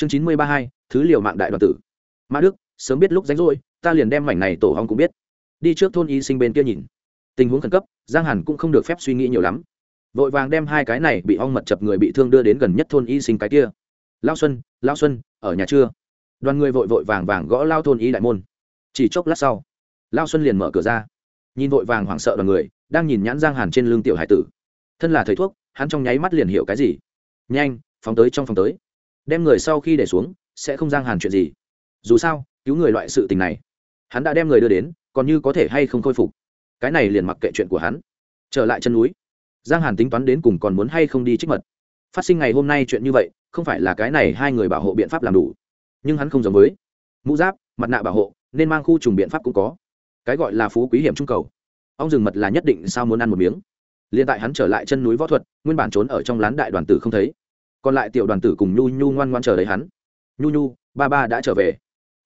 chương chín mươi ba hai, thứ liều mạng đại đoàn tử. Mã đức, sớm biết lúc ránh rỗi, ta liền đem mảnh này tổ hong cũng biết. Đi trước thôn y sinh bên kia nhìn. Tình huống khẩn cấp, giang hàn cũng không được phép suy nghĩ nhiều lắm. Vội vàng đem hai cái này bị ong mật chập người bị thương đưa đến gần nhất thôn y sinh cái kia. Lao xuân lao xuân, ở nhà chưa? Đoàn người vội vội vàng vàng gõ lao thôn y đại môn. Chỉ chốc lát sau lao xuân liền mở cửa ra. Nhìn vội vàng hoảng sợ đoàn người, đang nhìn nhãn giang hàn trên lưng tiểu hải tử. Thân là thầy thuốc, hắn trong nháy mắt liền hiểu cái gì. Nhanh, phóng tới, trong phòng tới đem người sau khi để xuống, sẽ không giang hàn chuyện gì. Dù sao, cứu người loại sự tình này, hắn đã đem người đưa đến, còn như có thể hay không khôi phục. Cái này liền mặc kệ chuyện của hắn. Trở lại chân núi. Giang hàn tính toán đến cùng còn muốn hay không đi trích mật. Phát sinh ngày hôm nay chuyện như vậy, không phải là cái này hai người bảo hộ biện pháp làm đủ. Nhưng hắn không giống với mũ giáp, mặt nạ bảo hộ, nên mang khu trùng biện pháp cũng có. Cái gọi là phú quý hiểm trung cầu. Ông rừng mật là nhất định sao muốn ăn một miếng. Liền tại hắn trở lại chân núi võ thuật, nguyên bản trốn ở trong lán đại đoàn tử không thấy còn lại tiểu đoàn tử cùng nhu nhu ngoan ngoan chờ đấy hắn. Nhu nhu, ba ba đã trở về.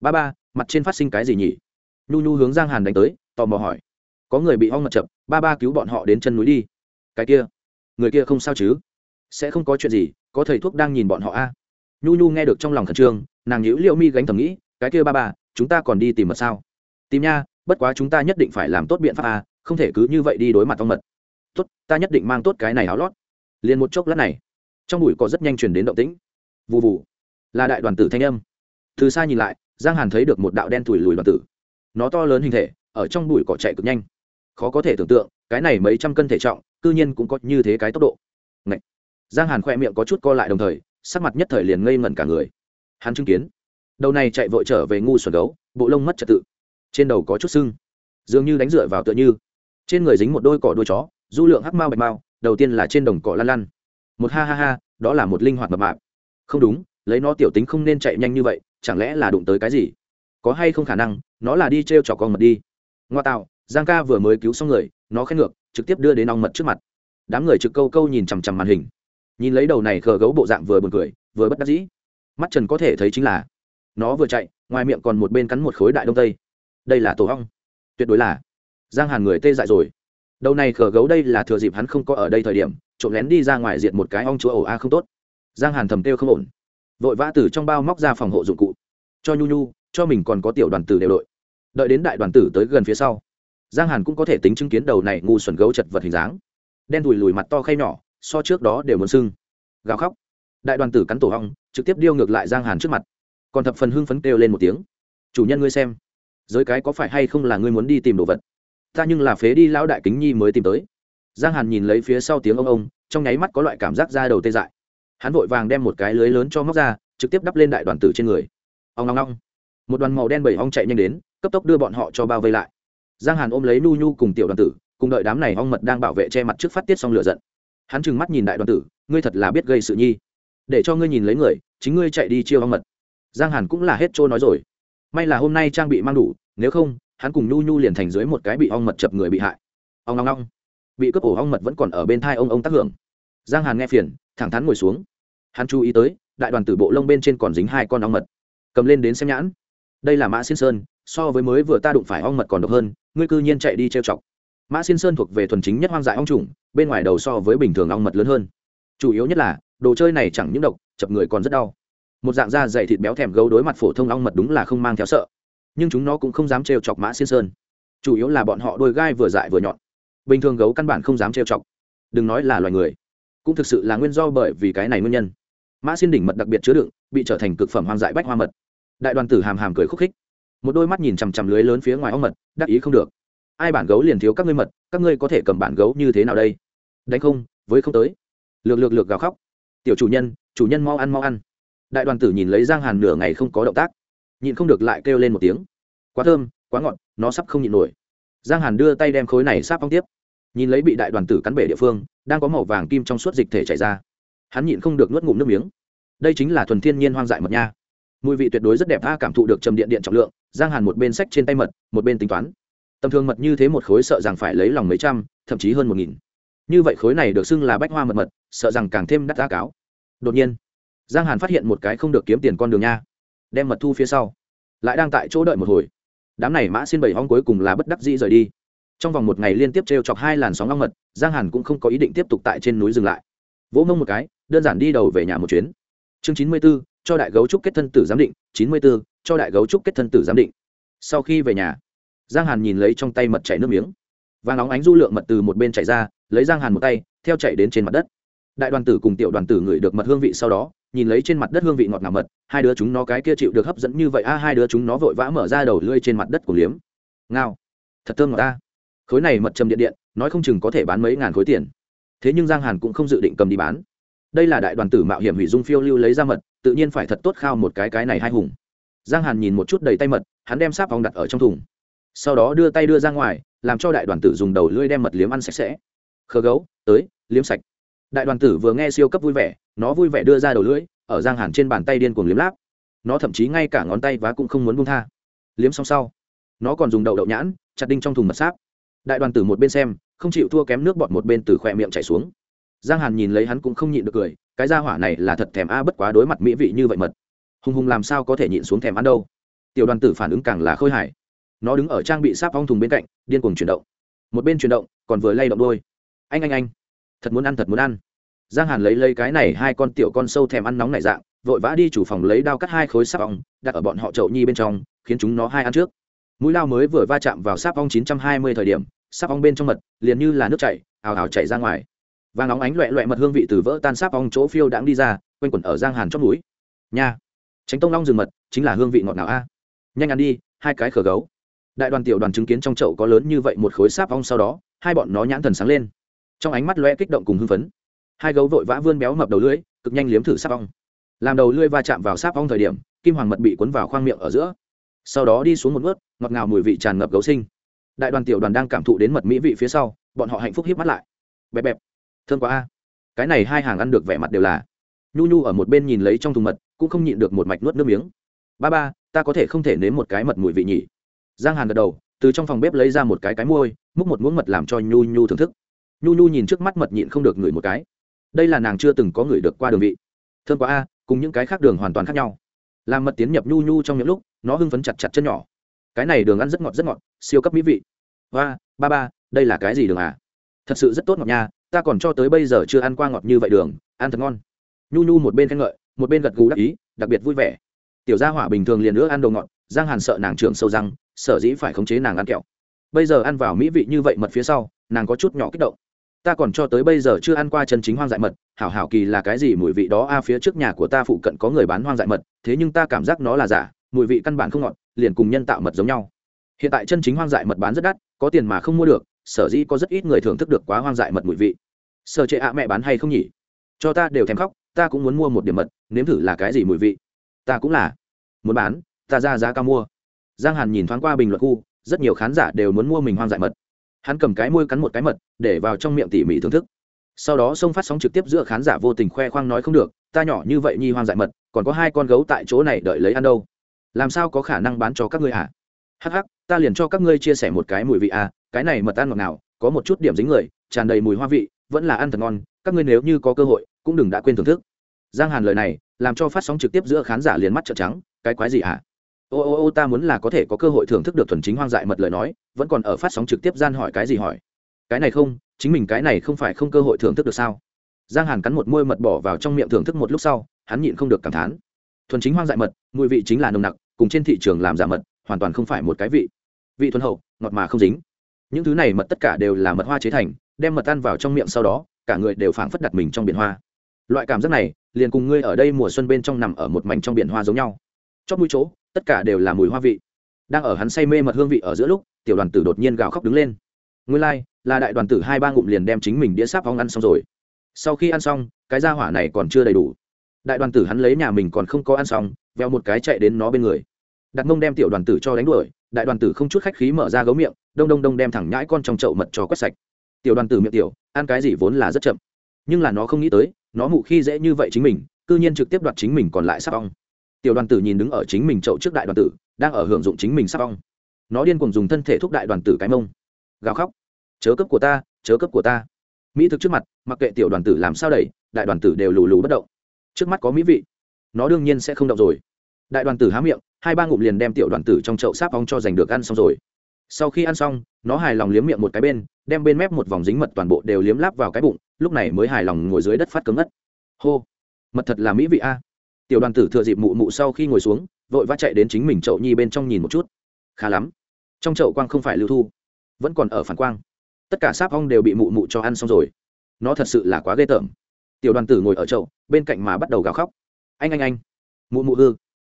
Ba ba, mặt trên phát sinh cái gì nhỉ? Nhu nhu hướng giang hàn đánh tới, tò mò hỏi. Có người bị hoang mật chập, ba ba cứu bọn họ đến chân núi đi. Cái kia, người kia không sao chứ? Sẽ không có chuyện gì, có thầy thuốc đang nhìn bọn họ a. Nhu nhu nghe được trong lòng khẩn trương, nàng nhữ liệu mi gánh thầm nghĩ, cái kia ba ba, chúng ta còn đi tìm mật sao? Tìm nha, bất quá chúng ta nhất định phải làm tốt biện pháp a, không thể cứ như vậy đi đối mặt ong mật. Tốt, ta nhất định mang tốt cái này áo lót. Liền một chốc lát này trong bụi cỏ rất nhanh truyền đến động tĩnh. Vụ vụ là đại đoàn tử thanh âm. Từ xa nhìn lại, giang hàn thấy được một đạo đen thùi lùi đoàn tử. Nó to lớn hình thể, ở trong bụi cỏ chạy cực nhanh. Khó có thể tưởng tượng, cái này mấy trăm cân thể trọng, cư nhiên cũng có như thế cái tốc độ. Ngậy! giang hàn khoe miệng có chút co lại đồng thời, sắc mặt nhất thời liền ngây ngẩn cả người. Hắn chứng kiến. Đầu này chạy vội trở về ngu xuẩn gấu, bộ lông mất trật tự. Trên đầu có chút sưng. Dường như đánh dựa vào tựa như. Trên người dính một đôi cỏ đuôi chó, du lượng hắc mao bạch mao, đầu tiên là trên đồng cỏ lăn lăn một ha ha ha, đó là một linh hoạt mập mạp. Không đúng, lấy nó tiểu tính không nên chạy nhanh như vậy, chẳng lẽ là đụng tới cái gì? Có hay không khả năng, nó là đi t r e o trò con mật đi. Ngoa tạo, giang ca vừa mới cứu xong người, nó khen ngược, trực tiếp đưa đến ong mật trước mặt. Đám người trực câu câu nhìn chằm chằm màn hình. Nhìn lấy đầu này khờ gấu bộ dạng vừa b u ồ n cười, vừa bất đắc dĩ. Mắt trần có thể thấy chính là, nó vừa chạy, ngoài miệng còn một bên cắn một khối đại đông tây. Đây là tổ ong. Tuyệt đối là. Giang hàn người tê dại rồi. Đầu này khờ gấu đây là thừa dịp hắn không có ở đây thời điểm trộm lén đi ra ngoài diệt một cái ong chúa ổ a không tốt. Giang hàn thầm têu không ổn. Vội vã từ trong bao móc ra phòng hộ dụng cụ. Cho nhu nhu, cho mình còn có tiểu đoàn tử đều đội. Đợi đến đại đoàn tử tới gần phía sau, giang hàn cũng có thể tính chứng kiến đầu này ngu xuẩn gấu chật vật hình dáng. Đen đùi lùi mặt to khay nhỏ, so trước đó đều muốn sưng. Gào khóc. Đại đoàn tử cắn tổ hong trực tiếp điêu ngược lại giang hàn trước mặt. Còn thập phần hưng phấn kêu lên một tiếng. Chủ nhân ngươi xem, giới cái có phải hay không là ngươi muốn đi tìm đồ vật? Ta nhưng là phế đi lão đại kính nhi mới tìm tới giang hàn nhìn lấy phía sau tiếng ông ông, trong nháy mắt có loại cảm giác ra đầu tê dại. Hắn vội vàng đem một cái lưới lớn cho móc ra, trực tiếp đắp lên đại đoàn tử trên người. Ông ngong ngong một đoàn màu đen bảy ong chạy nhanh đến, cấp tốc đưa bọn họ cho bao vây lại. Giang hàn ôm lấy nu nhu cùng tiểu đoàn tử, cùng đợi đám này ong mật đang bảo vệ che mặt trước phát tiết xong lửa giận. Hắn trừng mắt nhìn đại đoàn tử, ngươi thật là biết gây sự nhi. Để cho ngươi nhìn lấy người, chính ngươi chạy đi chiêu ong mật. Giang hàn cũng là hết trôi nói rồi. May là hôm nay trang bị mang đủ, nếu không, hắn cùng nhu nhu liền thành dưới một cái bị ong mật chập người bị hại. Ong ngong ngong bị cướp ổ ong mật vẫn còn ở bên thai ông ông tác hưởng. Giang hàn nghe phiền, thẳng thắn ngồi xuống. Hắn chú ý tới, đại đoàn tử bộ lông bên trên còn dính hai con ong mật. Cầm lên đến xem nhãn. Đây là mã xin sơn, so với mới vừa ta đụng phải ong mật còn độc hơn, ngươi cư nhiên chạy đi trêu chọc. Mã xin sơn thuộc về thuần chính nhất hoang dại ong trùng bên ngoài đầu so với bình thường ong mật lớn hơn. Chủ yếu nhất là, đồ chơi này chẳng những độc, chập người còn rất đau. Một dạng da dày thịt béo thèm gấu đối mặt phổ thông ong mật đúng là không mang theo sợ. Nhưng chúng nó cũng không dám trêu chọc mã xin sơn. Chủ yếu là bọn họ đôi gai vừa dại vừa nhọn bình thường gấu căn bản không dám trêu chọc. Đừng nói là loài người, cũng thực sự là nguyên do bởi vì cái này nguyên nhân. Mã xin đỉnh mật đặc biệt chứa đựng, bị trở thành cực phẩm hoang dại bách hoa mật. Đại đoàn tử hàm hàm cười khúc khích. Một đôi mắt nhìn chằm chằm lưới lớn phía ngoài ong mật, đắc ý không được. Ai bản gấu liền thiếu các ngươi mật, các ngươi có thể cầm bản gấu như thế nào đây? Đánh không, với không tới. Lược lược lược gào khóc. Tiểu chủ nhân chủ nhân mau ăn mau ăn. Đại đoàn tử nhìn lấy giang hàn nửa ngày không có động tác. Nhịn không được lại kêu lên một tiếng. Quá thơm, quá ngọt, nó sắp không nhịn nổi giang hàn đưa tay đem khối này sáp phong tiếp. Nhìn lấy bị đại đoàn tử cắn bể địa phương, đang có màu vàng kim trong suốt dịch thể chảy ra. Hắn nhịn không được nuốt ngụm nước miếng. Đây chính là thuần thiên nhiên hoang dại mật nha. Mùi vị tuyệt đối rất đẹp tha cảm thụ được trầm điện điện trọng lượng. Giang hàn một bên sách trên tay mật, một bên tính toán. Tầm thường mật như thế một khối sợ rằng phải lấy lòng mấy trăm, thậm chí hơn một nghìn. Như vậy khối này được xưng là bách hoa mật mật, sợ rằng càng thêm đắt giá cáo. Đột nhiên, giang hàn phát hiện một cái không được kiếm tiền con đường nha. Đem mật thu phía sau. Lại đang tại chỗ đợi một hồi đám này mã xin bảy hong cuối cùng là bất đắc dĩ rời đi. Trong vòng một ngày liên tiếp t r e o chọc hai làn sóng long mật, giang hàn cũng không có ý định tiếp tục tại trên núi dừng lại. Vỗ mông một cái, đơn giản đi đầu về nhà một chuyến. Chương chín mươi b ố cho đại gấu trúc kết thân tử giám định. chín mươi b ố cho đại gấu trúc kết thân tử giám định. Sau khi về nhà, giang hàn nhìn lấy trong tay mật chảy nước miếng. Và nóng ánh du lượng mật từ một bên chảy ra, lấy giang hàn một tay, theo chạy đến trên mặt đất. Đại đoàn tử cùng tiểu đoàn tử ngửi được mật hương vị sau đó, nhìn lấy trên mặt đất hương vị ngọt ngào mật hai đứa chúng nó cái kia chịu được hấp dẫn như vậy, a, hai đứa chúng nó vội vã mở ra đầu lưỡi trên mặt đất của liếm. Ngao. Thật thơm ngọt ta. Khối này mật trầm điện điện, nói không chừng có thể bán mấy ngàn khối tiền. Thế nhưng giang hàn cũng không dự định cầm đi bán. Đây là đại đoàn tử mạo hiểm hủy dung phiêu lưu lấy ra mật, tự nhiên phải thật tốt khao một cái cái này hai hùng. Giang hàn nhìn một chút đầy tay mật, hắn đem sáp vòng đặt ở trong thùng. Sau đó đưa tay đưa ra ngoài, làm cho đại đoàn tử dùng đầu lưỡi đem mật liếm ăn sạch sẽ. Khờ gấu, tới, liếm sạch. Đại đoàn tử vừa nghe siêu cấp vui vẻ, nó vui vẻ đưa ra đầu lưỡi ở giang hàn trên bàn tay điên cuồng liếm láp. Nó thậm chí ngay cả ngón tay vá cũng không muốn buông tha. Liếm xong sau, nó còn dùng đậu đậu nhãn, chặt đinh trong thùng mật sáp. Đại đoàn tử một bên xem, không chịu thua kém nước bọt một bên từ khỏe miệng chảy xuống. Giang hàn nhìn lấy hắn cũng không nhịn được cười, cái gia hỏa này là thật thèm a, bất quá đối mặt mỹ vị như vậy mật. Hùng hùng làm sao có thể nhịn xuống thèm ăn đâu. Tiểu đoàn tử phản ứng càng là khôi hài. Nó đứng ở trang bị sáp ong thùng bên cạnh, điên cuồng chuyển động. Một bên chuyển động, còn vừa lay động đôi. Anh anh anh, thật muốn ăn, thật muốn ăn giang hàn lấy lấy cái này hai con tiểu con sâu thèm ăn nóng này dạng, vội vã đi chủ phòng lấy đao cắt hai khối sáp ong, đặt ở bọn họ chậu nhi bên trong, khiến chúng nó hai ăn trước. Mũi lao mới vừa va chạm vào sáp ong chín trăm hai mươi thời điểm, sáp ong bên trong mật, liền như là nước chảy, ào ào chảy ra ngoài. Và nóng ánh loẹ loẹ mật hương vị từ vỡ tan sáp ong chỗ phiêu đãng đi ra, quanh quẩn ở giang hàn chót núi nha! Tránh tông long rừng mật, chính là hương vị ngọt nào a. Nhanh ăn đi, hai cái khờ gấu. Đại đoàn tiểu đoàn chứng kiến trong chậu có lớn như vậy một khối sáp ong sau đó, hai bọn nó nhãn thần sáng lên. Trong ánh mắt loe kích động cùng hưng phấn hai gấu vội vã vươn béo mập đầu lưỡi, cực nhanh liếm thử sáp ong. Làm đầu lưỡi va chạm vào sáp ong thời điểm, kim hoàng mật bị cuốn vào khoang miệng ở giữa. Sau đó đi xuống một ướt ngọt ngào mùi vị tràn ngập gấu sinh. Đại đoàn tiểu đoàn đang cảm thụ đến mật mỹ vị phía sau, bọn họ hạnh phúc hiếp mắt lại. Bẹp bẹp. Thương quá a. Cái này hai hàng ăn được vẻ mặt đều là. Nhu nhu ở một bên nhìn lấy trong thùng mật, cũng không nhịn được một mạch nuốt nước miếng. Ba ba, ta có thể không thể nếm một cái mật mùi vị nhỉ? Giang hàn gật đầu, từ trong phòng bếp lấy ra một cái cái môi múc một muỗng mật làm cho nhu nhu thưởng thức. Nhu nhu nhìn trước mắt mật nhịn không được ngửi một cái đây là nàng chưa từng có người được qua đường vị. Thương quá a, cùng những cái khác đường hoàn toàn khác nhau. Làm mật tiến nhập nhu nhu trong những lúc, nó hưng phấn chặt chặt chân nhỏ. Cái này đường ăn rất ngọt rất ngọt, siêu cấp mỹ vị. Và ba ba, đây là cái gì đường à? Thật sự rất tốt ngọt nha, ta còn cho tới bây giờ chưa ăn qua ngọt như vậy đường, ăn thật ngon. Nhu nhu một bên khen ngợi, một bên gật gù đắc ý, đặc biệt vui vẻ. Tiểu gia hỏa bình thường liền nữa ăn đồ ngọt, giang hàn sợ nàng trưởng sâu răng, sở dĩ phải khống chế nàng ăn kẹo. Bây giờ ăn vào mỹ vị như vậy mật phía sau, nàng có chút nhỏ kích động ta còn cho tới bây giờ chưa ăn qua chân chính hoang dại mật, hảo hảo kỳ là cái gì mùi vị đó, a, phía trước nhà của ta phụ cận có người bán hoang dại mật, thế nhưng ta cảm giác nó là giả, mùi vị căn bản không ngọt, liền cùng nhân tạo mật giống nhau. Hiện tại chân chính hoang dại mật bán rất đắt, có tiền mà không mua được, sở dĩ có rất ít người thưởng thức được quá hoang dại mật mùi vị. Sở trệ ạ, mẹ bán hay không nhỉ? Cho ta đều thèm khóc, ta cũng muốn mua một điểm mật, nếm thử là cái gì mùi vị. Ta cũng là. Muốn bán, ta ra giá cao mua. Giang hàn nhìn thoáng qua bình luận khu, rất nhiều khán giả đều muốn mua mình hoang dại mật hắn cầm cái môi cắn một cái mật, để vào trong miệng tỉ mỉ thưởng thức. Sau đó sông phát sóng trực tiếp giữa khán giả vô tình khoe khoang nói không được, ta nhỏ như vậy nhi hoang dại mật, còn có hai con gấu tại chỗ này đợi lấy ăn đâu? Làm sao có khả năng bán cho các ngươi hả? Hắc hắc, ta liền cho các ngươi chia sẻ một cái mùi vị à cái này mật ăn ngọt nào, có một chút điểm dính người, tràn đầy mùi hoa vị, vẫn là ăn thật ngon, các ngươi nếu như có cơ hội, cũng đừng đã quên thưởng thức. Giang hàn lời này, làm cho phát sóng trực tiếp giữa khán giả liền mắt trợn trắng, cái quái gì hả? Ô ô ô, ta muốn là có thể có cơ hội thưởng thức được thuần chính hoang dại mật lời nói, vẫn còn ở phát sóng trực tiếp gian hỏi cái gì hỏi. Cái này không, chính mình cái này không phải không cơ hội thưởng thức được sao? Giang hàn cắn một môi mật bỏ vào trong miệng thưởng thức một lúc sau, hắn nhịn không được cảm thán. Thuần chính hoang dại mật, mùi vị chính là nồng nặc, cùng trên thị trường làm giả mật, hoàn toàn không phải một cái vị. Vị thuần hậu, ngọt mà không dính. Những thứ này mật tất cả đều là mật hoa chế thành, đem mật ăn vào trong miệng sau đó, cả người đều phảng phất đặt mình trong biển hoa. Loại cảm giác này, liền cùng ngươi ở đây mùa xuân bên trong nằm ở một mảnh trong biển hoa giống nhau. Chót mũi chỗ tất cả đều là mùi hoa vị. Đang ở hắn say mê mật hương vị ở giữa lúc tiểu đoàn tử đột nhiên gào khóc đứng lên. Nguyên lai、like, là đại đoàn tử hai ba ngụm liền đem chính mình đĩa sáp ong ăn xong rồi. Sau khi ăn xong cái da hỏa này còn chưa đầy đủ. Đại đoàn tử hắn lấy nhà mình còn không có ăn xong veo một cái chạy đến nó bên người. Đặt mông đem tiểu đoàn tử cho đánh đuổi đại đoàn tử không chút khách khí mở ra gấu miệng đông đông đông đem thẳng nhãi con trong chậu mật cho quét sạch. Tiểu đoàn tử miệng tiểu ăn cái gì vốn là rất chậm. Nhưng là nó không nghĩ tới nó mụ khi dễ như vậy chính mình cư nhiên trực tiếp đoạt chính mình còn lại sắp ong tiểu đoàn tử nhìn đứng ở chính mình chậu trước đại đoàn tử, đang ở hưởng dụng chính mình sắp ong. Nó điên cùng dùng thân thể thúc đại đoàn tử cái mông. Gào khóc. Chớ cấp của ta, chớ cấp của ta. Mỹ thực trước mặt, mặc kệ tiểu đoàn tử làm sao đẩy, đại đoàn tử đều lù lù bất động. Trước mắt có mỹ vị. Nó đương nhiên sẽ không động rồi. Đại đoàn tử há miệng, hai ba ngụm liền đem tiểu đoàn tử trong chậu sáp ong cho giành được ăn xong rồi. Sau khi ăn xong, nó hài lòng liếm miệng một cái bên, đem bên mép một vòng dính mật toàn bộ đều liếm láp vào cái bụng, lúc này mới hài lòng ngồi dưới đất phát cứng ngất. Hô. Mật thật là mỹ vị a tiểu đoàn tử thừa dịp mụ mụ sau khi ngồi xuống, vội vã chạy đến chính mình chậu nhi bên trong nhìn một chút. Khá lắm. Trong chậu quang không phải lưu thu, vẫn còn ở phản quang. Tất cả sáp ong đều bị mụ mụ cho ăn xong rồi. Nó thật sự là quá ghê tởm. Tiểu đoàn tử ngồi ở chậu, bên cạnh mà bắt đầu gào khóc. Anh anh anh. Mụ mụ hư.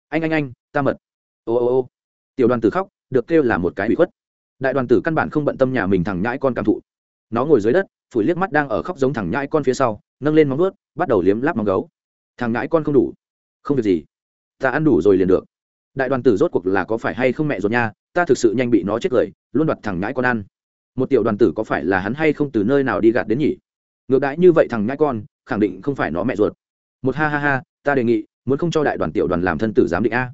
Anh anh anh, ta mật ô ô ô. Tiểu đoàn tử khóc, được kêu là một cái bị khuất. Đại đoàn tử căn bản không bận tâm nhà mình thằng nhãi con cảm thụ. Nó ngồi dưới đất, phủi liếc mắt đang ở khóc giống thằng nhãi con phía sau, nâng lên móng vuốt, bắt đầu liếm láp móng gấu. Thằng nhãi con không đủ không việc gì. Ta ăn đủ rồi liền được. Đại đoàn tử rốt cuộc là có phải hay không mẹ ruột nha, ta thực sự nhanh bị nó chết cười, luôn đoạt thằng ngãi con ăn. Một tiểu đoàn tử có phải là hắn hay không từ nơi nào đi gạt đến nhỉ? Ngược đãi như vậy thằng ngãi con, khẳng định không phải nó mẹ ruột. Một ha ha ha, ta đề nghị, muốn không cho đại đoàn tiểu đoàn làm thân tử giám định a.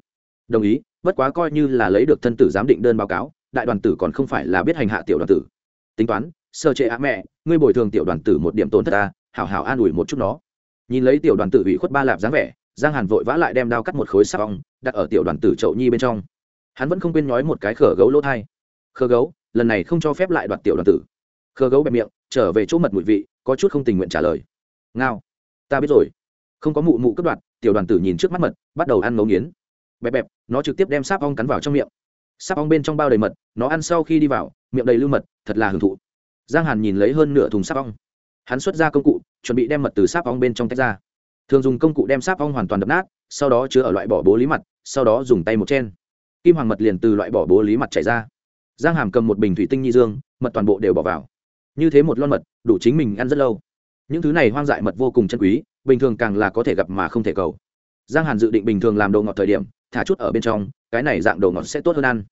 Đồng ý, bất quá coi như là lấy được thân tử giám định đơn báo cáo, đại đoàn tử còn không phải là biết hành hạ tiểu đoàn tử. Tính toán, sơ chế á mẹ, ngươi bồi thường tiểu đoàn tử một điểm tổn thất ta, hảo hảo an ủi một chút nó. Nhìn lấy tiểu đoàn tử ủy khuất ba lạp dáng vẻ giang hàn vội vã lại đem đao cắt một khối sáp ong, đặt ở tiểu đoàn tử chậu nhi bên trong. Hắn vẫn không quên nói một cái khở gấu lỗ thai. Khờ gấu, lần này không cho phép lại đoạt tiểu đoàn tử. Khờ gấu bẹp miệng, trở về chỗ mật mùi vị, có chút không tình nguyện trả lời. Ngao, ta biết rồi. Không có mụ mụ cất đoạt, tiểu đoàn tử nhìn trước mắt mật, bắt đầu ăn ngấu nghiến. Bẹp bẹp, nó trực tiếp đem sáp ong cắn vào trong miệng. Sáp ong bên trong bao đầy mật, nó ăn sau khi đi vào, miệng đầy lưu mật, thật là hưởng thụ. Giang hàn nhìn lấy hơn nửa thùng sáp ong. Hắn xuất ra công cụ, chuẩn bị đem mật từ sáp ong bên trong tách ra thường dùng công cụ đem sáp ong hoàn toàn đập nát, sau đó chứa ở loại bỏ bố lý mặt, sau đó dùng tay một chen. Kim hoàng mật liền từ loại bỏ bố lý mặt chảy ra. Giang hàm cầm một bình thủy tinh nhi dương, mật toàn bộ đều bỏ vào. Như thế một lon mật, đủ chính mình ăn rất lâu. Những thứ này hoang dại mật vô cùng chân quý, bình thường càng là có thể gặp mà không thể cầu. Giang hàn dự định bình thường làm đồ ngọt thời điểm, thả chút ở bên trong, cái này dạng đồ ngọt sẽ tốt hơn ăn.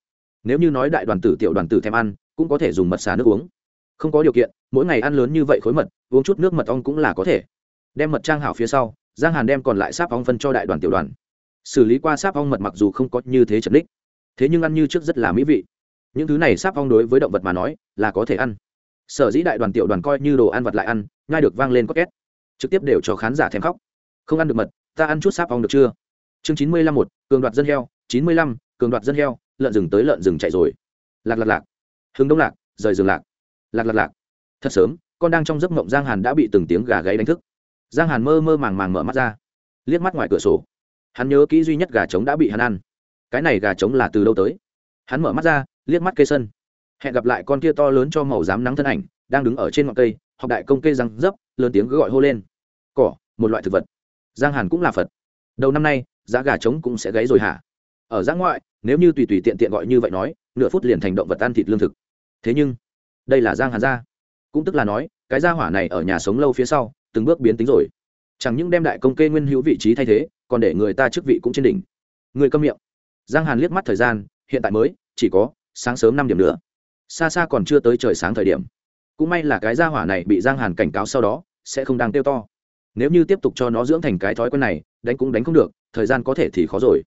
Nếu như nói đại đoàn tử, tiểu đoàn tử thèm ăn, cũng có thể dùng mật xà nước uống. Không có điều kiện, mỗi ngày ăn lớn như vậy khối mật, uống chút nước mật ong cũng là có thể. Đem mật trang hảo phía sau giang hàn đem còn lại sáp ong phân cho đại đoàn tiểu đoàn. Xử lý qua sáp ong mật mặc dù không có như thế trật đích thế nhưng ăn như trước rất là mỹ vị. Những thứ này sáp ong đối với động vật mà nói là có thể ăn. Sở dĩ đại đoàn tiểu đoàn coi như đồ ăn vật lại ăn ngay được vang lên có két. Trực tiếp đều cho khán giả thèm khóc. Không ăn được mật, ta ăn chút sáp ong được chưa? Chương chín mươi lăm một, cường đoạt dân heo, chín mươi lăm, cường đoạt dân heo, lợn rừng tới lợn rừng chạy rồi. Lạc lạc lạc. Hưng đông lạc, rời rừng lạc. Lạc lạc lạc. Thật sớm, con đang trong giấc mộng giang hàn đã bị từng tiếng gà gáy đánh thức giang hàn mơ mơ màng màng mở mắt ra, liếc mắt ngoài cửa sổ. Hắn nhớ kỹ duy nhất gà trống đã bị hắn ăn. Cái này gà trống là từ đâu tới? Hắn mở mắt ra, liếc mắt cây sân. Hẹn gặp lại con kia to lớn cho màu dám nắng thân ảnh, đang đứng ở trên ngọn cây, học đại công cây răng dấp, lớn tiếng gọi hô lên. Cỏ, một loại thực vật. Giang hàn cũng là phật. Đầu năm nay, giá gà trống cũng sẽ gáy rồi hả? Ở giã ngoại, nếu như tùy tùy tiện tiện gọi như vậy nói, nửa phút liền thành động vật ăn thịt lương thực. Thế nhưng, đây là giang hàn gia. Cũng tức là nói, cái gia hỏa này ở nhà sống lâu phía sau từng bước biến tính rồi. Chẳng những đem đại công kê nguyên hữu vị trí thay thế, còn để người ta chức vị cũng trên đỉnh. Người câm miệng. Giang hàn liếc mắt thời gian, hiện tại mới, chỉ có, sáng sớm năm điểm nữa. Xa xa còn chưa tới trời sáng thời điểm. Cũng may là cái gia hỏa này bị giang hàn cảnh cáo sau đó, sẽ không đang tiêu to. Nếu như tiếp tục cho nó dưỡng thành cái thói quen này, đánh cũng đánh không được, thời gian có thể thì khó rồi.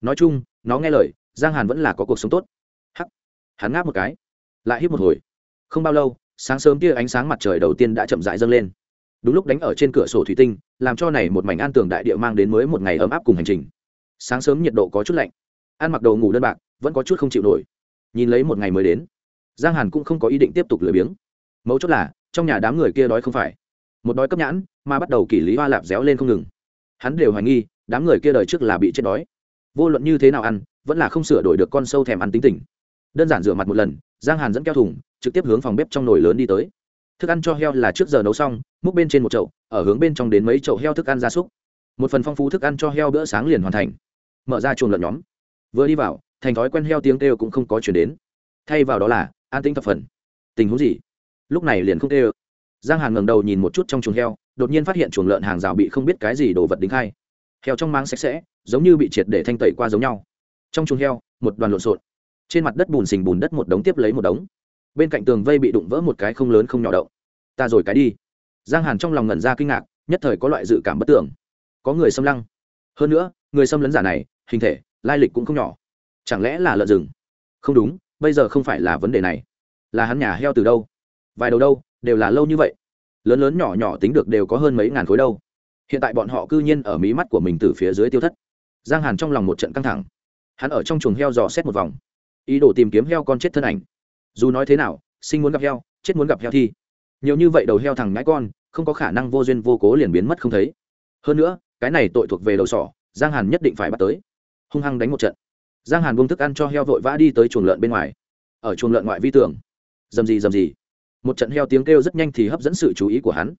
Nói chung, nó nghe lời, giang hàn vẫn là có cuộc sống tốt. Hắc. Hắn ngáp một cái. Lại hít một hồi. Không bao lâu, sáng sớm kia ánh sáng mặt trời đầu tiên đã chậm rãi dâng lên đúng lúc đánh ở trên cửa sổ thủy tinh, làm cho này một mảnh an tường đại địa mang đến mới một ngày ấm áp cùng hành trình. Sáng sớm nhiệt độ có chút lạnh. Ăn mặc đồ ngủ đơn bạc, vẫn có chút không chịu nổi. Nhìn lấy một ngày mới đến, giang hàn cũng không có ý định tiếp tục lười biếng. Mấu chốt là, trong nhà đám người kia đói không phải. Một đói cấp nhãn, mà bắt đầu kỷ lý hoa lạp réo lên không ngừng. Hắn đều hoài nghi, đám người kia đời trước là bị chết đói. Vô luận như thế nào ăn, vẫn là không sửa đổi được con sâu thèm ăn tính tình. Đơn giản rửa mặt một lần, giang hàn dẫn keo thùng, trực tiếp hướng phòng bếp trong nồi lớn đi tới thức ăn cho heo là trước giờ nấu xong, múc bên trên một chậu, ở hướng bên trong đến mấy chậu heo thức ăn gia súc. Một phần phong phú thức ăn cho heo bữa sáng liền hoàn thành. Mở ra chuồng lợn nhóm. Vừa đi vào, thành thói quen heo tiếng kêu cũng không có chuyển đến. Thay vào đó là, an tĩnh thập phần. Tình huống gì? Lúc này liền không kêu. Giang hàn ngẩng đầu nhìn một chút trong chuồng heo, đột nhiên phát hiện chuồng lợn hàng rào bị không biết cái gì đồ vật đính khai. Heo trong mang sạch sẽ, giống như bị triệt để thanh tẩy qua giống nhau. Trong chuồng heo, một đoàn lộn xộn. Trên mặt đất bùn xình bùn đất một đống tiếp lấy một đống bên cạnh tường vây bị đụng vỡ một cái không lớn không nhỏ động. Ta rồi cái đi. Giang hàn trong lòng ngẩn ra kinh ngạc, nhất thời có loại dự cảm bất tưởng có người xâm lăng. Hơn nữa, người xâm lấn giả này, hình thể, lai lịch cũng không nhỏ. Chẳng lẽ là lợn rừng? Không đúng, bây giờ không phải là vấn đề này. Là hắn nhà heo từ đâu? Vài đầu đâu, đều là lâu như vậy. Lớn lớn nhỏ nhỏ tính được đều có hơn mấy ngàn khối đâu. Hiện tại bọn họ cư nhiên ở mí mắt của mình từ phía dưới tiêu thất. Giang hàn trong lòng một trận căng thẳng. Hắn ở trong chuồng heo dò xét một vòng. Ý đồ tìm kiếm heo con chết thân ảnh dù nói thế nào, sinh muốn gặp heo, chết muốn gặp heo thi nhiều như vậy đầu heo thằng ngãi con, không có khả năng vô duyên vô cố liền biến mất không thấy. Hơn nữa, cái này tội thuộc về đầu sỏ, giang hàn nhất định phải bắt tới. Hung hăng đánh một trận. Giang hàn buông thức ăn cho heo vội vã đi tới chuồng lợn bên ngoài. Ở chuồng lợn ngoại vi tường. Dầm gì dầm gì một trận heo tiếng kêu rất nhanh thì hấp dẫn sự chú ý của hắn.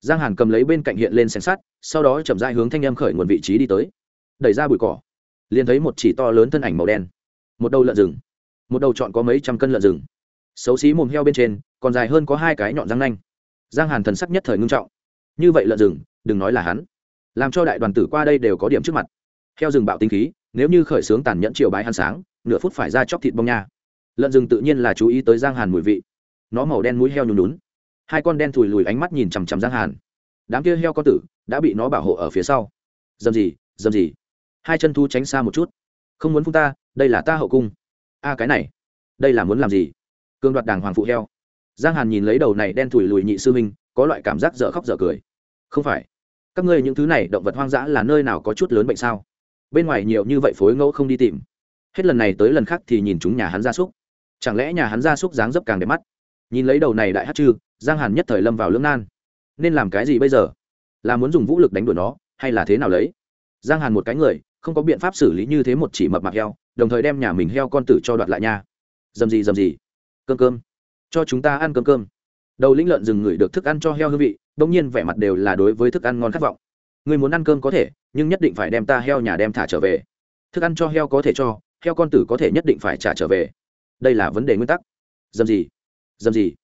Giang hàn cầm lấy bên cạnh hiện lên xem sát sau đó chậm dai hướng thanh em khởi nguồn vị trí đi tới. Đẩy ra bụi cỏ. Liền thấy một chỉ to lớn thân ảnh màu đen. Một đầu lợn rừng. Một đầu chọn có mấy trăm cân lợn rừng xấu xí mồm heo bên trên, còn dài hơn có hai cái nhọn răng nanh. Giang hàn thần sắc nhất thời ngưng trọng. Như vậy lợn rừng, đừng nói là hắn. Làm cho đại đoàn tử qua đây đều có điểm trước mặt. Heo rừng bạo tinh khí, nếu như khởi xướng tàn nhẫn chiều bái hắn sáng, nửa phút phải ra chóc thịt bông nha. Lợn rừng tự nhiên là chú ý tới giang hàn mùi vị. Nó màu đen mũi heo nhún nhún. Hai con đen thùi lùi ánh mắt nhìn chằm chằm giang hàn. Đám kia heo con tử đã bị nó bảo hộ ở phía sau. Dầm gì dầm gì. Hai chân thu tránh xa một chút. Không muốn phun ta, đây là ta hậu cung. A, cái này. Đây là muốn làm gì? Cương đoạt đàng hoàng phụ heo. Giang hàn nhìn lấy đầu này đen thủi lùi nhị sư minh có loại cảm giác dở khóc dở cười. Không phải. Các ngươi những thứ này động vật hoang dã là nơi nào có chút lớn bệnh sao? Bên ngoài nhiều như vậy phối ngẫu không đi tìm. Hết lần này tới lần khác thì nhìn chúng nhà hắn gia súc. Chẳng lẽ nhà hắn gia súc dáng dấp càng đẹp mắt? Nhìn lấy đầu này đại hát chư, giang hàn nhất thời lâm vào lưỡng nan. Nên làm cái gì bây giờ? Là muốn dùng vũ lực đánh đuổi nó, hay là thế nào lấy? Giang hàn một cái người, không có biện pháp xử lý như thế một chỉ mập mạp heo, đồng thời đem nhà mình heo con tử cho đoạt lại nha. Dầm gì dầm gì cơm cơm. Cho chúng ta ăn cơm cơm. Đầu lĩnh lợn rừng ngửi được thức ăn cho heo hương vị bỗng nhiên vẻ mặt đều là đối với thức ăn ngon khát vọng. Người muốn ăn cơm có thể, nhưng nhất định phải đem ta heo nhà đem thả trở về. Thức ăn cho heo có thể cho, heo con tử có thể nhất định phải trả trở về. Đây là vấn đề nguyên tắc. Dầm gì? Dầm gì?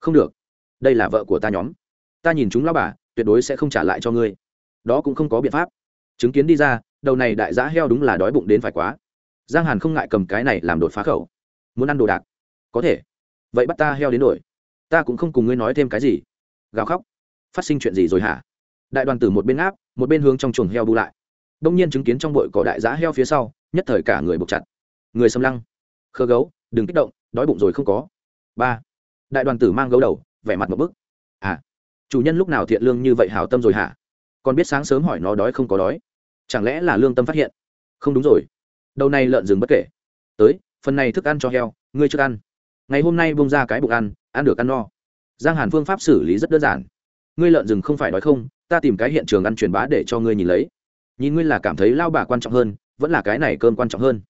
Không được. Đây là vợ của ta nhóm. Ta nhìn chúng lao bà, tuyệt đối sẽ không trả lại cho ngươi. Đó cũng không có biện pháp. Chứng kiến đi ra, đầu này đại giã heo đúng là đói bụng đến phải quá. Giang hàn không ngại cầm cái này làm đột phá khẩu. Muốn ăn đồ đạc. Có thể vậy bắt ta heo đến đổi. Ta cũng không cùng ngươi nói thêm cái gì. Gào khóc. Phát sinh chuyện gì rồi hả? Đại đoàn tử một bên áp một bên hướng trong chuồng heo bu lại. Đông nhiên chứng kiến trong bụi cỏ đại giá heo phía sau, nhất thời cả người buộc chặt. Người xâm lăng. Khơ gấu, đừng kích động, đói bụng rồi không có. Ba. Đại đoàn tử mang gấu đầu, vẻ mặt một bức. À. Chủ nhân lúc nào thiện lương như vậy hảo tâm rồi hả? Còn biết sáng sớm hỏi nó đói không có đói. Chẳng lẽ là lương tâm phát hiện? Không đúng rồi. Đầu này lợn rừng bất kể. Tới, phần này thức ăn cho heo, ngươi trước ăn ngày hôm nay bông ra cái bụng ăn ăn được ăn no. Giang hàn phương pháp xử lý rất đơn giản. Ngươi lợn rừng không phải nói không, ta tìm cái hiện trường ăn truyền bá để cho ngươi nhìn lấy. Nhìn ngươi là cảm thấy lao bà quan trọng hơn, vẫn là cái này cơm quan trọng hơn.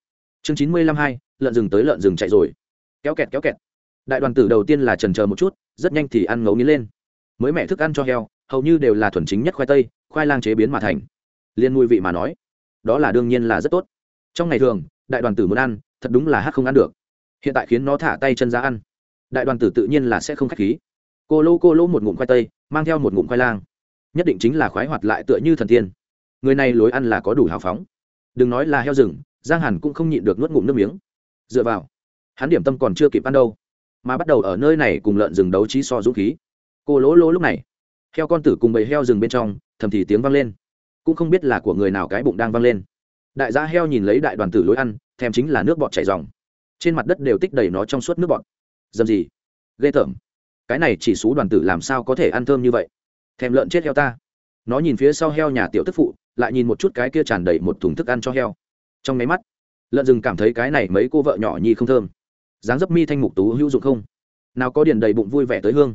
Chương chín mươi lăm hai, lợn rừng tới lợn rừng chạy rồi. Kéo kẹt kéo kẹt. Đại đoàn tử đầu tiên là trần chờ một chút, rất nhanh thì ăn ngấu nghiến lên. Mới mẹ thức ăn cho heo, hầu như đều là thuần chính nhất khoai tây, khoai lang chế biến mà thành. Liên mùi vị mà nói, đó là đương nhiên là rất tốt. Trong ngày thường, đại đoàn tử muốn ăn, thật đúng là hát không ăn được hiện tại khiến nó thả tay chân ra ăn. Đại đoàn tử tự nhiên là sẽ không k h á c h khí. Cô lô cô lô một ngụm khoai tây, mang theo một ngụm khoai lang. Nhất định chính là khoái hoạt lại tựa như thần tiên. Người này lối ăn là có đủ hào phóng. Đừng nói là heo rừng, giang hàn cũng không nhịn được nuốt ngụm nước miếng. Dựa vào, hắn điểm tâm còn chưa kịp ăn đâu, mà bắt đầu ở nơi này cùng lợn rừng đấu trí so dũng khí. Cô lỗ lỗ lúc này, heo con tử cùng bầy heo rừng bên trong, thầm thì tiếng vang lên. Cũng không biết là của người nào cái bụng đang vang lên. Đại gia heo nhìn lấy đại đoàn tử lối ăn, thèm chính là nước bọt chảy dòng trên mặt đất đều tích đầy nó trong suốt nước bọt. Dầm gì? Ghê tởm. Cái này chỉ xú đoàn tử làm sao có thể ăn thơm như vậy? Thèm lợn chết heo ta. Nó nhìn phía sau heo nhà tiểu tức phụ, lại nhìn một chút cái kia tràn đầy một thùng thức ăn cho heo. Trong máy mắt, lợn rừng cảm thấy cái này mấy cô vợ nhỏ nhi không thơm. Dáng dấp mi thanh mục tú hữu dụng không? Nào có điền đầy bụng vui vẻ tới hương.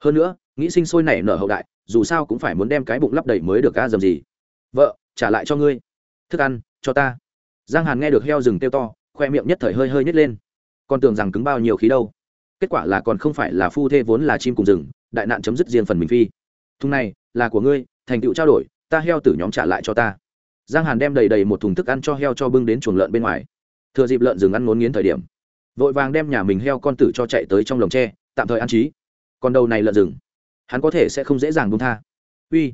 Hơn nữa, nghĩ sinh sôi nảy nở hậu đại, dù sao cũng phải muốn đem cái bụng lấp đầy mới được ca dầm gì? Vợ, trả lại cho ngươi. Thức ăn, cho ta. Giang hàn nghe được heo rừng kêu to khoe miệng nhất thời hơi hơi nhét lên. Còn tưởng rằng cứng bao nhiêu khí đâu. Kết quả là còn không phải là phu thê vốn là chim cùng rừng, đại nạn chấm dứt riêng phần mình phi. Thùng này, là của ngươi, thành tựu trao đổi, ta heo tử nhóm trả lại cho ta. Giang hàn đem đầy đầy một thùng thức ăn cho heo cho bưng đến chuồng lợn bên ngoài. Thừa dịp lợn rừng ăn ngốn nghiến thời điểm, vội vàng đem nhà mình heo con tử cho chạy tới trong lồng tre, tạm thời an trí. Còn đầu này lợn rừng, hắn có thể sẽ không dễ dàng buông tha. Uy,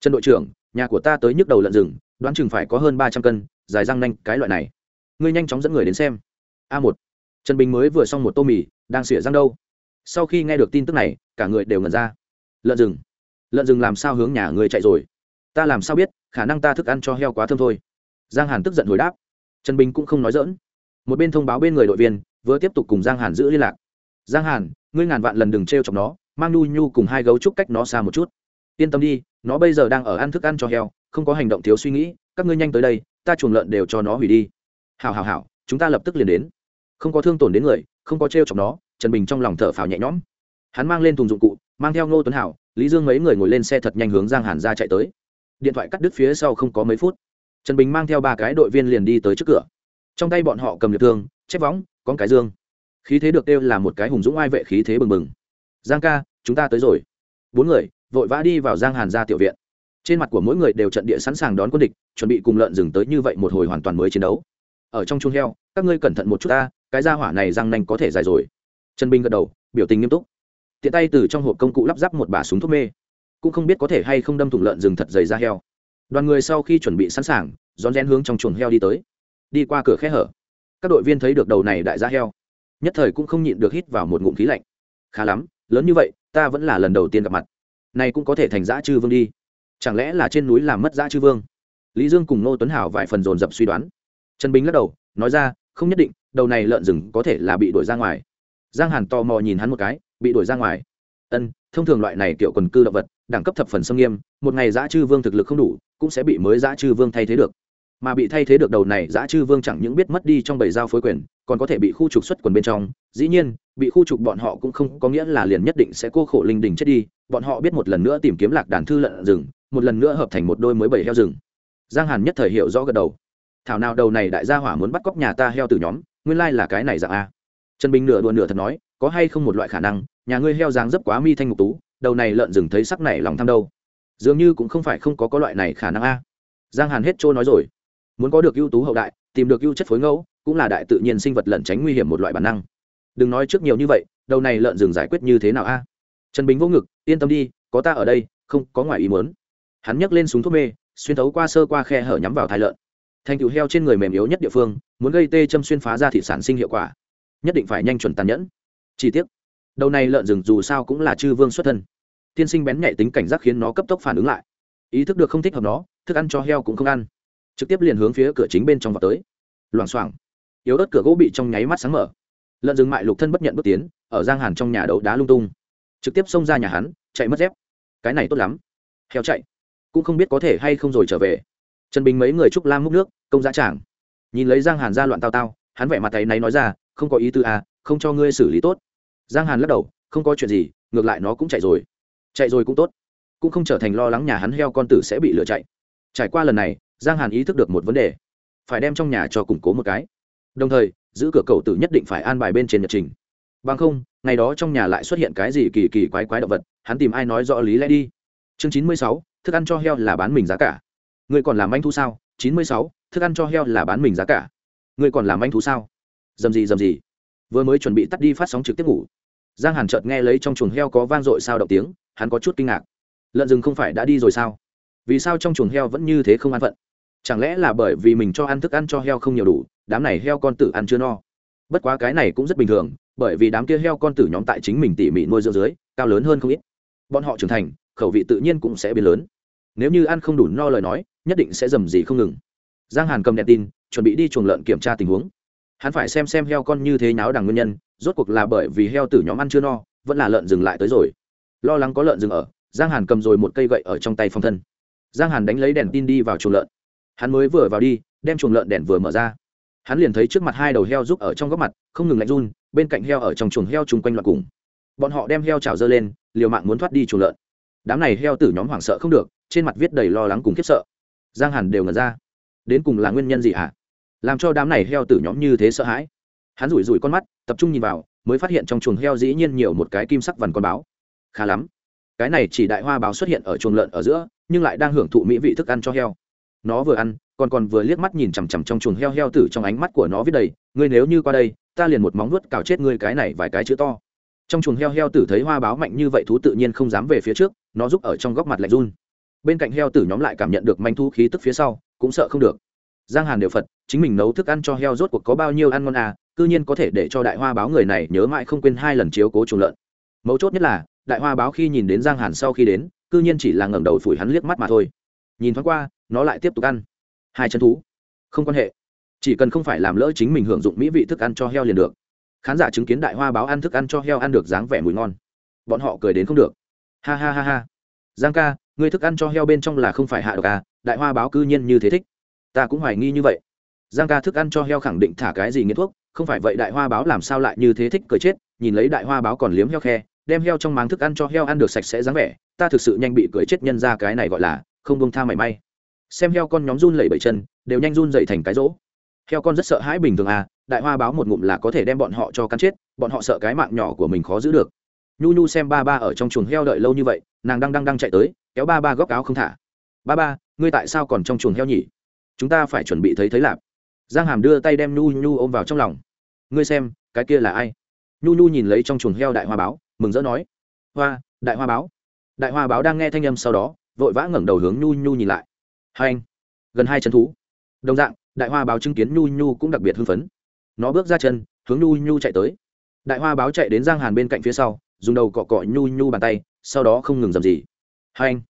trần đội trưởng, nhà của ta tới nhức đầu lợn rừng, đoán chừng phải có hơn ba trăm cân, dài răng nanh, cái loại này ngươi nhanh chóng dẫn người đến xem. A một. Trần bình mới vừa xong một tô mì, đang xỉa răng đâu. Sau khi nghe được tin tức này, cả người đều ngẩn ra. Lợn rừng. Lợn rừng làm sao hướng nhà người chạy rồi? Ta làm sao biết, khả năng ta thức ăn cho heo quá thơm thôi. Giang hàn tức giận hồi đáp. Trần bình cũng không nói dỡn một bên thông báo bên người đội viên, vừa tiếp tục cùng giang hàn giữ liên lạc. Giang hàn, ngươi ngàn vạn lần đừng t r e o chọc nó, mang Nu nhu cùng hai gấu trúc cách nó xa một chút. Yên tâm đi, nó bây giờ đang ở ăn thức ăn cho heo, không có hành động thiếu suy nghĩ, các ngươi nhanh tới đây, ta chuồng lợn đều cho nó hủy đi hào hào hào chúng ta lập tức liền đến. Không có thương tổn đến người, không có t r e o chọc nó, trần bình trong lòng thở phào nhẹ nhõm. Hắn mang lên thùng dụng cụ, mang theo ngô tuấn hảo, lý dương mấy người ngồi lên xe thật nhanh hướng giang hàn ra chạy tới. Điện thoại cắt đứt phía sau không có mấy phút. Trần bình mang theo ba cái đội viên liền đi tới trước cửa. Trong tay bọn họ cầm liệt thương, chép võng, con cái dương. Khí thế được kêu là một cái hùng dũng ai vệ khí thế bừng bừng. Giang ca, chúng ta tới rồi. Bốn người, vội vã đi vào giang hàn ra tiểu viện. Trên mặt của mỗi người đều trận địa sẵn sàng đón quân địch, chuẩn bị cùng lợn dừng tới như vậy một hồi hoàn toàn mới chiến đấu ở trong chuông heo, các ngươi cẩn thận một chút ta, cái ra hỏa này răng nanh có thể dài rồi. Trần bình gật đầu, biểu tình nghiêm túc. Tiện tay từ trong hộp công cụ lắp ráp một bả súng thuốc mê. Cũng không biết có thể hay không đâm thủng lợn rừng thật dày ra heo. Đoàn người sau khi chuẩn bị sẵn sàng, rón rén hướng trong chuồng heo đi tới. Đi qua cửa khe hở, các đội viên thấy được đầu này đại ra heo. Nhất thời cũng không nhịn được hít vào một ngụm khí lạnh. Khá lắm, lớn như vậy, ta vẫn là lần đầu tiên gặp mặt. Này cũng có thể thành dã chư vương đi. Chẳng lẽ là trên núi làm mất dã chư vương? Lý dương cùng nô tuấn hảo vài phần dồn dập suy đoán trần bình lắc đầu, nói ra, không nhất định, đầu này lợn rừng có thể là bị đuổi ra ngoài. Giang hàn tò mò nhìn hắn một cái, bị đuổi ra ngoài. Ân, thông thường loại này kiểu quần cư động vật, đẳng cấp thập phần xâm nghiêm, một ngày dã chư vương thực lực không đủ, cũng sẽ bị mới dã chư vương thay thế được. Mà bị thay thế được đầu này dã chư vương chẳng những biết mất đi trong bầy giao phối quyền, còn có thể bị khu trục xuất quần bên trong. Dĩ nhiên, bị khu trục bọn họ cũng không có nghĩa là liền nhất định sẽ cô khổ linh đình chết đi. Bọn họ biết một lần nữa tìm kiếm lạc đàn thư lợn rừng, một lần nữa hợp thành một đôi mới bầy heo rừng. Giang hàn nhất thời hiểu rõ gật đầu thảo nào đầu này đại gia hỏa muốn bắt cóc nhà ta heo từ nhóm, nguyên lai là cái này dạng a. Trần bình nửa đùa nửa thật nói, có hay không một loại khả năng, nhà ngươi heo dáng dấp quá mi thanh ngục tú, đầu này lợn rừng thấy sắc này lòng tham đâu. Dường như cũng không phải không có có loại này khả năng a. Giang hàn hết trôi nói rồi. Muốn có được ưu tú hậu đại, tìm được ưu chất phối ngẫu, cũng là đại tự nhiên sinh vật lẩn tránh nguy hiểm một loại bản năng. Đừng nói trước nhiều như vậy, đầu này lợn rừng giải quyết như thế nào a? Trần bình vô ngực, yên tâm đi, có ta ở đây, không có ngoài ý muốn. Hắn nhấc lên súng thuốc mê, xuyên thấu qua sơ qua khe hở nhắm vào thai lợn thành tựu heo trên người mềm yếu nhất địa phương, muốn gây tê châm xuyên phá ra thị sản sinh hiệu quả. Nhất định phải nhanh chuẩn tàn nhẫn. Chi tiết đầu này lợn rừng dù sao cũng là chư vương xuất thân. Tiên sinh bén nhạy tính cảnh giác khiến nó cấp tốc phản ứng lại. Ý thức được không thích hợp nó, thức ăn cho heo cũng không ăn. Trực tiếp liền hướng phía cửa chính bên trong vào tới. Loảng xoảng, yếu ớt cửa gỗ bị trong nháy mắt sáng mở. Lợn rừng mại lục thân bất nhận bước tiến, ở giang hàn trong nhà đấu đá lung tung. Trực tiếp xông ra nhà hắn, chạy mất dép. Cái này tốt lắm. Heo chạy. Cũng không biết có thể hay không rồi trở về trần bình mấy người trúc lam múc nước, công giá trảng nhìn lấy giang hàn ra loạn tao tao, hắn vẻ mặt thấy náy nói ra, không có ý tư à không cho ngươi xử lý tốt. Giang hàn lắc đầu, không có chuyện gì, ngược lại nó cũng chạy rồi. Chạy rồi cũng tốt, cũng không trở thành lo lắng nhà hắn heo con tử sẽ bị lừa chạy. Trải qua lần này, giang hàn ý thức được một vấn đề, phải đem trong nhà cho củng cố một cái. Đồng thời, giữ cửa cầu tử nhất định phải an bài bên trên nhật trình. Bằng không, ngày đó trong nhà lại xuất hiện cái gì kỳ kỳ quái quái động vật, hắn tìm ai nói rõ lý lẽ đi. Chương chín mươi sáu, thức ăn cho heo là bán mình giá cả người còn làm anh thu sao? Chín mươi sáu, thức ăn cho heo là bán mình giá cả. Người còn làm anh thú sao? Dầm gì dầm gì. Vừa mới chuẩn bị tắt đi phát sóng trực tiếp ngủ. Giang hàn chợt nghe lấy trong chuồng heo có vang dội sao động tiếng, hắn có chút kinh ngạc. Lợn rừng không phải đã đi rồi sao? Vì sao trong chuồng heo vẫn như thế không an phận? Chẳng lẽ là bởi vì mình cho ăn thức ăn cho heo không nhiều đủ, đám này heo con tử ăn chưa no? Bất quá cái này cũng rất bình thường, bởi vì đám kia heo con tử nhóm tại chính mình tỉ mỉ nuôi dưỡng dưới, cao lớn hơn không ít. Bọn họ trưởng thành, khẩu vị tự nhiên cũng sẽ biến lớn. Nếu như ăn không đủ no lời nói nhất định sẽ dầm gì không ngừng. Giang hàn cầm đèn tin, chuẩn bị đi chuồng lợn kiểm tra tình huống. Hắn phải xem xem heo con như thế nháo đằng nguyên nhân, rốt cuộc là bởi vì heo tử nhóm ăn chưa no, vẫn là lợn dừng lại tới rồi. Lo lắng có lợn dừng ở, giang hàn cầm rồi một cây gậy ở trong tay phong thân. Giang hàn đánh lấy đèn tin đi vào chuồng lợn. Hắn mới vừa vào đi, đem chuồng lợn đèn vừa mở ra. Hắn liền thấy trước mặt hai đầu heo giúp ở trong góc mặt, không ngừng lạnh run, bên cạnh heo ở trong chuồng heo chung quanh loạt cùng. Bọn họ đem heo trào dơ lên, liều mạng muốn thoát đi chuồng lợn. Đám này heo tử nhóm hoảng sợ không được, trên mặt viết đầy lo lắng cùng khiếp sợ giang hàn đều ngẩn ra. Đến cùng là nguyên nhân gì hả? À? làm cho đám này heo tử nhóm như thế sợ hãi. Hắn rủi rủi con mắt, tập trung nhìn vào, mới phát hiện trong chuồng heo dĩ nhiên nhiều một cái kim sắc vằn con báo. Khá lắm. Cái này chỉ đại hoa báo xuất hiện ở chuồng lợn ở giữa, nhưng lại đang hưởng thụ mỹ vị thức ăn cho heo. Nó vừa ăn, còn còn vừa liếc mắt nhìn chằm chằm trong chuồng heo heo tử trong ánh mắt của nó viết đầy, ngươi nếu như qua đây, ta liền một móng vuốt cào chết ngươi cái này vài cái chữ to. Trong chuồng heo heo tử thấy hoa báo mạnh như vậy thú tự nhiên không dám về phía trước, nó giúp ở trong góc mặt lạnh run bên cạnh heo tử nhóm lại cảm nhận được manh thu khí tức phía sau, cũng sợ không được. Giang hàn đều phật, chính mình nấu thức ăn cho heo rốt cuộc có bao nhiêu ăn ngon à cư nhiên có thể để cho đại hoa báo người này nhớ mãi không quên hai lần chiếu cố chuồng lợn. Mấu chốt nhất là, đại hoa báo khi nhìn đến giang hàn sau khi đến, cư nhiên chỉ là ngẩng đầu phủi hắn liếc mắt mà thôi. Nhìn thoáng qua, nó lại tiếp tục ăn. Hai chân thú. Không quan hệ. Chỉ cần không phải làm lỡ chính mình hưởng dụng mỹ vị thức ăn cho heo liền được. Khán giả chứng kiến đại hoa báo ăn thức ăn cho heo ăn được dáng vẻ mùi ngon. Bọn họ cười đến không được. Ha ha ha ha. Giang ca người thức ăn cho heo bên trong là không phải hạ độc à đại hoa báo cư nhiên như thế thích. Ta cũng hoài nghi như vậy. Giang ca thức ăn cho heo khẳng định thả cái gì nghĩa thuốc, không phải vậy đại hoa báo làm sao lại như thế thích cười chết, nhìn lấy đại hoa báo còn liếm heo khe, đem heo trong máng thức ăn cho heo ăn được sạch sẽ dáng vẻ, ta thực sự nhanh bị cười chết nhân ra cái này gọi là, không bông tha mảy may. Xem heo con nhóm run lẩy bẩy chân, đều nhanh run dậy thành cái rỗ. Heo con rất sợ hãi bình thường à đại hoa báo một ngụm là có thể đem bọn họ cho cắn chết, bọn họ sợ cái mạng nhỏ của mình khó giữ được. Nhu nhu xem ba ba ở trong chuồng heo đợi lâu như vậy, nàng đang đang đang chạy tới kéo ba ba góc áo không thả. Ba ba, ngươi tại sao còn trong chuồng heo nhỉ? Chúng ta phải chuẩn bị thấy thấy lạp. Giang hàm đưa tay đem nhu nhu ôm vào trong lòng. Ngươi xem, cái kia là ai? Nhu nhu nhìn lấy trong chuồng heo đại hoa báo, mừng rỡ nói. Hoa, đại hoa báo. Đại hoa báo đang nghe thanh âm sau đó, vội vã ngẩng đầu hướng nhu nhu nhìn lại. Hai anh, gần hai chân thú. Đồng dạng, đại hoa báo chứng kiến nhu nhu cũng đặc biệt hưng phấn. Nó bước ra chân, hướng nhu nhu chạy tới. Đại hoa báo chạy đến giang hàn bên cạnh phía sau, dùng đầu cọ cọ nhu nhu bàn tay, sau đó không ngừng dầm gì hai anh,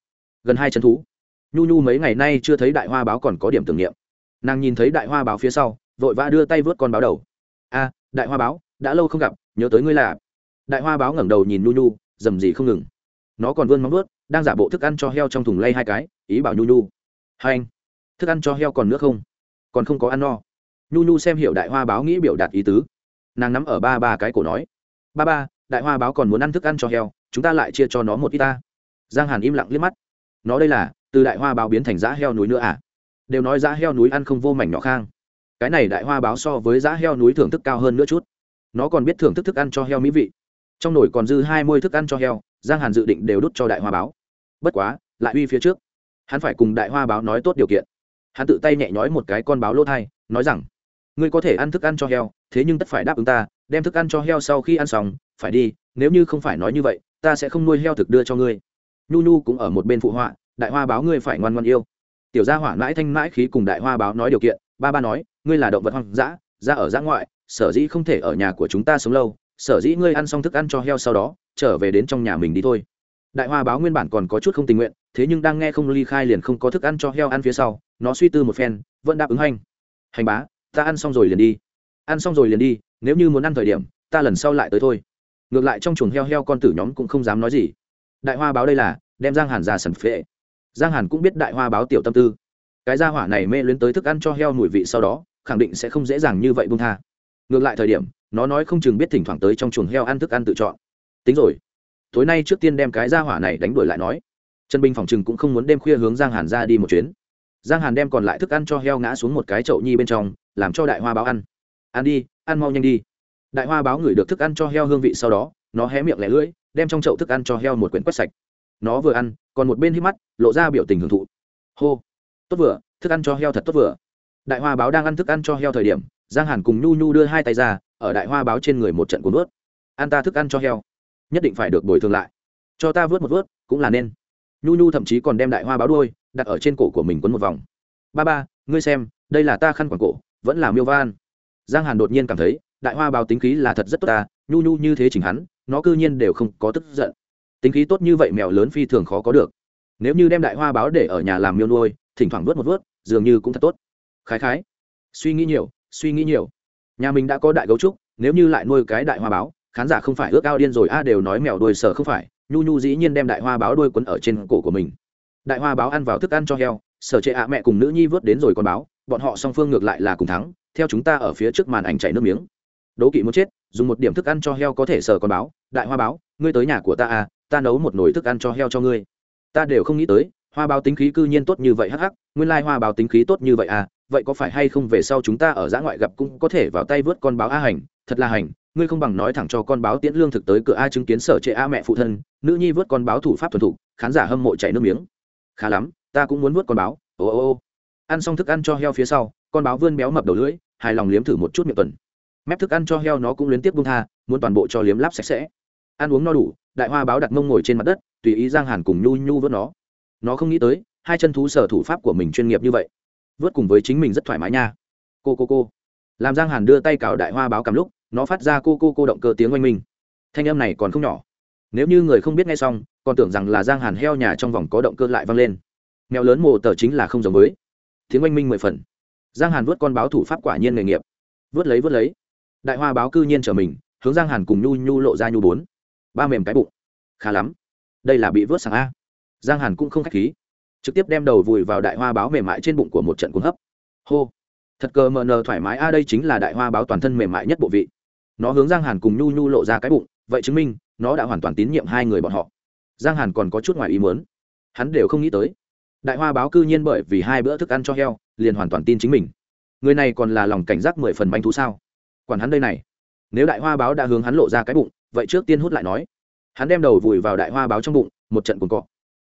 gần hai chân thú. Nhu nhu mấy ngày nay chưa thấy đại hoa báo còn có điểm tưởng niệm. Nàng nhìn thấy đại hoa báo phía sau, vội vã đưa tay vớt con báo đầu. A, đại hoa báo, đã lâu không gặp, nhớ tới ngươi là đại hoa báo ngẩng đầu nhìn nhu nhu, dầm gì không ngừng. Nó còn vươn móng vớt đang giả bộ thức ăn cho heo trong thùng lay hai cái, ý bảo nhu nhu. Hai anh, thức ăn cho heo còn nữa không? Còn không có ăn no. Nhu nhu xem hiểu đại hoa báo nghĩ biểu đạt ý tứ. Nàng nắm ở ba ba cái cổ nói. Ba ba, đại hoa báo còn muốn ăn thức ăn cho heo, chúng ta lại chia cho nó một ít ta giang hàn im lặng liếc mắt. Nó đây là, từ đại hoa báo biến thành giá heo núi nữa à? Đều nói giá heo núi ăn không vô mảnh nhỏ khang. Cái này đại hoa báo so với giá heo núi thưởng thức cao hơn nữa chút. Nó còn biết thưởng thức thức ăn cho heo mỹ vị. Trong nồi còn dư hai mươi thức ăn cho heo, giang hàn dự định đều đút cho đại hoa báo. Bất quá, lại uy phía trước. Hắn phải cùng đại hoa báo nói tốt điều kiện. Hắn tự tay nhẹ nhói một cái con báo lỗ thai, nói rằng, ngươi có thể ăn thức ăn cho heo, thế nhưng tất phải đáp ứng ta, đem thức ăn cho heo sau khi ăn xong, phải đi, nếu như không phải nói như vậy, ta sẽ không nuôi heo thực đưa cho ngươi nhu nhu cũng ở một bên phụ họa, đại hoa báo ngươi phải ngoan ngoan yêu. Tiểu gia hỏa mãi thanh mãi khí cùng đại hoa báo nói điều kiện, ba ba nói, ngươi là động vật hoang dã ra ở dã ngoại, sở dĩ không thể ở nhà của chúng ta sống lâu, sở dĩ ngươi ăn xong thức ăn cho heo sau đó, trở về đến trong nhà mình đi thôi. Đại hoa báo nguyên bản còn có chút không tình nguyện, thế nhưng đang nghe không ly khai liền không có thức ăn cho heo ăn phía sau, nó suy tư một phen, vẫn đáp ứng hành. Hành bá, ta ăn xong rồi liền đi. Ăn xong rồi liền đi, nếu như muốn ăn thời điểm, ta lần sau lại tới thôi. Ngược lại trong chuồng heo heo con tử nhóm cũng không dám nói gì đại hoa báo đây là, đem giang hàn ra sần phệ giang hàn cũng biết đại hoa báo tiểu tâm tư. Cái gia hỏa này mê luyến tới thức ăn cho heo mùi vị sau đó, khẳng định sẽ không dễ dàng như vậy bung tha. Ngược lại thời điểm, nó nói không chừng biết thỉnh thoảng tới trong chuồng heo ăn thức ăn tự chọn. Tính rồi. Tối nay trước tiên đem cái gia hỏa này đánh đuổi lại nói. Trần bình phòng chừng cũng không muốn đêm khuya hướng giang hàn ra đi một chuyến. Giang hàn đem còn lại thức ăn cho heo ngã xuống một cái chậu nhi bên trong, làm cho đại hoa báo ăn. Ăn đi, ăn mau nhanh đi. Đại hoa báo ngửi được thức ăn cho heo hương vị sau đó nó hé miệng lẻ lưỡi, đem trong chậu thức ăn cho heo một quyển quét sạch. Nó vừa ăn, còn một bên hít mắt, lộ ra biểu tình hưởng thụ. Hô, tốt vừa, thức ăn cho heo thật tốt vừa. Đại hoa báo đang ăn thức ăn cho heo thời điểm, giang hàn cùng nhu nhu đưa hai tay ra, ở đại hoa báo trên người một trận cuốn vớt. Ăn ta thức ăn cho heo, nhất định phải được bồi thường lại. Cho ta vớt một vớt, cũng là nên. Nhu nhu thậm chí còn đem đại hoa báo đôi đặt ở trên cổ của mình quấn một vòng. Ba ba, ngươi xem, đây là ta khăn quàng cổ, vẫn là miêu van. Giang hàn đột nhiên cảm thấy, đại hoa báo tính khí là thật rất tốt ta nhu nhu như thế chỉnh hắn, nó cư nhiên đều không có tức giận. Tính khí tốt như vậy mèo lớn phi thường khó có được. Nếu như đem đại hoa báo để ở nhà làm miêu nuôi, thỉnh thoảng vớt một vớt, dường như cũng thật tốt. Khái khái. Suy nghĩ nhiều, suy nghĩ nhiều. Nhà mình đã có đại gấu trúc, nếu như lại nuôi cái đại hoa báo, khán giả không phải ước ao điên rồi, a, đều nói mèo đuôi sở không phải. Nhu nhu dĩ nhiên đem đại hoa báo đuôi quấn ở trên cổ của mình. Đại hoa báo ăn vào thức ăn cho heo sở trệ ạ mẹ cùng nữ nhi vớt đến rồi con báo, bọn họ song phương ngược lại là cùng thắng, theo chúng ta ở phía trước màn ảnh chảy nước miếng. Đố kỵ muốn chết dùng một điểm thức ăn cho heo có thể sờ con báo, đại hoa báo, ngươi tới nhà của ta à ta nấu một nồi thức ăn cho heo cho ngươi. Ta đều không nghĩ tới, hoa báo tính khí cư nhiên tốt như vậy, hắc hắc, nguyên lai hoa báo tính khí tốt như vậy à vậy có phải hay không về sau chúng ta ở giã ngoại gặp cũng có thể vào tay vớt con báo a hành, thật là hành, ngươi không bằng nói thẳng cho con báo tiễn lương thực tới cửa a chứng kiến sở trệ a mẹ phụ thân, nữ nhi vớt con báo thủ pháp thuần thục, khán giả hâm mộ chảy nước miếng. Khá lắm, ta cũng muốn vớt con báo, ô ô ô. Ăn xong thức ăn cho heo phía sau, con báo vươn béo mập đầu lưỡi, hài lòng liếm thử một chút miệng tuần mép thức ăn cho heo nó cũng liên tiếp bung tha, muốn toàn bộ cho liếm láp sạch sẽ. Ăn uống no đủ, đại hoa báo đặt mông ngồi trên mặt đất, tùy ý giang hàn cùng nhu nhu vớt nó. Nó không nghĩ tới, hai chân thú sở thủ pháp của mình chuyên nghiệp như vậy. Vớt cùng với chính mình rất thoải mái nha. Cô cô cô. Làm giang hàn đưa tay cào đại hoa báo cầm lúc, nó phát ra cô cô cô động cơ tiếng oanh minh. Thanh âm này còn không nhỏ. Nếu như người không biết nghe xong, còn tưởng rằng là giang hàn heo nhà trong vòng có động cơ lại vang lên. Mèo lớn mồ tờ chính là không giống với. Tiếng oanh minh mười phần. Giang hàn vớt con báo thủ pháp quả nhiên nghề nghiệp. Vớt lấy vớt lấy đại hoa báo cư nhiên trở mình, hướng giang hàn cùng nhu nhu lộ ra nhu bốn. Ba mềm cái bụng. Khá lắm. Đây là bị vớt sàng a. Giang hàn cũng không k h á c h khí. Trực tiếp đem đầu vùi vào đại hoa báo mềm mại trên bụng của một trận cuốn hấp. Hô. Thật cờ mờ nờ thoải mái a, đây chính là đại hoa báo toàn thân mềm mại nhất bộ vị. Nó hướng giang hàn cùng nhu nhu lộ ra cái bụng, vậy chứng minh, nó đã hoàn toàn tín nhiệm hai người bọn họ. Giang hàn còn có chút ngoài ý muốn. Hắn đều không nghĩ tới. Đại hoa báo cư nhiên bởi vì hai bữa thức ăn cho heo, liền hoàn toàn tin chính mình. Người này còn là lòng cảnh giác mười phần bánh thú sao? Quản hắn đây này. Nếu đại hoa báo đã hướng hắn lộ ra cái bụng, vậy trước tiên hút lại nói. Hắn đem đầu vùi vào đại hoa báo trong bụng, một trận cuồng cọ.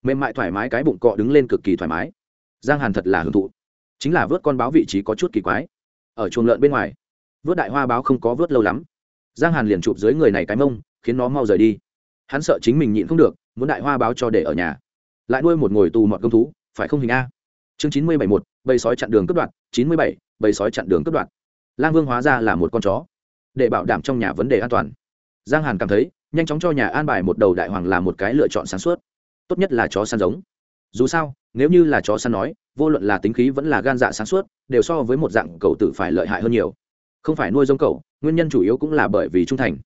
Mềm mại thoải mái cái bụng cọ đứng lên cực kỳ thoải mái. Giang hàn thật là hưởng thụ. Chính là vớt con báo vị trí có chút kỳ quái. Ở chuồng lợn bên ngoài, vớt đại hoa báo không có vớt lâu lắm. Giang hàn liền chụp dưới người này cái mông, khiến nó mau rời đi. Hắn sợ chính mình nhịn không được, muốn đại hoa báo cho để ở nhà. Lại nuôi một ngồi tù mọt công thú, phải không hình a? Chương chín mươi bảy một bầy sói chặn đường cướp đoạt, chín mươi bảy, bầy sói chặn đường cướp đoạt lang vương hóa ra là một con chó, để bảo đảm trong nhà vấn đề an toàn. Giang hàn cảm thấy, nhanh chóng cho nhà an bài một đầu đại hoàng là một cái lựa chọn sáng suốt. Tốt nhất là chó săn giống. Dù sao, nếu như là chó săn nói, vô luận là tính khí vẫn là gan dạ sáng suốt, đều so với một dạng cầu tử phải lợi hại hơn nhiều. Không phải nuôi giống cầu nguyên nhân chủ yếu cũng là bởi vì trung thành.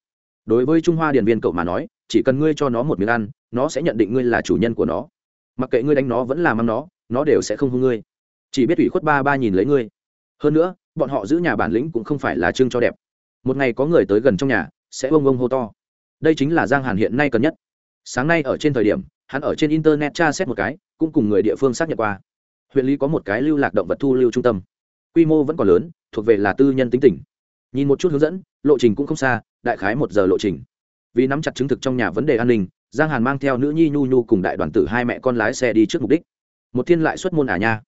Đối với trung hoa điền viên cậu mà nói, chỉ cần ngươi cho nó một miếng ăn, nó sẽ nhận định ngươi là chủ nhân của nó. Mặc kệ ngươi đánh nó vẫn làm mắm nó nó đều sẽ không hung ngươi. Chỉ biết ủy khuất ba ba nhìn lấy ngươi hơn nữa, bọn họ giữ nhà bản lĩnh cũng không phải là trưng cho đẹp. Một ngày có người tới gần trong nhà, sẽ bông bông hô to. Đây chính là giang hàn hiện nay cần nhất. Sáng nay ở trên thời điểm, hắn ở trên internet tra xét một cái, cũng cùng người địa phương xác nhận qua. Huyện lý có một cái lưu lạc động vật thu lưu trung tâm. Quy mô vẫn còn lớn, thuộc về là tư nhân tính tỉnh nhìn một chút hướng dẫn, lộ trình cũng không xa, đại khái một giờ lộ trình. Vì nắm chặt chứng thực trong nhà vấn đề an ninh, giang hàn mang theo nữ nhi nhu nhu cùng đại đoàn tử hai mẹ con lái xe đi trước mục đích. Một thiên lại xuất môn à nha.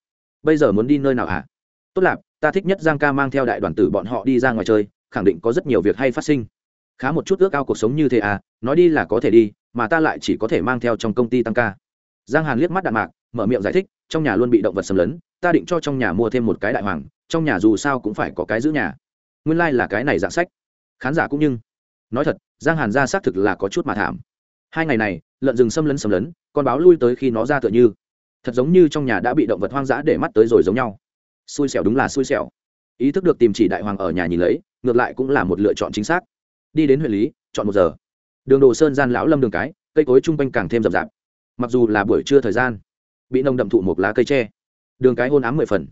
Bây giờ muốn đi nơi nào hả? À? tốt lạp ta thích nhất giang ca mang theo đại đoàn tử bọn họ đi ra ngoài chơi, khẳng định có rất nhiều việc hay phát sinh. Khá một chút ước ao cuộc sống như thế à nói đi là có thể đi, mà ta lại chỉ có thể mang theo trong công ty tăng ca. Giang hàn liếc mắt đạn mạc, mở miệng giải thích, trong nhà luôn bị động vật xâm lấn, ta định cho trong nhà mua thêm một cái đại hoàng, trong nhà dù sao cũng phải có cái giữ nhà. Nguyên lai、like、là cái này dạng sách. Khán giả cũng nhưng, nói thật, giang hàn ra xác thực là có chút mà thảm. Hai ngày này, lợn rừng xâm lấn xâm lấn, con báo lui tới khi nó ra tựa như. Thật giống như trong nhà đã bị động vật hoang dã để mắt tới rồi giống nhau xui xẻo đúng là xui xẻo. Ý thức được tìm chỉ đại hoàng ở nhà nhìn lấy, ngược lại cũng là một lựa chọn chính xác. Đi đến huyện lý, chọn một giờ. Đường đồ sơn gian lão lâm đường cái, cây cối chung quanh càng thêm rậm rạp. Mặc dù là buổi trưa thời gian, bị nông đậm thụ một lá cây tre. Đường cái hôn ám mười phần.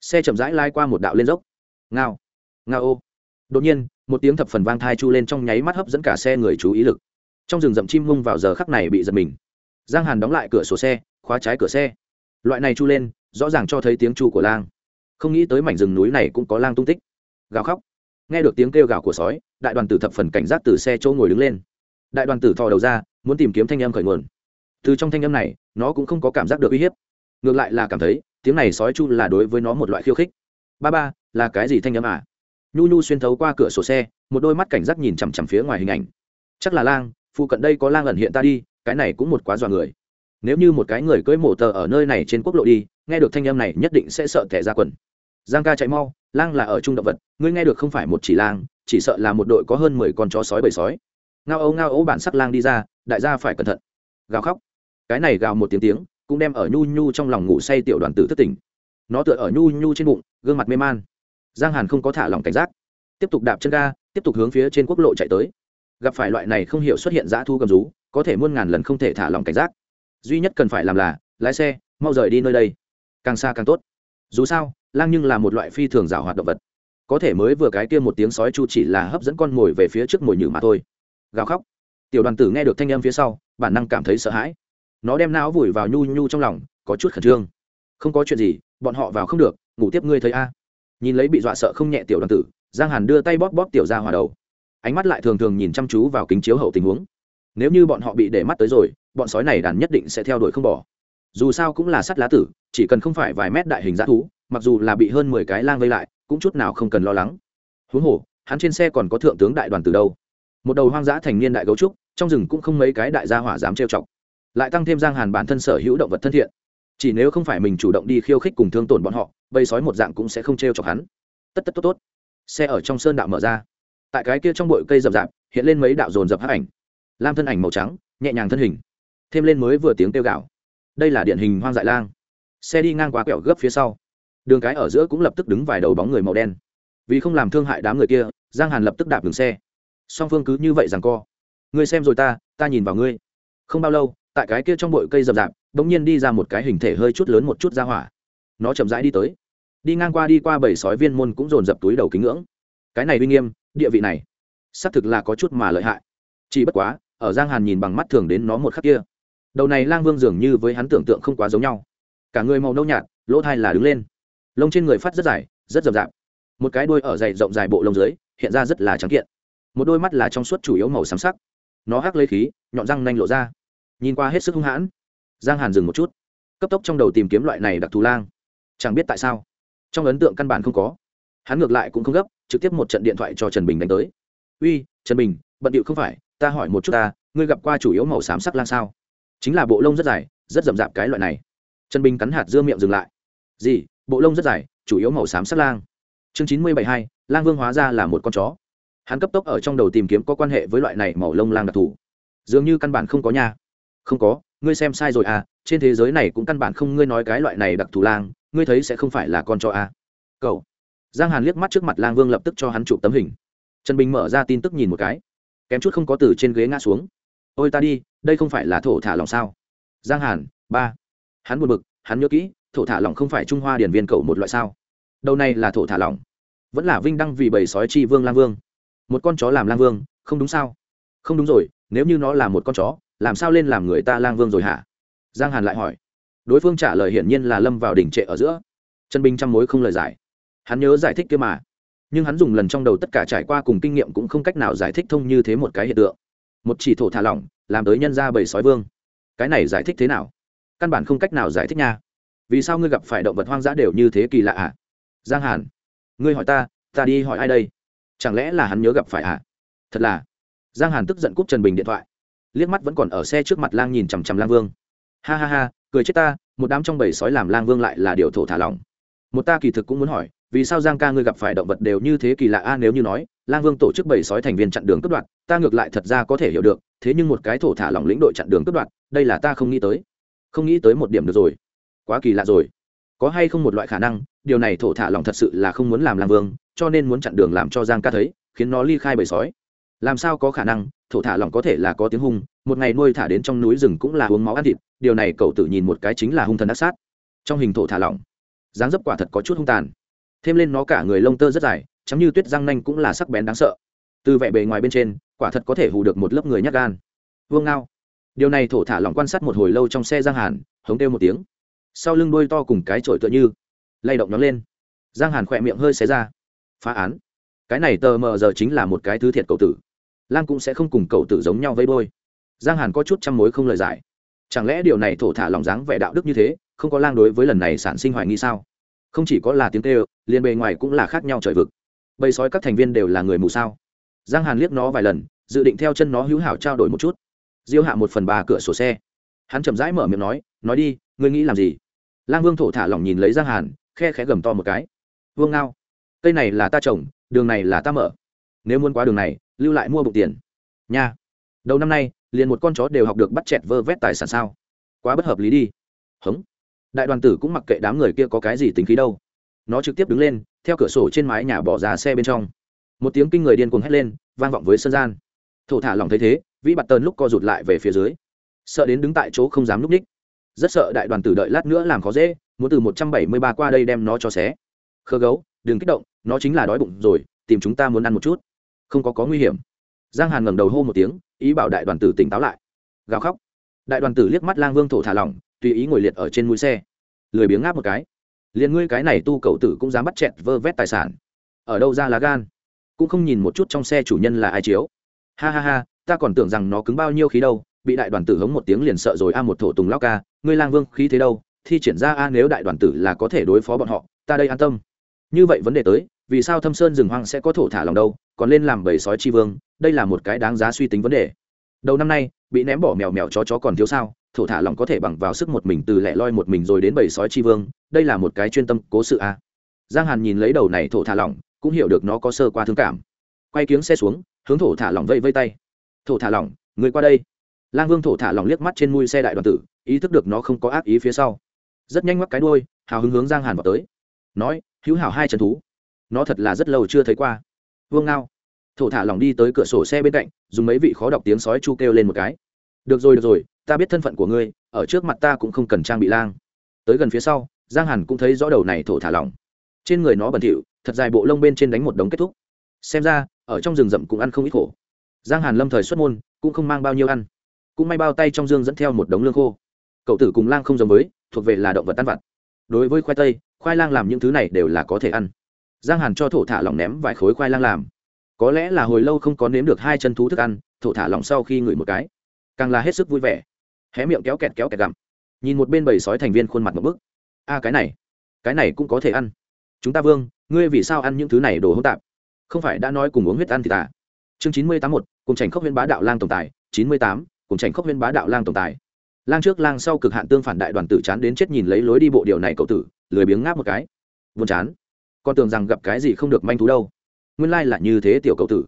Xe chậm rãi lai qua một đạo lên dốc. Ngao ngao. Ô đột nhiên, một tiếng thập phần vang thai chu lên trong nháy mắt hấp dẫn cả xe người chú ý lực. Trong rừng rậm chim mông vào giờ khắc này bị giật mình. Giang hàn đóng lại cửa sổ xe, khóa trái cửa xe. Loại này chu lên, rõ ràng cho thấy tiếng chu của lang không nghĩ tới mảnh rừng núi này cũng có lang tung tích. Gào khóc. Nghe được tiếng kêu gào của sói, đại đoàn tử thập phần cảnh giác từ xe chỗ ngồi đứng lên. Đại đoàn tử thò đầu ra, muốn tìm kiếm thanh âm khởi nguồn. Từ trong thanh âm này, nó cũng không có cảm giác được uy hiếp. Ngược lại là cảm thấy, tiếng này sói chu là đối với nó một loại khiêu khích. Ba ba, là cái gì thanh âm à? Nhu nhu xuyên thấu qua cửa sổ xe, một đôi mắt cảnh giác nhìn chằm chằm phía ngoài hình ảnh. Chắc là lang, phụ cận đây có lang ẩn hiện ta đi, cái này cũng một quá dọa người. Nếu như một cái người cưỡi mổ tờ ở nơi này trên quốc lộ đi, nghe được thanh âm này nhất định sẽ sợ thẻ ra quần giang ca chạy mau, lang là ở trung động vật, ngươi nghe được không phải một chỉ lang, chỉ sợ là một đội có hơn mười con chó sói bầy sói. Ngao ấu ngao ấu bản sắc lang đi ra, đại gia phải cẩn thận. Gào khóc. Cái này gào một tiếng tiếng, cũng đem ở nhu nhu trong lòng ngủ say tiểu đoàn tử thất tỉnh. Nó tựa ở nhu nhu trên bụng, gương mặt mê man. Giang hàn không có thả lòng cảnh giác. Tiếp tục đạp chân ga, tiếp tục hướng phía trên quốc lộ chạy tới. Gặp phải loại này không hiểu xuất hiện dã thu cầm rú, có thể muôn ngàn lần không thể thả lòng cảnh giác. Duy nhất cần phải làm là, lái xe, mau rời đi nơi đây. Càng xa càng tốt. Dù sao lang nhưng là một loại phi thường rào hoạt động vật. Có thể mới vừa cái kia một tiếng sói chu chỉ là hấp dẫn con mồi về phía trước mồi nhử mà thôi. Gào khóc. Tiểu đoàn tử nghe được thanh âm phía sau, bản năng cảm thấy sợ hãi. Nó đem não vùi vào nhu nhu trong lòng, có chút khẩn trương. Không có chuyện gì, bọn họ vào không được, ngủ tiếp ngươi thấy a. Nhìn lấy bị dọa sợ không nhẹ tiểu đoàn tử, giang hàn đưa tay bóp bóp tiểu ra hòa đầu. Ánh mắt lại thường thường nhìn chăm chú vào kính chiếu hậu tình huống. Nếu như bọn họ bị để mắt tới rồi, bọn sói này đàn nhất định sẽ theo đuổi không bỏ. Dù sao cũng là sắt lá tử, chỉ cần không phải vài mét đại hình dã thú mặc dù là bị hơn mười cái lang vây lại, cũng chút nào không cần lo lắng. Huống hồ, hắn trên xe còn có thượng tướng đại đoàn từ đâu? Một đầu hoang dã thành niên đại gấu trúc, trong rừng cũng không mấy cái đại gia hỏa dám trêu chọc. Lại tăng thêm giang hàn bản thân sở hữu động vật thân thiện. Chỉ nếu không phải mình chủ động đi khiêu khích cùng thương tổn bọn họ, bầy sói một dạng cũng sẽ không trêu chọc hắn. Tất tất tốt tốt. Xe ở trong sơn đạo mở ra. Tại cái kia trong bụi cây rậm rạp, hiện lên mấy đạo dồn dập hấp ảnh. Lam thân ảnh màu trắng, nhẹ nhàng thân hình. Thêm lên mới vừa tiếng kêu gạo đây là điển hình hoang dại lang. Xe đi ngang qua quẹo gấp phía sau đường cái ở giữa cũng lập tức đứng vài đầu bóng người màu đen. Vì không làm thương hại đám người kia, giang hàn lập tức đạp đường xe. Song phương cứ như vậy rằng co. Ngươi xem rồi ta ta nhìn vào ngươi. Không bao lâu, tại cái kia trong bụi cây rậm rạp đ ỗ n g nhiên đi ra một cái hình thể hơi chút lớn một chút ra hỏa. Nó chậm rãi đi tới. Đi ngang qua đi qua bảy sói viên môn cũng dồn dập túi đầu kính ngưỡng. Cái này uy nghiêm, địa vị này, xác thực là có chút mà lợi hại. Chỉ bất quá, ở giang hàn nhìn bằng mắt thường đến nó một khắc kia, đầu này lang vương dường như với hắn tưởng tượng không quá giống nhau. Cả người màu nâu nhạt, lỗ thai là đứng lên lông trên người phát rất dài, rất rậm rạp. Một cái đuôi ở dày rộng dài bộ lông dưới, hiện ra rất là trắng kiện. Một đôi mắt là trong suốt chủ yếu màu xám sắc. Nó hắc lấy khí, nhọn răng nanh lộ ra. Nhìn qua hết sức hung hãn. Giang hàn dừng một chút. Cấp tốc trong đầu tìm kiếm loại này đặc thù lang. Chẳng biết tại sao, trong ấn tượng căn bản không có. Hắn ngược lại cũng không gấp, trực tiếp một trận điện thoại cho trần bình đánh tới. Uy, trần bình, bận điệu không phải, ta hỏi một chút ta, ngươi gặp qua chủ yếu màu xám sắc lang sao? Chính là bộ lông rất dài, rất rậm rạp cái loại này. Trần bình cắn hạt dưa miệng dừng lại. Gì? Bộ lông rất dài, chủ yếu màu xám sắt lang. Chương chín mươi bảy hai, lang vương hóa ra là một con chó. Hắn cấp tốc ở trong đầu tìm kiếm có quan hệ với loại này màu lông lang đặc thù. Dường như căn bản không có nha. Không có, ngươi xem sai rồi à trên thế giới này cũng căn bản không ngươi nói cái loại này đặc thù lang, ngươi thấy sẽ không phải là con chó à. cậu. Giang hàn liếc mắt trước mặt lang vương lập tức cho hắn chụp tấm hình. Trần bình mở ra tin tức nhìn một cái. Kém chút không có từ trên ghế ngã xuống. Ôi ta đi, đây không phải là thổ thả lòng sao? Giang hàn, ba. Hắn buồn bực, hắn nhớ kỹ thổ thả lỏng không phải trung hoa điển viên cầu một loại sao? Đâu này là thổ thả lỏng, vẫn là vinh đăng vì bầy sói chi vương lang vương. Một con chó làm lang vương, không đúng sao? Không đúng rồi, nếu như nó là một con chó, làm sao lên làm người ta lang vương rồi hả? Giang hàn lại hỏi. Đối phương trả lời hiển nhiên là lâm vào đỉnh trệ ở giữa. Trần bình trăm mối không lời giải. Hắn nhớ giải thích kia mà. Nhưng hắn dùng lần trong đầu tất cả trải qua cùng kinh nghiệm cũng không cách nào giải thích thông như thế một cái hiện tượng. Một chỉ thổ thả lỏng, làm tới nhân ra bầy sói vương. Cái này giải thích thế nào? Căn bản không cách nào giải thích nha vì sao ngươi gặp phải động vật hoang dã đều như thế kỳ lạ ạ à? giang hàn, ngươi hỏi ta ta đi hỏi ai đây? Chẳng lẽ là hắn nhớ gặp phải ạ à? thật là. Giang hàn tức giận cúp trần bình điện thoại. Liếc mắt vẫn còn ở xe trước mặt lang nhìn chằm chằm lang vương. Ha ha ha, cười chết ta, một đám trong bầy sói làm lang vương lại là điều thổ thả lỏng. Một ta kỳ thực cũng muốn hỏi, vì sao giang ca ngươi gặp phải động vật đều như thế kỳ lạ a nếu như nói, lang vương tổ chức bầy sói thành viên chặn đường cướp đoạt, ta ngược lại thật ra có thể hiểu được, thế nhưng một cái thổ thả lỏng lĩnh đội chặn đường cướp đoạt, đây là ta không nghĩ tới. Không nghĩ tới một điểm được rồi quá kỳ lạ rồi. Có hay không một loại khả năng, điều này thổ thả lòng thật sự là không muốn làm làm vương, cho nên muốn chặn đường làm cho giang ca thấy, khiến nó ly khai bầy sói. Làm sao có khả năng, thổ thả lòng có thể là có tiếng hung, một ngày nuôi thả đến trong núi rừng cũng là uống máu ăn thịt, điều này cậu tự nhìn một cái chính là hung thần ác sát. Trong hình thổ thả lỏng dáng dấp quả thật có chút hung tàn. Thêm lên nó cả người lông tơ rất dài chắm như tuyết răng nanh cũng là sắc bén đáng sợ. Từ vẻ bề ngoài bên trên, quả thật có thể hù được một lớp người nhát gan. Vương ngao. Điều này thổ thả lỏng quan sát một hồi lâu trong xe giang hàn, hống kêu một tiếng sau lưng đuôi to cùng cái trội tựa như, lay động nhóm lên. Giang hàn khỏe miệng hơi xé ra. Phá án. Cái này tờ mờ giờ chính là một cái thứ thiệt cậu tử. Lan cũng sẽ không cùng cậu tử giống nhau vây bôi giang hàn có chút chăm mối không lời giải. Chẳng lẽ điều này thổ thả lòng dáng vẻ đạo đức như thế, không có lang đối với lần này sản sinh hoài nghi sao? Không chỉ có là tiếng kêu, liền bề ngoài cũng là khác nhau trời vực. Bầy sói các thành viên đều là người mù sao? Giang hàn liếc nó vài lần, dự định theo chân nó hữu hảo trao đổi một chút. Diêu hạ một phần ba cửa sổ xe. Hắn chậm rãi mở miệng nói nói đi, ngươi nghĩ làm gì? Lang vương thổ thả lỏng nhìn lấy giang hàn, khe khẽ gầm to một cái. Vương ngao, cây này là ta trồng, đường này là ta mở. Nếu muốn qua đường này, lưu lại mua bụng tiền. Nha. Đầu năm nay, liền một con chó đều học được bắt chẹt vơ vét tài sản sao? Quá bất hợp lý đi. Hống. Đại đoàn tử cũng mặc kệ đám người kia có cái gì tính khí đâu. Nó trực tiếp đứng lên, theo cửa sổ trên mái nhà bỏ ra xe bên trong. Một tiếng kinh người điên cuồng hét lên, vang vọng với sân gian. Thổ thả lòng thấy thế, vĩ bạt tần lúc co rụt lại về phía dưới. Sợ đến đứng tại chỗ không dám núp ních rất sợ đại đoàn tử đợi lát nữa làm khó dễ, muốn từ một trăm bảy mươi ba qua đây đem nó cho xé. Khơ gấu, đừng kích động, nó chính là đói bụng rồi, tìm chúng ta muốn ăn một chút. Không có có nguy hiểm. Giang hàn ngẩng đầu hô một tiếng, ý bảo đại đoàn tử tỉnh táo lại. Gào khóc. Đại đoàn tử liếc mắt lang vương thổ thả lỏng, tùy ý ngồi liệt ở trên mũi xe. Lười biếng ngáp một cái. Liền ngươi cái này tu cậu tử cũng dám bắt chẹt vơ vét tài sản. Ở đâu ra lá gan? Cũng không nhìn một chút trong xe chủ nhân là ai chiếu. Ha ha ha, ta còn tưởng rằng nó cứng bao nhiêu khí đâu bị đại đoàn tử hống một tiếng liền sợ rồi. A một thổ tùng lao ca, ngươi lang vương khí thế đâu? Thi triển ra a nếu đại đoàn tử là có thể đối phó bọn họ, ta đây an tâm. Như vậy vấn đề tới, vì sao thâm sơn rừng hoang sẽ có thổ thả lòng đâu? Còn lên làm bầy sói chi vương, đây là một cái đáng giá suy tính vấn đề. Đầu năm nay, bị ném bỏ mèo mèo chó chó còn thiếu sao? Thổ thả lòng có thể bằng vào sức một mình từ lẻ loi một mình rồi đến bầy sói chi vương, đây là một cái chuyên tâm cố sự a. Giang hàn nhìn lấy đầu này thổ thả lỏng cũng hiểu được nó có sơ qua thương cảm. Quay kiếng xe xuống, hướng thổ thả lỏng vây vây tay. Thổ thả lỏng người qua đây lang vương thổ thả Lòng liếc mắt trên mui xe đại đoàn tử ý thức được nó không có ác ý phía sau. Rất nhanh mắc cái đuôi hào hứng hướng giang hàn vào tới. Nói hữu hảo hai chân thú. Nó thật là rất lâu chưa thấy qua. Vương ngao. Thổ thả Lòng đi tới cửa sổ xe bên cạnh dùng mấy vị khó đọc tiếng sói chu kêu lên một cái. Được rồi được rồi ta biết thân phận của ngươi ở trước mặt ta cũng không cần trang bị lang. Tới gần phía sau giang hàn cũng thấy rõ đầu này thổ thả Lòng, trên người nó bẩn thỉu thật dài bộ lông bên trên đánh một đống kết thúc. Xem ra ở trong rừng rậm cũng ăn không ít khổ. Giang hàn lâm thời xuất môn cũng không mang bao nhiêu ăn cũng may bao tay trong dương dẫn theo một đống lương khô. Cậu tử cùng lang không giống với, thuộc về là động vật tan vặt. Đối với khoai tây, khoai lang làm những thứ này đều là có thể ăn. Giang hàn cho thổ thả lỏng ném vài khối khoai lang làm. Có lẽ là hồi lâu không có nếm được hai chân thú thức ăn, thổ thả lỏng sau khi ngửi một cái, càng là hết sức vui vẻ. Hé miệng kéo kẹt kéo kẹt gặm. Nhìn một bên bầy sói thành viên khuôn mặt một bức. A cái này cái này cũng có thể ăn. Chúng ta vương, ngươi vì sao ăn những thứ này đồ hỗn tạp? Không phải đã nói cùng uống huyết ăn thì ta chương chín mươi tám một, cùng trành khốc huyên bá đạo lang tổng tài, chín mươi tám cùng trành khốc huyên bá đạo lang tổng tài. Lang trước lang sau cực hạn tương phản đại đoàn tử chán đến chết nhìn lấy lối đi bộ điều này cậu tử, lười biếng ngáp một cái. Buồn chán. Con tưởng rằng gặp cái gì không được manh thú đâu. Nguyên lai là như thế tiểu cậu tử.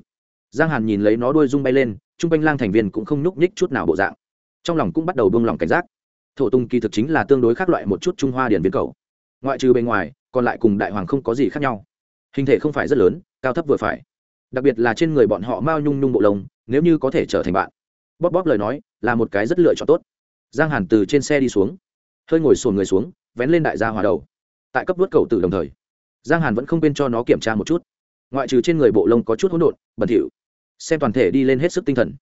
Giang hàn nhìn lấy nó đuôi rung bay lên, chung quanh lang thành viên cũng không nhúc nhích chút nào bộ dạng. Trong lòng cũng bắt đầu buông lỏng cảnh giác. Thổ tung kỳ thực chính là tương đối khác loại một chút trung hoa điển viên cầu. Ngoại trừ bên ngoài, còn lại cùng đại hoàng không có gì khác nhau. Hình thể không phải rất lớn, cao thấp vừa phải. Đặc biệt là trên người bọn họ mao nhung nhung bộ lông, nếu như có thể trở thành bạn bóp bóp lời nói là một cái rất lựa chọn tốt. Giang hàn từ trên xe đi xuống, hơi ngồi sồn người xuống, vén lên đại gia hòa đầu. Tại cấp vớt cầu tử đồng thời, giang hàn vẫn không quên cho nó kiểm tra một chút. Ngoại trừ trên người bộ lông có chút hỗn độn, bẩn thỉu, xem toàn thể đi lên hết sức tinh thần.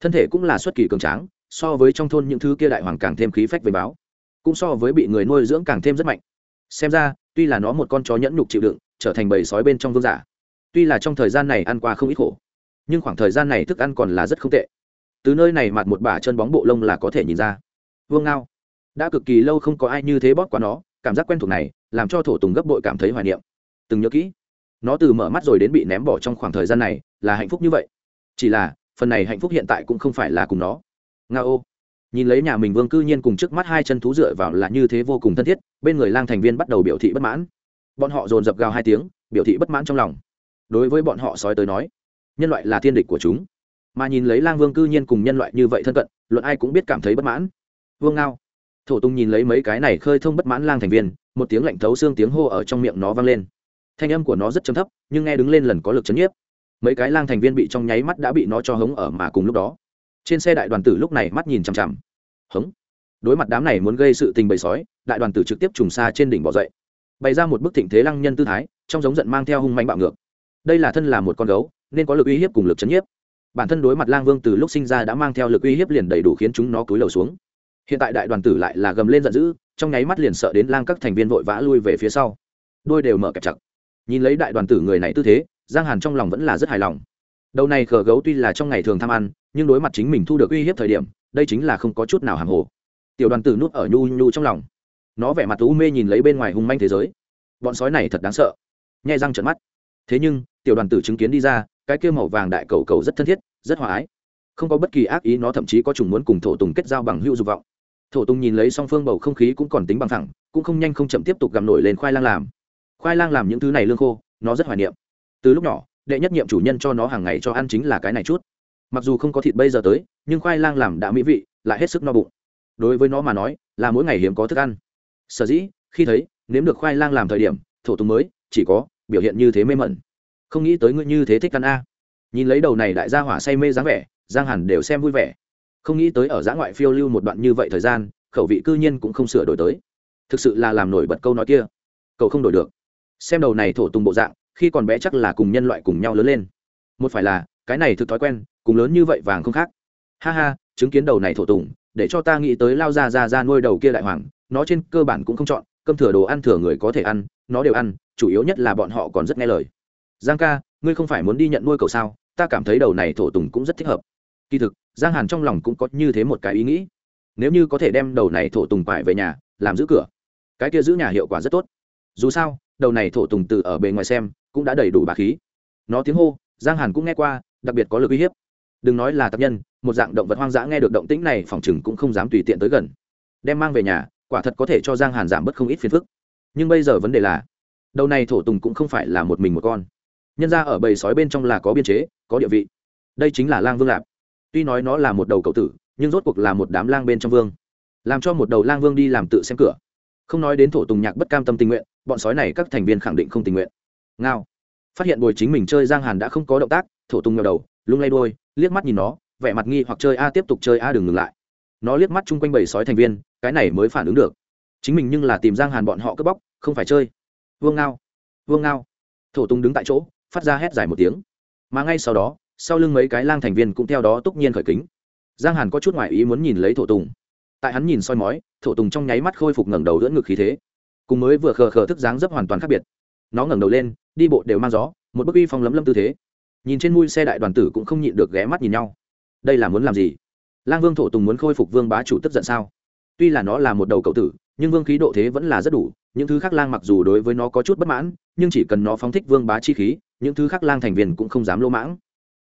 Thân thể cũng là xuất kỳ cường tráng, so với trong thôn những thứ kia đại hoàng càng thêm khí phách về báo, cũng so với bị người nuôi dưỡng càng thêm rất mạnh. Xem ra, tuy là nó một con chó nhẫn nhục chịu đựng, trở thành bầy sói bên trong vương giả, tuy là trong thời gian này ăn qua không ít khổ, nhưng khoảng thời gian này thức ăn còn là rất không tệ từ nơi này mặt một bả chân bóng bộ lông là có thể nhìn ra. Vương ngao, đã cực kỳ lâu không có ai như thế bóp qua nó, cảm giác quen thuộc này, làm cho thổ tùng gấp bội cảm thấy hoài niệm. Từng nhớ kỹ, nó từ mở mắt rồi đến bị ném bỏ trong khoảng thời gian này, là hạnh phúc như vậy. Chỉ là, phần này hạnh phúc hiện tại cũng không phải là cùng nó. Nga ô nhìn lấy nhà mình vương cư nhiên cùng trước mắt hai chân thú dựa vào là như thế vô cùng thân thiết, bên người lang thành viên bắt đầu biểu thị bất mãn. Bọn họ dồn dập gào hai tiếng, biểu thị bất mãn trong lòng. Đối với bọn họ sói tới nói, nhân loại là thiên địch của chúng mà nhìn lấy lang vương cư nhiên cùng nhân loại như vậy thân cận, luận ai cũng biết cảm thấy bất mãn. Vương ngao. Thổ tung nhìn lấy mấy cái này khơi thông bất mãn lang thành viên, một tiếng lạnh thấu xương tiếng hô ở trong miệng nó vang lên. Thanh âm của nó rất chấm thấp, nhưng nghe đứng lên lần có lực chấn nhiếp. Mấy cái lang thành viên bị trong nháy mắt đã bị nó cho hống ở mà cùng lúc đó. Trên xe đại đoàn tử lúc này mắt nhìn chằm chằm. Hống. Đối mặt đám này muốn gây sự tình bầy sói, đại đoàn tử trực tiếp trùng xa trên đỉnh bỏ dậy. Bày ra một bức thịnh thế lăng nhân tư thái, trong giống giận mang theo hung manh bạo ngược. Đây là thân là một con gấu, nên có lực uy hiếp cùng lực chấn nhiếp bản thân đối mặt lang vương từ lúc sinh ra đã mang theo lực uy hiếp liền đầy đủ khiến chúng nó cúi đầu xuống. Hiện tại đại đoàn tử lại là gầm lên giận dữ, trong nháy mắt liền sợ đến lang các thành viên vội vã lui về phía sau. Đôi đều mở kẹp chặt. Nhìn lấy đại đoàn tử người này tư thế, giang hàn trong lòng vẫn là rất hài lòng. Đầu này khờ gấu tuy là trong ngày thường tham ăn, nhưng đối mặt chính mình thu được uy hiếp thời điểm, đây chính là không có chút nào hàng hồ. Tiểu đoàn tử nuốt ở nhu nhu trong lòng. Nó vẻ mặt u mê nhìn lấy bên ngoài hung manh thế giới. Bọn sói này thật đáng sợ. Nhai răng trận mắt. Thế nhưng, tiểu đoàn tử chứng kiến đi ra cái kia màu vàng đại cầu cầu rất thân thiết, rất hòa ái. Không có bất kỳ ác ý, nó thậm chí có chủng muốn cùng thổ tùng kết giao bằng hữu dục vọng. Thổ tùng nhìn lấy song phương bầu không khí cũng còn tính bằng thẳng, cũng không nhanh không chậm tiếp tục gặm nổi lên khoai lang làm. Khoai lang làm những thứ này lương khô, nó rất hoài niệm. Từ lúc nhỏ, đệ nhất nhiệm chủ nhân cho nó hàng ngày cho ăn chính là cái này chút. Mặc dù không có thịt bây giờ tới, nhưng khoai lang làm đã mỹ vị, lại hết sức no bụng. Đối với nó mà nói, là mỗi ngày hiếm có thức ăn. Sở dĩ, khi thấy, nếm được khoai lang làm thời điểm, thổ tùng mới, chỉ có biểu hiện như thế mê mẩn không nghĩ tới ngươi như thế thích ăn a. Nhìn lấy đầu này đại gia hỏa say mê dáng vẻ, giang hẳn đều xem vui vẻ. Không nghĩ tới ở giã ngoại phiêu lưu một đoạn như vậy thời gian, khẩu vị cư nhiên cũng không sửa đổi tới. Thực sự là làm nổi bật câu nói kia. Cậu không đổi được. Xem đầu này thổ tùng bộ dạng, khi còn bé chắc là cùng nhân loại cùng nhau lớn lên. Một phải là, cái này thực thói quen, cùng lớn như vậy vàng không khác. Ha ha, chứng kiến đầu này thổ tùng, để cho ta nghĩ tới lao ra ra ra nuôi đầu kia đại hoàng, nó trên cơ bản cũng không chọn, cơm thừa đồ ăn thừa người có thể ăn, nó đều ăn, chủ yếu nhất là bọn họ còn rất nghe lời giang ca, ngươi không phải muốn đi nhận nuôi cậu sao? Ta cảm thấy đầu này thổ tùng cũng rất thích hợp. Kỳ thực, giang hàn trong lòng cũng có như thế một cái ý nghĩ. Nếu như có thể đem đầu này thổ tùng phải về nhà, làm giữ cửa, cái kia giữ nhà hiệu quả rất tốt. Dù sao, đầu này thổ tùng từ ở bề ngoài xem, cũng đã đầy đủ bà khí. Nó tiếng hô, giang hàn cũng nghe qua, đặc biệt có lực uy hiếp. Đừng nói là tập nhân, một dạng động vật hoang dã nghe được động tĩnh này, phòng chừng cũng không dám tùy tiện tới gần. Đem mang về nhà, quả thật có thể cho giang hàn giảm bớt không ít phiền phức. Nhưng bây giờ vấn đề là, đầu này thổ tùng cũng không phải là một mình một con nhân ra ở bầy sói bên trong là có biên chế, có địa vị. Đây chính là lang vương lạp. Tuy nói nó là một đầu cậu tử, nhưng rốt cuộc là một đám lang bên trong vương. Làm cho một đầu lang vương đi làm tự xem cửa. Không nói đến thổ tùng nhạc bất cam tâm tình nguyện, bọn sói này các thành viên khẳng định không tình nguyện. Ngao. Phát hiện bồi chính mình chơi giang hàn đã không có động tác, thổ tùng ngờ đầu, lung lay đôi liếc mắt nhìn nó, vẻ mặt nghi hoặc chơi a, tiếp tục chơi a, đừng ngừng lại. Nó liếc mắt chung quanh bầy sói thành viên, cái này mới phản ứng được. Chính mình nhưng là tìm giang hàn bọn họ cướp bóc, không phải chơi. Vương ngao. Vương ngao. Thổ tùng đứng tại chỗ phát ra hét dài một tiếng. Mà ngay sau đó, sau lưng mấy cái lang thành viên cũng theo đó túc nhiên khởi kính. Giang hàn có chút ngoại ý muốn nhìn lấy thổ tùng. Tại hắn nhìn soi mói, thổ tùng trong nháy mắt khôi phục ngẩng đầu đỡ ngực khí thế. Cùng mới vừa khờ khờ thức dáng dấp hoàn toàn khác biệt. Nó ngẩng đầu lên, đi bộ đều mang gió, một bức uy phong lấm lâm tư thế. Nhìn trên mui xe đại đoàn tử cũng không nhịn được ghé mắt nhìn nhau. Đây là muốn làm gì? Lang vương thổ tùng muốn khôi phục vương bá chủ tức giận sao? Tuy là nó là một đầu cậu tử, nhưng vương khí độ thế vẫn là rất đủ, những thứ khác lang mặc dù đối với nó có chút bất mãn, nhưng chỉ cần nó phóng thích vương bá chi khí những thứ khác lang thành viên cũng không dám lỗ mãng.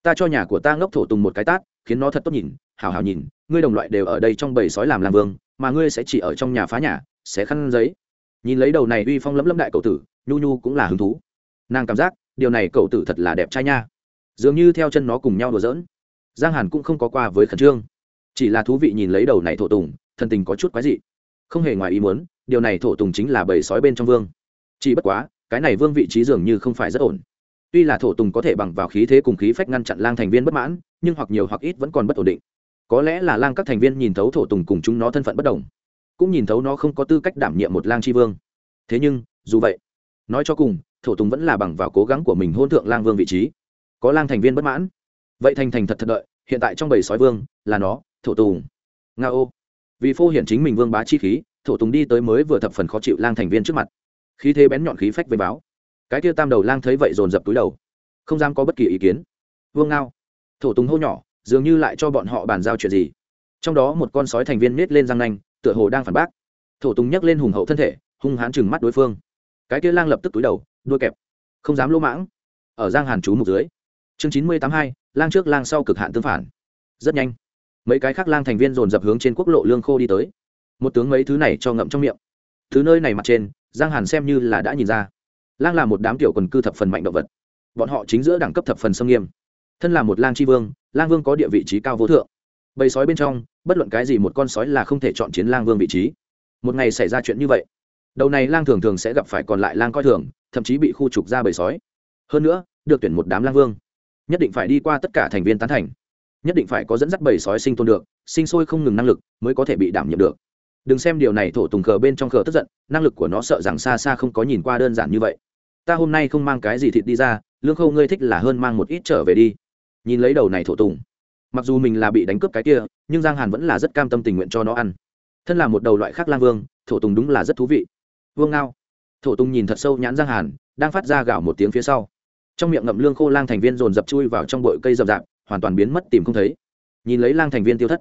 Ta cho nhà của ta ngốc thổ tùng một cái tát, khiến nó thật tốt nhìn hào hào nhìn, ngươi đồng loại đều ở đây trong bầy sói làm làm vương, mà ngươi sẽ chỉ ở trong nhà phá nhà, sẽ khăn giấy. Nhìn lấy đầu này uy phong lẫm lẫm đại cậu tử, nhu nhu cũng là hứng thú. Nàng cảm giác, điều này cậu tử thật là đẹp trai nha. Dường như theo chân nó cùng nhau đùa giỡn. Giang hàn cũng không có qua với khẩn trương. Chỉ là thú vị nhìn lấy đầu này thổ tùng thần tình có chút quái dị. Không hề ngoài ý muốn, điều này thổ tùng chính là bầy sói bên trong vương. Chỉ bất quá, cái này vương vị trí dường như không phải rất ổn tuy là thổ tùng có thể bằng vào khí thế cùng khí phách ngăn chặn lang thành viên bất mãn, nhưng hoặc nhiều hoặc ít vẫn còn bất ổn định. Có lẽ là lang các thành viên nhìn thấu thổ tùng cùng chúng nó thân phận bất đồng, cũng nhìn thấu nó không có tư cách đảm nhiệm một lang tri vương. Thế nhưng, dù vậy, nói cho cùng, thổ tùng vẫn là bằng vào cố gắng của mình hôn thượng lang vương vị trí. Có lang thành viên bất mãn, vậy thành thành thật thật đợi, hiện tại trong bầy sói vương là nó, thổ tùng. Nga ô. Vì phô hiện chính mình vương bá chi khí, thổ tùng đi tới mới vừa thập phần khó chịu lang thành viên trước mặt. Khí thế bén nhọn khí phách với báo cái kia tam đầu lang thấy vậy dồn dập túi đầu, không dám có bất kỳ ý kiến. Vương ngao, thổ tùng hô nhỏ, dường như lại cho bọn họ bàn giao chuyện gì. Trong đó một con sói thành viên nết lên răng nanh, tựa hồ đang phản bác. Thổ tùng nhấc lên hùng hậu thân thể, hung hãn chừng mắt đối phương. Cái kia lang lập tức túi đầu, đuôi kẹp. Không dám lỗ mãng. Ở giang hàn chú mục dưới. Chương chín mươi tám hai, lang trước lang sau cực hạn tương phản. Rất nhanh, mấy cái khác lang thành viên dồn dập hướng trên quốc lộ lương khô đi tới. Một tướng mấy thứ này cho ngậm trong miệng. Thứ nơi này mặt trên, giang hàn xem như là đã nhìn ra lang là một đám tiểu quần cư thập phần mạnh động vật. Bọn họ chính giữa đẳng cấp thập phần sông nghiêm. Thân là một lang tri vương, lang vương có địa vị trí cao vô thượng. Bầy sói bên trong, bất luận cái gì một con sói là không thể chọn chiến lang vương vị trí. Một ngày xảy ra chuyện như vậy, đầu này lang thường thường sẽ gặp phải còn lại lang coi thường, thậm chí bị khu trục ra bầy sói. Hơn nữa, được tuyển một đám lang vương, nhất định phải đi qua tất cả thành viên tán thành. Nhất định phải có dẫn dắt bầy sói sinh tồn được, sinh sôi không ngừng năng lực mới có thể bị đảm nhiệm được. Đừng xem điều này thổ tùng khờ bên trong khờ tức giận, năng lực của nó sợ rằng xa xa không có nhìn qua đơn giản như vậy ta hôm nay không mang cái gì thịt đi ra, lương khâu ngươi thích là hơn mang một ít trở về đi. Nhìn lấy đầu này thổ tùng. Mặc dù mình là bị đánh cướp cái kia, nhưng giang hàn vẫn là rất cam tâm tình nguyện cho nó ăn. Thân là một đầu loại khác lang vương, thổ tùng đúng là rất thú vị. Vương ngao. Thổ tùng nhìn thật sâu nhãn giang hàn, đang phát ra gạo một tiếng phía sau. Trong miệng ngậm lương khô lang thành viên dồn dập chui vào trong bụi cây rậm rạp, hoàn toàn biến mất tìm không thấy. Nhìn lấy lang thành viên tiêu thất,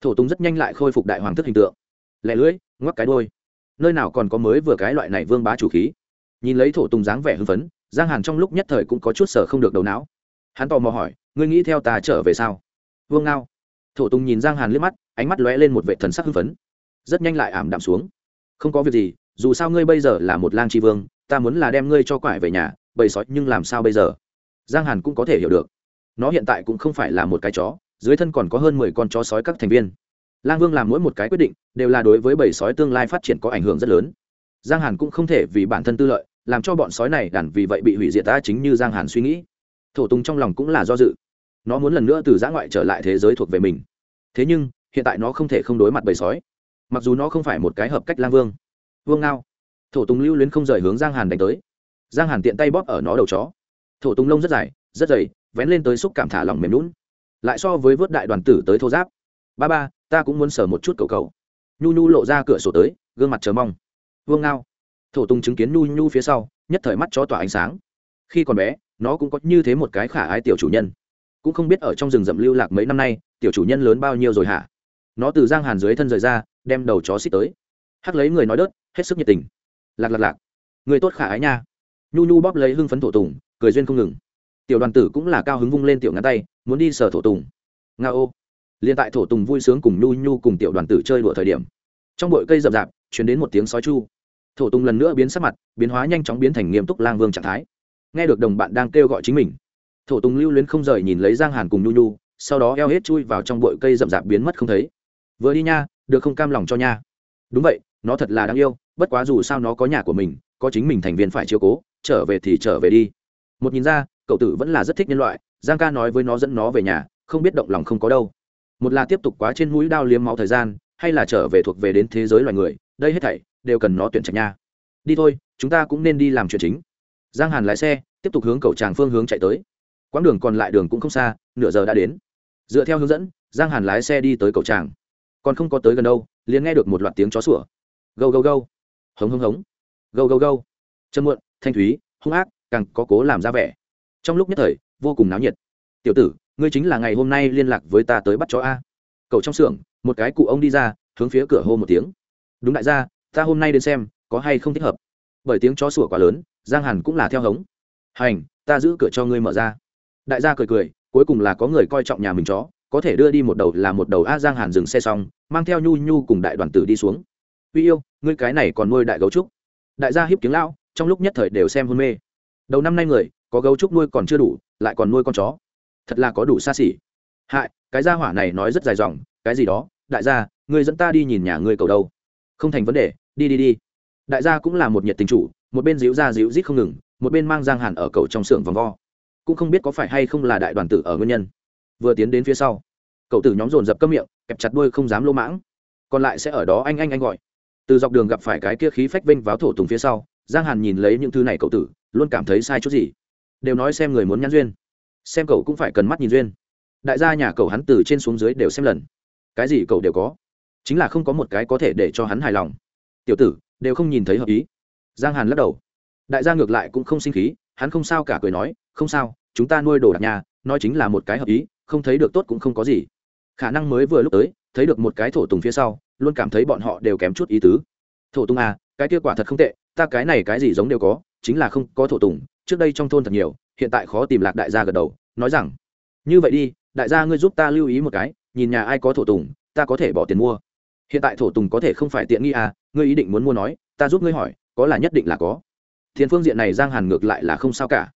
thổ tùng rất nhanh lại khôi phục đại hoàng thức hình tượng. Lẻ lưỡi, ngoắc cái đôi nơi nào còn có mới vừa cái loại này vương bá chủ khí? Nhìn lấy thổ tùng dáng vẻ hưng phấn, giang hàn trong lúc nhất thời cũng có chút sở không được đầu não. Hắn tò mò hỏi, ngươi nghĩ theo ta trở về sao? Vương ngao. Thổ tùng nhìn giang hàn liếc mắt, ánh mắt lóe lên một vệ thần sắc hưng phấn. Rất nhanh lại ảm đạm xuống. Không có việc gì, dù sao ngươi bây giờ là một lang tri vương, ta muốn là đem ngươi cho quải về nhà, bầy sói nhưng làm sao bây giờ? Giang hàn cũng có thể hiểu được. Nó hiện tại cũng không phải là một cái chó, dưới thân còn có hơn mười con chó sói các thành viên. Lang vương làm mỗi một cái quyết định, đều là đối với bầy sói tương lai phát triển có ảnh hưởng rất lớn. Giang hàn cũng không thể vì bản thân tư lợi làm cho bọn sói này đàn vì vậy bị hủy diệt ta chính như giang hàn suy nghĩ. Thổ tùng trong lòng cũng là do dự. Nó muốn lần nữa từ giã ngoại trở lại thế giới thuộc về mình. Thế nhưng, hiện tại nó không thể không đối mặt bầy sói. Mặc dù nó không phải một cái hợp cách lang vương. Vương ngao. Thổ tùng lưu luyến không rời hướng giang hàn đánh tới. Giang hàn tiện tay bóp ở nó đầu chó. Thổ tùng lông rất dài, rất dày, vén lên tới xúc cảm thả lỏng mềm lún lại so với vớt đại đoàn tử tới thô giáp. Ba ba, ta cũng muốn sờ một chút cầu cầu nhu nhu lộ ra cửa sổ tới, gương mặt chờ mong. Vương ngao thổ tùng chứng kiến nhu nhu phía sau, nhất thời mắt cho tỏa ánh sáng. Khi còn bé, nó cũng có như thế một cái khả ái tiểu chủ nhân. Cũng không biết ở trong rừng rậm lưu lạc mấy năm nay, tiểu chủ nhân lớn bao nhiêu rồi hả? Nó từ giang hàn dưới thân rời ra, đem đầu chó xích tới. Hắc lấy người nói đớt, hết sức nhiệt tình. Lạc lạc lạc. Người tốt khả ái nha. Nhu nhu bóp lấy hưng phấn thổ tùng, cười duyên không ngừng. Tiểu đoàn tử cũng là cao hứng vung lên tiểu ngắn tay, muốn đi sờ thổ tùng. Nga ô. Liền tại thổ tùng vui sướng cùng nhu nhu cùng tiểu đoàn tử chơi đùa thời điểm, trong bụi cây rậm rạp chuyển đến một tiếng sói chu thổ tùng lần nữa biến sắc mặt, biến hóa nhanh chóng biến thành nghiêm túc lang vương trạng thái. Nghe được đồng bạn đang kêu gọi chính mình, thổ tùng lưu luyến không rời nhìn lấy giang hàn cùng nhu nhu, sau đó eo hết chui vào trong bụi cây rậm rạp biến mất không thấy. Vừa đi nha, được không cam lòng cho nha. Đúng vậy, nó thật là đáng yêu, bất quá dù sao nó có nhà của mình, có chính mình thành viên phải chiếu cố, trở về thì trở về đi. Một nhìn ra, cậu tử vẫn là rất thích nhân loại, giang ca nói với nó dẫn nó về nhà, không biết động lòng không có đâu. Một là tiếp tục quá trên mũi đao liếm máu thời gian, hay là trở về thuộc về đến thế giới loài người, đây hết thảy đều cần nó tuyển trạch nha. Đi thôi, chúng ta cũng nên đi làm chuyện chính. Giang hàn lái xe, tiếp tục hướng cầu tràng phương hướng chạy tới. Quãng đường còn lại đường cũng không xa, nửa giờ đã đến. Dựa theo hướng dẫn, giang hàn lái xe đi tới cầu tràng. Còn không có tới gần đâu, liền nghe được một loạt tiếng chó sủa. Gâu gâu gâu. Hống hống hống. Gâu gâu gâu. Chân muộn, thanh thúy, hung ác, càng có cố làm ra vẻ. Trong lúc nhất thời, vô cùng náo nhiệt. Tiểu tử, ngươi chính là ngày hôm nay liên lạc với ta tới bắt chó a. Cậu trong xưởng, một cái cụ ông đi ra, hướng phía cửa hô một tiếng. Đúng đại gia ta hôm nay đến xem, có hay không thích hợp? Bởi tiếng chó sủa quá lớn, giang hàn cũng là theo hống. Hành, ta giữ cửa cho ngươi mở ra. Đại gia cười cười, cuối cùng là có người coi trọng nhà mình chó, có thể đưa đi một đầu là một đầu a giang hàn dừng xe xong, mang theo nhu nhu cùng đại đoàn tử đi xuống. Uy yêu, ngươi cái này còn nuôi đại gấu trúc. Đại gia hiếp tiếng lão, trong lúc nhất thời đều xem hôn mê. Đầu năm nay người, có gấu trúc nuôi còn chưa đủ, lại còn nuôi con chó. Thật là có đủ xa xỉ. Hại, cái gia hỏa này nói rất dài dòng, cái gì đó? Đại gia, ngươi dẫn ta đi nhìn nhà ngươi cầu đâu? Không thành vấn đề đi đi đi. Đại gia cũng là một nhiệt tình chủ, một bên díu ra díu rít không ngừng, một bên mang giang hàn ở cầu trong xưởng vòng vo. Cũng không biết có phải hay không là đại đoàn tử ở nguyên nhân. Vừa tiến đến phía sau, cậu tử nhóm dồn dập cơm miệng, kẹp chặt đuôi không dám lô mãng. Còn lại sẽ ở đó anh anh anh gọi. Từ dọc đường gặp phải cái kia khí phách vinh váo thổ tùng phía sau, giang hàn nhìn lấy những thứ này cậu tử, luôn cảm thấy sai chút gì. Đều nói xem người muốn nhãn duyên, xem cậu cũng phải cần mắt nhìn duyên. Đại gia nhà cậu hắn từ trên xuống dưới đều xem lần. Cái gì cậu đều có. Chính là không có một cái có thể để cho hắn hài lòng tiểu tử, đều không nhìn thấy hợp ý. Giang hàn lắc đầu. Đại gia ngược lại cũng không sinh khí, hắn không sao cả cười nói, không sao, chúng ta nuôi đồ đạc nhà, nói chính là một cái hợp ý, không thấy được tốt cũng không có gì. Khả năng mới vừa lúc tới, thấy được một cái thổ tùng phía sau, luôn cảm thấy bọn họ đều kém chút ý tứ. Thổ tùng à cái kia quả thật không tệ, ta cái này cái gì giống đều có, chính là không có thổ tùng, trước đây trong thôn thật nhiều, hiện tại khó tìm lạc đại gia gật đầu, nói rằng, như vậy đi, đại gia ngươi giúp ta lưu ý một cái, nhìn nhà ai có thổ tùng, ta có thể bỏ tiền mua. Hiện tại thổ tùng có thể không phải tiện nghi à ngươi ý định muốn mua nói ta giúp ngươi hỏi có là nhất định là có. Thiên phương diện này giang hàn ngược lại là không sao cả.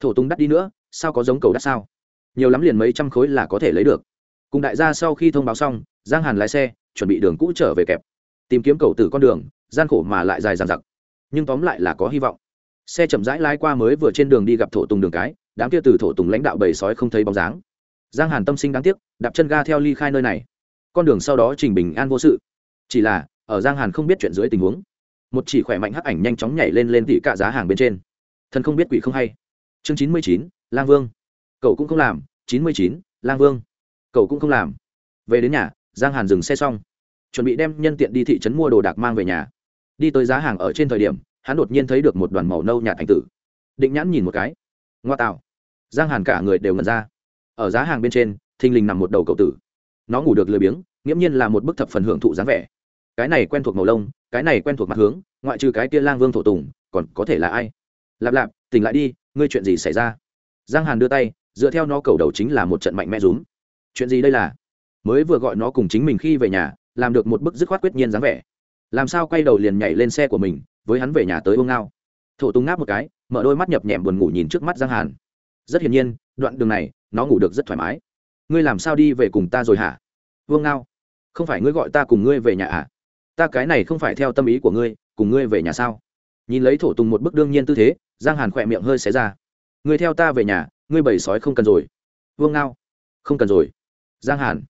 Thổ tung đắt đi nữa sao có giống cầu đắt sao? Nhiều lắm liền mấy trăm khối là có thể lấy được. Cùng đại gia sau khi thông báo xong giang hàn lái xe chuẩn bị đường cũ trở về kẹp. Tìm kiếm cầu từ con đường gian khổ mà lại dài dằng dặc, nhưng tóm lại là có hy vọng. Xe chậm rãi lái qua mới vừa trên đường đi gặp thổ tùng đường cái đám kia từ thổ tùng lãnh đạo bầy sói không thấy bóng dáng. Giang hàn tâm sinh đáng tiếc đạp chân ga theo ly khai nơi này. Con đường sau đó trình bình an vô sự. Chỉ là ở giang hàn không biết chuyện dưới tình huống. Một chỉ khỏe mạnh hắc ảnh nhanh chóng nhảy lên lên tỷ cả giá hàng bên trên. Thần không biết quỷ không hay. Chương chín mươi chín, lang vương. Cậu cũng không làm, chín mươi chín, lang vương. Cậu cũng không làm. Về đến nhà, giang hàn dừng xe xong. Chuẩn bị đem nhân tiện đi thị trấn mua đồ đạc mang về nhà. Đi tới giá hàng ở trên thời điểm, hắn đột nhiên thấy được một đoàn màu nâu nhạt ảnh tử. Định nhãn nhìn một cái. Ngoa tạo. Giang hàn cả người đều ngẩn ra. Ở giá hàng bên trên, thình lình nằm một đầu cậu tử. Nó ngủ được lười biếng, nghiễm nhiên là một bức thập phần hưởng thụ dáng vẻ cái này quen thuộc màu lông, cái này quen thuộc mặt hướng, ngoại trừ cái kia lang vương thổ tùng, còn có thể là ai? Lạp lạp, tỉnh lại đi, ngươi chuyện gì xảy ra? Giang hàn đưa tay, dựa theo nó cầu đầu chính là một trận mạnh mẽ rúm. Chuyện gì đây là? Mới vừa gọi nó cùng chính mình khi về nhà, làm được một bức dứt khoát quyết nhiên dáng vẻ. Làm sao quay đầu liền nhảy lên xe của mình, với hắn về nhà tới vương ngao. Thổ tùng ngáp một cái, mở đôi mắt nhập nhẹm buồn ngủ nhìn trước mắt giang hàn. Rất hiển nhiên, đoạn đường này, nó ngủ được rất thoải mái. Ngươi làm sao đi về cùng ta rồi hả? Vương ngao, không phải ngươi gọi ta cùng ngươi về nhà à? Ta cái này không phải theo tâm ý của ngươi, cùng ngươi về nhà sao? Nhìn lấy thổ tùng một bức đương nhiên tư thế, giang hàn khỏe miệng hơi xé ra. Ngươi theo ta về nhà, ngươi bầy sói không cần rồi. Vương ngao, không cần rồi. Giang hàn,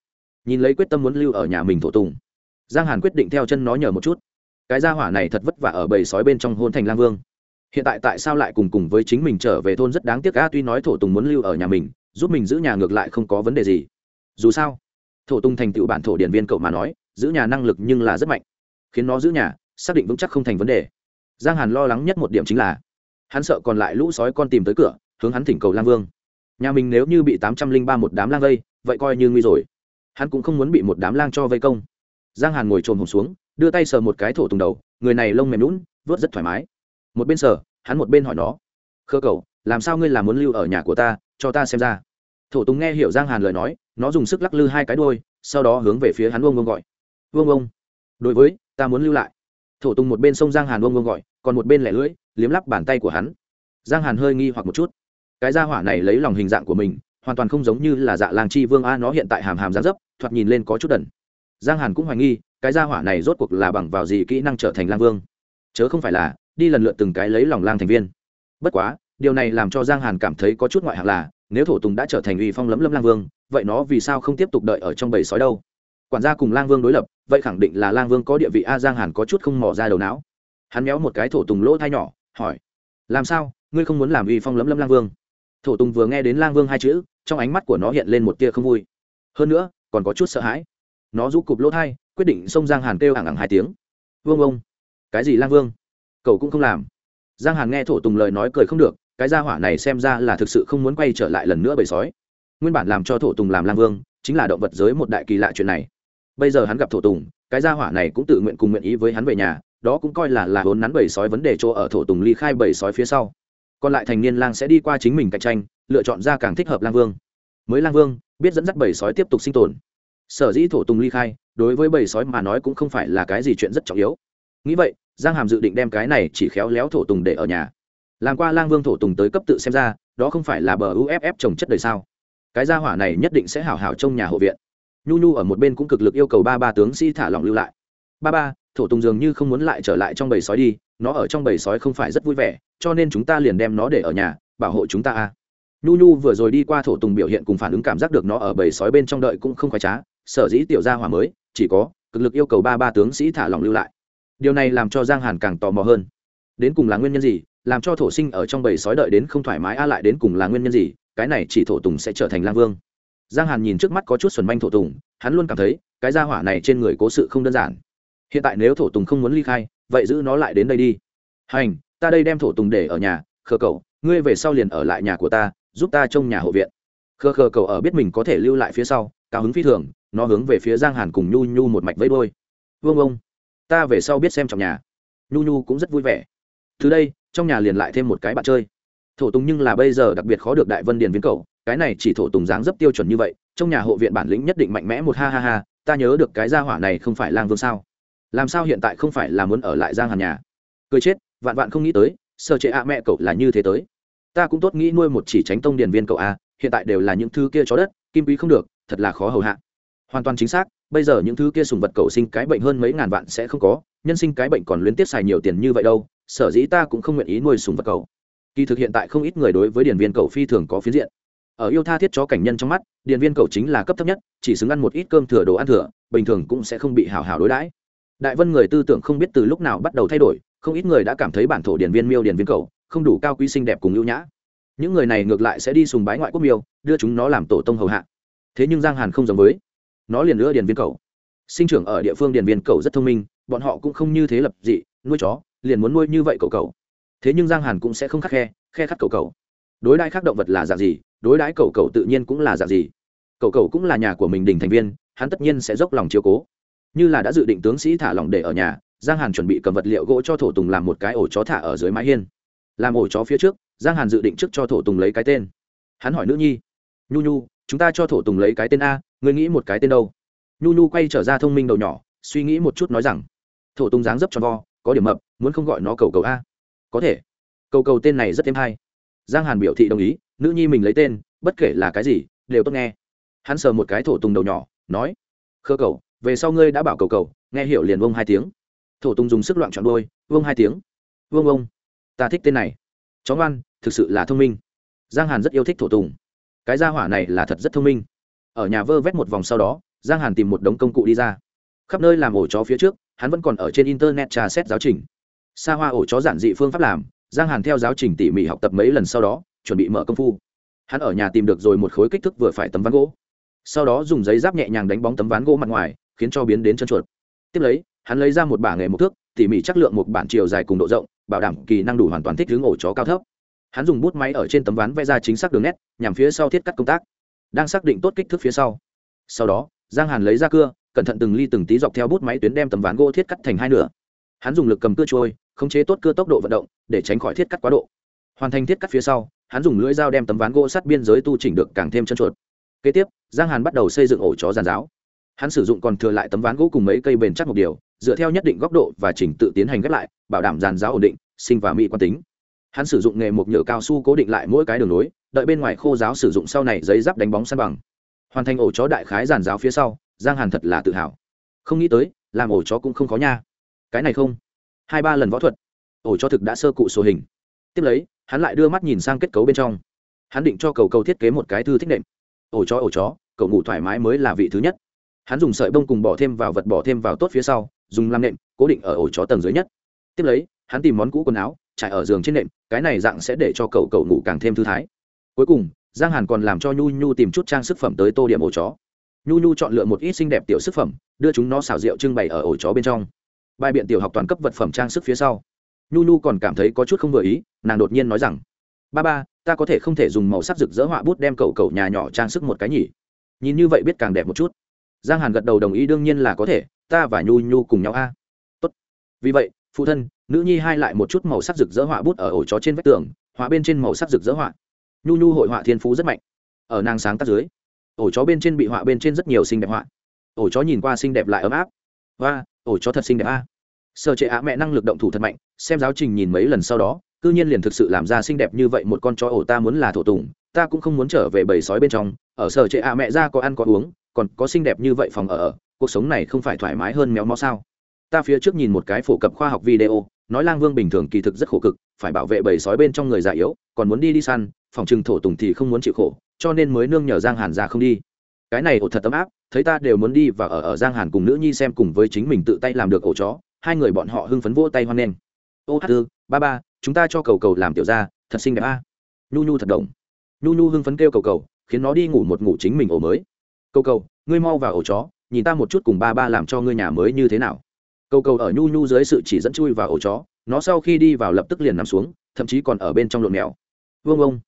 nhìn lấy quyết tâm muốn lưu ở nhà mình thổ tùng. Giang hàn quyết định theo chân nó nhờ một chút. Cái gia hỏa này thật vất vả ở bầy sói bên trong hôn thành lang vương. Hiện tại tại sao lại cùng cùng với chính mình trở về thôn rất đáng tiếc, a, tuy nói thổ tùng muốn lưu ở nhà mình, giúp mình giữ nhà ngược lại không có vấn đề gì. Dù sao, thổ tùng thành tựu bản thổ điển viên cậu mà nói, giữ nhà năng lực nhưng là rất mạnh khiến nó giữ nhà, xác định vững chắc không thành vấn đề. Giang hàn lo lắng nhất một điểm chính là, hắn sợ còn lại lũ sói con tìm tới cửa, hướng hắn thỉnh cầu lang vương. Nhà mình nếu như bị tám trăm linh ba một đám lang vây, vậy coi như nguy rồi. Hắn cũng không muốn bị một đám lang cho vây công. Giang hàn ngồi trồm hồn xuống, đưa tay sờ một cái thổ tùng đầu, người này lông mềm lún vớt rất thoải mái. Một bên sờ, hắn một bên hỏi nó, khơ cầu làm sao ngươi làm muốn lưu ở nhà của ta, cho ta xem ra? Thổ tùng nghe hiểu giang hàn lời nói, nó dùng sức lắc lư hai cái đôi sau đó hướng về phía hắn vương vương gọi. Vương vông đối với ta muốn lưu lại. Thổ tùng một bên sông giang hàn ông vương gọi, còn một bên lẻ lưỡi, liếm lắp bàn tay của hắn. Giang hàn hơi nghi hoặc một chút. Cái gia hỏa này lấy lòng hình dạng của mình, hoàn toàn không giống như là dạ lang chi vương a, nó hiện tại hàm hàm gián dấp, thoạt nhìn lên có chút đần. Giang hàn cũng hoài nghi, cái gia hỏa này rốt cuộc là bằng vào gì kỹ năng trở thành lang vương? Chớ không phải là, đi lần lượt từng cái lấy lòng lang thành viên. Bất quá, điều này làm cho giang hàn cảm thấy có chút ngoại hạng là, nếu thổ tùng đã trở thành uy phong lấm lâm lang vương, vậy nó vì sao không tiếp tục đợi ở trong bầy sói đâu? Quản gia cùng lang vương đối lập, vậy khẳng định là lang vương có địa vị a giang hàn có chút không mỏ ra đầu não. Hắn méo một cái thổ tùng lỗ thai nhỏ, hỏi, làm sao? Ngươi không muốn làm uy phong lấm lâm lang vương? Thổ tùng vừa nghe đến lang vương hai chữ, trong ánh mắt của nó hiện lên một tia không vui. Hơn nữa, còn có chút sợ hãi. Nó rũ cụp lỗ thai, quyết định xông giang hàn kêu hàng hàng hai tiếng. Vương ông, cái gì lang vương? Cậu cũng không làm. Giang hàn nghe thổ tùng lời nói cười không được, cái gia hỏa này xem ra là thực sự không muốn quay trở lại lần nữa bầy sói. Nguyên bản làm cho thổ tùng làm lang vương, chính là động vật giới một đại kỳ lạ chuyện này bây giờ hắn gặp thổ tùng, cái gia hỏa này cũng tự nguyện cùng nguyện ý với hắn về nhà, đó cũng coi là là vốn nắn bầy sói vấn đề chỗ ở thổ tùng ly khai bầy sói phía sau. Còn lại thành niên lang sẽ đi qua chính mình cạnh tranh, lựa chọn ra càng thích hợp lang vương. Mới lang vương, biết dẫn dắt bầy sói tiếp tục sinh tồn. Sở dĩ thổ tùng ly khai, đối với bầy sói mà nói cũng không phải là cái gì chuyện rất trọng yếu. Nghĩ vậy, giang hàm dự định đem cái này chỉ khéo léo thổ tùng để ở nhà. Làm qua lang vương thổ tùng tới cấp tự xem ra, đó không phải là bờ uff trồng chất đời sao? Cái gia hỏa này nhất định sẽ hảo hảo trong nhà hộ viện nhu nhu ở một bên cũng cực lực yêu cầu ba ba tướng sĩ thả lỏng lưu lại. Ba ba, thổ tùng dường như không muốn lại trở lại trong bầy sói đi, nó ở trong bầy sói không phải rất vui vẻ, cho nên chúng ta liền đem nó để ở nhà, bảo hộ chúng ta a nhu nhu vừa rồi đi qua thổ tùng biểu hiện cùng phản ứng cảm giác được nó ở bầy sói bên trong đợi cũng không khoái trá, sở dĩ tiểu gia hỏa mới, chỉ có cực lực yêu cầu ba ba tướng sĩ thả lỏng lưu lại. Điều này làm cho giang hàn càng tò mò hơn. Đến cùng là nguyên nhân gì, làm cho thổ sinh ở trong bầy sói đợi đến không thoải mái, a lại đến cùng là nguyên nhân gì, cái này chỉ thổ tùng sẽ trở thành lang vương giang hàn nhìn trước mắt có chút xuẩn manh thổ tùng, hắn luôn cảm thấy, cái gia hỏa này trên người cố sự không đơn giản. Hiện tại nếu thổ tùng không muốn ly khai, vậy giữ nó lại đến đây đi. Hành, ta đây đem thổ tùng để ở nhà, khờ cậu, ngươi về sau liền ở lại nhà của ta, giúp ta trông nhà hộ viện. Khờ khờ cậu ở biết mình có thể lưu lại phía sau, cao hứng phi thường, nó hướng về phía giang hàn cùng nhu nhu một mạch vây đôi vương ông, ta về sau biết xem trong nhà. Nhu nhu cũng rất vui vẻ. Từ đây, trong nhà liền lại thêm một cái bạn chơi. Thổ tùng nhưng là bây giờ đặc biệt khó được đại vân điền viên cầu cái này chỉ thổ tùng dáng dấp tiêu chuẩn như vậy trong nhà hộ viện bản lĩnh nhất định mạnh mẽ một ha ha ha ta nhớ được cái gia hỏa này không phải lang vương sao? Làm sao hiện tại không phải là muốn ở lại giang hàn nhà? Cười chết vạn vạn không nghĩ tới sợ chế ạ mẹ cậu là như thế tới. Ta cũng tốt nghĩ nuôi một chỉ tránh tông điền viên cậu a hiện tại đều là những thứ kia chó đất kim quý không được thật là khó hầu hạ. Hoàn toàn chính xác bây giờ những thứ kia sùng vật cậu sinh cái bệnh hơn mấy ngàn vạn sẽ không có nhân sinh cái bệnh còn liên tiếp xài nhiều tiền như vậy đâu sở dĩ ta cũng không nguyện ý nuôi sùng vật cậu, kỳ thực hiện tại không ít người đối với điền viên cậu phi thường có phiến diện ở yêu tha thiết chó cảnh nhân trong mắt, điền viên cầu chính là cấp thấp nhất, chỉ xứng ăn một ít cơm thừa đồ ăn thừa, bình thường cũng sẽ không bị hào hào đối đãi. Đại vân người tư tưởng không biết từ lúc nào bắt đầu thay đổi, không ít người đã cảm thấy bản thổ điền viên miêu điền viên cầu, không đủ cao quý xinh đẹp cùng ưu nhã. Những người này ngược lại sẽ đi sùng bái ngoại quốc miêu, đưa chúng nó làm tổ tông hầu hạ. Thế nhưng giang hàn không giống với nó liền nữa điền viên cầu. Sinh trưởng ở địa phương điền viên cầu rất thông minh, bọn họ cũng không như thế lập dị, nuôi chó, liền muốn nuôi như vậy cầu cầu thế nhưng giang hàn cũng sẽ không khắc khe khe khắc cầu cầu đối đãi khác động vật là dạng gì đối đãi cậu cậu tự nhiên cũng là dạng gì. Cậu cậu cũng là nhà của mình đình thành viên, hắn tất nhiên sẽ dốc lòng chiếu cố. Như là đã dự định tướng sĩ thả lòng để ở nhà, giang hàn chuẩn bị cầm vật liệu gỗ cho thổ tùng làm một cái ổ chó thả ở dưới mái hiên. Làm ổ chó phía trước, giang hàn dự định trước cho thổ tùng lấy cái tên. Hắn hỏi nữ nhi, nhu nhu, chúng ta cho thổ tùng lấy cái tên a, ngươi nghĩ một cái tên đâu? Nhu nhu quay trở ra thông minh đầu nhỏ, suy nghĩ một chút nói rằng, thổ tùng dáng dấp tròn vo, có điểm mập, muốn không gọi nó cầu cầu a. Có thể. Cầu cầu tên này rất thêm hay. Giang hàn biểu thị đồng ý nữ nhi mình lấy tên, bất kể là cái gì, đều tốt nghe. Hắn sờ một cái thổ tùng đầu nhỏ, nói, khơ cầu về sau ngươi đã bảo cầu cầu nghe hiểu liền vông hai tiếng. Thổ tùng dùng sức loạn chọn đôi vông hai tiếng. Vông ông ta thích tên này. Chó ngoan, thực sự là thông minh. Giang hàn rất yêu thích thổ tùng. Cái gia hỏa này là thật rất thông minh. Ở nhà vơ vét một vòng sau đó, giang hàn tìm một đống công cụ đi ra. Khắp nơi làm ổ chó phía trước, hắn vẫn còn ở trên internet trà xét giáo trình. Xa hoa ổ chó giản dị phương pháp làm, giang hàn theo giáo trình tỉ mỉ học tập mấy lần sau đó chuẩn bị mở công phu. Hắn ở nhà tìm được rồi một khối kích thước vừa phải tấm ván gỗ. Sau đó dùng giấy giáp nhẹ nhàng đánh bóng tấm ván gỗ mặt ngoài, khiến cho biến đến chân chuột. Tiếp lấy, hắn lấy ra một bảng nghề một thước, tỉ mỉ chắc lượng một bản chiều dài cùng độ rộng, bảo đảm kỳ năng đủ hoàn toàn thích hướng ổ chó cao thấp. Hắn dùng bút máy ở trên tấm ván vẽ ra chính xác đường nét, nhằm phía sau thiết cắt công tác. Đang xác định tốt kích thước phía sau. Sau đó, giang hàn lấy ra cưa, cẩn thận từng ly từng tí dọc theo bút máy tuyến đem tấm ván gỗ thiết cắt thành hai nửa. Hắn dùng lực cầm cưa trôi, khống chế tốt cưa tốc độ vận động, để tránh khỏi thiết cắt quá độ hoàn thành thiết cắt phía sau, hắn dùng lưỡi dao đem tấm ván gỗ sắt biên giới tu chỉnh được càng thêm chân chuột kế tiếp, giang hàn bắt đầu xây dựng ổ chó giàn giáo. Hắn sử dụng còn thừa lại tấm ván gỗ cùng mấy cây bền chắc một điều, dựa theo nhất định góc độ và chỉnh tự tiến hành ghép lại, bảo đảm giàn giáo ổn định, sinh và mỹ quan tính. Hắn sử dụng nghề một nhựa cao su cố định lại mỗi cái đường nối, đợi bên ngoài khô giáo sử dụng sau này giấy giáp đánh bóng săn bằng. Hoàn thành ổ chó đại khái giàn giáo phía sau, giang hàn thật là tự hào. Không nghĩ tới, làm ổ chó cũng không khó nha. Cái này không? Hai ba lần võ thuật, ổ chó thực đã sơ cụ số hình. Tiếp lấy hắn lại đưa mắt nhìn sang kết cấu bên trong. Hắn định cho cầu cầu thiết kế một cái thư thích nệm. Ổ chó ổ chó, cậu ngủ thoải mái mới là vị thứ nhất. Hắn dùng sợi bông cùng bỏ thêm vào vật bỏ thêm vào tốt phía sau, dùng làm nệm, cố định ở ổ chó tầng dưới nhất. Tiếp lấy, hắn tìm món cũ quần áo, trải ở giường trên nệm, cái này dạng sẽ để cho cậu cậu ngủ càng thêm thư thái. Cuối cùng, giang hàn còn làm cho nhu nhu tìm chút trang sức phẩm tới tô điểm ổ chó. Nhu nhu chọn lựa một ít xinh đẹp tiểu sức phẩm, đưa chúng nó xảo rượu trưng bày ở ổ chó bên trong. Bài biện tiểu học toàn cấp vật phẩm trang sức phía sau nhu nhu còn cảm thấy có chút không vừa ý, nàng đột nhiên nói rằng, ba ba, ta có thể không thể dùng màu sắc rực rỡ họa bút đem cậu cậu nhà nhỏ trang sức một cái nhỉ? Nhìn như vậy biết càng đẹp một chút. Giang hàn gật đầu đồng ý đương nhiên là có thể, ta và nhu nhu cùng nhau a. Tốt. Vì vậy, phụ thân, nữ nhi hai lại một chút màu sắc rực rỡ họa bút ở ổ chó trên vách tường, họa bên trên màu sắc rực rỡ họa. Nhu nhu hội họa thiên phú rất mạnh. Ở nàng sáng tác dưới, ổ chó bên trên bị họa bên trên rất nhiều xinh đẹp họa. Ổ chó nhìn qua xinh đẹp lại ấm áp. Và ổ chó thật xinh đẹp a sở trệ á mẹ năng lực động thủ thật mạnh, xem giáo trình nhìn mấy lần sau đó, cư nhiên liền thực sự làm ra xinh đẹp như vậy một con chó ổ ta muốn là thổ tùng, ta cũng không muốn trở về bầy sói bên trong, ở sở trệ ạ mẹ ra có ăn có uống, còn có xinh đẹp như vậy phòng ở, cuộc sống này không phải thoải mái hơn méo mó sao? Ta phía trước nhìn một cái phổ cập khoa học video, nói lang vương bình thường kỳ thực rất khổ cực, phải bảo vệ bầy sói bên trong người già yếu, còn muốn đi đi săn, phòng trừng thổ tùng thì không muốn chịu khổ, cho nên mới nương nhờ giang hàn ra không đi. Cái này ổ thật ấm áp, thấy ta đều muốn đi và ở ở giang hàn cùng nữ nhi xem cùng với chính mình tự tay làm được ổ chó hai người bọn họ hưng phấn vỗ tay hoan nghênh. Ô hát tư ba ba chúng ta cho cầu cầu làm tiểu ra thật xinh đẹp a. Nhu nhu thật động, nhu nhu hưng phấn kêu cầu cầu khiến nó đi ngủ một ngủ chính mình ổ mới. Cầu cầu ngươi mau vào ổ chó nhìn ta một chút cùng ba ba làm cho ngươi nhà mới như thế nào. Cầu cầu ở nhu nhu dưới sự chỉ dẫn chui vào ổ chó nó sau khi đi vào lập tức liền nằm xuống thậm chí còn ở bên trong lộn mèo. Vương ông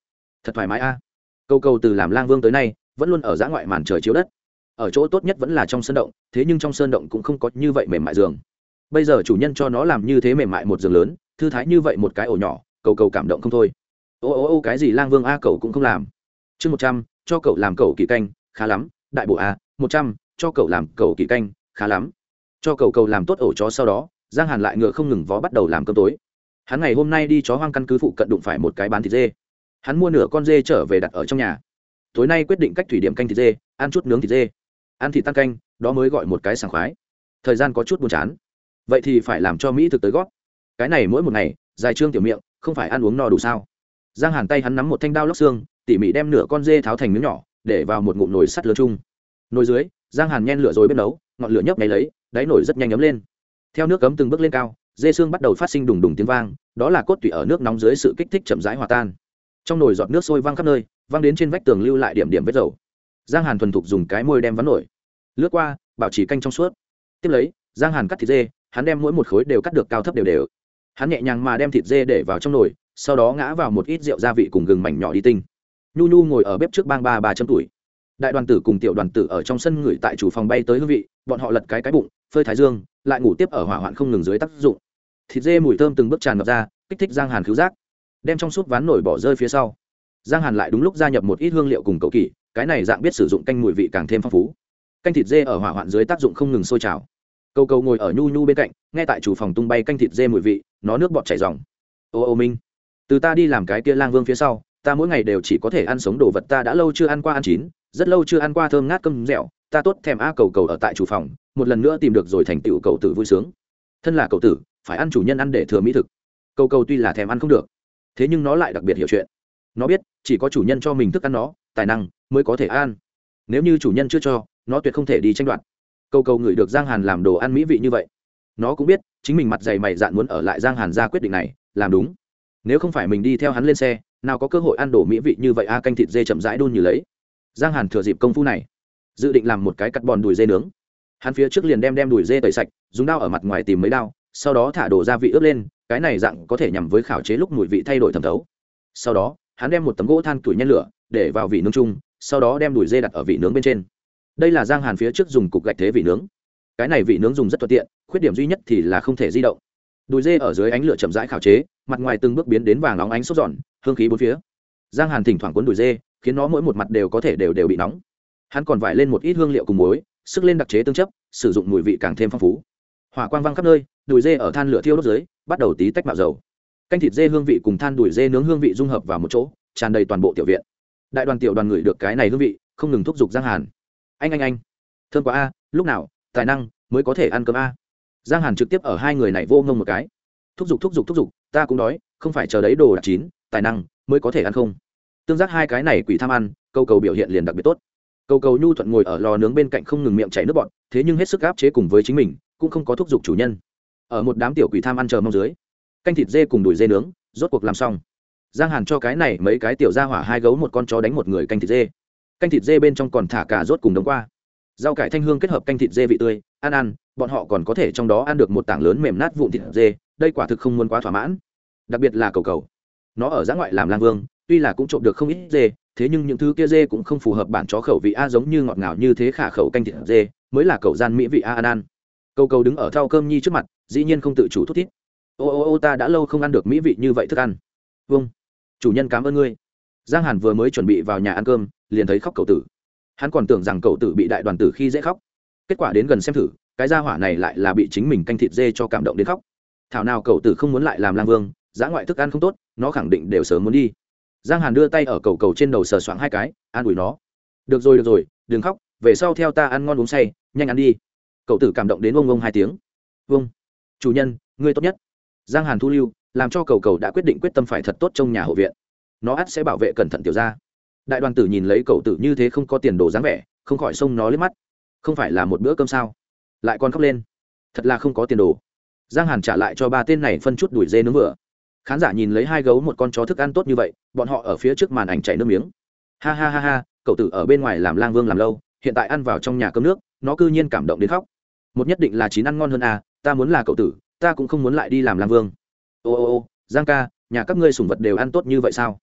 thật thoải mái a. Cầu cầu từ làm lang vương tới nay vẫn luôn ở dã ngoại màn trời chiếu đất. Ở chỗ tốt nhất vẫn là trong sơn động thế nhưng trong sơn động cũng không có như vậy mềm mại giường bây giờ chủ nhân cho nó làm như thế mềm mại một giường lớn, thư thái như vậy một cái ổ nhỏ cầu cầu cảm động không thôi. Ô ô ô, cái gì lang vương a, cậu cũng không làm. Chương một trăm, cho cậu làm cậu kỳ canh, khá lắm, đại bộ a, một trăm, cho cậu làm cậu kỳ canh, khá lắm. Cho cậu cầu làm tốt ổ chó sau đó, giang hàn lại ngựa không ngừng vó bắt đầu làm cơm tối. Hắn ngày hôm nay đi chó hoang căn cứ phụ cận đụng phải một cái bán thịt dê. Hắn mua nửa con dê trở về đặt ở trong nhà. Tối nay quyết định cách thủy điểm canh thịt dê, ăn chút nướng thịt dê. Ăn thịt tăng canh, đó mới gọi một cái sảng khoái. Thời gian có chút buồn chán vậy thì phải làm cho mỹ thực tới gót. Cái này mỗi một ngày, dài trương tiểu miệng, không phải ăn uống no đủ sao? Giang hàn tay hắn nắm một thanh đao lóc xương, tỉ mỉ đem nửa con dê tháo thành miếng nhỏ, để vào một ngụm nồi sắt lửa chung. Nồi dưới, giang hàn nhen lửa rồi bếp nấu, ngọn lửa nhấp nháy lấy, đáy nổi rất nhanh ấm lên. Theo nước cấm từng bước lên cao, dê xương bắt đầu phát sinh đùng đùng tiếng vang, đó là cốt tủy ở nước nóng dưới sự kích thích chậm rãi hòa tan. Trong nồi giọt nước sôi văng khắp nơi, văng đến trên vách tường lưu lại điểm điểm vết dầu. Giang hàn thuần thục dùng cái môi đem vắn nổi. Lướt qua, bảo trì canh trong suốt. Tiếp lấy, giang hàn cắt thịt dê hắn đem mỗi một khối đều cắt được cao thấp đều đều. Hắn nhẹ nhàng mà đem thịt dê để vào trong nồi, sau đó ngã vào một ít rượu gia vị cùng gừng mảnh nhỏ đi tinh. Nhu nhu ngồi ở bếp trước bang ba ba trăm tuổi. Đại đoàn tử cùng tiểu đoàn tử ở trong sân ngửi tại chủ phòng bay tới hương vị, bọn họ lật cái cái bụng, phơi thái dương, lại ngủ tiếp ở hỏa hoạn không ngừng dưới tác dụng. Thịt dê mùi thơm từng bước tràn ngập ra, kích thích giang hàn cứu giác. Đem trong suốt ván nổi bỏ rơi phía sau. Giang hàn lại đúng lúc gia nhập một ít hương liệu cùng cầu kỳ, cái này dạng biết sử dụng canh mùi vị càng thêm phong phú. Canh thịt dê ở hỏa hoạn dưới tác dụng không ngừng sôi trào cầu cầu ngồi ở nhu nhu bên cạnh, nghe tại chủ phòng tung bay canh thịt dê mùi vị, nó nước bọt chảy dòng ô ô, minh, từ ta đi làm cái kia lang vương phía sau, ta mỗi ngày đều chỉ có thể ăn sống đồ vật ta đã lâu chưa ăn qua ăn chín, rất lâu chưa ăn qua thơm ngát cơm dẻo, ta tốt thèm a, cầu cầu ở tại chủ phòng, một lần nữa tìm được rồi thành tựu cầu tử vui sướng. Thân là cầu tử, phải ăn chủ nhân ăn để thừa mỹ thực. Cầu cầu tuy là thèm ăn không được, thế nhưng nó lại đặc biệt hiểu chuyện. Nó biết, chỉ có chủ nhân cho mình thức ăn nó, tài năng mới có thể ăn. Nếu như chủ nhân chưa cho, nó tuyệt không thể đi tranh đoạt. Câu câu ngửi được giang hàn làm đồ ăn mỹ vị như vậy. Nó cũng biết, chính mình mặt dày mày dạn muốn ở lại giang hàn ra quyết định này, làm đúng. Nếu không phải mình đi theo hắn lên xe, nào có cơ hội ăn đồ mỹ vị như vậy a, canh thịt dê chậm rãi đun như lấy. Giang hàn thừa dịp công phu này, dự định làm một cái cắt bòn đùi dê nướng. Hắn phía trước liền đem đem đùi dê tẩy sạch, dùng dao ở mặt ngoài tìm mấy đao, sau đó thả đồ gia vị ướp lên, cái này dạng có thể nhằm với khảo chế lúc mùi vị thay đổi thẩm thấu. Sau đó, hắn đem một tấm gỗ than củi nhen lửa để vào vị nướng chung, sau đó đem đùi dê đặt ở vị nướng bên trên đây là giang hàn phía trước dùng cục gạch thế vị nướng. Cái này vị nướng dùng rất thuận tiện, khuyết điểm duy nhất thì là không thể di động. Đùi dê ở dưới ánh lửa chậm rãi khảo chế, mặt ngoài từng bước biến đến vàng óng ánh sốt giòn, hương khí bốn phía. Giang hàn thỉnh thoảng cuốn đùi dê, khiến nó mỗi một mặt đều có thể đều đều bị nóng. Hắn còn vải lên một ít hương liệu cùng muối, sức lên đặc chế tương chấp, sử dụng mùi vị càng thêm phong phú. Hỏa quang văng khắp nơi, đùi dê ở than lửa thiêu đốt dưới, bắt đầu tí tách mạo dầu. Canh thịt dê hương vị cùng than đùi dê nướng hương vị dung hợp vào một chỗ, tràn đầy toàn bộ tiểu viện. Đại đoàn tiểu đoàn ngửi được cái này hương vị, không ngừng thúc giục giang hàn anh anh anh. Thương quá a, lúc nào, tài năng mới có thể ăn cơm a? Giang hàn trực tiếp ở hai người này vô ngông một cái. Thúc giục thúc giục thúc giục, ta cũng đói, không phải chờ đấy đồ đặc chín, tài năng mới có thể ăn không? Tương giác hai cái này quỷ tham ăn, câu cầu biểu hiện liền đặc biệt tốt. Cầu cầu nhu thuận ngồi ở lò nướng bên cạnh không ngừng miệng chảy nước bọt, thế nhưng hết sức áp chế cùng với chính mình, cũng không có thúc giục chủ nhân. Ở một đám tiểu quỷ tham ăn chờ mong dưới, canh thịt dê cùng đùi dê nướng, rốt cuộc làm xong. Giang hàn cho cái này mấy cái tiểu ra hỏa hai gấu một con chó đánh một người canh thịt dê canh thịt dê bên trong còn thả cả rốt cùng đống qua. Rau cải thanh hương kết hợp canh thịt dê vị tươi, ăn ăn, bọn họ còn có thể trong đó ăn được một tảng lớn mềm nát vụn thịt dê, đây quả thực không muốn quá thỏa mãn. Đặc biệt là cầu cầu. Nó ở giã ngoại làm lang vương, tuy là cũng trộm được không ít dê, thế nhưng những thứ kia dê cũng không phù hợp bản chó khẩu vị a giống như ngọt ngào như thế khả khẩu canh thịt dê, mới là cầu gian mỹ vị a ăn ăn. Cầu cầu đứng ở thau cơm nhi trước mặt, dĩ nhiên không tự chủ thút thít. Ô ô ô ta đã lâu không ăn được mỹ vị như vậy thức ăn. Vâng. Chủ nhân cảm ơn ngươi. Giang hàn vừa mới chuẩn bị vào nhà ăn cơm liền thấy khóc cậu tử. Hắn còn tưởng rằng cậu tử bị đại đoàn tử khi dễ khóc. Kết quả đến gần xem thử, cái gia hỏa này lại là bị chính mình canh thịt dê cho cảm động đến khóc. Thảo nào cậu tử không muốn lại làm lang vương giá ngoại thức ăn không tốt, nó khẳng định đều sớm muốn đi. Giang hàn đưa tay ở cầu cầu trên đầu sờ soạng hai cái, an ủi nó. Được rồi được rồi, đừng khóc, về sau theo ta ăn ngon uống say, nhanh ăn đi. Cậu tử cảm động đến ông ông hai tiếng. Vâng. Chủ nhân, ngươi tốt nhất. Giang hàn thu lưu, làm cho cầu cầu đã quyết định quyết tâm phải thật tốt trong nhà hộ viện. Nó ắt sẽ bảo vệ cẩn thận tiểu ra đại đoàn tử nhìn lấy cậu tử như thế không có tiền đồ dáng vẻ, không khỏi xông nó lên mắt. Không phải là một bữa cơm sao? Lại còn khóc lên. Thật là không có tiền đồ. Giang hàn trả lại cho ba tên này phân chút đuổi dê nướng vừa. Khán giả nhìn lấy hai gấu một con chó thức ăn tốt như vậy, bọn họ ở phía trước màn ảnh chảy nước miếng. Ha ha ha ha, cậu tử ở bên ngoài làm lang vương làm lâu, hiện tại ăn vào trong nhà cơm nước, nó cư nhiên cảm động đến khóc. Một nhất định là chín ăn ngon hơn à ta muốn là cậu tử, ta cũng không muốn lại đi làm lang vương. Ô ô ô, giang ca, nhà các ngươi sủng vật đều ăn tốt như vậy sao?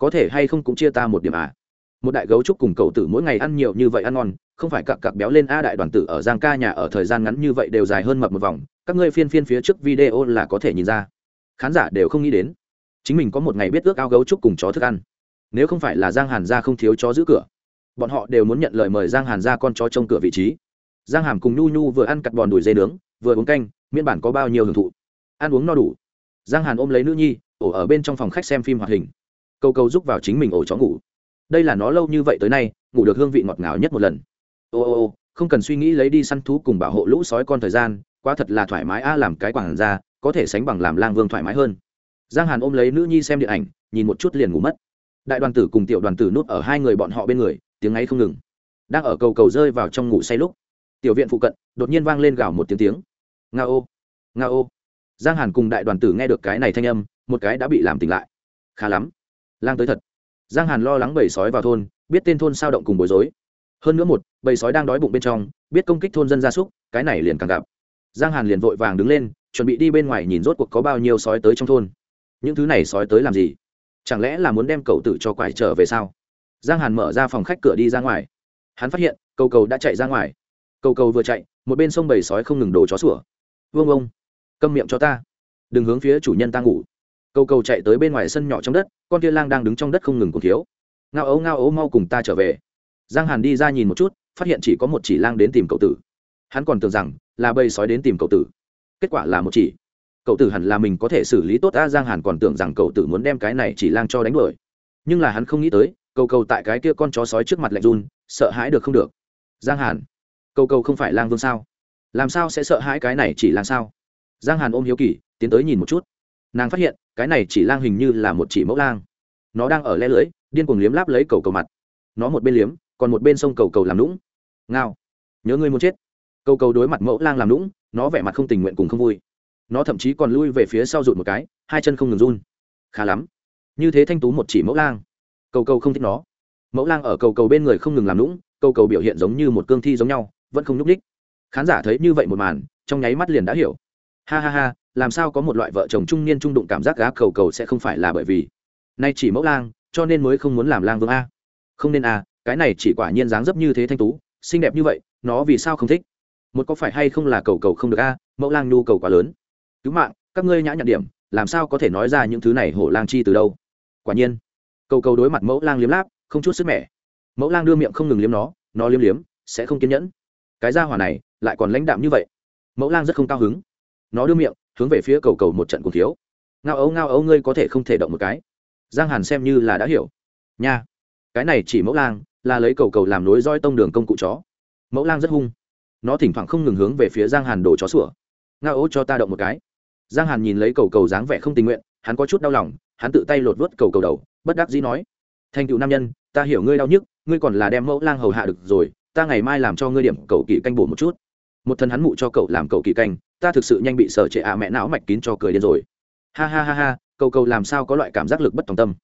Có thể hay không cũng chia ta một điểm à? Một đại gấu trúc cùng cậu tử mỗi ngày ăn nhiều như vậy ăn ngon, không phải cặp cặp béo lên a đại đoàn tử ở giang ca nhà ở thời gian ngắn như vậy đều dài hơn mập một vòng, các ngươi phiên phiên phía trước video là có thể nhìn ra. Khán giả đều không nghĩ đến. Chính mình có một ngày biết ước ao gấu trúc cùng chó thức ăn. Nếu không phải là giang hàn gia không thiếu chó giữ cửa, bọn họ đều muốn nhận lời mời giang hàn gia con chó trông cửa vị trí. Giang hàm cùng nhu nhu vừa ăn cặt bòn đùi dê nướng, vừa uống canh, miễn bản có bao nhiêu hưởng thụ. Ăn uống no đủ. Giang hàn ôm lấy nữ nhi, ổ ở bên trong phòng khách xem phim hoạt hình câu câu giúp vào chính mình ổ chó ngủ. Đây là nó lâu như vậy tới nay, ngủ được hương vị ngọt ngào nhất một lần. Ô ô ô, không cần suy nghĩ lấy đi săn thú cùng bảo hộ lũ sói con thời gian, quá thật là thoải mái a, làm cái quảng ra, có thể sánh bằng làm lang vương thoải mái hơn. Giang hàn ôm lấy nữ nhi xem điện ảnh, nhìn một chút liền ngủ mất. Đại đoàn tử cùng tiểu đoàn tử núp ở hai người bọn họ bên người, tiếng ấy không ngừng. Đang ở cầu cầu rơi vào trong ngủ say lúc, tiểu viện phụ cận, đột nhiên vang lên gào một tiếng tiếng. Nga ô nga ô. Giang hàn cùng đại đoàn tử nghe được cái này thanh âm, một cái đã bị làm tỉnh lại. Khá lắm lang tới thật. Giang hàn lo lắng bầy sói vào thôn, biết tên thôn sao động cùng bối rối. Hơn nữa một, bầy sói đang đói bụng bên trong, biết công kích thôn dân gia súc, cái này liền càng gặp. Giang hàn liền vội vàng đứng lên, chuẩn bị đi bên ngoài nhìn rốt cuộc có bao nhiêu sói tới trong thôn. Những thứ này sói tới làm gì? Chẳng lẽ là muốn đem cậu tử cho quải trở về sao? Giang hàn mở ra phòng khách cửa đi ra ngoài. Hắn phát hiện, cầu cầu đã chạy ra ngoài. Cầu cầu vừa chạy, một bên sông bầy sói không ngừng đổ chó sủa. Vương ông, câm miệng cho ta. Đừng hướng phía chủ nhân ta ngủ cầu cầu chạy tới bên ngoài sân nhỏ trong đất, con kia lang đang đứng trong đất không ngừng cùng thiếu. Ngao ấu ngao ấu, mau cùng ta trở về. Giang hàn đi ra nhìn một chút, phát hiện chỉ có một chỉ lang đến tìm cậu tử. Hắn còn tưởng rằng là bầy sói đến tìm cậu tử. Kết quả là một chỉ. Cậu tử hẳn là mình có thể xử lý tốt ta. giang hàn còn tưởng rằng cậu tử muốn đem cái này chỉ lang cho đánh đuổi. Nhưng là hắn không nghĩ tới, cầu cầu tại cái kia con chó sói trước mặt lạnh run, sợ hãi được không được. Giang hàn, cầu cầu không phải lang vương sao? Làm sao sẽ sợ hãi cái này chỉ lang sao? Giang hàn ôm hiếu kỳ, tiến tới nhìn một chút. Nàng phát hiện cái này chỉ lang hình như là một chỉ mẫu lang. Nó đang ở le lưới, điên cuồng liếm láp lấy cầu cầu mặt. Nó một bên liếm còn một bên sông cầu cầu làm lũng ngao. Nhớ ngươi muốn chết. Cầu cầu đối mặt mẫu lang làm lũng nó vẻ mặt không tình nguyện cùng không vui. Nó thậm chí còn lui về phía sau rụt một cái hai chân không ngừng run. Khá lắm. Như thế thanh tú một chỉ mẫu lang. Cầu cầu không thích nó. Mẫu lang ở cầu cầu bên người không ngừng làm lũng cầu cầu biểu hiện giống như một cương thi giống nhau vẫn không nhúc ních khán giả thấy như vậy một màn trong nháy mắt liền đã hiểu. Ha ha ha làm sao có một loại vợ chồng trung niên trung đụng cảm giác gá cầu cầu sẽ không phải là bởi vì. Nay chỉ mẫu lang, cho nên mới không muốn làm lang vương a. Không nên a, cái này chỉ quả nhiên dáng dấp như thế thanh tú, xinh đẹp như vậy, nó vì sao không thích? Một có phải hay không là cầu cầu không được a, mẫu lang nhu cầu quá lớn. Cứu mạng, các ngươi nhã nhặn điểm, làm sao có thể nói ra những thứ này hổ lang chi từ đâu? Quả nhiên, cầu cầu đối mặt mẫu lang liếm láp, không chút sức mẻ. Mẫu lang đưa miệng không ngừng liếm nó nó liếm liếm, sẽ không kiên nhẫn. Cái ra hỏa này, lại còn lãnh đạm như vậy. Mẫu lang rất không cao hứng. Nó đưa miệng hướng về phía cầu cầu một trận cùng thiếu. Ngao ấu ngao ấu, ngươi có thể không thể động một cái. Giang hàn xem như là đã hiểu. Nha, cái này chỉ mẫu lang, là lấy cầu cầu làm nối roi tông đường công cụ chó. Mẫu lang rất hung. Nó thỉnh thoảng không ngừng hướng về phía giang hàn đổ chó sủa. Ngao ấu, cho ta động một cái. Giang hàn nhìn lấy cầu cầu dáng vẻ không tình nguyện, hắn có chút đau lòng, hắn tự tay lột vớt cầu cầu đầu, bất đắc dĩ nói. Thành cựu nam nhân, ta hiểu ngươi đau nhức, ngươi còn là đem mẫu lang hầu hạ được rồi, ta ngày mai làm cho ngươi điểm cầu kỳ canh bổ một chút. Một thân hắn mụ cho cậu làm cầu kỳ canh ta thực sự nhanh bị sở trệ ạ mẹ não mạch kín cho cười điên rồi. Ha ha ha ha, cầu cầu làm sao có loại cảm giác lực bất tòng tâm.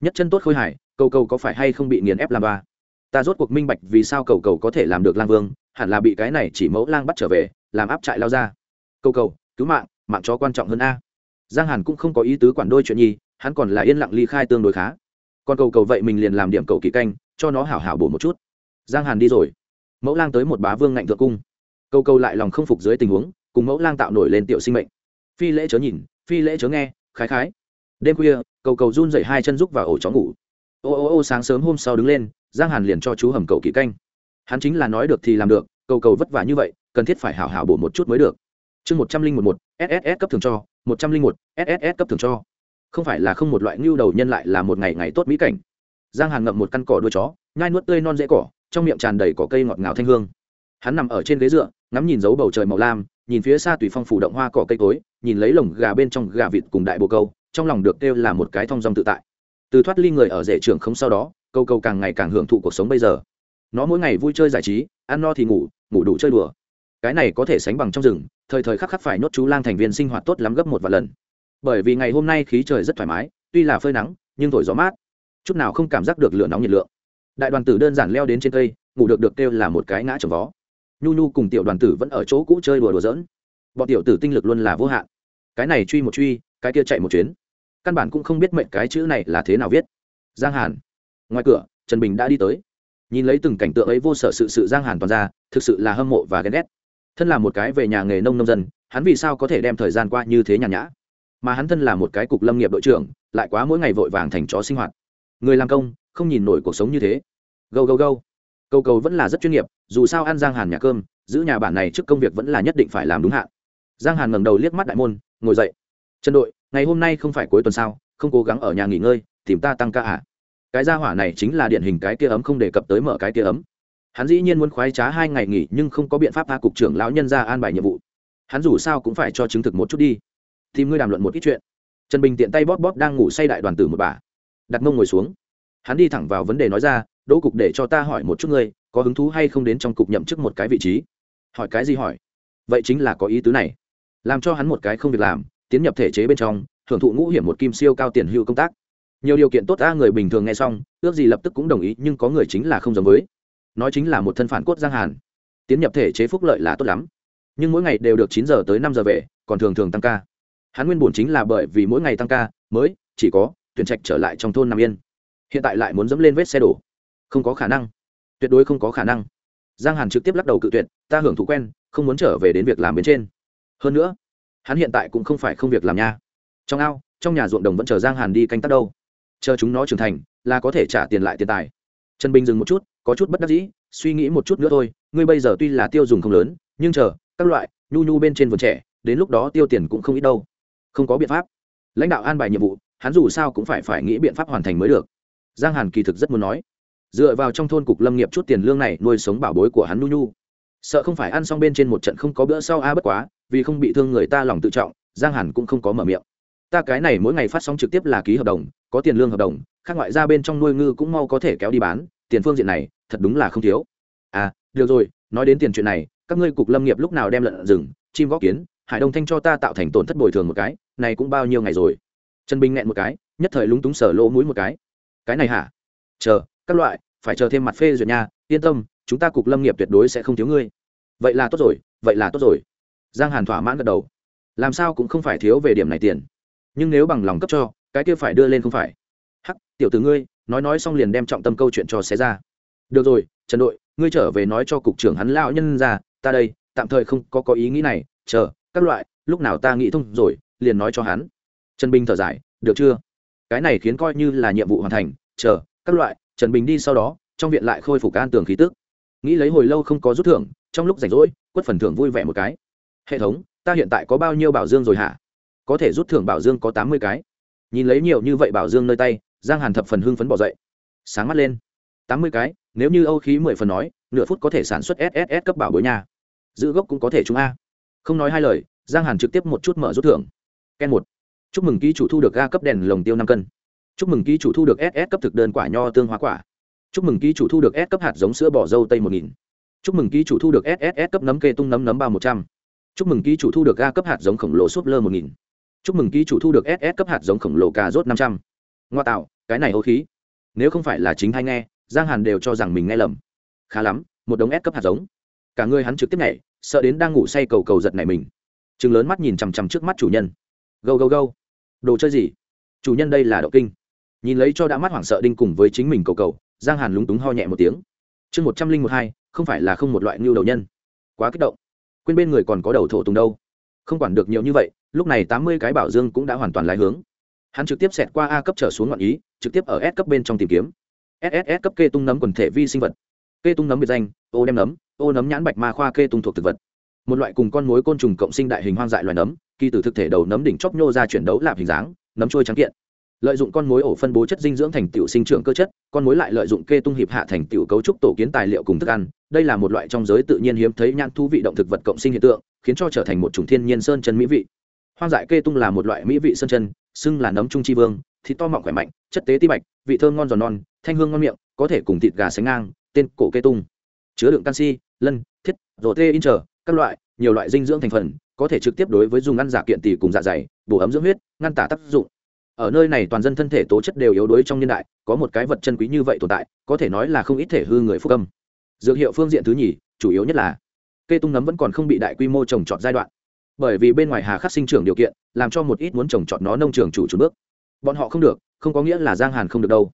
Nhất chân tốt khôi hải cầu cầu có phải hay không bị nghiền ép làm ba? Ta rốt cuộc minh bạch vì sao cầu cầu có thể làm được lang vương, hẳn là bị cái này chỉ mẫu lang bắt trở về, làm áp trại lao ra. Câu cầu, cứu mạng mạng chó quan trọng hơn a. Giang hàn cũng không có ý tứ quản đôi chuyện nhi, hắn còn là yên lặng ly khai tương đối khá. Còn cầu cầu vậy mình liền làm điểm cầu kỳ canh, cho nó hảo hảo bổ một chút. Giang hàn đi rồi. Mẫu lang tới một bá vương ngạnh thượng cung. Cầu cầu lại lòng không phục dưới tình huống cùng mẫu lang tạo nổi lên tiểu sinh mệnh. Phi lễ chớ nhìn, phi lễ chớ nghe, khái khái. Đêm khuya, cầu cầu run dậy hai chân rúc vào ổ chó ngủ. Ô ô ô, sáng sớm hôm sau đứng lên, giang hàn liền cho chú hầm cầu kỳ canh. Hắn chính là nói được thì làm được, cầu cầu vất vả như vậy, cần thiết phải hảo hảo bổ một chút mới được. Chương một trăm linh một một ss cấp thường cho, một trăm linh một ss cấp thường cho. Không phải là không một loại ngưu đầu nhân lại là một ngày ngày tốt mỹ cảnh. Giang hàn ngậm một căn cỏ đuôi chó, nhai nuốt tươi non dễ cỏ, trong miệng tràn đầy cỏ cây ngọt ngào thanh hương. Hắn nằm ở trên ghế dựa, ngắm nhìn dấu bầu trời màu lam nhìn phía xa tùy phong phủ động hoa cỏ cây cối, nhìn lấy lồng gà bên trong gà vịt cùng đại bồ câu, trong lòng được kêu là một cái thong dong tự tại. Từ thoát ly người ở rể trường không sau đó, câu câu càng ngày càng hưởng thụ cuộc sống bây giờ. Nó mỗi ngày vui chơi giải trí, ăn no thì ngủ ngủ đủ chơi đùa. Cái này có thể sánh bằng trong rừng, thời thời khắc khắc phải nhốt chú lang thành viên sinh hoạt tốt lắm gấp một vài lần. Bởi vì ngày hôm nay khí trời rất thoải mái, tuy là phơi nắng, nhưng thổi gió mát. Chút nào không cảm giác được lửa nóng nhiệt lượng. Đại đoàn tử đơn giản leo đến trên cây, ngủ được được kêu là một cái ngã trồng vó nhu nhu cùng tiểu đoàn tử vẫn ở chỗ cũ chơi đùa đùa giỡn. Bọn tiểu tử tinh lực luôn là vô hạn. Cái này truy một truy, cái kia chạy một chuyến. Căn bản cũng không biết mệnh cái chữ này là thế nào viết. Giang hàn. Ngoài cửa, trần bình đã đi tới. Nhìn lấy từng cảnh tượng ấy vô sở sự sự giang hàn toàn ra, thực sự là hâm mộ và ghen ghét. Thân là một cái về nhà nghề nông nông dân, hắn vì sao có thể đem thời gian qua như thế nhàn nhã? Mà hắn thân là một cái cục lâm nghiệp đội trưởng, lại quá mỗi ngày vội vàng thành chó sinh hoạt. Người làm công, không nhìn nổi cuộc sống như thế. Gâu gâu gâu. Cầu cầu vẫn là rất chuyên nghiệp, dù sao ăn giang hàn nhà cơm, giữ nhà bản này trước công việc vẫn là nhất định phải làm đúng hạn. Giang hàn ngẩng đầu liếc mắt đại môn, ngồi dậy. Trần đội, ngày hôm nay không phải cuối tuần sao? Không cố gắng ở nhà nghỉ ngơi, tìm ta tăng ca à? Cái gia hỏa này chính là điện hình cái kia ấm không đề cập tới mở cái kia ấm. Hắn dĩ nhiên muốn khoái trá hai ngày nghỉ nhưng không có biện pháp tha cục trưởng lão nhân ra an bài nhiệm vụ. Hắn dù sao cũng phải cho chứng thực một chút đi. Thì ngươi đàm luận một ít chuyện. Trần bình tiện tay bóp bóp đang ngủ say đại đoàn tử một bà. Đặt mông ngồi xuống hắn đi thẳng vào vấn đề nói ra, đỗ cục để cho ta hỏi một chút ngươi, có hứng thú hay không đến trong cục nhậm chức một cái vị trí? Hỏi cái gì hỏi? Vậy chính là có ý tứ này. Làm cho hắn một cái không việc làm, tiến nhập thể chế bên trong hưởng thụ ngũ hiểm một kim siêu cao tiền hưu công tác. Nhiều điều kiện tốt ta người bình thường nghe xong, ước gì lập tức cũng đồng ý, nhưng có người chính là không giống với. Nói chính là một thân phản cốt giang hàn. Tiến nhập thể chế phúc lợi là tốt lắm. Nhưng mỗi ngày đều được chín giờ tới năm giờ về, còn thường thường tăng ca. Hắn nguyên bổn chính là bởi vì mỗi ngày tăng ca, mới chỉ có tuyển trạch trở lại trong thôn nam yên hiện tại lại muốn dẫm lên vết xe đổ. Không có khả năng. Tuyệt đối không có khả năng. Giang hàn trực tiếp lắc đầu cự tuyệt, ta hưởng thụ quen, không muốn trở về đến việc làm bên trên. Hơn nữa, hắn hiện tại cũng không phải không việc làm nha. Trong ao, trong nhà ruộng đồng vẫn chờ giang hàn đi canh tác đâu. Chờ chúng nó trưởng thành, là có thể trả tiền lại tiền tài. Trần bình dừng một chút, có chút bất đắc dĩ, suy nghĩ một chút nữa thôi, ngươi bây giờ tuy là tiêu dùng không lớn, nhưng chờ, các loại, nhu nhu bên trên vườn trẻ, đến lúc đó tiêu tiền cũng không ít đâu. Không có biện pháp. Lãnh đạo an bài nhiệm vụ, hắn dù sao cũng phải phải nghĩ biện pháp hoàn thành mới được giang hàn kỳ thực rất muốn nói, dựa vào trong thôn cục lâm nghiệp chút tiền lương này nuôi sống bảo bối của hắn nhu nhu. Sợ không phải ăn xong bên trên một trận không có bữa sau a à bất quá, vì không bị thương người ta lòng tự trọng, giang hàn cũng không có mở miệng. Ta cái này mỗi ngày phát sóng trực tiếp là ký hợp đồng, có tiền lương hợp đồng, khác ngoại ra bên trong nuôi ngư cũng mau có thể kéo đi bán, tiền phương diện này, thật đúng là không thiếu. À được rồi, nói đến tiền chuyện này, các ngươi cục lâm nghiệp lúc nào đem lợn rừng, chim góc kiến, hải đông thanh cho ta tạo thành tổn thất bồi thường một cái, này cũng bao nhiêu ngày rồi. Trần bình nghẹn một cái, nhất thời lúng túng sở lỗ mũi một cái cái này hả? Chờ, các loại, phải chờ thêm mặt phê duyệt nha, yên tâm, chúng ta cục lâm nghiệp tuyệt đối sẽ không thiếu ngươi. Vậy là tốt rồi, vậy là tốt rồi. Giang hàn thỏa mãn gật đầu. Làm sao cũng không phải thiếu về điểm này tiền. Nhưng nếu bằng lòng cấp cho, cái kia phải đưa lên không phải. Hắc, tiểu tử ngươi, nói nói xong liền đem trọng tâm câu chuyện cho xé ra. Được rồi, trần đội, ngươi trở về nói cho cục trưởng hắn lão nhân ra, ta đây, tạm thời không có có ý nghĩ này, chờ, các loại, lúc nào ta nghĩ thông rồi, liền nói cho hắn. Trần bình thở dài, được chưa? Cái này khiến coi như là nhiệm vụ hoàn thành, chờ, các loại, trần bình đi sau đó, trong viện lại khôi phục an tường khí tức. Nghĩ lấy hồi lâu không có rút thưởng, trong lúc rảnh rỗi, quất phần thưởng vui vẻ một cái. Hệ thống, ta hiện tại có bao nhiêu bảo dương rồi hả? Có thể rút thưởng bảo dương có tám mươi cái. Nhìn lấy nhiều như vậy bảo dương nơi tay, giang hàn thập phần hưng phấn bỏ dậy. Sáng mắt lên. Tám mươi cái, nếu như âu khí mười phần nói, nửa phút có thể sản xuất sss cấp bảo bối nhà. giữ gốc cũng có thể chúng a. Không nói hai lời, giang hàn trực tiếp một chút mở rút thưởng. Ken một chúc mừng ký chủ thu được ga cấp đèn lồng tiêu năm cân. Chúc mừng ký chủ thu được ss cấp thực đơn quả nho tương hóa quả. Chúc mừng ký chủ thu được s cấp hạt giống sữa bò dâu tây một nghìn. Chúc mừng ký chủ thu được SS cấp nấm kê tung nấm nấm ba một trăm. Chúc mừng ký chủ thu được ga cấp hạt giống khổng lồ súp lơ một nghìn. Chúc mừng ký chủ thu được ss cấp hạt giống khổng lồ cà rốt năm trăm. Ngoa tạo, cái này ô khí. Nếu không phải là chính hay nghe, giang hàn đều cho rằng mình nghe lầm. Khá lắm, một đống s cấp hạt giống. Cả người hắn trực tiếp nhảy, sợ đến đang ngủ say cầu cầu giật này mình. Chừng lớn mắt nhìn chằm chằm trước mắt chủ nhân. Gâu gâu gâu đồ chơi gì? Chủ nhân đây là đậu kinh. Nhìn lấy cho đã mắt hoảng sợ đinh cùng với chính mình cầu cầu, giang hàn lúng túng ho nhẹ một tiếng. Chương một trăm linh một hai, không phải là không một loại ngưu đầu nhân. Quá kích động. Quên bên người còn có đầu thổ tùng đâu. Không quản được nhiều như vậy, lúc này tám mươi cái bảo dương cũng đã hoàn toàn lái hướng. Hắn trực tiếp xẹt qua a cấp trở xuống ngọn ý, trực tiếp ở s cấp bên trong tìm kiếm. Ss cấp kê tung nấm quần thể vi sinh vật. Kê tung nấm biệt danh, ô đem nấm, ô nấm nhãn bạch ma khoa kê tung thuộc thực vật. Một loại cùng con mối côn trùng cộng sinh đại hình hoang dại loài nấm kỳ từ thực thể đầu nấm đỉnh chóp nhô ra chuyển đấu lạp hình dáng, nấm trôi trắng kiện. Lợi dụng con mối ổ phân bố chất dinh dưỡng thành tiểu sinh trưởng cơ chất, con mối lại lợi dụng kê tung hiệp hạ thành tiểu cấu trúc tổ kiến tài liệu cùng thức ăn. Đây là một loại trong giới tự nhiên hiếm thấy nhãn thú vị động thực vật cộng sinh hiện tượng, khiến cho trở thành một chủng thiên nhiên sơn chân mỹ vị. Hoang dại kê tung là một loại mỹ vị sơn chân, xưng là nấm trung chi vương, thịt to mọng khỏe mạnh, chất tế ti bạch, vị thơm ngon giòn non, thanh hương ngon miệng, có thể cùng thịt gà sánh ngang, tên cổ kê tung. Chứa đựng canxi, lân, thiết rổ tê in trở các loại, nhiều loại dinh dưỡng thành phần có thể trực tiếp đối với dùng ăn giả kiện tỷ cùng dạ dày, bổ ấm dưỡng huyết, ngăn tả tác dụng. Ở nơi này toàn dân thân thể tố chất đều yếu đuối trong niên đại, có một cái vật chân quý như vậy tồn tại, có thể nói là không ít thể hư người phúc âm. Dược hiệu phương diện thứ nhì, chủ yếu nhất là cây tung nấm vẫn còn không bị đại quy mô trồng trọt giai đoạn. Bởi vì bên ngoài hà khắc sinh trưởng điều kiện, làm cho một ít muốn trồng trọt nó nông trường chủ chủ bước. Bọn họ không được, không có nghĩa là giang hàn không được đâu.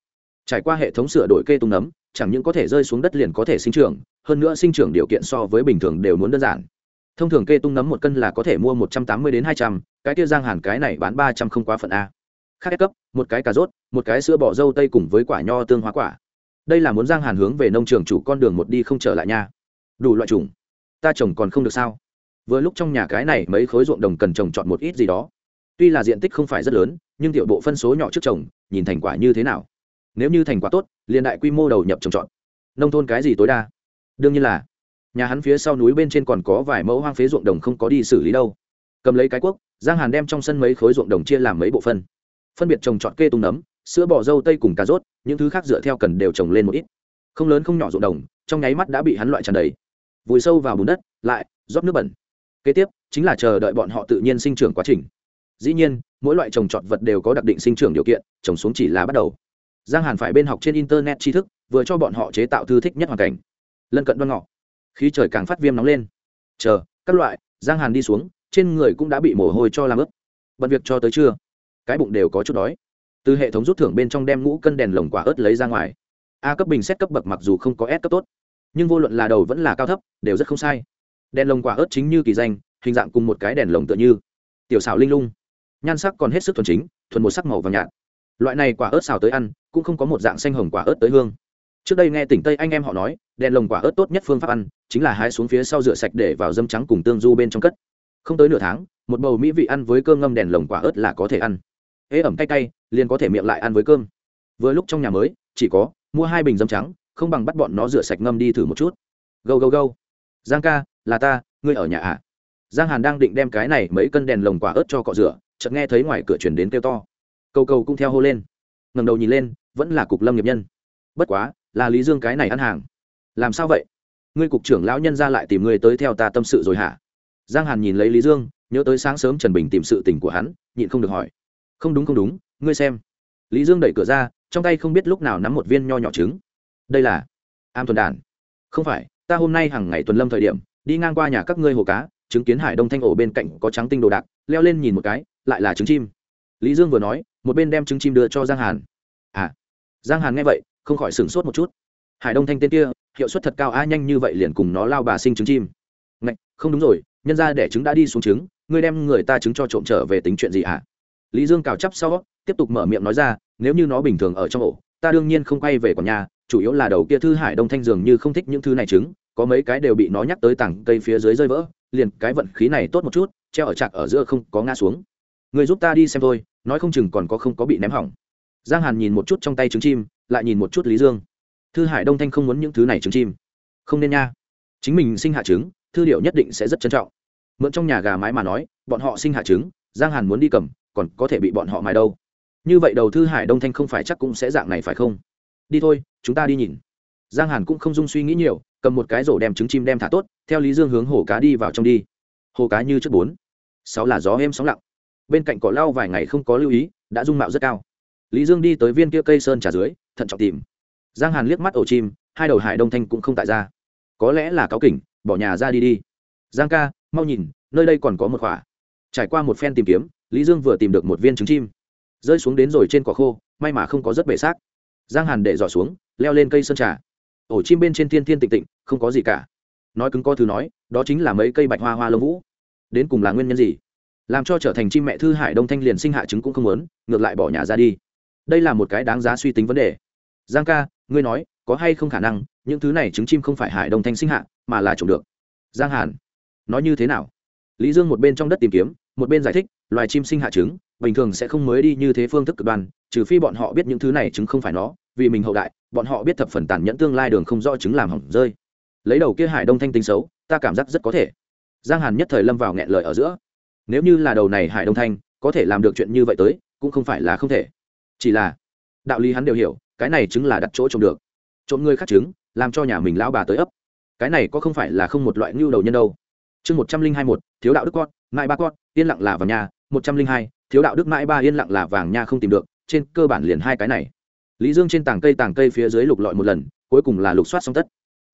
Trải qua hệ thống sửa đổi cây tung nấm chẳng những có thể rơi xuống đất liền có thể sinh trưởng, hơn nữa sinh trưởng điều kiện so với bình thường đều muốn đơn giản thông thường kê tung nấm một cân là có thể mua một trăm tám mươi đến hai trăm, cái kia giang hàn cái này bán ba trăm không quá phận a. Khác cấp, một cái cà rốt, một cái sữa bò dâu tây cùng với quả nho tương hóa quả. Đây là muốn giang hàn hướng về nông trường chủ con đường một đi không trở lại nha. Đủ loại trùng ta trồng còn không được sao? Vừa lúc trong nhà cái này mấy khối ruộng đồng cần trồng chọn một ít gì đó. Tuy là diện tích không phải rất lớn, nhưng tiểu bộ phân số nhỏ trước trồng, nhìn thành quả như thế nào? Nếu như thành quả tốt, liền đại quy mô đầu nhập trồng trọt. Nông thôn cái gì tối đa? Đương nhiên là nhà hắn phía sau núi bên trên còn có vài mẫu hoang phế ruộng đồng không có đi xử lý đâu. Cầm lấy cái cuốc, giang hàn đem trong sân mấy khối ruộng đồng chia làm mấy bộ phân. Phân biệt trồng trọt kê tung nấm, sữa bò dâu tây cùng cà rốt, những thứ khác dựa theo cần đều trồng lên một ít. Không lớn không nhỏ ruộng đồng, trong nháy mắt đã bị hắn loại tràn đầy. Vùi sâu vào bùn đất, lại rót nước bẩn. Kế tiếp, chính là chờ đợi bọn họ tự nhiên sinh trưởng quá trình. Dĩ nhiên, mỗi loại trồng trọt vật đều có đặc định sinh trưởng điều kiện, trồng xuống chỉ là bắt đầu. Giang hàn phải bên học trên internet tri thức, vừa cho bọn họ chế tạo thư thích nhất hoàn cảnh. Lân cận đoan ngọ khí trời càng phát viêm nóng lên. Chờ, các loại, giang hàn đi xuống, trên người cũng đã bị mồ hôi cho làm ướp bận việc cho tới trưa, cái bụng đều có chút đói. Từ hệ thống rút thưởng bên trong đem ngũ cân đèn lồng quả ớt lấy ra ngoài. A cấp bình xét cấp bậc mặc dù không có s cấp tốt, nhưng vô luận là đầu vẫn là cao thấp, đều rất không sai. Đèn lồng quả ớt chính như kỳ danh, hình dạng cùng một cái đèn lồng tựa như. Tiểu xào linh lung. Nhan sắc còn hết sức thuần chính, thuần một sắc màu vàng nhạt. Loại này quả ớt xào tới ăn, cũng không có một dạng xanh hồng quả ớt tới hương. Trước đây nghe tỉnh tây anh em họ nói đèn lồng quả ớt tốt nhất phương pháp ăn chính là hái xuống phía sau rửa sạch để vào dâm trắng cùng tương du bên trong cất. Không tới nửa tháng, một bầu mỹ vị ăn với cơm ngâm đèn lồng quả ớt là có thể ăn. Ế ẩm cay cay, liền có thể miệng lại ăn với cơm. Vừa lúc trong nhà mới, chỉ có mua hai bình dâm trắng, không bằng bắt bọn nó rửa sạch ngâm đi thử một chút. Gâu gâu gâu. Giang ca, là ta, ngươi ở nhà ạ à? giang hàn đang định đem cái này mấy cân đèn lồng quả ớt cho cọ rửa, chợt nghe thấy ngoài cửa chuyển đến kêu to. Cầu cầu cũng theo hô lên. Ngầm đầu nhìn lên, vẫn là cục lâm nghiệp nhân. Bất quá, là lý dương cái này ăn hàng làm sao vậy? Ngươi cục trưởng lão nhân ra lại tìm ngươi tới theo ta tâm sự rồi hả? Giang hàn nhìn lấy lý dương, nhớ tới sáng sớm trần bình tìm sự tình của hắn, nhịn không được hỏi. Không đúng không đúng, ngươi xem. Lý dương đẩy cửa ra, trong tay không biết lúc nào nắm một viên nho nhỏ trứng. Đây là am tuần đàn không phải, ta hôm nay hàng ngày tuần lâm thời điểm, đi ngang qua nhà các ngươi hồ cá, chứng kiến hải đông thanh ổ bên cạnh có trắng tinh đồ đạc, leo lên nhìn một cái, lại là trứng chim. Lý dương vừa nói, một bên đem trứng chim đưa cho giang hàn. À giang hàn nghe vậy, không khỏi sửng sốt một chút. Hải đông thanh tên kia hiệu suất thật cao a nhanh như vậy liền cùng nó lao bà sinh trứng chim. Ngạch, không đúng rồi nhân ra để trứng đã đi xuống trứng ngươi đem người ta trứng cho trộm trở về tính chuyện gì ạ? À? lý dương cào chắp sau tiếp tục mở miệng nói ra nếu như nó bình thường ở trong ổ ta đương nhiên không quay về còn nhà chủ yếu là đầu kia thư hải đông thanh dường như không thích những thứ này trứng có mấy cái đều bị nó nhắc tới tảng cây phía dưới rơi vỡ liền cái vận khí này tốt một chút treo ở chạc ở giữa không có ngã xuống. Người giúp ta đi xem thôi nói không chừng còn có không có bị ném hỏng. Giang hàn nhìn một chút trong tay trứng chim lại nhìn một chút lý dương thư hải đông thanh không muốn những thứ này trứng chim. Không nên nha. Chính mình sinh hạ trứng, thư điệu nhất định sẽ rất trân trọng. Mượn trong nhà gà mái mà nói, bọn họ sinh hạ trứng, giang hàn muốn đi cầm, còn có thể bị bọn họ mài đâu. Như vậy đầu thư hải đông thanh không phải chắc cũng sẽ dạng này phải không? Đi thôi, chúng ta đi nhìn. Giang hàn cũng không dung suy nghĩ nhiều, cầm một cái rổ đem trứng chim đem thả tốt, theo lý dương hướng hồ cá đi vào trong đi. Hồ cá như trước bốn. Sáu là gió êm sóng lặng. Bên cạnh cỏ lau vài ngày không có lưu ý, đã dung mạo rất cao. Lý dương đi tới viên kia cây sơn trà dưới, thận trọng tìm giang hàn liếc mắt ổ chim, hai đầu hải đông thanh cũng không tại ra. Có lẽ là cáo kỉnh, bỏ nhà ra đi đi. Giang ca, mau nhìn, nơi đây còn có một khỏa. Trải qua một phen tìm kiếm, lý dương vừa tìm được một viên trứng chim. Rơi xuống đến rồi trên quả khô, may mà không có rất bể xác. Giang hàn để dò xuống, leo lên cây sơn trà. Ổ chim bên trên thiên thiên tịnh tịnh, không có gì cả. Nói cứng có thứ nói, đó chính là mấy cây bạch hoa hoa lông vũ. Đến cùng là nguyên nhân gì? Làm cho trở thành chim mẹ thư hải đông thanh liền sinh hạ trứng cũng không muốn, ngược lại bỏ nhà ra đi. Đây là một cái đáng giá suy tính vấn đề. Giang ca ngươi nói, có hay không khả năng, những thứ này trứng chim không phải hải đông thanh sinh hạ, mà là trồng được. Giang hàn, nói như thế nào? Lý dương một bên trong đất tìm kiếm, một bên giải thích, loài chim sinh hạ trứng, bình thường sẽ không mới đi như thế phương thức cực đoan, trừ phi bọn họ biết những thứ này trứng không phải nó, vì mình hậu đại, bọn họ biết thập phần tàn nhẫn tương lai đường không do trứng làm hỏng rơi. Lấy đầu kia hải đông thanh tính xấu, ta cảm giác rất có thể. Giang hàn nhất thời lâm vào nghẹn lời ở giữa. Nếu như là đầu này hải đông thanh, có thể làm được chuyện như vậy tới, cũng không phải là không thể. Chỉ là, đạo lý hắn đều hiểu cái này chứng là đặt chỗ trộm được. Trộm người khác chứng, làm cho nhà mình lão bà tới ấp. Cái này có không phải là không một loại ngưu đầu nhân đâu. Chương một trăm linh hai một, thiếu đạo đức con, mãi ba con, yên lặng là vào nhà. Một trăm linh hai, thiếu đạo đức mãi ba yên lặng là vàng nha không tìm được, trên cơ bản liền hai cái này. Lý dương trên tảng cây tảng cây phía dưới lục lọi một lần, cuối cùng là lục soát xong tất.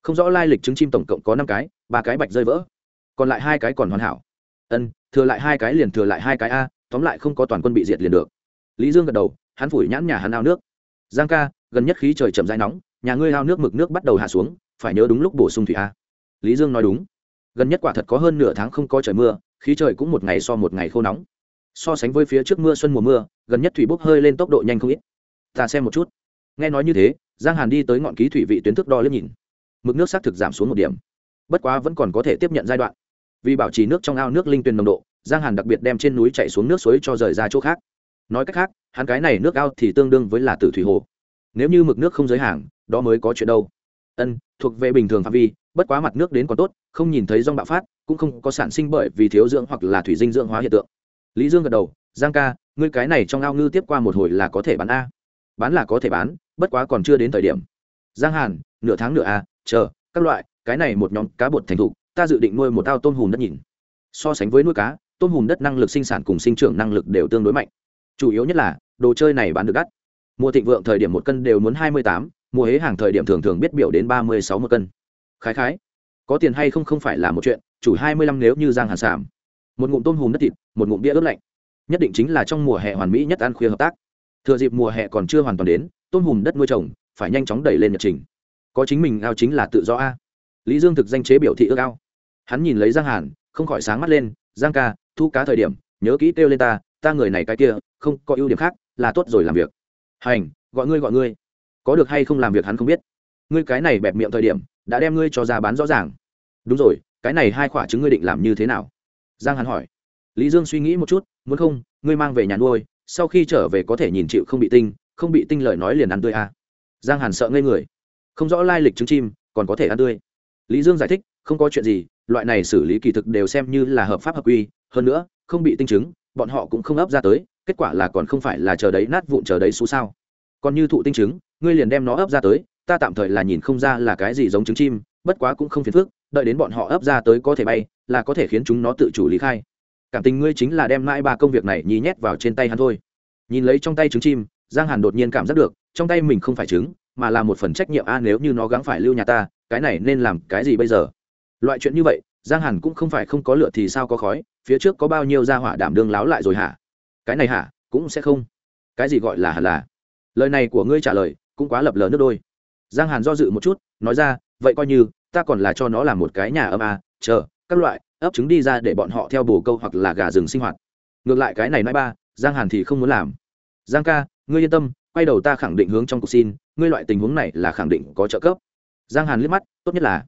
Không rõ lai lịch trứng chim tổng cộng có năm cái, ba cái bạch rơi vỡ. Còn lại hai cái còn hoàn hảo. Ân, thừa lại hai cái liền thừa lại hai cái a, tóm lại không có toàn quân bị diệt liền được. Lý dương gật đầu, hắn phủi nhãn nhà hắn ao nước. Giang ca gần nhất khí trời chậm rãi nóng, nhà ngươi ao nước mực nước bắt đầu hạ xuống, phải nhớ đúng lúc bổ sung thủy a. Lý dương nói đúng. Gần nhất quả thật có hơn nửa tháng không có trời mưa, khí trời cũng một ngày so một ngày khô nóng. So sánh với phía trước mưa xuân mùa mưa, gần nhất thủy bốc hơi lên tốc độ nhanh không ít. Ta xem một chút. Nghe nói như thế, giang hàn đi tới ngọn ký thủy vị tuyến thước đo liếc nhìn. Mực nước xác thực giảm xuống một điểm. Bất quá vẫn còn có thể tiếp nhận giai đoạn. Vì bảo trì nước trong ao nước linh tuyền nồng độ, giang hàn đặc biệt đem trên núi chạy xuống nước suối cho rời ra chỗ khác. Nói cách khác, hắn cái này nước ao thì tương đương với là tử thủy hồ nếu như mực nước không giới hàng, đó mới có chuyện đâu. Ân, thuộc về bình thường phạm vi, bất quá mặt nước đến còn tốt, không nhìn thấy rong bạo phát, cũng không có sản sinh bởi vì thiếu dưỡng hoặc là thủy dinh dưỡng hóa hiện tượng. Lý dương gật đầu, giang ca, ngươi cái này trong ao ngư tiếp qua một hồi là có thể bán a. Bán là có thể bán, bất quá còn chưa đến thời điểm. Giang hàn, nửa tháng nửa a, chờ, các loại, cái này một nhóm cá bột thành thục, ta dự định nuôi một ao tôm hùm đất nhìn. So sánh với nuôi cá, tôm hùm đất năng lực sinh sản cùng sinh trưởng năng lực đều tương đối mạnh. Chủ yếu nhất là, đồ chơi này bán được đắt mùa thịnh vượng thời điểm một cân đều muốn hai mươi tám, mùa hế hàng thời điểm thường thường biết biểu đến ba mươi sáu một cân. Khái khái, có tiền hay không không phải là một chuyện, chủ hai mươi lăm nếu như giang hàn sảm một ngụm tôm hùm đất thịt, một ngụm bia ướp lạnh. Nhất định chính là trong mùa hè hoàn mỹ nhất ăn khuya hợp tác. Thừa dịp mùa hè còn chưa hoàn toàn đến, tôm hùm đất nuôi trồng phải nhanh chóng đẩy lên nhật trình. Có chính mình ao chính là tự do a. Lý dương thực danh chế biểu thị ước ao. Hắn nhìn lấy giang hàn, không khỏi sáng mắt lên, giang ca, thu cá thời điểm, nhớ kỹ kêu lên ta ta người này cái kia, không có ưu điểm khác, là tốt rồi làm việc hành, gọi ngươi gọi ngươi. Có được hay không làm việc hắn không biết. Ngươi cái này bẹp miệng thời điểm, đã đem ngươi cho ra bán rõ ràng. Đúng rồi, cái này hai khoả trứng ngươi định làm như thế nào? Giang hàn hỏi. Lý dương suy nghĩ một chút, muốn không, ngươi mang về nhà nuôi, sau khi trở về có thể nhìn chịu không bị tinh, không bị tinh lời nói liền ăn tươi à. giang hàn sợ ngây người. Không rõ lai lịch trứng chim, còn có thể ăn tươi. Lý dương giải thích, không có chuyện gì, loại này xử lý kỳ thực đều xem như là hợp pháp hợp quy. Hơn nữa, không bị tinh chứng bọn họ cũng không ấp ra tới kết quả là còn không phải là chờ đấy nát vụn chờ đấy xú sao. Còn như thụ tinh trứng, ngươi liền đem nó ấp ra tới ta tạm thời là nhìn không ra là cái gì giống trứng chim bất quá cũng không phiền phức đợi đến bọn họ ấp ra tới có thể bay là có thể khiến chúng nó tự chủ lý khai. Cảm tình ngươi chính là đem mãi ba công việc này nhí nhét vào trên tay hắn thôi. Nhìn lấy trong tay trứng chim giang hàn đột nhiên cảm giác được trong tay mình không phải trứng mà là một phần trách nhiệm a nếu như nó gắng phải lưu nhà ta cái này nên làm cái gì bây giờ? Loại chuyện như vậy giang hàn cũng không phải không có lựa thì sao có khói phía trước có bao nhiêu gia hỏa đảm đương láo lại rồi hả? Cái này hả? Cũng sẽ không. Cái gì gọi là hẳn là? Lời này của ngươi trả lời cũng quá lập lờ nước đôi. Giang hàn do dự một chút, nói ra, vậy coi như, ta còn là cho nó làm một cái nhà âm a, chờ, các loại, ấp trứng đi ra để bọn họ theo bồ câu hoặc là gà rừng sinh hoạt. Ngược lại cái này nói ba, giang hàn thì không muốn làm. Giang ca, ngươi yên tâm, quay đầu ta khẳng định hướng trong cuộc xin, ngươi loại tình huống này là khẳng định có trợ cấp. Giang hàn liếc mắt, tốt nhất là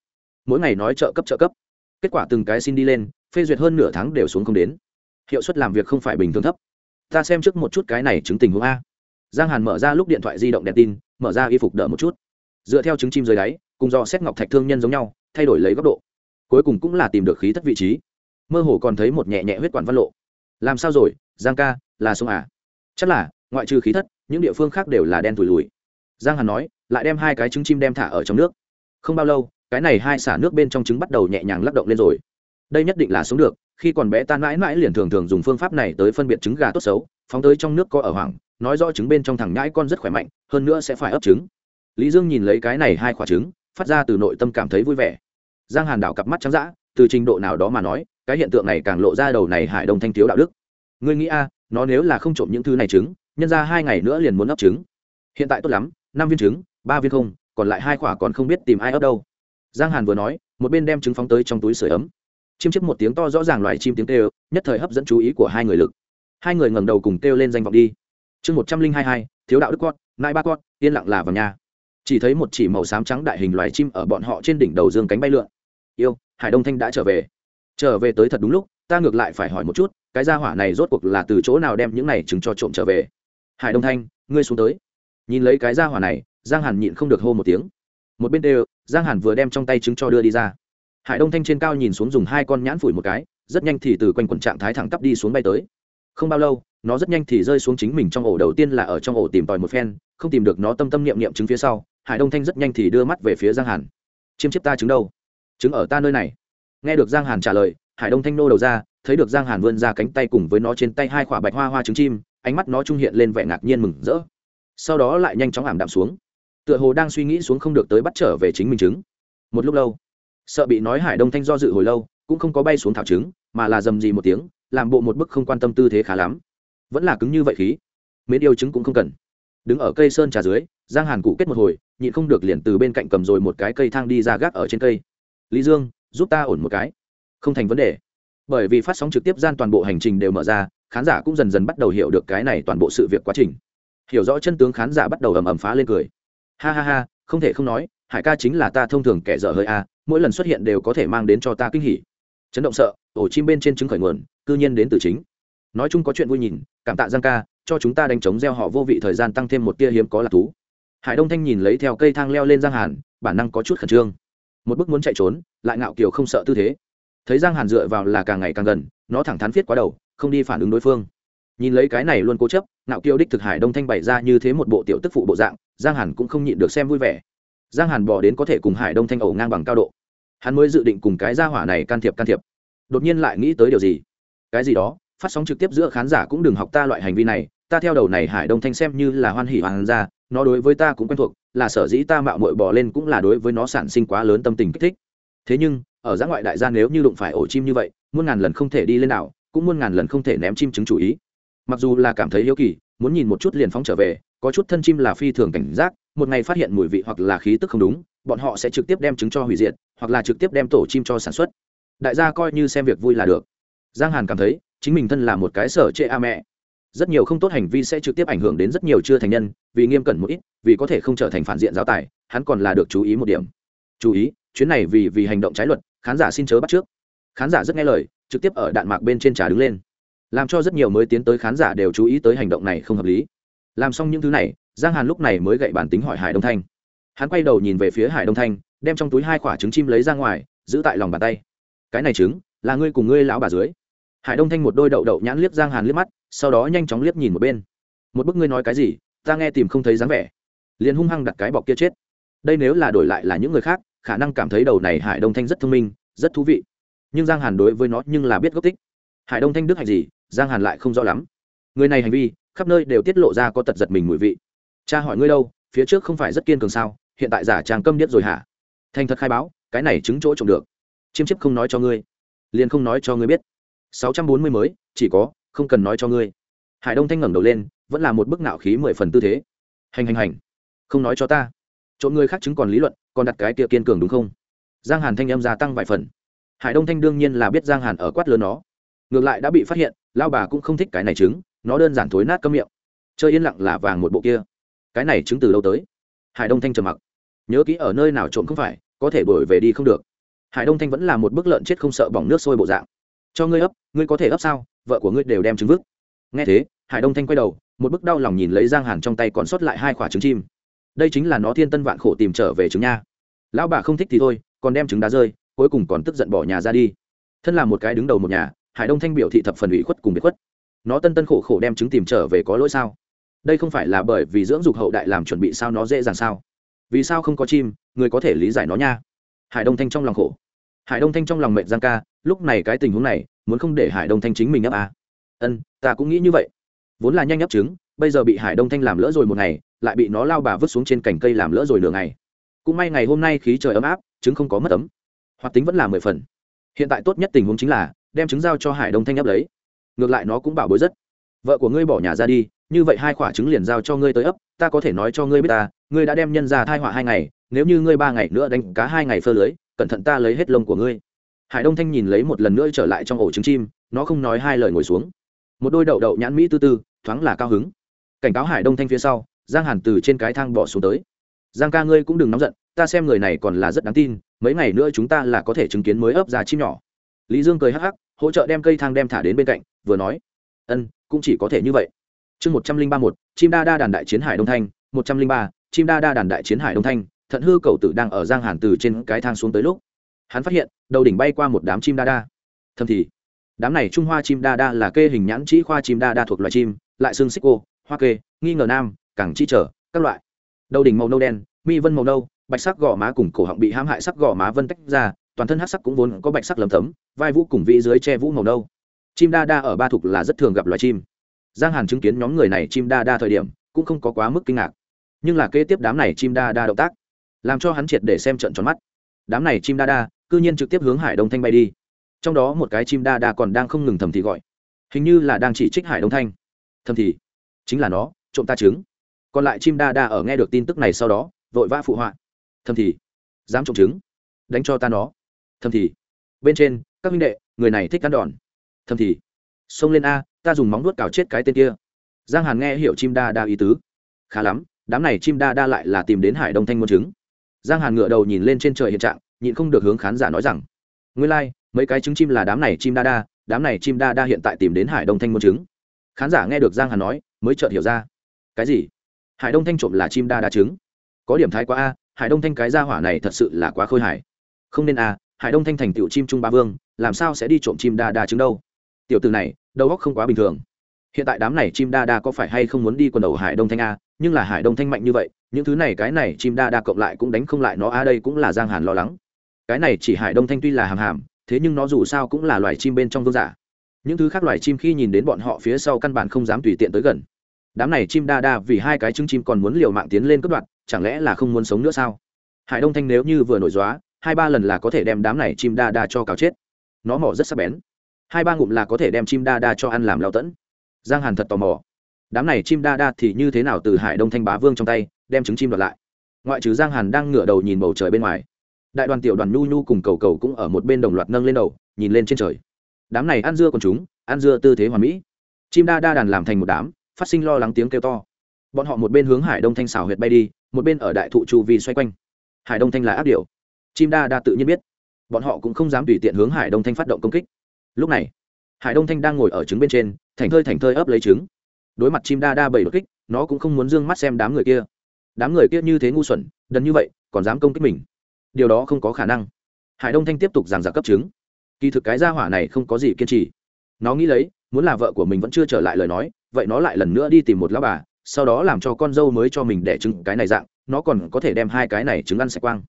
mỗi ngày nói trợ cấp trợ cấp. Kết quả từng cái xin đi lên, phê duyệt hơn nửa tháng đều xuống không đến. Hiệu suất làm việc không phải bình thường thấp ta xem trước một chút cái này chứng tình huống a. Giang hàn mở ra lúc điện thoại di động đèn tin, mở ra y phục đỡ một chút. Dựa theo chứng chim dưới đáy, cùng do xét ngọc thạch thương nhân giống nhau, thay đổi lấy góc độ. Cuối cùng cũng là tìm được khí thất vị trí. Mơ hồ còn thấy một nhẹ nhẹ huyết quản văn lộ. Làm sao rồi, giang ca, là sông à? Chắc là, ngoại trừ khí thất, những địa phương khác đều là đen thùi lùi giang hàn nói, lại đem hai cái trứng chim đem thả ở trong nước. Không bao lâu, cái này hai xả nước bên trong trứng bắt đầu nhẹ nhàng lắc động lên rồi. Đây nhất định là sống được khi còn bé ta mãi mãi liền thường thường dùng phương pháp này tới phân biệt trứng gà tốt xấu, phóng tới trong nước có ở hoảng, nói rõ trứng bên trong thằng nhãi con rất khỏe mạnh, hơn nữa sẽ phải ấp trứng. Lý dương nhìn lấy cái này hai quả trứng, phát ra từ nội tâm cảm thấy vui vẻ. Giang hàn đảo cặp mắt trắng d từ trình độ nào đó mà nói, cái hiện tượng này càng lộ ra đầu này hải đông thanh thiếu đạo đức. Ngươi nghĩ a à, nó nếu là không trộm những thứ này trứng, nhân ra hai ngày nữa liền muốn ấp trứng. Hiện tại tốt lắm, năm viên trứng, ba viên không, còn lại hai quả còn không biết tìm ai ấp đâu. Giang hàn vừa nói, một bên đem trứng phóng tới trong túi sửa ấm chiêm chiếc một tiếng to rõ ràng loài chim tiếng kêu, nhất thời hấp dẫn chú ý của hai người lực. Hai người ngẩng đầu cùng kêu lên danh vọng đi. Chương một trăm linh hai hai, thiếu đạo đức con nai ba con yên lặng là vào nhà. Chỉ thấy một chỉ màu xám trắng đại hình loài chim ở bọn họ trên đỉnh đầu dương cánh bay lượn. Yêu, hải đông thanh đã trở về. Trở về tới thật đúng lúc, ta ngược lại phải hỏi một chút, cái gia hỏa này rốt cuộc là từ chỗ nào đem những này trứng cho trộm trở về? Hải đông thanh, ngươi xuống tới. Nhìn lấy cái gia hỏa này, giang hàn nhịn không được hô một tiếng. Một bên đều, giang hàn vừa đem trong tay trứng cho đưa đi ra hải đông thanh trên cao nhìn xuống dùng hai con nhãn phủi một cái, rất nhanh thì từ quanh quần trạng thái thẳng tắp đi xuống bay tới. Không bao lâu, nó rất nhanh thì rơi xuống chính mình trong ổ đầu tiên là ở trong ổ tìm tòi một phen, không tìm được nó tâm tâm niệm niệm trứng phía sau, hải đông thanh rất nhanh thì đưa mắt về phía giang hàn. Chiêm chiếp ta trứng đâu? Trứng ở ta nơi này. Nghe được giang hàn trả lời, hải đông thanh nô đầu ra, thấy được giang hàn vươn ra cánh tay cùng với nó trên tay hai quả bạch hoa hoa trứng chim, ánh mắt nó trung hiện lên vẻ ngạc nhiên mừng rỡ. Sau đó lại nhanh chóng ảm đạm xuống. Tựa hồ đang suy nghĩ xuống không được tới bắt trở về chính mình trứng. Một lúc lâu sợ bị nói hải đông thanh do dự hồi lâu, cũng không có bay xuống thảo trứng, mà là dầm gì một tiếng, làm bộ một bức không quan tâm tư thế khá lắm. Vẫn là cứng như vậy khí. Mến yêu trứng cũng không cần. Đứng ở cây sơn trà dưới, giang hàn cụ kết một hồi, nhịn không được liền từ bên cạnh cầm rồi một cái cây thang đi ra gác ở trên cây. Lý dương, giúp ta ổn một cái. Không thành vấn đề. Bởi vì phát sóng trực tiếp gian toàn bộ hành trình đều mở ra, khán giả cũng dần dần bắt đầu hiểu được cái này toàn bộ sự việc quá trình. Hiểu rõ chân tướng khán giả bắt đầu ầm ầm phá lên cười. Ha ha ha, không thể không nói, hải ca chính là ta thông thường kẻ dở hơi a mỗi lần xuất hiện đều có thể mang đến cho ta kinh hỉ. Chấn động sợ, ổ chim bên trên trứng khởi nguồn, cư nhiên đến từ chính. Nói chung có chuyện vui nhìn, cảm tạ giang ca, cho chúng ta đánh chống gieo họ vô vị thời gian tăng thêm một tia hiếm có là thú. Hải đông thanh nhìn lấy theo cây thang leo lên giang hàn, bản năng có chút khẩn trương. Một bức muốn chạy trốn, lại ngạo kiều không sợ tư thế. Thấy giang hàn dựa vào là càng ngày càng gần, nó thẳng thắn viết quá đầu, không đi phản ứng đối phương. Nhìn lấy cái này luôn cố chấp, ngạo kiều đích thực hải đông thanh bày ra như thế một bộ tiểu tức phụ bộ dạng, giang hàn cũng không nhịn được xem vui vẻ. Giang hàn bỏ đến có thể cùng hải đông thanh ẩu ngang bằng cao độ hắn mới dự định cùng cái gia hỏa này can thiệp can thiệp. Đột nhiên lại nghĩ tới điều gì? Cái gì đó? Phát sóng trực tiếp giữa khán giả cũng đừng học ta loại hành vi này, ta theo đầu này hải đông thanh xem như là hoan hỉ hoàng gia, nó đối với ta cũng quen thuộc, là sở dĩ ta mạo mội bỏ lên cũng là đối với nó sản sinh quá lớn tâm tình kích thích. Thế nhưng, ở giã ngoại đại gia nếu như đụng phải ổ chim như vậy, muôn ngàn lần không thể đi lên nào, cũng muôn ngàn lần không thể ném chim trứng chủ ý. Mặc dù là cảm thấy hiếu kỳ, muốn nhìn một chút liền phóng trở về, có chút thân chim là phi thường cảnh giác, một ngày phát hiện mùi vị hoặc là khí tức không đúng bọn họ sẽ trực tiếp đem trứng cho hủy diệt, hoặc là trực tiếp đem tổ chim cho sản xuất. Đại gia coi như xem việc vui là được. Giang hàn cảm thấy, chính mình thân là một cái sở trệ a mẹ. Rất nhiều không tốt hành vi sẽ trực tiếp ảnh hưởng đến rất nhiều chưa thành nhân, vì nghiêm cẩn một ít, vì có thể không trở thành phản diện giáo tài, hắn còn là được chú ý một điểm. Chú ý, chuyến này vì vì hành động trái luật, khán giả xin chớ bắt trước. Khán giả rất nghe lời, trực tiếp ở đạn mạc bên trên trà đứng lên. Làm cho rất nhiều mới tiến tới khán giả đều chú ý tới hành động này không hợp lý. Làm xong những thứ này, giang hàn lúc này mới gậy bản tính hỏi hải đông thanh hắn quay đầu nhìn về phía hải đông thanh, đem trong túi hai quả trứng chim lấy ra ngoài, giữ tại lòng bàn tay. Cái này trứng, là ngươi cùng ngươi lão bà dưới. Hải đông thanh một đôi đậu đậu nhãn liếc giang hàn liếc mắt, sau đó nhanh chóng liếc nhìn một bên. Một bức ngươi nói cái gì, ta nghe tìm không thấy dáng vẻ. Liền hung hăng đặt cái bọc kia chết. Đây nếu là đổi lại là những người khác, khả năng cảm thấy đầu này hải đông thanh rất thông minh, rất thú vị. Nhưng giang hàn đối với nó nhưng là biết gốc tích. Hải đông thanh đức hạnh gì, giang hàn lại không rõ lắm. Người này hành vi, khắp nơi đều tiết lộ ra có tật giật mình mùi vị. Cha hỏi ngươi đâu, phía trước không phải rất kiên cường sao? Hiện tại giả trang câm điếc rồi hả? Thành thật khai báo cái này chứng chỗ trộm được. Chiêm chiếp không nói cho ngươi. Liền không nói cho ngươi biết. Sáu trăm bốn mươi mới chỉ có không cần nói cho ngươi. Hải đông thanh ngẩng đầu lên vẫn là một bức nạo khí mười phần tư thế. Hành hành hành. Không nói cho ta. Trộm người khác chứng còn lý luận còn đặt cái kia kiên cường đúng không? Giang hàn thanh em gia tăng vài phần. Hải đông thanh đương nhiên là biết giang hàn ở quát lớn nó. Ngược lại đã bị phát hiện lao bà cũng không thích cái này chứng, nó đơn giản thối nát cơm miệng. Chơi yên lặng là vàng một bộ kia. Cái này chứng từ đâu tới? Hải đông thanh trầm mặc nhớ kỹ ở nơi nào trộm không phải, có thể đổi về đi không được. Hải đông thanh vẫn là một bức lợn chết không sợ bỏng nước sôi bộ dạng. Cho ngươi ấp, ngươi có thể ấp sao? Vợ của ngươi đều đem trứng vứt. Nghe thế, hải đông thanh quay đầu, một bức đau lòng nhìn lấy giang hàn trong tay còn sót lại hai quả trứng chim. Đây chính là nó thiên tân vạn khổ tìm trở về trứng nha. Lão bà không thích thì thôi, còn đem trứng đá rơi, cuối cùng còn tức giận bỏ nhà ra đi. Thân là một cái đứng đầu một nhà, hải đông thanh biểu thị thập phần ủy khuất cùng bị khuất. Nó tân tân khổ khổ đem trứng tìm trở về có lỗi sao? Đây không phải là bởi vì dưỡng dục hậu đại làm chuẩn bị sao nó dễ dàng sao? Vì sao không có chim, người có thể lý giải nó nha. Hải đông thanh trong lòng khổ. Hải đông thanh trong lòng mệnh giang ca, lúc này cái tình huống này, muốn không để hải đông thanh chính mình ấp à. ân, ta cũng nghĩ như vậy. Vốn là nhanh ấp trứng, bây giờ bị hải đông thanh làm lỡ rồi một ngày, lại bị nó lao bà vứt xuống trên cành cây làm lỡ rồi nửa ngày. Cũng may ngày hôm nay khí trời ấm áp, trứng không có mất ấm. Hoạt tính vẫn là mười phần. Hiện tại tốt nhất tình huống chính là, đem trứng giao cho hải đông thanh ấp lấy. Ngược lại nó cũng bảo bối rất. Vợ của ngươi bỏ nhà ra đi, như vậy hai quả trứng liền giao cho ngươi tới ấp, ta có thể nói cho ngươi biết ta ngươi đã đem nhân ra thai họa hai ngày, nếu như ngươi ba ngày nữa đánh cá hai ngày phơ lưới, cẩn thận ta lấy hết lông của ngươi. Hải đông thanh nhìn lấy một lần nữa trở lại trong ổ trứng chim, nó không nói hai lời ngồi xuống. Một đôi đậu đậu nhãn mỹ tư tư, thoáng là cao hứng. Cảnh cáo hải đông thanh phía sau, giang hàn từ trên cái thang bỏ xuống tới. Giang ca ngươi cũng đừng nóng giận, ta xem người này còn là rất đáng tin, mấy ngày nữa chúng ta là có thể chứng kiến mới ấp ra chim nhỏ. Lý dương cười hắc hắc, hỗ trợ đem cây thang đem thả đến bên cạnh, vừa nói, ân, cũng chỉ có thể như vậy. Chương một trăm linh ba một, chim đa đa đàn đại chiến hải đông thanh, một trăm linh ba chim đa đa đàn đại chiến hải đông thanh, thận hư cầu tử đang ở giang hàn từ trên cái thang xuống tới lúc, hắn phát hiện, đầu đỉnh bay qua một đám chim đa đa. Thầm thì, đám này trung hoa chim đa đa là kê hình nhãn trĩ khoa chim đa đa thuộc loài chim, lại xương xích cô hoa kê, nghi ngờ nam càng chi trở, các loại. Đầu đỉnh màu nâu đen, mi vân màu nâu, bạch sắc gò má cùng cổ họng bị hãm hại sắc gò má vân tách ra, toàn thân hát sắc cũng vốn có bạch sắc lấm tấm, vai vũ cùng vĩ dưới che vũ màu nâu. Chim đa đa ở ba thục là rất thường gặp loài chim. Giang hàn chứng kiến nhóm người này chim đa đa thời điểm, cũng không có quá mức kinh ngạc nhưng là kế tiếp đám này chim đa đa động tác, làm cho hắn triệt để xem trận tròn mắt. Đám này chim đa đa, cư nhiên trực tiếp hướng hải đông thanh bay đi. Trong đó một cái chim đa đa còn đang không ngừng thầm thì gọi. Hình như là đang chỉ trích hải đông thanh. Thầm thì, chính là nó, trộm ta trứng. Còn lại chim đa đa ở nghe được tin tức này sau đó, vội vã phụ họa. Thầm thì, dám trộm trứng, đánh cho ta nó. Thầm thì, bên trên, các minh đệ, người này thích cắn đòn. Thầm thì, xông lên a, ta dùng móng nuốt cào chết cái tên kia. Giang hàn nghe hiểu chim đa đa ý tứ. Khá lắm đám này chim đa đa lại là tìm đến hải đông thanh muôn trứng giang hàn ngựa đầu nhìn lên trên trời hiện trạng nhịn không được hướng khán giả nói rằng nguyên lai、like, mấy cái trứng chim là đám này chim đa đa đám này chim đa đa hiện tại tìm đến hải đông thanh muôn trứng khán giả nghe được giang hàn nói mới chợt hiểu ra. Cái gì? Hải đông thanh trộm là chim đa đa trứng? Có điểm thái quá a hải đông thanh cái gia hỏa này thật sự là quá khôi hài. Không nên a hải đông thanh thành tiểu chim trung ba vương làm sao sẽ đi trộm chim đa đa trứng đâu? Tiểu từ này đầu óc không quá bình thường hiện tại đám này chim đa đa có phải hay không muốn đi quần đầu hải đông thanh a? Nhưng là hải đông thanh mạnh như vậy, những thứ này, cái này chim đa đa cộng lại cũng đánh không lại nó a, đây cũng là giang hàn lo lắng. Cái này chỉ hải đông thanh tuy là hàm hàm, thế nhưng nó dù sao cũng là loài chim bên trong vương giả. Những thứ khác loài chim khi nhìn đến bọn họ phía sau căn bản không dám tùy tiện tới gần. Đám này chim đa đa vì hai cái trứng chim còn muốn liều mạng tiến lên cất đoạn chẳng lẽ là không muốn sống nữa sao? Hải đông thanh nếu như vừa nổi dóa hai ba lần là có thể đem đám này chim đa đa cho cào chết. Nó mỏ rất sắc bén. Hai ba ngụm là có thể đem chim đa đa cho ăn làm lao tẫn giang hàn thật tò mò. Đám này chim đa đa thì như thế nào từ hải đông thanh bá vương trong tay, đem trứng chim đoạt lại. Ngoại trừ giang hàn đang ngửa đầu nhìn bầu trời bên ngoài, đại đoàn tiểu đoàn nhu nhu cùng cầu cầu cũng ở một bên đồng loạt nâng lên đầu, nhìn lên trên trời. Đám này ăn dưa còn chúng, ăn dưa tư thế hoàn mỹ. Chim đa đa đàn làm thành một đám, phát sinh lo lắng tiếng kêu to. Bọn họ một bên hướng hải đông thanh xảo huyệt bay đi, một bên ở đại thụ chu vi xoay quanh. Hải đông thanh là áp điệu chim đa đa tự nhiên biết. Bọn họ cũng không dám tùy tiện hướng hải đông thanh phát động công kích. Lúc này, hải đông thanh đang ngồi ở trứng bên trên thành thơi thành thơi ấp lấy trứng. Đối mặt chim đa đa bảy đột kích, nó cũng không muốn d ư ơ n g mắt xem đám người kia. Đám người kia như thế ngu xuẩn, đần như vậy, còn dám công kích mình. Điều đó không có khả năng. Hải đông thanh tiếp tục giảng giả cấp trứng. Kỳ thực cái gia hỏa này không có gì kiên trì. Nó nghĩ lấy, muốn là vợ của mình vẫn chưa trở lại lời nói, vậy nó lại lần nữa đi tìm một lão bà, sau đó làm cho con dâu mới cho mình đẻ trứng cái này dạng, nó còn có thể đem hai cái này trứng ăn sạch quang.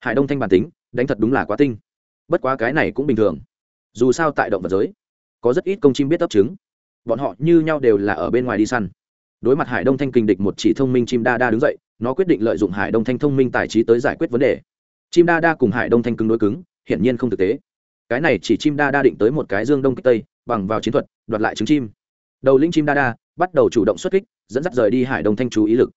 Hải đông thanh bản tính, đánh thật đúng là quá tinh. Bất quá cái này cũng bình thường. Dù sao tại động vật giới, có rất ít công chim biết ấp trứng bọn họ như nhau đều là ở bên ngoài đi săn. Đối mặt hải đông thanh kình địch một chỉ thông minh chim đa đa đứng dậy, nó quyết định lợi dụng hải đông thanh thông minh tài trí tới giải quyết vấn đề. Chim đa đa cùng hải đông thanh cứng đối cứng, hiển nhiên không thực tế. Cái này chỉ chim đa đa định tới một cái dương đông kích tây, bằng vào chiến thuật, đoạt lại trứng chim. Đầu lĩnh chim đa đa bắt đầu chủ động xuất kích, dẫn dắt rời đi hải đông thanh chú ý lực.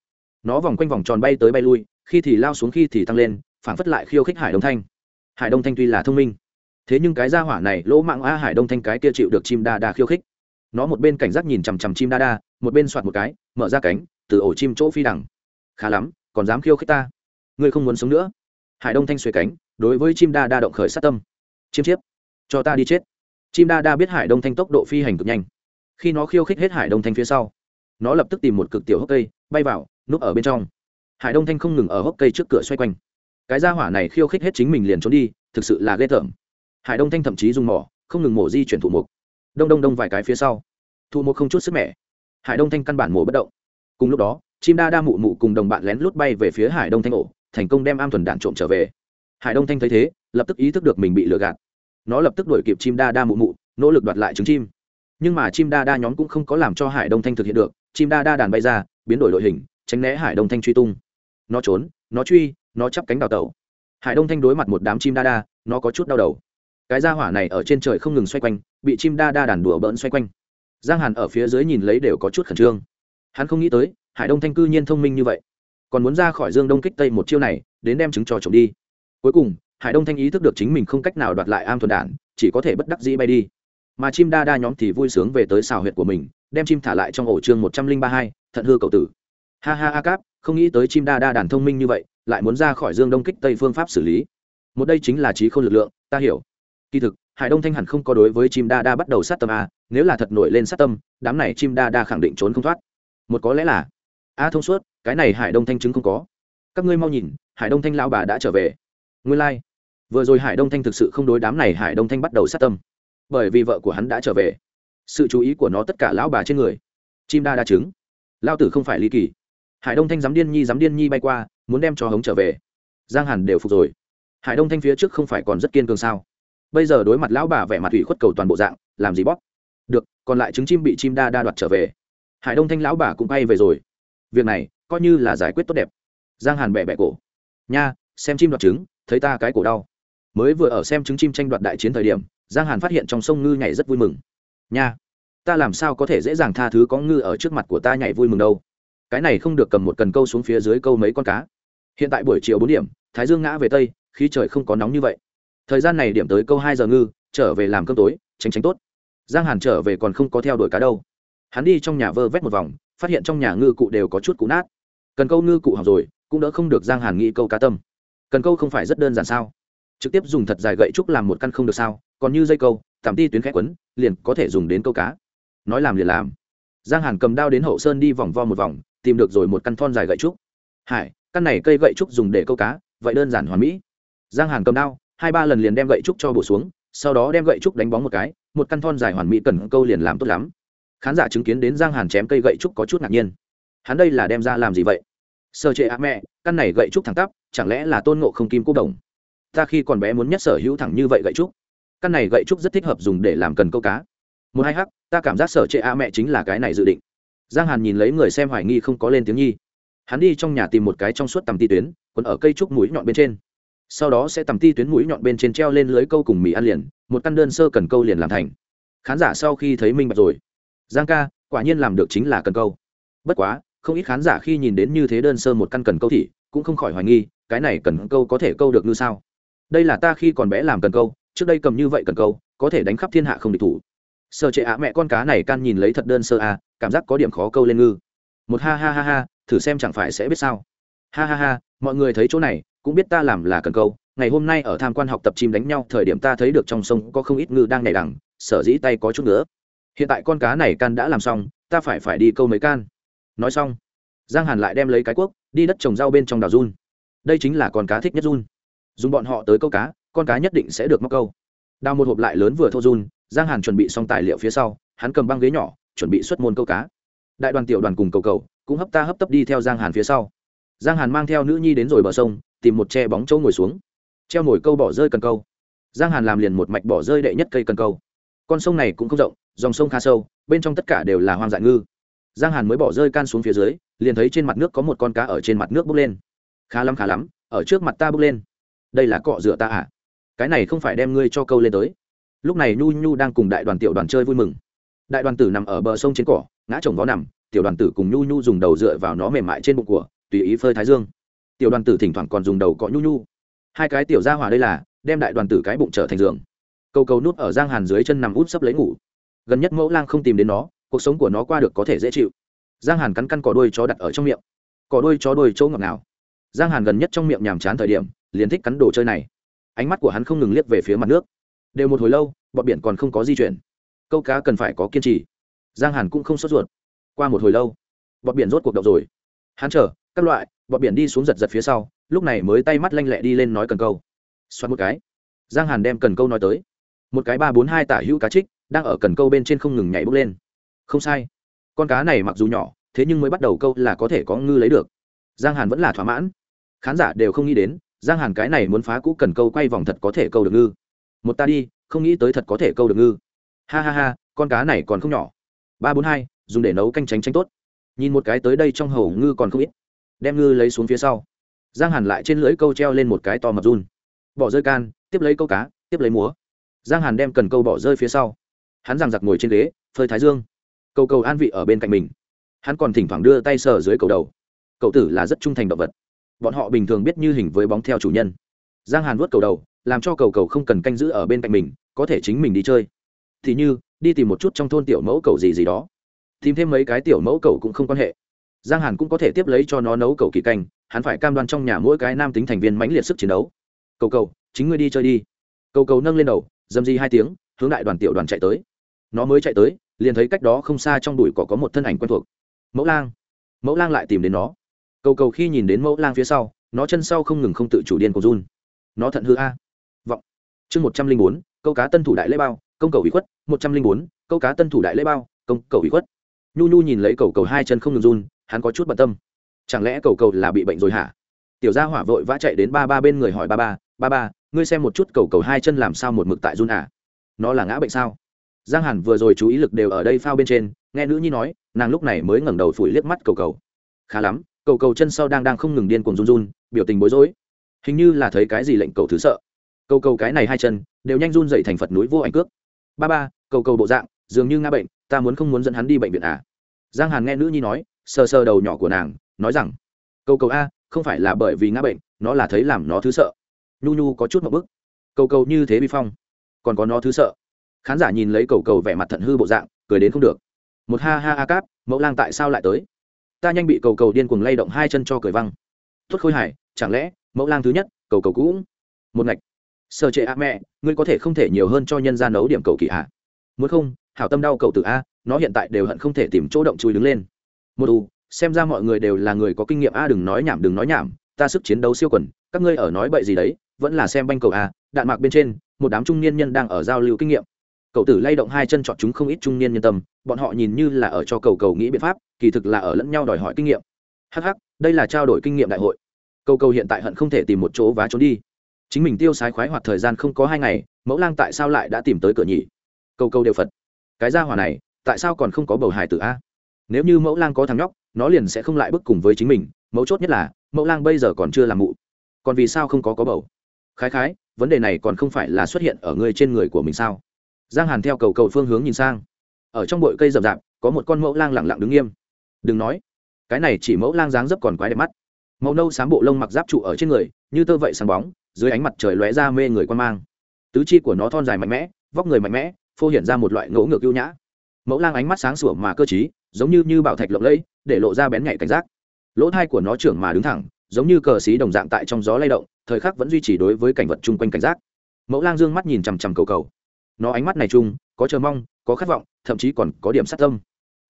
Nó vòng quanh vòng tròn bay tới bay lui, khi thì lao xuống khi thì tăng lên, phản phất lại khiêu khích hải đông thanh. Hải đông thanh tuy là thông minh, thế nhưng cái gia hỏa này lỗ mạng a hải đông thanh cái kia chịu được chim đa đa khiêu khích nó một bên cảnh giác nhìn chằm chằm chim đa đa, một bên soạt một cái, mở ra cánh, từ ổ chim chỗ phi đằng. Khá lắm, còn dám khiêu khích ta. Ngươi không muốn sống nữa. Hải đông thanh xuề cánh, đối với chim đa đa động khởi sát tâm. Chiêm chiếp, cho ta đi chết. Chim đa đa biết hải đông thanh tốc độ phi hành cực nhanh. Khi nó khiêu khích hết hải đông thanh phía sau, nó lập tức tìm một cực tiểu hốc cây, bay vào, núp ở bên trong. Hải đông thanh không ngừng ở hốc cây trước cửa xoay quanh. Cái ra hỏa này khiêu khích hết chính mình liền trốn đi, thực sự là ghê tởm. Hải đông thanh thậm chí dùng mỏ, không ngừng mổ di chuyển thủ mục đông đông đông vài cái phía sau. Thụ một không chút sức mẻ. Hải đông thanh căn bản mổ bất động. Cùng lúc đó, chim đa đa mụ mụ cùng đồng bạn lén lút bay về phía hải đông thanh ổ, thành công đem am thuần đạn trộm trở về. Hải đông thanh thấy thế, lập tức ý thức được mình bị lừa gạt. Nó lập tức đuổi kịp chim đa đa mụ mụ, nỗ lực đoạt lại trứng chim. Nhưng mà chim đa đa nhóm cũng không có làm cho hải đông thanh thực hiện được, chim đa đa đàn bay ra, biến đổi đội hình, tránh né hải đông thanh truy tung. Nó trốn, nó truy, nó chắp cánh đào tẩu. Hải đông thanh đối mặt một đám chim đa đa, nó có chút đau đầu cái ra hỏa này ở trên trời không ngừng xoay quanh, bị chim đa đa đàn đùa bỡn xoay quanh. Giang hàn ở phía dưới nhìn lấy đều có chút khẩn trương. Hắn không nghĩ tới, hải đông thanh cư nhiên thông minh như vậy. Còn muốn ra khỏi dương đông kích tây một chiêu này, đến đem trứng trò trộm đi. Cuối cùng, hải đông thanh ý thức được chính mình không cách nào đoạt lại am thuần đản, chỉ có thể bất đắc dĩ bay đi. Mà chim đa đa nhóm thì vui sướng về tới xào huyệt của mình, đem chim thả lại trong ổ chương một trăm linh ba hai, thận hư cầu tử. Ha ha ha cáp, không nghĩ tới chim đa đa đàn thông minh như vậy, lại muốn ra khỏi dương đông kích tây phương pháp xử lý. Một đây chính là trí không lực lượng, ta hiểu kỳ thực, hải đông thanh hẳn không có đối với chim đa đa bắt đầu sát tâm a, nếu là thật nổi lên sát tâm, đám này chim đa đa khẳng định trốn không thoát. Một có lẽ là, a thông suốt, cái này hải đông thanh chứng không có. Các ngươi mau nhìn, hải đông thanh lao bà đã trở về. Nguyên lai、like. vừa rồi hải đông thanh thực sự không đối đám này hải đông thanh bắt đầu sát tâm. Bởi vì vợ của hắn đã trở về. Sự chú ý của nó tất cả lão bà trên người. Chim đa đa trứng lao tử không phải ly kỳ. Hải đông thanh dám điên nhi dám điên nhi bay qua, muốn đem cho hống trở về. Giang hàn đều phục rồi. Hải đông thanh phía trước không phải còn rất kiên cường sao? Bây giờ đối mặt lão bà vẻ mặt ủy khuất cầu toàn bộ dạng, làm gì bóp? Được, còn lại trứng chim bị chim đa đa đoạt trở về. Hải đông thanh lão bà cũng bay về rồi. Việc này coi như là giải quyết tốt đẹp. Giang hàn bẹ bẹ cổ. Nha, xem chim đoạt trứng, thấy ta cái cổ đau. Mới vừa ở xem trứng chim tranh đoạt đại chiến thời điểm, giang hàn phát hiện trong sông ngư nhảy rất vui mừng. Nha, ta làm sao có thể dễ dàng tha thứ có ngư ở trước mặt của ta nhảy vui mừng đâu? Cái này không được cầm một cần câu xuống phía dưới câu mấy con cá. Hiện tại buổi chiều bốn điểm, thái dương ngã về tây khi trời không có nóng như vậy thời gian này điểm tới câu hai giờ ngư, trở về làm cơm tối, tránh tránh tốt. Giang hàn trở về còn không có theo đuổi cá đâu. Hắn đi trong nhà vơ vét một vòng, phát hiện trong nhà ngư cụ đều có chút cụ nát. Cần câu ngư cụ học rồi, cũng đỡ không được giang hàn nghĩ câu cá tâm. Cần câu không phải rất đơn giản sao? Trực tiếp dùng thật dài gậy trúc làm một căn không được sao? Còn như dây câu, tạm ti tuyến khẽ quấn, liền có thể dùng đến câu cá. Nói làm liền làm. Giang hàn cầm đao đến hậu sơn đi vòng vo một vòng, tìm được rồi một căn thon dài gậy trúc. Hải, căn này cây gậy trúc dùng để câu cá, vậy đơn giản hoàn mỹ. Giang hàn cầm đao hai ba lần liền đem gậy trúc cho bổ xuống, sau đó đem gậy trúc đánh bóng một cái, một căn thon dài hoàn mỹ cần câu liền làm tốt lắm. Khán giả chứng kiến đến giang hàn chém cây gậy trúc có chút ngạc nhiên. Hắn đây là đem ra làm gì vậy? Sơ chế á mẹ, căn này gậy trúc thẳng tắp, chẳng lẽ là tôn ngộ không kim cô đồng? Ta khi còn bé muốn nhất sở hữu thẳng như vậy gậy trúc. Căn này gậy trúc rất thích hợp dùng để làm cần câu cá. Một hai hắc, ta cảm giác sở trệ a mẹ chính là cái này dự định. Giang hàn nhìn lấy người xem hoài nghi không có lên tiếng nhi. Hắn đi trong nhà tìm một cái trong suốt tầm ti tuyến còn ở cây trúc mũi nhọn bên trên sau đó sẽ tầm ti tuyến mũi nhọn bên trên treo lên lưới câu cùng mì ăn liền, một căn đơn sơ cần câu liền làm thành. Khán giả sau khi thấy minh bạch rồi. Giang ca, quả nhiên làm được chính là cần câu. Bất quá, không ít khán giả khi nhìn đến như thế đơn sơ một căn cần câu thì cũng không khỏi hoài nghi, cái này cần câu có thể câu được như sao? Đây là ta khi còn bé làm cần câu, trước đây cầm như vậy cần câu, có thể đánh khắp thiên hạ không địch thủ. Sợ trệ ạ mẹ con cá này can nhìn lấy thật đơn sơ à cảm giác có điểm khó câu lên ngư. Một ha ha ha ha, thử xem chẳng phải sẽ biết sao. Ha ha ha, mọi người thấy chỗ này cũng biết ta làm là cần câu, ngày hôm nay ở tham quan học tập chim đánh nhau, thời điểm ta thấy được trong sông có không ít ngư đang nhảy đằng, sở dĩ tay có chút nữa hiện tại con cá này can đã làm xong, ta phải phải đi câu mấy can. Nói xong, giang hàn lại đem lấy cái cuốc, đi đất trồng rau bên trong đào run. Đây chính là con cá thích nhất run. Dùng bọn họ tới câu cá, con cá nhất định sẽ được móc câu. Đào một hộp lại lớn vừa thô run, giang hàn chuẩn bị xong tài liệu phía sau, hắn cầm băng ghế nhỏ, chuẩn bị xuất môn câu cá. Đại đoàn tiểu đoàn cùng cầu cầu, cũng hấp ta hấp tấp đi theo giang hàn phía sau. Giang hàn mang theo nữ nhi đến rồi bờ sông tìm một che bóng chỗ ngồi xuống. Treo nổi câu bỏ rơi cần câu. Giang hàn làm liền một mạch bỏ rơi đệ nhất cây cần câu. Con sông này cũng không rộng, dòng sông khá sâu, bên trong tất cả đều là hoang dại ngư. Giang hàn mới bỏ rơi can xuống phía dưới, liền thấy trên mặt nước có một con cá ở trên mặt nước bốc lên. Khá lắm khá lắm, ở trước mặt ta bốc lên. Đây là cọ rửa ta à? Cái này không phải đem ngươi cho câu lên tới. Lúc này nhu nhu đang cùng đại đoàn tiểu đoàn chơi vui mừng. Đại đoàn tử nằm ở bờ sông trên cỏ, ngã chồng vó nằm, tiểu đoàn tử cùng nhu nhu dùng đầu dựa vào nó mềm mại trên bụng của, tùy ý phơi thái dương tiểu đoàn tử thỉnh thoảng còn dùng đầu cọ nhu nhu. Hai cái tiểu ra hỏa đây là, đem đại đoàn tử cái bụng trở thành giường. Cầu cầu nút ở giang hàn dưới chân nằm út sấp lấy ngủ. Gần nhất mẫu lang không tìm đến nó, cuộc sống của nó qua được có thể dễ chịu. Giang hàn cắn căn cỏ đuôi chó đặt ở trong miệng. Cỏ đuôi chó đuôi chỗ ngọt nào giang hàn gần nhất trong miệng nhàm chán thời điểm, liền thích cắn đồ chơi này. Ánh mắt của hắn không ngừng liếc về phía mặt nước. Đều một hồi lâu, bọn biển còn không có di chuyển. Câu cá cần phải có kiên trì. Giang hàn cũng không sốt ruột. Qua một hồi lâu, bọn biển rốt cuộc đậu rồi. Hắn chờ các loại, bọn biển đi xuống giật giật phía sau, lúc này mới tay mắt lanh lẹ đi lên nói cần câu. Xoắn một cái. Giang hàn đem cần câu nói tới. Một cái ba bốn hai tả hữu cá trích đang ở cần câu bên trên không ngừng nhảy bốc lên. Không sai. Con cá này mặc dù nhỏ, thế nhưng mới bắt đầu câu là có thể có ngư lấy được. Giang hàn vẫn là thỏa mãn. Khán giả đều không nghĩ đến, giang hàn cái này muốn phá cũ cần câu quay vòng thật có thể câu được ngư. Một ta đi, không nghĩ tới thật có thể câu được ngư. Ha ha ha, con cá này còn không nhỏ. Ba bốn hai, dùng để nấu canh tránh tránh tốt. Nhìn một cái tới đây trong hầu ngư còn không ít đem ngư lấy xuống phía sau. Giang hàn lại trên lưỡi câu treo lên một cái to mập run. Bỏ rơi can, tiếp lấy câu cá, tiếp lấy múa. Giang hàn đem cần câu bỏ rơi phía sau. Hắn rằng giặc ngồi trên ghế, phơi thái dương. Cầu cầu an vị ở bên cạnh mình. Hắn còn thỉnh thoảng đưa tay sờ dưới cầu đầu. Cậu tử là rất trung thành động vật. Bọn họ bình thường biết như hình với bóng theo chủ nhân. Giang hàn vuốt cầu đầu, làm cho cầu cầu không cần canh giữ ở bên cạnh mình, có thể chính mình đi chơi. Thì như, đi tìm một chút trong thôn tiểu mẫu cầu gì gì đó. Tìm thêm mấy cái tiểu mẫu cầu cũng không quan hệ giang hàn cũng có thể tiếp lấy cho nó nấu cầu kỳ canh, hắn phải cam đoan trong nhà mỗi cái nam tính thành viên mãnh liệt sức chiến đấu. Cầu cầu, chính ngươi đi chơi đi. Cầu cầu nâng lên đầu, dầm di hai tiếng, hướng đại đoàn tiểu đoàn chạy tới. Nó mới chạy tới, liền thấy cách đó không xa trong đùi cỏ có một thân ảnh quen thuộc. Mẫu lang. Mẫu lang lại tìm đến nó. Cầu cầu khi nhìn đến mẫu lang phía sau, nó chân sau không ngừng không tự chủ điên cầu run. Nó thận hư a. Vọng. Chương một trăm linh bốn, câu cá tân thủ đại lễ bao, công cầu bị khuất, một trăm linh bốn, câu cá tân thủ đại lễ bao, công cầu bị khuất. Nhu nhu nhìn lấy cầu cầu hai chân không ngừng run hắn có chút bận tâm. Chẳng lẽ cầu cầu là bị bệnh rồi hả? Tiểu gia hỏa vội vã chạy đến ba ba bên người hỏi ba ba ba ba, ngươi xem một chút cầu cầu hai chân làm sao một mực tại run à? Nó là ngã bệnh sao? Giang hàn vừa rồi chú ý lực đều ở đây phao bên trên, nghe nữ nhi nói, nàng lúc này mới ngẩng đầu phủi liếc mắt cầu cầu. Khá lắm, cầu cầu chân sau đang đang không ngừng điên cuồng run run, biểu tình bối rối. Hình như là thấy cái gì lệnh cầu thứ sợ. Cầu cầu cái này hai chân đều nhanh run dậy thành phật núi vô ảnh cước. Ba ba, cầu cầu bộ dạng, dường như ngã bệnh, ta muốn không muốn dẫn hắn đi bệnh viện à? Giang hàn nghe nữ nhi nói sờ sờ đầu nhỏ của nàng, nói rằng, cầu cầu a, không phải là bởi vì ngã bệnh, nó là thấy làm nó thứ sợ. Nhu nhu có chút một bức. Cầu cầu như thế vi phong, còn có nó thứ sợ. Khán giả nhìn lấy cầu cầu vẻ mặt thận hư bộ dạng, cười đến không được. Một ha ha a cáp, mẫu lang tại sao lại tới? Ta nhanh bị cầu cầu điên cuồng lay động hai chân cho cười văng. Tuất khôi hải, chẳng lẽ mẫu lang thứ nhất, cầu cầu cũng một ngạch? Sợ trệ a mẹ, ngươi có thể không thể nhiều hơn cho nhân ra nấu điểm cầu kỳ ạ? À? muốn không, hảo tâm đau cầu từ a, nó hiện tại đều hận không thể tìm chỗ động chui đứng lên một u xem ra mọi người đều là người có kinh nghiệm. A đừng nói nhảm đừng nói nhảm. Ta sức chiến đấu siêu quần các ngươi ở nói bậy gì đấy? Vẫn là xem banh cầu a đạn mạc bên trên một đám trung niên nhân đang ở giao lưu kinh nghiệm. Cậu tử lay động hai chân chọn chúng không ít trung niên nhân tâm bọn họ nhìn như là ở cho cầu cầu nghĩ biện pháp kỳ thực là ở lẫn nhau đòi hỏi kinh nghiệm. Hắc hắc, đây là trao đổi kinh nghiệm đại hội. Cầu cầu hiện tại hận không thể tìm một chỗ vá trốn đi. Chính mình tiêu sái khoái hoặc thời gian không có hai ngày mẫu lang tại sao lại đã tìm tới cửa nhỉ? Cầu cầu đều phật. Cái gia hỏa này tại sao còn không có bầu hài tử a? Nếu như mẫu lang có thằng nhóc, nó liền sẽ không lại bức cùng với chính mình, mấu chốt nhất là, mẫu lang bây giờ còn chưa làm mụ. Còn vì sao không có có bầu? Khái khái, vấn đề này còn không phải là xuất hiện ở người trên người của mình sao? Giang hàn theo cầu cầu phương hướng nhìn sang. Ở trong bụi cây rậm rạp, có một con mẫu lang lẳng lặng đứng nghiêm. Đừng nói, cái này chỉ mẫu lang dáng dấp còn quái đẹp mắt. Màu nâu sáng bộ lông mặc giáp trụ ở trên người, như tơ vậy sáng bóng, dưới ánh mặt trời lóe ra mê người quan mang. Tứ chi của nó thon dài mạnh mẽ, vóc người mạnh mẽ, phô hiện ra một loại ngỗ ngược ưu nhã. Mẫu lang ánh mắt sáng sủa mà cơ t giống như như bảo thạch lộng lẫy, để lộ ra bén nhạy cảnh giác. Lỗ thai của nó trưởng mà đứng thẳng, giống như cờ xí đồng dạng tại trong gió lay động, thời khắc vẫn duy trì đối với cảnh vật chung quanh cảnh giác. Mẫu lang dương mắt nhìn chằm chằm cầu cầu. Nó ánh mắt này chung, có chờ mong, có khát vọng, thậm chí còn có điểm sát tâm.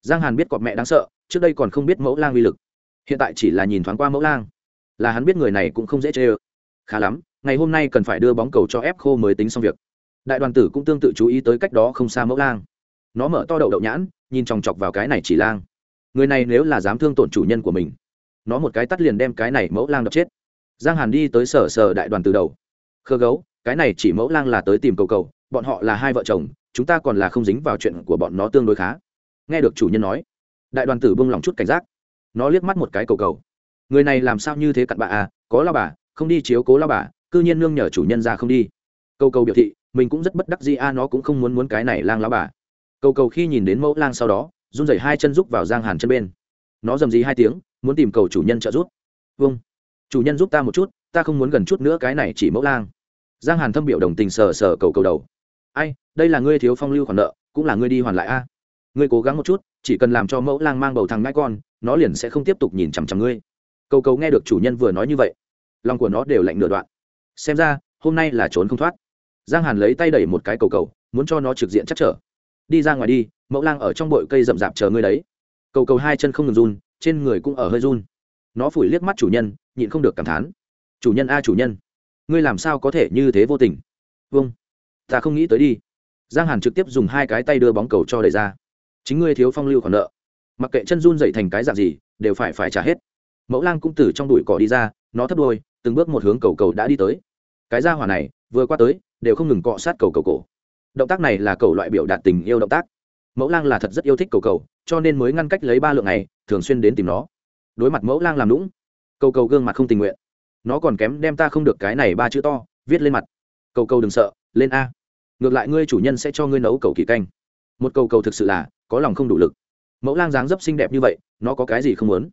Giang hàn biết cọp mẹ đáng sợ, trước đây còn không biết mẫu lang uy lực. Hiện tại chỉ là nhìn thoáng qua mẫu lang. Là hắn biết người này cũng không dễ chê ơ. Khá lắm, ngày hôm nay cần phải đưa bóng cầu cho ép khô mới tính xong việc. Đại đoàn tử cũng tương tự chú ý tới cách đó không xa mẫu lang nó mở to đậu đậu nhãn, nhìn chòng chọc vào cái này chỉ lang. Người này nếu là dám thương tổn chủ nhân của mình, nó một cái tắt liền đem cái này mẫu lang đập chết. Giang hàn đi tới sở sở đại đoàn từ đầu. Khơ gấu, cái này chỉ mẫu lang là tới tìm cầu cầu, bọn họ là hai vợ chồng, chúng ta còn là không dính vào chuyện của bọn nó tương đối khá. Nghe được chủ nhân nói, đại đoàn tử buông lòng chút cảnh giác. Nó liếc mắt một cái cầu cầu. Người này làm sao như thế cặn bà à có lao bà, không đi chiếu cố lao bà, cư nhiên nương nhờ chủ nhân ra không đi. Cầu cầu biểu thị, mình cũng rất bất đắc gì a à, nó cũng không muốn muốn cái này lang lao bà cầu cầu khi nhìn đến mẫu lang sau đó, run rẩy hai chân rúc vào giang hàn chân bên. Nó dầm dì hai tiếng, muốn tìm cầu chủ nhân trợ giúp. Vâng. Chủ nhân giúp ta một chút, ta không muốn gần chút nữa cái này chỉ mẫu lang. Giang hàn thâm biểu đồng tình sờ sờ cầu cầu đầu. Ai, đây là ngươi thiếu phong lưu khoản nợ, cũng là ngươi đi hoàn lại a. Ngươi cố gắng một chút, chỉ cần làm cho mẫu lang mang bầu thằng ngãi con, nó liền sẽ không tiếp tục nhìn chằm chằm ngươi. Cầu cầu nghe được chủ nhân vừa nói như vậy, lòng của nó đều lạnh nửa đoạn. Xem ra, hôm nay là trốn không thoát. Giang hàn lấy tay đẩy một cái cầu cầu, muốn cho nó trực diện chắc trở đi ra ngoài đi mẫu lang ở trong bụi cây rậm rạp chờ ngươi đấy. Cầu cầu hai chân không ngừng run, trên người cũng ở hơi run. Nó phủi liếc mắt chủ nhân, nhịn không được cảm thán. Chủ nhân a, chủ nhân, ngươi làm sao có thể như thế vô tình? Vâng ta không nghĩ tới đi. Giang hàn trực tiếp dùng hai cái tay đưa bóng cầu cho đẩy ra. Chính ngươi thiếu phong lưu khoản nợ. Mặc kệ chân run dậy thành cái dạng gì, đều phải phải trả hết. Mẫu lang cũng từ trong đùi cỏ đi ra, nó thấp đôi từng bước một hướng cầu cầu đã đi tới. Cái ra hỏa này, vừa qua tới, đều không ngừng cọ sát cầu cầu cổ động tác này là cầu loại biểu đạt tình yêu động tác. Mẫu lang là thật rất yêu thích cầu cầu, cho nên mới ngăn cách lấy ba lượng này, thường xuyên đến tìm nó. Đối mặt mẫu lang làm lũng cầu cầu gương mặt không tình nguyện. Nó còn kém đem ta không được cái này ba chữ to, viết lên mặt. Cầu cầu đừng sợ, lên a. Ngược lại ngươi chủ nhân sẽ cho ngươi nấu cầu kỳ canh. Một cầu cầu thực sự là, có lòng không đủ lực. Mẫu lang dáng dấp xinh đẹp như vậy, nó có cái gì không muốn?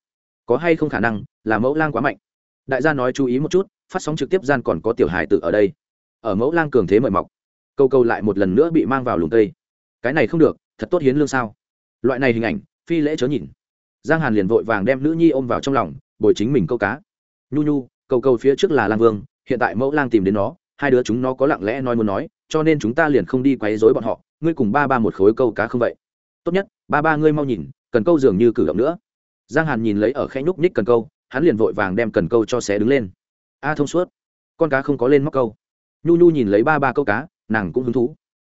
Có hay không khả năng, là mẫu lang quá mạnh. Đại gia nói chú ý một chút, phát sóng trực tiếp gian còn có tiểu hài tử ở đây. Ở mẫu lang cường thế mời mọc câu câu lại một lần nữa bị mang vào lùng tây. Cái này không được, thật tốt hiến lương sao? Loại này hình ảnh, phi lễ chớ nhìn. Giang hàn liền vội vàng đem nữ nhi ôm vào trong lòng, bồi chính mình câu cá. Nhu nhu câu câu phía trước là lang vương, hiện tại mẫu lang tìm đến nó, hai đứa chúng nó có lặng lẽ nói muốn nói, cho nên chúng ta liền không đi quấy rối bọn họ. Ngươi cùng ba ba một khối câu cá không vậy? Tốt nhất, ba ba ngươi mau nhìn, cần câu dường như cử động nữa. Giang hàn nhìn lấy ở khe nhúc ních cần câu, hắn liền vội vàng đem cần câu cho xé đứng lên. A thông suốt, con cá không có lên móc câu. Nhu nhu nhìn lấy ba ba câu cá nàng cũng hứng thú.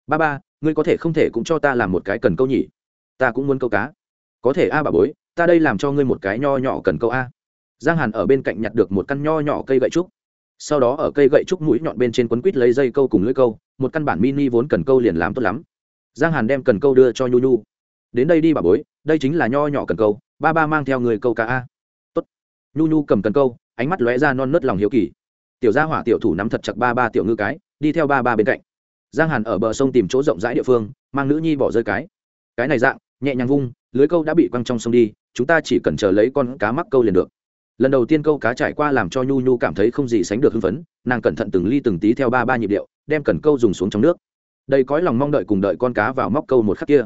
Ba ba, ngươi có thể không thể cũng cho ta làm một cái cần câu nhỉ? Ta cũng muốn câu cá. Có thể a bà bối, ta đây làm cho ngươi một cái nho nhỏ cần câu a. Giang hàn ở bên cạnh nhặt được một căn nho nhỏ cây gậy trúc. Sau đó ở cây gậy trúc mũi nhọn bên trên quấn quít lấy dây câu cùng lưỡi câu, một căn bản mini vốn cần câu liền làm tốt lắm. Giang hàn đem cần câu đưa cho nhu nhu. Đến đây đi bà bối, đây chính là nho nhỏ cần câu, ba ba mang theo người câu cá a. Tốt. Nhu nhu cầm cần câu, ánh mắt lóe ra non nớt lòng hiếu kỳ. Tiểu gia hỏa tiểu thủ nắm thật chặt ba ba tiểu ngư cái, đi theo ba ba bên cạnh giang hàn ở bờ sông tìm chỗ rộng rãi địa phương, mang nữ nhi bỏ rơi cái. Cái này dạng, nhẹ nhàng vung, lưới câu đã bị quăng trong sông đi, chúng ta chỉ cần chờ lấy con cá mắc câu liền được. Lần đầu tiên câu cá trải qua làm cho nhu nhu cảm thấy không gì sánh được hưng phấn, nàng cẩn thận từng ly từng tí theo ba ba nhịp điệu, đem cần câu dùng xuống trong nước. Đây cõi lòng mong đợi cùng đợi con cá vào móc câu một khắc kia.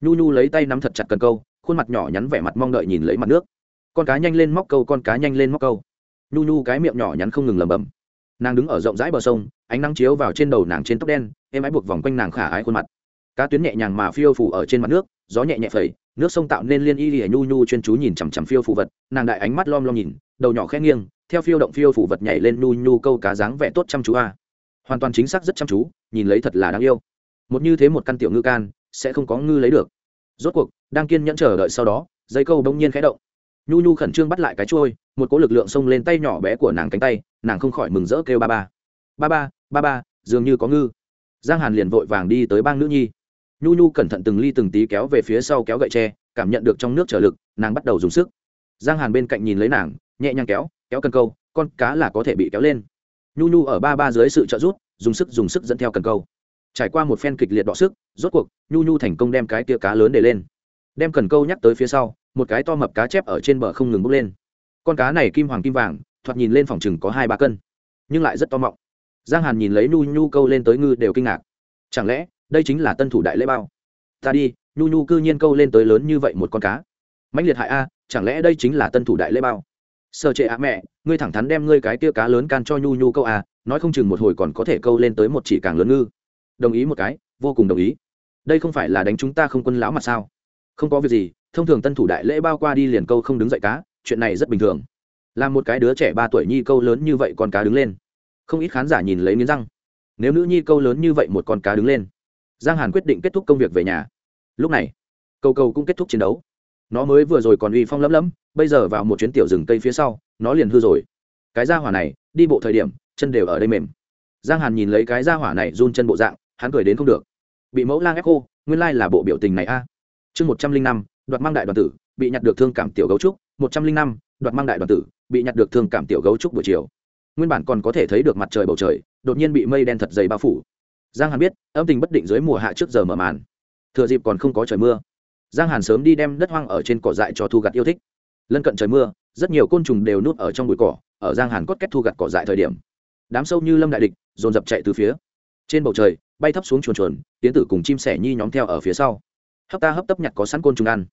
Nhu nhu lấy tay nắm thật chặt cần câu, khuôn mặt nhỏ nhắn vẻ mặt mong đợi nhìn lấy mặt nước. Con cá nhanh lên móc câu, con cá nhanh lên móc câu. Nhu nhu cái miệng nhỏ nhắn không ngừng lẩm bẩm. Nàng đứng ở rộng rãi bờ sông ánh nắng chiếu vào trên đầu nàng trên tóc đen em ái buộc vòng quanh nàng khả ái khuôn mặt. Cá tuyến nhẹ nhàng mà phiêu phủ ở trên mặt nước, gió nhẹ nhẹ phẩy, nước sông tạo nên liên y lìa nhu nhu chuyên chú nhìn chằm chằm phiêu phủ vật, nàng đại ánh mắt lom lom nhìn, đầu nhỏ khẽ nghiêng, theo phiêu động phiêu phủ vật nhảy lên nhu nhu câu cá dáng vẻ tốt chăm chú a. Hoàn toàn chính xác rất chăm chú, nhìn lấy thật là đáng yêu. Một như thế một căn tiểu ngư can, sẽ không có ngư lấy được. Rốt cuộc, đang kiên nhẫn chờ đợi sau đó, dây câu bỗng nhiên khẽ động. Nhu nhu khẩn trương bắt lại cái trôi một cỗ lực lượng xông lên tay nhỏ bé của nàng cánh tay, nàng không khỏi mừng rỡ kêu ba ba. Ba ba ba ba, dường như có ngư. Giang hàn liền vội vàng đi tới bang nữ nhi. Nhu nhu cẩn thận từng ly từng tí kéo về phía sau kéo gậy tre, cảm nhận được trong nước trở lực, nàng bắt đầu dùng sức. Giang hàn bên cạnh nhìn lấy nàng, nhẹ nhàng kéo kéo cần câu, con cá là có thể bị kéo lên. Nhu nhu ở ba ba dưới sự trợ giúp, dùng sức dùng sức dẫn theo cần câu. Trải qua một phen kịch liệt đọ sức, rốt cuộc, nhu nhu thành công đem cái tia cá lớn để lên. Đem cần câu nhắc tới phía sau, một cái to mập cá chép ở trên bờ không ngừng bốc lên. Con cá này kim hoàng kim vàng, thoạt nhìn lên phòng chừng có hai ba cân, nhưng lại rất to mọng giang hàn nhìn lấy nhu nhu câu lên tới ngư đều kinh ngạc. Chẳng lẽ, đây chính là tân thủ đại lễ bao? Ta đi, nhu nhu cư nhiên câu lên tới lớn như vậy một con cá. Mạnh liệt hại a, chẳng lẽ đây chính là tân thủ đại lễ bao? Sợ trệ ạ, mẹ, ngươi thẳng thắn đem ngươi cái tia cá lớn can cho nhu nhu câu à nói không chừng một hồi còn có thể câu lên tới một chỉ càng lớn ngư. Đồng ý một cái, vô cùng đồng ý. Đây không phải là đánh chúng ta không quân lão mặt sao? Không có việc gì, thông thường tân thủ đại lễ bao qua đi liền câu không đứng dậy cá, chuyện này rất bình thường. Là một cái đứa trẻ ba tuổi nhi câu lớn như vậy con cá đứng lên không ít khán giả nhìn lấy miếng răng. Nếu nữ nhi câu lớn như vậy một con cá đứng lên, giang hàn quyết định kết thúc công việc về nhà. Lúc này câu câu cũng kết thúc chiến đấu. Nó mới vừa rồi còn uy phong lấm lấm bây giờ vào một chuyến tiểu rừng cây phía sau, nó liền hư rồi. Cái ra hỏa này, đi bộ thời điểm, chân đều ở đây mềm. Giang hàn nhìn lấy cái ra hỏa này run chân bộ dạng, hắn cười đến không được. Bị mẫu lang ép khô, nguyên lai là bộ biểu tình này a. Chương một trăm linh năm, đoạt mang đại đoàn tử, bị nhặt được thương cảm tiểu gấu trúc. Một trăm linh năm, đoạt mang đại đoàn tử, bị nhặt được thương cảm tiểu gấu trúc buổi chiều nguyên bản còn có thể thấy được mặt trời bầu trời, đột nhiên bị mây đen thật dày bao phủ. Giang hàn biết, âm tình bất định dưới mùa hạ trước giờ mở màn. Thừa dịp còn không có trời mưa, giang hàn sớm đi đem đất hoang ở trên cỏ dại cho thu gặt yêu thích. Lân cận trời mưa, rất nhiều côn trùng đều núp ở trong bụi cỏ, ở giang hàn cốt kết thu gặt cỏ dại thời điểm, đám sâu như lâm đại địch, dồn dập chạy từ phía. Trên bầu trời, bay thấp xuống chuồn chuồn, tiến tử cùng chim sẻ nhi nhóm theo ở phía sau. Hấp ta hấp tấp nhặt có sẵn côn trùng ăn.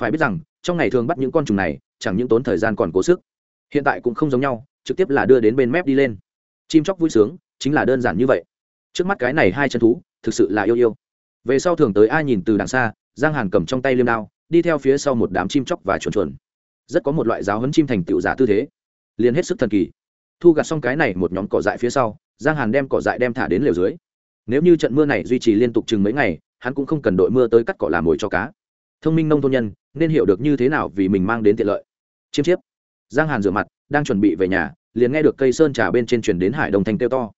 Phải biết rằng, trong ngày thường bắt những con trùng này, chẳng những tốn thời gian còn cố sức. Hiện tại cũng không giống nhau trực tiếp là đưa đến bên mép đi lên. Chim chóc vui sướng, chính là đơn giản như vậy. Trước mắt cái này hai chân thú, thực sự là yêu yêu. Về sau thường tới ai nhìn từ đằng xa, giang hàn cầm trong tay liêm đao, đi theo phía sau một đám chim chóc và chuồn chuồn. Rất có một loại giáo hấn chim thành tựu giả tư thế. Liền hết sức thần kỳ. Thu gặt xong cái này một nhóm cỏ dại phía sau, giang hàn đem cỏ dại đem thả đến lều dưới. Nếu như trận mưa này duy trì liên tục chừng mấy ngày, hắn cũng không cần đội mưa tới cắt cỏ làm mồi cho cá. Thông minh nông thôn nhân, nên hiểu được như thế nào vì mình mang đến tiện lợi. Chiêm chiếp. Giang hàn rửa mặt, đang chuẩn bị về nhà liền nghe được cây sơn trà bên trên truyền đến hải đông thanh kêu to.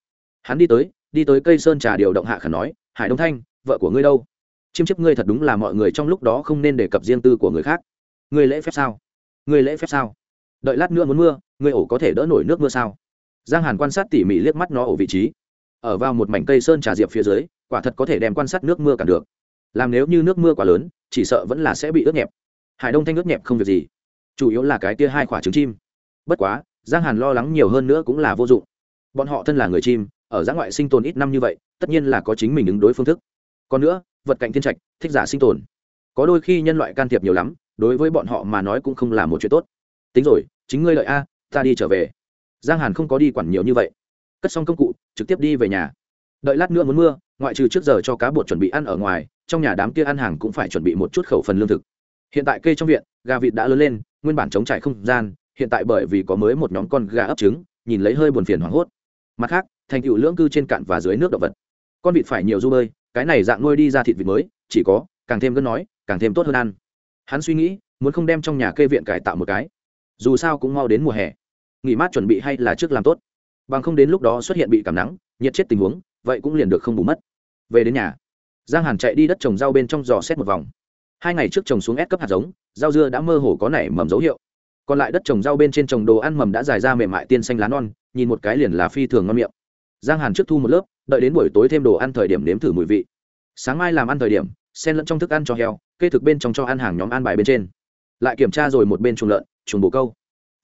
Hắn đi tới đi tới cây sơn trà điều động hạ khẩn nói, hải đông thanh, vợ của ngươi đâu? Chiêm chiếp ngươi thật đúng là mọi người trong lúc đó không nên đề cập riêng tư của người khác. Ngươi lễ phép sao? Ngươi lễ phép sao? Đợi lát nữa muốn mưa, ngươi ổ có thể đỡ nổi nước mưa sao? Giang hàn quan sát tỉ mỉ liếc mắt nó ở vị trí. Ở vào một mảnh cây sơn trà diệp phía dưới, quả thật có thể đem quan sát nước mưa cản được. Làm nếu như nước mưa quá lớn, chỉ sợ vẫn là sẽ bị ướt nhẹp. Hải đông thanh ướt nhẹp không việc gì. Chủ yếu là cái tia hai quả trứng chim. Bất quá giang hàn lo lắng nhiều hơn nữa cũng là vô dụng. Bọn họ thân là người chim, ở giã ngoại sinh tồn ít năm như vậy, tất nhiên là có chính mình ứng đối phương thức. Còn nữa, vật cạnh thiên trạch, thích giả sinh tồn. Có đôi khi nhân loại can thiệp nhiều lắm, đối với bọn họ mà nói cũng không là một chuyện tốt. Tính rồi, chính ngươi lợi a, ta đi trở về. Giang hàn không có đi quản nhiều như vậy. Cất xong công cụ, trực tiếp đi về nhà. Đợi lát nữa muốn mưa, ngoại trừ trước giờ cho cá bột chuẩn bị ăn ở ngoài, trong nhà đám kia ăn hàng cũng phải chuẩn bị một chút khẩu phần lương thực. Hiện tại cây trong viện, gà vịt đã lớn lên, nguyên bản chống trải không gian hiện tại bởi vì có mới một nhóm con gà ấp trứng, nhìn lấy hơi buồn phiền hoảng hốt. Mặt khác, thành tựu lưỡng cư trên cạn và dưới nước động vật. Con vịt phải nhiều du bơi, cái này dạng nuôi đi ra thịt vịt mới, chỉ có, càng thêm gân nói, càng thêm tốt hơn ăn. Hắn suy nghĩ, muốn không đem trong nhà cây viện cải tạo một cái. Dù sao cũng mau đến mùa hè. Nghỉ mát chuẩn bị hay là trước làm tốt. Bằng không đến lúc đó xuất hiện bị cảm nắng, nhiệt chết tình huống, vậy cũng liền được không bù mất. Về đến nhà, giang hàn chạy đi đất trồng rau bên trong giò xét một vòng. Hai ngày trước trồng xuống ép cấp hạt giống, rau dưa đã mơ hồ có nảy mầm dấu hiệu còn lại đất trồng rau bên trên trồng đồ ăn mầm đã dài ra mềm mại tiên xanh lá non, nhìn một cái liền là phi thường ngon miệng. Giang hàn trước thu một lớp, đợi đến buổi tối thêm đồ ăn thời điểm nếm thử mùi vị. Sáng mai làm ăn thời điểm, xen lẫn trong thức ăn cho heo, kê thực bên trong cho ăn hàng nhóm ăn bài bên trên. Lại kiểm tra rồi một bên chuồng lợn, chuồng bồ câu.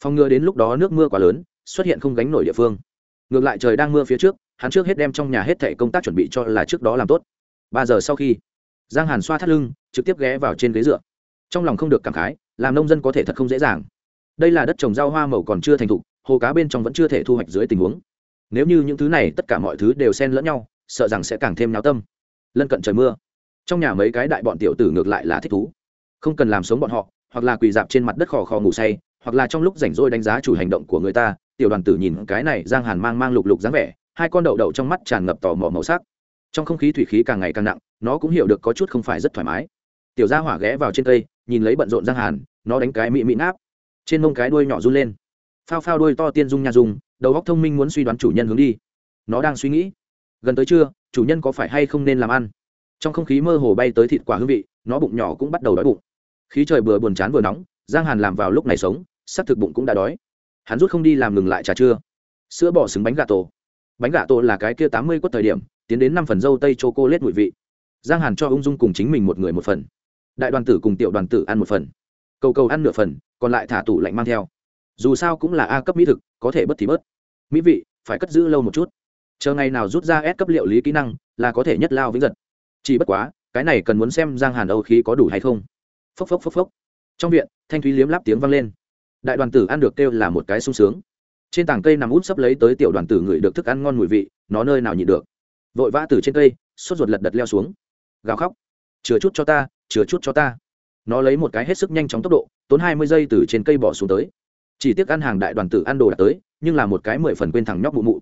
Phòng ngừa đến lúc đó nước mưa quá lớn, xuất hiện không gánh nổi địa phương. Ngược lại trời đang mưa phía trước, hắn trước hết đem trong nhà hết thẻ công tác chuẩn bị cho là trước đó làm tốt. Ba giờ sau khi, giang hàn xoa thắt lưng, trực tiếp ghé vào trên ghế dựa. Trong lòng không được cảm khái, làm nông dân có thể thật không dễ dàng đây là đất trồng rau hoa màu còn chưa thành thục, hồ cá bên trong vẫn chưa thể thu hoạch dưới tình huống. Nếu như những thứ này tất cả mọi thứ đều xen lẫn nhau, sợ rằng sẽ càng thêm náo tâm. Lân cận trời mưa. Trong nhà mấy cái đại bọn tiểu tử ngược lại là thích thú. Không cần làm sống bọn họ, hoặc là quỳ dạp trên mặt đất khò khò ngủ say, hoặc là trong lúc rảnh rỗi đánh giá chủ hành động của người ta, tiểu đoàn tử nhìn cái này giang hàn mang mang lục lục dáng vẻ, hai con đậu đậu trong mắt tràn ngập tò mò màu sắc. Trong không khí thủy khí càng ngày càng nặng, nó cũng hiểu được có chút không phải rất thoải mái. Tiểu gia hỏa ghé vào trên cây, nhìn lấy bận rộn giang hàn, nó đánh cái mị mị náp trên mông cái đuôi nhỏ run lên. Phao phao đuôi to tiên dung nhà dùng đầu góc thông minh muốn suy đoán chủ nhân hướng đi. Nó đang suy nghĩ, gần tới trưa, chủ nhân có phải hay không nên làm ăn? Trong không khí mơ hồ bay tới thịt quả hương vị, nó bụng nhỏ cũng bắt đầu đói bụng. Khí trời vừa buồn chán vừa nóng, giang hàn làm vào lúc này sống sắc thực bụng cũng đã đói. Hắn rút không đi làm ngừng lại trà trưa. Sữa bỏ xứng bánh gà tổ. Bánh gà tổ là cái kia tám mươi quất thời điểm, tiến đến năm phần dâu tây chô cô lết mùi vị. Giang hàn cho ung dung cùng chính mình một người một phần. Đại đoàn tử cùng tiểu đoàn tử ăn một phần cầu cầu ăn nửa phần, còn lại thả tủ lạnh mang theo. Dù sao cũng là a cấp mỹ thực, có thể bất thì bớt. Mỹ vị, phải cất giữ lâu một chút. Chờ ngày nào rút ra S cấp liệu lý kỹ năng, là có thể nhất lao vĩnh giật. Chỉ bất quá, cái này cần muốn xem giang hàn âu khí có đủ hay không. Phốc phốc phốc phốc. Trong viện, thanh thúy liếm láp tiếng vang lên. Đại đoàn tử ăn được kêu là một cái sung sướng. Trên tảng cây nằm út sấp lấy tới tiểu đoàn tử ngửi được thức ăn ngon mùi vị, nó nơi nào nhịn được. Vội vã từ trên cây, sốt ruột lật đật leo xuống. Gào khóc. Chừa chút cho ta, chừa chút cho ta nó lấy một cái hết sức nhanh chóng tốc độ, tốn hai mươi giây từ trên cây bỏ xuống tới. Chỉ tiếc ăn hàng đại đoàn tử ăn đồ đã tới, nhưng là một cái mười phần quên thằng nhóc mụ mụ.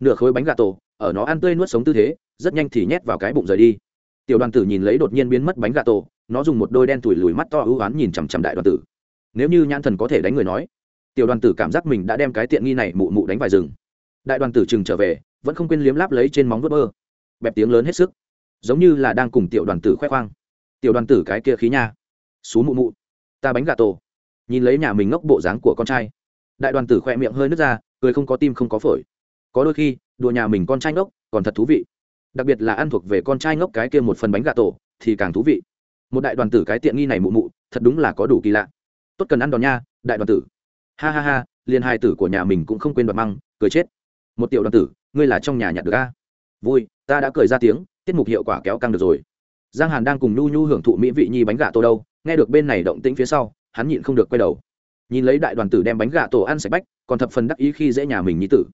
Nửa khối bánh gà tổ, ở nó ăn tươi nuốt sống tư thế, rất nhanh thì nhét vào cái bụng rời đi. Tiểu đoàn tử nhìn lấy đột nhiên biến mất bánh gà tổ, nó dùng một đôi đen tủi lùi mắt to ưu n nhìn chằm chằm đại đoàn tử. Nếu như nhãn thần có thể đánh người nói, tiểu đoàn tử cảm giác mình đã đem cái tiện nghi này mụ mụ đánh vài rừng. Đại đoàn tử chừng trở về, vẫn không quên liếm láp lấy trên móng vuốt bơ. Bẹp tiếng lớn hết sức, giống như là đang cùng tiểu đoàn tử khoe khoang. Tiểu đoàn tử cái kia khí nha xú mụ mụ. Ta bánh gà tổ. Nhìn lấy nhà mình ngốc bộ dáng của con trai. Đại đoàn tử khoe miệng hơi nứt ra, cười không có tim không có phổi. Có đôi khi, đùa nhà mình con trai ngốc còn thật thú vị. Đặc biệt là ăn thuộc về con trai ngốc cái kia một phần bánh gà tổ, thì càng thú vị. Một đại đoàn tử cái tiện nghi này mụ mụ, thật đúng là có đủ kỳ lạ. Tốt cần ăn đòn nha, đại đoàn tử. Ha ha ha, liền hai tử của nhà mình cũng không quên đoạt măng, cười chết. Một tiểu đoàn tử, ngươi là trong nhà nhặt được a? Vui, ta đã cười ra tiếng, tiết mục hiệu quả kéo căng được rồi. Giang hàn đang cùng nhu nhu hưởng thụ mỹ vị nhi bánh gà tô đâu nghe được bên này động tĩnh phía sau, hắn nhịn không được quay đầu. Nhìn lấy đại đoàn tử đem bánh gà tổ ăn sạch bách, còn thập phần đắc ý khi dễ nhà mình nhí tử.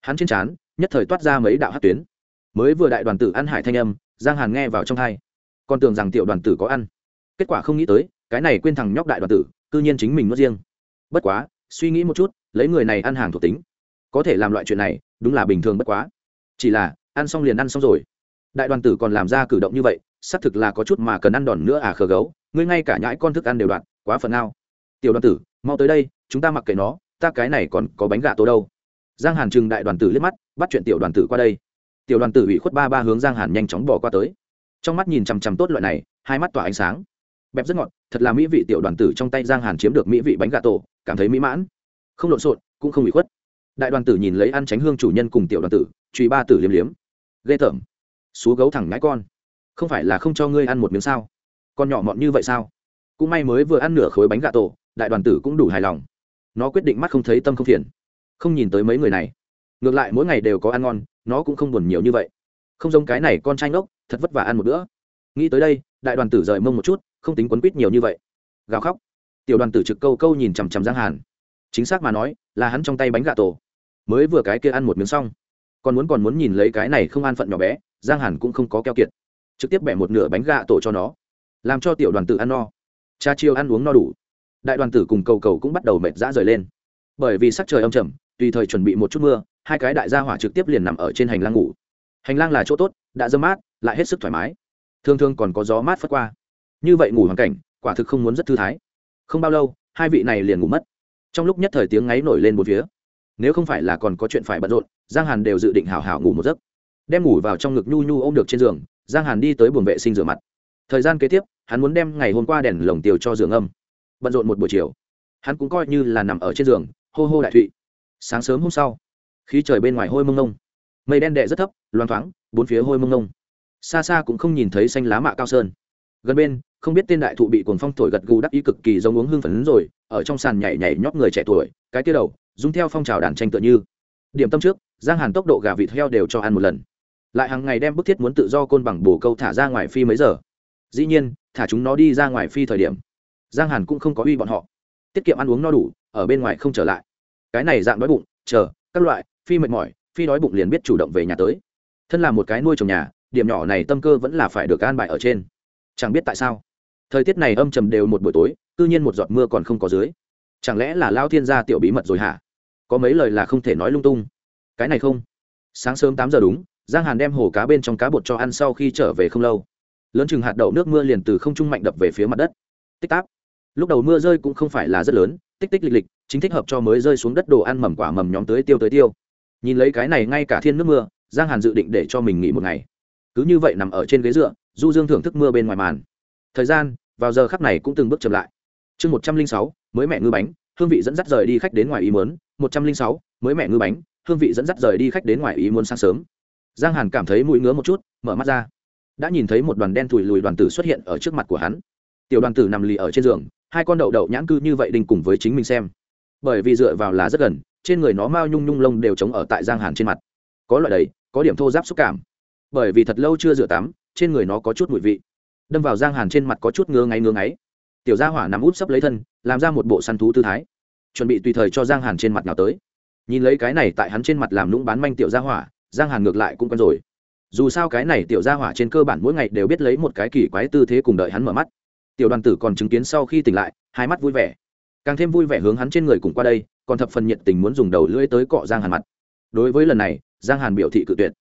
Hắn trên trán, nhất thời toát ra mấy đạo hát tuyến. Mới vừa đại đoàn tử ăn hải thanh âm, giang hàn nghe vào trong thai còn tưởng rằng tiểu đoàn tử có ăn. Kết quả không nghĩ tới, cái này quên thằng nhóc đại đoàn tử, cư nhiên chính mình mất riêng. Bất quá, suy nghĩ một chút, lấy người này ăn hàng thuộc tính. Có thể làm loại chuyện này, đúng là bình thường bất quá. Chỉ là, ăn xong liền ăn xong rồi. Đại đoàn tử còn làm ra cử động như vậy xác thực là có chút mà cần ăn đòn nữa à khờ gấu, ngươi ngay cả nhãi con thức ăn đều đoạn, quá phần nào tiểu đoàn tử, mau tới đây, chúng ta mặc kệ nó, ta cái này còn có bánh gà tô đâu. Giang hàn trừng đại đoàn tử liếc mắt, bắt chuyện tiểu đoàn tử qua đây. Tiểu đoàn tử bị khuất ba ba hướng giang hàn nhanh chóng bỏ qua tới. Trong mắt nhìn chằm chằm tốt loại này, hai mắt tỏa ánh sáng. Bẹp rất ngọt, thật là mỹ vị tiểu đoàn tử trong tay giang hàn chiếm được mỹ vị bánh gà tổ cảm thấy mỹ mãn. Không lộn xộn, cũng không bị khuất. Đại đoàn tử nhìn lấy ăn tránh hương chủ nhân cùng tiểu đoàn tử, truy ba tử liếm liếm. Ghê tởm. Xú gấu thẳng ngãi con không phải là không cho ngươi ăn một miếng sao? Con nhỏ mọn như vậy sao? Cũng may mới vừa ăn nửa khối bánh gà tổ, đại đoàn tử cũng đủ hài lòng. Nó quyết định mắt không thấy tâm không phiền. Không nhìn tới mấy người này. Ngược lại mỗi ngày đều có ăn ngon, nó cũng không buồn nhiều như vậy. Không giống cái này con trai ngốc, thật vất vả ăn một bữa. Nghĩ tới đây, đại đoàn tử rời mông một chút, không tính quấn quýt nhiều như vậy. Gào khóc. Tiểu đoàn tử trực câu câu nhìn chằm chằm giang hàn. Chính xác mà nói, là hắn trong tay bánh gà tổ. Mới vừa cái kia ăn một miếng xong. Còn muốn còn muốn nhìn lấy cái này không an phận nhỏ bé, giang hàn cũng không có keo kiệt trực tiếp bẻ một nửa bánh gà tổ cho nó, làm cho tiểu đoàn tử ăn no. Cha chiêu ăn uống no đủ. Đại đoàn tử cùng cầu cầu cũng bắt đầu mệt dã rời lên. Bởi vì sắc trời âm trầm, tùy thời chuẩn bị một chút mưa, hai cái đại gia hỏa trực tiếp liền nằm ở trên hành lang ngủ. Hành lang là chỗ tốt, đã dơ mát, lại hết sức thoải mái. Thường thường còn có gió mát phất qua. Như vậy ngủ hoàn cảnh, quả thực không muốn rất thư thái. Không bao lâu, hai vị này liền ngủ mất. Trong lúc nhất thời tiếng ngáy nổi lên một phía. Nếu không phải là còn có chuyện phải bận rộn, giang hàn đều dự định hào hào ngủ một giấc. Đem ngủ vào trong ngực nhu nhu ôm được trên giường giang hàn đi tới buồng vệ sinh rửa mặt. Thời gian kế tiếp, hắn muốn đem ngày hôm qua đèn lồng tiều cho giường âm. Bận rộn một buổi chiều, hắn cũng coi như là nằm ở trên giường, hô hô đại thụy. Sáng sớm hôm sau khi trời bên ngoài hôi mông nông mây đen đệ rất thấp, loang thoáng, bốn phía hôi mông nông xa xa cũng không nhìn thấy xanh lá mạ cao sơn. Gần bên, không biết tên đại thụ bị cuồng phong thổi gật gù đắc ý cực kỳ giống uống hương phấn rồi, ở trong sàn nhảy nhảy nhót người trẻ tuổi, cái tia đầu dùng theo phong trào đàn tranh tựa như. Điểm tâm trước, giang hàn tốc độ gà vịt heo đều cho ăn một lần lại hàng ngày đem bức thiết muốn tự do côn bằng bổ câu thả ra ngoài phi mấy giờ. Dĩ nhiên, thả chúng nó đi ra ngoài phi thời điểm, giang hàn cũng không có uy bọn họ. Tiết kiệm ăn uống no đủ, ở bên ngoài không trở lại. Cái này dạng đói bụng, chờ, các loại, phi mệt mỏi, phi đói bụng liền biết chủ động về nhà tới. Thân là một cái nuôi trồng nhà, điểm nhỏ này tâm cơ vẫn là phải được an bài ở trên. Chẳng biết tại sao, thời tiết này âm trầm đều một buổi tối tự nhiên một giọt mưa còn không có dưới. Chẳng lẽ là lao thiên gia tiểu bí mật rồi hả? Có mấy lời là không thể nói lung tung. Cái này không. Sáng sớm tám giờ đúng giang hàn đem hồ cá bên trong cá bột cho ăn sau khi trở về không lâu. Lớn chừng hạt đậu nước mưa liền từ không trung mạnh đập về phía mặt đất. Tích táp. Lúc đầu mưa rơi cũng không phải là rất lớn, tích tích lịch lịch, chính thích hợp cho mới rơi xuống đất đồ ăn mầm quả mầm nhóm tới tiêu tới tiêu. Nhìn lấy cái này ngay cả thiên nước mưa, giang hàn dự định để cho mình nghỉ một ngày. Cứ như vậy nằm ở trên ghế dựa, du dương thưởng thức mưa bên ngoài màn. Thời gian, vào giờ khắc này cũng từng bước chậm lại. Chương một trăm linh sáu, mới mẹ ngư bánh, hương vị dẫn dắt rời đi khách đến ngoài ý muốn. Một trăm linh sáu, mới mẹ ngư bánh, hương vị dẫn dắt rời đi khách đến ngoài ý muốn sáng sớm giang hàn cảm thấy mũi ngứa một chút, mở mắt ra. Đã nhìn thấy một đoàn đen thùi lùi đoàn tử xuất hiện ở trước mặt của hắn. Tiểu đoàn tử nằm lì ở trên giường, hai con đậu đậu nhãn cư như vậy đinh cùng với chính mình xem. Bởi vì dựa vào là rất gần, trên người nó mao nhung nhung lông đều chống ở tại giang hàn trên mặt. Có loại đầy có điểm thô giáp xúc cảm. Bởi vì thật lâu chưa rửa tắm, trên người nó có chút mùi vị. Đâm vào giang hàn trên mặt có chút ngứa ngáy ngứa ngáy. Tiểu gia hỏa nằm út sấp lấy thân, làm ra một bộ săn thú tư thái. Chuẩn bị tùy thời cho giang hàn trên mặt nào tới. Nhìn lấy cái này tại hắn trên mặt làm lũng bán manh tiểu gia hỏa giang hàn ngược lại cũng quen rồi. Dù sao cái này tiểu gia hỏa trên cơ bản mỗi ngày đều biết lấy một cái kỳ quái tư thế cùng đợi hắn mở mắt. Tiểu đoàn tử còn chứng kiến sau khi tỉnh lại, hai mắt vui vẻ. Càng thêm vui vẻ hướng hắn trên người cùng qua đây, còn thập phần nhiệt tình muốn dùng đầu lưỡi tới cọ giang hàn mặt. Đối với lần này, giang hàn biểu thị cự tuyệt.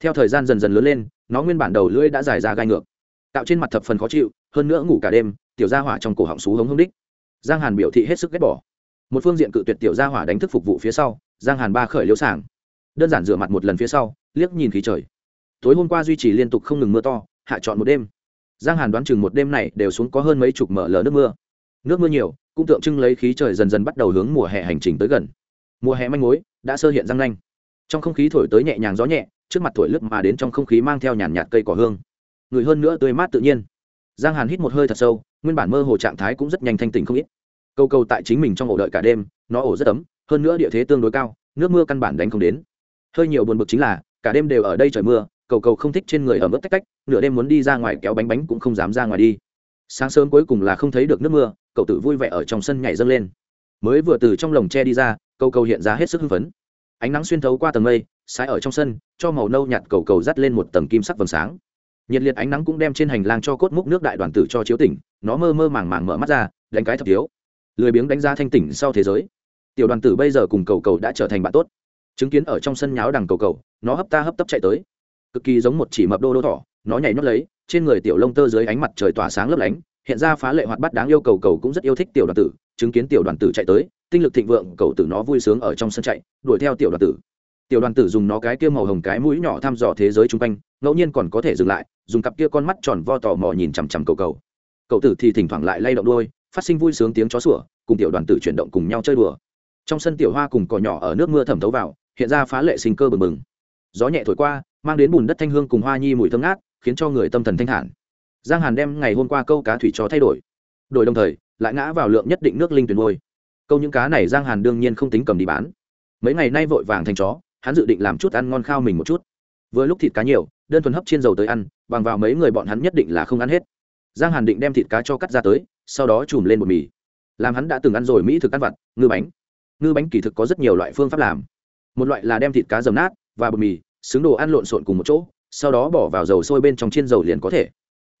Theo thời gian dần dần lớn lên, nó nguyên bản đầu lưỡi đã dài ra gai ngược. Tạo trên mặt thập phần khó chịu, hơn nữa ngủ cả đêm, tiểu gia hỏa trong cổ họng xú hống hống đích. Giang hàn biểu thị hết sức ghét bỏ. Một phương diện cự tuyệt tiểu gia hỏa đánh thức phục vụ phía sau, giang hàn ba khởi liễu sàng đơn giản rửa mặt một lần phía sau, liếc nhìn khí trời. Tối hôm qua duy trì liên tục không ngừng mưa to, hạ chọn một đêm. Giang hàn đoán chừng một đêm này đều xuống có hơn mấy chục mở lờ nước mưa. Nước mưa nhiều, cũng tượng trưng lấy khí trời dần dần bắt đầu hướng mùa hè hành trình tới gần. Mùa hè manh mối, đã sơ hiện răng nanh. Trong không khí thổi tới nhẹ nhàng gió nhẹ, trước mặt thổi lướt mà đến trong không khí mang theo nhàn nhạt cây cỏ hương. Người hơn nữa tươi mát tự nhiên. Giang hàn hít một hơi thật sâu, nguyên bản mơ hồ trạng thái cũng rất nhanh thanh tỉnh không ít. Câu câu tại chính mình trong ổ đợi cả đêm, nó ổ rất ấm, hơn nữa địa thế tương đối cao, nước mưa căn bản đánh không đến hơi nhiều buồn bực chính là, cả đêm đều ở đây trời mưa, cầu cầu không thích trên người ở mức tách cách nửa đêm muốn đi ra ngoài kéo bánh bánh cũng không dám ra ngoài đi. Sáng sớm cuối cùng là không thấy được nước mưa, cậu tự vui vẻ ở trong sân nhảy dâng lên. Mới vừa từ trong lồng tre đi ra, cầu cầu hiện ra hết sức hưng phấn. Ánh nắng xuyên thấu qua tầng mây, sái ở trong sân, cho màu nâu nhạt cầu cầu dắt lên một tầng kim sắc vầng sáng. Nhiệt liệt ánh nắng cũng đem trên hành lang cho cốt múc nước đại đoàn tử cho chiếu tỉnh, nó mơ mơ màng màng mở mắt ra, đánh cái thập thiếu. Lười biếng đánh giá thanh tỉnh sau thế giới. Tiểu đoàn tử bây giờ cùng cầu cầu đã trở thành bạn tốt chứng kiến ở trong sân nháo đằng cầu cầu, nó hấp ta hấp tấp chạy tới. Cực kỳ giống một chỉ mập đô đô thỏ, nó nhảy nhót lấy, trên người tiểu lông tơ dưới ánh mặt trời tỏa sáng lấp lánh, hiện ra phá lệ hoạt bát đáng yêu cầu cầu cũng rất yêu thích tiểu đoàn tử, chứng kiến tiểu đoàn tử chạy tới, tinh lực thịnh vượng, cầu tử nó vui sướng ở trong sân chạy, đuổi theo tiểu đoàn tử. Tiểu đoàn tử dùng nó cái kia màu hồng cái mũi nhỏ thăm dò thế giới chung quanh, ngẫu nhiên còn có thể dừng lại, dùng cặp kia con mắt tròn vo tò mò nhìn chằm chằm cầu cầu. Cậu tử thì thỉnh thoảng lại lay động đôi phát sinh vui sướng tiếng chó sủa, cùng tiểu đoàn tử chuyển động cùng nhau chơi đùa. Trong sân tiểu hoa cùng cỏ nhỏ ở nước mưa thẩm thấu vào hiện ra phá lệ sinh cơ bừng bừng. Gió nhẹ thổi qua, mang đến bùn đất thanh hương cùng hoa nhi mùi thơm ngát, khiến cho người tâm thần thanh thản. Giang hàn đem ngày hôm qua câu cá thủy cho thay đổi. Đổi đồng thời, lại ngã vào lượng nhất định nước linh tuyển ngôi. Câu những cá này giang hàn đương nhiên không tính cầm đi bán. Mấy ngày nay vội vàng thành chó, hắn dự định làm chút ăn ngon khao mình một chút. Vừa lúc thịt cá nhiều, đơn thuần hấp chiên dầu tới ăn, bằng vào mấy người bọn hắn nhất định là không ăn hết. Giang hàn định đem thịt cá cho cắt ra tới, sau đó chùm lên bột mì. Làm hắn đã từng ăn rồi mỹ thực ăn vặt, ngư bánh. Ngư bánh kỳ thực có rất nhiều loại phương pháp làm một loại là đem thịt cá dầm nát và bột mì, xứng đồ ăn lộn xộn cùng một chỗ, sau đó bỏ vào dầu sôi bên trong chiên dầu liền có thể.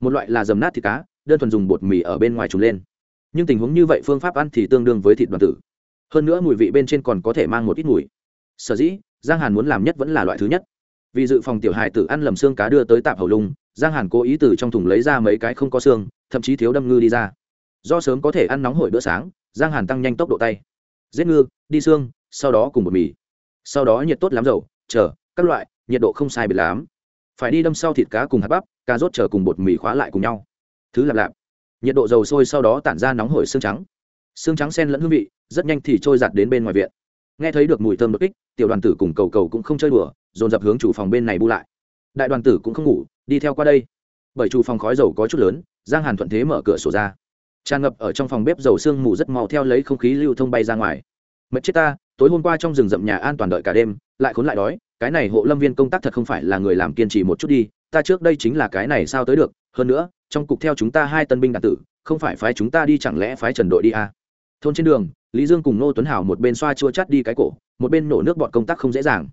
Một loại là dầm nát thịt cá, đơn thuần dùng bột mì ở bên ngoài trùng lên. Nhưng tình huống như vậy phương pháp ăn thì tương đương với thịt đoàn tử. Hơn nữa mùi vị bên trên còn có thể mang một ít mùi. Sở dĩ, giang hàn muốn làm nhất vẫn là loại thứ nhất. Vì dự phòng tiểu hài tử ăn lầm xương cá đưa tới tạp hầu lung, giang hàn cố ý từ trong thùng lấy ra mấy cái không có xương, thậm chí thiếu đâm ngư đi ra. Do sớm có thể ăn nóng hổi bữa sáng, giang hàn tăng nhanh tốc độ tay. Giết ngư, đi xương, sau đó cùng bột mì sau đó nhiệt tốt lắm dầu, chờ, các loại, nhiệt độ không sai biệt lắm. Phải đi đâm sau thịt cá cùng hạt bắp, cà rốt chờ cùng bột mì khóa lại cùng nhau. Thứ lạp lạp. Nhiệt độ dầu sôi sau đó tản ra nóng hổi xương trắng. Xương trắng sen lẫn hương vị, rất nhanh thì trôi giặt đến bên ngoài viện. Nghe thấy được mùi thơm đột kích, tiểu đoàn tử cùng cầu cầu cũng không chơi đùa, dồn dập hướng chủ phòng bên này bu lại. Đại đoàn tử cũng không ngủ, đi theo qua đây. Bởi chủ phòng khói dầu có chút lớn, giang hàn thuận thế mở cửa sổ ra. Tràn ngập ở trong phòng bếp dầu sương mù rất mau theo lấy không khí lưu thông bay ra ngoài. Mệt chết ta tối hôm qua trong rừng rậm nhà an toàn đợi cả đêm, lại khốn lại đói, cái này hộ lâm viên công tác thật không phải là người làm kiên trì một chút đi, ta trước đây chính là cái này sao tới được, hơn nữa, trong cục theo chúng ta hai tân binh đạt tử, không phải phái chúng ta đi chẳng lẽ phái trần đội đi à. thôn trên đường, lý dương cùng nô tuấn hảo một bên xoa chua chắt đi cái cổ, một bên nổ nước bọt công tác không dễ dàng.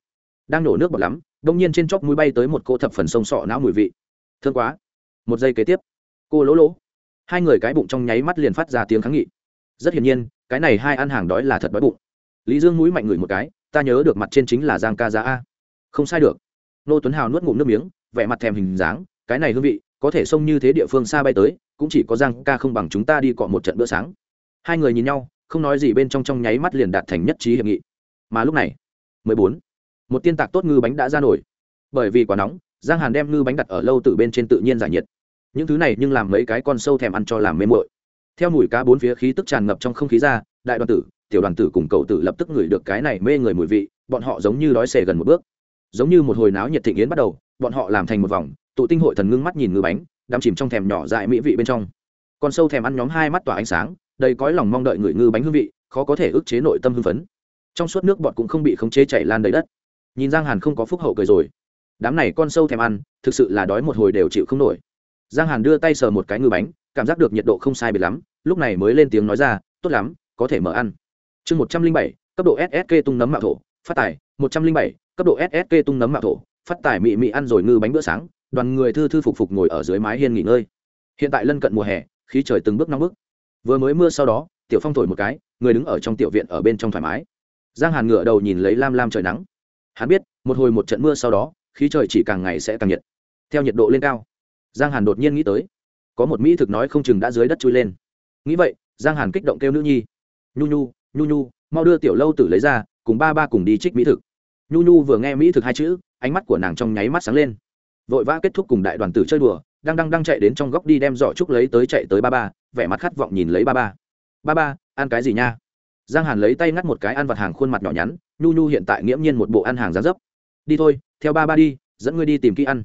Đang nổ nước bọt lắm, đông nhiên trên chóp mũi bay tới một cô thập phần sông sọ não mùi vị. Thương quá. Một giây kế tiếp, cô lỗ lỗ. Hai người cái bụng trong nháy mắt liền phát ra tiếng kháng nghị. Rất hiển nhiên, cái này hai ăn hàng đói là thật đói bụng lý dương mũi mạnh người một cái, ta nhớ được mặt trên chính là giang ca giá a. Không sai được. Nô tuấn hào nuốt ngụm nước miếng, vẻ mặt thèm hình dáng, cái này hương vị, có thể xông như thế địa phương xa bay tới, cũng chỉ có giang ca không bằng chúng ta đi cọ một trận bữa sáng. Hai người nhìn nhau, không nói gì bên trong trong nháy mắt liền đạt thành nhất trí hiệp nghị. Mà lúc này, mười bốn, một tiên tạc tốt ngư bánh đã ra nổi. Bởi vì quá nóng, giang hàn đem ngư bánh đặt ở lâu từ bên trên tự nhiên giải nhiệt. Những thứ này nhưng làm mấy cái con sâu thèm ăn cho làm mê mội theo mùi cá bốn phía khí tức tràn ngập trong không khí ra, đại đoàn tử tiểu đoàn tử cùng cậu tử lập tức ngửi được cái này mê người mùi vị, bọn họ giống như đói xề gần một bước. Giống như một hồi náo nhiệt thịnh yến bắt đầu, bọn họ làm thành một vòng, tụ tinh hội thần ngưng mắt nhìn ngư bánh, đắm chìm trong thèm nhỏ dại mỹ vị bên trong. Con sâu thèm ăn nhóm hai mắt tỏa ánh sáng, đầy cõi lòng mong đợi người ngư bánh hương vị, khó có thể ức chế nội tâm hưng phấn. Trong suốt nước bọt cũng không bị khống chế chảy lan đầy đất. Nhìn giang hàn không có phúc hậu cười rồi. Đám này con sâu thèm ăn, thực sự là đói một hồi đều chịu không nổi. Giang hàn đưa tay sờ một cái ngư bánh, cảm giác được nhiệt độ không sai biệt lắm, lúc này mới lên tiếng nói ra, tốt lắm, có thể mở ăn chương một trăm linh bảy, cấp độ ssk tung nấm mạo thổ, phát tài. Một trăm linh bảy, cấp độ ssk tung nấm mạo thổ, phát tài mị mị ăn rồi ngư bánh bữa sáng. Đoàn người thư thư phục phục ngồi ở dưới mái hiên nghỉ ngơi. Hiện tại lân cận mùa hè, khí trời từng bước nóng bức. Vừa mới mưa sau đó, tiểu phong thổi một cái, người đứng ở trong tiểu viện ở bên trong thoải mái. Giang hàn ngửa đầu nhìn lấy lam lam trời nắng. Hắn biết, một hồi một trận mưa sau đó, khí trời chỉ càng ngày sẽ càng nhiệt. Theo nhiệt độ lên cao, giang hàn đột nhiên nghĩ tới, có một mỹ thực nói không chừng đã dưới đất chui lên. Nghĩ vậy, giang hàn kích động kêu nữ nhi. Nhu nhu nhu nhu, mau đưa tiểu lâu tử lấy ra, cùng ba ba cùng đi trích mỹ thực. Nhu nhu vừa nghe mỹ thực hai chữ, ánh mắt của nàng trong nháy mắt sáng lên. Vội vã kết thúc cùng đại đoàn tử chơi đùa, đang đang đang chạy đến trong góc đi đem giỏ trúc lấy tới chạy tới ba ba, vẻ mặt khát vọng nhìn lấy ba ba. Ba ba, ăn cái gì nha? Giang hàn lấy tay ngắt một cái ăn vặt hàng khuôn mặt nhỏ nhắn, nhu nhu hiện tại nghiễm nhiên một bộ ăn hàng giá dấp. Đi thôi, theo ba ba đi, dẫn ngươi đi tìm kỹ ăn.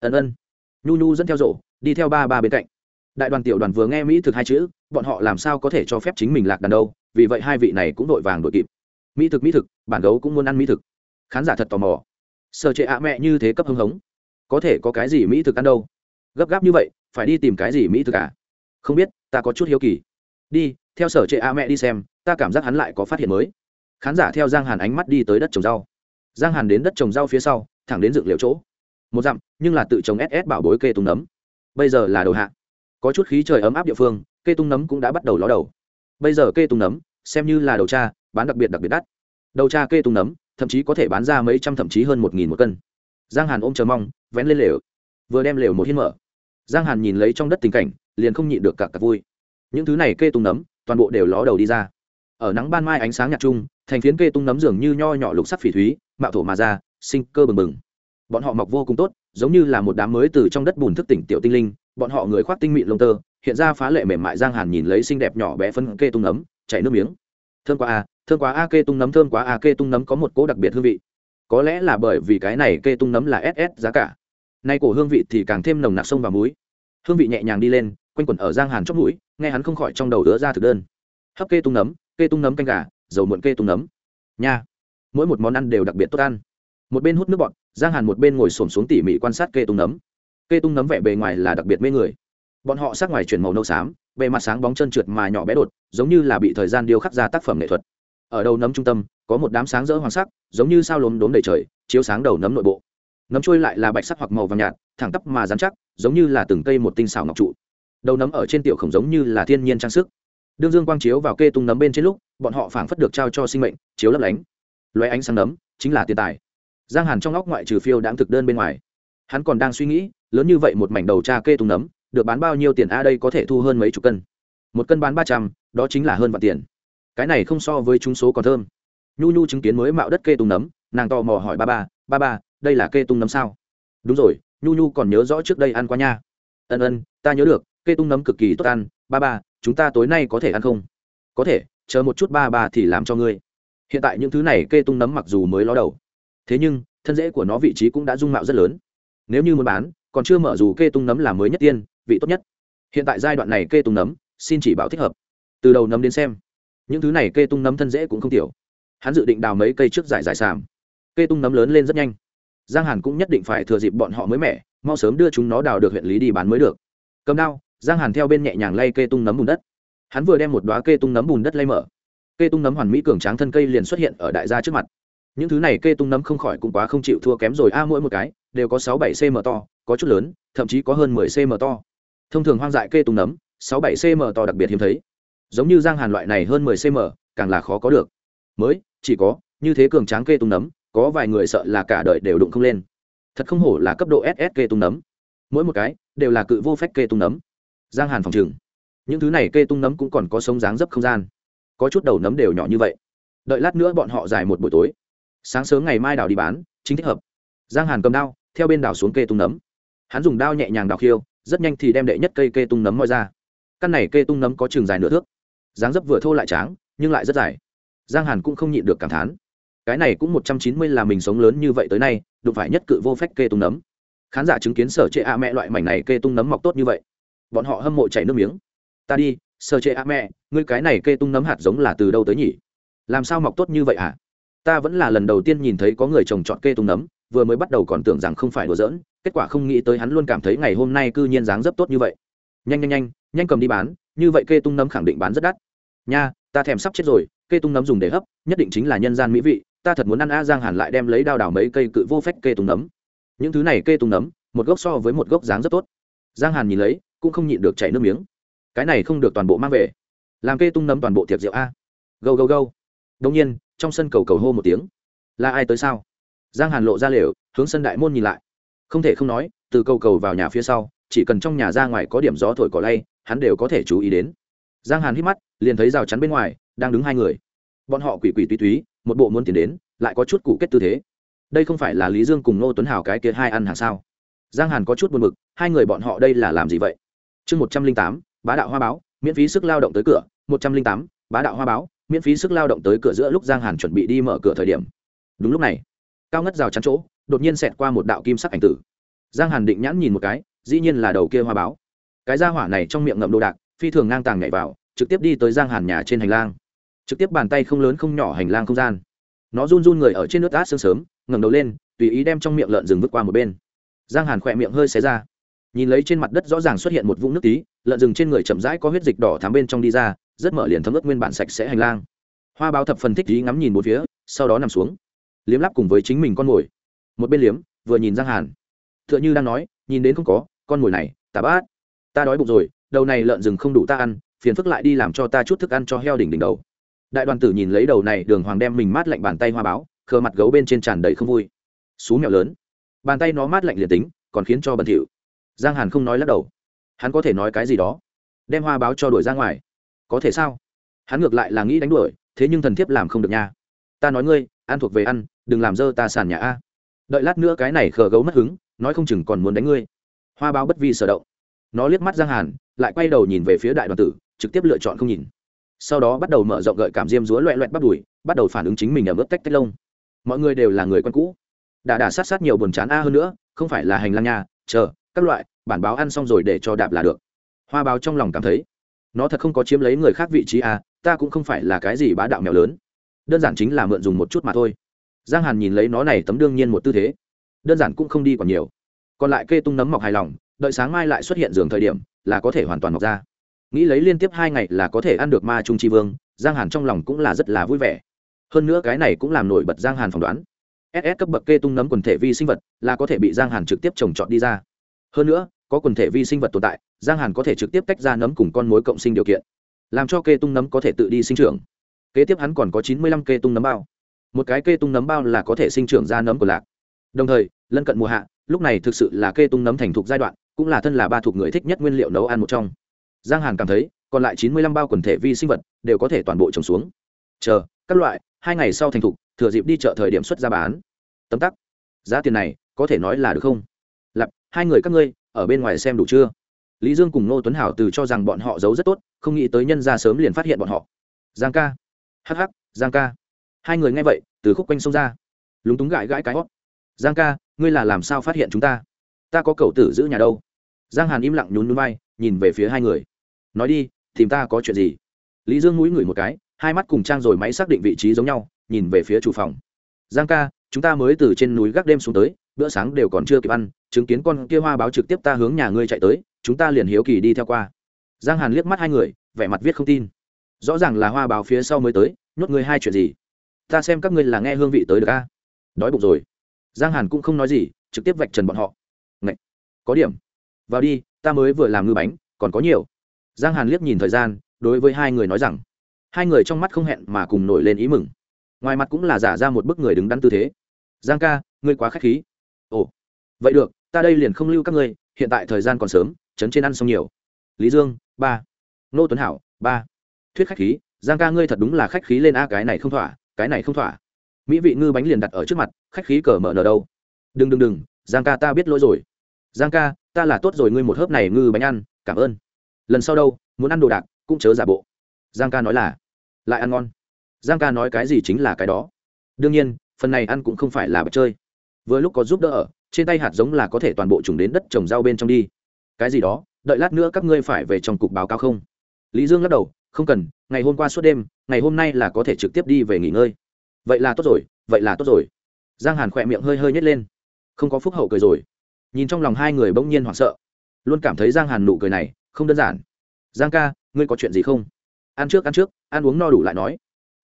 Ân ân. Nhu nhu dẫn theo rộ đi theo ba ba bên cạnh. Đại đoàn tiểu đoàn vừa nghe mỹ thực hai chữ, bọn họ làm sao có thể cho phép chính mình lạc đàn đâu? Vì vậy hai vị này cũng vội vàng đội kịp. Mỹ thực mỹ thực, bản gấu cũng muốn ăn mỹ thực. Khán giả thật tò mò. Sợ trệ ạ mẹ như thế cấp hưng hống. Có thể có cái gì mỹ thực ăn đâu? Gấp gáp như vậy, phải đi tìm cái gì mỹ thực à? Không biết, ta có chút hiếu kỳ. Đi, theo sở trệ a mẹ đi xem, ta cảm giác hắn lại có phát hiện mới. Khán giả theo giang hàn ánh mắt đi tới đất trồng rau. Giang hàn đến đất trồng rau phía sau, thẳng đến dựng liệu chỗ. Một dặm, nhưng là tự trồng ss bảo bối kê tung nấm. Bây giờ là đầu hạ. Có chút khí trời ấm áp địa phương, kê tung nấm cũng đã bắt đầu ló đầu bây giờ kê tung nấm, xem như là đầu cha bán đặc biệt đặc biệt đắt. Đầu cha kê tung nấm, thậm chí có thể bán ra mấy trăm thậm chí hơn một nghìn một cân. Giang hàn ôm chờ mong, vén lên lều. Vừa đem lều một hiên mở. Giang hàn nhìn lấy trong đất tình cảnh, liền không nhịn được cả cặp vui. Những thứ này kê tung nấm, toàn bộ đều ló đầu đi ra. Ở nắng ban mai ánh sáng nhạt chung thành phiến kê tung nấm dường như nho nhỏ lục sắc phỉ thúy, mạo thổ mà ra, sinh cơ bừng bừng. Bọn họ mọc vô cùng tốt, giống như là một đám mới từ trong đất bùn thức tỉnh tiểu tinh linh, bọn họ người khoác tinh mịn lông tơ hiện ra phá lệ mềm mại giang hàn nhìn lấy xinh đẹp nhỏ bé phân kê tung nấm, chảy nước miếng. Thương qua à thơm quá a kê tung nấm, thơm quá a kê tung nấm có một cỗ đặc biệt hương vị. Có lẽ là bởi vì cái này kê tung nấm là ss giá cả. Nay cổ hương vị thì càng thêm nồng nặc sông và muối. Hương vị nhẹ nhàng đi lên, quanh quẩn ở giang hàn chót mũi, nghe hắn không khỏi trong đầu đứa ra thực đơn. Hấp kê tung nấm, kê tung nấm canh gà, dầu muộn kê tung nấm. Nha, mỗi một món ăn đều đặc biệt tốt ăn. Một bên hút nước bọt, giang hàn một bên ngồi xổm xuống tỉ mỉ quan sát kê tung nấm. Kê tung nấm vẻ bề ngoài là đặc biệt mê người bọn họ sát ngoài chuyển màu nâu xám, bề mặt sáng bóng chân trượt mà nhỏ bé đột, giống như là bị thời gian điêu khắc ra tác phẩm nghệ thuật. Ở đầu nấm trung tâm, có một đám sáng rỡ hoàng sắc, giống như sao lốm đốm đầy trời, chiếu sáng đầu nấm nội bộ. Nấm trôi lại là bạch sắc hoặc màu vàng nhạt, thẳng tắp mà dán chắc, giống như là từng cây một tinh xảo ngọc trụ. Đầu nấm ở trên tiểu khổng giống như là thiên nhiên trang sức. Đương dương quang chiếu vào kê tung nấm bên trên lúc, bọn họ phảng phất được trao cho sinh mệnh, chiếu lấp lánh. Loé ánh sáng nấm, chính là tiền tài. Giang hàn trong óc ngoại trừ phiêu đáng thực đơn bên ngoài, hắn còn đang suy nghĩ, lớn như vậy một mảnh đầu cha kê tung nấm được bán bao nhiêu tiền a, đây có thể thu hơn mấy chục cân. Một cân bán ba trăm, đó chính là hơn vạn tiền. Cái này không so với chúng số còn thơm. Nhu nhu chứng kiến mới mạo đất kê tung nấm, nàng tò mò hỏi ba ba ba ba, đây là kê tung nấm sao? Đúng rồi, nhu nhu còn nhớ rõ trước đây ăn qua nha. Ân ân, ta nhớ được, kê tung nấm cực kỳ tốt ăn. Ba ba, chúng ta tối nay có thể ăn không? Có thể, chờ một chút ba ba thì làm cho ngươi. Hiện tại những thứ này kê tung nấm mặc dù mới ló đầu, thế nhưng, thân rễ của nó vị trí cũng đã dung mạo rất lớn. Nếu như muốn bán, còn chưa mở dù kê tung nấm là mới nhất tiên vị tốt nhất. Hiện tại giai đoạn này kê tung nấm, xin chỉ bảo thích hợp. Từ đầu nấm đến xem, những thứ này kê tung nấm thân rễ cũng không tiểu. Hắn dự định đào mấy cây trước giải giải sàm. Kê tung nấm lớn lên rất nhanh. Giang hàn cũng nhất định phải thừa dịp bọn họ mới mẻ, mau sớm đưa chúng nó đào được huyện lý đi bán mới được. Cầm đao, giang hàn theo bên nhẹ nhàng lay kê tung nấm bùn đất. Hắn vừa đem một đoá kê tung nấm bùn đất lay mở. Kê tung nấm hoàn mỹ cường tráng thân cây liền xuất hiện ở đại gia trước mặt. Những thứ này kê tung nấm không khỏi cũng quá không chịu thua kém rồi. A, mỗi một cái đều có sáu bảy cm to, có chút lớn, thậm chí có hơn mười cm to thông thường hoang dại kê tung nấm, sáu bảy cm to đặc biệt hiếm thấy. Giống như giang hàn loại này hơn mười cm càng là khó có được. Mới, chỉ có, như thế cường tráng kê tung nấm, có vài người sợ là cả đời đều đụng không lên. Thật không hổ là cấp độ ss kê tung nấm. Mỗi một cái, đều là cự vô phép kê tung nấm. Giang hàn phòng trừng. Những thứ này kê tung nấm cũng còn có sống dáng dấp không gian. Có chút đầu nấm đều nhỏ như vậy. Đợi lát nữa bọn họ dài một buổi tối. Sáng sớm ngày mai đào đi bán, chính thích hợp. Giang hàn cầm đao, theo bên đào xuống kê tung nấm. Hắn dùng đao nhẹ nhàng đào khiêu rất nhanh thì đem đệ nhất cây kê tung nấm moi ra. Căn này kê tung nấm có trường dài nửa thước, dáng dấp vừa thô lại tráng, nhưng lại rất dài. Giang hàn cũng không nhịn được cảm thán. Cái này cũng một trăm chín mươi là mình sống lớn như vậy tới nay, đụng phải nhất cự vô phách kê tung nấm. Khán giả chứng kiến sở chệ a mẹ loại mảnh này kê tung nấm mọc tốt như vậy. Bọn họ hâm mộ chảy nước miếng. Ta đi, sở chệ a mẹ, ngươi cái này kê tung nấm hạt giống là từ đâu tới nhỉ? Làm sao mọc tốt như vậy hả? Ta vẫn là lần đầu tiên nhìn thấy có người trồng trọt kê tung nấm, vừa mới bắt đầu còn tưởng rằng không phải đùa giỡn kết quả không nghĩ tới hắn luôn cảm thấy ngày hôm nay cư nhiên dáng dấp tốt như vậy. Nhanh nhanh nhanh nhanh cầm đi bán, như vậy kê tung nấm khẳng định bán rất đắt. Nha, ta thèm sắp chết rồi, kê tung nấm dùng để hấp, nhất định chính là nhân gian mỹ vị, ta thật muốn ăn a giang hàn lại đem lấy đao đảo mấy cây cự vô phách kê tung nấm. Những thứ này kê tung nấm, một gốc so với một gốc dáng rất tốt. Giang hàn nhìn lấy, cũng không nhịn được chảy nước miếng. Cái này không được toàn bộ mang về. Làm kê tung nấm toàn bộ tiệc rượu a. Gâu gâu gâu. Đông nhiên, trong sân cầu cầu hô một tiếng. Là ai tới sao? Giang hàn lộ ra lều, hướng sân đại môn nhìn lại không thể không nói, từ cầu cầu vào nhà phía sau, chỉ cần trong nhà ra ngoài có điểm gió thổi cỏ lay, hắn đều có thể chú ý đến. Giang hàn hít mắt, liền thấy rào chắn bên ngoài, đang đứng hai người. Bọn họ quỷ quỷ túy túy, một bộ muốn tiến đến, lại có chút cụ kết tư thế. Đây không phải là lý dương cùng nô tuấn hào cái kia hai ăn hàng sao? Giang hàn có chút buồn b ự c hai người bọn họ đây là làm gì vậy? Chương một trăm linh tám, bá đạo hoa báo, miễn phí sức lao động tới cửa. Một trăm linh tám, bá đạo hoa báo, miễn phí sức lao động tới cửa giữa lúc giang hàn chuẩn bị đi mở cửa thời điểm. Đúng lúc này cao ngất rào chắn chỗ, đột nhiên xẹt qua một đạo kim sắc ảnh tử. Giang hàn định nhãn nhìn một cái, dĩ nhiên là đầu kia hoa báo. Cái gia hỏa này trong miệng ngậm đồ đạc, phi thường ngang tàng nhảy vào, trực tiếp đi tới giang hàn nhà trên hành lang. Trực tiếp bàn tay không lớn không nhỏ hành lang không gian. Nó run run người ở trên nước át sương sớm, ngẩng đầu lên, tùy ý đem trong miệng lợn rừng vứt qua một bên. Giang hàn khỏe miệng hơi xé ra. Nhìn lấy trên mặt đất rõ ràng xuất hiện một vũng nước tí, lợn rừng trên người chậm rãi có huyết dịch đỏ thám bên trong đi ra, rất mở liền thấm ướt nguyên bản sạch sẽ hành lang. Hoa báo thập phần thích ý ngắm nhìn một phía, sau đó nằm xuống liếm lắp cùng với chính mình con mồi. Một bên liếm, vừa nhìn giang hàn. T h ư ợ n h ư đang nói, nhìn đến không có, con mồi này, tà bát. Ta đói bụng rồi, đầu này lợn rừng không đủ ta ăn, phiền phức lại đi làm cho ta chút thức ăn cho heo đỉnh đỉnh đầu. Đại đoàn tử nhìn lấy đầu này, đường hoàng đem mình mát lạnh bàn tay hoa báo, khờ mặt gấu bên trên tràn đầy không vui. Xú mèo lớn. Bàn tay nó mát lạnh liền tính, còn khiến cho bẩn thỉu. Giang hàn không nói lắc đầu. Hắn có thể nói cái gì đó? Đem hoa báo cho đuổi ra ngoài. Có thể sao? Hắn ngược lại là nghĩ đánh đuổi, thế nhưng thần thiếp làm không được nha ta nói ngươi, ăn thuộc về ăn, đừng làm dơ ta sàn nhà a. Đợi lát nữa cái này khờ gấu mất hứng, nói không chừng còn muốn đánh ngươi. Hoa báo bất vi sở động. Nó liếc mắt giang hàn, lại quay đầu nhìn về phía đại đoàn tử, trực tiếp lựa chọn không nhìn. Sau đó bắt đầu mở rộng gợi cảm diêm rúa loẹ loẹt bắt đùi, bắt đầu phản ứng chính mình ở mức tách tách lông. Mọi người đều là người quen cũ. Đà đà sát sát nhiều buồn chán a hơn nữa, không phải là hành lang nhà, chờ, các loại, bản báo ăn xong rồi để cho đạp là được. Hoa báo trong lòng cảm thấy, nó thật không có chiếm lấy người khác vị trí a, ta cũng không phải là cái gì bá đạo mèo lớn đơn giản chính là mượn dùng một chút mà thôi. Giang hàn nhìn lấy nó này tấm đương nhiên một tư thế. Đơn giản cũng không đi còn nhiều. Còn lại kê tung nấm mọc hài lòng, đợi sáng mai lại xuất hiện giường thời điểm, là có thể hoàn toàn mọc ra. Nghĩ lấy liên tiếp hai ngày là có thể ăn được ma trung tri vương, giang hàn trong lòng cũng là rất là vui vẻ. Hơn nữa cái này cũng làm nổi bật giang hàn phỏng đoán. Ss cấp bậc kê tung nấm quần thể vi sinh vật là có thể bị giang hàn trực tiếp trồng trọt đi ra. Hơn nữa, có quần thể vi sinh vật tồn tại, giang hàn có thể trực tiếp tách ra nấm cùng con mối cộng sinh điều kiện, làm cho kê tung nấm có thể tự đi sinh trưởng kế tiếp hắn còn có chín mươi lăm cây tung nấm bao. Một cái cây tung nấm bao là có thể sinh trưởng ra nấm của lạc. Đồng thời, lân cận mùa hạ, lúc này thực sự là cây tung nấm thành thục giai đoạn, cũng là thân là ba thuộc người thích nhất nguyên liệu nấu ăn một trong. Giang hàn cảm thấy, còn lại chín mươi lăm bao quần thể vi sinh vật đều có thể toàn bộ trồng xuống. Chờ, các loại, hai ngày sau thành thục, thừa dịp đi chợ thời điểm xuất ra bán. Tấm tắc. Giá tiền này, có thể nói là được không? Lặp hai người các ngươi, ở bên ngoài xem đủ chưa? Lý dương cùng nô tuấn hảo từ cho rằng bọn họ giấu rất tốt, không nghĩ tới nhân ra sớm liền phát hiện bọn họ. Giang ca hh giang ca. Hai người nghe vậy, từ khúc quanh sông ra. Lúng túng gãi gãi cái hót. Giang ca, ngươi là làm sao phát hiện chúng ta? Ta có cầu tử giữ nhà đâu? Giang hàn im lặng nhún núi vai, nhìn về phía hai người. Nói đi, tìm ta có chuyện gì? Lý dương mũi ngửi một cái, hai mắt cùng trang rồi máy xác định vị trí giống nhau, nhìn về phía chủ phòng. Giang ca, chúng ta mới từ trên núi gác đêm xuống tới, bữa sáng đều còn chưa kịp ăn, chứng kiến con kia hoa báo trực tiếp ta hướng nhà ngươi chạy tới, chúng ta liền hiếu kỳ đi theo qua. Giang hàn liếc mắt hai người, vẻ mặt viết không tin rõ ràng là hoa báo phía sau mới tới, nhốt ngươi hai chuyện gì? Ta xem các ngươi là nghe hương vị tới được a. Đói bụng rồi. Giang hàn cũng không nói gì, trực tiếp vạch trần bọn họ. Ngậy! có điểm. Vào đi, ta mới vừa làm ngư bánh, còn có nhiều. Giang hàn liếc nhìn thời gian, đối với hai người nói rằng. Hai người trong mắt không hẹn mà cùng nổi lên ý mừng. Ngoài mặt cũng là giả ra một bức người đứng đắn tư thế. Giang ca, ngươi quá k h á c h khí. Ồ, vậy được, ta đây liền không lưu các ngươi, hiện tại thời gian còn sớm, chấn trên ăn xong nhiều. Lý dương, ba. Nô tuấn hảo, ba thuyết khách khí, giang ca ngươi thật đúng là khách khí lên a, cái này không thỏa, cái này không thỏa. Mỹ vị ngư bánh liền đặt ở trước mặt, khách khí cờ mở nở đâu. Đừng đừng đừng, giang ca ta biết lỗi rồi. Giang ca, ta là tốt rồi, ngươi một hớp này ngư bánh ăn, cảm ơn. Lần sau đâu, muốn ăn đồ đạc, cũng chớ giả bộ. Giang ca nói là, lại ăn ngon. Giang ca nói cái gì chính là cái đó. Đương nhiên, phần này ăn cũng không phải là bật chơi. Vừa lúc có giúp đỡ ở, trên tay hạt giống là có thể toàn bộ trùng đến đất trồng rau bên trong đi. Cái gì đó, đợi lát nữa các ngươi phải về trong cục báo cáo không? Lý dương lắc đầu không cần, ngày hôm qua suốt đêm, ngày hôm nay là có thể trực tiếp đi về nghỉ ngơi. Vậy là tốt rồi, vậy là tốt rồi. Giang hàn khỏe miệng hơi hơi nhét lên. Không có phúc hậu cười rồi. Nhìn trong lòng hai người bỗng nhiên hoảng sợ. Luôn cảm thấy giang hàn nụ cười này không đơn giản. Giang ca, ngươi có chuyện gì không? Ăn trước ăn trước, ăn uống no đủ lại nói.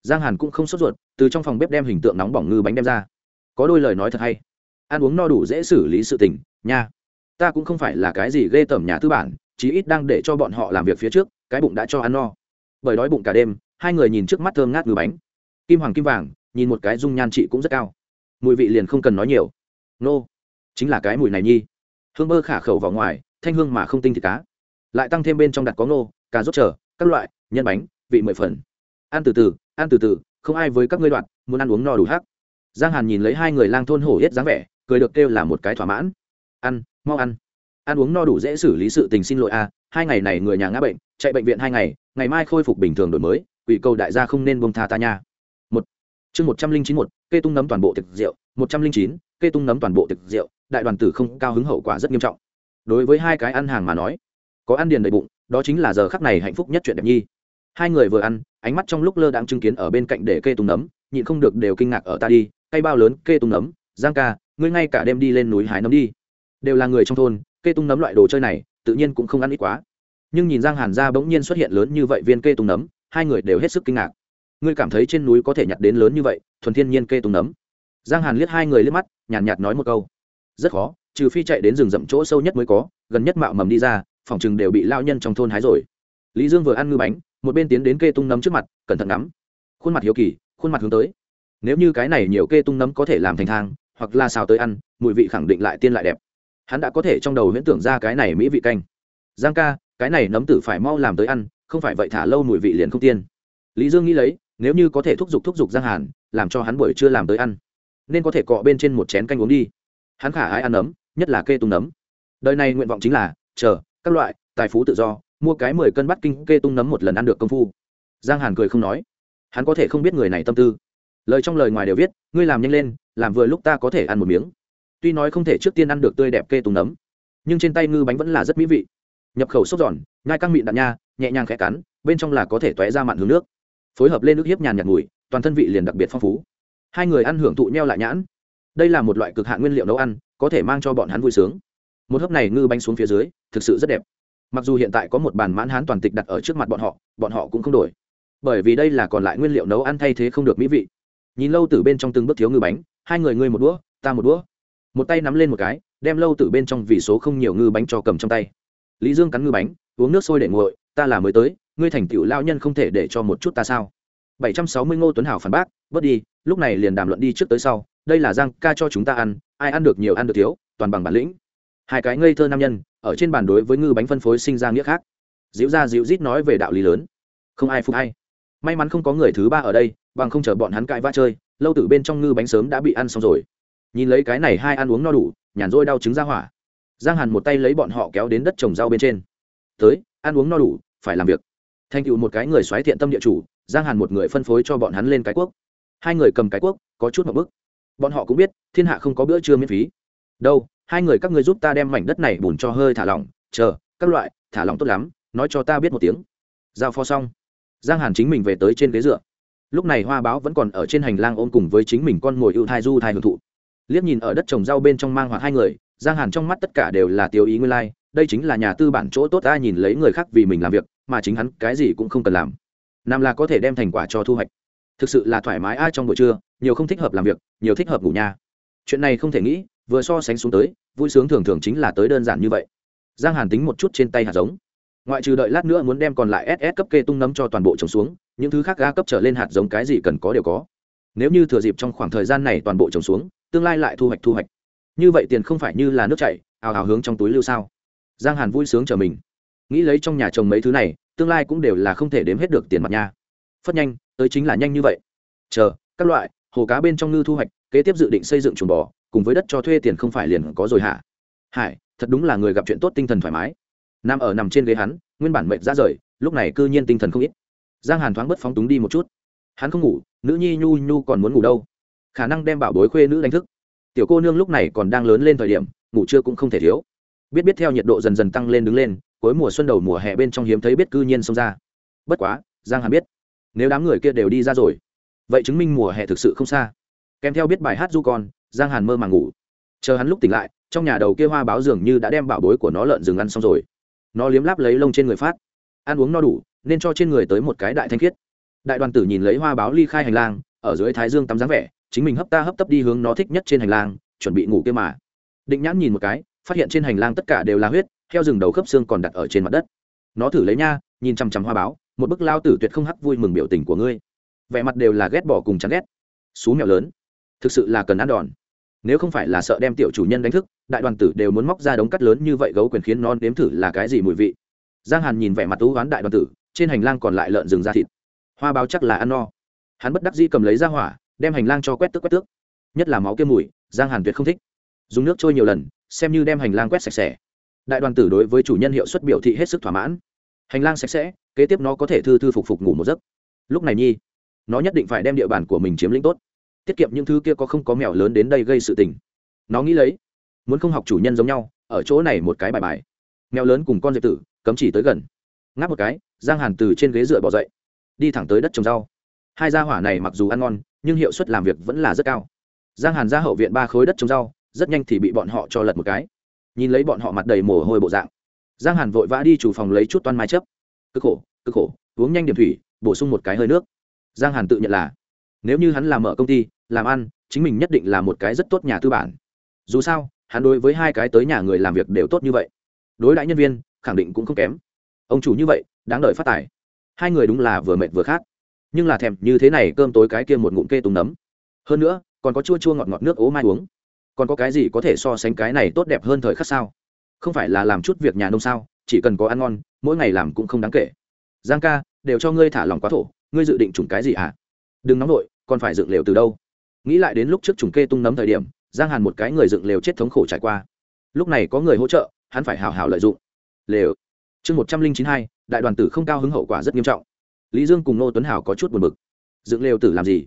Giang hàn cũng không sốt ruột, từ trong phòng bếp đem hình tượng nóng bỏng ngư bánh đem ra. Có đôi lời nói thật hay. Ăn uống no đủ dễ xử lý sự tình, nha. Ta cũng không phải là cái gì ghê tởm nhà tư bản, chí ít đang để cho bọn họ làm việc phía trước, cái bụng đã cho ăn no bởi đói bụng cả đêm, hai người nhìn trước mắt thơm ngát ngừ bánh. Kim hoàng kim vàng, nhìn một cái dung nhan chị cũng rất cao. Mùi vị liền không cần nói nhiều. Nô, chính là cái mùi này nhi. Hương bơ khả khẩu vào ngoài, thanh hương mà không tinh thịt cá. Lại tăng thêm bên trong đặt có nô cà rốt trở, các loại, nhân bánh, vị mười phần. Ăn từ từ, ăn từ từ, không ai với các ngươi đoạn, muốn ăn uống no đủ hắc. Giang hàn nhìn lấy hai người lang thôn hổ hết dáng vẻ, cười được kêu là một cái thỏa mãn. Ăn, mau ăn ăn uống no đủ dễ xử lý sự tình xin lỗi a, hai ngày này người nhà ngã bệnh, chạy bệnh viện hai ngày ngày mai khôi phục bình thường đổi mới, quỷ cầu đại gia không nên bông tha ta nha. Một, chương một trăm linh chín một cây tung nấm toàn bộ thực rượu, một trăm linh chín cây tung nấm toàn bộ thực rượu, đại đoàn tử không cao hứng hậu quả rất nghiêm trọng. Đối với hai cái ăn hàng mà nói, có ăn điền đầy bụng, đó chính là giờ khắc này hạnh phúc nhất chuyện đẹp nhi. Hai người vừa ăn, ánh mắt trong lúc lơ đang chứng kiến ở bên cạnh để kê tung nấm, nhịn không được đều kinh ngạc ở ta đi, cây bao lớn, kê tung nấm, giang ca, ngươi ngay cả đêm đi lên núi hái nấm đi. Đều là người trong thôn kê tung nấm loại đồ chơi này, tự nhiên cũng không ăn ít quá. Nhưng nhìn giang hàn ra bỗng nhiên xuất hiện lớn như vậy viên kê tung nấm, hai người đều hết sức kinh ngạc. Ngươi cảm thấy trên núi có thể nhặt đến lớn như vậy, thuần thiên nhiên kê tung nấm. Giang hàn liếc hai người liếc mắt, nhàn nhạt nói một câu. Rất khó, trừ phi chạy đến rừng rậm chỗ sâu nhất mới có, gần nhất mạo mầm đi ra, phòng chừng đều bị lao nhân trong thôn hái rồi. Lý dương vừa ăn ngư bánh, một bên tiến đến kê tung nấm trước mặt, cẩn thận ngắm. Khuôn mặt hiếu kỳ, khuôn mặt hướng tới. Nếu như cái này nhiều kê tung nấm có thể làm thành thang, hoặc là xào tới ăn, mùi vị khẳng định lại tiên lại đẹp hắn đã có thể trong đầu huyễn tưởng ra cái này mỹ vị canh. Giang ca, cái này nấm tử phải mau làm tới ăn, không phải vậy thả lâu mùi vị liền không tiên. Lý dương nghĩ lấy, nếu như có thể thúc giục thúc giục giang hàn, làm cho hắn buổi chưa làm tới ăn, nên có thể cọ bên trên một chén canh uống đi. Hắn khả ai ăn nấm, nhất là kê tung nấm. Đời này nguyện vọng chính là, chờ, các loại, tài phú tự do, mua cái mười cân bắt kinh kê tung nấm một lần ăn được công phu. Giang hàn cười không nói. Hắn có thể không biết người này tâm tư. Lời trong lời ngoài đều viết, ngươi làm nhanh lên, làm vừa lúc ta có thể ăn một miếng tuy nói không thể trước tiên ăn được tươi đẹp kê tùng nấm, nhưng trên tay ngư bánh vẫn là rất mỹ vị. Nhập khẩu sốc giòn ngai căng mịn đạn nha, nhẹ nhàng khẽ cắn, bên trong là có thể tóe ra mặn hướng nước. Phối hợp lên nước hiếp nhàn nhạt mùi, toàn thân vị liền đặc biệt phong phú. Hai người ăn hưởng thụ nheo lại nhãn. Đây là một loại cực hạn nguyên liệu nấu ăn, có thể mang cho bọn hắn vui sướng. Một hớp này ngư bánh xuống phía dưới, thực sự rất đẹp. Mặc dù hiện tại có một bàn mãn hán toàn tịch đặt ở trước mặt bọn họ bọn họ cũng không đổi. Bởi vì đây là còn lại nguyên liệu nấu ăn thay thế không được mỹ vị. Nhìn lâu từ bên trong từng bước thiếu ngư bánh, hai người ngươi một đũa, ta một đũa một tay nắm lên một cái, đem lâu từ bên trong vì số không nhiều ngư bánh cho cầm trong tay. Lý dương cắn ngư bánh, uống nước sôi để nguội, ta là mới tới, ngươi thành tựu lao nhân không thể để cho một chút ta sao? Bảy trăm sáu mươi ngô tuấn hảo phản bác, bớt đi, lúc này liền đàm luận đi trước tới sau, đây là giang ca cho chúng ta ăn, ai ăn được nhiều ăn được thiếu, toàn bằng bản lĩnh. Hai cái ngây thơ nam nhân, ở trên bàn đối với ngư bánh phân phối sinh ra nghĩa khác. Dịu ra dịu rít nói về đạo lý lớn. Không ai phục hay may mắn không có người thứ ba ở đây, bằng không chờ bọn hắn cãi vã chơi, lâu từ bên trong ngư bánh sớm đã bị ăn xong rồi nhìn lấy cái này hai ăn uống no đủ, nhàn rỗi đau trứng ra hỏa. Giang hàn một tay lấy bọn họ kéo đến đất trồng rau bên trên. Tới, ăn uống no đủ, phải làm việc. Thành tựu một cái người xoáy thiện tâm địa chủ, giang hàn một người phân phối cho bọn hắn lên cái quốc. Hai người cầm cái quốc, có chút một bức. Bọn họ cũng biết, thiên hạ không có bữa trưa miễn phí. Đâu, hai người các ngươi giúp ta đem mảnh đất này bùn cho hơi thả lỏng, chờ, các loại, thả lỏng tốt lắm, nói cho ta biết một tiếng. Giao phó xong, giang hàn chính mình về tới trên ghế dựa. Lúc này hoa báo vẫn còn ở trên hành lang ôm cùng với chính mình con ngồi ưu thai du thai hưởng thụ liếc nhìn ở đất trồng rau bên trong mang hoặc hai người, giang hàn trong mắt tất cả đều là tiêu ý nguyên lai、like. đây chính là nhà tư bản chỗ tốt ta nhìn lấy người khác vì mình làm việc, mà chính hắn cái gì cũng không cần làm. Nam là có thể đem thành quả cho thu hoạch. Thực sự là thoải mái ai trong buổi trưa, nhiều không thích hợp làm việc, nhiều thích hợp ngủ nha chuyện này không thể nghĩ, vừa so sánh xuống tới, vui sướng thường thường chính là tới đơn giản như vậy. Giang hàn tính một chút trên tay hạt giống. Ngoại trừ đợi lát nữa muốn đem còn lại ss cấp kê tung nấm cho toàn bộ trồng xuống, những thứ khác ga cấp trở lên hạt giống cái gì cần có đều có. Nếu như thừa dịp trong khoảng thời gian này toàn bộ trồng xuống tương lai lại thu hoạch thu hoạch. Như vậy tiền không phải như là nước chảy, ào ào hướng trong túi lưu sao? Giang hàn vui sướng chờ mình. Nghĩ lấy trong nhà chồng mấy thứ này, tương lai cũng đều là không thể đếm hết được tiền mặt nha. Phất nhanh, tới chính là nhanh như vậy. Chờ, các loại, hồ cá bên trong ngư thu hoạch, kế tiếp dự định xây dựng chuồng bò, cùng với đất cho thuê tiền không phải liền có rồi hả? Hải, thật đúng là người gặp chuyện tốt tinh thần thoải mái. Nằm ở nằm trên ghế hắn, nguyên bản mệt ra rời, lúc này cư nhiên tinh thần không ít. Giang hàn thoáng bất phóng túng đi một chút. Hắn không ngủ, nữ nhi nhu nhu còn muốn ngủ đâu khả năng đem bảo bối khuê nữ đánh thức. Tiểu cô nương lúc này còn đang lớn lên thời điểm, ngủ trưa cũng không thể thiếu. Biết biết theo nhiệt độ dần dần tăng lên đứng lên, cuối mùa xuân đầu mùa hè bên trong hiếm thấy biết cư nhiên xông ra. Bất quá, giang hàn biết, nếu đám người kia đều đi ra rồi, vậy chứng minh mùa hè thực sự không xa. Kèm theo biết bài hát du con, giang hàn mơ màng ngủ. Chờ hắn lúc tỉnh lại, trong nhà đầu kia hoa báo dường như đã đem bảo bối của nó lợn rừng ăn xong rồi. Nó liếm láp lấy lông trên người phát. Ăn uống no đủ, nên cho trên người tới một cái đại thanh khiết. Đại đoàn tử nhìn lấy hoa báo ly khai hành lang, ở dưới thái dương tắm dáng vẻ chính mình hấp ta hấp tấp đi hướng nó thích nhất trên hành lang, chuẩn bị ngủ kia mà. Định nhãn nhìn một cái, phát hiện trên hành lang tất cả đều là huyết theo rừng đầu khớp xương còn đặt ở trên mặt đất. Nó thử lấy nha, nhìn chằm chằm hoa báo, một bức lao tử tuyệt không hắc vui mừng biểu tình của ngươi. Vẻ mặt đều là ghét bỏ cùng chán ghét. Xú mèo lớn, thực sự là cần ăn đòn. Nếu không phải là sợ đem tiểu chủ nhân đánh thức, đại đoàn tử đều muốn móc ra đống cắt lớn như vậy gấu quyền khiến non đếm thử là cái gì mùi vị. Giang hàn nhìn vẻ mặt tú hoán đại đoàn tử, trên hành lang còn lại lợn rừng ra thịt. Hoa báo chắc là ăn no. Hắn bất đắc dĩ cầm lấy ra hỏa đem hành lang cho quét tước quét tước. Nhất là máu kia mùi, giang hàn tuyệt không thích. Dùng nước trôi nhiều lần, xem như đem hành lang quét sạch sẽ. Đại đoàn tử đối với chủ nhân hiệu suất biểu thị hết sức thỏa mãn. Hành lang sạch sẽ, kế tiếp nó có thể thư thư phục phục ngủ một giấc. Lúc này nhi, nó nhất định phải đem địa bàn của mình chiếm lĩnh tốt. Tiết kiệm những thứ kia có không có mèo lớn đến đây gây sự tình. Nó nghĩ lấy, muốn không học chủ nhân giống nhau, ở chỗ này một cái bài bài. Mèo lớn cùng con dẹp tử, cấm chỉ tới gần. Ngáp một cái, giang hàn từ trên ghế dựa bỏ dậy. Đi thẳng tới đất trồng rau. Hai gia hỏa này mặc dù ăn ngon nhưng hiệu suất làm việc vẫn là rất cao. Giang hàn ra hậu viện ba khối đất trồng rau, rất nhanh thì bị bọn họ cho lật một cái. Nhìn lấy bọn họ mặt đầy mồ hôi bộ dạng, giang hàn vội vã đi chủ phòng lấy chút toan mai chấp cực khổ cực khổ, uống nhanh điểm thủy, bổ sung một cái hơi nước. Giang hàn tự nhận là, nếu như hắn làm mở công ty, làm ăn, chính mình nhất định là một cái rất tốt nhà tư bản. Dù sao, hắn đối với hai cái tới nhà người làm việc đều tốt như vậy. Đối đãi nhân viên, khẳng định cũng không kém. Ông chủ như vậy, đáng đợi phát tài. Hai người đúng là vừa mệt vừa khác nhưng là thèm như thế này cơm tối cái kia một ngụm kê tùng nấm. Hơn nữa, còn có chua chua ngọt ngọt nước ố mai uống. Còn có cái gì có thể so sánh cái này tốt đẹp hơn thời khắc sao? Không phải là làm chút việc nhà nông sao, chỉ cần có ăn ngon, mỗi ngày làm cũng không đáng kể. Giang ca, đều cho ngươi thả lòng quá thổ, ngươi dự định trùng cái gì hả à? đừng nóng nổi còn phải dựng lều từ đâu? Nghĩ lại đến lúc trước trùng kê tung nấm thời điểm, giang hàn một cái người dựng lều chết thống khổ trải qua. Lúc này có người hỗ trợ, hắn phải hào hào lợi dụng. Lều. Chương một trăm linh chín hai, đại đoàn tử không cao hứng hậu quả rất nghiêm trọng lý dương cùng nô tuấn hảo có chút buồn bực. Dựng lều tử làm gì?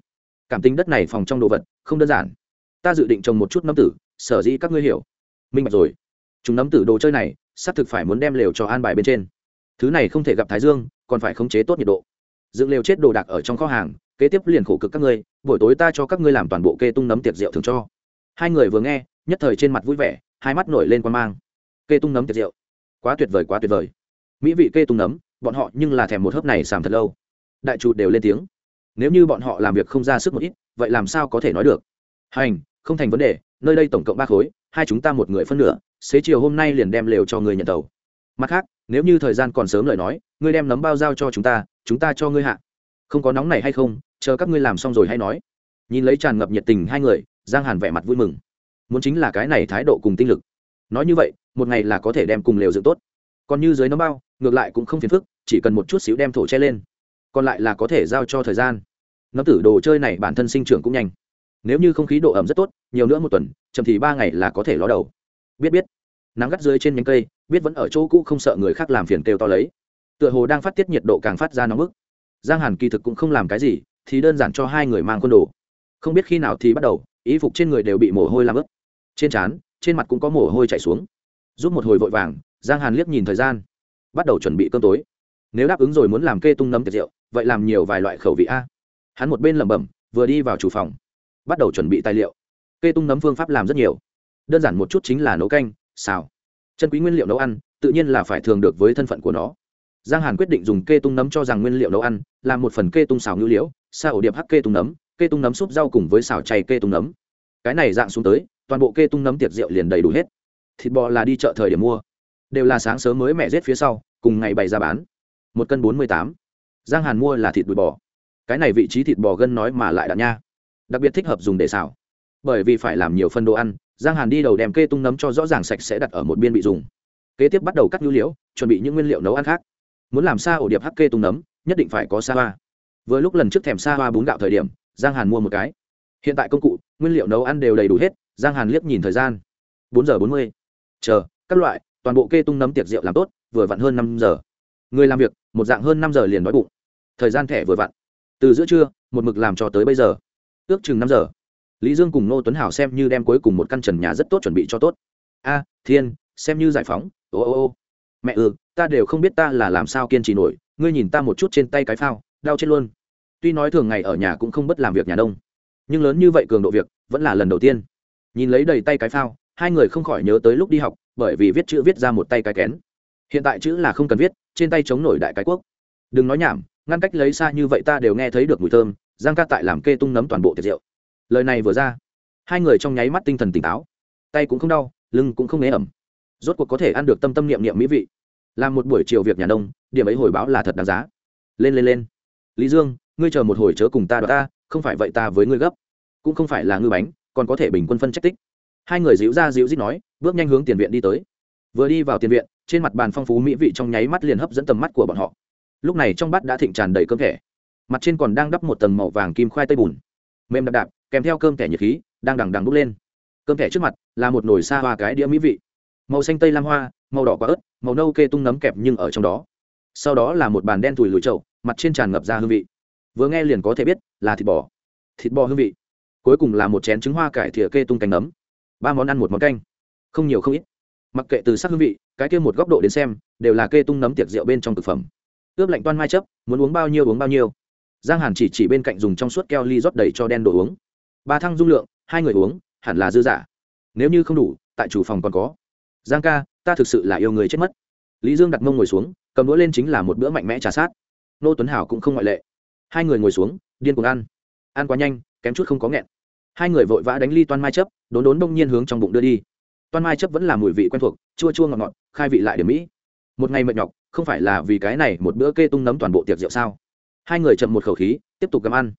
Cảm tính đất này phòng trong đồ vật, không đơn giản. Ta dự định trồng một chút nấm tử, sở dĩ các ngươi hiểu. Minh bạch rồi. Chúng nấm tử đồ chơi này, xác thực phải muốn đem lều cho an bài bên trên. Thứ này không thể gặp thái dương, còn phải khống chế tốt nhiệt độ. Dựng lều chết đồ đạc ở trong kho hàng, kế tiếp liền khổ cực các ngươi, buổi tối ta cho các ngươi làm toàn bộ kê tung nấm tiệc rượu thường cho. Hai người vừa nghe, nhất thời trên mặt vui vẻ, hai mắt nổi lên quan mang. Kê tung nấm tiệc rượu. Quá tuyệt vời, quá tuyệt vời. Mỹ vị kê tung nấm, bọn họ nhưng là thèm một hớp này sàm thật lâu đại chủ đều lên tiếng. Nếu như bọn họ làm việc không ra sức một ít, vậy làm sao có thể nói được? Hành, không thành vấn đề, nơi đây tổng cộng ba khối, hai chúng ta một người phân nửa, xế chiều hôm nay liền đem lều cho người nhận tàu. Mặt khác, nếu như thời gian còn sớm lời nói, ngươi đem nấm bao giao cho chúng ta chúng ta cho ngươi hạ. Không có nóng này hay không, chờ các ngươi làm xong rồi hay nói. Nhìn lấy tràn ngập nhiệt tình hai người, giang hàn vẻ mặt vui mừng. Muốn chính là cái này thái độ cùng tinh lực. Nói như vậy, một ngày là có thể đem cùng lều dựng tốt. Còn như dưới nấm bao, ngược lại cũng không phiền phức, chỉ cần một chút xíu đem thổ che lên còn lại là có thể giao cho thời gian. Nấm tử đồ chơi này bản thân sinh trưởng cũng nhanh. Nếu như không khí độ ẩm rất tốt, nhiều nữa một tuần, chậm thì ba ngày là có thể ló đầu. Biết biết. Nắng gắt dưới trên nhánh cây, biết vẫn ở chỗ cũ không sợ người khác làm phiền kêu to lấy. Tựa hồ đang phát tiết nhiệt độ càng phát ra nóng bức. Giang hàn kỳ thực cũng không làm cái gì, thì đơn giản cho hai người mang quân đồ. Không biết khi nào thì bắt đầu ý phục trên người đều bị mồ hôi làm ướt. Trên trán, trên mặt cũng có mồ hôi chảy xuống. Giúp một hồi vội vàng, giang hàn liếc nhìn thời gian. Bắt đầu chuẩn bị cơm tối nếu đáp ứng rồi muốn làm kê tung nấm tiệc rượu, vậy làm nhiều vài loại khẩu vị a. Hắn một bên lẩm bẩm, vừa đi vào chủ phòng, bắt đầu chuẩn bị tài liệu. Kê tung nấm phương pháp làm rất nhiều. Đơn giản một chút chính là nấu canh, xào. Chân quý nguyên liệu nấu ăn, tự nhiên là phải thường được với thân phận của nó. Giang hàn quyết định dùng kê tung nấm cho rằng nguyên liệu nấu ăn làm một phần kê tung xào ngữ liễu xa ổ điệp hắc kê tung nấm, kê tung nấm súp rau cùng với xào chay kê tung nấm. Cái này dạng xuống tới, toàn bộ kê tung nấm tiệc rượu liền đầy đủ hết. Thịt bò là đi chợ thời điểm mua. Đều là sáng sớm mới mẹ rết phía sau, cùng ngày bày ra bán một cân bốn mươi tám. Giang hàn mua là thịt đùi bò. Cái này vị trí thịt bò gân nói mà lại đạn nha. Đặc biệt thích hợp dùng để xào. Bởi vì phải làm nhiều phân đồ ăn, giang hàn đi đầu đem kê tung nấm cho rõ ràng sạch sẽ đặt ở một biên bị dùng. Kế tiếp bắt đầu cắt nhu liễu chuẩn bị những nguyên liệu nấu ăn khác. Muốn làm xa ổ điệp hắc kê tung nấm, nhất định phải có xa hoa. Vừa lúc lần trước thèm xa hoa bún gạo thời điểm, giang hàn mua một cái. Hiện tại công cụ, nguyên liệu nấu ăn đều đầy đủ hết, giang hàn liếc nhìn thời gian. bốn giờ bốn mươi. Chờ, các loại, toàn bộ kê tung nấm tiệc rượu làm tốt, vừa vặn hơn năm giờ người làm việc, một dạng hơn năm giờ liền đói bụng. Thời gian thẻ vừa vặn. Từ giữa trưa, một mực làm cho tới bây giờ. Ước chừng năm giờ. Lý dương cùng nô tuấn hảo xem như đem cuối cùng một căn trần nhà rất tốt chuẩn bị cho tốt. A, thiên, xem như giải phóng. Ô ô ô. Mẹ ừ ta đều không biết ta là làm sao kiên trì nổi. Ngươi nhìn ta một chút trên tay cái phao, đau chết luôn. Tuy nói thường ngày ở nhà cũng không bất làm việc nhà đông nhưng lớn như vậy cường độ việc vẫn là lần đầu tiên. Nhìn lấy đầy tay cái phao, hai người không khỏi nhớ tới lúc đi học, bởi vì viết chữ viết ra một tay cái kén hiện tại chữ là không cần viết, trên tay chống nổi đại cái quốc đừng nói nhảm, ngăn cách lấy xa như vậy ta đều nghe thấy được mùi thơm, giang ca tại làm kê tung nấm toàn bộ tiệc rượu. Lời này vừa ra, hai người trong nháy mắt tinh thần tỉnh táo. Tay cũng không đau, lưng cũng không nế ẩm. Rốt cuộc có thể ăn được tâm tâm niệm niệm mỹ vị. Làm một buổi chiều việc nhà nông, điểm ấy hồi báo là thật đáng giá. Lên lên lên. Lý dương, ngươi chờ một hồi chớ cùng ta đ ta, không phải vậy ta với ngươi gấp. Cũng không phải là ngư bánh, còn có thể bình quân phân trách tích. Hai người dịu ra dịu dít nói, bước nhanh hướng tiền viện đi tới vừa đi vào tiền viện, trên mặt bàn phong phú mỹ vị trong nháy mắt liền hấp dẫn tầm mắt của bọn họ. Lúc này trong bát đã thịnh tràn đầy cơm thẻ, mặt trên còn đang đắp một tầng màu vàng kim khoai tây bùn. Mềm đạp đạp kèm theo cơm thẻ nhiệt khí, đang đằng đằng bốc lên. Cơm thẻ trước mặt là một nồi xa hoa cái đĩa mỹ vị. Màu xanh tây lam hoa, màu đỏ quả ớt, màu nâu kê tung nấm kẹp nhưng ở trong đó. Sau đó là một bàn đen thùi lùi trậu mặt trên tràn ngập ra hương vị. Vừa nghe liền có thể biết là thịt bò. Thịt bò hương vị. Cuối cùng là một chén trứng hoa cải thìa kê tung cánh nấm. Ba món ăn một món canh. Không nhiều không ít mặc kệ từ sắc hương vị, cái kia một góc độ đến xem, đều là kê tung nấm tiệc rượu bên trong thực phẩm. Ướp lạnh toan mai chấp, muốn uống bao nhiêu uống bao nhiêu. Giang hàn chỉ chỉ bên cạnh dùng trong suốt keo ly rót đầy cho đen đồ uống. Ba thăng dung lượng, hai người uống, hẳn là dư giả nếu như không đủ, tại chủ phòng còn có. Giang ca, ta thực sự là yêu người chết mất. Lý dương đặt mông ngồi xuống, cầm đũa lên chính là một bữa mạnh mẽ trà sát. Nô tuấn hảo cũng không ngoại lệ. Hai người ngồi xuống, điên cuồng ăn. Ăn quá nhanh, kém chút không có nghẹn. Hai người vội vã đánh ly toan mai chấp, đốn đốn đông nhiên hướng trong bụng đưa đi toan mai chấp vẫn là mùi vị quen thuộc, chua chua ngọt ngọt, khai vị lại điểm mỹ. Một ngày mệt nhọc, không phải là vì cái này một bữa kê tung nấm toàn bộ tiệc rượu sao? Hai người chậm một khẩu khí, tiếp tục cầm ăn.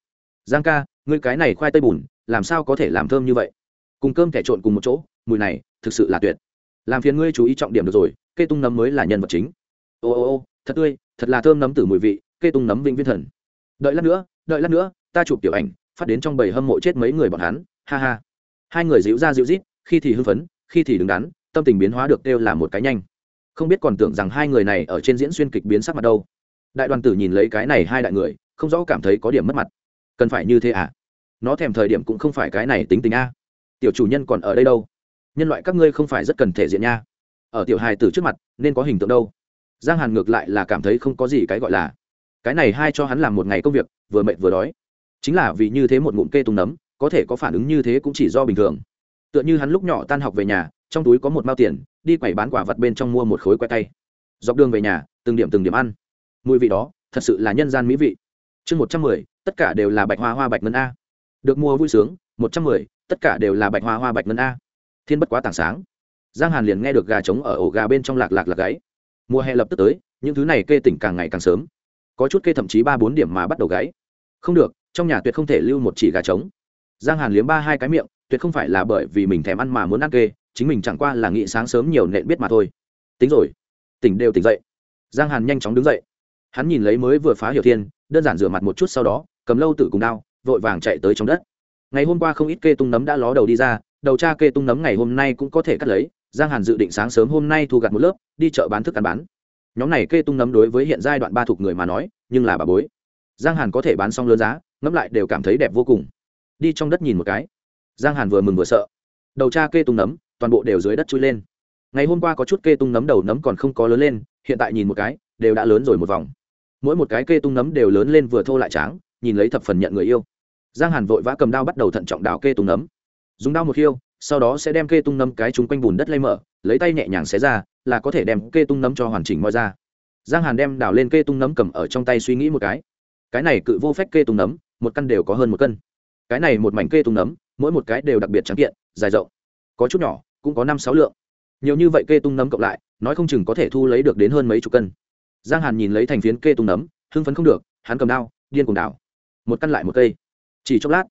Giang ca, ngươi cái này khoai tây bùn, làm sao có thể làm thơm như vậy? Cùng cơm kẻ trộn cùng một chỗ, mùi này, thực sự là tuyệt. Làm phiền ngươi chú ý trọng điểm được rồi, kê tung nấm mới là nhân vật chính. Ô ô ô, thật tươi, thật là thơm nấm từ mùi vị, kê tung nấm vĩnh viên thần. Đợi lát nữa, đợi lát nữa, ta chụp tiểu ảnh, phát đến trong bầy hâm mộ chết mấy người bọn hắn, ha ha. Hai người dịu ra dịu rít, khi thì hưng phấn khi thì đứng đắn, tâm tình biến hóa được kêu là một cái nhanh. Không biết còn tưởng rằng hai người này ở trên diễn xuyên kịch biến sắc mặt đâu. Đại đoàn tử nhìn lấy cái này hai đại người, không rõ cảm thấy có điểm mất mặt. Cần phải như thế à? Nó thèm thời điểm cũng không phải cái này tính tình a. Tiểu chủ nhân còn ở đây đâu? Nhân loại các ngươi không phải rất cần thể diện nha. Ở tiểu hài tử trước mặt, nên có hình tượng đâu. Giang hàn ngược lại là cảm thấy không có gì cái gọi là. Cái này hai cho hắn làm một ngày công việc, vừa mệt vừa đói. Chính là vì như thế một ngụm kê tung nấm, có thể có phản ứng như thế cũng chỉ do bình thường tựa như hắn lúc nhỏ tan học về nhà, trong túi có một mao tiền, đi quẩy bán quả vật bên trong mua một khối que tay dọc đường về nhà, từng điểm từng điểm ăn. Mùi vị đó, thật sự là nhân gian mỹ vị. Chương một trăm mười, tất cả đều là bạch hoa hoa bạch ngân a. Được mua vui sướng, một trăm mười, tất cả đều là bạch hoa hoa bạch ngân a. Thiên bất quá tảng sáng. Giang hàn liền nghe được gà trống ở ổ gà bên trong lạc lạc lạc gáy. Mùa hè lập tức tới, những thứ này kê tỉnh càng ngày càng sớm. Có chút kê thậm chí ba bốn điểm mà bắt đầu gáy. Không được, trong nhà tuyệt không thể lưu một chỉ gà trống. Giang hàn liếm ba hai cái miệng tuyệt không phải là bởi vì mình thèm ăn mà muốn ăn kê, chính mình chẳng qua là nghĩ sáng sớm nhiều nện biết mà thôi. Tính rồi. Tỉnh đều tỉnh dậy. Giang hàn nhanh chóng đứng dậy. Hắn nhìn lấy mới vừa phá hiểu thiên, đơn giản rửa mặt một chút sau đó, cầm lâu tử cùng đao, vội vàng chạy tới trong đất. Ngày hôm qua không ít kê tung nấm đã ló đầu đi ra, đầu cha kê tung nấm ngày hôm nay cũng có thể cắt lấy. Giang hàn dự định sáng sớm hôm nay thu gặt một lớp, đi chợ bán thức ăn bán. Nhóm này kê tung nấm đối với hiện giai đoạn ba thuộc người mà nói, nhưng là bà bối. Giang hàn có thể bán xong lớn giá, ngẫm lại đều cảm thấy đẹp vô cùng. Đi trong đất nhìn một cái giang hàn vừa mừng vừa sợ. Đầu cha kê tung nấm, toàn bộ đều dưới đất chui lên. Ngày hôm qua có chút kê tung nấm đầu nấm còn không có lớn lên, hiện tại nhìn một cái, đều đã lớn rồi một vòng. Mỗi một cái kê tung nấm đều lớn lên vừa thô lại tráng, nhìn lấy thập phần nhận người yêu. Giang hàn vội vã cầm đao bắt đầu thận trọng đào kê tung nấm. Dùng đao một khiêu, sau đó sẽ đem kê tung nấm cái chúng quanh bùn đất lay mở, lấy tay nhẹ nhàng xé ra, là có thể đem kê tung nấm cho hoàn chỉnh moi ra. Giang hàn đem đào lên kê tung nấm cầm ở trong tay suy nghĩ một cái. Cái này cự vô phép kê tung nấm, một căn đều có hơn một cân. Cái này một mảnh kê tung nấm mỗi một cái đều đặc biệt trắng kiện, dài rộng, có chút nhỏ, cũng có năm sáu lượng. Nhiều như vậy kê tung nấm cộng lại, nói không chừng có thể thu lấy được đến hơn mấy chục cân. Giang hàn nhìn lấy thành phiến kê tung nấm, hưng phấn không được, hắn cầm đao, điên cùng đảo. Một căn lại một cây. Chỉ chốc lát,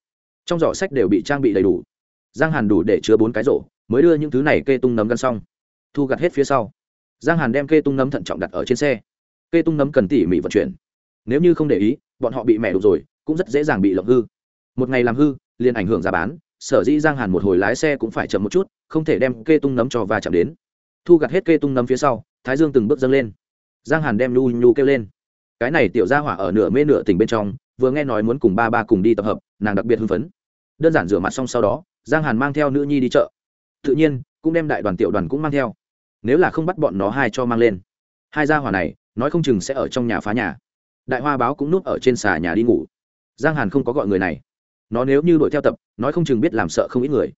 trong giỏ sách đều bị trang bị đầy đủ. Giang hàn đủ để chứa bốn cái rổ, mới đưa những thứ này kê tung nấm gắn xong. Thu gặt hết phía sau. Giang hàn đem kê tung nấm thận trọng đặt ở trên xe. Kê tung nấm cần tỉ mỉ vận chuyển. Nếu như không để ý, bọn họ bị mẹ đục rồi, cũng rất dễ dàng bị lộng hư một ngày làm hư, liền ảnh hưởng giá bán, sở dĩ giang hàn một hồi lái xe cũng phải chậm một chút, không thể đem kê tung nấm cho và chạm đến. Thu gặt hết kê tung nấm phía sau, thái dương từng bước dâng lên. Giang hàn đem nhu nhu kêu lên. Cái này tiểu gia hỏa ở nửa mê nửa tỉnh bên trong, vừa nghe nói muốn cùng ba ba cùng đi tập hợp, nàng đặc biệt hưng phấn. Đơn giản rửa mặt xong sau đó, giang hàn mang theo nữ nhi đi chợ. Tự nhiên, cũng đem đại đoàn tiểu đoàn cũng mang theo. Nếu là không bắt bọn nó hai cho mang lên. Hai gia hỏa này, nói không chừng sẽ ở trong nhà phá nhà. Đại hoa báo cũng núp ở trên xà nhà đi ngủ. Giang hàn không có gọi người này nó nếu như đuổi theo tập, nói không chừng biết làm sợ không ít người.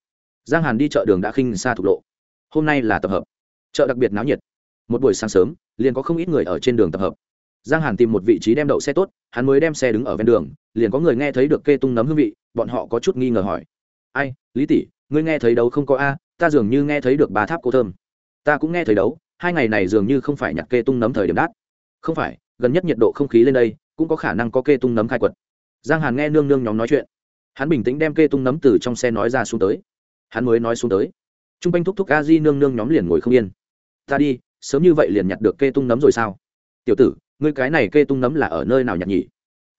Giang hàn đi chợ đường đã khinh xa thục lộ. Hôm nay là tập hợp. Chợ đặc biệt náo nhiệt. Một buổi sáng sớm, liền có không ít người ở trên đường tập hợp. Giang hàn tìm một vị trí đem đậu xe tốt, hắn mới đem xe đứng ở ven đường, liền có người nghe thấy được kê tung nấm hương vị, bọn họ có chút nghi ngờ hỏi. Ai, lý tỷ, ngươi nghe thấy đấu không có a? Ta dường như nghe thấy được ba tháp cô thơm. Ta cũng nghe thấy đấu, hai ngày này dường như không phải nhặt kê tung nấm thời điểm đát không phải, gần nhất nhiệt độ không khí lên đây, cũng có khả năng có kê tung nấm khai quật. Giang hàn nghe nương nương nhóm nói chuyện hắn bình tĩnh đem kê tung nấm từ trong xe nói ra xuống tới. Hắn mới nói xuống tới. T r u n g quanh thúc thúc a di nương nương nhóm liền ngồi không yên. Ta đi, sớm như vậy liền nhặt được kê tung nấm rồi sao? Tiểu tử, ngươi cái này kê tung nấm là ở nơi nào nhặt nhỉ?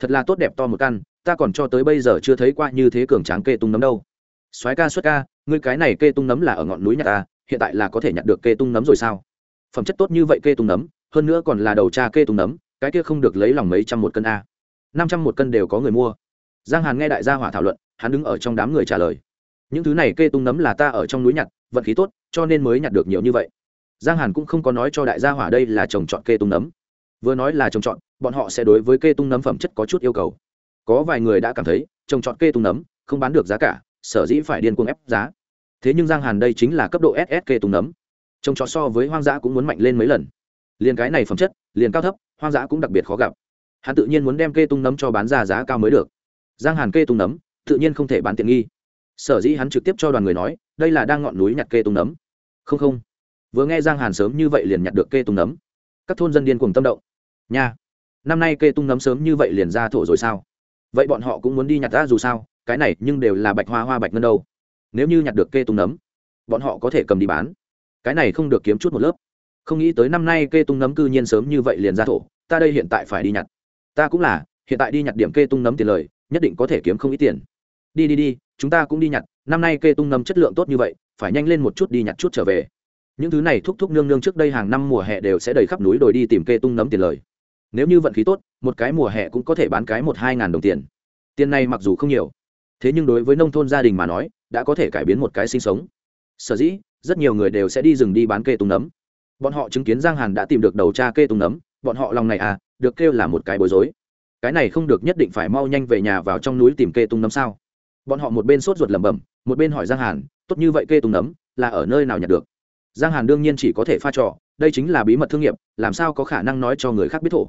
Thật là tốt đẹp to một căn, ta còn cho tới bây giờ chưa thấy qua như thế cường tráng kê tung nấm đâu. Soái ca xuất ca, ngươi cái này kê tung nấm là ở ngọn núi nhặt ta, hiện tại là có thể nhặt được kê tung nấm rồi sao? Phẩm chất tốt như vậy kê tung nấm, hơn nữa còn là đầu cha kê tung nấm, cái kia không được lấy lòng mấy trăm một cân a. Năm trăm một cân đều có người mua giang hàn nghe đại gia hỏa thảo luận, hắn đứng ở trong đám người trả lời. Những thứ này kê tung nấm là ta ở trong núi nhặt, vận khí tốt, cho nên mới nhặt được nhiều như vậy. Giang hàn cũng không có nói cho đại gia hỏa đây là trồng trọt kê tung nấm. Vừa nói là trồng trọt, bọn họ sẽ đối với kê tung nấm phẩm chất có chút yêu cầu. Có vài người đã cảm thấy, trồng trọt kê tung nấm, không bán được giá cả, sở dĩ phải điên cuồng ép giá. Thế nhưng giang hàn đây chính là cấp độ ss kê tung nấm. Trồng trọt so với hoang dã cũng muốn mạnh lên mấy lần. Liền cái này phẩm chất, liền cao thấp, hoang dã cũng đặc biệt khó gặp. Hắn tự nhiên muốn đem kê tung nấm cho bán ra giá cao mới được giang hàn kê tung nấm, tự nhiên không thể bán tiện nghi. Sở dĩ hắn trực tiếp cho đoàn người nói, đây là đang ngọn núi nhặt kê tung nấm. Không không. Vừa nghe giang hàn sớm như vậy liền nhặt được kê tung nấm. Các thôn dân điên cùng tâm động. Nha, năm nay kê tung nấm sớm như vậy liền ra thổ rồi sao? Vậy bọn họ cũng muốn đi nhặt ra dù sao, cái này nhưng đều là bạch hoa hoa bạch ngân đâu. Nếu như nhặt được kê tung nấm, bọn họ có thể cầm đi bán. Cái này không được kiếm chút một lớp. Không nghĩ tới năm nay kê tung nấm cư nhiên sớm như vậy liền ra thổ, ta đây hiện tại phải đi nhặt. Ta cũng là, hiện tại đi nhặt điểm kê tung nấm tiền lời nhất định có thể kiếm không ít tiền. Đi đi đi, chúng ta cũng đi nhặt, năm nay kê tung nấm chất lượng tốt như vậy, phải nhanh lên một chút đi nhặt chút trở về. Những thứ này thúc thúc nương nương trước đây hàng năm mùa hè đều sẽ đầy khắp núi đồi đi tìm kê tung nấm tiền lời. Nếu như vận khí tốt, một cái mùa hè cũng có thể bán cái một hai ngàn đồng tiền. Tiền này mặc dù không nhiều, thế nhưng đối với nông thôn gia đình mà nói, đã có thể cải biến một cái sinh sống. Sở dĩ, rất nhiều người đều sẽ đi rừng đi bán kê tung nấm bọn họ chứng kiến giang hàn đã tìm được đầu cha kê tung nấm bọn họ lòng này à được kêu là một cái bối rối cái này không được nhất định phải mau nhanh về nhà vào trong núi tìm kê tung nấm sao? Bọn họ một bên sốt ruột lẩm bẩm, một bên hỏi giang hàn, tốt như vậy kê tung nấm, là ở nơi nào nhặt được? Giang hàn đương nhiên chỉ có thể pha trò, đây chính là bí mật thương nghiệp, làm sao có khả năng nói cho người khác biết thổ?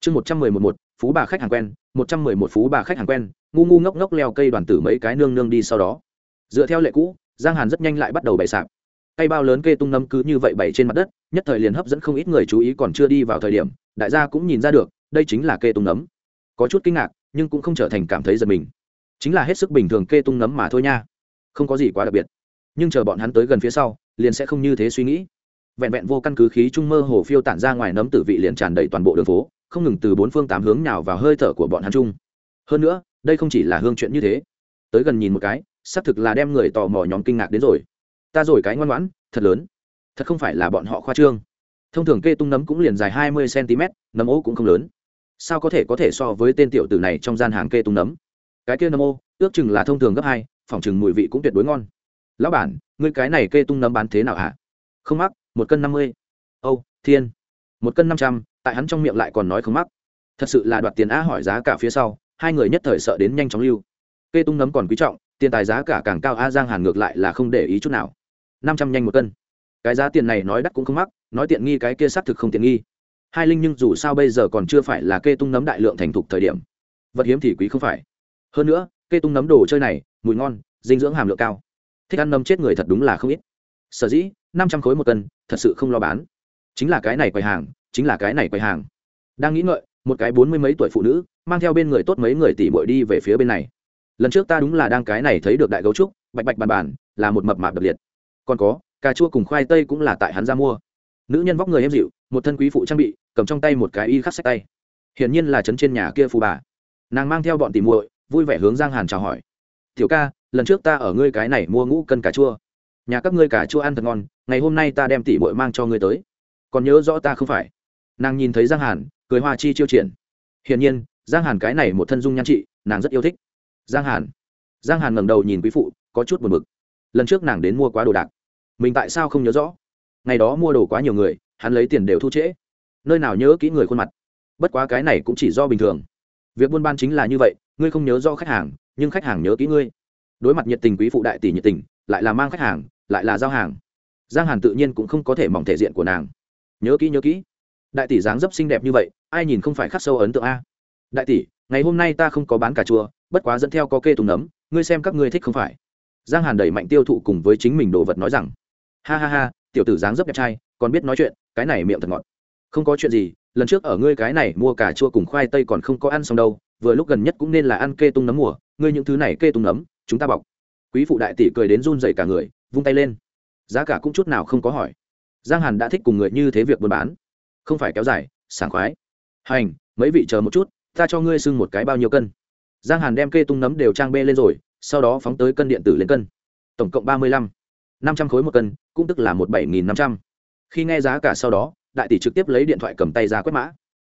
Chương một trăm mười một một, phú bà khách hàng quen, một trăm mười một phú bà khách hàng quen, ngu ngu ngốc ngốc leo cây đoàn tử mấy cái nương nương đi sau đó. Dựa theo lệ cũ, giang hàn rất nhanh lại bắt đầu bày sạp. Cây bao lớn kê tung nấm cứ như vậy bày trên mặt đất, nhất thời liền hấp dẫn không ít người chú ý còn chưa đi vào thời điểm, đại gia cũng nhìn ra được, đây chính là kê tung nấm có chút kinh ngạc, nhưng cũng không trở thành cảm thấy giật mình. Chính là hết sức bình thường kê tung nấm mà thôi nha. Không có gì quá đặc biệt. Nhưng chờ bọn hắn tới gần phía sau, liền sẽ không như thế suy nghĩ. Vẹn vẹn vô căn cứ khí trung mơ hồ phiêu tản ra ngoài nấm tử vị liền tràn đầy toàn bộ đường phố, không ngừng từ bốn phương tám hướng nào vào hơi thở của bọn hắn chung. Hơn nữa, đây không chỉ là hương chuyện như thế. Tới gần nhìn một cái, xác thực là đem người tò mò nhóm kinh ngạc đến rồi. Ta rồi cái ngoan ngoãn, thật lớn. Thật không phải là bọn họ khoa trương. Thông thường kê tung nấm cũng liền dài hai mươi cm nấm ố cũng không lớn sao có thể có thể so với tên tiểu tử này trong gian hàng kê tung nấm? Cái kia nấm ô, ước chừng là thông thường gấp hai, phòng chừng mùi vị cũng tuyệt đối ngon. Lão bản, ngươi cái này kê tung nấm bán thế nào hả? Không mắc, một cân năm mươi. Âu thiên. Một cân năm trăm, tại hắn trong miệng lại còn nói không mắc. Thật sự là đoạt tiền á hỏi giá cả phía sau, hai người nhất thời sợ đến nhanh chóng lưu. Kê tung nấm còn quý trọng, tiền tài giá cả càng cao a giang hàn ngược lại là không để ý chút nào. Năm trăm nhanh một cân. Cái giá tiền này nói đắt cũng không mắc, nói tiện nghi cái kia xác thực không tiện nghi hai linh nhưng dù sao bây giờ còn chưa phải là kê tung nấm đại lượng thành thục thời điểm. Vật hiếm thì quý không phải. Hơn nữa, kê tung nấm đồ chơi này, mùi ngon, dinh dưỡng hàm lượng cao. Thích ăn nấm chết người thật đúng là không ít. Sở dĩ, năm trăm khối một cân, thật sự không lo bán. Chính là cái này quầy hàng, chính là cái này quầy hàng. Đang nghĩ ngợi, một cái bốn mươi mấy tuổi phụ nữ, mang theo bên người tốt mấy người tỷ bội đi về phía bên này. Lần trước ta đúng là đang cái này thấy được đại gấu trúc, bạch bạch bàn bàn, là một mập mạp đập liệt. Còn có, cà chua cùng khoai tây cũng là tại hắn ra mua. Nữ nhân vóc người em dịu, một thân quý phụ trang bị cầm trong tay một cái y khắc sách tay. Hiển nhiên là trấn trên nhà kia phù bà. Nàng mang theo bọn tỉ muội, vui vẻ hướng giang hàn chào hỏi. Tiểu ca, lần trước ta ở ngươi cái này mua ngũ cân cà chua. Nhà các ngươi cà chua ăn thật ngon, ngày hôm nay ta đem tỉ muội mang cho ngươi tới. Còn nhớ rõ ta không phải. Nàng nhìn thấy giang hàn, cười hoa chi chiêu triển. Hiển nhiên, giang hàn cái này một thân dung nhan trị, nàng rất yêu thích. Giang hàn. Giang hàn ngẩng đầu nhìn quý phụ, có chút buồn bực. Lần trước nàng đến mua quá đồ đạc, mình tại sao không nhớ rõ? Ngày đó mua đồ quá nhiều người, hắn lấy tiền đều thu trễ nơi nào nhớ kỹ người khuôn mặt. Bất quá cái này cũng chỉ do bình thường. Việc buôn ban chính là như vậy, ngươi không nhớ do khách hàng, nhưng khách hàng nhớ kỹ ngươi. Đối mặt nhiệt tình quý phụ đại tỷ nhiệt tình, lại là mang khách hàng, lại là giao hàng. Giang hàn tự nhiên cũng không có thể mỏng thể diện của nàng. Nhớ kỹ nhớ kỹ. Đại tỷ dáng dấp xinh đẹp như vậy, ai nhìn không phải khắc sâu ấn tượng a? Đại tỷ, ngày hôm nay ta không có bán cà chua, bất quá dẫn theo có kê tùng nấm, ngươi xem các ngươi thích không phải. Giang hàn đẩy mạnh tiêu thụ cùng với chính mình đồ vật nói rằng, ha ha ha, tiểu tử dáng dấp đẹp trai, còn biết nói chuyện, cái này miệng thật ngọt không có chuyện gì, lần trước ở ngươi cái này mua cà chua cùng khoai tây còn không có ăn xong đâu, vừa lúc gần nhất cũng nên là ăn kê tung nấm mùa, ngươi những thứ này kê tung nấm, chúng ta bọc. Quý phụ đại tỷ cười đến run dậy cả người, vung tay lên. Giá cả cũng chút nào không có hỏi. Giang hàn đã thích cùng người như thế việc buôn bán. Không phải kéo dài, sảng khoái. Hành, mấy vị chờ một chút, ta cho ngươi xưng một cái bao nhiêu cân. Giang hàn đem kê tung nấm đều trang bê lên rồi, sau đó phóng tới cân điện tử lên cân. Tổng cộng ba mươi lăm, năm trăm khối một cân, cũng tức là một bảy nghìn năm trăm. Khi nghe giá cả sau đó đại tỷ trực tiếp lấy điện thoại cầm tay ra quét mã.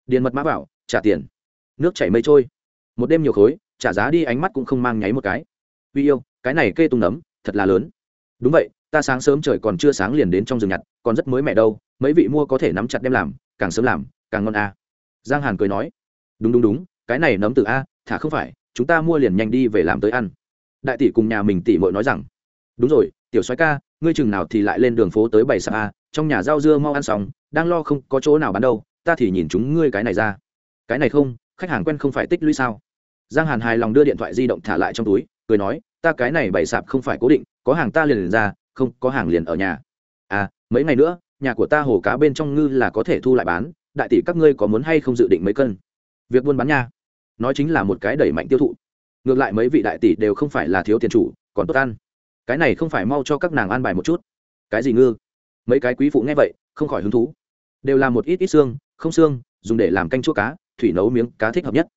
Điền mật mã vào, trả tiền. Nước chảy mây trôi. Một đêm nhiều khối, trả giá đi ánh mắt cũng không mang nháy một cái. Uy yêu, cái này kê tung nấm, thật là lớn. Đúng vậy, ta sáng sớm trời còn chưa sáng liền đến trong rừng nhặt, còn rất mới mẻ đâu, mấy vị mua có thể nắm chặt đem làm, càng sớm làm, càng ngon a. Giang hàn cười nói. Đúng đúng đúng, cái này nấm từ a, thả không phải, chúng ta mua liền nhanh đi về làm tới ăn. Đại tỷ cùng nhà mình tỷ mội nói rằng. Đúng rồi, tiểu soái ca, ngươi chừng nào thì lại lên đường phố tới bảy sạp a, trong nhà rau dưa mau ăn xong đang lo không có chỗ nào bán đâu ta thì nhìn chúng ngươi cái này ra. Cái này không khách hàng quen không phải tích lũy sao? Giang hàn hài lòng đưa điện thoại di động thả lại trong túi cười nói ta cái này bày sạp không phải cố định có hàng ta liền, liền ra không có hàng liền ở nhà. À mấy ngày nữa nhà của ta hồ cá bên trong ngư là có thể thu lại bán đại tỷ các ngươi có muốn hay không dự định mấy cân? Việc buôn bán nha. Nói chính là một cái đẩy mạnh tiêu thụ. Ngược lại mấy vị đại tỷ đều không phải là thiếu tiền chủ còn tốt ăn. Cái này không phải mau cho các nàng ăn bài một chút. Cái gì ngư? Mấy cái quý phụ nghe vậy không khỏi hứng thú đều là một ít ít xương, không xương, dùng để làm canh chua cá, thủy nấu miếng cá thích hợp nhất.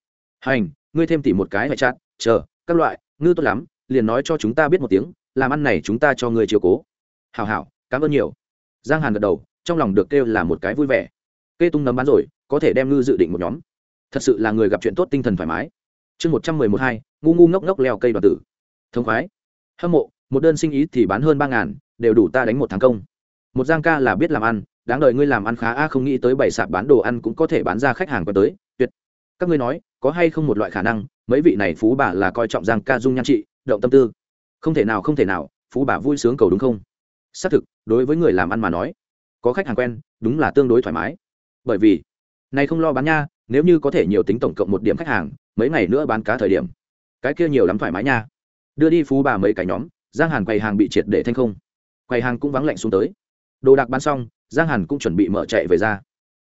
Hành, ngươi thêm tỉ một cái phải chặt chờ, các loại, ngư tốt lắm, liền nói cho chúng ta biết một tiếng, làm ăn này chúng ta cho ngươi chiều cố. Hào hảo, cảm ơn nhiều. Giang hàn gật đầu, trong lòng được kêu là một cái vui vẻ. Kê tung nấm bán rồi, có thể đem ngư dự định một nhóm. Thật sự là người gặp chuyện tốt tinh thần thoải mái. Chương một trăm mười một hai, ngu ngu ngốc ngốc leo cây đoàn tử. Thông khoái. Hâm mộ, một đơn sinh ý thì bán hơn ba ngàn, đều đủ ta đánh một tháng công. Một giang ca là biết làm ăn đáng đời ngươi làm ăn khá a, không nghĩ tới bảy sạp bán đồ ăn cũng có thể bán ra khách hàng qua tới, tuyệt. Các ngươi nói, có hay không một loại khả năng, mấy vị này phú bà là coi trọng giang ca dung nhan trị, động tâm tư. Không thể nào, không thể nào, phú bà vui sướng cầu đúng không? Xác thực, đối với người làm ăn mà nói, có khách hàng quen, đúng là tương đối thoải mái. Bởi vì, này không lo bán nha, nếu như có thể nhiều tính tổng cộng một điểm khách hàng, mấy ngày nữa bán cá thời điểm. Cái kia nhiều lắm thoải mái nha. Đưa đi phú bà mấy cái nhóm, giang hàn quầy hàng bị triệt để thanh không. Quầy hàng cũng vắng lạnh xuống tới. Đồ đạc bán xong giang hàn cũng chuẩn bị mở chạy về ra.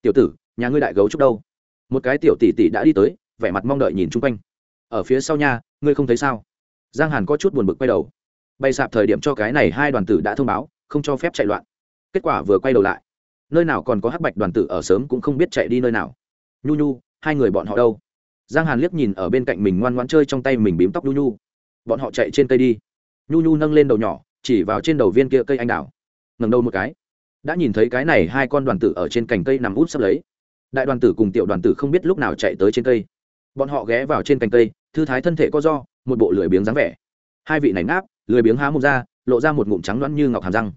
Tiểu tử, nhà ngươi đại gấu trúc đâu? Một cái tiểu tỷ tỷ đã đi tới, vẻ mặt mong đợi nhìn chung quanh. Ở phía sau nhà ngươi không thấy sao? Giang hàn có chút buồn bực quay đầu. Bay sạp thời điểm cho cái này hai đoàn tử đã thông báo, không cho phép chạy loạn. Kết quả vừa quay đầu lại, nơi nào còn có hắc bạch đoàn tử ở sớm cũng không biết chạy đi nơi nào. Nhu nhu, hai người bọn họ đâu? Giang hàn liếc nhìn ở bên cạnh mình ngoan ngoãn chơi trong tay mình bím tóc nhu nhu. Bọn họ chạy trên cây đi. Nhu nhu nâng lên đầu nhỏ, chỉ vào trên đầu viên kia cây anh đào. Ngầm đầu một cái đã nhìn thấy cái này hai con đoàn tử ở trên cành cây nằm út sắp lấy. Đại đoàn tử cùng tiểu đoàn tử không biết lúc nào chạy tới trên cây. Bọn họ ghé vào trên cành cây, thư thái thân thể có do, một bộ lười biếng dáng vẻ. Hai vị này ngáp, lười biếng há mồm ra, lộ ra một ngụm trắng loãng như ngọc hàm răng.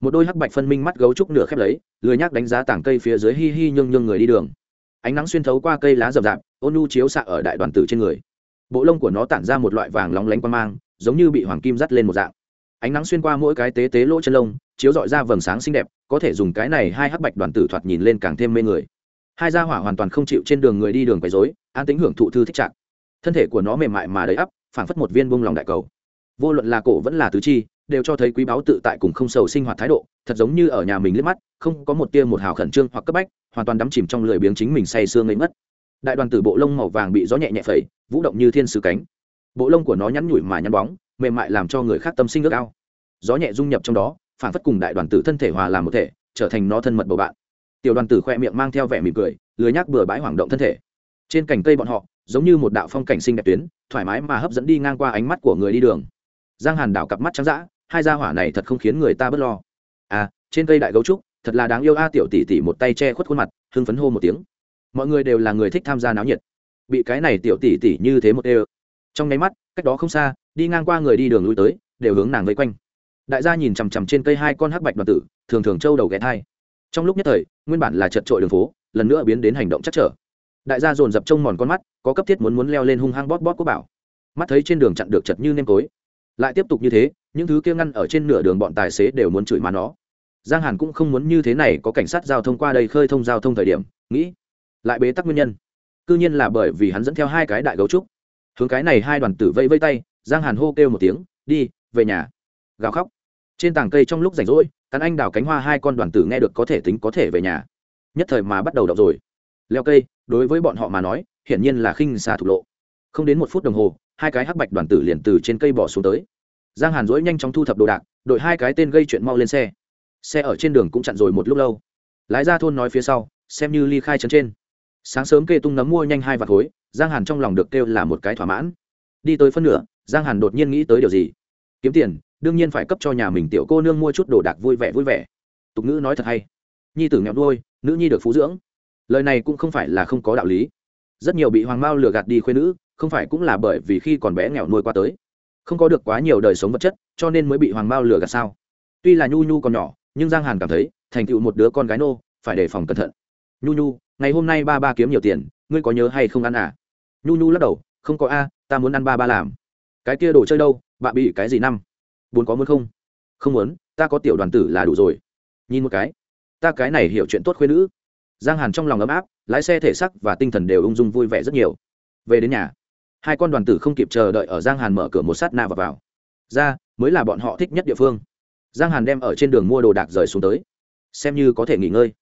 Một đôi hắc bạch phân minh mắt gấu trúc nửa khép lấy, lười nhác đánh giá tảng cây phía dưới hi hi nhương nhương người đi đường. Ánh nắng xuyên thấu qua cây lá rậm rạp, ôn nhu chiếu xạ ở đại đoàn tử trên người. Bộ lông của nó tản ra một loại vàng lóng lánh qua mang, giống như bị hoàng kim dắt lên một dạng ánh nắng xuyên qua mỗi cái tế tế lỗ chân lông, chiếu dọi ra vầng sáng xinh đẹp, có thể dùng cái này hai hắc bạch đoàn tử thoạt nhìn lên càng thêm mê người. Hai gia hỏa hoàn toàn không chịu trên đường người đi đường quấy rối, an tính hưởng thụ thư thích trạng. Thân thể của nó mềm mại mà đầy ắp, phảng phất một viên bông lòng đại cầu. Vô luận là cổ vẫn là tứ chi, đều cho thấy quý báu tự tại cùng không sầu sinh hoạt thái độ, thật giống như ở nhà mình liếc mắt, không có một tia một hào khẩn trương hoặc cấp bách, hoàn toàn đắm chìm trong lười biếng chính mình say sương ngây mất đại đoàn tử bộ lông màu vàng bị gió nhẹ nhẹ phẩy, vũ động như thiên sứ cánh. Bộ lông của nó nhắn nhủi mà nhắn bóng mềm mại làm cho người khác tâm sinh ước ao. Gió nhẹ dung nhập trong đó phản phất cùng đại đoàn tử thân thể hòa làm một thể, trở thành nó thân mật bầu bạn. Tiểu đoàn tử khoe miệng mang theo vẻ mỉm cười, lười nhác bừa bãi hoảng động thân thể. Trên cành cây bọn họ, giống như một đạo phong cảnh sinh đẹp tuyến, thoải mái mà hấp dẫn đi ngang qua ánh mắt của người đi đường. Giang hàn đảo cặp mắt trắng d hai gia hỏa này thật không khiến người ta bớt lo. À trên cây đại gấu trúc, thật là đáng yêu a, tiểu tỷ tỷ một tay che khuất khuôn mặt, hưng phấn hô một tiếng. Mọi người đều là người thích tham gia náo nhiệt. Bị cái này tiểu tỷ tỷ như thế một đê trong nháy mắt, cách đó không xa đi ngang qua người đi đường lui tới, đều hướng nàng vây quanh. Đại gia nhìn chằm chằm trên cây hai con hắc bạch đoàn tử, thường thường trâu đầu ghé thai. Trong lúc nhất thời, nguyên bản là chật trội đường phố, lần nữa biến đến hành động chắc trở. Đại gia dồn dập trông mòn con mắt, có cấp thiết muốn muốn leo lên hung hăng bóp bóp của bảo. Mắt thấy trên đường chặn được chật như nêm tối lại tiếp tục như thế, những thứ kia ngăn ở trên nửa đường bọn tài xế đều muốn chửi má nó. Giang hàn cũng không muốn như thế này có cảnh sát giao thông qua đây khơi thông giao thông thời điểm, nghĩ lại bế tắc nguyên nhân. C nhiên là bởi vì hắn dẫn theo hai cái đại gấu trúc. Hướng cái này hai đoàn tử vây vây tay giang hàn hô kêu một tiếng, đi, về nhà. Gào khóc. Trên tảng cây trong lúc rảnh rỗi, cắn anh đào cánh hoa hai con đoàn tử nghe được có thể tính có thể về nhà. Nhất thời mà bắt đầu đọc rồi. Leo cây, đối với bọn họ mà nói, hiển nhiên là khinh xa thục lộ. Không đến một phút đồng hồ, hai cái hắc bạch đoàn tử liền từ trên cây bỏ xuống tới. Giang hàn rỗi nhanh chóng thu thập đồ đạc, đội hai cái tên gây chuyện mau lên xe. Xe ở trên đường cũng chặn rồi một lúc lâu. Lái ra thôn nói phía sau, xem như ly khai trấn trên. Sáng sớm kê tung nấm mua nhanh hai vạt khối, giang hàn trong lòng được kêu là một cái thỏa mãn. Đi tới phân nửa giang hàn đột nhiên nghĩ tới điều gì? Kiếm tiền, đương nhiên phải cấp cho nhà mình tiểu cô nương mua chút đồ đạc vui vẻ vui vẻ. Tục ngữ nói thật hay. Nhi tử nghèo đuôi nữ nhi được phú dưỡng. Lời này cũng không phải là không có đạo lý. Rất nhiều bị hoàng mao lừa gạt đi khuyên nữ, không phải cũng là bởi vì khi còn bé nghèo nuôi qua tới. Không có được quá nhiều đời sống vật chất, cho nên mới bị hoàng mao lừa gạt sao? Tuy là nhu nhu còn nhỏ, nhưng giang hàn cảm thấy, thành tựu một đứa con gái nô, phải đề phòng cẩn thận. Nhu nhu, ngày hôm nay ba ba kiếm nhiều tiền, ngươi có nhớ hay không ăn à? Nhu nhu lắc đầu, không có a, ta muốn ăn ba ba làm cái kia đồ chơi đâu, bạn bị cái gì năm? Bốn có muốn không? Không muốn, ta có tiểu đoàn tử là đủ rồi. Nhìn một cái. Ta cái này hiểu chuyện tốt khuyên nữ. Giang hàn trong lòng ấm áp, lái xe thể sắc và tinh thần đều ung dung vui vẻ rất nhiều. Về đến nhà, hai con đoàn tử không kịp chờ đợi ở giang hàn mở cửa một sát na và vào. Ra, mới là bọn họ thích nhất địa phương. Giang hàn đem ở trên đường mua đồ đạc rời xuống tới. Xem như có thể nghỉ ngơi.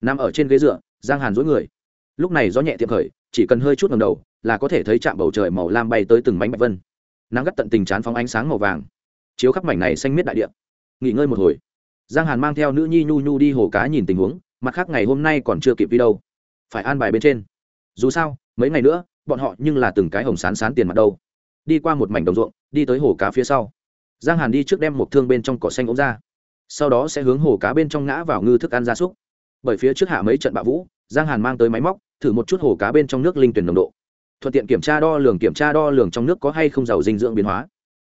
Nằm ở trên ghế dựa, giang hàn dối người. Lúc này gió nhẹ tiệm khởi, chỉ cần hơi chút ngầm đầu, là có thể thấy chạm bầu trời màu lam bay tới từng bánh bạch vân nắng gắt tận tình chán phóng ánh sáng màu vàng, chiếu khắp mảnh này xanh miết đại địa. Nghỉ ngơi một hồi, giang hàn mang theo nữ nhi nhu nhu đi hồ cá nhìn tình huống, mặt khác ngày hôm nay còn chưa kịp đi đâu. Phải an bài bên trên. Dù sao, mấy ngày nữa, bọn họ nhưng là từng cái hồng sán sán tiền mặt đâu. Đi qua một mảnh đồng ruộng, đi tới hồ cá phía sau. Giang hàn đi trước đem một thương bên trong cỏ xanh ống ra. Sau đó sẽ hướng hồ cá bên trong ngã vào ngư thức ăn gia súc. Bởi phía trước hạ mấy trận bạo vũ, giang hàn mang tới máy móc, thử một chút hồ cá bên trong nước linh tuyển nồng độ thuận tiện kiểm tra đo lường kiểm tra đo lường trong nước có hay không giàu dinh dưỡng biến hóa.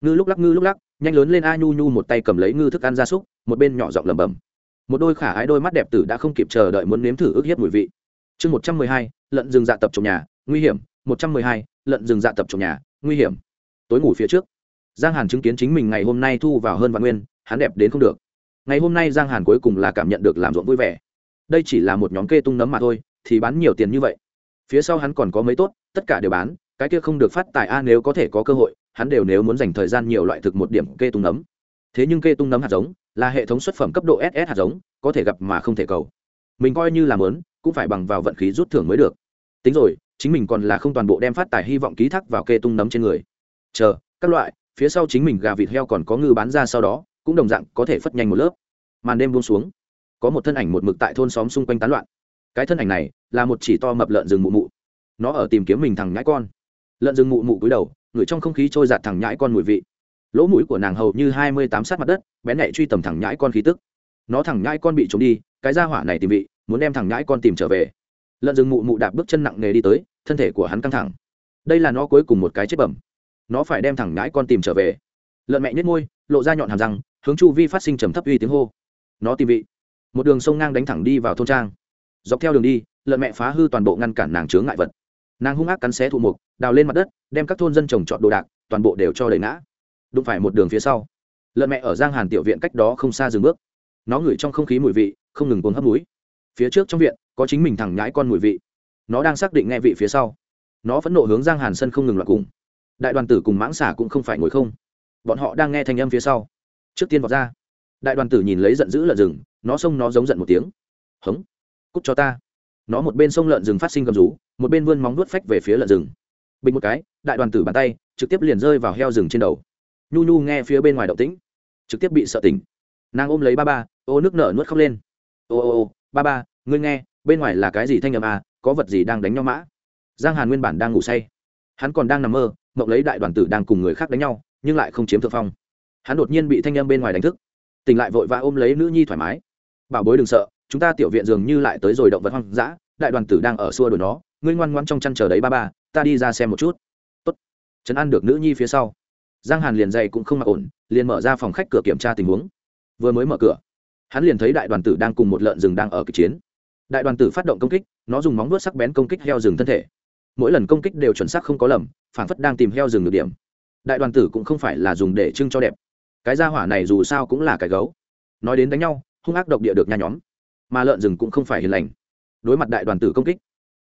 Ngư lúc lắc, ngư lúc lắc, nhanh lớn lên a nhu nhu một tay cầm lấy ngư thức ăn gia súc, một bên nhỏ giọng lẩm bẩm. Một đôi khả ái đôi mắt đẹp tử đã không kịp chờ đợi muốn nếm thử ức hiếp mùi vị. Chương một trăm mười hai lợn rừng dạ tập trong nhà, nguy hiểm. Một trăm mười hai lợn rừng dạ tập trong nhà, nguy hiểm. Tối ngủ phía trước, giang hàn chứng kiến chính mình ngày hôm nay thu vào hơn vạn nguyên, hắn đẹp đến không được. Ngày hôm nay giang hàn cuối cùng là cảm nhận được làm ruộng vui vẻ. Đây chỉ là một nhóm kê tung nấm mà thôi, thì bán nhiều tiền như vậy. Phía sau hắn còn có mấy tốt tất cả đều bán, cái kia không được phát tài a, nếu có thể có cơ hội, hắn đều nếu muốn dành thời gian nhiều loại thực một điểm kê tung nấm. Thế nhưng kê tung nấm hạt giống, là hệ thống xuất phẩm cấp độ ss hạt giống, có thể gặp mà không thể cầu. Mình coi như là lớn cũng phải bằng vào vận khí rút thưởng mới được. Tính rồi, chính mình còn là không toàn bộ đem phát tài hy vọng ký thác vào kê tung nấm trên người. Chờ, các loại, phía sau chính mình gà vịt heo còn có ngư bán ra sau đó, cũng đồng dạng có thể phất nhanh một lớp. Màn đêm buông xuống. Có một thân ảnh một mực tại thôn xóm xung quanh tán loạn. Cái thân ảnh này, là một chỉ to mập lợn rừng mụ mụ nó ở tìm kiếm mình thằng nhãi con. Lợn rừng mụ mụ cúi đầu ngửi trong không khí trôi giạt thằng nhãi con mùi vị. Lỗ mũi của nàng hầu như hai mươi tám sát mặt đất, bén nhạy truy tầm thằng nhãi con khí tức. Nó thằng nhãi con bị trốn đi, cái ra hỏa này tìm vị, muốn đem thằng nhãi con tìm trở về. Lợn rừng mụ mụ đạp bước chân nặng nề đi tới, thân thể của hắn căng thẳng. Đây là nó cuối cùng một cái chết bẩm. Nó phải đem thằng nhãi con tìm trở về. Lợn mẹ nhét môi, lộ ra nhọn hàm răng, hướng chu vi phát sinh trầm thấp uy tiếng hô. Nó tìm vị. Một đường sông ngang đánh thẳng đi vào thôn trang. Dọc theo đường đi, lợn mẹ phá hư toàn bộ ngăn cản nàng chướng ngại vật nàng hung ác cắn xé thụ mục, đào lên mặt đất, đem các thôn dân trồng trọt đồ đạc, toàn bộ đều cho đầy ngã. Đụng phải một đường phía sau, lợn mẹ ở giang hàn tiểu viện cách đó không xa dừng bước. Nó ngửi trong không khí mùi vị, không ngừng cuồng hấp núi phía trước trong viện, có chính mình thẳng nhãi con mùi vị. Nó đang xác định nghe vị phía sau. Nó phẫn nộ hướng giang hàn sân không ngừng loạt cùng. Đại đoàn tử cùng mãng xả cũng không phải ngồi không. Bọn họ đang nghe thanh âm phía sau. Trước tiên vọt ra. Đại đoàn tử nhìn lấy giận dữ lợn rừng, nó xông nó giống giận một tiếng. Hống, cút cho ta. Nó một bên sông lợn rừng phát sinh cầm rú một bên vươn móng nuốt phách về phía lợn rừng. Bình một cái, đại đoàn tử bàn tay trực tiếp liền rơi vào heo rừng trên đầu. Nhu nhu nghe phía bên ngoài động tĩnh, trực tiếp bị sợ tỉnh. Nàng ôm lấy ba ba, ô nước nở nuốt khóc lên. Ô ô ô, ba ba, ngươi nghe, bên ngoài là cái gì thanh âm à có vật gì đang đánh nhau mã? Giang hàn nguyên bản đang ngủ say. Hắn còn đang nằm mơ, mộng lấy đại đoàn tử đang cùng người khác đánh nhau, nhưng lại không chiếm thượng phong. Hắn đột nhiên bị thanh âm bên ngoài đánh thức. Tỉnh lại vội vã ôm lấy nữ nhi thoải mái. Bảo bối đừng sợ, chúng ta tiểu viện dường như lại tới rồi động vật hoang dã, đại đoàn tử đang ở xua đuổi nó ngươi ngoan ngoan trong chăn chờ đấy ba ba, ta đi ra xem một chút. Tốt. Trấn an được nữ nhi phía sau. Giang hàn liền dậy cũng không mặc ổn, liền mở ra phòng khách cửa kiểm tra tình huống. Vừa mới mở cửa, hắn liền thấy đại đoàn tử đang cùng một lợn rừng đang ở kịch chiến. Đại đoàn tử phát động công kích, nó dùng móng vuốt sắc bén công kích heo rừng thân thể. Mỗi lần công kích đều chuẩn xác không có lầm, phản phất đang tìm heo rừng được điểm. Đại đoàn tử cũng không phải là dùng để trưng cho đẹp. Cái gia hỏa này dù sao cũng là cái gấu. Nói đến đánh nhau, hung ác độc địa được nha nhóm. Mà lợn rừng cũng không phải hiền lành. Đối mặt đại đoàn tử công kích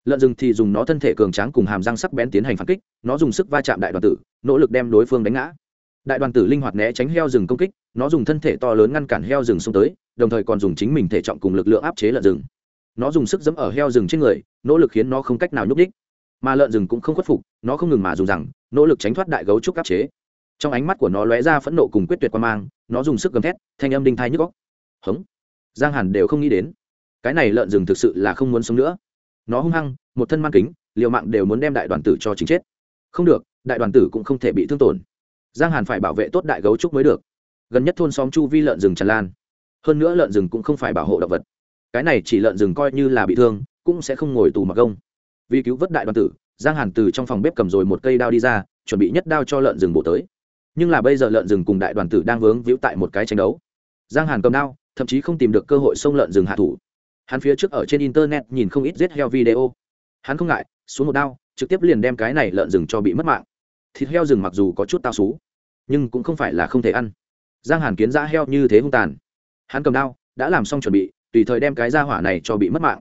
lợn rừng thì dùng nó thân thể cường tráng cùng hàm răng sắc bén tiến hành phản kích, nó dùng sức va chạm đại đoàn tử, nỗ lực đem đối phương đánh ngã. Đại đoàn tử linh hoạt né tránh heo rừng công kích, nó dùng thân thể to lớn ngăn cản heo rừng xông tới, đồng thời còn dùng chính mình thể trọng cùng lực lượng áp chế lợn rừng. Nó dùng sức dẫm ở heo rừng trên người, nỗ lực khiến nó không cách nào nhúc đích mà lợn rừng cũng không khuất phục, nó không ngừng mà dùng rằng, nỗ lực tránh thoát đại gấu trúc áp chế. Trong ánh mắt của nó lóe ra phẫn nộ cùng quyết tuyệt qua mang, nó dùng sức gầm thét, thanh âm đinh thai nhức góc hống. Giang hàn đều không nghĩ đến. Cái này lợn rừng thực sự là không muốn sống nữa nó hung hăng, một thân mang kính, liều mạng đều muốn đem đại đoàn tử cho chính chết. Không được, đại đoàn tử cũng không thể bị thương tổn. Giang hàn phải bảo vệ tốt đại gấu trúc mới được. Gần nhất thôn xóm chu vi lợn rừng tràn lan. Hơn nữa lợn rừng cũng không phải bảo hộ động vật. Cái này chỉ lợn rừng coi như là bị thương, cũng sẽ không ngồi tù mặc gông. Vì cứu vớt đại đoàn tử, giang hàn từ trong phòng bếp cầm rồi một cây đao đi ra, chuẩn bị nhất đao cho lợn rừng bổ tới. Nhưng là bây giờ lợn rừng cùng đại đoàn tử đang vướng víu tại một cái tranh đấu. Giang hàn cầm đao, thậm chí không tìm được cơ hội xông lợn rừng hạ thủ hắn phía trước ở trên internet nhìn không ít giết heo video. Hắn không ngại, xuống một đao, trực tiếp liền đem cái này lợn rừng cho bị mất mạng. Thịt heo rừng mặc dù có chút tao xú, nhưng cũng không phải là không thể ăn. Giang hàn kiến ra heo như thế hung tàn. Hắn cầm đao, đã làm xong chuẩn bị, tùy thời đem cái ra hỏa này cho bị mất mạng.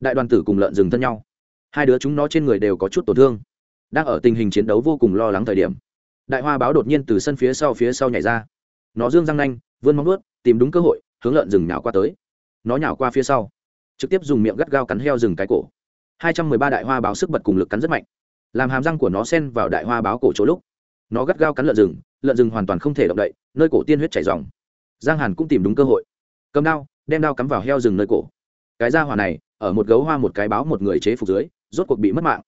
Đại đoàn tử cùng lợn rừng thân nhau. Hai đứa chúng nó trên người đều có chút tổn thương. Đang ở tình hình chiến đấu vô cùng lo lắng thời điểm, đại hoa báo đột nhiên từ sân phía sau phía sau nhảy ra. Nó dương răng nanh, vươn móng ướt tìm đúng cơ hội, hướng lợn rừng nhào qua tới. Nó nhào qua phía sau trực tiếp dùng miệng gắt gao cắn heo rừng cái cổ. Hai trăm mười ba đại hoa báo sức bật cùng lực cắn rất mạnh. Làm hàm răng của nó sen vào đại hoa báo cổ chỗ lúc, nó gắt gao cắn lợn rừng lợn rừng hoàn toàn không thể động đậy, nơi cổ tiên huyết chảy dòng. Giang hàn cũng tìm đúng cơ hội. Cầm đao, đem đao cắm vào heo rừng nơi cổ. Cái da hỏa này, ở một gấu hoa một cái báo một người chế phục dưới, rốt cuộc bị mất mạng.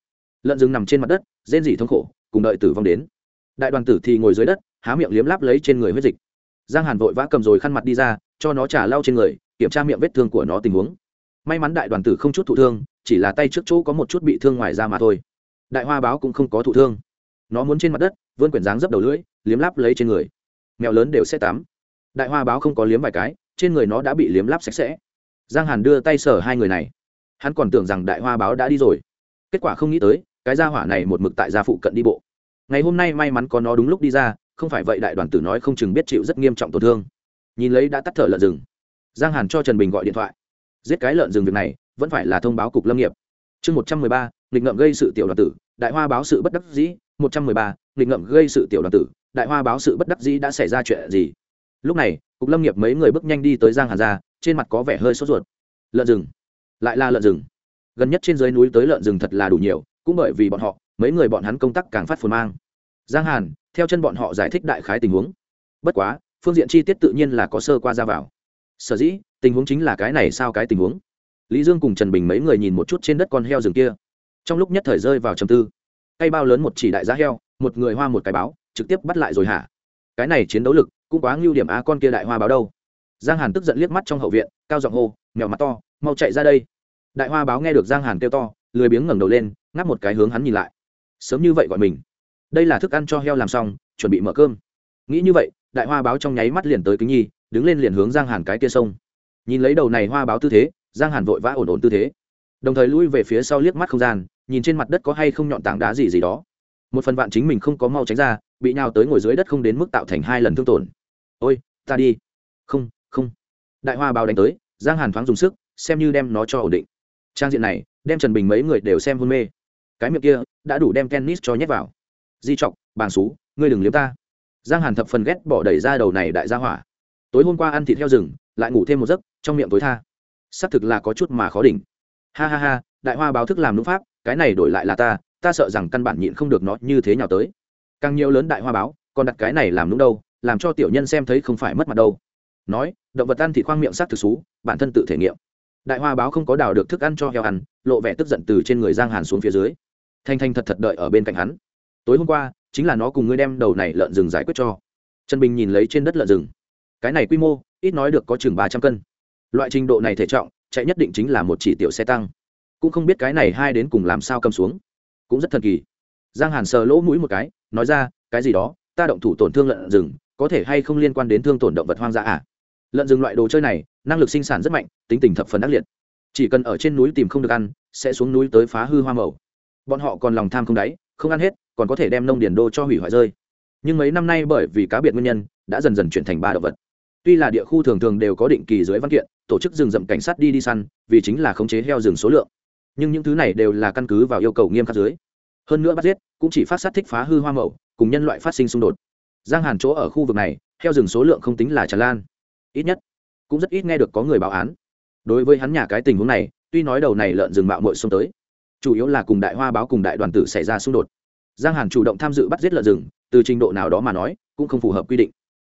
Lợn rừng nằm trên mặt đất, rên rỉ thống khổ, cùng đợi tử vong đến. Đại đoàn tử thì ngồi dưới đất, há miệng liếm láp lấy trên người huyết dịch. Giang hàn vội vã cầm rồi khăn mặt đi ra, cho nó trả lau trên người, kiểm tra miệng vết thương của nó tình huống may mắn đại đoàn tử không chút thụ thương, chỉ là tay trước chỗ có một chút bị thương ngoài ra mà thôi. Đại hoa báo cũng không có thụ thương. Nó muốn trên mặt đất, vươn quyển dáng dấp đầu lưỡi, liếm láp lấy trên người. Mèo lớn đều sẽ tắm. Đại hoa báo không có liếm vài cái, trên người nó đã bị liếm láp sạch sẽ. Giang hàn đưa tay sờ hai người này. Hắn còn tưởng rằng đại hoa báo đã đi rồi. Kết quả không nghĩ tới, cái gia hỏa này một mực tại gia phụ cận đi bộ. Ngày hôm nay may mắn có nó đúng lúc đi ra, không phải vậy đại đoàn tử nói không chừng biết chịu rất nghiêm trọng tổn thương. Nhìn lấy đã tắt thở lợn rừng. Giang hàn cho trần bình gọi điện thoại giết cái lợn rừng việc này, vẫn phải là thông báo cục lâm nghiệp. Chương một trăm mười ba, nghịch ngậm gây sự tiểu đoàn tử, đại hoa báo sự bất đắc dĩ. Một trăm mười ba, nghịch ngậm gây sự tiểu đoàn tử, đại hoa báo sự bất đắc dĩ đã xảy ra chuyện gì? Lúc này, cục lâm nghiệp mấy người bước nhanh đi tới giang hàn ra trên mặt có vẻ hơi sốt ruột. Lợn rừng? Lại là lợn rừng? Gần nhất trên dưới núi tới lợn rừng thật là đủ nhiều, cũng bởi vì bọn họ, mấy người bọn hắn công tác càng phát phồn mang. Giang hàn, theo chân bọn họ giải thích đại khái tình huống. Bất quá, phương diện chi tiết tự nhiên là có sơ qua ra vào. Sở dĩ tình huống chính là cái này sao cái tình huống? Lý dương cùng trần bình mấy người nhìn một chút trên đất con heo rừng kia. Trong lúc nhất thời rơi vào trầm tư. Cây bao lớn một chỉ đại giá heo, một người hoa một cái báo, trực tiếp bắt lại rồi hả? Cái này chiến đấu lực, cũng quá ngưu điểm a con kia đại hoa báo đâu. Giang hàn tức giận liếc mắt trong hậu viện, cao giọng hô, mèo mặt to, mau chạy ra đây. Đại hoa báo nghe được giang hàn kêu to, lười biếng ngẩng đầu lên, ngáp một cái hướng hắn nhìn lại. Sớm như vậy gọi mình. Đây là thức ăn cho heo làm xong, chuẩn bị mở cơm. Nghĩ như vậy, đại hoa báo trong nháy mắt liền tới kính nhi, đứng lên liền hướng giang hàn cái kia sông nhìn lấy đầu này hoa báo tư thế, giang hàn vội vã ổn ổn tư thế. Đồng thời lui về phía sau liếc mắt không gian, nhìn trên mặt đất có hay không nhọn tảng đá gì gì đó. Một phần vạn chính mình không có mau tránh ra, bị nhào tới ngồi dưới đất không đến mức tạo thành hai lần thương tổn. Ôi, ta đi. Không không. Đại hoa báo đánh tới, giang hàn thoáng dùng sức, xem như đem nó cho ổn định. Trang diện này, đem trần bình mấy người đều xem hôn mê. Cái miệng kia, đã đủ đem tennis cho nhét vào. Di trọc bàng xú, ngươi đừng liếm ta. Giang hàn thập phần ghét bỏ đẩy ra đầu này đại gia hỏa. Tối hôm qua ăn thịt heo rừng, lại ngủ thêm một giấc trong miệng tối tha. Xác thực là có chút mà khó đỉnh. Ha ha ha, đại hoa báo thức làm đúng pháp, cái này đổi lại là ta ta sợ rằng căn bản nhịn không được nó như thế nào tới. Càng nhiều lớn đại hoa báo, còn đặt cái này làm đúng đâu, làm cho tiểu nhân xem thấy không phải mất mặt đâu. Nói, động vật ăn thì khoang miệng sát thực xú, bản thân tự thể nghiệm. Đại hoa báo không có đào được thức ăn cho heo ăn, lộ vẻ tức giận từ trên người giang hàn xuống phía dưới. Thanh thanh thật thật đợi ở bên cạnh hắn. Tối hôm qua, chính là nó cùng ngươi đem đầu này lợn rừng giải quyết cho. Trần bình nhìn lấy trên đất lợn rừng. Cái này quy mô, ít nói được có chừng ba trăm cân loại trình độ này thể trọng, chạy nhất định chính là một chỉ tiểu xe tăng. Cũng không biết cái này hai đến cùng làm sao cầm xuống. Cũng rất thần kỳ. Giang hàn sờ lỗ mũi một cái, nói ra, cái gì đó? Ta động thủ tổn thương lợn rừng, có thể hay không liên quan đến thương tổn động vật hoang dã à? Lợn rừng loại đồ chơi này, năng lực sinh sản rất mạnh, tính tình thập phần ác liệt. Chỉ cần ở trên núi tìm không được ăn, sẽ xuống núi tới phá hư hoa màu. Bọn họ còn lòng tham không đáy, không ăn hết, còn có thể đem nông điền đô cho hủy hoại rơi. Nhưng mấy năm nay bởi vì cá biệt nguyên nhân, đã dần dần chuyển thành ba động vật tuy là địa khu thường thường đều có định kỳ dưới văn kiện, tổ chức rừng rậm cảnh sát đi đi săn, vì chính là khống chế heo rừng số lượng. Nhưng những thứ này đều là căn cứ vào yêu cầu nghiêm khắc dưới. Hơn nữa bắt giết, cũng chỉ phát sát thích phá hư hoa mậu cùng nhân loại phát sinh xung đột. Giang hàn chỗ ở khu vực này, heo rừng số lượng không tính là tràn lan. Ít nhất, cũng rất ít nghe được có người báo án. Đối với hắn nhà cái tình huống này, tuy nói đầu này lợn rừng mạo mội xông tới, chủ yếu là cùng đại hoa báo cùng đại đoàn tử xảy ra xung đột. Giang hàn chủ động tham dự bắt giết lợn rừng, từ trình độ nào đó mà nói, cũng không phù hợp quy định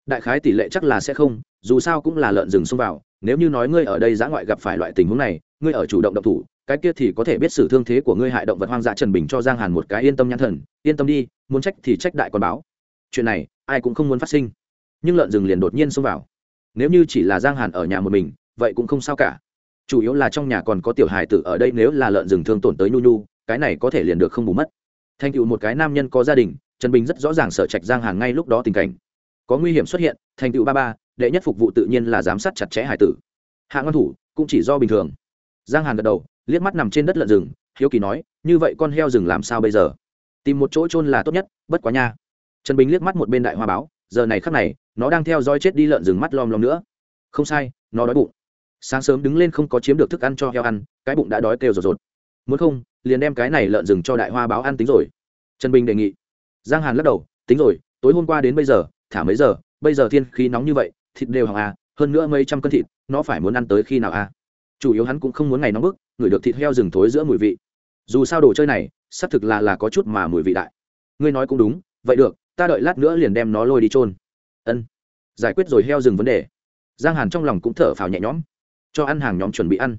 đại khái tỷ lệ chắc là sẽ không, dù sao cũng là lợn rừng xông vào, nếu như nói ngươi ở đây giã ngoại gặp phải loại tình huống này, ngươi ở chủ động động thủ, cái kia thì có thể biết sự thương thế của ngươi hại động vật hoang dã trần bình cho giang hàn một cái yên tâm nhãn thần, yên tâm đi, muốn trách thì trách đại con báo. Chuyện này, ai cũng không muốn phát sinh. Nhưng lợn rừng liền đột nhiên xông vào. Nếu như chỉ là giang hàn ở nhà một mình, vậy cũng không sao cả. Chủ yếu là trong nhà còn có tiểu hài tử ở đây, nếu là lợn rừng thương tổn tới nhu nhu, cái này có thể liền được không bù mất. Thành tựu một cái nam nhân có gia đình, trần bình rất rõ ràng sở trạch giang hàn ngay lúc đó tình cảnh có nguy hiểm xuất hiện, thành tựu ba ba, đệ nhất phục vụ tự nhiên là giám sát chặt chẽ hải tử. Hạ ngon thủ cũng chỉ do bình thường. Giang hàn gật đầu, liếc mắt nằm trên đất lợn rừng, hiếu kỳ nói, như vậy con heo rừng làm sao bây giờ? Tìm một chỗ trôn là tốt nhất, bất quá nha. Trần bình liếc mắt một bên đại hoa báo, giờ này khắc này, nó đang theo dõi chết đi lợn rừng mắt lom lom nữa. Không sai, nó đói bụng. Sáng sớm đứng lên không có chiếm được thức ăn cho heo ăn, cái bụng đã đói kêu rột rột. Muốn không, liền đem cái này lợn rừng cho đại hoa báo ăn tính rồi. Trần bình đề nghị. Giang hàn lắc đầu, tính rồi, tối hôm qua đến bây giờ thả mấy giờ, bây giờ thiên khí nóng như vậy, thịt đều hàng à hơn nữa mấy trăm cân thịt, nó phải muốn ăn tới khi nào à? Chủ yếu hắn cũng không muốn ngày nóng bức ngửi được thịt heo rừng thối giữa mùi vị. Dù sao đồ chơi này, xác thực là là có chút mà mùi vị đại. Ngươi nói cũng đúng, vậy được, ta đợi lát nữa liền đem nó lôi đi trôn ân. Giải quyết rồi heo rừng vấn đề. Giang hàn trong lòng cũng thở phào nhẹ nhõm. Cho ăn hàng nhóm chuẩn bị ăn.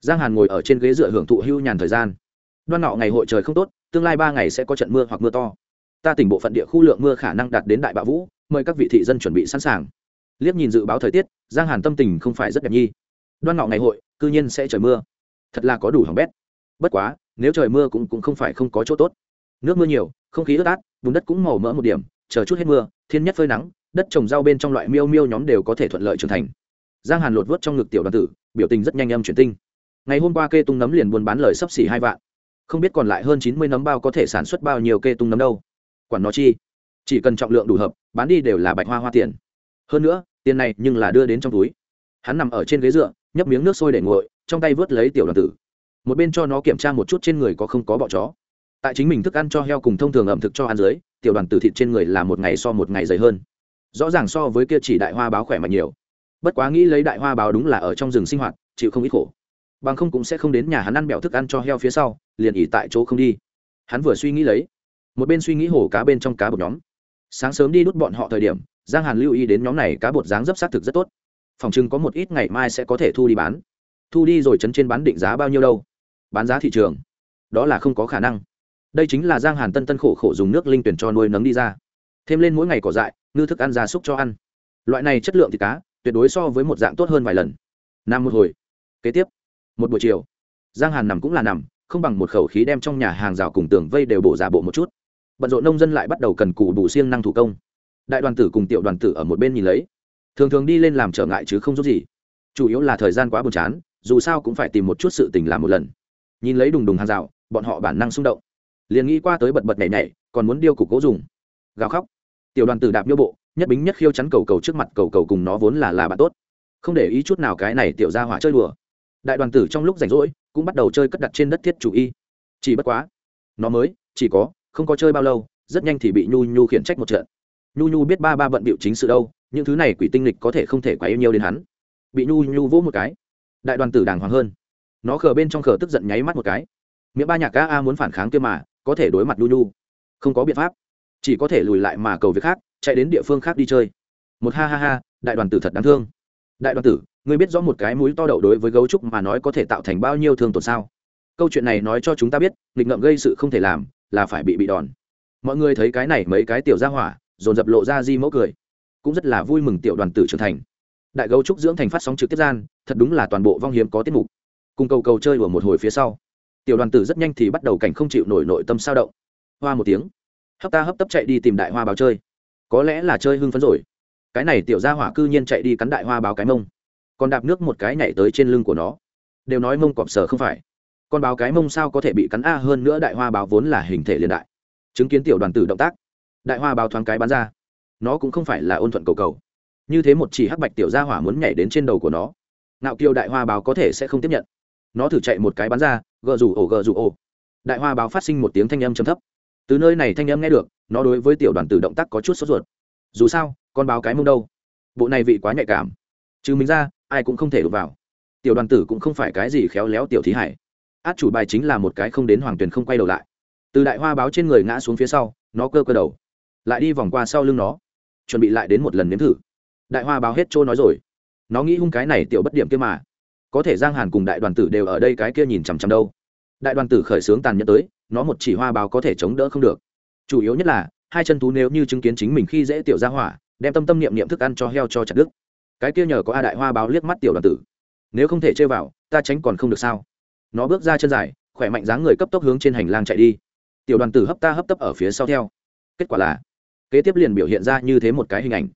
Giang hàn ngồi ở trên ghế dựa hưởng thụ hưu nhàn thời gian. Đoan nọ ngày hội trời không tốt, tương lai ba ngày sẽ có trận mưa hoặc mưa to. Ta tỉnh bộ phận địa khu lượng mưa khả năng đạt đến đại bạo vũ mời các vị thị dân chuẩn bị sẵn sàng. Liếc nhìn dự báo thời tiết, giang hàn tâm tình không phải rất đẹp nhi. Đoan ngọ ngày hội, cư nhiên sẽ trời mưa. Thật là có đủ hỏng bét. Bất quá, nếu trời mưa cũng cũng không phải không có chỗ tốt. Nước mưa nhiều, không khí ướt át vùng đất cũng màu mỡ một điểm, chờ chút hết mưa, thiên nhất phơi nắng, đất trồng rau bên trong loại miêu miêu nhóm đều có thể thuận lợi trưởng thành. Giang hàn lột vớt trong ngực tiểu đoàn tử, biểu tình rất nhanh âm chuyển tinh. Ngày hôm qua kê tung nấm liền buôn bán lời sấp xỉ hai vạn. Không biết còn lại hơn chín mươi nấm bao có thể sản xuất bao nhiêu kê tung nấm đâu. Quản nó chi? Chỉ cần trọng lượng đủ hợp, bán đi đều là bạch hoa hoa tiền. Hơn nữa, tiền này nhưng là đưa đến trong túi. Hắn nằm ở trên ghế dựa, nhấp miếng nước sôi để nguội, trong tay vớt lấy tiểu đoàn tử. Một bên cho nó kiểm tra một chút trên người có không có bọ chó. Tại chính mình thức ăn cho heo cùng thông thường ẩm thực cho ăn dưới, tiểu đoàn tử thịt trên người là một ngày so một ngày dày hơn. Rõ ràng so với kia chỉ đại hoa báo khỏe mạnh nhiều. Bất quá nghĩ lấy đại hoa báo đúng là ở trong rừng sinh hoạt, chịu không ít khổ. Bằng không cũng sẽ không đến nhà hắn ăn bẹo thức ăn cho heo phía sau, liền ỉ tại chỗ không đi. Hắn vừa suy nghĩ lấy, một bên suy nghĩ hổ cá bên trong cá bột nhóm sáng sớm đi đút bọn họ thời điểm, giang hàn lưu ý đến nhóm này cá bột dáng dấp xác thực rất tốt. Phòng chừng có một ít ngày mai sẽ có thể thu đi bán. Thu đi rồi chấn trên bán định giá bao nhiêu đâu? Bán giá thị trường. Đó là không có khả năng. Đây chính là giang hàn tân tân khổ khổ dùng nước linh tuyển cho nuôi nấng đi ra. Thêm lên mỗi ngày cỏ dại, ngư thức ăn gia súc cho ăn. Loại này chất lượng thịt cá, tuyệt đối so với một dạng tốt hơn vài lần. Nằm một hồi. Kế tiếp. Một buổi chiều. Giang hàn nằm cũng là nằm, không bằng một khẩu khí đem trong nhà hàng rào cùng tường vây đều bổ giả bộ một chút bận rộn nông dân lại bắt đầu cần cù đủ siêng năng thủ công. Đại đoàn tử cùng tiểu đoàn tử ở một bên nhìn lấy. Thường thường đi lên làm trở ngại chứ không giúp gì. Chủ yếu là thời gian quá buồn chán, dù sao cũng phải tìm một chút sự tình làm một lần. Nhìn lấy đùng đùng hàng rào, bọn họ bản năng xung động. Liền nghĩ qua tới bật bật nhảy nhảy, còn muốn điêu cục cố dùng. Gào khóc. Tiểu đoàn tử đạp nhô bộ, nhất bính nhất khiêu chắn cầu cầu trước mặt, cầu cầu cùng nó vốn là là bạn tốt. Không để ý chút nào cái này tiểu ra hỏa chơi đùa. Đại đoàn tử trong lúc rảnh rỗi, cũng bắt đầu chơi cất đặt trên đất thiết chủ y. Chỉ bất quá, nó mới, chỉ có không có chơi bao lâu, rất nhanh thì bị nhu nhu khiển trách một trận. Nhu nhu biết ba ba bận bịu chính sự đâu, những thứ này quỷ tinh lịch có thể không thể quá yêu nhiều đến hắn. Bị nhu nhu vỗ một cái. Đại đoàn tử đàng hoàng hơn. Nó khờ bên trong khờ tức giận nháy mắt một cái. Miệng ba nhạc ca a muốn phản kháng kia mà, có thể đối mặt nhu nhu. Không có biện pháp. Chỉ có thể lùi lại mà cầu việc khác, chạy đến địa phương khác đi chơi. Một ha ha ha, đại đoàn tử thật đáng thương. Đại đoàn tử, ngươi biết rõ một cái mũi to đậu đối với gấu trúc mà nói có thể tạo thành bao nhiêu thương tổn sao? Câu chuyện này nói cho chúng ta biết, nghịch ngợm gây sự không thể làm là phải bị bị đòn. Mọi người thấy cái này mấy cái tiểu ra hỏa, dồn dập lộ ra di mẫu cười. Cũng rất là vui mừng tiểu đoàn tử trưởng thành. Đại gấu trúc dưỡng thành phát sóng trực tiếp gian, thật đúng là toàn bộ vong hiếm có tiết mục. Cùng cầu cầu chơi ở một hồi phía sau, tiểu đoàn tử rất nhanh thì bắt đầu cảnh không chịu nổi nội tâm sao động. Hoa một tiếng. Hấp ta hấp tấp chạy đi tìm đại hoa báo chơi. Có lẽ là chơi hưng phấn rồi. Cái này tiểu gia hỏa cư nhiên chạy đi cắn đại hoa báo cái mông. Còn đạp nước một cái nhảy tới trên lưng của nó. Đều nói mông cọp sờ không phải con báo cái mông sao có thể bị cắn a hơn nữa đại hoa báo vốn là hình thể liên đại. Chứng kiến tiểu đoàn tử động tác, đại hoa báo thoáng cái bắn ra. Nó cũng không phải là ôn thuận cầu cầu. Như thế một chỉ hắc bạch tiểu gia hỏa muốn nhảy đến trên đầu của nó. Ngạo kiều đại hoa báo có thể sẽ không tiếp nhận. Nó thử chạy một cái bắn ra, gờ rủ ổ gờ rủ ổ. Đại hoa báo phát sinh một tiếng thanh âm chấm thấp. Từ nơi này thanh âm nghe được, nó đối với tiểu đoàn tử động tác có chút sốt ruột. Dù sao, con báo cái mông đâu? Bộ này vị quá nhạy cảm. Chứ mình ra, ai cũng không thể đụng vào. Tiểu đoàn tử cũng không phải cái gì khéo léo tiểu thí hải át chủ bài chính là một cái không đến hoàng tuyền không quay đầu lại. Từ đại hoa báo trên người ngã xuống phía sau, nó cơ cơ đầu, lại đi vòng qua sau lưng nó, chuẩn bị lại đến một lần nếm thử. Đại hoa báo hết trôi nói rồi. Nó nghĩ hung cái này tiểu bất điểm kia mà. Có thể giang hàn cùng đại đoàn tử đều ở đây cái kia nhìn chằm chằm đâu. Đại đoàn tử khởi xướng tàn nhẫn tới, nó một chỉ hoa báo có thể chống đỡ không được. Chủ yếu nhất là, hai chân thú nếu như chứng kiến chính mình khi dễ tiểu ra hỏa, đem tâm tâm niệm niệm thức ăn cho heo cho chặt đức cái kia nhờ có a đại hoa báo liếc mắt tiểu đoàn tử. Nếu không thể chơi vào, ta tránh còn không được sao? Nó bước ra chân dài, khỏe mạnh dáng người cấp tốc hướng trên hành lang chạy đi. Tiểu đoàn tử hấp ta hấp tấp ở phía sau theo. Kết quả là, kế tiếp liền biểu hiện ra như thế một cái hình ảnh.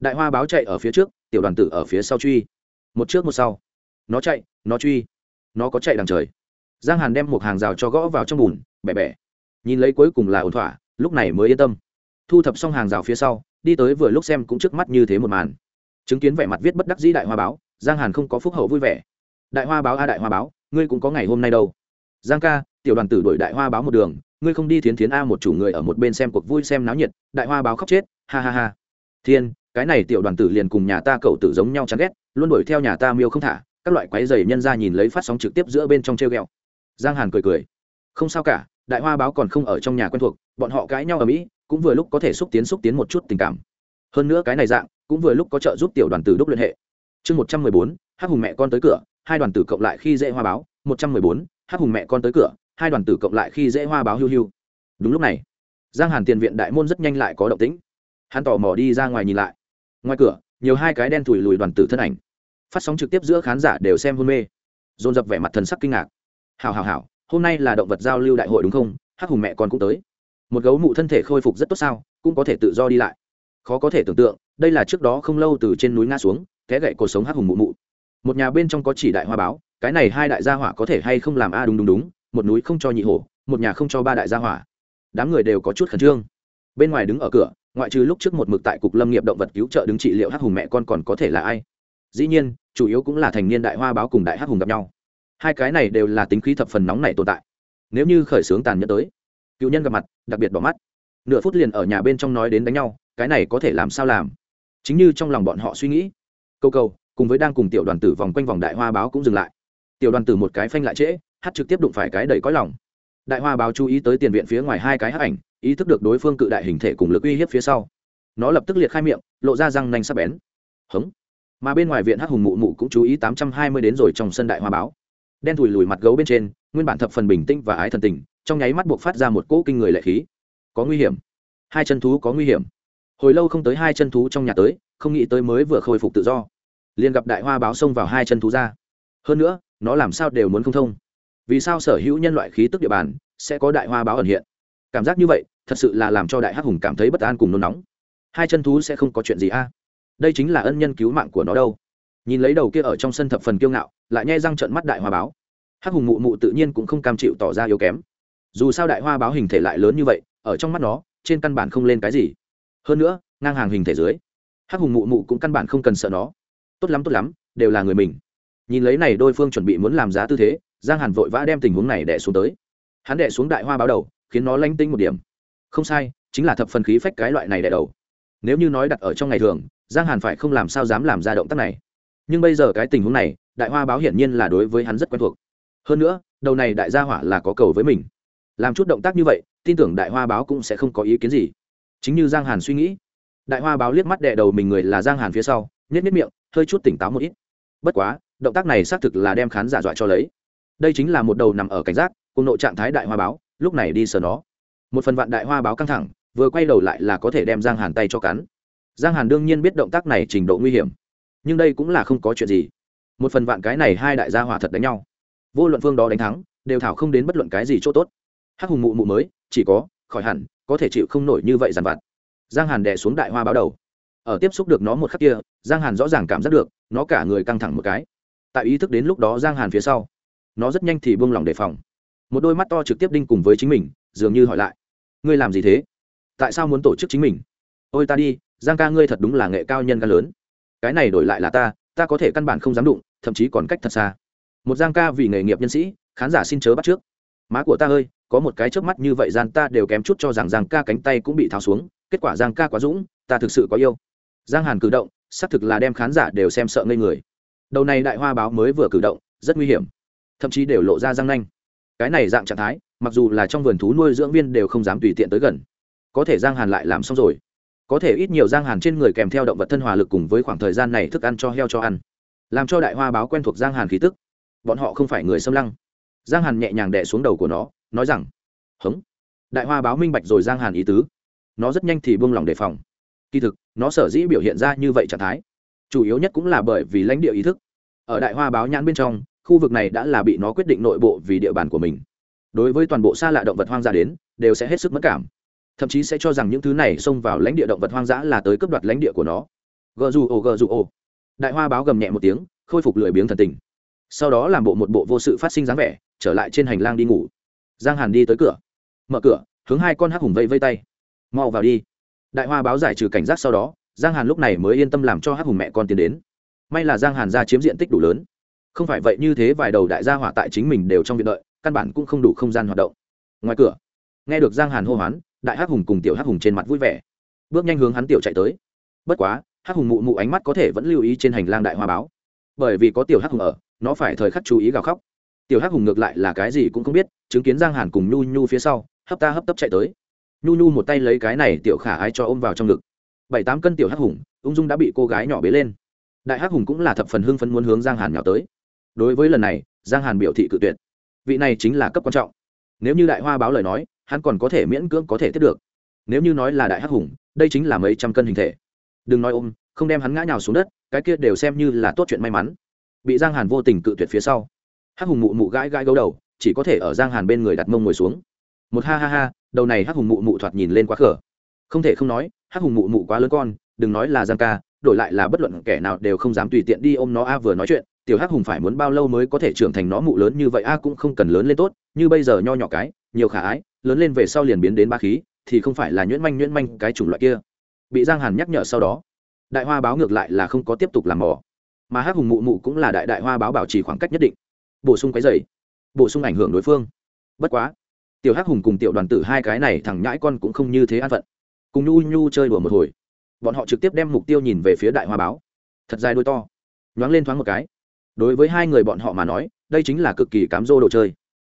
Đại hoa báo chạy ở phía trước, tiểu đoàn tử ở phía sau truy. Một trước một sau. Nó chạy, nó truy. Nó có chạy đằng trời. Giang hàn đem một hàng rào cho gõ vào trong bùn, bẻ bẻ. Nhìn lấy cuối cùng là ổn thỏa, lúc này mới yên tâm. Thu thập xong hàng rào phía sau, đi tới vừa lúc xem cũng trước mắt như thế một màn. Chứng kiến vẻ mặt viết bất đắc dĩ đại hoa báo, giang hàn không có phúc hậu vui vẻ. Đại hoa báo a, đại hoa báo ngươi cũng có ngày hôm nay đâu. Giang ca, tiểu đoàn tử đổi đại hoa báo một đường, ngươi không đi thiến thiến a một chủ người ở một bên xem cuộc vui xem náo nhiệt, đại hoa báo khóc chết, ha ha ha. Thiên, cái này tiểu đoàn tử liền cùng nhà ta cậu tử giống nhau chán ghét, luôn đuổi theo nhà ta miêu không thả, các loại quái dày nhân ra nhìn lấy phát sóng trực tiếp giữa bên trong treo ghẹo. Giang hàn cười cười. Không sao cả, đại hoa báo còn không ở trong nhà quen thuộc, bọn họ cãi nhau ở mỹ, cũng vừa lúc có thể xúc tiến xúc tiến một chút tình cảm. Hơn nữa cái này dạng, cũng vừa lúc có trợ giúp tiểu đoàn tử đúc liên hệ. Chương một trăm mười bốn, hắc hùng mẹ con tới cửa hai đoàn tử cộng lại khi dễ hoa báo, một trăm mười bốn, hắc hùng mẹ con tới cửa, hai đoàn tử cộng lại khi dễ hoa báo hiu hiu. Đúng lúc này, giang hàn tiền viện đại môn rất nhanh lại có động tĩnh. Hắn tò mò đi ra ngoài nhìn lại. Ngoài cửa, nhiều hai cái đen thủi lùi đoàn tử thân ảnh. Phát sóng trực tiếp giữa khán giả đều xem hôn mê. Dồn dập vẻ mặt thần sắc kinh ngạc. Hào hào hào hôm nay là động vật giao lưu đại hội đúng không? Hắc hùng mẹ con cũng tới. Một gấu mụ thân thể khôi phục rất tốt sao, cũng có thể tự do đi lại. Khó có thể tưởng tượng, đây là trước đó không lâu từ trên núi ngã xuống té gậy cuộc sống hắc hùng mụ mụ một nhà bên trong có chỉ đại hoa báo, cái này hai đại gia hỏa có thể hay không làm a à đúng đúng đúng, một núi không cho nhị hổ, một nhà không cho ba đại gia hỏa. Đám người đều có chút khẩn trương. Bên ngoài đứng ở cửa, ngoại trừ lúc trước một mực tại cục lâm nghiệp động vật cứu trợ đứng trị liệu hắc hùng mẹ con còn có thể là ai? Dĩ nhiên, chủ yếu cũng là thành niên đại hoa báo cùng đại hắc hùng gặp nhau. Hai cái này đều là tính khí thập phần nóng này tồn tại. Nếu như khởi xướng tàn nhẫn tới, cựu nhân gặp mặt, đặc biệt bỏ mắt. Nửa phút liền ở nhà bên trong nói đến đánh nhau, cái này có thể làm sao làm? Chính như trong lòng bọn họ suy nghĩ. Câu câu cùng với đang cùng tiểu đoàn tử vòng quanh vòng đại hoa báo cũng dừng lại. Tiểu đoàn tử một cái phanh lại trễ, hát trực tiếp đụng phải cái đầy cõi lòng. Đại hoa báo chú ý tới tiền viện phía ngoài hai cái hát ảnh, ý thức được đối phương cự đại hình thể cùng lực uy hiếp phía sau. Nó lập tức liệt khai miệng, lộ ra răng nanh sắp bén. Hống. Mà bên ngoài viện hắc hùng mụ mụ cũng chú ý tám trăm hai mươi đến rồi trong sân đại hoa báo. Đen thùi lùi mặt gấu bên trên, nguyên bản thập phần bình tĩnh và ái thần tình, trong nháy mắt buộc phát ra một cỗ kinh người lệ khí. Có nguy hiểm. Hai chân thú có nguy hiểm. Hồi lâu không tới hai chân thú trong nhà tới, không nghĩ tới mới vừa khôi phục tự do liền gặp đại hoa báo xông vào hai chân thú ra hơn nữa, nó làm sao đều muốn không thông. Vì sao sở hữu nhân loại khí tức địa bàn sẽ có đại hoa báo ẩn hiện? Cảm giác như vậy, thật sự là làm cho đại hắc hùng cảm thấy bất an cùng nôn nóng. Hai chân thú sẽ không có chuyện gì a? Đây chính là ân nhân cứu mạng của nó đâu. Nhìn lấy đầu kia ở trong sân thập phần kiêu ngạo, lại nhai răng trận mắt đại hoa báo. Hắc hùng mụ mụ tự nhiên cũng không cam chịu tỏ ra yếu kém. Dù sao đại hoa báo hình thể lại lớn như vậy, ở trong mắt nó, trên căn bản không lên cái gì. Hơn nữa, ngang hàng hình thể dưới, hắc hùng mụ mụ cũng căn bản không cần sợ nó tốt lắm tốt lắm, đều là người mình. Nhìn lấy này đôi phương chuẩn bị muốn làm giá tư thế, giang hàn vội vã đem tình huống này đẻ xuống tới. Hắn đẻ xuống đại hoa báo đầu, khiến nó lanh tinh một điểm. Không sai, chính là thập phần khí phách cái loại này đẻ đầu. Nếu như nói đặt ở trong ngày thường, giang hàn phải không làm sao dám làm ra động tác này. Nhưng bây giờ cái tình huống này, đại hoa báo hiển nhiên là đối với hắn rất quen thuộc. Hơn nữa, đầu này đại gia hỏa là có cầu với mình. Làm chút động tác như vậy, tin tưởng đại hoa báo cũng sẽ không có ý kiến gì. Chính như giang hàn suy nghĩ, đại hoa báo liếc mắt đè đầu mình người là giang hàn phía sau nhét nhét miệng hơi chút tỉnh táo một ít. Bất quá, động tác này xác thực là đem khán giả dọa cho lấy. Đây chính là một đầu nằm ở cảnh giác, cùng nội trạng thái đại hoa báo, lúc này đi sờ nó. Một phần vạn đại hoa báo căng thẳng, vừa quay đầu lại là có thể đem giang hàn tay cho cắn. Giang hàn đương nhiên biết động tác này trình độ nguy hiểm, nhưng đây cũng là không có chuyện gì. Một phần vạn cái này hai đại gia hỏa thật đánh nhau. Vô luận phương đó đánh thắng, đều thảo không đến bất luận cái gì chỗ tốt. Hắc hùng mụ mụ mới, chỉ có, khỏi hẳn, có thể chịu không nổi như vậy dàn vặt. Giang hàn đè xuống đại hoa báo đầu ở tiếp xúc được nó một khắc kia, giang hàn rõ ràng cảm giác được, nó cả người căng thẳng một cái. Tại ý thức đến lúc đó giang hàn phía sau, nó rất nhanh thì buông lỏng đề phòng. Một đôi mắt to trực tiếp đinh cùng với chính mình, dường như hỏi lại, ngươi làm gì thế? Tại sao muốn tổ chức chính mình? Ôi ta đi, giang ca ngươi thật đúng là nghệ cao nhân ca lớn. Cái này đổi lại là ta ta có thể căn bản không dám đụng, thậm chí còn cách thật xa. Một giang ca vì nghề nghiệp nhân sĩ, khán giả xin chớ bắt trước. Má của ta ơi, có một cái trước mắt như vậy gian ta đều kém chút cho rằng giang ca cánh tay cũng bị tháo xuống, kết quả giang ca quá dũng, ta thực sự có yêu giang hàn cử động, xác thực là đem khán giả đều xem sợ ngây người. Đầu này đại hoa báo mới vừa cử động, rất nguy hiểm. Thậm chí đều lộ ra răng nanh. Cái này dạng trạng thái, mặc dù là trong vườn thú nuôi dưỡng viên đều không dám tùy tiện tới gần. Có thể giang hàn lại làm xong rồi. Có thể ít nhiều giang hàn trên người kèm theo động vật thân hòa lực cùng với khoảng thời gian này thức ăn cho heo cho ăn. Làm cho đại hoa báo quen thuộc giang hàn khí tức. Bọn họ không phải người xâm lăng. Giang hàn nhẹ nhàng đẻ xuống đầu của nó, nói rằng, hống. Đại hoa báo minh bạch rồi giang hàn ý tứ. Nó rất nhanh thì buông lỏng đề phòng. Kỳ thực nó sở dĩ biểu hiện ra như vậy trạng thái. Chủ yếu nhất cũng là bởi vì lãnh địa ý thức. Ở đại hoa báo nhãn bên trong, khu vực này đã là bị nó quyết định nội bộ vì địa bàn của mình. Đối với toàn bộ xa lạ động vật hoang dã đến, đều sẽ hết sức mất cảm. Thậm chí sẽ cho rằng những thứ này xông vào lãnh địa động vật hoang dã là tới cướp đoạt lãnh địa của nó. Gờ dù ồ, gờ dù ồ. Đại hoa báo gầm nhẹ một tiếng, khôi phục lười biếng thần tình. Sau đó làm bộ một bộ vô sự phát sinh dáng vẻ, trở lại trên hành lang đi ngủ. Giang hàn đi tới cửa. Mở cửa, hướng hai con hắc hùng vây vây tay. Mau vào đi đại hoa báo giải trừ cảnh giác sau đó, giang hàn lúc này mới yên tâm làm cho hắc hùng mẹ con tiến đến. May là giang hàn ra chiếm diện tích đủ lớn. Không phải vậy như thế vài đầu đại gia hỏa tại chính mình đều trong viện đợi, căn bản cũng không đủ không gian hoạt động. Ngoài cửa, nghe được giang hàn hô hoán, đại hắc hùng cùng tiểu hắc hùng trên mặt vui vẻ. Bước nhanh hướng hắn tiểu chạy tới. Bất quá, hắc hùng mụ mụ ánh mắt có thể vẫn lưu ý trên hành lang đại hoa báo. Bởi vì có tiểu hắc hùng ở, nó phải thời khắc chú ý gào khóc. Tiểu hắc hùng ngược lại là cái gì cũng không biết, chứng kiến giang hàn cùng nhu nhu phía sau, hấp ta hấp tấp chạy tới nhu nhu một tay lấy cái này tiểu khả ái cho ôm vào trong ngực. Bảy tám cân tiểu hắc hùng, ung dung đã bị cô gái nhỏ bế lên. Đại hắc hùng cũng là thập phần hưng phấn muốn hướng giang hàn nhỏ tới. Đối với lần này, giang hàn biểu thị cự tuyệt. Vị này chính là cấp quan trọng. Nếu như đại hoa báo lời nói, hắn còn có thể miễn cưỡng có thể tiếp được. Nếu như nói là đại hắc hùng, đây chính là mấy trăm cân hình thể. Đừng nói ôm, không đem hắn ngã nhào xuống đất, cái kia đều xem như là tốt chuyện may mắn. Bị giang hàn vô tình cự tuyệt phía sau, hắc hùng mụ mụ gãi gãi gấu đầu, chỉ có thể ở giang hàn bên người đặt mông ngồi xuống. Một ha ha ha đầu này hắc hùng mụ mụ thoạt nhìn lên quá khở không thể không nói, hắc hùng mụ mụ quá lớn con, đừng nói là giang ca, đổi lại là bất luận kẻ nào đều không dám tùy tiện đi ôm nó a, vừa nói chuyện, tiểu hắc hùng phải muốn bao lâu mới có thể trưởng thành nó mụ lớn như vậy a, cũng không cần lớn lên tốt, như bây giờ nho nhỏ cái, nhiều khả ái, lớn lên về sau liền biến đến ba khí, thì không phải là nhuyễn manh nhuyễn manh cái chủng loại kia. Bị giang hàn nhắc nhở sau đó, đại hoa báo ngược lại là không có tiếp tục làm mỏ mà hắc hùng mụ mụ cũng là đại đại hoa báo bảo trì khoảng cách nhất định. Bổ sung cái dày bổ sung ảnh hưởng đối phương. Bất quá tiểu hắc hùng cùng tiểu đoàn tử hai cái này thằng nhãi con cũng không như thế an phận. Cùng nhu nhu chơi đùa một hồi, bọn họ trực tiếp đem mục tiêu nhìn về phía đại hoa báo. Thật dài đôi to, nhoáng lên thoáng một cái. Đối với hai người bọn họ mà nói, đây chính là cực kỳ cám dô đồ chơi.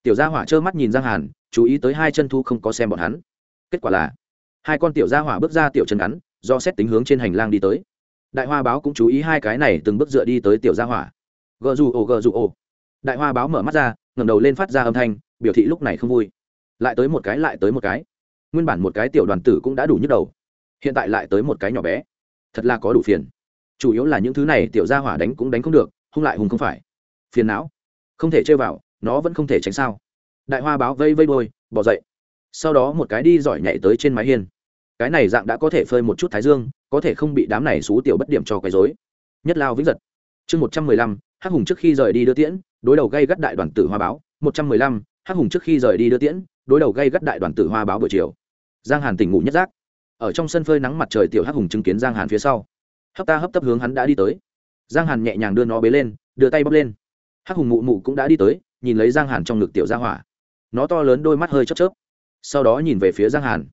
Tiểu gia hỏa trơ mắt nhìn giang hàn, chú ý tới hai chân thu không có xem bọn hắn. Kết quả là, hai con tiểu gia hỏa bước ra tiểu chân ngắn, do xét tính hướng trên hành lang đi tới. Đại hoa báo cũng chú ý hai cái này từng bước dựa đi tới tiểu gia hỏa. Gờ dù ồ, gờ dù ồ. Đại hoa báo mở mắt ra, ngẩng đầu lên phát ra âm thanh, biểu thị lúc này không vui lại tới một cái lại tới một cái. Nguyên bản một cái tiểu đoàn tử cũng đã đủ nhức đầu. Hiện tại lại tới một cái nhỏ bé. Thật là có đủ phiền. Chủ yếu là những thứ này tiểu gia hỏa đánh cũng đánh không được, hung lại hùng không phải. Phiền não. Không thể chơi vào, nó vẫn không thể tránh sao. Đại hoa báo vây vây bôi bỏ dậy. Sau đó một cái đi giỏi nhảy tới trên mái hiên. Cái này dạng đã có thể phơi một chút thái dương, có thể không bị đám này xú tiểu bất điểm cho quấy dối nhất lao vĩnh giật. Chương một trăm mười lăm, hắc hùng trước khi rời đi đưa tiễn, đối đầu gây gắt đại đoàn tử hoa báo. Một trăm mười lăm, hắc hùng trước khi rời đi đưa tiễn đối đầu gây gắt đại đoàn tử hoa báo buổi chiều. Giang hàn tỉnh ngủ nhất giác. Ở trong sân phơi nắng mặt trời tiểu hắc hùng chứng kiến giang hàn phía sau. Hấp ta hấp tấp hướng hắn đã đi tới. Giang hàn nhẹ nhàng đưa nó bế lên, đưa tay bóc lên. Hắc hùng mụ mụ cũng đã đi tới, nhìn lấy giang hàn trong ngực tiểu ra hỏa. Nó to lớn đôi mắt hơi chớp chớp. Sau đó nhìn về phía giang hàn.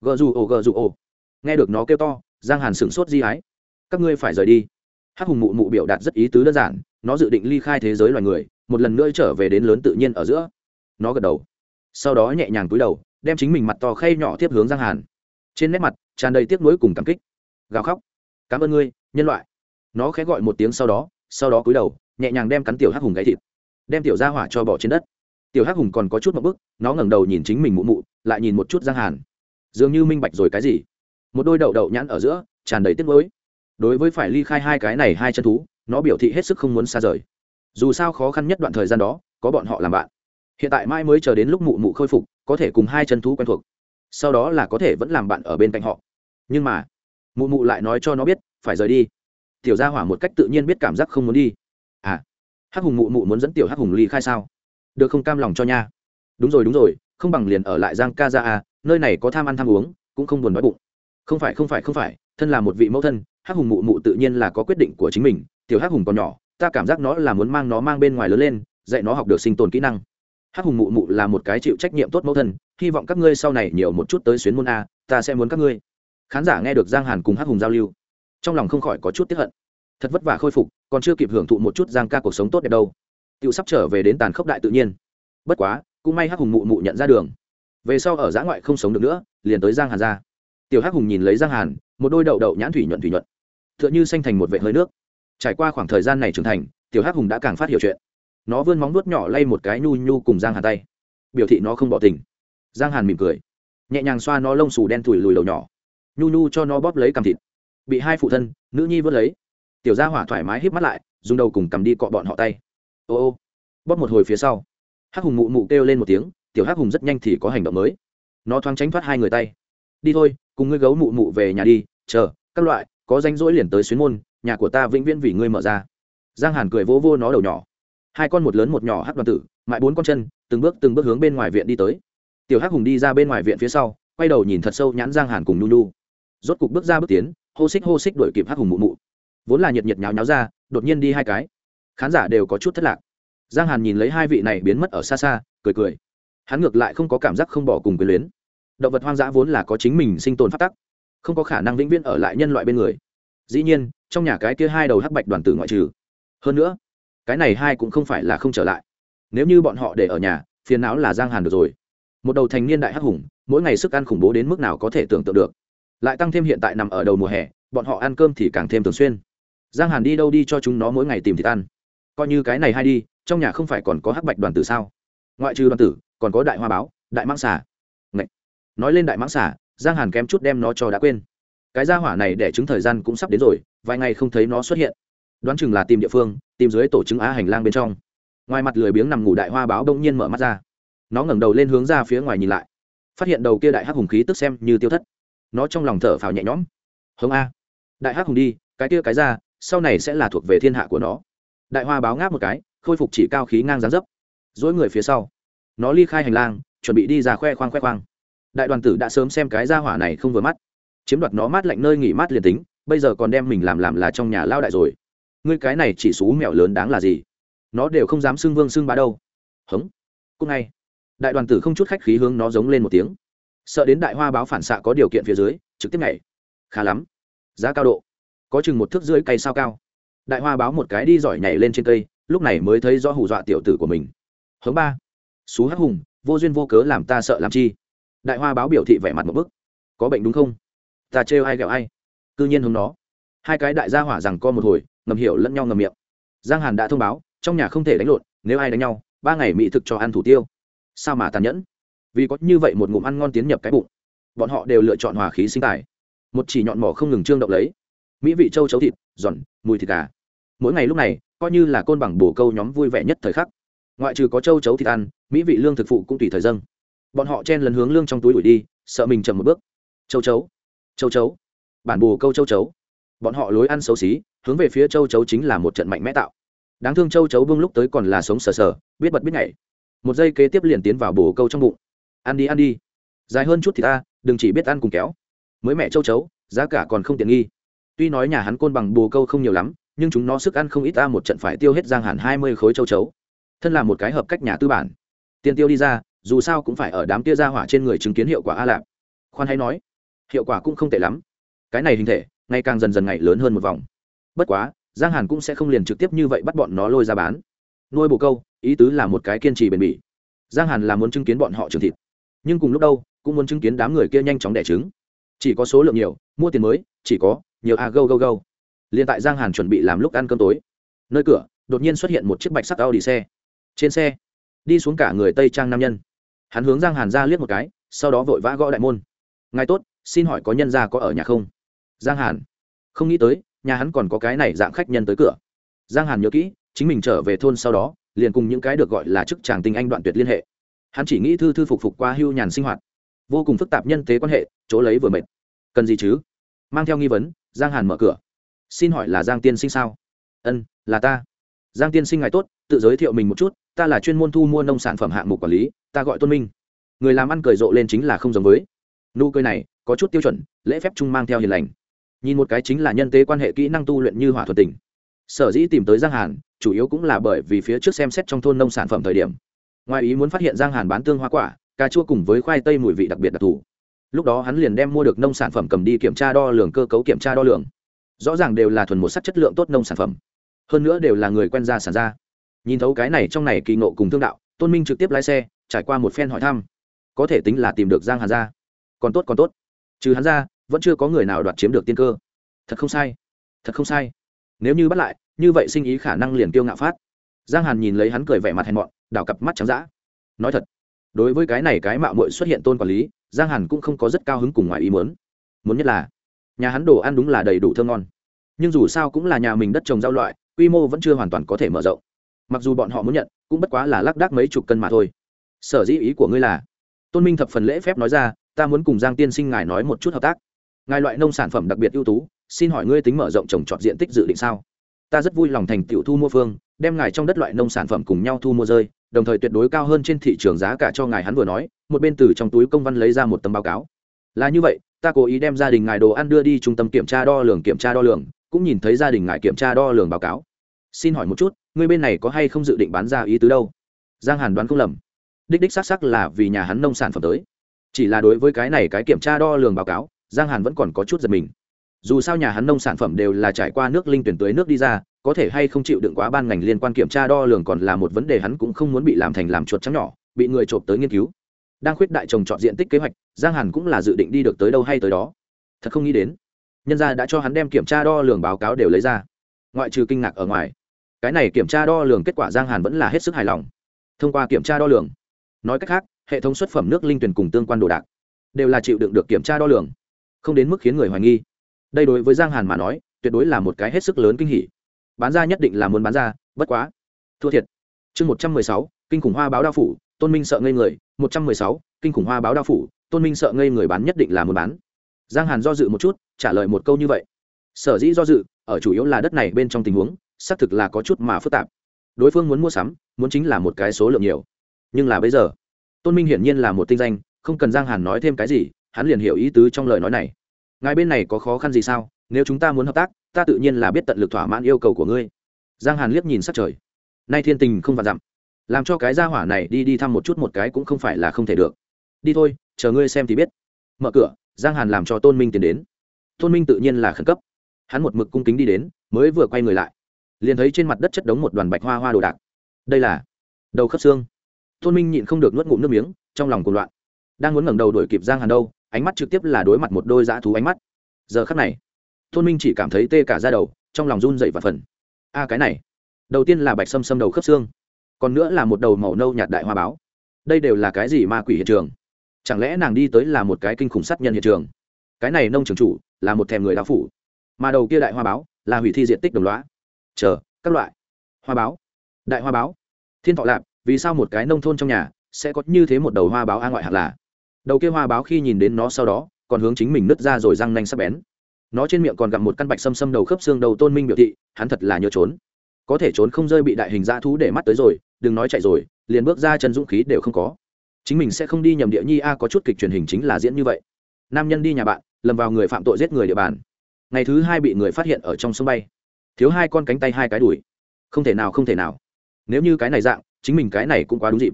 Gờ dù ồ, gờ dù ồ. Nghe được nó kêu to, giang hàn sửng sốt di ái. Các ngươi phải rời đi. Hắc hùng mụ mụ biểu đạt rất ý tứ đơn giản, nó dự định ly khai thế giới loài người, một lần nữa trở về đến lớn tự nhiên ở giữa. Nó gật đầu sau đó nhẹ nhàng cúi đầu, đem chính mình mặt to khay nhỏ tiếp hướng giang hàn. Trên nét mặt, tràn đầy tiếc nuối cùng cảm kích. Gào khóc. Cảm ơn ngươi, nhân loại. Nó khẽ gọi một tiếng sau đó sau đó cúi đầu, nhẹ nhàng đem cắn tiểu hắc hùng gáy thịt, đem tiểu ra hỏa cho bỏ trên đất. Tiểu hắc hùng còn có chút một bức nó ngẩng đầu nhìn chính mình mụ mụ, lại nhìn một chút giang hàn. Dường như minh bạch rồi cái gì? Một đôi đậu đậu nhãn ở giữa, tràn đầy tiếc nuối. Đối với phải ly khai hai cái này hai chân thú, nó biểu thị hết sức không muốn xa rời. Dù sao khó khăn nhất đoạn thời gian đó, có bọn họ làm bạn hiện tại mai mới chờ đến lúc mụ mụ khôi phục, có thể cùng hai chân thú quen thuộc. Sau đó là có thể vẫn làm bạn ở bên cạnh họ. Nhưng mà, mụ mụ lại nói cho nó biết, phải rời đi. Tiểu gia hỏa một cách tự nhiên biết cảm giác không muốn đi. À hắc hùng mụ mụ muốn dẫn tiểu hắc hùng ly khai sao? Được không cam lòng cho nha. Đúng rồi đúng rồi, không bằng liền ở lại giang ca ra à nơi này có tham ăn tham uống, cũng không buồn nói bụng. Không phải không phải không phải, thân là một vị mẫu thân, hắc hùng mụ mụ tự nhiên là có quyết định của chính mình, tiểu hắc hùng còn nhỏ, ta cảm giác nó là muốn mang nó mang bên ngoài lớn lên, dạy nó học được sinh tồn kỹ năng hắc hùng mụ mụ là một cái chịu trách nhiệm tốt mẫu thân, hy vọng các ngươi sau này nhiều một chút tới xuyến môn a, ta sẽ muốn các ngươi. Khán giả nghe được giang hàn cùng hắc hùng giao lưu, trong lòng không khỏi có chút tiếp hận. Thật vất vả khôi phục, còn chưa kịp hưởng thụ một chút giang ca cuộc sống tốt đẹp đâu. Tựu sắp trở về đến tàn khốc đại tự nhiên. Bất quá, cũng may hắc hùng mụ mụ nhận ra đường. Về sau ở giã ngoại không sống được nữa, liền tới giang hàn ra. Tiểu hắc hùng nhìn lấy giang hàn, một đôi đậu đậu nhãn thủy nhuận thủy nhuận. T h ư ợ n h ư xanh thành một vệ hơi nước. Trải qua khoảng thời gian này trưởng thành, tiểu hắc hùng đã càng phát hiểu chuyện nó vươn móng nuốt nhỏ lay một cái nhu nhu cùng giang hàn tay. Biểu thị nó không bỏ tình. Giang hàn mỉm cười. Nhẹ nhàng xoa nó lông xù đen thùi lùi đầu nhỏ. Nhu nhu cho nó bóp lấy cầm thịt. Bị hai phụ thân, nữ nhi vớt lấy. Tiểu gia hỏa thoải mái híp mắt lại, dùng đầu cùng cầm đi cọ bọn họ tay. Ô ô. Bóp một hồi phía sau, hắc hùng mụ mụ kêu lên một tiếng, tiểu hắc hùng rất nhanh thì có hành động mới. Nó thoáng tránh thoát hai người tay. Đi thôi, cùng ngươi gấu mụ mụ về nhà đi, chờ, các loại, có danh rỗi liền tới xuyến môn, nhà của ta vĩnh viễn vì ngươi mở ra. Giang hàn cười vỗ vô nó đầu nhỏ hai con một lớn một nhỏ hắc đoàn tử, mãi bốn con chân, từng bước từng bước hướng bên ngoài viện đi tới. Tiểu hắc hùng đi ra bên ngoài viện phía sau, quay đầu nhìn thật sâu nhãn giang hàn cùng nu nu rốt cục bước ra bước tiến, hô xích hô xích đuổi kịp hắc hùng mụ mụ. Vốn là nhiệt nhiệt nháo nháo ra, đột nhiên đi hai cái. Khán giả đều có chút thất lạc. Giang hàn nhìn lấy hai vị này biến mất ở xa xa, cười cười. Hắn ngược lại không có cảm giác không bỏ cùng quyền luyến. Động vật hoang dã vốn là có chính mình sinh tồn phát tắc, không có khả năng vĩnh viễn ở lại nhân loại bên người. Dĩ nhiên, trong nhà cái kia hai đầu hắc bạch đoàn tử ngoại trừ. Hơn nữa cái này hai cũng không phải là không trở lại. Nếu như bọn họ để ở nhà, phiền não là giang hàn được rồi. Một đầu thành niên đại hắc hùng, mỗi ngày sức ăn khủng bố đến mức nào có thể tưởng tượng được. Lại tăng thêm hiện tại nằm ở đầu mùa hè, bọn họ ăn cơm thì càng thêm thường xuyên. Giang hàn đi đâu đi cho chúng nó mỗi ngày tìm thịt ăn. Coi như cái này hay đi, trong nhà không phải còn có hắc bạch đoàn tử sao? Ngoại trừ đoàn tử, còn có đại hoa báo, đại mãng xà. Ngậy. nói lên đại mãng xà, giang hàn kém chút đem nó cho đã quên. Cái gia hỏa này để chứng thời gian cũng sắp đến rồi, vài ngày không thấy nó xuất hiện đoán chừng là tìm địa phương, tìm dưới tổ chứng á hành lang bên trong. Ngoài mặt lười biếng nằm ngủ đại hoa báo đông nhiên mở mắt ra. Nó ngẩng đầu lên hướng ra phía ngoài nhìn lại. Phát hiện đầu kia đại hắc hùng khí tức xem như tiêu thất. Nó trong lòng thở phào nhẹ nhõm. Hống a. Đại hắc hùng đi, cái kia cái ra, sau này sẽ là thuộc về thiên hạ của nó. Đại hoa báo ngáp một cái, khôi phục chỉ cao khí ngang dáng dấp. Dỗi người phía sau. Nó ly khai hành lang, chuẩn bị đi ra khoe khoang khoe khoang. Đại đoàn tử đã sớm xem cái ra hỏa này không vừa mắt. Chiếm đoạt nó mát lạnh nơi nghỉ mát liền tính, bây giờ còn đem mình làm làm là trong nhà lao đại rồi ngươi cái này chỉ số mèo lớn đáng là gì? Nó đều không dám xưng vương xưng bá đâu. Hống. Cúc ngay. Đại đoàn tử không chút khách khí hướng nó giống lên một tiếng. Sợ đến đại hoa báo phản xạ có điều kiện phía dưới, trực tiếp nhảy. Khá lắm. Giá cao độ. Có chừng một thước rưỡi cây sao cao. Đại hoa báo một cái đi giỏi nhảy lên trên cây, lúc này mới thấy do hù dọa tiểu tử của mình. Hướng ba. Xú hắc hùng, vô duyên vô cớ làm ta sợ làm chi? Đại hoa báo biểu thị vẻ mặt một bức. Có bệnh đúng không? Ta trêu ai ghẹo ai? Cư nhiên hướng nó. Hai cái đại gia hỏa rằng co một hồi ngầm hiểu lẫn nhau ngầm miệng. Giang hàn đã thông báo, trong nhà không thể đánh lộn, nếu ai đánh nhau, ba ngày mỹ thực cho ăn thủ tiêu. Sao mà tàn nhẫn? Vì có như vậy một ngụm ăn ngon tiến nhập cái bụng, bọn họ đều lựa chọn hòa khí sinh tài. Một chỉ nhọn mỏ không ngừng trương động lấy. Mỹ vị châu chấu thịt, giòn, mùi thịt gà. Mỗi ngày lúc này, coi như là côn bằng bổ câu nhóm vui vẻ nhất thời khắc. Ngoại trừ có châu chấu thịt ăn, mỹ vị lương thực phụ cũng tùy thời dâng. Bọn họ chen lấn hướng lương trong túi đuổi đi, sợ mình chậm một bước. Châu chấu châu chấu, bản bù câu châu chấu. Bọn họ lối ăn xấu xí hướng về phía châu chấu chính là một trận mạnh mẽ tạo. Đáng thương châu chấu bưng lúc tới còn là sống sờ sờ, biết bật biết nhảy. Một giây kế tiếp liền tiến vào bồ câu trong bụng. Ăn đi ăn đi. Dài hơn chút thì ta, đừng chỉ biết ăn cùng kéo. Mới mẹ châu chấu, giá cả còn không tiện nghi. Tuy nói nhà hắn côn bằng bồ câu không nhiều lắm, nhưng chúng nó sức ăn không ít ta một trận phải tiêu hết giang hẳn hai mươi khối châu chấu. Thân là một cái hợp cách nhà tư bản. Tiền tiêu đi ra, dù sao cũng phải ở đám tia ra hỏa trên người chứng kiến hiệu quả a lạp. Khoan hay nói, hiệu quả cũng không tệ lắm. Cái này hình thể, ngày càng dần dần ngày lớn hơn một vòng bất quá, giang hàn cũng sẽ không liền trực tiếp như vậy bắt bọn nó lôi ra bán. Nuôi bồ câu, ý tứ là một cái kiên trì bền bỉ. Giang hàn là muốn chứng kiến bọn họ trường thịt. Nhưng cùng lúc đâu, cũng muốn chứng kiến đám người kia nhanh chóng đẻ trứng. Chỉ có số lượng nhiều, mua tiền mới, chỉ có, nhiều a go go go. Liền tại giang hàn chuẩn bị làm lúc ăn cơm tối, nơi cửa, đột nhiên xuất hiện một chiếc bạch sắc a đi xe. Trên xe, đi xuống cả người tây trang nam nhân. Hắn hướng giang hàn ra liếc một cái, sau đó vội vã gõ đại môn. Ngài tốt, xin hỏi có nhân gia có ở nhà không? Giang hàn. Không nghĩ tới nhà hắn còn có cái này dạng khách nhân tới cửa. Giang hàn nhớ kỹ, chính mình trở về thôn sau đó, liền cùng những cái được gọi là chức chàng tinh anh đoạn tuyệt liên hệ. Hắn chỉ nghĩ thư thư phục phục qua hưu nhàn sinh hoạt. Vô cùng phức tạp nhân tế quan hệ, chỗ lấy vừa mệt. Cần gì chứ? Mang theo nghi vấn, giang hàn mở cửa. Xin hỏi là giang tiên sinh sao? Ân, là ta. Giang tiên sinh ngài tốt, tự giới thiệu mình một chút, ta là chuyên môn thu mua nông sản phẩm hạng mục quản lý, ta gọi tôn minh. Người làm ăn cười rộ lên chính là không giống với. Nụ cười này, có chút tiêu chuẩn, lễ phép chung mang theo hiền lành nhìn một cái chính là nhân tế quan hệ kỹ năng tu luyện như hỏa thuật tình. Sở dĩ tìm tới giang hàn, chủ yếu cũng là bởi vì phía trước xem xét trong thôn nông sản phẩm thời điểm. Ngoài ý muốn phát hiện giang hàn bán tương hoa quả, cà chua cùng với khoai tây mùi vị đặc biệt đặc thù. Lúc đó hắn liền đem mua được nông sản phẩm cầm đi kiểm tra đo lường cơ cấu kiểm tra đo lường. Rõ ràng đều là thuần một sắc chất lượng tốt nông sản phẩm. Hơn nữa đều là người quen ra sản ra. Nhìn thấu cái này trong này kỳ ngộ cùng thương đạo, tôn minh trực tiếp lái xe, trải qua một phen hỏi thăm. Có thể tính là tìm được giang hàn ra. Còn tốt còn tốt. Trừ hắn ra vẫn chưa có người nào đoạt chiếm được tiên cơ. Thật không sai, thật không sai. Nếu như bắt lại, như vậy sinh ý khả năng liền tiêu ngạo phát. Giang hàn nhìn lấy hắn cười vẻ mặt hèn mọn, đảo cặp mắt trắng d nói thật, đối với cái này cái mạo mội xuất hiện tôn quản lý, giang hàn cũng không có rất cao hứng cùng ngoài ý muốn. Muốn nhất là, nhà hắn đồ ăn đúng là đầy đủ thơ ngon. Nhưng dù sao cũng là nhà mình đất trồng rau loại, quy mô vẫn chưa hoàn toàn có thể mở rộng. Mặc dù bọn họ muốn nhận, cũng bất quá là lác đác mấy chục cân mà thôi. Sở dĩ ý của ngươi là, tôn minh thập phần lễ phép nói ra, ta muốn cùng giang tiên sinh ngài nói một chút hợp tác ngài loại nông sản phẩm đặc biệt ưu tú, xin hỏi ngươi tính mở rộng trồng trọt diện tích dự định sao? Ta rất vui lòng thành tiểu thu mua phương, đem ngài trong đất loại nông sản phẩm cùng nhau thu mua rơi, đồng thời tuyệt đối cao hơn trên thị trường giá cả cho ngài hắn vừa nói, một bên từ trong túi công văn lấy ra một tấm báo cáo. Là như vậy, ta cố ý đem gia đình ngài đồ ăn đưa đi trung tâm kiểm tra đo lường kiểm tra đo lường, cũng nhìn thấy gia đình ngài kiểm tra đo lường báo cáo. Xin hỏi một chút, ngươi bên này có hay không dự định bán ra ý tứ đâu? Giang hàn đoán không lầm. Đích đích xác sắc là vì nhà hắn nông sản phẩm tới. Chỉ là đối với cái này cái kiểm tra đo lường báo cáo giang hàn vẫn còn có chút giật mình. Dù sao nhà hắn nông sản phẩm đều là trải qua nước linh tuyển tưới nước đi ra, có thể hay không chịu đựng quá ban ngành liên quan kiểm tra đo lường còn là một vấn đề hắn cũng không muốn bị làm thành làm chuột trắng nhỏ, bị người trộm tới nghiên cứu. Đang khuyết đại trồng trọt diện tích kế hoạch, giang hàn cũng là dự định đi được tới đâu hay tới đó. Thật không nghĩ đến, nhân gia đã cho hắn đem kiểm tra đo lường báo cáo đều lấy ra. Ngoại trừ kinh ngạc ở ngoài, cái này kiểm tra đo lường kết quả giang hàn vẫn là hết sức hài lòng. Thông qua kiểm tra đo lường, nói cách khác, hệ thống xuất phẩm nước linh tuyển cùng tương quan đồ đạc, đều là chịu đựng được kiểm tra đo lường không đến mức khiến người hoài nghi. Đây đối với giang hàn mà nói, tuyệt đối là một cái hết sức lớn kinh hỉ. Bán ra nhất định là muốn bán ra, bất quá. Thua thiệt. Chương một trăm mười sáu, kinh khủng hoa báo đao phủ, tôn minh sợ ngây người, một trăm mười sáu, kinh khủng hoa báo đao phủ, tôn minh sợ ngây người bán nhất định là muốn bán. Giang hàn do dự một chút, trả lời một câu như vậy. Sở dĩ do dự, ở chủ yếu là đất này bên trong tình huống, xác thực là có chút mà phức tạp. Đối phương muốn mua sắm, muốn chính là một cái số lượng nhiều. Nhưng là bây giờ, tôn minh hiển nhiên là một tinh danh, không cần giang hàn nói thêm cái gì hắn liền hiểu ý tứ trong lời nói này. Ngài bên này có khó khăn gì sao? Nếu chúng ta muốn hợp tác, ta tự nhiên là biết tận lực thỏa mãn yêu cầu của ngươi. Giang hàn liếc nhìn sát trời. Nay thiên tình không vạn dặm. Làm cho cái gia hỏa này đi đi thăm một chút một cái cũng không phải là không thể được. Đi thôi, chờ ngươi xem thì biết. Mở cửa, giang hàn làm cho tôn minh tiến đến. Tôn minh tự nhiên là khẩn cấp. Hắn một mực cung kính đi đến, mới vừa quay người lại, liền thấy trên mặt đất chất đống một đoàn bạch hoa hoa đồ đạc. Đây là đầu khớp xương. Tôn minh nhịn không được nuốt ngụm nước miếng, trong lòng cuồng loạn. Đang muốn ngẩng đầu đuổi kịp giang hàn đâu ánh mắt trực tiếp là đối mặt một đôi dã thú ánh mắt. Giờ khắc này, tôn minh chỉ cảm thấy tê cả ra đầu, trong lòng run dậy và phần a, cái này, đầu tiên là bạch sâm sâm đầu khớp xương, còn nữa là một đầu màu nâu nhạt đại hoa báo. Đây đều là cái gì ma quỷ hiện trường? Chẳng lẽ nàng đi tới là một cái kinh khủng sát nhân hiện trường? Cái này nông trường chủ là một thèm người đạo phủ, mà đầu kia đại hoa báo là hủy thi diện tích đồng loá chờ, các loại. Hoa báo, đại hoa báo. Thiên thọ lạp, vì sao một cái nông thôn trong nhà sẽ có như thế một đầu hoa báo a ngoại hạt là? Đầu kia hoa báo khi nhìn đến nó sau đó, còn hướng chính mình nứt ra rồi răng nanh sắp bén. Nó trên miệng còn gặm một căn bạch xâm xâm đầu khớp xương đầu tôn minh biểu thị, hắn thật là nhớ trốn. Có thể trốn không rơi bị đại hình dã thú để mắt tới rồi, đừng nói chạy rồi, liền bước ra chân dũng khí đều không có. Chính mình sẽ không đi nhầm địa nhi a, có chút kịch truyền hình chính là diễn như vậy. Nam nhân đi nhà bạn, lầm vào người phạm tội giết người địa bàn. Ngày thứ hai bị người phát hiện ở trong sân bay. Thiếu hai con cánh tay hai cái đùi. Không thể nào, không thể nào. Nếu như cái này dạng, chính mình cái này cũng quá đúng dịp.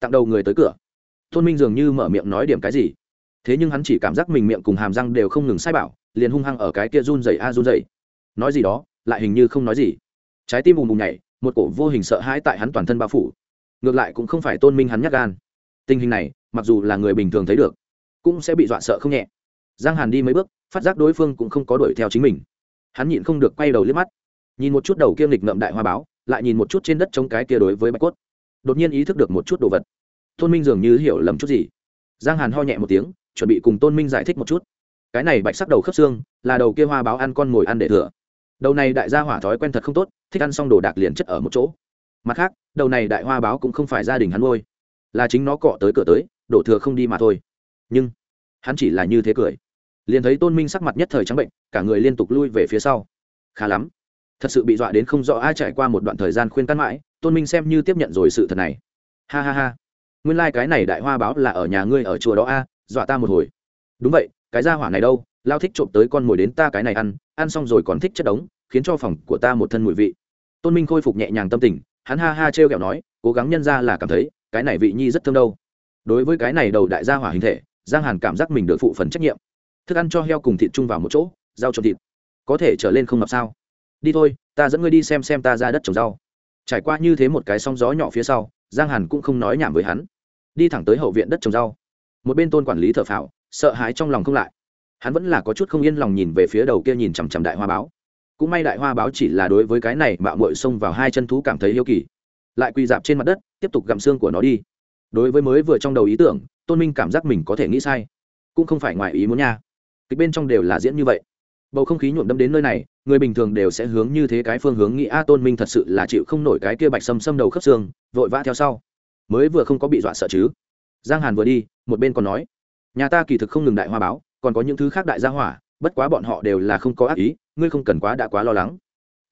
Tặng đầu người tới cửa tôn minh dường như mở miệng nói điểm cái gì. Thế nhưng hắn chỉ cảm giác mình miệng cùng hàm răng đều không ngừng sai bảo, liền hung hăng ở cái kia run rẩy a run rẩy. Nói gì đó, lại hình như không nói gì. Trái tim bùng bùng nhảy, một cổ vô hình sợ hãi tại hắn toàn thân bao phủ. Ngược lại cũng không phải tôn minh hắn nhắc gan. Tình hình này, mặc dù là người bình thường thấy được, cũng sẽ bị dọa sợ không nhẹ. Giang hàn đi mấy bước, phát giác đối phương cũng không có đuổi theo chính mình. Hắn nhịn không được quay đầu liếc mắt, nhìn một chút đầu kiêm lịch ngậm đại hoa báo, lại nhìn một chút trên đất trống cái kia đối với bạch cốt. Đột nhiên ý thức được một chút đồ vật tôn minh dường như hiểu lầm chút gì. Giang hàn ho nhẹ một tiếng, chuẩn bị cùng tôn minh giải thích một chút. Cái này bạch sắc đầu khớp xương, là đầu kia hoa báo ăn con mồi ăn để thừa. Đầu này đại gia hỏa thói quen thật không tốt, thích ăn xong đồ đạc liền chất ở một chỗ. Mặt khác, đầu này đại hoa báo cũng không phải gia đình hắn nuôi. Là chính nó cọ tới cửa tới, đổ thừa không đi mà thôi. Nhưng, hắn chỉ là như thế cười. Liền thấy tôn minh sắc mặt nhất thời trắng bệnh, cả người liên tục lui về phía sau. Khá lắm. Thật sự bị dọa đến không rõ ai trải qua một đoạn thời gian khuyên căn mãi, tôn minh xem như tiếp nhận rồi sự thật này. Ha ha ha nguyên lai、like、cái này đại hoa báo là ở nhà ngươi ở chùa đó a, dọa ta một hồi. Đúng vậy, cái gia hỏa này đâu, lao thích trộm tới con mồi đến ta cái này ăn ăn xong rồi còn thích chất đống, khiến cho phòng của ta một thân mùi vị. Tôn minh khôi phục nhẹ nhàng tâm tình, hắn ha ha t r e o kẹo nói, cố gắng nhân ra là cảm thấy, cái này vị nhi rất thơm đâu. Đối với cái này đầu đại gia hỏa hình thể, giang hàn cảm giác mình được phụ phần trách nhiệm. Thức ăn cho heo cùng thịt chung vào một chỗ, rau trộn thịt. Có thể trở lên không ngập sao? Đi thôi, ta dẫn ngươi đi xem xem ta ra đất trồng rau. Trải qua như thế một cái sóng gió nhỏ phía sau, giang hàn cũng không nói nhảm với hắn đi thẳng tới hậu viện đất trồng rau. Một bên tôn quản lý thở phào, sợ hãi trong lòng không lại. Hắn vẫn là có chút không yên lòng nhìn về phía đầu kia nhìn chằm chằm đại hoa báo. Cũng may đại hoa báo chỉ là đối với cái này mạo mội xông vào hai chân thú cảm thấy yêu kỳ. Lại quỳ dạp trên mặt đất, tiếp tục gặm xương của nó đi. Đối với mới vừa trong đầu ý tưởng, tôn minh cảm giác mình có thể nghĩ sai. Cũng không phải ngoài ý muốn nha. Kịch bên trong đều là diễn như vậy. Bầu không khí nhuộm đâm đến nơi này, người bình thường đều sẽ hướng như thế cái phương hướng nghĩ, a, tôn minh thật sự là chịu không nổi cái kia bạch sâm sâm đầu khớp xương, vội vã theo sau mới vừa không có bị dọa sợ chứ? Giang hàn vừa đi, một bên còn nói, nhà ta kỳ thực không ngừng đại hoa báo, còn có những thứ khác đại gia hỏa, bất quá bọn họ đều là không có ác ý, ngươi không cần quá đã quá lo lắng.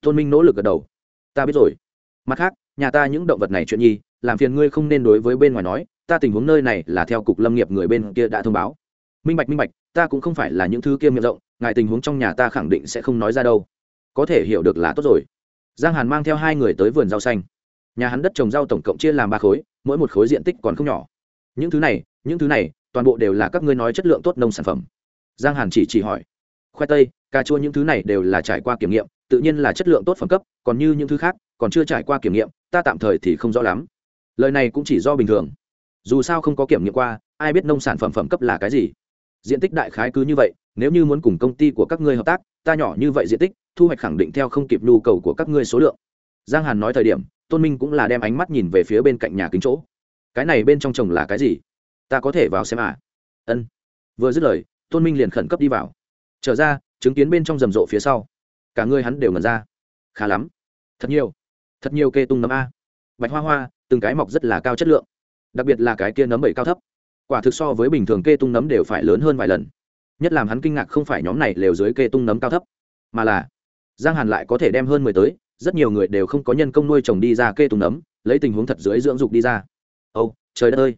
Tôn minh nỗ lực gật đầu, ta biết rồi. Mặt khác, nhà ta những động vật này chuyện nhi, làm phiền ngươi không nên đối với bên ngoài nói, ta tình huống nơi này là theo cục lâm nghiệp người bên kia đã thông báo. Minh bạch minh bạch, ta cũng không phải là những thứ kia miệng rộng, ngài tình huống trong nhà ta khẳng định sẽ không nói ra đâu. Có thể hiểu được là tốt rồi. Giang hàn mang theo hai người tới vườn rau xanh. Nhà hắn đất trồng rau tổng cộng chia làm ba khối mỗi một khối diện tích còn không nhỏ. Những thứ này, những thứ này, toàn bộ đều là các ngươi nói chất lượng tốt nông sản phẩm. Giang hàn chỉ chỉ hỏi. Khoai tây, cà chua những thứ này đều là trải qua kiểm nghiệm, tự nhiên là chất lượng tốt phẩm cấp, còn như những thứ khác, còn chưa trải qua kiểm nghiệm, ta tạm thời thì không rõ lắm. Lời này cũng chỉ do bình thường. Dù sao không có kiểm nghiệm qua, ai biết nông sản phẩm phẩm cấp là cái gì? Diện tích đại khái cứ như vậy, nếu như muốn cùng công ty của các ngươi hợp tác, ta nhỏ như vậy diện tích, thu hoạch khẳng định theo không kịp nhu cầu của các ngươi số lượng. Giang hàn nói thời điểm tôn minh cũng là đem ánh mắt nhìn về phía bên cạnh nhà kính chỗ. cái này bên trong trồng là cái gì? ta có thể vào xem à? ân. vừa dứt lời, tôn minh liền khẩn cấp đi vào. trở ra, chứng kiến bên trong rầm rộ phía sau. cả người hắn đều ngẩn ra. khá lắm. thật nhiều. thật nhiều kê tung nấm a. bạch hoa hoa, từng cái mọc rất là cao chất lượng. đặc biệt là cái kia nấm bậy cao thấp. quả thực so với bình thường kê tung nấm đều phải lớn hơn vài lần. nhất làm hắn kinh ngạc không phải nhóm này lều dưới kê tung nấm cao thấp, mà là giang hàn lại có thể đem hơn mười tới rất nhiều người đều không có nhân công nuôi trồng đi ra kê tung nấm, lấy tình huống thật dưới dưỡng dục đi ra. Âu, trời đất ơi!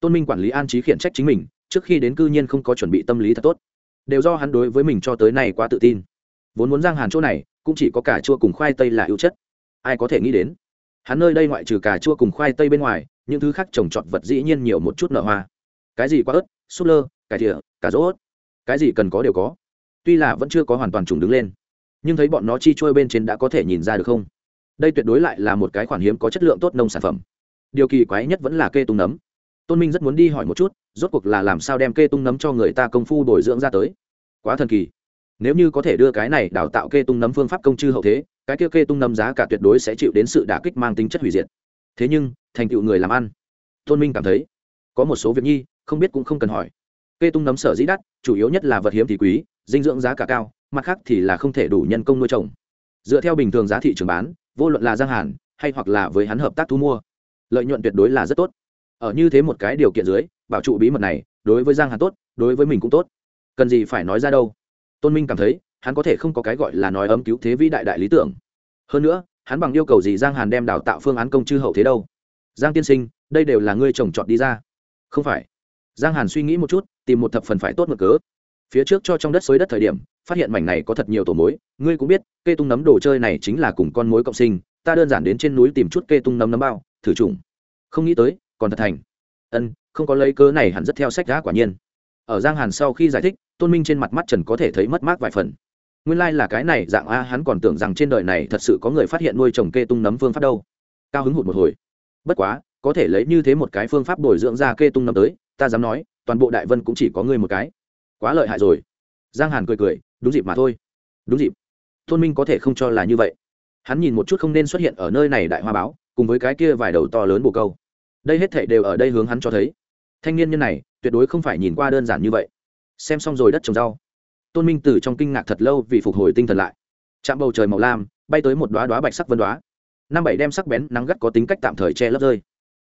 Tôn minh quản lý an trí khiển trách chính mình, trước khi đến cư nhiên không có chuẩn bị tâm lý thật tốt. Đều do hắn đối với mình cho tới nay quá tự tin. Vốn muốn giang hàn chỗ này, cũng chỉ có cà chua cùng khoai tây là ưu chất. Ai có thể nghĩ đến? Hắn nơi đây ngoại trừ cà chua cùng khoai tây bên ngoài, những thứ khác trồng trọt vật dĩ nhiên nhiều một chút nở hoa. Cái gì quá ớt, súp lơ, cải thìa cà rốt, cái gì cần có đều có. Tuy là vẫn chưa có hoàn toàn trùng đứng lên nhưng thấy bọn nó chi trôi bên trên đã có thể nhìn ra được không? Đây tuyệt đối lại là một cái khoản hiếm có chất lượng tốt nông sản phẩm. Điều kỳ quái nhất vẫn là kê tung nấm. Tôn minh rất muốn đi hỏi một chút, rốt cuộc là làm sao đem kê tung nấm cho người ta công phu bồi dưỡng ra tới? Quá thần kỳ. Nếu như có thể đưa cái này đào tạo kê tung nấm phương pháp công chư hậu thế, cái kia kê tung nấm giá cả tuyệt đối sẽ chịu đến sự đả kích mang tính chất hủy diệt. Thế nhưng, thành tựu người làm ăn. Tôn minh cảm thấy, có một số việc nhi, không biết cũng không cần hỏi. Kê tung nấm sở dĩ đắt, chủ yếu nhất là vật hiếm thì quý, dinh dưỡng giá cả cao mặt khác thì là không thể đủ nhân công nuôi trồng dựa theo bình thường giá thị trường bán, vô luận là giang hàn hay hoặc là với hắn hợp tác thu mua, lợi nhuận tuyệt đối là rất tốt. Ở như thế một cái điều kiện dưới, bảo trụ bí mật này, đối với giang hàn tốt, đối với mình cũng tốt. Cần gì phải nói ra đâu? Tôn minh cảm thấy, hắn có thể không có cái gọi là nói ấm cứu thế vĩ đại đại lý tưởng. Hơn nữa, hắn bằng yêu cầu gì giang hàn đem đào tạo phương án công chư hậu thế đâu? Giang tiên sinh, đây đều là ngươi trồng trọt đi ra. Không phải. Giang hàn suy nghĩ một chút, tìm một thập phần phải tốt một cớ. Phía trước cho trong đất xới đất thời điểm phát hiện mảnh này có thật nhiều tổ mối, ngươi cũng biết, kê tung nấm đồ chơi này chính là cùng con mối cộng sinh, ta đơn giản đến trên núi tìm chút kê tung nấm nấm bao, thử trùng không nghĩ tới, còn thật thành. Ân, không có lấy cớ này hẳn rất theo sách giá quả nhiên. Ở giang hàn sau khi giải thích, tôn minh trên mặt mắt trần có thể thấy mất mát vài phần. Nguyên lai、like、là cái này, dạng a, hắn còn tưởng rằng trên đời này thật sự có người phát hiện nuôi trồng kê tung nấm phương pháp đâu. Cao hứng hụt một hồi. Bất quá, có thể lấy như thế một cái phương pháp bồi dưỡng ra kê tung nấm tới, ta dám nói, toàn bộ đại vân cũng chỉ có ngươi một cái. Quá lợi hại rồi. Giang hàn cười cười đúng dịp mà thôi. Đúng dịp. Tôn minh có thể không cho là như vậy. Hắn nhìn một chút không nên xuất hiện ở nơi này đại hoa báo, cùng với cái kia vài đầu to lớn bồ câu. Đây hết thảy đều ở đây hướng hắn cho thấy. Thanh niên nhân này, tuyệt đối không phải nhìn qua đơn giản như vậy. Xem xong rồi đất trồng rau. Tôn minh từ trong kinh ngạc thật lâu vì phục hồi tinh thần lại. Chạm bầu trời màu lam, bay tới một đoá đoá bạch sắc vân đoá năm bảy đem sắc bén nắng gắt có tính cách tạm thời che lấp rơi.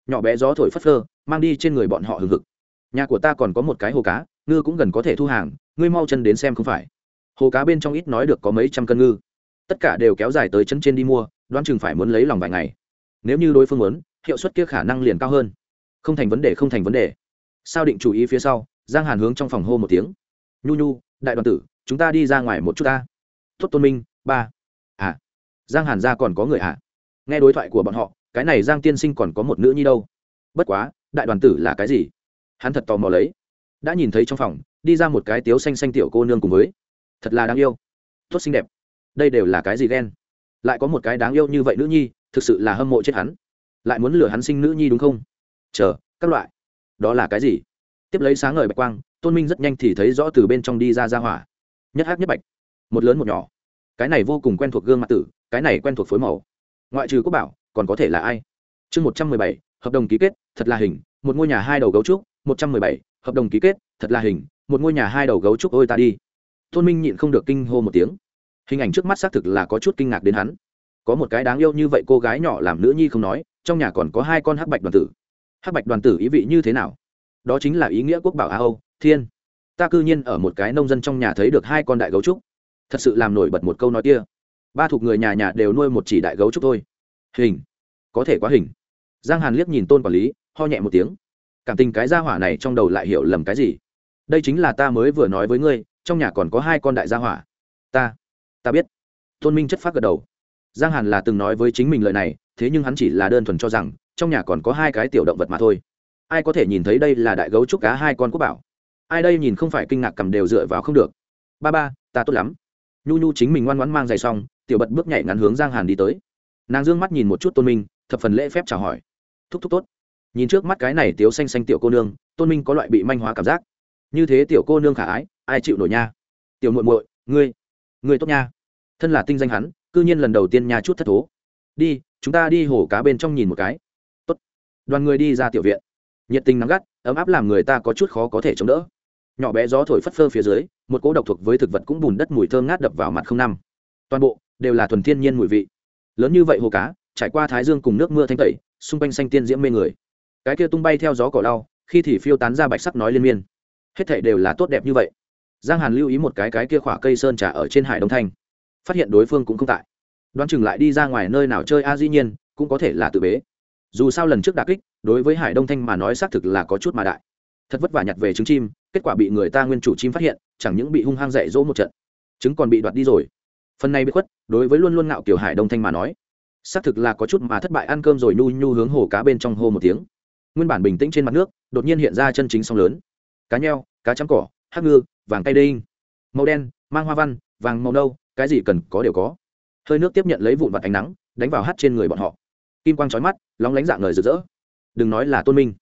Nhỏ bé gió thổi phất phơ, mang đi trên người bọn họ hừng hực. Nhà của ta còn có một cái hồ cá, ngư cũng gần có thể thu hàng, ngươi mau chân đến xem không phải hồ cá bên trong ít nói được có mấy trăm cân ngư. Tất cả đều kéo dài tới chân trên đi mua, đoán chừng phải muốn lấy lòng vài ngày. Nếu như đối phương muốn, hiệu suất kia khả năng liền cao hơn. Không thành vấn đề, không thành vấn đề. Sao định chú ý phía sau, giang hàn hướng trong phòng hô một tiếng. Nhu nhu, đại đoàn tử, chúng ta đi ra ngoài một chút ta. Tuất tôn minh, ba. À. Giang hàn ra còn có người à? Nghe đối thoại của bọn họ, cái này giang tiên sinh còn có một nữ nhi đâu. Bất quá, đại đoàn tử là cái gì? Hắn thật tò mò lấy. Đã nhìn thấy trong phòng, đi ra một cái tiếu xanh xanh tiểu cô nương cùng với thật là đáng yêu. Tốt xinh đẹp. Đây đều là cái gì ghen? Lại có một cái đáng yêu như vậy nữ nhi, thực sự là hâm mộ chết hắn. Lại muốn lừa hắn sinh nữ nhi đúng không? Chờ, các loại. Đó là cái gì? Tiếp lấy sáng ngời bạch quang, tôn minh rất nhanh thì thấy rõ từ bên trong đi ra ra hỏa. Nhất hát nhất bạch. Một lớn một nhỏ. Cái này vô cùng quen thuộc gương mặt tử, cái này quen thuộc phối màu. Ngoại trừ quốc bảo, còn có thể là ai? Chương một trăm mười bảy, hợp đồng ký kết, thật là hình, một ngôi nhà hai đầu gấu trúc, một trăm mười bảy, hợp đồng ký kết, thật là hình, một ngôi nhà hai đầu gấu trúc, ôi ta đi tôn minh nhịn không được kinh hô một tiếng. Hình ảnh trước mắt xác thực là có chút kinh ngạc đến hắn. Có một cái đáng yêu như vậy cô gái nhỏ làm nữ nhi không nói, trong nhà còn có hai con hắc bạch đoàn tử. Hắc bạch đoàn tử ý vị như thế nào? Đó chính là ý nghĩa quốc bảo a âu, thiên. Ta cư nhiên ở một cái nông dân trong nhà thấy được hai con đại gấu trúc. Thật sự làm nổi bật một câu nói kia. Ba thuộc người nhà nhà đều nuôi một chỉ đại gấu trúc thôi. Hình. Có thể quá hình. Giang hàn liếc nhìn tôn quản lý, ho nhẹ một tiếng. Cảm tình cái gia hỏa này trong đầu lại hiểu lầm cái gì? Đây chính là ta mới vừa nói với ngươi trong nhà còn có hai con đại gia hỏa. Ta ta biết. Tôn minh chất phát gật đầu. Giang hàn là từng nói với chính mình lời này, thế nhưng hắn chỉ là đơn thuần cho rằng, trong nhà còn có hai cái tiểu động vật mà thôi. Ai có thể nhìn thấy đây là đại gấu trúc cá hai con quốc bảo? Ai đây nhìn không phải kinh ngạc cầm đều dựa vào không được. Ba ba, ta tốt lắm. Nhu nhu chính mình ngoan ngoãn mang giày xong, tiểu bật bước nhảy ngắn hướng giang hàn đi tới. Nàng d ư ơ n g mắt nhìn một chút tôn minh, thập phần lễ phép chào hỏi. Thúc thúc tốt. Nhìn trước mắt cái này tiếu xanh xanh tiểu cô nương, tôn minh có loại bị manh hóa cảm giác. Như thế tiểu cô nương khả ái ai chịu nổi nha? Tiểu muội muội, ngươi ngươi tốt nha. Thân là tinh danh hắn, cư nhiên lần đầu tiên nhà chút thất thố. Đi, chúng ta đi hồ cá bên trong nhìn một cái. Tốt. Đoàn người đi ra tiểu viện. Nhiệt tình nắng gắt, ấm áp làm người ta có chút khó có thể chống đỡ. Nhỏ bé gió thổi phất phơ phía dưới, một cỗ độc thuộc với thực vật cũng bùn đất mùi thơm ngát đập vào mặt không năm. Toàn bộ đều là thuần thiên nhiên mùi vị. Lớn như vậy hồ cá, trải qua thái dương cùng nước mưa thanh tẩy, xung quanh xanh tiên diễm mê người. Cái kia tung bay theo gió cỏ lau, khi thì phiêu tán ra bạch sắc nói liên miên. Hết thảy đều là tốt đẹp như vậy giang hàn lưu ý một cái cái kia khỏa cây sơn trà ở trên hải đông thanh. Phát hiện đối phương cũng không tại. Đoán chừng lại đi ra ngoài nơi nào chơi a dĩ nhiên, cũng có thể là tự bế. Dù sao lần trước đà kích, đối với hải đông thanh mà nói xác thực là có chút mà đại. Thật vất vả nhặt về trứng chim, kết quả bị người ta nguyên chủ chim phát hiện, chẳng những bị hung hăng dạy dỗ một trận, trứng còn bị đoạt đi rồi. Phần này bị khuất, đối với luôn luôn ngạo kiểu hải đông thanh mà nói, xác thực là có chút mà thất bại ăn cơm rồi nhu nhu hướng hồ cá bên trong hô một tiếng. Nguyên bản bình tĩnh trên mặt nước, đột nhiên hiện ra chân chính sóng lớn. Cá nheo, cá trắng cỏ hắc ngư, vàng tay đinh. Màu đen, mang hoa văn, vàng màu nâu, cái gì cần có đều có. Hơi nước tiếp nhận lấy vụn vặt ánh nắng, đánh vào hát trên người bọn họ. Kim quang trói mắt, lóng lánh dạng người rực rỡ. Đừng nói là tôn minh.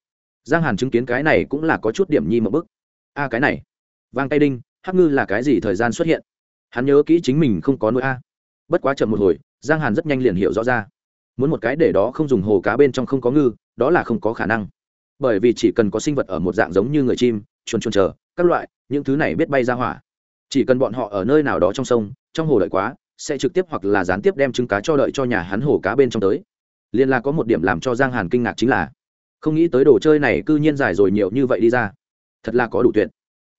Giang hàn chứng kiến cái này cũng là có chút điểm nhi một bức. A, cái này. Vàng tay đinh, hắc ngư là cái gì thời gian xuất hiện? Hắn nhớ kỹ chính mình không có nỗi a. Bất quá chậm một hồi, giang hàn rất nhanh liền hiểu rõ ra. Muốn một cái để đó không dùng hồ cá bên trong không có ngư, đó là không có khả năng. Bởi vì chỉ cần có sinh vật ở một dạng giống như người chim chuồn chuồn chờ, các loại, những thứ này biết bay ra hỏa. Chỉ cần bọn họ ở nơi nào đó trong sông, trong hồ đợi quá, sẽ trực tiếp hoặc là gián tiếp đem trứng cá cho đợi cho nhà hắn hồ cá bên trong tới. Liên là có một điểm làm cho giang hàn kinh ngạc chính là, không nghĩ tới đồ chơi này cư nhiên dài rồi nhiều như vậy đi ra. Thật là có đủ tuyệt.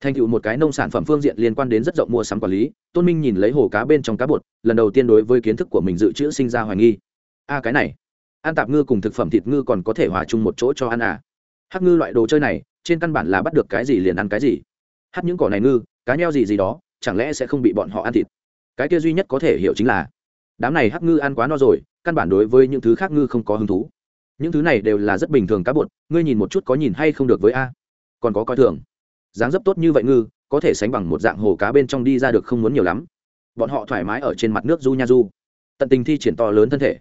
Thành tựu một cái nông sản phẩm phương diện liên quan đến rất rộng mua sắm quản lý, tôn minh nhìn lấy hồ cá bên trong cá bột, lần đầu tiên đối với kiến thức của mình dự trữ sinh ra hoài nghi. A cái này, ăn tạp ngư cùng thực phẩm thịt ngư còn có thể hòa chung một chỗ cho ăn à? Hắc ngư loại đồ chơi này trên căn bản là bắt được cái gì liền ăn cái gì. Hát những cỏ này ngư, cá nheo gì gì đó, chẳng lẽ sẽ không bị bọn họ ăn thịt? Cái kia duy nhất có thể hiểu chính là, đám này hắc ngư ăn quá no rồi, căn bản đối với những thứ khác ngư không có hứng thú. Những thứ này đều là rất bình thường cá bột, ngươi nhìn một chút có nhìn hay không được với a. Còn có coi thường. Dáng dấp tốt như vậy ngư, có thể sánh bằng một dạng hồ cá bên trong đi ra được không muốn nhiều lắm. Bọn họ thoải mái ở trên mặt nước du nha du. Tận tình thi triển to lớn thân thể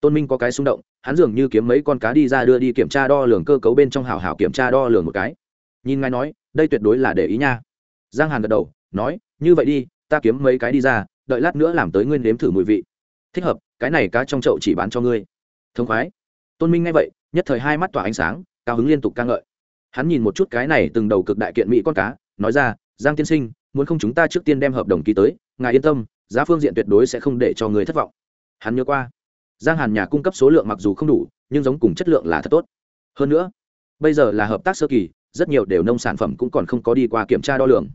tôn minh có cái xung động, hắn dường như kiếm mấy con cá đi ra đưa đi kiểm tra đo lường cơ cấu bên trong hào hào kiểm tra đo lường một cái. Nhìn ngài nói, đây tuyệt đối là để ý nha. Giang hàn gật đầu, nói, như vậy đi, ta kiếm mấy cái đi ra, đợi lát nữa làm tới nguyên nếm thử mùi vị. Thích hợp, cái này cá trong chậu chỉ bán cho ngươi. Thông khoái. Tôn minh nghe vậy, nhất thời hai mắt tỏa ánh sáng, cao hứng liên tục ca ngợi. Hắn nhìn một chút cái này từng đầu cực đại kiện mỹ con cá, nói ra, giang tiên sinh, muốn không chúng ta trước tiên đem hợp đồng ký tới, ngài yên tâm, giá phương diện tuyệt đối sẽ không để cho người thất vọng. Hắn nhớ qua giang hàn nhà cung cấp số lượng mặc dù không đủ, nhưng giống cùng chất lượng là thật tốt. Hơn nữa, bây giờ là hợp tác sơ kỳ, rất nhiều đều nông sản phẩm cũng còn không có đi qua kiểm tra đo lường.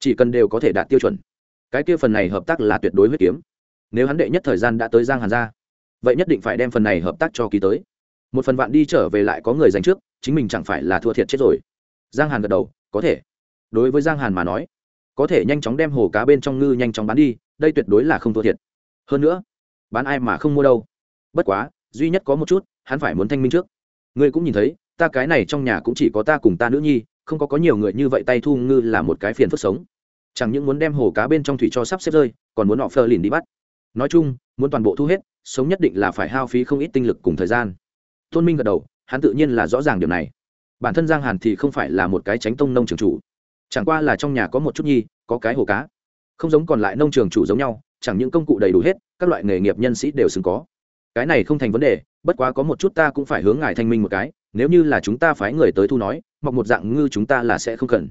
Chỉ cần đều có thể đạt tiêu chuẩn. Cái kia phần này hợp tác là tuyệt đối huyết kiếm. Nếu hắn đệ nhất thời gian đã tới giang hàn ra vậy nhất định phải đem phần này hợp tác cho ký tới. Một phần vạn đi trở về lại có người dành trước, chính mình chẳng phải là thua thiệt chết rồi. Giang hàn gật đầu, có thể. Đối với giang hàn mà nói, có thể nhanh chóng đem hồ cá bên trong ngư nhanh chóng bán đi, đây tuyệt đối là không thua thiệt. Hơn nữa, bán ai mà không mua đâu bất quá, duy nhất có một chút, hắn phải muốn thanh minh trước. Ngươi cũng nhìn thấy, ta cái này trong nhà cũng chỉ có ta cùng ta nữ nhi, không có có nhiều người như vậy tay thu ngư là một cái phiền phức sống. Chẳng những muốn đem hồ cá bên trong thủy cho sắp xếp rơi, còn muốn họ phơ lìn đi bắt. Nói chung, muốn toàn bộ thu hết, sống nhất định là phải hao phí không ít tinh lực cùng thời gian. Tôn minh gật đầu, hắn tự nhiên là rõ ràng điều này. Bản thân giang hàn thì không phải là một cái tránh tông nông trường chủ. Chẳng qua là trong nhà có một chút nhi, có cái hồ cá. Không giống còn lại nông trường chủ giống nhau, chẳng những công cụ đầy đủ hết, các loại nghề nghiệp nhân sĩ đều xứng có cái này không thành vấn đề, bất quá có một chút ta cũng phải hướng ngài thanh minh một cái, nếu như là chúng ta phái người tới thu nói, mọc một dạng ngư chúng ta là sẽ không cần.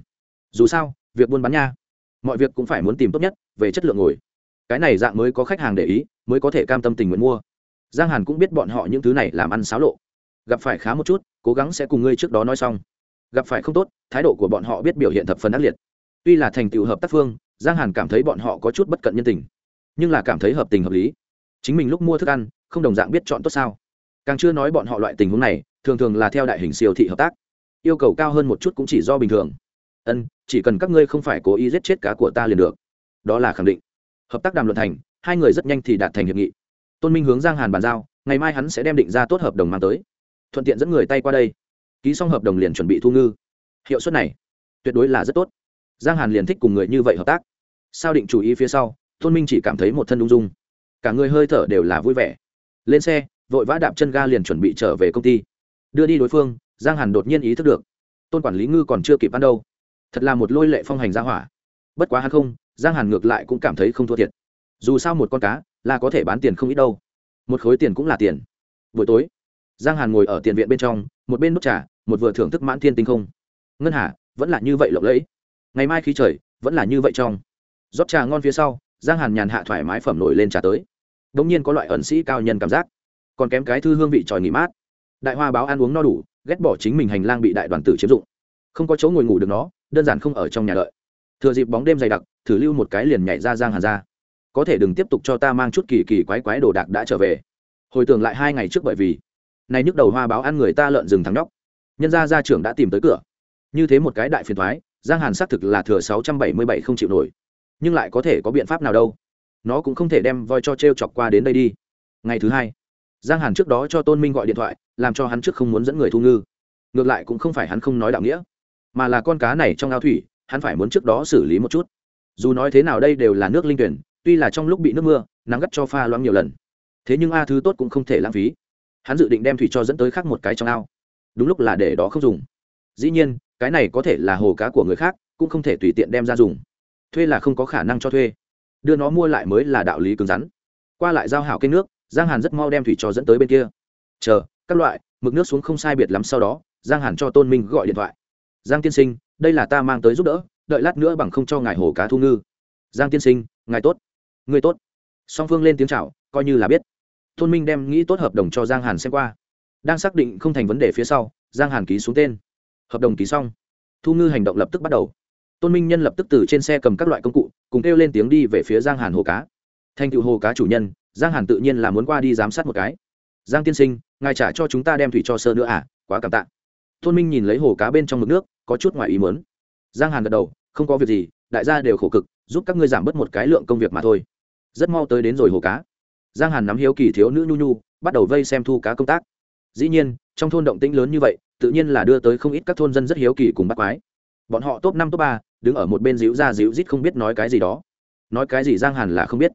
Dù sao, việc buôn bán nha, mọi việc cũng phải muốn tìm tốt nhất, về chất lượng ngồi. Cái này dạng mới có khách hàng để ý, mới có thể cam tâm tình nguyện mua. Giang hàn cũng biết bọn họ những thứ này làm ăn xáo lộ. Gặp phải khá một chút, cố gắng sẽ cùng ngươi trước đó nói xong. Gặp phải không tốt, thái độ của bọn họ biết biểu hiện thập phần ác liệt. Tuy là thành tựu hợp tác phương, giang hàn cảm thấy bọn họ có chút bất cận nhân tình, nhưng là cảm thấy hợp tình hợp lý. Chính mình lúc mua thức ăn không đồng dạng biết chọn tốt sao? Càng chưa nói bọn họ loại tình huống này, thường thường là theo đại hình siêu thị hợp tác. Yêu cầu cao hơn một chút cũng chỉ do bình thường. Ân, chỉ cần các ngươi không phải cố ý giết chết cá của ta liền được. Đó là khẳng định. Hợp tác đàm luận thành, hai người rất nhanh thì đạt thành hiệp nghị. Tôn minh hướng giang hàn bàn giao, ngày mai hắn sẽ đem định ra tốt hợp đồng mang tới. Thuận tiện dẫn người tay qua đây. Ký xong hợp đồng liền chuẩn bị thu ngư. Hiệu suất này, tuyệt đối là rất tốt. Giang hàn liền thích cùng người như vậy hợp tác. Sao định chủ ý phía sau, tôn minh chỉ cảm thấy một thân ung dung. Cả người hơi thở đều là vui vẻ lên xe, vội vã đạp chân ga liền chuẩn bị trở về công ty. Đưa đi đối phương, giang hàn đột nhiên ý thức được. Tôn quản lý ngư còn chưa kịp ăn đâu. Thật là một lôi lệ phong hành ra hỏa. Bất quá hắn không, giang hàn ngược lại cũng cảm thấy không thua thiệt. Dù sao một con cá là có thể bán tiền không ít đâu. Một khối tiền cũng là tiền. Buổi tối, giang hàn ngồi ở tiền viện bên trong, một bên nút trà, một vừa thưởng thức mãn thiên tinh không. Ngân hà, vẫn là như vậy lộng lẫy. Ngày mai khí trời, vẫn là như vậy trong. Rót trà ngon phía sau, giang hàn nhàn hạ thoải mái phẩm nổi lên trà tới đ nhiên có loại ẩn sĩ cao nhân cảm giác. Còn kém cái thư hương vị tròi nghỉ mát. Đại hoa báo ăn uống no đủ, ghét bỏ chính mình hành lang bị đại đoàn tử chiếm dụng. Không có chỗ ngồi ngủ được nó, đơn giản không ở trong nhà đợi. Thừa dịp bóng đêm dày đặc, thử lưu một cái liền nhảy ra giang hàn ra. Có thể đừng tiếp tục cho ta mang chút kỳ kỳ quái quái đồ đạc đã trở về. Hồi tưởng lại hai ngày trước bởi vì nay nhức đầu hoa báo ăn người ta lợn rừng thắng nhóc. Nhân gia gia trưởng đã tìm tới cửa. Như thế một cái đại phiền thoái, giang hàn xác thực là thừa sáu trăm bảy mươi bảy không chịu nổi. Nhưng lại có thể có biện pháp nào đâu nó cũng không thể đem voi cho t r e o chọc qua đến đây đi. Ngày thứ hai, giang hàn trước đó cho tôn minh gọi điện thoại, làm cho hắn trước không muốn dẫn người thu ngư. Ngược lại cũng không phải hắn không nói đạo nghĩa, mà là con cá này trong ao thủy, hắn phải muốn trước đó xử lý một chút. Dù nói thế nào đây đều là nước linh tuyển, tuy là trong lúc bị nước mưa, nắng gắt cho pha loãng nhiều lần. Thế nhưng a thứ tốt cũng không thể lãng phí. Hắn dự định đem thủy cho dẫn tới khác một cái trong ao. Đúng lúc là để đó không dùng. Dĩ nhiên, cái này có thể là hồ cá của người khác, cũng không thể tùy tiện đem ra dùng. Thuê là không có khả năng cho thuê đưa nó mua lại mới là đạo lý cứng rắn. Qua lại giao hảo kênh nước, giang hàn rất mau đem thủy cho dẫn tới bên kia. Chờ, các loại, mực nước xuống không sai biệt lắm sau đó, giang hàn cho tôn minh gọi điện thoại. Giang tiên sinh, đây là ta mang tới giúp đỡ, đợi lát nữa bằng không cho ngài hồ cá thu ngư. Giang tiên sinh, ngài tốt. Người tốt. Song phương lên tiếng c h à o coi như là biết. Tôn minh đem nghĩ tốt hợp đồng cho giang hàn xem qua. Đang xác định không thành vấn đề phía sau, giang hàn ký xuống tên. Hợp đồng ký xong. Thu ngư hành động lập tức bắt đầu. Tôn minh nhân lập tức từ trên xe cầm các loại công cụ cùng kêu lên tiếng đi về phía giang hàn hồ cá. Thành tựu hồ cá chủ nhân, giang hàn tự nhiên là muốn qua đi giám sát một cái. Giang tiên sinh, ngài trả cho chúng ta đem thủy cho sơ nữa à? Quá cảm tạ. Tôn minh nhìn lấy hồ cá bên trong mực nước, có chút ngoài ý mớn giang hàn gật đầu, không có việc gì, đại gia đều khổ cực, giúp các ngươi giảm bớt một cái lượng công việc mà thôi. Rất mau tới đến rồi hồ cá. Giang hàn nắm hiếu kỳ thiếu nữ nhu nhu, bắt đầu vây xem thu cá công tác. Dĩ nhiên, trong thôn động tĩnh lớn như vậy, tự nhiên là đưa tới không ít các thôn dân rất hiếu kỳ cùng bắt quái bọn họ top năm, top ba, đứng ở một bên dịu ra dịu rít không biết nói cái gì đó. Nói cái gì giang hàn là không biết.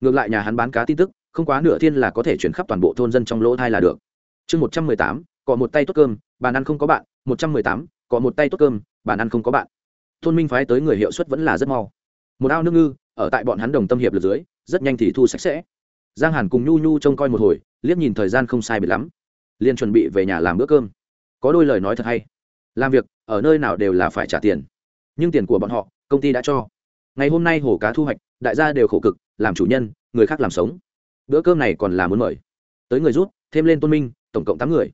Ngược lại nhà hắn bán cá tin tức, không quá nửa thiên là có thể chuyển khắp toàn bộ thôn dân trong lỗ thai là được. Chương một trăm mười tám, có một tay tốt cơm, bàn ăn không có bạn. Một trăm mười tám, có một tay tốt cơm, bàn ăn không có bạn. Thôn minh phái tới người hiệu suất vẫn là rất mau. Một ao nước ngư, ở tại bọn hắn đồng tâm hiệp lực dưới, rất nhanh thì thu sạch sẽ. Giang hàn cùng nhu nhu trông coi một hồi, liếc nhìn thời gian không sai biệt lắm. Liền chuẩn bị về nhà làm bữa cơm. Có đôi lời nói thật hay làm việc, ở nơi nào đều là phải trả tiền. Nhưng tiền của bọn họ, công ty đã cho. Ngày hôm nay hồ cá thu hoạch, đại gia đều khổ cực, làm chủ nhân, người khác làm sống. Bữa cơm này còn là muốn mời. Tới người rút, thêm lên tôn minh, tổng cộng tám người.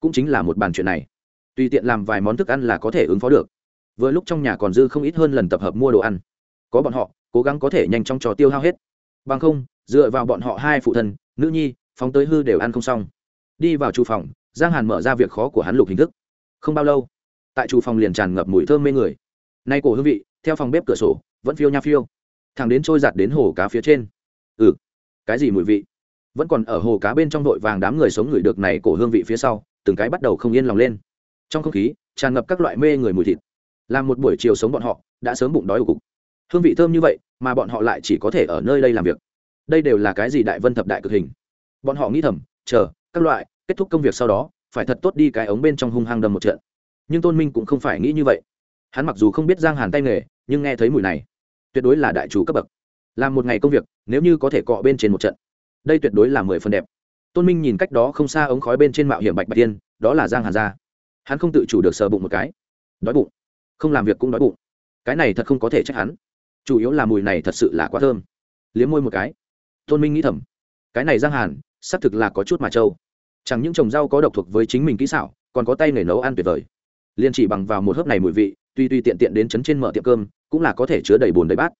Cũng chính là một bàn chuyện này. Tùy tiện làm vài món thức ăn là có thể ứng phó được. Vừa lúc trong nhà còn dư không ít hơn lần tập hợp mua đồ ăn. Có bọn họ, cố gắng có thể nhanh chóng trò tiêu hao hết. Bằng không, dựa vào bọn họ hai phụ thân, nữ nhi, phóng tới hư đều ăn không xong. Đi vào chu phòng, giang hàn mở ra việc khó của hắn lục hình thức. Không bao lâu tại chủ phòng liền tràn ngập mùi thơm mê người. Nay cổ hương vị, theo phòng bếp cửa sổ, vẫn phiêu nha phiêu. Thằng đến trôi giặt đến hồ cá phía trên. Ừ cái gì mùi vị? Vẫn còn ở hồ cá bên trong đội vàng đám người sống người được này cổ hương vị phía sau, từng cái bắt đầu không yên lòng lên. Trong không khí, tràn ngập các loại mê người mùi thịt. Làm một buổi chiều sống bọn họ, đã sớm bụng đói ủ cục. Hương vị thơm như vậy, mà bọn họ lại chỉ có thể ở nơi đây làm việc. Đây đều là cái gì đại vân thập đại cực hình? Bọn họ nghĩ thầm, chờ, các loại, kết thúc công việc sau đó, phải thật tốt đi cái ống bên trong hung hăng đâm một trận nhưng tôn minh cũng không phải nghĩ như vậy. Hắn mặc dù không biết giang hàn tay nghề, nhưng nghe thấy mùi này, tuyệt đối là đại chủ cấp bậc. Làm một ngày công việc, nếu như có thể cọ bên trên một trận, đây tuyệt đối là mười phần đẹp. Tôn minh nhìn cách đó không xa ống khói bên trên mạo hiểm bạch bạch tiên, đó là giang hàn ra. Hắn không tự chủ được sờ bụng một cái. Đói bụng. Không làm việc cũng đói bụng. Cái này thật không có thể trách hắn. Chủ yếu là mùi này thật sự là quá thơm. Liếm môi một cái. Tôn minh nghĩ thầm, cái này giang hàn, xác thực là có chút mà trâu. Chẳng những trồng rau có độc thuộc với chính mình kỹ xảo, còn có tay nghề nấu ăn tuyệt vời liền chỉ bằng vào một hớp này mùi vị, tuy tuy tiện tiện đến chấn trên mở tiệm cơm, cũng là có thể chứa đầy bồn đầy bát.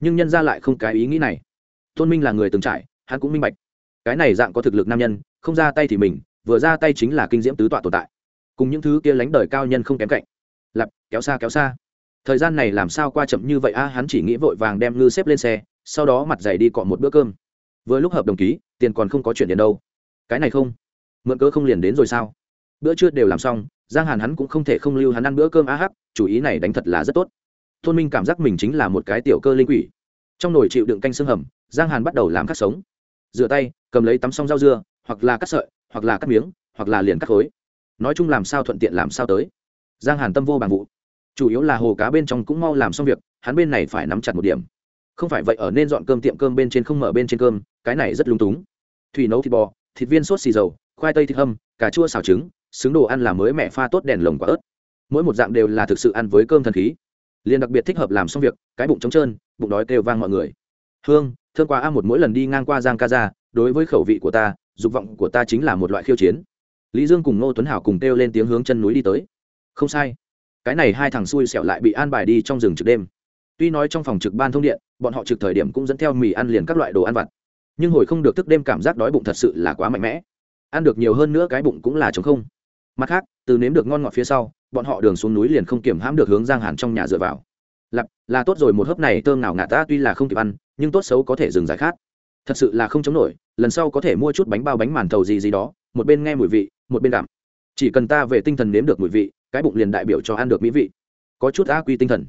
Nhưng nhân ra lại không cái ý nghĩ này. Tôn minh là người từng trải, hắn cũng minh bạch. Cái này dạng có thực lực nam nhân, không ra tay thì mình, vừa ra tay chính là kinh diễm tứ tọa tồn tại. Cùng những thứ kia lánh đời cao nhân không kém cạnh. Lặp kéo xa kéo xa. Thời gian này làm sao qua chậm như vậy a, hắn chỉ nghĩ vội vàng đem ngư xếp lên xe, sau đó mặt giày đi cọ một bữa cơm. Vừa lúc hợp đồng ký, tiền còn không có chuyển tiền đâu. Cái này không? Mượn cớ không liền đến rồi sao? Bữa trưa đều làm xong giang hàn hắn cũng không thể không lưu hắn ăn bữa cơm a hắc, chủ ý này đánh thật là rất tốt. Tôn minh cảm giác mình chính là một cái tiểu cơ linh quỷ. Trong nồi chịu đựng canh xương hầm, giang hàn bắt đầu làm cắt sống. Rửa tay, cầm lấy tắm xong rau dưa, hoặc là cắt sợi, hoặc là cắt miếng, hoặc là liền cắt khối. Nói chung làm sao thuận tiện làm sao tới. Giang hàn tâm vô bằng vụ. Chủ yếu là hồ cá bên trong cũng mau làm xong việc, hắn bên này phải nắm chặt một điểm. Không phải vậy ở nên dọn cơm tiệm cơm bên trên không mở bên trên cơm, cái này rất lung túng. Thủy nấu thịt bò, thịt viên sốt xì dầu, khoai tây thịt hâm, cà chua xào trứng xứng đồ ăn là mới mẹ pha tốt đèn lồng quả ớt. Mỗi một dạng đều là thực sự ăn với cơm thần khí. Liền đặc biệt thích hợp làm xong việc, cái bụng trống trơn, bụng đói kêu vang mọi người. Hương thương qua a một mỗi lần đi ngang qua giang ca ra đối với khẩu vị của ta, dục vọng của ta chính là một loại khiêu chiến. Lý dương cùng ngô tuấn hảo cùng kêu lên tiếng hướng chân núi đi tới. Không sai. Cái này hai thằng xui xẻo lại bị an bài đi trong rừng trực đêm. Tuy nói trong phòng trực ban thông điện, bọn họ trực thời điểm cũng dẫn theo mì ăn liền các loại đồ ăn vặt. Nhưng hồi không được thức đêm cảm giác đói bụng thật sự là quá mạnh mẽ. Ăn được nhiều hơn nữa cái bụng cũng là chống không mặt khác, từ nếm được ngon ngọt phía sau, bọn họ đường xuống núi liền không kiểm hãm được hướng giang hàn trong nhà dựa vào. Lặp là tốt rồi, một hớp này thơm nào ngả ta tuy là không kịp ăn, nhưng tốt xấu có thể dừng giải khát. Thật sự là không chống nổi, lần sau có thể mua chút bánh bao bánh màn thầu gì gì đó, một bên nghe mùi vị, một bên cảm chỉ cần ta về tinh thần nếm được mùi vị, cái bụng liền đại biểu cho ăn được mỹ vị. Có chút á quy tinh thần.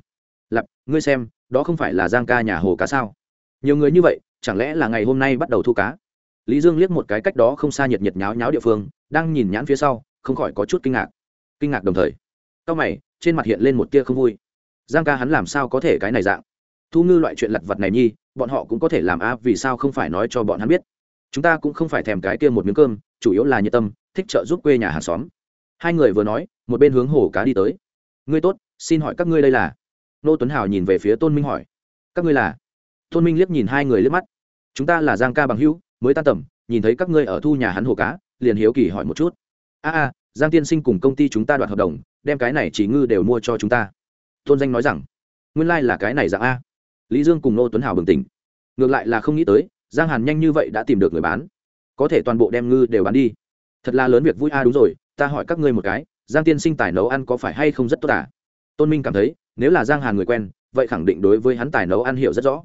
Lặp ngươi xem, đó không phải là giang ca nhà hồ cá sao? Nhiều người như vậy, chẳng lẽ là ngày hôm nay bắt đầu thu cá? Lý dương liếc một cái cách đó không xa nhiệt nhiệt nháo nháo địa phương, đang nhìn nhãn phía sau không khỏi có chút kinh ngạc. Kinh ngạc đồng thời, cao mày, trên mặt hiện lên một tia không vui. Giang ca hắn làm sao có thể cái này dạng? Thu ngư loại chuyện lặt vặt này nhi, bọn họ cũng có thể làm a vì sao không phải nói cho bọn hắn biết? Chúng ta cũng không phải thèm cái kia một miếng cơm, chủ yếu là nhiệt tâm, thích trợ giúp quê nhà hàng xóm. Hai người vừa nói, một bên hướng hồ cá đi tới. Ngươi tốt, xin hỏi các ngươi đây là? Nô tuấn hào nhìn về phía tôn minh hỏi. Các ngươi là? Tôn minh liếc nhìn hai người liếc mắt. Chúng ta là giang ca bằng hữu, mới tan tầm, nhìn thấy các ngươi ở thu nhà hắn hồ cá, liền hiếu kỳ hỏi một chút a a, giang tiên sinh cùng công ty chúng ta đoạt hợp đồng, đem cái này chỉ ngư đều mua cho chúng ta. Tôn danh nói rằng, nguyên lai、like、là cái này dạng a. Lý dương cùng nô tuấn hào bừng tỉnh. Ngược lại là không nghĩ tới, giang hàn nhanh như vậy đã tìm được người bán. Có thể toàn bộ đem ngư đều bán đi. Thật là lớn việc vui a, đúng rồi, ta hỏi các ngươi một cái, giang tiên sinh tài nấu ăn có phải hay không rất tốt à? Tôn minh cảm thấy, nếu là giang hàn người quen, vậy khẳng định đối với hắn tài nấu ăn hiểu rất rõ.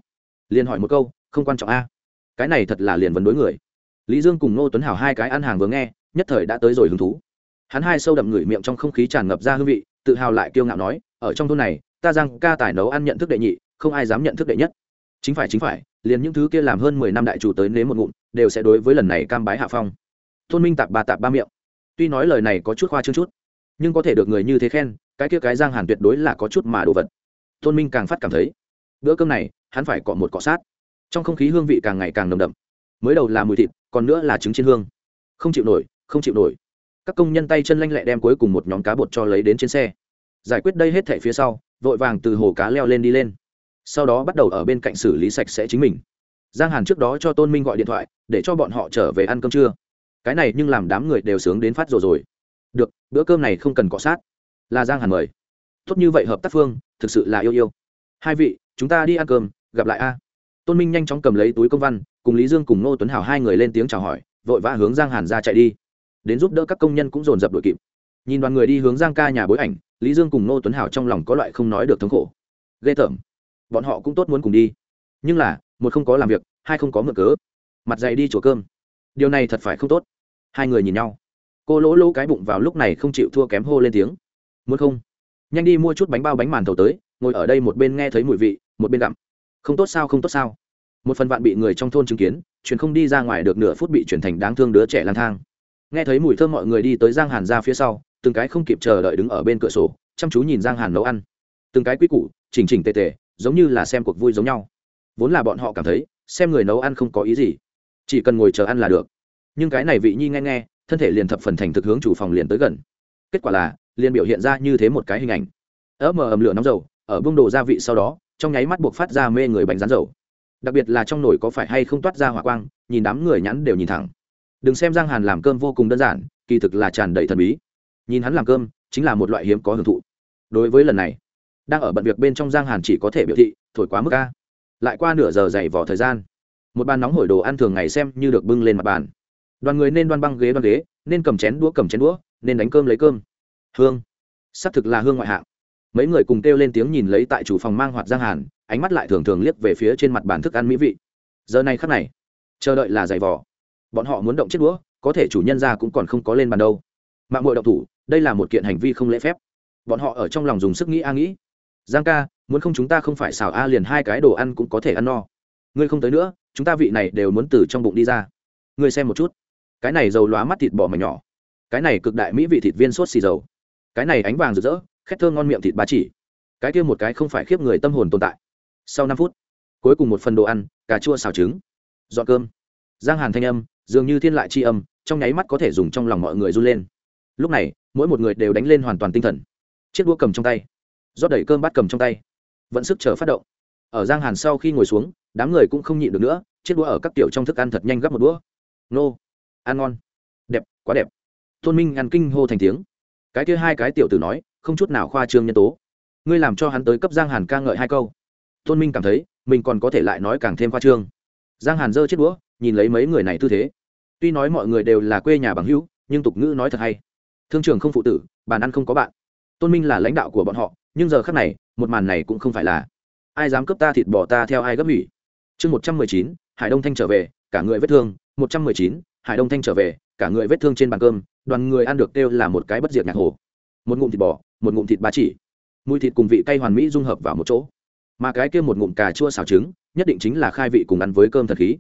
Liền hỏi một câu, không quan trọng a. Cái này thật là liền vấn đối người. Lý dương cùng ngô tuấn hảo hai cái ăn hàng vừa nghe nhất thời đã tới rồi hứng thú. Hắn hai sâu đậm ngửi miệng trong không khí tràn ngập ra hương vị, tự hào lại kiêu ngạo nói, ở trong thôn này, ta giang ca tài nấu ăn nhận thức đệ nhị, không ai dám nhận thức đệ nhất. Chính phải chính phải, liền những thứ kia làm hơn mười năm đại chủ tới nếm một ngụm, đều sẽ đối với lần này cam bái hạ phong. Tôn minh tạp ba tạp ba miệng. Tuy nói lời này có chút khoa trương chút, nhưng có thể được người như thế khen, cái kia cái giang hàn tuyệt đối là có chút mà đồ vật. Tôn minh càng phát cảm thấy, bữa cơm này, hắn phải cọ một cọ sát. Trong không khí hương vị càng ngày càng nồng đậm. Mới đầu là mùi thịt, còn nữa là trứng trên hương. Không chịu nổi không chịu nổi. Các công nhân tay chân lanh lẹ đem cuối cùng một nhóm cá bột cho lấy đến trên xe. Giải quyết đây hết thẻ phía sau, vội vàng từ hồ cá leo lên đi lên. Sau đó bắt đầu ở bên cạnh xử lý sạch sẽ chính mình. Giang hàn trước đó cho tôn minh gọi điện thoại, để cho bọn họ trở về ăn cơm trưa. Cái này nhưng làm đám người đều sướng đến phát rồi rồi. Được, bữa cơm này không cần cọ sát. Là giang hàn mời. Tốt như vậy hợp tác phương, thực sự là yêu yêu. Hai vị, chúng ta đi ăn cơm, gặp lại a. Tôn minh nhanh chóng cầm lấy túi công văn, cùng lý dương cùng nô tuấn hảo hai người lên tiếng chào hỏi, vội vã hướng giang hàn ra chạy đi đến giúp đỡ các công nhân cũng dồn dập đội kịp. Nhìn đoàn người đi hướng giang ca nhà bối ảnh, lý dương cùng nô tuấn hảo trong lòng có loại không nói được thống khổ. Ghê tởm. Bọn họ cũng tốt muốn cùng đi. Nhưng là, một không có làm việc, hai không có mượn cớ. Mặt dày đi chỗ cơm. Điều này thật phải không tốt. Hai người nhìn nhau. Cô lỗ lỗ cái bụng vào lúc này không chịu thua kém hô lên tiếng. Muốn không? Nhanh đi mua chút bánh bao bánh màn thầu tới, ngồi ở đây một bên nghe thấy mùi vị, một bên gặm. Không tốt sao, không tốt sao? Một phần vạn bị người trong thôn chứng kiến, chuyện không đi ra ngoài được nửa phút bị chuyển thành đáng thương đứa trẻ lang thang nghe thấy mùi thơm mọi người đi tới giang hàn ra phía sau, từng cái không kịp chờ đợi đứng ở bên cửa sổ, chăm chú nhìn giang hàn nấu ăn. Từng cái quy củ, chỉnh chỉnh tề tề, giống như là xem cuộc vui giống nhau. Vốn là bọn họ cảm thấy, xem người nấu ăn không có ý gì. Chỉ cần ngồi chờ ăn là được. Nhưng cái này vị nhi nghe nghe, thân thể liền thập phần thành thực hướng chủ phòng liền tới gần. Kết quả là, liền biểu hiện ra như thế một cái hình ảnh. Ớ mờ ầm lửa nóng dầu, ở bông đồ gia vị sau đó, trong nháy mắt buộc phát ra mê người bánh rán dầu. Đặc biệt là trong nồi có phải hay không toát ra hỏa quang, nhìn đám người nhắn đều nhìn thẳng đừng xem giang hàn làm cơm vô cùng đơn giản, kỳ thực là tràn đầy thần bí. Nhìn hắn làm cơm, chính là một loại hiếm có hưởng thụ. Đối với lần này, đang ở bận việc bên trong giang hàn chỉ có thể biểu thị, thổi quá mức ca lại qua nửa giờ dày vỏ thời gian, một bàn nóng hổi đồ ăn thường ngày xem như được bưng lên mặt bàn. Đoàn người nên đoan băng ghế đoan ghế, nên cầm chén đũa cầm chén đũa, nên đánh cơm lấy cơm. Hương, xác thực là hương ngoại hạng. Mấy người cùng kêu lên tiếng nhìn lấy tại chủ phòng mang hoạt giang hàn, ánh mắt lại thường thường liếc về phía trên mặt bàn thức ăn mỹ vị. Giờ này khắc này, chờ đợi là giày vò bọn họ muốn động chiếc đũa, có thể chủ nhân ra cũng còn không có lên bàn đâu. Mạng mội động thủ, đây là một kiện hành vi không lễ phép. Bọn họ ở trong lòng dùng sức nghĩ a nghĩ. Giang ca, muốn không chúng ta không phải xào a liền hai cái đồ ăn cũng có thể ăn no. Ngươi không tới nữa, chúng ta vị này đều muốn từ trong bụng đi ra. Ngươi xem một chút. Cái này dầu lóa mắt thịt bò mà nhỏ. Cái này cực đại mỹ vị thịt viên sốt xì dầu. Cái này ánh vàng rực rỡ, khét thơ ngon miệng thịt ba chỉ. Cái kia một cái không phải khiếp người tâm hồn tồn tại. Sau năm phút, cuối cùng một phần đồ ăn, cà chua xào trứng. Dọn cơm. Giang hàn thanh âm dường như thiên lại c h i âm, trong nháy mắt có thể dùng trong lòng mọi người run lên. Lúc này, mỗi một người đều đánh lên hoàn toàn tinh thần. Chiếc đũa cầm trong tay, rót đẩy cơm bát cầm trong tay, vẫn sức chờ phát động. Ở giang hàn sau khi ngồi xuống, đám người cũng không nhịn được nữa, chiếc đũa ở các tiểu trong thức ăn thật nhanh gấp một đũa. Nô, ăn ngon. Đẹp, quá đẹp. Tôn minh ăn kinh hô thành tiếng. Cái kia hai cái tiểu tử nói, không chút nào khoa trương nhân tố. Ngươi làm cho hắn tới cấp giang hàn ca ngợi hai câu. Tôn minh cảm thấy, mình còn có thể lại nói càng thêm khoa trương giang hàn dơ chết đũa, nhìn lấy mấy người này tư thế. Tuy nói mọi người đều là quê nhà bằng hữu, nhưng tục ngữ nói thật hay. Thương trường không phụ tử, bàn ăn không có bạn. Tôn minh là lãnh đạo của bọn họ, nhưng giờ khác này, một màn này cũng không phải là, ai dám cướp ta thịt bỏ ta theo ai gấp hủy? Chương một trăm mười chín, hải đông thanh trở về, cả người vết thương, một trăm mười chín, hải đông thanh trở về, cả người vết thương trên bàn cơm, đoàn người ăn được kêu là một cái bất diệt nhạc hồ. Một ngụm thịt bò, một ngụm thịt ba chỉ. Mùi thịt cùng vị cay hoàn mỹ dung hợp vào một chỗ. Mà cái kia một ngụm cà chua xào trứng nhất định chính là khai vị cùng ăn với cơm thật khí.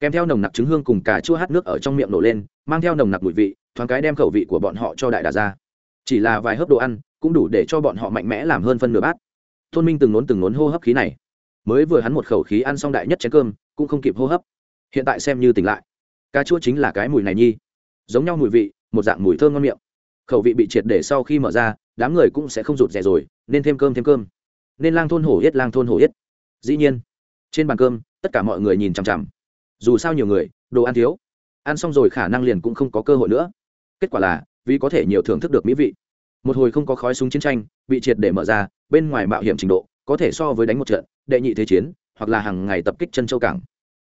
Kèm theo nồng nặc trứng hương cùng cà chua hát nước ở trong miệng nổ lên, mang theo nồng nặc mùi vị, thoáng cái đem khẩu vị của bọn họ cho đại đà ra. Chỉ là vài hớp đồ ăn, cũng đủ để cho bọn họ mạnh mẽ làm hơn phân nửa bát. Tôn minh từng nốn từng nốn hô hấp khí này. Mới vừa hắn một khẩu khí ăn xong đại nhất chén cơm, cũng không kịp hô hấp. Hiện tại xem như tỉnh lại. Cà chua chính là cái mùi này nhi. Giống nhau mùi vị, một dạng mùi thơm ngon miệng. Khẩu vị bị triệt để sau khi mở ra, đám người cũng sẽ không rụt rè rồi, nên thêm cơm thêm cơm. Nên lang thôn hổ yết, lang thôn hổ yết. Dĩ nhiên trên bàn cơm, tất cả mọi người nhìn chằm chằm. Dù sao nhiều người, đồ ăn thiếu. Ăn xong rồi khả năng liền cũng không có cơ hội nữa. Kết quả là, vì có thể nhiều thưởng thức được mỹ vị. Một hồi không có khói súng chiến tranh, bị triệt để mở ra, bên ngoài mạo hiểm trình độ, có thể so với đánh một trận, đệ nhị thế chiến, hoặc là hàng ngày tập kích chân châu cảng.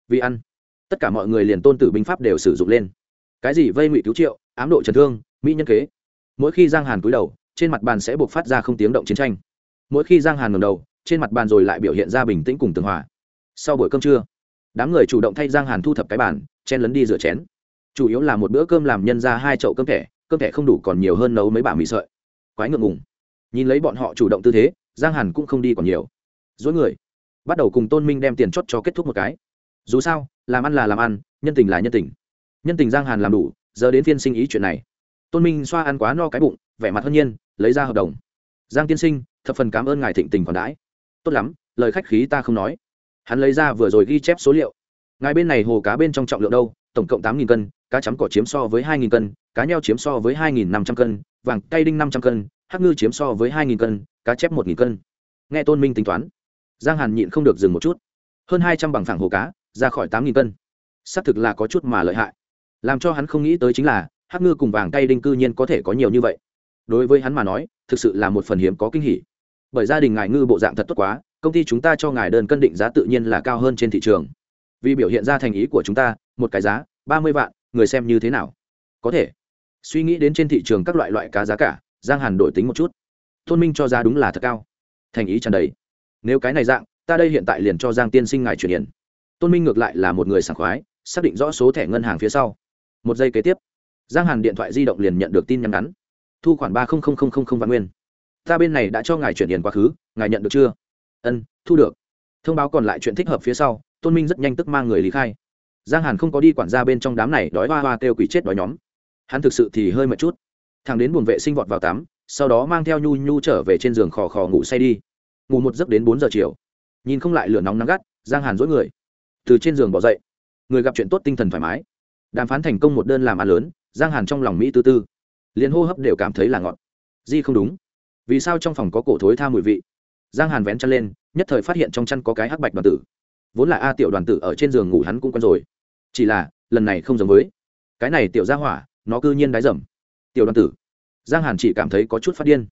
Vì ăn, tất cả mọi người liền tôn tử binh pháp đều sử dụng lên. Cái gì vây ngụy cứu triệu, ám độ chấn thương, mỹ nhân kế. Mỗi khi giang hàn cúi đầu, trên mặt bàn sẽ buộc phát ra không tiếng động chiến tranh. Mỗi khi giang hàn ngầm đầu, trên mặt bàn rồi lại biểu hiện ra bình tĩnh cùng tường hòa sau buổi cơm trưa, đám người chủ động thay giang hàn thu thập cái bàn, chen lấn đi rửa chén. Chủ yếu là một bữa cơm làm nhân ra hai chậu cơm thẻ cơm thẻ không đủ còn nhiều hơn nấu mấy bả mì sợi. Quái ngượng ngùng. Nhìn lấy bọn họ chủ động tư thế, giang hàn cũng không đi còn nhiều. Dối người. Bắt đầu cùng tôn minh đem tiền chót cho kết thúc một cái. Dù sao, làm ăn là làm ăn, nhân tình là nhân tình. Nhân tình giang hàn làm đủ, giờ đến phiên sinh ý chuyện này. Tôn minh xoa ăn quá no cái bụng, vẻ mặt hân nhiên, lấy ra hợp đồng. Giang tiên sinh, thập phần cảm ơn ngài thịnh tình còn đãi. Tốt lắm, lời khách khí ta không nói hắn lấy ra vừa rồi ghi chép số liệu. Ngài bên này hồ cá bên trong trọng lượng đâu? Tổng cộng tám cân, cá chấm cỏ chiếm so với hai cân, cá nheo chiếm so với hai năm trăm cân, vàng cây đinh năm trăm cân, hắc ngư chiếm so với hai cân, cá chép một cân. Nghe tôn minh tính toán, giang hàn nhịn không được dừng một chút. Hơn hai trăm bằng phẳng hồ cá, ra khỏi tám cân. Xác thực là có chút mà lợi hại. Làm cho hắn không nghĩ tới chính là, hắc ngư cùng vàng cây đinh cư nhiên có thể có nhiều như vậy. Đối với hắn mà nói, thực sự là một phần hiếm có kinh hỉ. Bởi gia đình ngài ngư bộ dạng thật tốt quá công ty chúng ta cho ngài đơn cân định giá tự nhiên là cao hơn trên thị trường. Vì biểu hiện ra thành ý của chúng ta, một cái giá, ba mươi vạn, người xem như thế nào? Có thể. Suy nghĩ đến trên thị trường các loại loại cá giá cả, giang hàn đổi tính một chút. Tôn minh cho giá đúng là thật cao. Thành ý tràn đầy. Nếu cái này dạng, ta đây hiện tại liền cho giang tiên sinh ngài chuyển tiền tôn minh ngược lại là một người sảng khoái, xác định rõ số thẻ ngân hàng phía sau. Một giây kế tiếp, giang hàn điện thoại di động liền nhận được tin nhắn ngắn. Thu khoản ba vạn nguyên. Ta bên này đã cho ngài chuyển tiền quá khứ, ngài nhận được chưa? Ân, thu được. Thông báo còn lại chuyện thích hợp phía sau, tôn minh rất nhanh tức mang người lý khai. Giang hàn không có đi quản gia bên trong đám này đói hoa hoa kêu quỷ chết đói nhóm. Hắn thực sự thì hơi mệt chút. Thằng đến buồng vệ sinh vọt vào tắm, sau đó mang theo nhu nhu trở về trên giường khò khò ngủ say đi. Ngủ một giấc đến bốn giờ chiều. Nhìn không lại lửa nóng nắng gắt, giang hàn dối người. Từ trên giường bỏ dậy. Người gặp chuyện tốt tinh thần thoải mái. Đàm phán thành công một đơn làm ăn lớn, giang hàn trong lòng mỹ tư tư. Liền hô hấp đều cảm thấy là ngọt. Di không đúng. Vì sao trong phòng có cổ thối tha mùi vị? Giang hàn vén chăn lên, nhất thời phát hiện trong chăn có cái hắc bạch đoàn tử. Vốn là a tiểu đoàn tử ở trên giường ngủ hắn cũng quen rồi. Chỉ là, lần này không giống với. Cái này tiểu ra hỏa, nó cư nhiên đái dầm. Tiểu đoàn tử. Giang hàn chỉ cảm thấy có chút phát điên.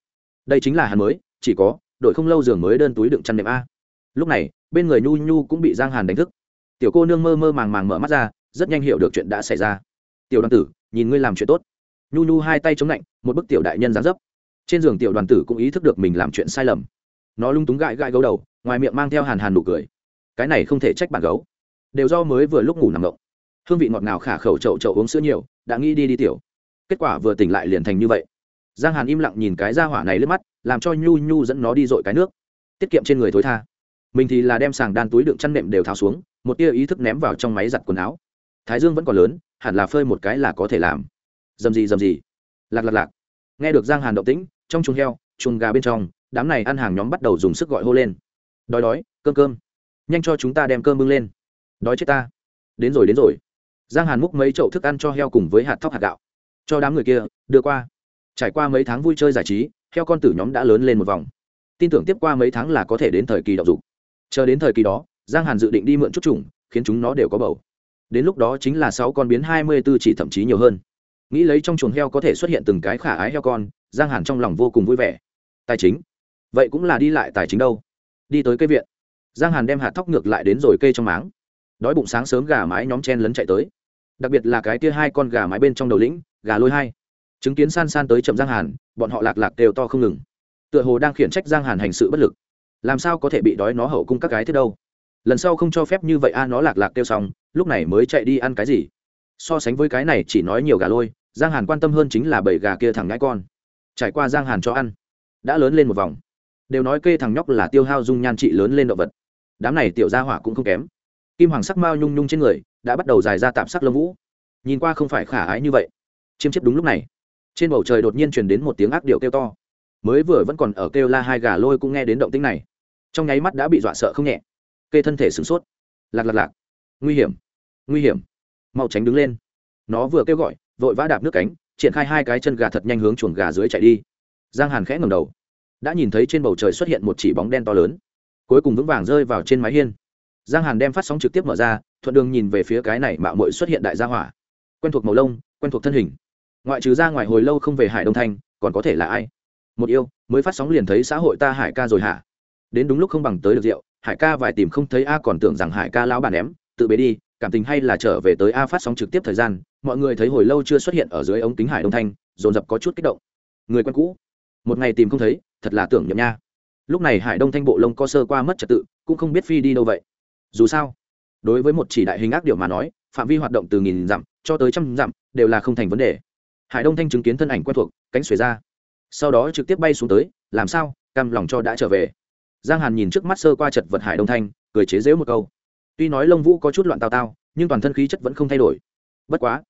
Đây chính là hắn mới, chỉ có, đội không lâu giường mới đơn túi đựng chăn nệm a. Lúc này, bên người nhu nhu cũng bị giang hàn đánh thức. Tiểu cô nương mơ mơ màng màng mở mắt ra, rất nhanh hiểu được chuyện đã xảy ra. Tiểu đoàn tử, nhìn ngươi làm chuyện tốt. Nhu nhu hai tay chống lạnh, một bức tiểu đại nhân dáng dấp. Trên giường tiểu đoàn tử cũng ý thức được mình làm chuyện sai lầm nó lung túng gãi gãi gấu đầu, ngoài miệng mang theo hàn hàn nụ cười. Cái này không thể trách bản gấu. Đều do mới vừa lúc ngủ nằm ngộng. Hương vị ngọt ngào khả khẩu chậu chậu uống sữa nhiều, đã nghĩ đi đi tiểu. Kết quả vừa tỉnh lại liền thành như vậy. Giang hàn im lặng nhìn cái ra hỏa này lướt mắt, làm cho nhu nhu dẫn nó đi dội cái nước. Tiết kiệm trên người thối tha. Mình thì là đem sàng đan túi đựng chăn nệm đều tháo xuống, một tia ý thức ném vào trong máy giặt quần áo. Thái dương vẫn còn lớn, hẳn là phơi một cái là có thể làm. Dầm gì dầm gì lạc lạc lạc. Nghe được giang hàn động tĩnh, trong chuồng heo, chuồng gà bên trong đám này ăn hàng nhóm bắt đầu dùng sức gọi hô lên. Đói đói, cơm cơm. Nhanh cho chúng ta đem cơm bưng lên. Đói chết ta. Đến rồi đến rồi. Giang hàn múc mấy chậu thức ăn cho heo cùng với hạt thóc hạt gạo. Cho đám người kia, đưa qua. Trải qua mấy tháng vui chơi giải trí, heo con tử nhóm đã lớn lên một vòng. Tin tưởng tiếp qua mấy tháng là có thể đến thời kỳ đậu dục. Chờ đến thời kỳ đó, giang hàn dự định đi mượn chút chủng, khiến chúng nó đều có bầu. Đến lúc đó chính là sáu con biến hai mươi b ố chỉ thậm chí nhiều hơn. Nghĩ lấy trong chuồng heo có thể xuất hiện từng cái khả ái heo con, giang hàn trong lòng vô cùng vui vẻ. Tài chính vậy cũng là đi lại tài chính đâu? Đi tới cây viện. Giang hàn đem hạt thóc ngược lại đến rồi cây trong máng. Đói bụng sáng sớm gà mái nhóm chen lấn chạy tới. Đặc biệt là cái kia hai con gà mái bên trong đầu lĩnh, gà lôi hai. Chứng kiến san san tới chậm giang hàn, bọn họ lạc lạc đều to không ngừng. Tựa hồ đang khiển trách giang hàn hành sự bất lực. Làm sao có thể bị đói nó hậu cung các cái thế đâu? Lần sau không cho phép như vậy a, nó lạc lạc kêu xong, lúc này mới chạy đi ăn cái gì? So sánh với cái này chỉ nói nhiều gà lôi, giang hàn quan tâm hơn chính là bảy gà kia thẳng ngãi con. Trải qua giang hàn cho ăn, đã lớn lên một vòng đều nói kê thằng nhóc là tiêu hao dung nhan trị lớn lên động vật. Đám này tiểu gia hỏa cũng không kém. Kim hoàng sắc mao nhung nhung trên người, đã bắt đầu dài ra tạm sắc lâm vũ. Nhìn qua không phải khả ái như vậy. Chiêm chiếp đúng lúc này. Trên bầu trời đột nhiên truyền đến một tiếng ác điệu kêu to. Mới vừa vẫn còn ở kêu la hai gà lôi cũng nghe đến động tĩnh này. Trong nháy mắt đã bị dọa sợ không nhẹ. Kê thân thể sửng sốt. Lạc lạc lạc. Nguy hiểm. Nguy hiểm. Mau tránh đứng lên. Nó vừa kêu gọi, vội vã đạp nước cánh, triển khai hai cái chân gà thật nhanh hướng chuồng gà dưới chạy đi. Giang hàn khẽ ngầm đầu đã nhìn thấy trên bầu trời xuất hiện một chỉ bóng đen to lớn, cuối cùng vững vàng rơi vào trên mái hiên. Giang hàn đem phát sóng trực tiếp mở ra, thuận đường nhìn về phía cái này mạo mội xuất hiện đại gia hỏa. Quen thuộc màu lông, quen thuộc thân hình. Ngoại trừ ra ngoài hồi lâu không về hải đông thanh còn có thể là ai? Một yêu, mới phát sóng liền thấy xã hội ta hải ca rồi hả? Đến đúng lúc không bằng tới được rượu, hải ca vài tìm không thấy a còn tưởng rằng hải ca lão bản ném, tự bế đi, cảm tình hay là trở về tới a phát sóng trực tiếp thời gian, mọi người thấy hồi lâu chưa xuất hiện ở dưới ống kính hải đông thanh dồn dập có chút kích động. Người quen cũ một ngày tìm không thấy, thật là tưởng nhậm nha. Lúc này hải đông thanh bộ lông co sơ qua mất trật tự, cũng không biết phi đi đâu vậy. Dù sao, đối với một chỉ đại hình ác điệu mà nói, phạm vi hoạt động từ nghìn dặm cho tới trăm dặm đều là không thành vấn đề. Hải đông thanh chứng kiến thân ảnh quen thuộc, cánh xuề ra. Sau đó trực tiếp bay xuống tới, làm sao? Cam lòng cho đã trở về. Giang hàn nhìn trước mắt sơ qua chật vật hải đông thanh, cười chế dễu một câu. Tuy nói lông vũ có chút loạn tao tao, nhưng toàn thân khí chất vẫn không thay đổi. Bất quá,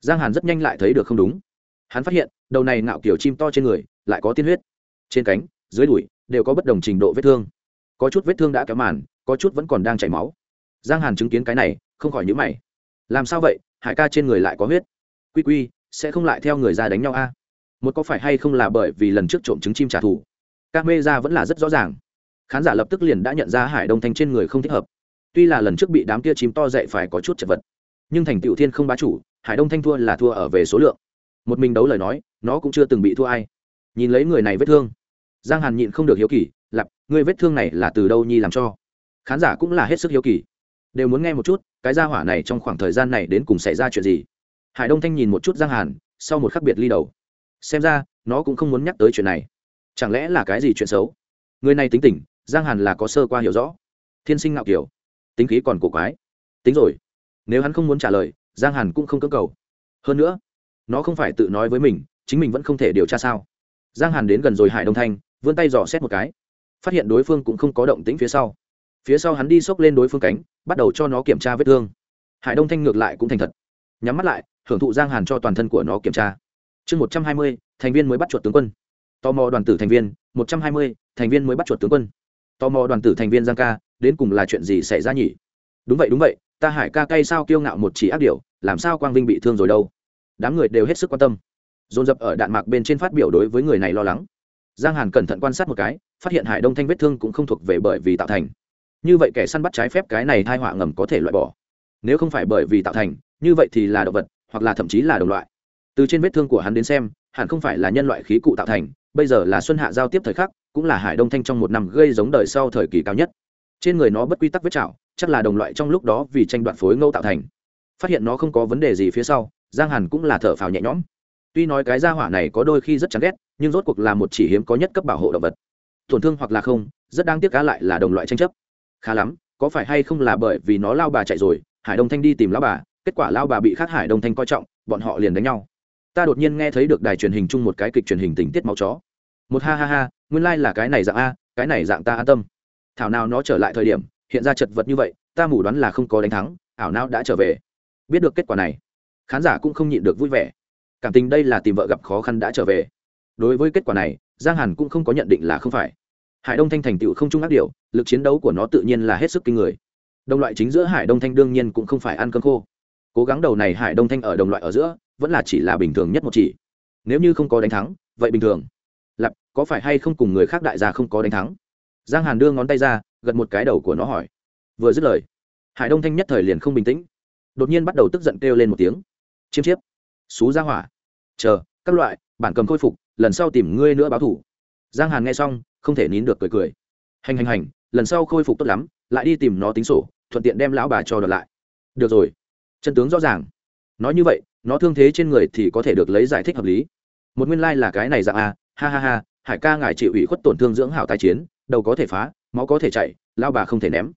giang hàn rất nhanh lại thấy được không đúng. Hắn phát hiện, đầu này ngạo kiểu chim to trên người lại có tiên huyết. Trên cánh, dưới đùi, đều có bất đồng trình độ vết thương. Có chút vết thương đã kéo màn, có chút vẫn còn đang chảy máu. Giang hàn chứng kiến cái này, không khỏi nhữ mày. Làm sao vậy? Hải ca trên người lại có huyết. Quy quy, sẽ không lại theo người ra đánh nhau a? Một có phải hay không là bởi vì lần trước trộm trứng chim trả thù? Ca mê ra vẫn là rất rõ ràng. Khán giả lập tức liền đã nhận ra hải đông thanh trên người không thích hợp. Tuy là lần trước bị đám kia chim to dậy phải có chút chật vật, nhưng thành tựu thiên không bá chủ, hải đông thanh thua là thua ở về số lượng. Một mình đấu lời nói, nó cũng chưa từng bị thua ai nhìn lấy người này vết thương. Giang hàn nhịn không được hiếu kỳ lặp người vết thương này là từ đâu nhi làm cho? Khán giả cũng là hết sức hiếu kỳ. Đều muốn nghe một chút, cái gia hỏa này trong khoảng thời gian này đến cùng xảy ra chuyện gì. Hải đông thanh nhìn một chút giang hàn, sau một khắc biệt ly đầu. Xem ra, nó cũng không muốn nhắc tới chuyện này. Chẳng lẽ là cái gì chuyện xấu? Người này tính tình, giang hàn là có sơ qua hiểu rõ. Thiên sinh ngạo kiểu. Tính khí còn cổ quái. Tính rồi. Nếu hắn không muốn trả lời, giang hàn cũng không cơ cầu. Hơn nữa, nó không phải tự nói với mình, chính mình vẫn không thể điều tra sao giang hàn đến gần rồi hải đông thanh vươn tay dò xét một cái. Phát hiện đối phương cũng không có động tĩnh phía sau. Phía sau hắn đi xốc lên đối phương cánh bắt đầu cho nó kiểm tra vết thương. Hải đông thanh ngược lại cũng thành thật. Nhắm mắt lại hưởng thụ giang hàn cho toàn thân của nó kiểm tra. Chương một trăm hai mươi thành viên mới bắt chuột tướng quân. Tò mò đoàn tử thành viên một trăm hai mươi thành viên mới bắt chuột tướng quân. Tò mò đoàn tử thành viên giang ca đến cùng là chuyện gì xảy ra nhỉ? Đúng vậy đúng vậy ta hải ca cay sao kiêu ngạo một chỉ ác điều, làm sao quang vinh bị thương rồi đâu? Đám người đều hết sức quan tâm dồn dập ở đạn mạc bên trên phát biểu đối với người này lo lắng. Giang hàn cẩn thận quan sát một cái, phát hiện hải đông thanh vết thương cũng không thuộc về bởi vì tạo thành. Như vậy kẻ săn bắt trái phép cái này thai họa ngầm có thể loại bỏ. Nếu không phải bởi vì tạo thành, như vậy thì là động vật, hoặc là thậm chí là đồng loại. Từ trên vết thương của hắn đến xem, hẳn không phải là nhân loại khí cụ tạo thành, bây giờ là xuân hạ giao tiếp thời khắc, cũng là hải đông thanh trong một năm gây giống đời sau thời kỳ cao nhất. Trên người nó bất quy tắc vết chảo, chắc là đồng loại trong lúc đó vì tranh đoạt phối ngẫu tạo thành. Phát hiện nó không có vấn đề gì phía sau, giang hàn cũng là thở phào nhẹ nhõm tuy nói cái gia hỏa này có đôi khi rất chán ghét, nhưng rốt cuộc là một chỉ hiếm có nhất cấp bảo hộ động vật. Tổn thương hoặc là không, rất đáng tiếc cá lại là đồng loại tranh chấp. Khá lắm, có phải hay không là bởi vì nó lao bà chạy rồi, hải đông thanh đi tìm lao bà, kết quả lao bà bị khác hải đông thanh coi trọng, bọn họ liền đánh nhau. Ta đột nhiên nghe thấy được đài truyền hình chung một cái kịch truyền hình tình tiết máu chó. Một ha ha ha, nguyên lai、like、là cái này dạng a, cái này dạng ta an tâm. Thảo nào nó trở lại thời điểm, hiện ra chật vật như vậy, ta mù đoán là không có đánh thắng, ảo nào đã trở về. Biết được kết quả này, khán giả cũng không nhịn được vui vẻ cảm tình đây là tìm vợ gặp khó khăn đã trở về. Đối với kết quả này, giang hàn cũng không có nhận định là không phải. Hải đông thanh thành tựu không trung ác điều lực chiến đấu của nó tự nhiên là hết sức kinh người. Đồng loại chính giữa hải đông thanh đương nhiên cũng không phải ăn cơm khô. Cố gắng đầu này hải đông thanh ở đồng loại ở giữa, vẫn là chỉ là bình thường nhất một chỉ. Nếu như không có đánh thắng, vậy bình thường. Lặp có phải hay không cùng người khác đại gia không có đánh thắng? Giang hàn đưa ngón tay ra, gật một cái đầu của nó hỏi. Vừa dứt lời, hải đông thanh nhất thời liền không bình tĩnh. Đột nhiên bắt đầu tức giận kêu lên một tiếng. Chiêm chiếp. Xú ra hỏa chờ, các loại, bản cầm khôi phục, lần sau tìm ngươi nữa báo thủ. Giang hàn nghe xong, không thể nín được cười cười. Hành hành hành, lần sau khôi phục tốt lắm, lại đi tìm nó tính sổ, thuận tiện đem lão bà cho đợt lại. Được rồi. Chân tướng rõ ràng. Nói như vậy, nó thương thế trên người thì có thể được lấy giải thích hợp lý. Một nguyên lai、like、là cái này dạng à? ha ha ha, hải ca ngài chịu ủy khuất tổn thương dưỡng hảo tái chiến, đầu có thể phá, máu có thể chạy lao bà không thể ném.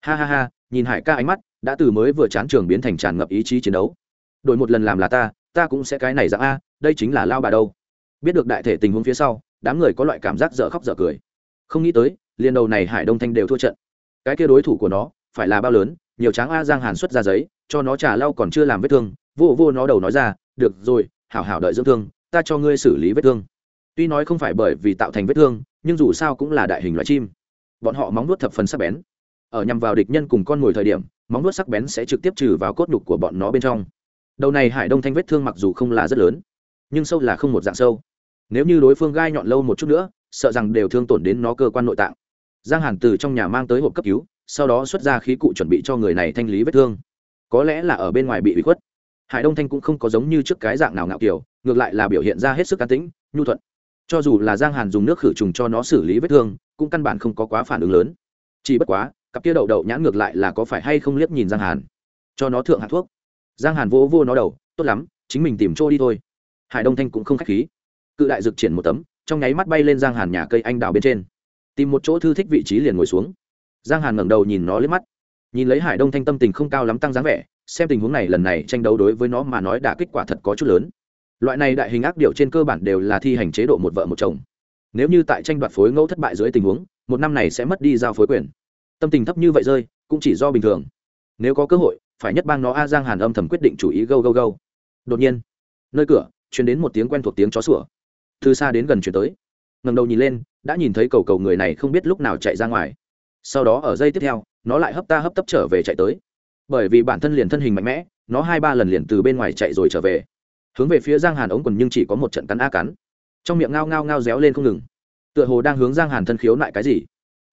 Ha ha ha, nhìn hải ca ánh mắt, đã từ mới vừa chán trường biến thành tràn ngập ý chí chiến đấu. Đổi một lần làm là ta ta cũng sẽ cái này dạng a, đây chính là lao bà đâu. Biết được đại thể tình huống phía sau, đám người có loại cảm giác dở khóc dở cười. Không nghĩ tới, liền đầu này hải đông thanh đều thua trận. Cái kia đối thủ của nó, phải là bao lớn, nhiều tráng a giang hàn xuất ra giấy, cho nó trả lau còn chưa làm vết thương, vô vô nó đầu nói ra, được rồi, hảo hảo đợi dưỡng thương, ta cho ngươi xử lý vết thương. Tuy nói không phải bởi vì tạo thành vết thương, nhưng dù sao cũng là đại hình loại chim. Bọn họ móng nuốt thập phần sắc bén. Ở nhằm vào địch nhân cùng con mồi thời điểm, móng nuốt sắc bén sẽ trực tiếp trừ vào cốt nhục của bọn nó bên trong đầu này hải đông thanh vết thương mặc dù không là rất lớn, nhưng sâu là không một dạng sâu. Nếu như đối phương gai nhọn lâu một chút nữa, sợ rằng đều thương tổn đến nó cơ quan nội tạng. Giang hàn từ trong nhà mang tới hộp cấp cứu, sau đó xuất ra khí cụ chuẩn bị cho người này thanh lý vết thương. Có lẽ là ở bên ngoài bị bị khuất. Hải đông thanh cũng không có giống như trước cái dạng nào ngạo kiểu, ngược lại là biểu hiện ra hết sức can tĩnh, nhu thuận. Cho dù là giang hàn dùng nước khử trùng cho nó xử lý vết thương, cũng căn bản không có quá phản ứng lớn. Chỉ bất quá, cặp kia đậu đậu nhãn ngược lại là có phải hay không liếc nhìn giang hàn. Cho nó thượng hạ thuốc giang hàn vỗ vô nó đầu, tốt lắm, chính mình tìm chỗ đi thôi. Hải đông thanh cũng không k h á c h khí. Cự đại dực triển một tấm, trong nháy mắt bay lên giang hàn nhà cây anh đào bên trên. Tìm một chỗ thư thích vị trí liền ngồi xuống. Giang hàn ngẩng đầu nhìn nó lên mắt. Nhìn lấy hải đông thanh tâm tình không cao lắm tăng dáng vẻ, xem tình huống này lần này tranh đấu đối với nó mà nói đã kết quả thật có chút lớn. Loại này đại hình ác điệu trên cơ bản đều là thi hành chế độ một vợ một chồng. Nếu như tại tranh đoạt phối ngẫu thất bại dưới tình huống, một năm này sẽ mất đi giao phối quyền. Tâm tình thấp như vậy rơi, cũng chỉ do bình thường nếu có cơ hội, phải nhất bang nó a giang hàn âm thầm quyết định chủ ý gâu gâu gâu đột nhiên, nơi cửa chuyển đến một tiếng quen thuộc tiếng chó sủa. Từ xa đến gần chuyển tới. Ngầm đầu nhìn lên, đã nhìn thấy cầu cầu người này không biết lúc nào chạy ra ngoài. Sau đó ở giây tiếp theo, nó lại hấp ta hấp tấp trở về chạy tới. Bởi vì bản thân liền thân hình mạnh mẽ, nó hai ba lần liền từ bên ngoài chạy rồi trở về. Hướng về phía giang hàn ống quần nhưng chỉ có một trận cắn a cắn. Trong miệng ngao ngao ngao réo lên không ngừng. Tựa hồ đang hướng giang hàn thân khiếu lại cái gì.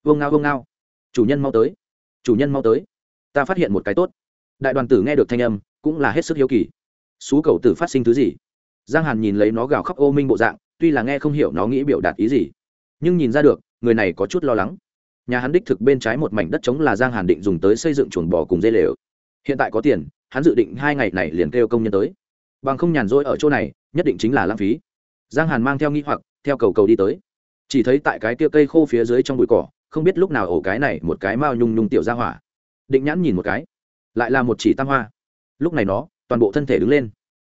Vương ngao vương ngao. Chủ nhân mau tới. Chủ nhân mau tới ta phát hiện một cái tốt. Đại đoàn tử nghe được thanh âm, cũng là hết sức hiếu kỳ. Xú cầu tử phát sinh thứ gì? Giang hàn nhìn lấy nó gào khóc ô minh bộ dạng, tuy là nghe không hiểu nó nghĩ biểu đạt ý gì, nhưng nhìn ra được, người này có chút lo lắng. Nhà hắn đích thực bên trái một mảnh đất trống là giang hàn định dùng tới xây dựng chuồng bò cùng dây lều. Hiện tại có tiền, hắn dự định hai ngày này liền kêu công nhân tới. Bằng không nhàn rỗi ở chỗ này, nhất định chính là lãng phí. Giang hàn mang theo nghi hoặc, theo cầu cầu đi tới. Chỉ thấy tại cái kia cây khô phía dưới trong bụi cỏ, không biết lúc nào ổ cái này một cái mao nhung nhung tiểu ra hỏa định nhãn nhìn một cái, lại là một chỉ tam hoa. Lúc này nó, toàn bộ thân thể đứng lên,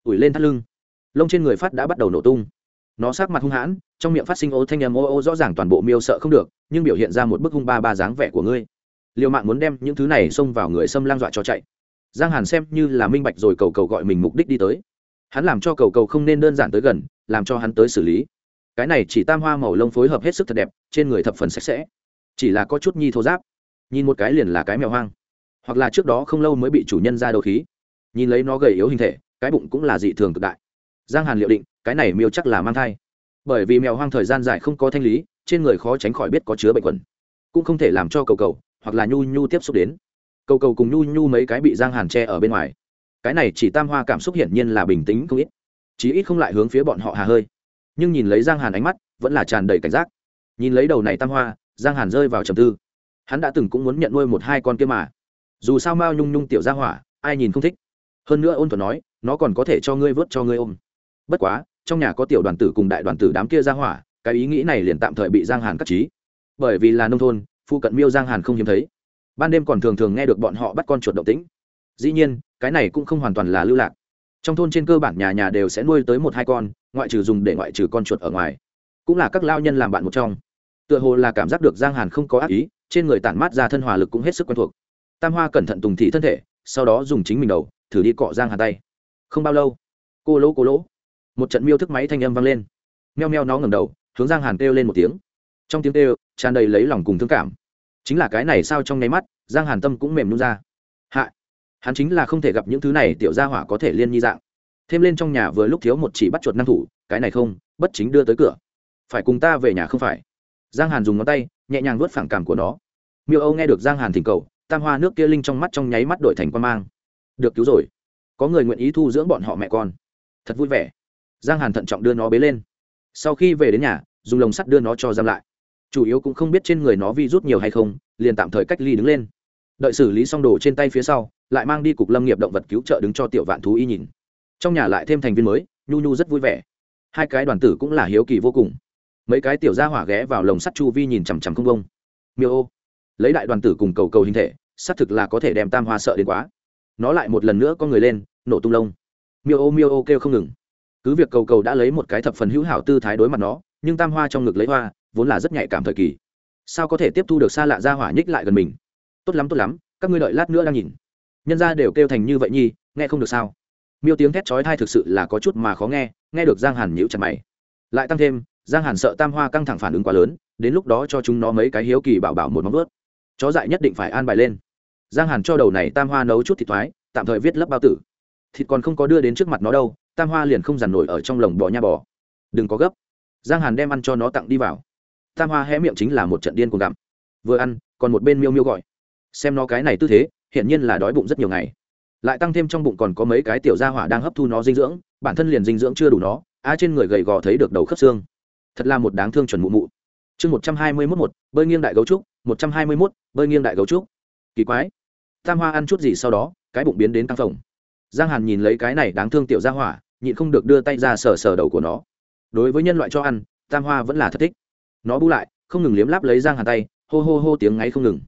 ủi lên thắt lưng. Lông trên người phát đã bắt đầu nổ tung. Nó sát mặt hung hãn, trong miệng phát sinh ô thanh âm ô ô, rõ ràng toàn bộ miêu sợ không được, nhưng biểu hiện ra một bức hung ba ba dáng vẻ của ngươi. Liều mạng muốn đem những thứ này xông vào người xâm lang dọa cho chạy. Giang hàn xem như là minh bạch rồi cầu cầu gọi mình mục đích đi tới. Hắn làm cho cầu cầu không nên đơn giản tới gần, làm cho hắn tới xử lý. Cái này chỉ tam hoa màu lông phối hợp hết sức thật đẹp, trên người thập phần sạch sẽ. Chỉ là có chút nhi thô giáp. Nhìn một cái liền là cái mèo hoang hoặc là trước đó không lâu mới bị chủ nhân ra đầu khí. Nhìn lấy nó gầy yếu hình thể, cái bụng cũng là dị thường cực đại. Giang hàn liệu định, cái này miêu chắc là mang thai. Bởi vì mèo hoang thời gian dài không có thanh lý, trên người khó tránh khỏi biết có chứa bệnh quẩn. Cũng không thể làm cho cầu cầu, hoặc là nhu nhu tiếp xúc đến. Cầu cầu cùng nhu nhu mấy cái bị giang hàn che ở bên ngoài. Cái này chỉ tam hoa cảm xúc hiển nhiên là bình tĩnh không ít. Chí ít không lại hướng phía bọn họ hà hơi. Nhưng nhìn lấy giang hàn ánh mắt, vẫn là tràn đầy cảnh giác. Nhìn lấy đầu này tam hoa, giang hàn rơi vào trầm tư. Hắn đã từng cũng muốn nhận nuôi một hai con kia mà dù sao mao nhung nhung tiểu gia hỏa, ai nhìn không thích. Hơn nữa ôn thuận nói, nó còn có thể cho ngươi vớt cho ngươi ôm. Bất quá, trong nhà có tiểu đoàn tử cùng đại đoàn tử đám kia gia hỏa, cái ý nghĩ này liền tạm thời bị giang hàn cắt trí. Bởi vì là nông thôn, phụ cận miêu giang hàn không hiếm thấy. Ban đêm còn thường thường nghe được bọn họ bắt con chuột động tĩnh. Dĩ nhiên, cái này cũng không hoàn toàn là lưu lạc. Trong thôn trên cơ bản nhà nhà đều sẽ nuôi tới một hai con, ngoại trừ dùng để ngoại trừ con chuột ở ngoài. Cũng là các lao nhân làm bạn một trong. Tựa hồ là cảm giác được giang hàn không có ác ý, trên người tản mát ra thân hòa lực cũng hết sức quen thuộc tam hoa cẩn thận tùng thị thân thể, sau đó dùng chính mình đầu, thử đi cọ giang hà tay. Không bao lâu, cô lỗ cô lỗ, một trận miêu thức máy thanh âm vang lên. Meo meo nó ngầm đầu, hướng giang hàn kêu lên một tiếng. Trong tiếng kêu, tràn đầy lấy lòng cùng thương cảm. Chính là cái này sao trong nháy mắt, giang hàn tâm cũng mềm nhún ra. Hạ, hắn chính là không thể gặp những thứ này, tiểu gia hỏa có thể liên nhi dạng. Thêm lên trong nhà vừa lúc thiếu một chỉ bắt chuột năng thủ, cái này không, bất chính đưa tới cửa. Phải cùng ta về nhà không phải? Giang hàn dùng ngón tay, nhẹ nhàng vuốt phản cảm của nó. Miêu âu nghe được giang hàn thỉnh cầu tam hoa nước kia linh trong mắt trong nháy mắt đổi thành quan mang. Được cứu rồi. Có người nguyện ý thu dưỡng bọn họ mẹ con. Thật vui vẻ. Giang hàn thận trọng đưa nó bế lên. Sau khi về đến nhà, dùng lồng sắt đưa nó cho giam lại. Chủ yếu cũng không biết trên người nó vi rút nhiều hay không, liền tạm thời cách ly đứng lên. Đợi xử lý xong đồ trên tay phía sau, lại mang đi cục lâm nghiệp động vật cứu trợ đứng cho tiểu vạn thú y nhìn. Trong nhà lại thêm thành viên mới, nhu nhu rất vui vẻ. Hai cái đoàn tử cũng là hiếu kỳ vô cùng. Mấy cái tiểu gia hỏa ghé vào lồng sắt chu vi nhìn chằm chằm không bông miêu ô lấy đại đoàn tử cùng cầu cầu hình thể, xác thực là có thể đem tam hoa sợ đến quá. Nó lại một lần nữa có người lên, nổ tung lông. Miêu ô miêu ô kêu không ngừng. Cứ việc cầu cầu đã lấy một cái thập phần hữu hảo tư thái đối mặt nó, nhưng tam hoa trong ngực lấy hoa, vốn là rất nhạy cảm thời kỳ. Sao có thể tiếp thu được xa lạ ra hỏa nhích lại gần mình? Tốt lắm tốt lắm, các ngươi đợi lát nữa đang nhìn. Nhân ra đều kêu thành như vậy nhi, nghe không được sao? Miêu tiếng thét chói thai thực sự là có chút mà khó nghe nghe được giang hàn nhíu chặt mày. Lại tăng thêm, giang hàn sợ tam hoa căng thẳng phản ứng quá lớn, đến lúc đó cho chúng nó mấy cái hiếu kỳ bảo bảo một móng vớt chó dại nhất định phải an bài lên. Giang hàn cho đầu này tam hoa nấu chút thịt thoái, tạm thời viết lấp bao tử. Thịt còn không có đưa đến trước mặt nó đâu, tam hoa liền không dằn nổi ở trong lồng bò nha bò. Đừng có gấp. Giang hàn đem ăn cho nó tặng đi vào. Tam hoa hé miệng chính là một trận điên cuồng gặm. Vừa ăn, còn một bên miêu miêu gọi. Xem nó cái này tư thế, hiển nhiên là đói bụng rất nhiều ngày. Lại tăng thêm trong bụng còn có mấy cái tiểu gia hỏa đang hấp thu nó dinh dưỡng, bản thân liền dinh dưỡng chưa đủ nó, á trên người gầy gò thấy được đầu khớp xương. Thật là một đáng thương chuẩn mụ mụ chương một trăm hai mươi mốt một, bơi nghiêng đại gấu trúc, một trăm hai mươi mốt, bơi nghiêng đại gấu trúc. Kỳ quái. Tam hoa ăn chút gì sau đó, cái bụng biến đến căng phồng. Giang hàn nhìn lấy cái này đáng thương tiểu gia hỏa, nhịn không được đưa tay ra sờ sờ đầu của nó. Đối với nhân loại cho ăn, tam hoa vẫn là thất thích. Nó bu lại, không ngừng liếm láp lấy giang hàn tay, hô hô hô tiếng ngáy không ngừng.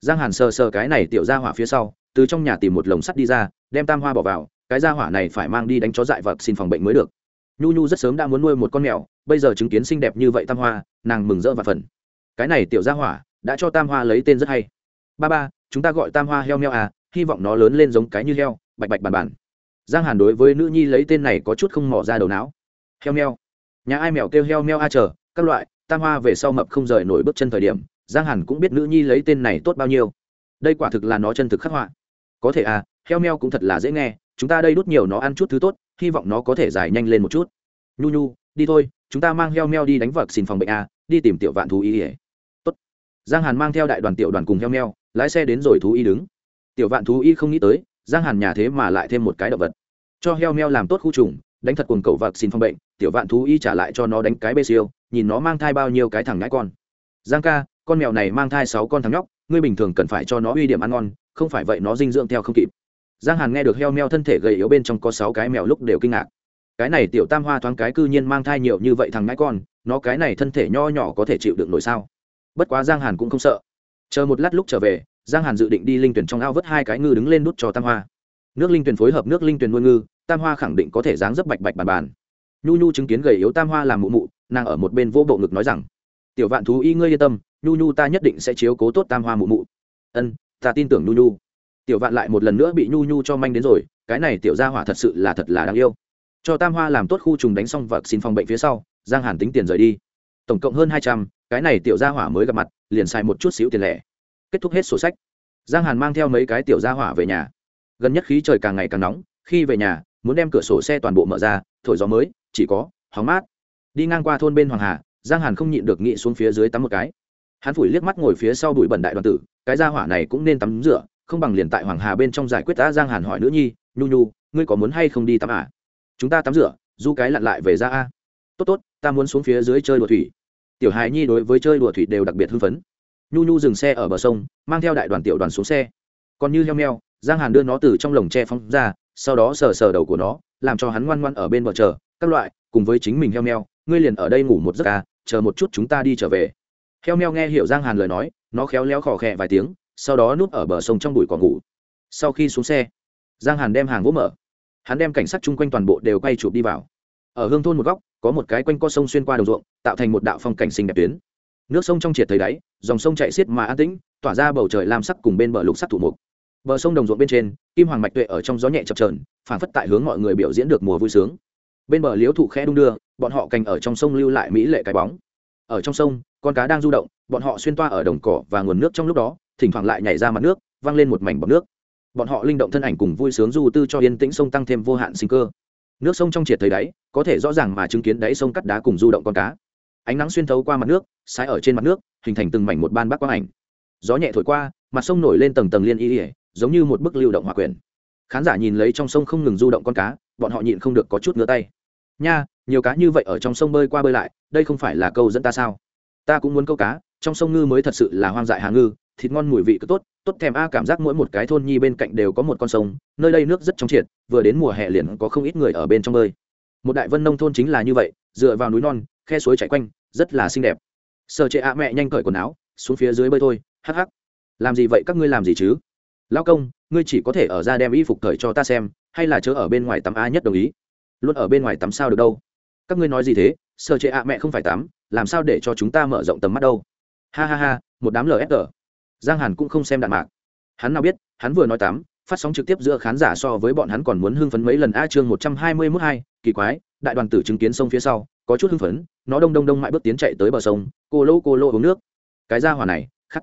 Giang hàn sờ sờ cái này tiểu gia hỏa phía sau, từ trong nhà tìm một lồng sắt đi ra, đem tam hoa bỏ vào, cái gia hỏa này phải mang đi đánh chó dại vật xin phòng bệnh mới được nhu nhu rất sớm đã muốn nuôi một con mèo, bây giờ chứng kiến xinh đẹp như vậy tam hoa, nàng mừng rỡ và phần cái này tiểu gia hỏa đã cho tam hoa lấy tên rất hay. Ba ba, chúng ta gọi tam hoa heo meo à hy vọng nó lớn lên giống cái như heo, bạch bạch bàn bàn giang hàn đối với nữ nhi lấy tên này có chút không mỏ ra đầu não. Heo meo. Nhà ai mèo kêu heo meo a chờ, các loại, tam hoa về sau mập không rời nổi bước chân thời điểm, giang hàn cũng biết nữ nhi lấy tên này tốt bao nhiêu. Đây quả thực là nó chân thực khắc họa. Có thể à heo meo cũng thật là dễ nghe chúng ta đây đút nhiều nó ăn chút thứ tốt, hy vọng nó có thể giải nhanh lên một chút. Nhu nhu, đi thôi, chúng ta mang heo meo đi đánh vật xin phòng bệnh a, đi tìm tiểu vạn thú y ỉa tốt. Giang hàn mang theo đại đoàn tiểu đoàn cùng heo meo, lái xe đến rồi thú y đứng. Tiểu vạn thú y không nghĩ tới, giang hàn nhà thế mà lại thêm một cái động vật. Cho heo meo làm tốt khu trùng, đánh thật cuồng cầu vật xin phòng bệnh, tiểu vạn thú y trả lại cho nó đánh cái bê siêu, nhìn nó mang thai bao nhiêu cái thằng ngãi con. Giang ca, con mèo này mang thai sáu con thằng nhóc, ngươi bình thường cần phải cho nó uy điểm ăn ngon, không phải vậy nó dinh dưỡng theo không kịp giang hàn nghe được heo meo thân thể gầy yếu bên trong có sáu cái mèo lúc đều kinh ngạc. Cái này tiểu tam hoa thoáng cái cư nhiên mang thai nhiều như vậy thằng ngãi con, nó cái này thân thể nho nhỏ có thể chịu được nổi sao? Bất quá giang hàn cũng không sợ. Chờ một lát lúc trở về, giang hàn dự định đi linh tuyển trong ao vớt hai cái ngư đứng lên đút cho tam hoa. Nước linh tuyển phối hợp nước linh tuyển nuôi ngư, tam hoa khẳng định có thể dáng dấp bạch bạch bàn bàn. Nhu nhu chứng kiến gầy yếu tam hoa làm mụ mụ, nàng ở một bên vô bộ ngực nói rằng, tiểu vạn thú y ngươi yên tâm, nhu nhu ta nhất định sẽ chiếu cố tốt tam hoa mụ mụ. Ân, ta tin tưởng nhu nhu tiểu vạn lại một lần nữa bị nhu nhu cho manh đến rồi, cái này tiểu gia hỏa thật sự là thật là đáng yêu. Cho tam hoa làm tốt khu trùng đánh xong vật xin phòng bệnh phía sau, giang hàn tính tiền rời đi. Tổng cộng hơn hai trăm, cái này tiểu gia hỏa mới gặp mặt, liền xài một chút xíu tiền lẻ. Kết thúc hết sổ sách, giang hàn mang theo mấy cái tiểu gia hỏa về nhà. Gần nhất khí trời càng ngày càng nóng, khi về nhà, muốn đem cửa sổ xe toàn bộ mở ra, thổi gió mới, chỉ có hóng mát. Đi ngang qua thôn bên hoàng hà, giang hàn không nhịn được nghị xuống phía dưới tắm một cái. Hắn phủi liếc mắt ngồi phía sau bụi bẩn đại đoàn tử, cái gia hỏa này cũng nên tắm rửa không bằng liền tại hoàng hà bên trong giải quyết ta giang hàn hỏi nữ nhi, nhu nhu, ngươi có muốn hay không đi tắm à? chúng ta tắm rửa, du cái lặn lại về ra a. Tốt tốt, ta muốn xuống phía dưới chơi đùa thủy. Tiểu hài nhi đối với chơi đùa thủy đều đặc biệt hưng phấn. Nhu nhu dừng xe ở bờ sông, mang theo đại đoàn tiểu đoàn xuống xe. Còn như heo meo, giang hàn đưa nó từ trong lồng tre phóng ra, sau đó sờ sờ đầu của nó, làm cho hắn ngoan ngoan ở bên bờ chờ. Các loại, cùng với chính mình heo meo, ngươi liền ở đây ngủ một giấc à chờ một chút chúng ta đi trở về. Heo meo nghe hiểu giang hàn lời nói, nó khéo léo khò khẽ vài tiếng sau đó núp ở bờ sông trong bụi cỏ ngủ. Sau khi xuống xe, giang hàn đem hàng gỗ mở. Hắn đem cảnh sát chung quanh toàn bộ đều quay chụp đi vào. Ở hương thôn một góc, có một cái quanh co sông xuyên qua đồng ruộng, tạo thành một đạo phong cảnh xinh đẹp tuyến. Nước sông trong triệt thấy đáy, dòng sông chạy xiết mà an tĩnh, tỏa ra bầu trời lam sắc cùng bên bờ lục sắc thủ mục. Bờ sông đồng ruộng bên trên, kim hoàng mạch tuệ ở trong gió nhẹ chập trờn phản phất tại hướng mọi người biểu diễn được mùa vui sướng. Bên bờ liếu thụ khẽ đung đưa, bọn họ cành ở trong sông lưu lại mỹ lệ cái bóng. Ở trong sông, con cá đang du động, bọn họ xuyên toa ở đồng cỏ và nguồn nước trong lúc đó thỉnh thoảng lại nhảy ra mặt nước văng lên một mảnh bọt nước. Bọn họ linh động thân ảnh cùng vui sướng du tư cho yên tĩnh sông tăng thêm vô hạn sinh cơ. Nước sông trong triệt thấy đáy, có thể rõ ràng mà chứng kiến đáy sông cắt đá cùng du động con cá. Ánh nắng xuyên thấu qua mặt nước, sái ở trên mặt nước, hình thành từng mảnh một ban bác quang ảnh. Gió nhẹ thổi qua, mặt sông nổi lên tầng tầng liên y ỉa giống như một bức lưu động hòa quyền khán giả nhìn lấy trong sông không ngừng du động con cá, bọn họ nhịn không được có chút ngứa tay. Nha, nhiều cá như vậy ở trong sông bơi qua bơi lại, đây không phải là câu dẫn ta sao? Ta cũng muốn câu cá, trong sông ngư mới thật sự là hoang dại hà ngư thịt ngon mùi vị cứ tốt tốt thèm a, cảm giác mỗi một cái thôn nhi bên cạnh đều có một con sông, nơi đây nước rất trong triệt, vừa đến mùa hè liền có không ít người ở bên trong bơi. Một đại vân nông thôn chính là như vậy, dựa vào núi non, khe suối chảy quanh, rất là xinh đẹp. Sợ trệ ạ mẹ nhanh cởi quần áo, xuống phía dưới bơi thôi, hắc hắc. Làm gì vậy các ngươi làm gì chứ? Lao công, ngươi chỉ có thể ở ra đem y phục cởi cho ta xem, hay là chớ ở bên ngoài tắm a nhất đồng ý. Luôn ở bên ngoài tắm sao được đâu? Các ngươi nói gì thế? Sợ trệ ạ mẹ không phải tắm, làm sao để cho chúng ta mở rộng tầm mắt đâu? Ha ha ha, một đám lfg giang hàn cũng không xem đạn mạc. Hắn nào biết, hắn vừa nói tắm, phát sóng trực tiếp giữa khán giả so với bọn hắn còn muốn hưng phấn mấy lần a chương một trăm hai mươi mốt hai, kỳ quái, đại đoàn tử chứng kiến sông phía sau, có chút hưng phấn, nó đông đông đông mãi bước tiến chạy tới bờ sông, cô lô cô lô uống nước. Cái ra hỏa này, khắc.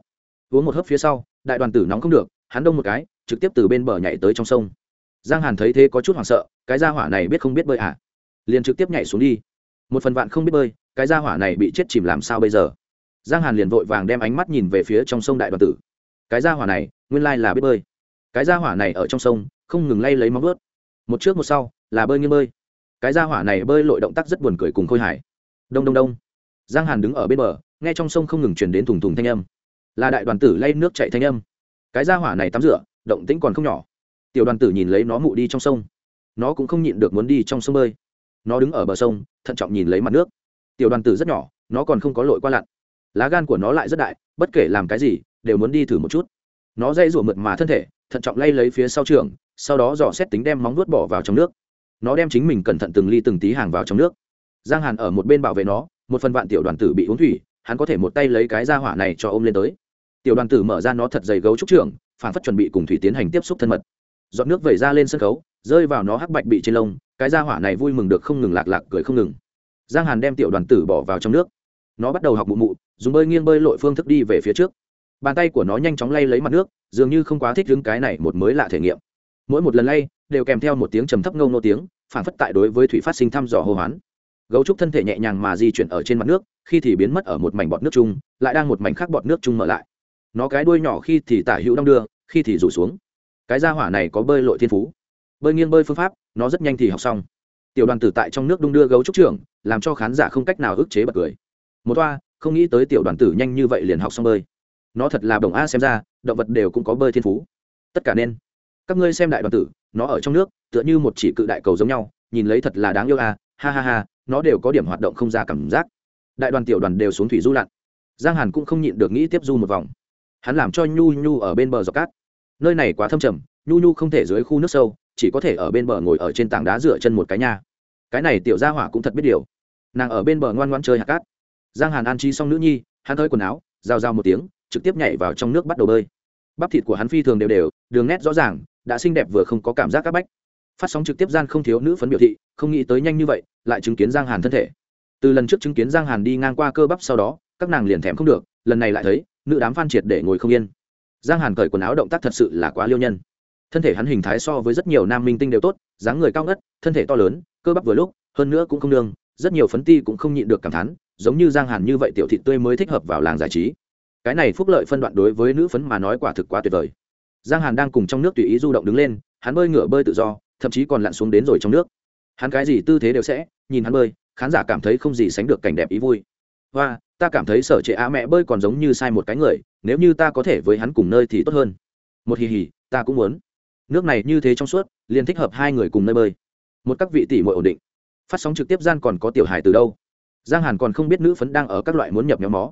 Uống một hớp phía sau, đại đoàn tử nóng không được, hắn đông một cái, trực tiếp từ bên bờ nhảy tới trong sông. Giang hàn thấy thế có chút hoảng sợ, cái ra hỏa này biết không biết bơi à? Liền trực tiếp nhảy xuống đi. Một phần vạn không biết bơi, cái ra hỏa này bị chết chìm làm sao bây giờ? Giang hàn liền vội vàng đem ánh mắt nhìn về phía trong sông đại đoàn tử. Cái da hỏa này, nguyên lai là biết bơi. Cái da hỏa này ở trong sông, không ngừng lay lấy móng vớt một trước một sau, là bơi nghiêng bơi. Cái da hỏa này bơi lội động tác rất buồn cười cùng khôi hải đông đông đông. Giang hàn đứng ở bên bờ, nghe trong sông không ngừng chuyển đến thùng thùng thanh âm. Là đại đoàn tử lay nước chạy thanh âm. Cái da hỏa này tắm rửa, động tĩnh còn không nhỏ. Tiểu đoàn tử nhìn lấy nó mụ đi trong sông. Nó cũng không nhịn được muốn đi trong sông bơi. Nó đứng ở bờ sông, thận trọng nhìn lấy mặt nước. Tiểu đoàn tử rất nhỏ, nó còn không có lội qua lặn lá gan của nó lại rất đại, bất kể làm cái gì, đều muốn đi thử một chút. Nó dây rủa mượt mà thân thể, thận trọng lay lấy phía sau trường, sau đó dò xét tính đem móng nuốt bỏ vào trong nước. Nó đem chính mình cẩn thận từng ly từng tí hàng vào trong nước. Giang hàn ở một bên bảo vệ nó, một phần vạn tiểu đoàn tử bị uống thủy, hắn có thể một tay lấy cái ra hỏa này cho ôm lên tới. Tiểu đoàn tử mở ra nó thật dày gấu trúc trưởng phản phất chuẩn bị cùng thủy tiến hành tiếp xúc thân mật. Dọn nước vẩy ra lên sân khấu, rơi vào nó hắc bạch bị trên lông, cái ra hỏa này vui mừng được không ngừng lạc lạc cười không ngừng. Giang hàn đem tiểu đoàn tử bỏ vào trong nước nó bắt đầu học mụ mụ, dùng bơi nghiêng bơi lội phương thức đi về phía trước. Bàn tay của nó nhanh chóng lay lấy mặt nước, dường như không quá thích đứng cái này một mới lạ thể nghiệm. Mỗi một lần lay, đều kèm theo một tiếng trầm thấp ngâu nô tiếng phản phất tại đối với thủy phát sinh thăm dò hô hoán. Gấu trúc thân thể nhẹ nhàng mà di chuyển ở trên mặt nước, khi thì biến mất ở một mảnh bọt nước chung, lại đang một mảnh khác bọt nước chung mở lại. Nó cái đuôi nhỏ khi thì tả hữu đong đưa, khi thì rủ xuống. Cái da hỏa này có bơi lội thiên phú. Bơi nghiêng bơi phương pháp, nó rất nhanh thì học xong. Tiểu đoàn tử tại trong nước đung đưa gấu trúc trưởng, làm cho khán giả không cách nào ức chế bật cười một toa, không nghĩ tới tiểu đoàn tử nhanh như vậy liền học xong bơi. Nó thật là đồng a xem ra, động vật đều cũng có bơi thiên phú. Tất cả nên. Các ngươi xem đại đoàn tử, nó ở trong nước, tựa như một chỉ cự đại cầu giống nhau, nhìn lấy thật là đáng yêu a ha ha ha, nó đều có điểm hoạt động không ra cảm giác. Đại đoàn tiểu đoàn đều xuống thủy du lặn. Giang hàn cũng không nhịn được nghĩ tiếp du một vòng. Hắn làm cho nhu nhu ở bên bờ dọc cát. Nơi này quá thâm trầm, nhu nhu không thể dưới khu nước sâu, chỉ có thể ở bên bờ ngồi ở trên tảng đá dựa chân một cái nhà cái này tiểu gia hỏa cũng thật biết điều. Nàng ở bên bờ ngoan ngoan chơi hạt cát giang hàn an chi xong nữ nhi hắn hơi quần áo rào rào một tiếng trực tiếp nhảy vào trong nước bắt đầu bơi. Bắp thịt của hắn phi thường đều đều đường nét rõ ràng đã xinh đẹp vừa không có cảm giác các bách. Phát sóng trực tiếp gian không thiếu nữ phấn biểu thị không nghĩ tới nhanh như vậy lại chứng kiến giang hàn thân thể. Từ lần trước chứng kiến giang hàn đi ngang qua cơ bắp sau đó các nàng liền thèm không được lần này lại thấy nữ đám phan triệt để ngồi không yên. Giang hàn cởi quần áo động tác thật sự là quá liêu nhân. Thân thể hắn hình thái so với rất nhiều nam minh tinh đều tốt dáng người cao ngất thân thể to lớn cơ bắp vừa lúc hơn nữa cũng không nương, rất nhiều phấn ti cũng không nhịn được cảm thán giống như giang hàn như vậy tiểu thị tươi mới thích hợp vào làng giải trí. Cái này phúc lợi phân đoạn đối với nữ phấn mà nói quả thực quá tuyệt vời. Giang hàn đang cùng trong nước tùy ý du động đứng lên, hắn bơi ngửa bơi tự do, thậm chí còn lặn xuống đến rồi trong nước. Hắn cái gì tư thế đều sẽ, nhìn hắn bơi, khán giả cảm thấy không gì sánh được cảnh đẹp ý vui. Và ta cảm thấy sở trệ á mẹ bơi còn giống như sai một cái người, nếu như ta có thể với hắn cùng nơi thì tốt hơn. Một hì hì, ta cũng muốn. Nước này như thế trong suốt, liền thích hợp hai người cùng nơi bơi. Một các vị tỷ muội ổn định. Phát sóng trực tiếp gian còn có tiểu hài từ đâu? Giang hàn còn không biết nữ phấn đang ở các loại muốn nhập nhóm mó.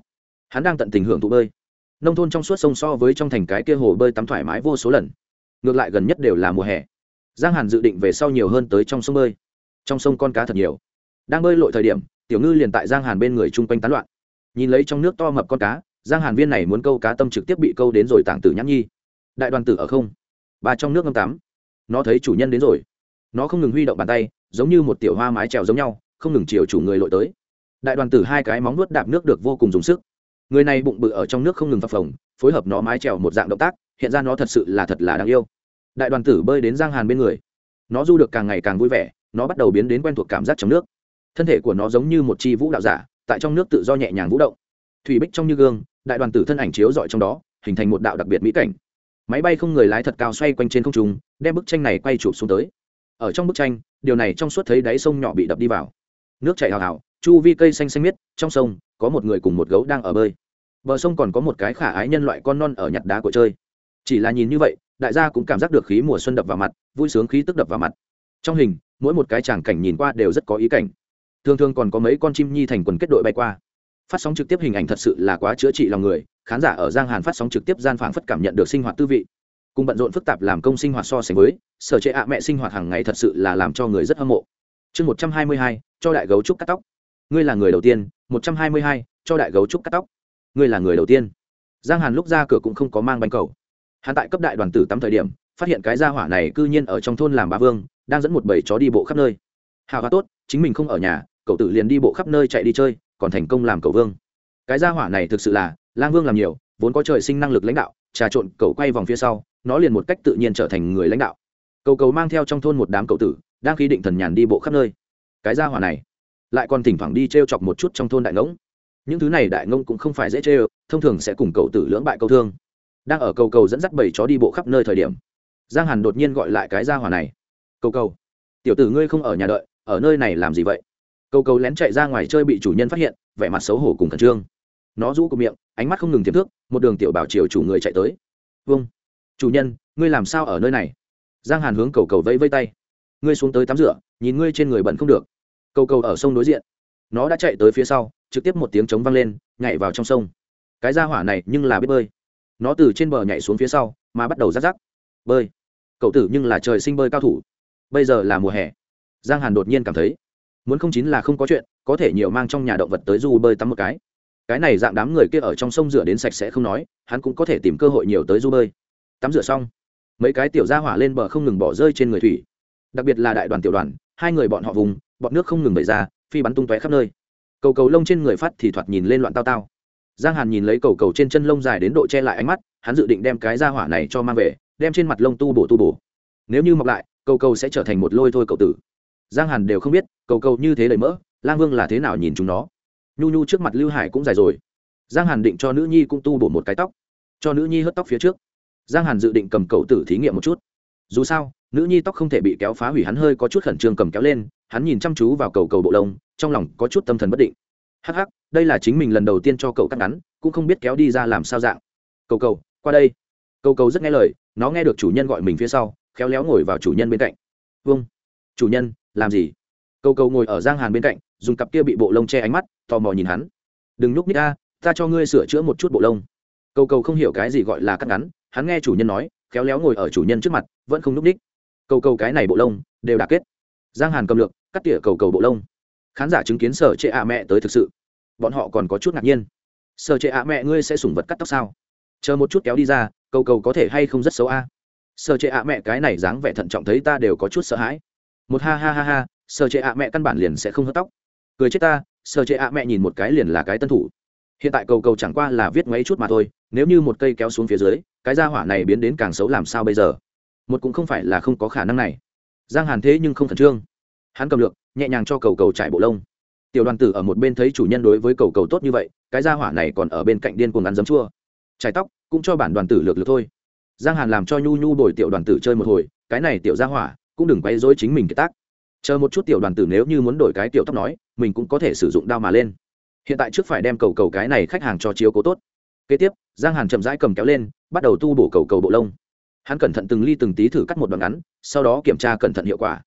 Hắn đang tận tình hưởng thụ bơi. Nông thôn trong suốt sông so với trong thành cái kia hồ bơi tắm thoải mái vô số lần. Ngược lại gần nhất đều là mùa hè. Giang hàn dự định về sau nhiều hơn tới trong sông bơi. Trong sông con cá thật nhiều. Đang bơi lội thời điểm, tiểu ngư liền tại giang hàn bên người chung quanh tán loạn. Nhìn lấy trong nước to mập con cá, giang hàn viên này muốn câu cá tâm trực tiếp bị câu đến rồi tảng tử nhãn nhi. Đại đoàn tử ở không. Ba trong nước ngâm tắm. Nó thấy chủ nhân đến rồi. Nó không ngừng huy động bàn tay, giống như một tiểu hoa mái trèo giống nhau, không ngừng chiều chủ người lội tới đại đoàn tử hai cái móng nuốt đạp nước được vô cùng dùng sức. Người này bụng bự ở trong nước không ngừng phập phồng, phối hợp nó mái trèo một dạng động tác, hiện ra nó thật sự là thật là đáng yêu. Đại đoàn tử bơi đến giang hàn bên người. Nó du được càng ngày càng vui vẻ, nó bắt đầu biến đến quen thuộc cảm giác trong nước. Thân thể của nó giống như một chi vũ đạo giả, tại trong nước tự do nhẹ nhàng vũ động. Thủy bích trong như gương, đại đoàn tử thân ảnh chiếu dọi trong đó, hình thành một đạo đặc biệt mỹ cảnh. Máy bay không người lái thật cao xoay quanh trên không trung, đem bức tranh này quay chụp xuống tới. Ở trong bức tranh, điều này trong suốt thấy đáy sông nhỏ bị đập đi vào. Nước chảy hào hào chu vi cây xanh xanh miết, trong sông, có một người cùng một gấu đang ở bơi. Bờ sông còn có một cái khả ái nhân loại con non ở nhặt đá của chơi. Chỉ là nhìn như vậy, đại gia cũng cảm giác được khí mùa xuân đập vào mặt, vui sướng khí tức đập vào mặt. Trong hình, mỗi một cái tràng cảnh nhìn qua đều rất có ý cảnh. Thường thường còn có mấy con chim nhi thành quần kết đội bay qua. Phát sóng trực tiếp hình ảnh thật sự là quá chữa trị lòng người, khán giả ở giang hàn phát sóng trực tiếp gian phảng phất cảm nhận được sinh hoạt tư vị. Cùng bận rộn phức tạp làm công sinh hoạt so sánh với, sở chế ạ mẹ sinh hoạt hàng ngày thật sự là làm cho người rất hâm mộ. Chương một trăm hai mươi hai, cho đại gấu trúc cắt tóc ngươi là người đầu tiên, một trăm hai mươi hai, cho đại gấu trúc cắt tóc. Ngươi là người đầu tiên. Giang hàn lúc ra cửa cũng không có mang bánh cầu. Hắn tại cấp đại đoàn tử tắm thời điểm, phát hiện cái gia hỏa này cư nhiên ở trong thôn làm bá vương, đang dẫn một bầy chó đi bộ khắp nơi. Hào hoa tốt, chính mình không ở nhà, cậu tử liền đi bộ khắp nơi chạy đi chơi, còn thành công làm cậu vương. Cái gia hỏa này thực sự là, lang vương làm nhiều, vốn có trời sinh năng lực lãnh đạo, trà trộn cậu quay vòng phía sau, nó liền một cách tự nhiên trở thành người lãnh đạo. Cầu cầu mang theo trong thôn một đám cậu tử, đang khí định thần nhàn đi bộ khắp nơi. Cái gia hỏa này lại còn thỉnh thoảng đi t r e o chọc một chút trong thôn đại ngỗng. Những thứ này đại ngông cũng không phải dễ chê ơ thông thường sẽ cùng cậu tử lưỡng bại câu thương. Đang ở cầu cầu dẫn dắt bảy chó đi bộ khắp nơi thời điểm, giang hàn đột nhiên gọi lại cái gia hỏa này. Cầu cầu, tiểu tử ngươi không ở nhà đợi, ở nơi này làm gì vậy? Cầu cầu lén chạy ra ngoài chơi bị chủ nhân phát hiện, vẻ mặt xấu hổ cùng khẩn trương. Nó rũ cụm miệng, ánh mắt không ngừng tiềm thước, một đường tiểu bảo chiều chủ người chạy tới. Vâng chủ nhân, ngươi làm sao ở nơi này? Giang hàn hướng cầu cầu vẫy vây tay. Ngươi xuống tới tắm rửa, nhìn ngươi trên người bẩn không được cầu cầu ở sông đối diện. Nó đã chạy tới phía sau, trực tiếp một tiếng trống vang lên, nhảy vào trong sông. Cái ra hỏa này nhưng là biết bơi. Nó từ trên bờ nhảy xuống phía sau, mà bắt đầu rắc rắc. Bơi. Cậu tử nhưng là trời sinh bơi cao thủ. Bây giờ là mùa hè. Giang hàn đột nhiên cảm thấy, muốn không chín là không có chuyện, có thể nhiều mang trong nhà động vật tới du bơi tắm một cái. Cái này dạng đám người kia ở trong sông rửa đến sạch sẽ không nói, hắn cũng có thể tìm cơ hội nhiều tới du bơi. Tắm rửa xong, mấy cái tiểu ra hỏa lên bờ không ngừng bỏ rơi trên người thủy. Đặc biệt là đại đoàn tiểu đoàn, hai người bọn họ vùng bọn nước không ngừng bậy ra, phi bắn tung tóe khắp nơi. Cầu cầu lông trên người phát thì thoạt nhìn lên loạn tao tao. Giang hàn nhìn lấy cầu cầu trên chân lông dài đến độ che lại ánh mắt, hắn dự định đem cái ra hỏa này cho mang về, đem trên mặt lông tu bổ tu bổ. Nếu như mọc lại, cầu cầu sẽ trở thành một lôi thôi cậu tử. Giang hàn đều không biết, cầu cầu như thế đầy mỡ, lang vương là thế nào nhìn chúng nó. Nhu nhu trước mặt lưu hải cũng dài rồi. Giang hàn định cho nữ nhi cũng tu bổ một cái tóc. Cho nữ nhi hớt tóc phía trước. Giang hàn dự định cầm cầu tử thí nghiệm một chút. Dù sao nữ nhi tóc không thể bị kéo phá hủy, hắn hơi có chút khẩn trương cầm kéo lên, hắn nhìn chăm chú vào cầu cầu bộ lông, trong lòng có chút tâm thần bất định. Hắc hắc, đây là chính mình lần đầu tiên cho cậu cắt ngắn, cũng không biết kéo đi ra làm sao dạng. Cầu cầu, qua đây. Cầu cầu rất nghe lời, nó nghe được chủ nhân gọi mình phía sau, khéo léo ngồi vào chủ nhân bên cạnh. Vâng. Chủ nhân, làm gì? Cầu cầu ngồi ở giang hàn bên cạnh, dùng cặp kia bị bộ lông che ánh mắt, tò mò nhìn hắn. Đừng nhúc nít ta ta cho ngươi sửa chữa một chút bộ lông. Cầu cầu không hiểu cái gì gọi là cắt ngắn, hắn nghe chủ nhân nói, khéo léo ngồi ở chủ nhân trước mặt, vẫn không nhúc ních cầu cầu cái này bộ lông đều đã kết. Giang hàn cầm lược, cắt tỉa cầu cầu bộ lông. Khán giả chứng kiến sở trệ ạ mẹ tới thực sự. Bọn họ còn có chút ngạc nhiên. Sở trệ ạ mẹ, ngươi sẽ sủng vật cắt tóc sao? Chờ một chút kéo đi ra, cầu cầu có thể hay không rất xấu a? À? sở trệ ạ mẹ, cái này dáng vẻ thận trọng thấy ta đều có chút sợ hãi. Một ha ha ha ha, sở trệ ạ mẹ căn bản liền sẽ không hớt tóc. Cười chết ta, sở trệ ạ mẹ nhìn một cái liền là cái tân thủ. Hiện tại cầu cầu chẳng qua là viết mấy chút mà thôi, nếu như một cây kéo xuống phía dưới, cái da hỏa này biến đến càng xấu làm sao bây giờ? Một cũng không phải là không có khả năng này. Giang hàn thế nhưng không khẩn trương. Hắn cầm lược, nhẹ nhàng cho cầu cầu trải bộ lông. Tiểu đoàn tử ở một bên thấy chủ nhân đối với cầu cầu tốt như vậy, cái gia hỏa này còn ở bên cạnh điên cuồng ăn giấm chua. Trải tóc, cũng cho bản đoàn tử lược lược thôi. Giang hàn làm cho nhu nhu đổi tiểu đoàn tử chơi một hồi, cái này tiểu gia hỏa, cũng đừng quay dối chính mình cái tác. Chờ một chút tiểu đoàn tử nếu như muốn đổi cái tiểu tóc nói, mình cũng có thể sử dụng đao mà lên. Hiện tại trước phải đem cầu cầu cái này khách hàng cho chiếu cố tốt. Kế tiếp, giang hàn chậm rãi cầm kéo lên, bắt đầu tu bổ cầu cầu bộ lông hắn cẩn thận từng ly từng tí thử cắt một đoạn ngắn, sau đó kiểm tra cẩn thận hiệu quả.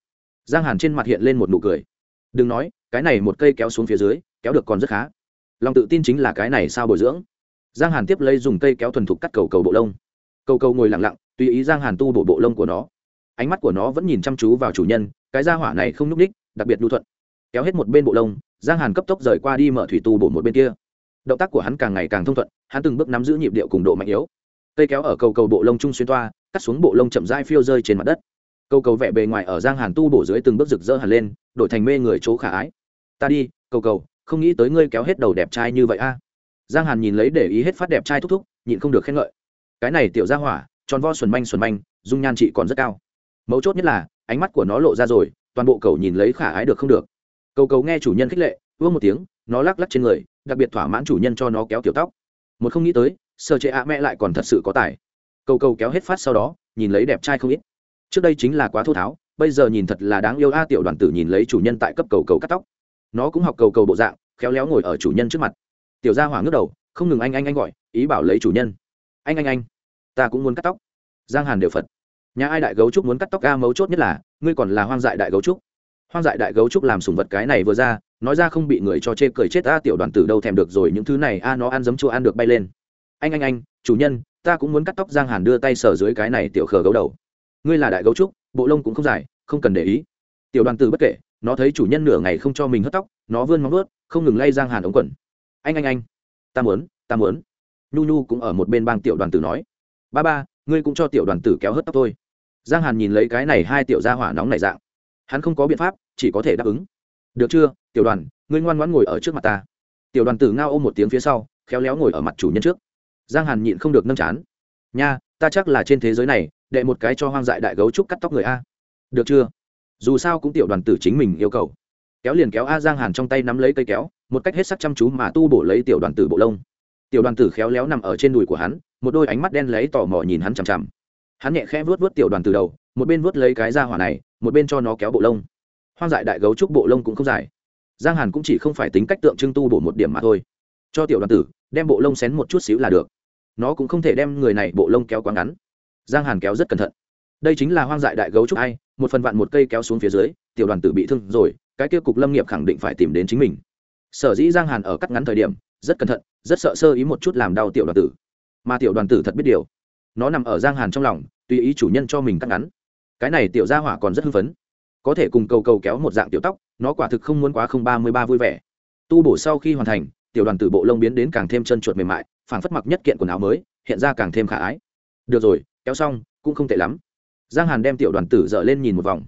Giang hàn trên mặt hiện lên một nụ cười. Đừng nói, cái này một cây kéo xuống phía dưới, kéo được còn rất khá. Lòng tự tin chính là cái này sao bồi dưỡng. Giang hàn tiếp lấy dùng cây kéo thuần thục cắt cầu cầu bộ lông. Cầu cầu ngồi lặng lặng, tùy ý giang hàn tu bổ bộ lông của nó. Ánh mắt của nó vẫn nhìn chăm chú vào chủ nhân, cái da hỏa này không n ú c ních đặc biệt lưu thuận. Kéo hết một bên bộ lông, giang hàn cấp tốc rời qua đi mở thủy tu bổ một bên kia. Động tác của hắn càng ngày càng thông thuận, hắn từng bước nắm giữ nhịp điệu cùng độ mạnh yếu. Cây kéo ở cầu cầu bộ lông trung xuyên toa cắt xuống bộ lông chậm dai phiêu rơi trên mặt đất. Cầu cầu vẽ bề ngoài ở giang hàn tu bổ dưới từng bước rực rỡ hẳn lên, đổi thành mê người chỗ khả ái. Ta đi, cầu cầu, không nghĩ tới ngươi kéo hết đầu đẹp trai như vậy a. Giang hàn nhìn lấy để ý hết phát đẹp trai thúc thúc, nhịn không được khen ngợi. Cái này tiểu ra hỏa, tròn vo xuẩn manh xuẩn manh, dung nhan chị còn rất cao. Mấu chốt nhất là, ánh mắt của nó lộ ra rồi, toàn bộ cầu nhìn lấy khả ái được không được. Cầu cầu nghe chủ nhân khích lệ vương một tiếng, nó lắc lắc trên người, đặc biệt thỏa mãn chủ nhân cho nó kéo kiểu tóc. Một không nghĩ tới sơ chế ạ mẹ lại còn thật sự có tài cầu cầu kéo hết phát sau đó, nhìn lấy đẹp trai không ít. Trước đây chính là quá thô tháo, bây giờ nhìn thật là đáng yêu a, tiểu đoàn tử nhìn lấy chủ nhân tại cấp cầu cầu cắt tóc. Nó cũng học cầu cầu bộ dạng, khéo léo ngồi ở chủ nhân trước mặt. Tiểu gia hỏa ngước đầu, không ngừng anh anh anh gọi, ý bảo lấy chủ nhân. Anh anh anh, ta cũng muốn cắt tóc. Giang hàn đều phật. Nhà ai đại gấu trúc muốn cắt tóc ga mấu chốt nhất là, ngươi còn là hoang dại đại gấu trúc. Hoang dại đại gấu trúc làm sùng vật cái này vừa ra, nói ra không bị người cho chê cười chết ta tiểu đoàn tử đâu thèm được rồi, những thứ này a, nó ăn giấm chua ăn được bay lên. Anh anh anh, chủ nhân ta cũng muốn cắt tóc giang hàn đưa tay sờ dưới cái này tiểu khờ gấu đầu. Ngươi là đại gấu trúc, bộ lông cũng không dài, không cần để ý. Tiểu đoàn tử bất kể, nó thấy chủ nhân nửa ngày không cho mình hớt tóc, nó vươn móng ướt không ngừng lay giang hàn ống quần. Anh anh anh, ta muốn ta muốn. Nhu nhu cũng ở một bên bang tiểu đoàn tử nói. Ba ba, ngươi cũng cho tiểu đoàn tử kéo hớt tóc thôi. Giang hàn nhìn lấy cái này hai tiểu gia hỏa nóng này dạng. Hắn không có biện pháp, chỉ có thể đáp ứng. Được chưa, tiểu đoàn, ngươi ngoan ngoãn ngồi ở trước mặt ta. Tiểu đoàn tử ngao ôm một tiếng phía sau, khéo léo ngồi ở mặt chủ nhân trước giang hàn nhịn không được nâng chán. Nha, ta chắc là trên thế giới này, đệ một cái cho hoang dại đại gấu trúc cắt tóc người a. Được chưa? Dù sao cũng tiểu đoàn tử chính mình yêu cầu. Kéo liền kéo a giang hàn trong tay nắm lấy cây kéo, một cách hết sắc chăm chú mà tu bổ lấy tiểu đoàn tử bộ lông. Tiểu đoàn tử khéo léo nằm ở trên đùi của hắn, một đôi ánh mắt đen lấy tò mò nhìn hắn chằm chằm. Hắn nhẹ khẽ vuốt vuốt tiểu đoàn tử đầu, một bên vuốt lấy cái da hỏa này, một bên cho nó kéo bộ lông. Hoang dại đại gấu trúc bộ lông cũng không dài. Giang hàn cũng chỉ không phải tính cách tượng trưng tu bổ một điểm mà thôi. Cho tiểu đoàn tử, đem bộ lông xén một chút xíu là được nó cũng không thể đem người này bộ lông kéo quá ngắn. Giang hàn kéo rất cẩn thận. Đây chính là hoang dại đại gấu trúc ai, một phần vạn một cây kéo xuống phía dưới, tiểu đoàn tử bị thương rồi, cái kia cục lâm nghiệp khẳng định phải tìm đến chính mình. Sở dĩ giang hàn ở cắt ngắn thời điểm, rất cẩn thận, rất sợ sơ ý một chút làm đau tiểu đoàn tử. Mà tiểu đoàn tử thật biết điều. Nó nằm ở giang hàn trong lòng, tùy ý chủ nhân cho mình cắt ngắn. Cái này tiểu gia hỏa còn rất hưng phấn. Có thể cùng cầu cầu kéo một dạng tiểu tóc, nó quả thực không muốn quá không ba mươi ba vui vẻ. Tu bổ sau khi hoàn thành tiểu đoàn tử bộ lông biến đến càng thêm chân chuột mềm mại, phảng phất mặc nhất kiện quần áo mới, hiện ra càng thêm khả ái. Được rồi, kéo xong, cũng không tệ lắm. Giang hàn đem tiểu đoàn tử dở lên nhìn một vòng.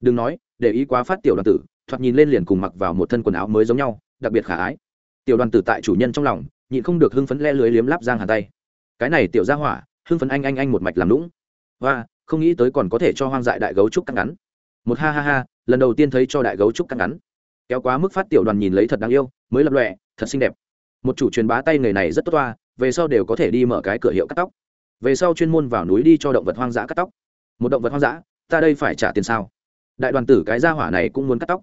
Đừng nói, để ý quá phát tiểu đoàn tử, thoạt nhìn lên liền cùng mặc vào một thân quần áo mới giống nhau, đặc biệt khả ái. Tiểu đoàn tử tại chủ nhân trong lòng, nhịn không được hưng phấn le lưới liếm láp giang hàn tay. Cái này tiểu ra hỏa, hưng phấn anh anh anh một mạch làm lũng và không nghĩ tới còn có thể cho hoang dại đại gấu trúc cắt ngắn. Một ha ha ha, lần đầu tiên thấy cho đại gấu trúc cắt ngắn. Kéo quá mức phát tiểu đoàn nhìn lấy thật đáng yêu, mới lập lọe thật xinh đẹp. Một chủ truyền bá tay nghề này rất tốt toa, về sau đều có thể đi mở cái cửa hiệu cắt tóc. Về sau chuyên môn vào núi đi cho động vật hoang dã cắt tóc. Một động vật hoang dã, ta đây phải trả tiền sao? Đại đoàn tử cái gia hỏa này cũng muốn cắt tóc.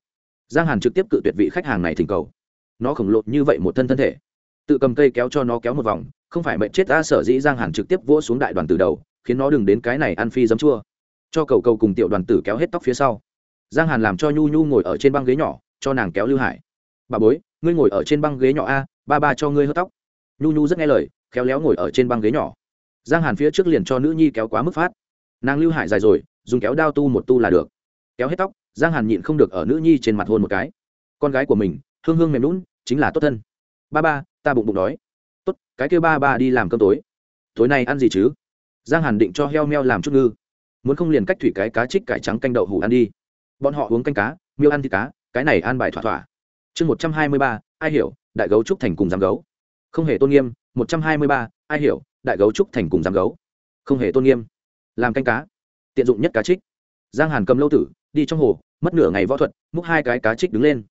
Giang hàn trực tiếp cự tuyệt vị khách hàng này thỉnh cầu. Nó khổng lồ như vậy một thân thân thể. Tự cầm cây kéo cho nó kéo một vòng, không phải mệnh chết ta sở dĩ giang hàn trực tiếp vỗ xuống đại đoàn tử đầu, khiến nó đừng đến cái này ăn phi giấm chua. Cho cầu cầu cùng tiểu đoàn tử kéo hết tóc phía sau. Giang hàn làm cho nhu nhu ngồi ở trên băng ghế nhỏ, cho nàng kéo lưu hải. Bà bối ngươi ngồi ở trên băng ghế nhỏ a, ba ba cho ngươi hớt tóc. Nhu nhu rất nghe lời, khéo léo ngồi ở trên băng ghế nhỏ. Giang hàn phía trước liền cho nữ nhi kéo quá mức phát. Nàng lưu hải dài rồi, dùng kéo đao tu một tu là được. Kéo hết tóc, giang hàn nhịn không được ở nữ nhi trên mặt hôn một cái. Con gái của mình, hương hương mềm lún chính là tốt thân. Ba ba, ta bụng bụng đói. Tốt, cái kêu ba ba đi làm cơm tối. Tối nay ăn gì chứ? Giang hàn định cho heo meo làm chút ngư. Muốn không liền cách thủy cái cá trích cải trắng canh đậu hủ ăn đi. Bọn họ uống canh cá, miêu ăn thịt cá, cái này ăn bài thỏa thỏa chương một trăm hai mươi ba, ai hiểu, đại gấu trúc thành cùng giám gấu. Không hề tôn nghiêm, một trăm hai mươi ba, ai hiểu, đại gấu trúc thành cùng giám gấu. Không hề tôn nghiêm. Làm canh cá. Tiện dụng nhất cá trích. Giang hàn cầm lâu tử, đi trong hồ, mất nửa ngày võ thuật, múc hai cái cá trích đứng lên.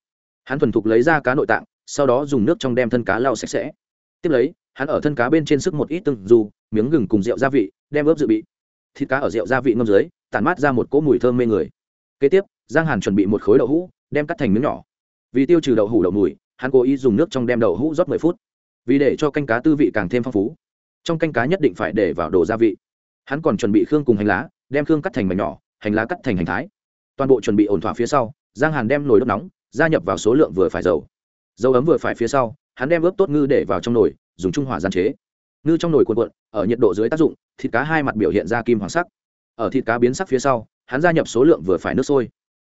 Hắn thuần thục lấy ra cá nội tạng, sau đó dùng nước trong đem thân cá lau sạch sẽ. Tiếp lấy, hắn ở thân cá bên trên sức một ít từng dù miếng gừng cùng rượu gia vị, đem ướp dự bị. Thịt cá ở rượu gia vị ngâm dưới, tản mát ra một cỗ mùi thơm mê người. Kế tiếp, giang hàn chuẩn bị một khối đậu hũ, đem cắt thành miếng nhỏ vì tiêu trừ đậu hủ đậu mùi, hắn cố ý dùng nước trong đem đậu hũ rót mười phút. Vì để cho canh cá tư vị càng thêm phong phú. Trong canh cá nhất định phải để vào đồ gia vị. Hắn còn chuẩn bị khương cùng hành lá, đem khương cắt thành mảnh nhỏ, hành lá cắt thành hành thái. Toàn bộ chuẩn bị ổn thỏa phía sau, giang hàn đem nồi đốt nóng, gia nhập vào số lượng vừa phải dầu. Dầu ấm vừa phải phía sau, hắn đem ướp tốt ngư để vào trong nồi, dùng trung hỏa gian chế. Ngư trong nồi cuộn cuộn, ở nhiệt độ dưới tác dụng, thịt cá hai mặt biểu hiện ra kim hoàng sắc. Ở thịt cá biến sắc phía sau, hắn gia nhập số lượng vừa phải nước sôi.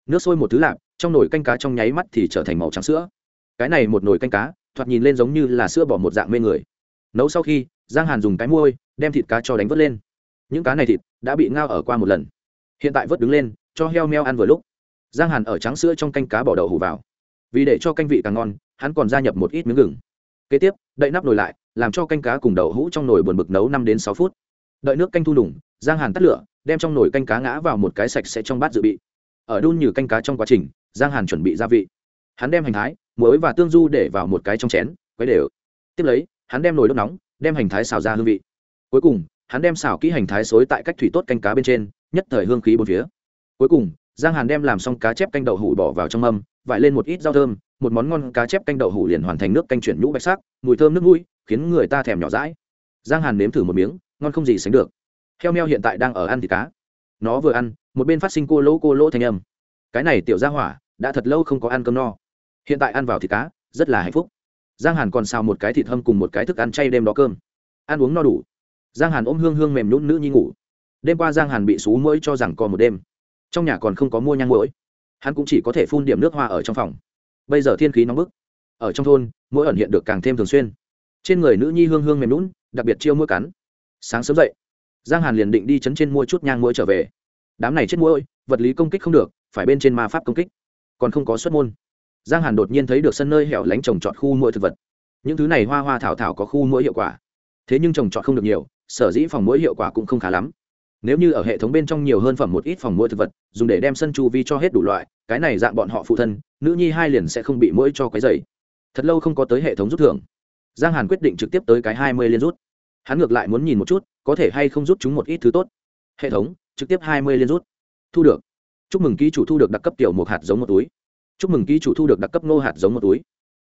Nước sôi một thứ lạp trong nồi canh cá trong nháy mắt thì trở thành màu trắng sữa. Cái này một nồi canh cá, thoạt nhìn lên giống như là sữa bỏ một dạng mê người. Nấu sau khi, giang hàn dùng cái môi đem thịt cá cho đánh vớt lên. Những cá này thịt đã bị ngao ở qua một lần. Hiện tại vớt đứng lên, cho heo meo ăn vừa lúc. Giang hàn ở trắng sữa trong canh cá bỏ đậu hủ vào. Vì để cho canh vị càng ngon, hắn còn gia nhập một ít miếng gừng. Kế tiếp, đậy nắp nồi lại, làm cho canh cá cùng đậu hũ trong nồi buồn bực nấu năm đến sáu phút. Đợi nước canh thu đủng, giang hàn tắt lửa, đem trong nồi canh cá ngã vào một cái sạch sẽ trong bát dự bị. Ở đun như canh cá trong quá trình giang hàn chuẩn bị gia vị. Hắn đem hành thái, muối và tương du để vào một cái trong chén, quấy đều. Tiếp lấy, hắn đem nồi đốt nóng, đem hành thái xào ra hương vị. Cuối cùng, hắn đem xào kỹ hành thái xối tại cách thủy tốt canh cá bên trên, nhất thời hương khí bốn phía. Cuối cùng, giang hàn đem làm xong cá chép canh đậu hủ bỏ vào trong mâm, vải lên một ít rau thơm, một món ngon cá chép canh đậu hủ liền hoàn thành nước canh chuyển nhũ bạch sắc, mùi thơm nước mũi, khiến người ta thèm nhỏ rãi giang hàn nếm thử một miếng, ngon không gì sánh được. Heo meo hiện tại đang ở ăn thịt cá. Nó vừa ăn, một bên phát sinh cô lỗ cô lỗ thanh âm. Cái này tiểu ra hỏa đã thật lâu không có ăn cơm no. Hiện tại ăn vào thịt cá, rất là hạnh phúc. Giang hàn còn xào một cái thịt hâm cùng một cái thức ăn chay đêm đó cơm. Ăn uống no đủ. Giang hàn ôm hương hương mềm nhún nữ nhi ngủ. Đêm qua giang hàn bị xú mũi cho rằng còn một đêm. Trong nhà còn không có mua nhang mũi hắn cũng chỉ có thể phun điểm nước hoa ở trong phòng. Bây giờ thiên khí nóng bức. Ở trong thôn mũi ẩn hiện được càng thêm thường xuyên. Trên người nữ nhi hương hương mềm nhún đặc biệt chiêu mũi cắn. Sáng sớm dậy, giang hàn liền định đi chấn trên mua chút nhang mũi trở về. Đám này chết mũi vật lý công kích không được, phải bên trên ma pháp công kích còn không có xuất môn. Giang hàn đột nhiên thấy được sân nơi hẻo lánh trồng trọt khu mũi thực vật. Những thứ này hoa hoa thảo thảo có khu mũi hiệu quả. Thế nhưng trồng trọt không được nhiều, sở dĩ phòng mũi hiệu quả cũng không khá lắm. Nếu như ở hệ thống bên trong nhiều hơn phẩm một ít phòng mũi thực vật, dùng để đem sân chu vi cho hết đủ loại, cái này dạng bọn họ phụ thân, nữ nhi hai liền sẽ không bị mũi cho cái dày thật lâu không có tới hệ thống rút thưởng. Giang hàn quyết định trực tiếp tới cái hai mươi liên rút. Hắn ngược lại muốn nhìn một chút, có thể hay không rút chúng một ít thứ tốt. Hệ thống, trực tiếp hai mươi liên rút. Thu được chúc mừng ký chủ thu được đặc cấp tiểu một hạt giống một túi. Chúc mừng ký chủ thu được đặc cấp nô hạt giống một túi.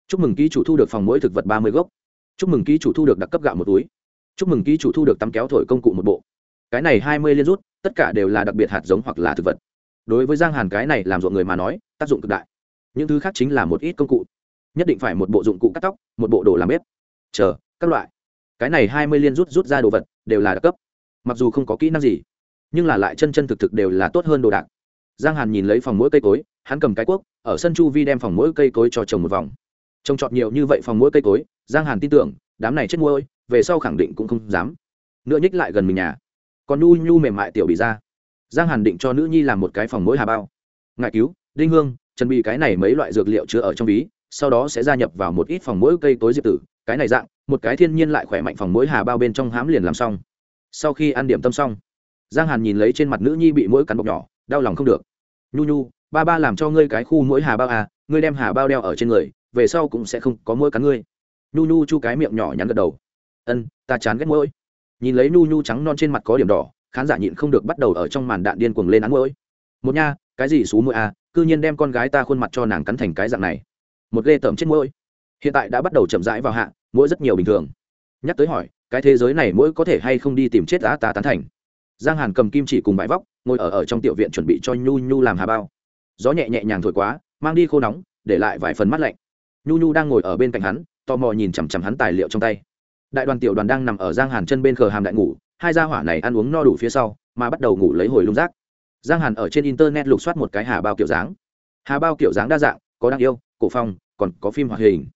Chúc mừng ký chủ thu được phòng mỗi thực vật ba mươi gốc. Chúc mừng ký chủ thu được đặc cấp gạo một túi. Chúc mừng ký chủ thu được tắm kéo thổi công cụ một bộ. Cái này hai mươi liên rút, tất cả đều là đặc biệt hạt giống hoặc là thực vật. Đối với giang hàn cái này làm ruộng người mà nói, tác dụng cực đại. Những thứ khác chính là một ít công cụ. Nhất định phải một bộ dụng cụ cắt tóc, một bộ đồ làm bếp. Chờ, các loại. Cái này hai mươi liên rút rút ra đồ vật, đều là đặc cấp. Mặc dù không có kỹ năng gì, nhưng là lại chân chân thực thực đều là tốt hơn đồ đạc giang hàn nhìn lấy phòng mỗi cây cối, hắn cầm cái cuốc, ở sân chu vi đem phòng mỗi cây cối cho trồng một vòng. Trồng trọt nhiều như vậy phòng mỗi cây cối, giang hàn tin tưởng, đám này chết môi về sau khẳng định cũng không dám. Nữa nhích lại gần mình nhà. Còn nhu nhu mềm mại tiểu bị ra. Giang hàn định cho nữ nhi làm một cái phòng mỗi hà bao. Ngại cứu, đinh hương chuẩn bị cái này mấy loại dược liệu chứa ở trong ví, sau đó sẽ gia nhập vào một ít phòng mỗi cây cối diệp tử. Cái này dạng, một cái thiên nhiên lại khỏe mạnh phòng mỗi hà bao bên trong hám liền làm xong. Sau khi ăn điểm tâm xong, giang hàn nhìn lấy trên mặt nữ nhi bị mỗi cắn bọc nhỏ, đau lòng không được nhu nhu, ba ba làm cho ngươi cái khu mỗi hà bao à ngươi đem hà bao đeo ở trên người, về sau cũng sẽ không có mỗi cắn ngươi. Nhu nhu chu cái miệng nhỏ nhắn gật đầu. Ân, ta chán ghét mỗi nhìn lấy nhu nhu trắng non trên mặt có điểm đỏ, khán giả nhịn không được bắt đầu ở trong màn đạn điên cuồng lên án mỗi một nha, cái gì xú mỗi à cư nhiên đem con gái ta khuôn mặt cho nàng cắn thành cái dạng này. Một ghê tởm chết mỗi hiện tại đã bắt đầu chậm rãi vào hạ mỗi rất nhiều bình thường. Nhắc tới hỏi, cái thế giới này mỗi có thể hay không đi tìm chết đã ta tán thành? Giang hàn cầm kim chỉ cùng bãi vóc ngồi ở, ở trong tiểu viện chuẩn bị cho nhu nhu làm hà bao. Gió nhẹ nhẹ nhàng thổi quá mang đi khô nóng để lại vài phần mắt lạnh. Nhu nhu đang ngồi ở bên cạnh hắn tò mò nhìn chằm chằm hắn tài liệu trong tay. Đại đoàn tiểu đoàn đang nằm ở giang hàn chân bên khờ hàm đại ngủ hai gia hỏa này ăn uống no đủ phía sau mà bắt đầu ngủ lấy hồi lung rác giang hàn ở trên internet lục soát một cái hà bao kiểu dáng. Hà bao kiểu dáng đa dạng có đáng yêu cổ phong còn có phim hoạt hình.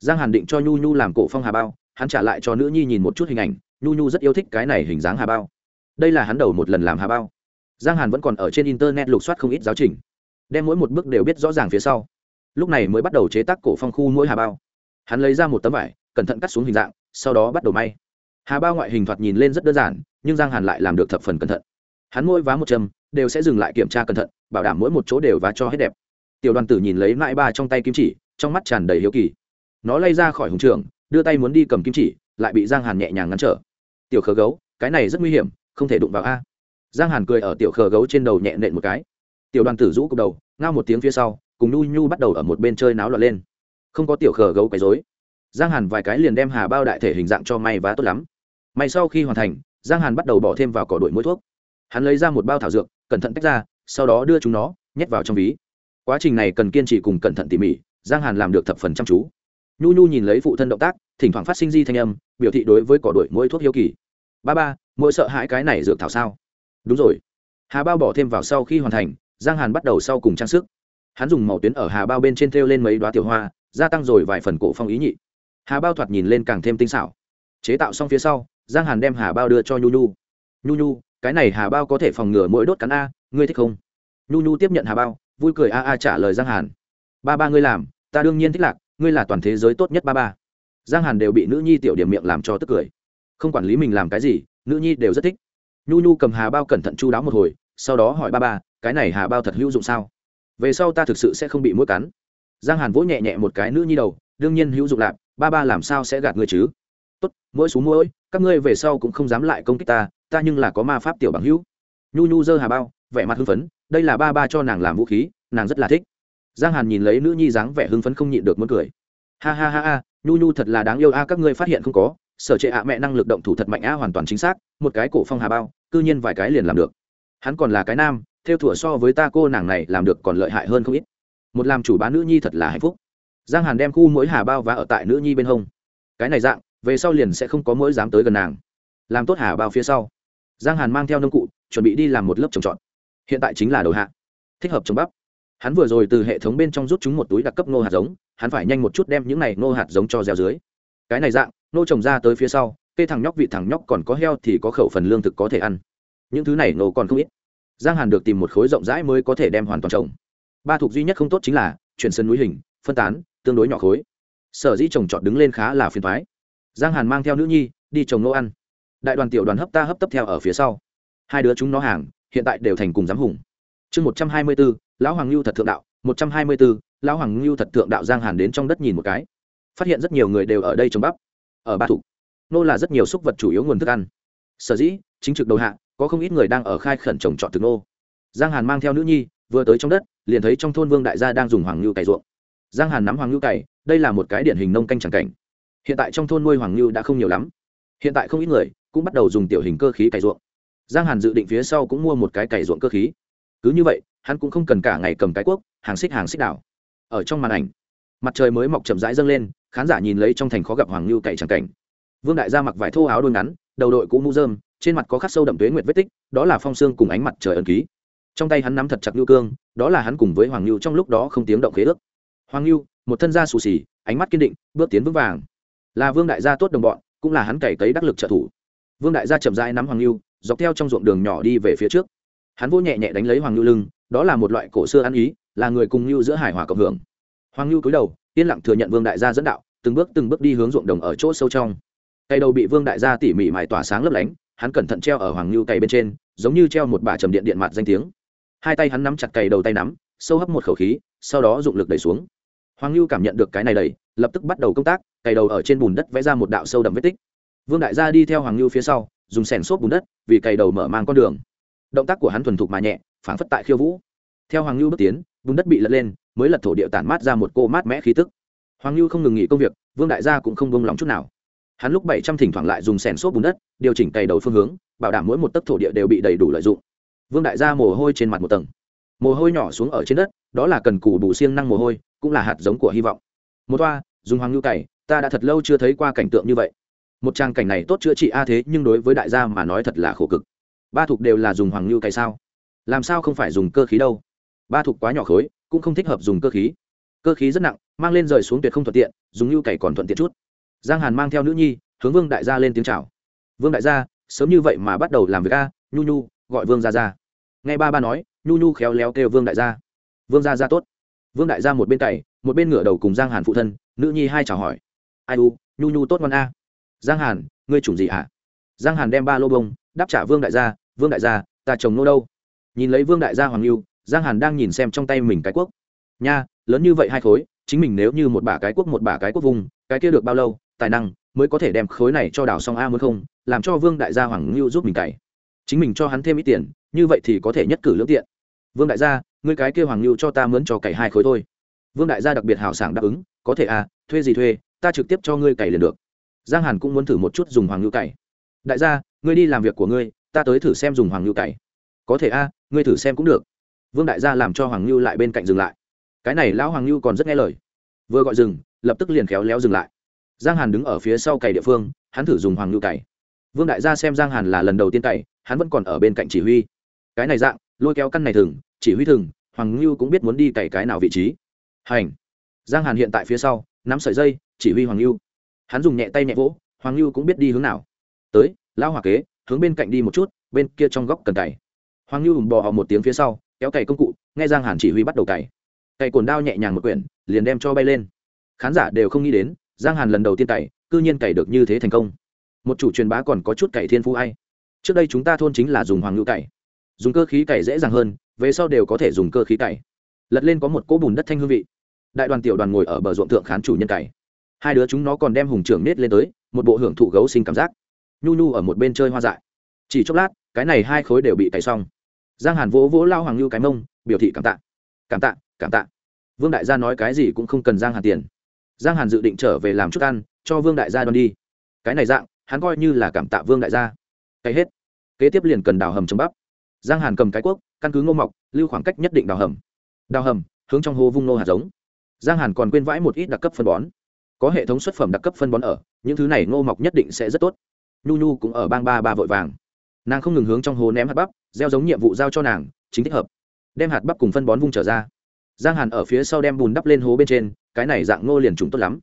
Giang hàn định cho nhu nhu làm cổ phong hà bao hắn trả lại cho nữ nhi nhìn một chút hình ảnh. Nhu nhu rất yêu thích cái này hình dáng hà bao đây là hắn đầu một lần làm hà bao. Giang hàn vẫn còn ở trên internet lục soát không ít giáo trình, đem mỗi một bước đều biết rõ ràng phía sau. Lúc này mới bắt đầu chế tác cổ phong khu mỗi hà bao. Hắn lấy ra một tấm vải, cẩn thận cắt xuống hình dạng, sau đó bắt đầu may. Hà bao ngoại hình thoạt nhìn lên rất đơn giản, nhưng giang hàn lại làm được thập phần cẩn thận. Hắn mỗi vá một châm, đều sẽ dừng lại kiểm tra cẩn thận, bảo đảm mỗi một chỗ đều vá cho hết đẹp. Tiểu đoàn tử nhìn lấy mãi ba trong tay kim chỉ, trong mắt tràn đầy hiếu kỳ. Nó lay ra khỏi hùng trường, đưa tay muốn đi cầm kim chỉ, lại bị giang hàn nhẹ nhàng ngăn trở. Tiểu khờ gấu, cái này rất nguy hiểm không thể đụng vào a. Giang hàn cười ở tiểu khờ gấu trên đầu nhẹ nện một cái. Tiểu đoàn tử rũ cục đầu, ngao một tiếng phía sau, cùng nhu nhu bắt đầu ở một bên chơi náo loạn lên. Không có tiểu khờ gấu quấy dối giang hàn vài cái liền đem hà bao đại thể hình dạng cho may và tốt lắm. May sau khi hoàn thành, giang hàn bắt đầu bỏ thêm vào cỏ đội mũi thuốc. Hắn lấy ra một bao thảo dược, cẩn thận tách ra, sau đó đưa chúng nó nhét vào trong ví. Quá trình này cần kiên trì cùng cẩn thận tỉ mỉ, giang hàn làm được thập phần chăm chú. Nhu nhu nhìn lấy phụ thân động tác, thỉnh thoảng phát sinh di thanh âm, biểu thị đối với cỏ đội mũi thuốc hiếu kỳ. Ba ba mỗi sợ hãi cái này dược thảo sao? Đúng rồi. Hà bao bỏ thêm vào sau khi hoàn thành, giang hàn bắt đầu sau cùng trang sức. Hắn dùng màu tuyến ở hà bao bên trên thêu lên mấy đoá tiểu hoa, gia tăng rồi vài phần cổ phong ý nhị. Hà bao thoạt nhìn lên càng thêm tinh xảo. Chế tạo xong phía sau, giang hàn đem hà bao đưa cho nhu nhu. Nhu nhu, cái này hà bao có thể phòng ngừa mỗi đốt cắn a, ngươi thích không? Nhu nhu tiếp nhận hà bao, vui cười a a trả lời giang hàn. Ba ba ngươi làm, ta đương nhiên thích lạc, ngươi là toàn thế giới tốt nhất ba ba. Giang hàn đều bị nữ nhi tiểu điểm miệng làm cho tức cười. Không quản lý mình làm cái gì nữ nhi đều rất thích. Nhu nhu cầm hà bao cẩn thận chu đáo một hồi, sau đó hỏi ba ba, cái này hà bao thật hữu dụng sao? Về sau ta thực sự sẽ không bị mũi cắn. Giang hàn vỗ nhẹ nhẹ một cái nữ nhi đầu, đương nhiên hữu dụng lạp, ba ba làm sao sẽ gạt ngươi chứ? Tốt, mỗi xuống mỗi, các ngươi về sau cũng không dám lại công kích ta ta nhưng là có ma pháp tiểu bằng hữu. Nhu nhu giơ hà bao, vẻ mặt hưng phấn, đây là ba ba cho nàng làm vũ khí, nàng rất là thích. Giang hàn nhìn lấy nữ nhi dáng vẻ hưng phấn không nhịn được muốn cười. Ha ha ha ha, nhu nhu thật là đáng yêu a, các ngươi phát hiện không có sở trệ ạ mẹ năng lực động thủ thật mạnh a hoàn toàn chính xác, một cái cổ phong hà bao, cư nhiên vài cái liền làm được. Hắn còn là cái nam, theo thủa so với ta cô nàng này làm được còn lợi hại hơn không ít. Một làm chủ bán nữ nhi thật là hạnh phúc. Giang hàn đem khu mỗi hà bao và ở tại nữ nhi bên hông. Cái này dạng, về sau liền sẽ không có mỗi dám tới gần nàng. Làm tốt hà bao phía sau. Giang hàn mang theo nông cụ, chuẩn bị đi làm một lớp trồng trọt. Hiện tại chính là đầu hạ. Thích hợp trồng bắp. Hắn vừa rồi từ hệ thống bên trong rút chúng một túi đặc cấp nô hạt giống, hắn phải nhanh một chút đem những này nô hạt giống cho gieo dưới. Cái này dạng nô trồng ra tới phía sau cây thằng nhóc vị thằng nhóc còn có heo thì có khẩu phần lương thực có thể ăn. Những thứ này nô còn không ít. Giang hàn được tìm một khối rộng rãi mới có thể đem hoàn toàn trồng. Ba thuộc duy nhất không tốt chính là chuyển sân núi hình, phân tán, tương đối nhỏ khối. Sở dĩ trồng trọt đứng lên khá là phiền thoái giang hàn mang theo nữ nhi đi trồng nô ăn. Đại đoàn tiểu đoàn hấp ta hấp tấp theo ở phía sau. Hai đứa chúng nó hàng, hiện tại đều thành cùng giám hùng. Chương một trăm hai mươi bốn, lão hoàng lưu thật thượng đạo, một trăm hai mươi bốn, lão hoàng lưu thật thượng đạo giang hàn đến trong đất nhìn một cái. Phát hiện rất nhiều người đều ở đây trồng bắp ở ba thục nô là rất nhiều súc vật chủ yếu nguồn thức ăn. Sở dĩ, chính trực đầu hạ, có không ít người đang ở khai khẩn trồng trọt thực nô. Giang hàn mang theo nữ nhi, vừa tới trong đất, liền thấy trong thôn vương đại gia đang dùng hoàng lưu cày ruộng. Giang hàn nắm hoàng lưu cày, đây là một cái điển hình nông canh tràng cảnh. Hiện tại trong thôn nuôi hoàng lưu đã không nhiều lắm. Hiện tại không ít người cũng bắt đầu dùng tiểu hình cơ khí cày ruộng. Giang hàn dự định phía sau cũng mua một cái cày ruộng cơ khí. Cứ như vậy, hắn cũng không cần cả ngày cầm cái cuốc, hàng xích hàng xích đảo. Ở trong màn ảnh, mặt trời mới mọc chậm rãi dâng lên khán giả nhìn lấy trong thành khó gặp hoàng lưu cậy tràng cảnh. Vương đại gia mặc vải thô áo đôi ngắn, đầu đội cũ mũ dơm trên mặt có khắc sâu đậm tuế nguyệt vết tích, đó là phong xương cùng ánh mặt trời ẩn ký. Trong tay hắn nắm thật chặt lưu cương, đó là hắn cùng với hoàng lưu trong lúc đó không tiếng động khế ước. Hoàng lưu một thân gia xù xì, ánh mắt kiên định, bước tiến vững vàng. Là vương đại gia tốt đồng bọn, cũng là hắn cày cấy đắc lực trợ thủ. Vương đại gia chậm rãi nắm hoàng lưu dọc theo trong ruộng đường nhỏ đi về phía trước. Hắn vô nhẹ nhẹ đánh lấy hoàng lưu lưng, đó là một loại cổ xưa ăn ý, là người cùng lưu giữa hải hòa cộng hưởng hoàng lưu cúi đầu, yên lặng thừa nhận vương đại gia dẫn đạo, từng bước từng bước đi hướng ruộng đồng ở chỗ sâu trong. Cây đầu bị vương đại gia tỉ mỉ mài tỏa sáng lấp lánh, hắn cẩn thận treo ở hoàng lưu cày bên trên, giống như treo một bả trầm điện điện mặt danh tiếng. Hai tay hắn nắm chặt cày đầu tay nắm, sâu hấp một khẩu khí, sau đó dụng lực đẩy xuống. Hoàng lưu cảm nhận được cái này đẩy, lập tức bắt đầu công tác, cày đầu ở trên bùn đất vẽ ra một đạo sâu đậm vết tích. Vương đại gia đi theo hoàng lưu phía sau, dùng sẻn xốp bùn đất, vì cày đầu mở mang con đường. Động tác của hắn thuần thục mà nhẹ, phảng phất tại khiêu vũ. Theo hoàng lưu bước tiến bùn đất bị lật lên, mới lật thổ địa tản mát ra một cô mát mẽ khí tức. Hoàng lưu không ngừng nghỉ công việc, vương đại gia cũng không bông lòng chút nào. Hắn lúc bảy trăm thỉnh thoảng lại dùng sèn xốp bùn đất, điều chỉnh cày đầu phương hướng, bảo đảm mỗi một tấc thổ địa đều bị đầy đủ lợi dụng. Vương đại gia mồ hôi trên mặt một tầng. Mồ hôi nhỏ xuống ở trên đất, đó là cần củ bù siêng năng mồ hôi, cũng là hạt giống của hy vọng. Một toa, dùng hoàng lưu cày, ta đã thật lâu chưa thấy qua cảnh tượng như vậy. Một trang cảnh này tốt chữa trị a thế, nhưng đối với đại gia mà nói thật là khổ cực. Ba thục đều là dùng hoàng lưu cày sao? Làm sao không phải dùng cơ khí đâu? Ba thuộc quá nhỏ khối, cũng không thích hợp dùng cơ khí. Cơ khí rất nặng, mang lên rời xuống tuyệt không thuận tiện, dùng lưu cày còn thuận tiện chút. Giang hàn mang theo nữ nhi, hướng vương đại gia lên tiếng chào. Vương đại gia, sớm như vậy mà bắt đầu làm việc a, nhu nhu, gọi vương gia gia. Nghe ba ba nói, nhu nhu khéo léo kêu vương đại gia. Vương gia gia tốt. Vương đại gia một bên cày, một bên ngửa đầu cùng giang hàn phụ thân, nữ nhi hai chào hỏi. Ai u, nhu nhu tốt ngon a. Giang hàn, ngươi chủng gì hả? À? giang hàn đem ba lô bông, đáp trả vương đại gia, vương đại gia, ta chồng nô đâu? Nhìn lấy vương đại gia hoàng lưu giang hàn đang nhìn xem trong tay mình cái quốc. Nha, lớn như vậy hai khối, chính mình nếu như một bả cái quốc một bả cái quốc vùng, cái kia được bao lâu, tài năng mới có thể đem khối này cho đào xong a muốn không, làm cho vương đại gia hoàng ngưu giúp mình cày. Chính mình cho hắn thêm ít tiền, như vậy thì có thể nhất cử lưỡng tiện. Vương đại gia, ngươi cái kia hoàng ngưu cho ta mướn cho cày hai khối thôi. Vương đại gia đặc biệt hào sảng đáp ứng, có thể à thuê gì thuê, ta trực tiếp cho ngươi cày liền được. Giang hàn cũng muốn thử một chút dùng hoàng ngưu cày. Đại gia, ngươi đi làm việc của ngươi, ta tới thử xem dùng hoàng ngưu cày. Có thể a, ngươi thử xem cũng được vương đại gia làm cho hoàng ngưu lại bên cạnh dừng lại. Cái này lão hoàng ngưu còn rất nghe lời. Vừa gọi dừng, lập tức liền khéo léo dừng lại. Giang hàn đứng ở phía sau cày địa phương, hắn thử dùng hoàng ngưu cày. Vương đại gia xem giang hàn là lần đầu tiên cày, hắn vẫn còn ở bên cạnh chỉ huy. Cái này dạng, lôi kéo căn này thừng, chỉ huy thừng, hoàng ngưu cũng biết muốn đi cày cái nào vị trí. Hành. Giang hàn hiện tại phía sau, nắm sợi dây, chỉ huy hoàng ngưu hắn dùng nhẹ tay nhẹ vỗ, hoàng lưu cũng biết đi hướng nào. Tới, lão hòa kế, hướng bên cạnh đi một chút, bên kia trong góc cần cày. Hoàng lưu bò họ một tiếng phía sau kéo cày công cụ, nghe giang hàn chỉ huy bắt đầu cày. Cày cồn đao nhẹ nhàng một quyển, liền đem cho bay lên. Khán giả đều không nghĩ đến, giang hàn lần đầu tiên cày, cư nhiên cày được như thế thành công. Một chủ truyền bá còn có chút cày thiên phú ai trước đây chúng ta thôn chính là dùng hoàng ngữ cày. Dùng cơ khí cày dễ dàng hơn, về sau đều có thể dùng cơ khí cày. Lật lên có một cỗ bùn đất thanh hương vị. Đại đoàn tiểu đoàn ngồi ở bờ ruộng thượng khán chủ nhân cày. Hai đứa chúng nó còn đem hùng trưởng nết lên tới, một bộ hưởng thụ gấu sinh cảm giác. Nhu nhu ở một bên chơi hoa dại. Chỉ chốc lát, cái này hai khối đều bị cày xong giang hàn vỗ vỗ lao hoàng lưu cái mông, biểu thị cảm tạ. Cảm tạ cảm tạ. Vương đại gia nói cái gì cũng không cần giang hàn tiền. Giang hàn dự định trở về làm chút ăn, cho vương đại gia đoan đi. Cái này dạng, hắn coi như là cảm tạ vương đại gia. Cái hết. Kế tiếp liền cần đào hầm chấm bắp. Giang hàn cầm cái cuốc, căn cứ ngô mọc, lưu khoảng cách nhất định đào hầm. Đào hầm, hướng trong hố vung nô hạt giống. Giang hàn còn quên vãi một ít đặc cấp phân bón. Có hệ thống xuất phẩm đặc cấp phân bón ở, những thứ này ngô mọc nhất định sẽ rất tốt. Nhu nhu cũng ở bang ba ba vội vàng. Nàng không ngừng hướng trong hố ném hạt bắp gieo giống nhiệm vụ giao cho nàng, chính thích hợp. Đem hạt bắp cùng phân bón vung trở ra. Giang hàn ở phía sau đem bùn đắp lên hố bên trên, cái này dạng ngô liền trùng tốt lắm.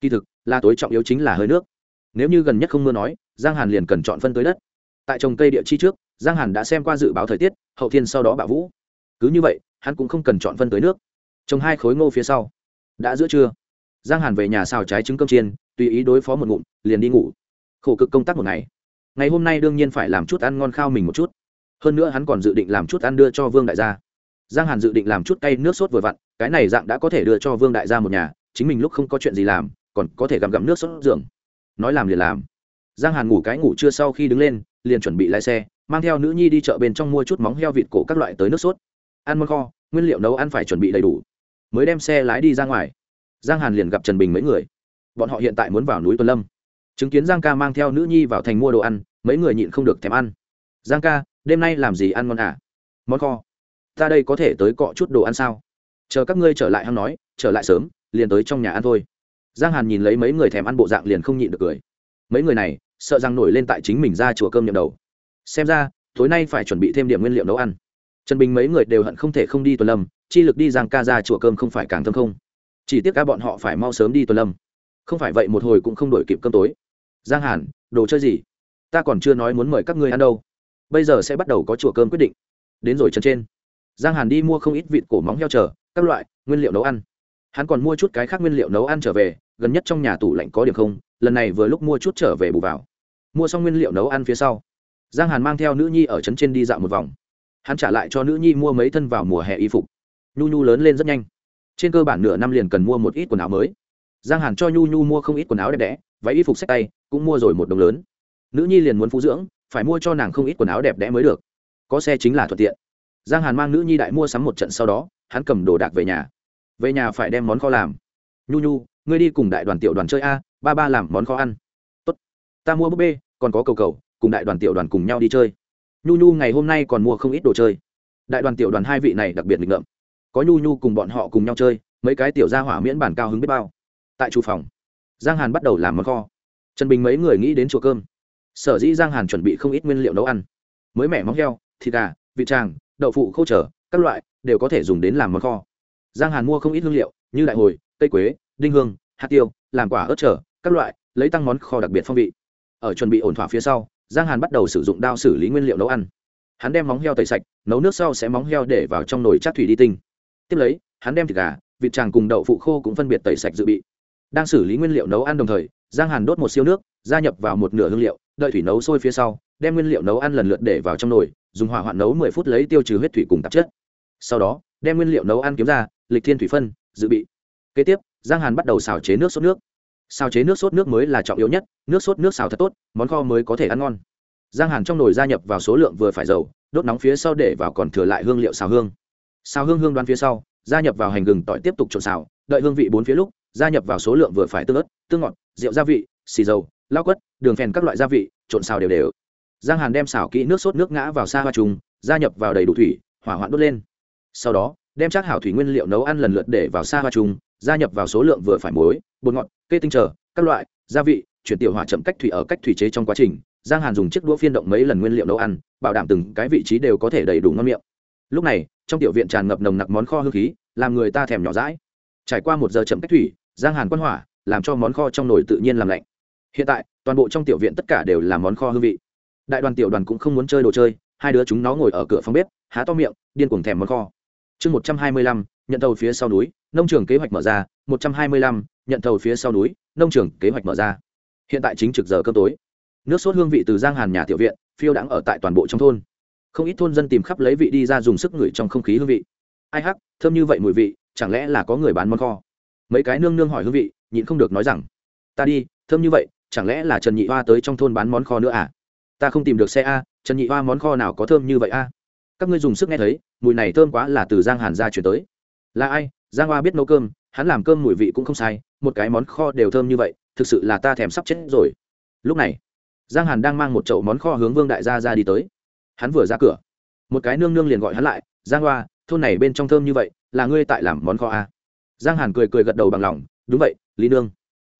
Kỳ thực, là tối trọng yếu chính là hơi nước. Nếu như gần nhất không mưa nói, giang hàn liền cần chọn phân tới đất. Tại trồng cây địa chi trước, giang hàn đã xem qua dự báo thời tiết, hậu thiên sau đó bạo vũ. Cứ như vậy, hắn cũng không cần chọn phân tới nước. Trồng hai khối ngô phía sau. Đã giữa trưa. Giang hàn về nhà xào trái trứng cơm chiên, tùy ý đối phó một ngụm, liền đi ngủ. Khổ cực công tác một ngày. Ngày hôm nay đương nhiên phải làm chút ăn ngon khao mình một chút hơn nữa hắn còn dự định làm chút ăn đưa cho vương đại gia. Giang hàn dự định làm chút cay nước sốt vừa vặn, cái này dạng đã có thể đưa cho vương đại gia một nhà, chính mình lúc không có chuyện gì làm, còn có thể gặm gặm nước sốt giường. Nói làm liền làm. Giang hàn ngủ cái ngủ trưa sau khi đứng lên, liền chuẩn bị lái xe, mang theo nữ nhi đi chợ bên trong mua chút móng heo vịt cổ các loại tới nước sốt. Ăn món kho, nguyên liệu nấu ăn phải chuẩn bị đầy đủ. Mới đem xe lái đi ra ngoài. Giang hàn liền gặp trần bình mấy người. Bọn họ hiện tại muốn vào núi tuần lâm. Chứng kiến giang ca mang theo nữ nhi vào thành mua đồ ăn, mấy người nhịn không được thèm ăn. Giang ca đêm nay làm gì ăn ngon à? Món kho. Ta đây có thể tới cọ chút đồ ăn sao? Chờ các ngươi trở lại hăng nói, trở lại sớm, liền tới trong nhà ăn thôi. Giang hàn nhìn lấy mấy người thèm ăn bộ dạng liền không nhịn được cười. Mấy người này, sợ rằng nổi lên tại chính mình ra chùa cơm nhậm đầu. Xem ra, tối nay phải chuẩn bị thêm điểm nguyên liệu nấu ăn. Trần bình mấy người đều hận không thể không đi tuần lâm, chi lực đi giang ca ra chùa cơm không phải càng thâm không? Chỉ tiếc ca bọn họ phải mau sớm đi tuần lâm. Không phải vậy một hồi cũng không đổi kịp cơm tối. Giang hàn, đồ chơi gì? Ta còn chưa nói muốn mời các ngươi ăn đâu bây giờ sẽ bắt đầu có chùa cơm quyết định. Đến rồi chân trên. Giang hàn đi mua không ít vịt cổ móng heo chờ, các loại, nguyên liệu nấu ăn. Hắn còn mua chút cái khác nguyên liệu nấu ăn trở về, gần nhất trong nhà tủ lạnh có điểm không, lần này vừa lúc mua chút trở về bù vào. Mua xong nguyên liệu nấu ăn phía sau, giang hàn mang theo nữ nhi ở trấn trên đi dạo một vòng. Hắn trả lại cho nữ nhi mua mấy thân vào mùa hè y phục. Nhu nhu lớn lên rất nhanh. Trên cơ bản nửa năm liền cần mua một ít quần áo mới. Giang hàn cho nhu nhu mua không ít quần áo đẹp đẽ, váy y phục sách tay, cũng mua rồi một đồng lớn. Nữ nhi liền muốn phú dưỡng phải mua cho nàng không ít quần áo đẹp đẽ mới được. Có xe chính là thuận tiện. Giang hàn mang nữ nhi đại mua sắm một trận sau đó, hắn cầm đồ đạc về nhà. Về nhà phải đem món kho làm. Nhu nhu, ngươi đi cùng đại đoàn tiểu đoàn chơi a, ba ba làm món kho ăn. Tốt. Ta mua búp bê, còn có cầu cầu, cùng đại đoàn tiểu đoàn cùng nhau đi chơi. Nhu nhu ngày hôm nay còn mua không ít đồ chơi. Đại đoàn tiểu đoàn hai vị này đặc biệt lịch ngợm. Có nhu nhu cùng bọn họ cùng nhau chơi, mấy cái tiểu gia hỏa miễn bản cao hứng biết bao. Tại chủ phòng, giang hàn bắt đầu làm món kho. Trần bình mấy người nghĩ đến chùa cơm sở dĩ giang hàn chuẩn bị không ít nguyên liệu nấu ăn. Mới mẻ móng heo, thịt gà, vịt tràng, đậu phụ, khô trở, các loại, đều có thể dùng đến làm món kho. Giang hàn mua không ít hương liệu, như đại hồi, cây quế, đinh hương, hạt tiêu, làm quả ớt trở, các loại, lấy tăng món kho đặc biệt phong vị. Ở chuẩn bị ổn thỏa phía sau, giang hàn bắt đầu sử dụng đao xử lý nguyên liệu nấu ăn. Hắn đem móng heo tẩy sạch, nấu nước sau sẽ móng heo để vào trong nồi chát thủy đi tinh. Tiếp lấy, hắn đem thịt gà, vịt tràng cùng đậu phụ khô cũng phân biệt tẩy sạch dự bị đang xử lý nguyên liệu nấu ăn đồng thời, giang hàn đốt một siêu nước, gia nhập vào một nửa hương liệu, đợi thủy nấu sôi phía sau, đem nguyên liệu nấu ăn lần lượt để vào trong nồi, dùng hỏa hoạn nấu mười phút lấy tiêu trừ huyết thủy cùng tạp chất. Sau đó, đem nguyên liệu nấu ăn kiếm ra, lịch thiên thủy phân, dự bị. Kế tiếp, giang hàn bắt đầu xào chế nước sốt nước. Xào chế nước sốt nước mới là trọng yếu nhất, nước sốt nước xào thật tốt, món kho mới có thể ăn ngon. Giang hàn trong nồi gia nhập vào số lượng vừa phải dầu, đốt nóng phía sau để vào còn thừa lại hương liệu xào hương. Xào hương hương đoan phía sau, gia nhập vào hành gừng tỏi tiếp tục trộn xào, đợi hương vị bốn phía lúc gia nhập vào số lượng vừa phải tương ớt, tương ngọt, rượu gia vị, xì dầu, lao quất, đường phèn các loại gia vị, trộn xào đều đều. Giang hàn đem xào kỹ nước sốt nước ngã vào xa hoa trùng, gia nhập vào đầy đủ thủy, hỏa hoạn đốt lên. Sau đó, đem chắc hảo thủy nguyên liệu nấu ăn lần lượt để vào xa hoa trùng, gia nhập vào số lượng vừa phải muối, bột ngọt cây tinh trở, các loại, gia vị, chuyển tiểu hỏa chậm cách thủy ở cách thủy chế trong quá trình. Giang hàn dùng chiếc đũa phiên động mấy lần nguyên liệu nấu ăn, bảo đảm từng cái vị trí đều có thể đầy đủ ngon miệng. Lúc này, trong tiểu viện tràn ngập nồng nặc món kho hương khí, làm người ta thèm nhỏ rãi trải qua một giờ chậm cách thủy giang hàn quan hỏa làm cho món kho trong nồi tự nhiên làm lạnh. Hiện tại, toàn bộ trong tiểu viện tất cả đều là món kho hương vị. Đại đoàn tiểu đoàn cũng không muốn chơi đồ chơi, hai đứa chúng nó ngồi ở cửa phòng bếp, há to miệng, điên cuồng thèm món kho. Chương một trăm hai mươi lăm, nhận tàu phía sau núi, nông trường kế hoạch mở ra. Một trăm hai mươi lăm, nhận tàu phía sau núi, nông trường kế hoạch mở ra. Hiện tại chính trực giờ cơm tối. Nước sốt hương vị từ giang hàn nhà tiểu viện, phiêu đãng ở tại toàn bộ trong thôn. Không ít thôn dân tìm khắp lấy vị đi ra dùng sức ngửi trong không khí hương vị. Ai hắc, thơm như vậy mùi vị, chẳng lẽ là có người bán món kho? Mấy cái nương nương hỏi hương vị, nhịn không được nói rằng, ta đi, thơm như vậy, chẳng lẽ là trần nhị hoa tới trong thôn bán món kho nữa à? Ta không tìm được xe a, trần nhị hoa món kho nào có thơm như vậy a? Các ngươi dùng sức nghe thấy, mùi này thơm quá là từ giang hàn ra chuyển tới. Là ai? Giang hoa biết nấu cơm, hắn làm cơm mùi vị cũng không sai, một cái món kho đều thơm như vậy, thực sự là ta thèm sắp chết rồi. Lúc này, giang hàn đang mang một chậu món kho hướng vương đại gia ra đi tới. Hắn vừa ra cửa, một cái nương nương liền gọi hắn lại, giang hoa, thôn này bên trong thơm như vậy, là ngươi tại làm món kho à? Giang hàn cười cười gật đầu bằng lòng, đúng vậy, lý nương.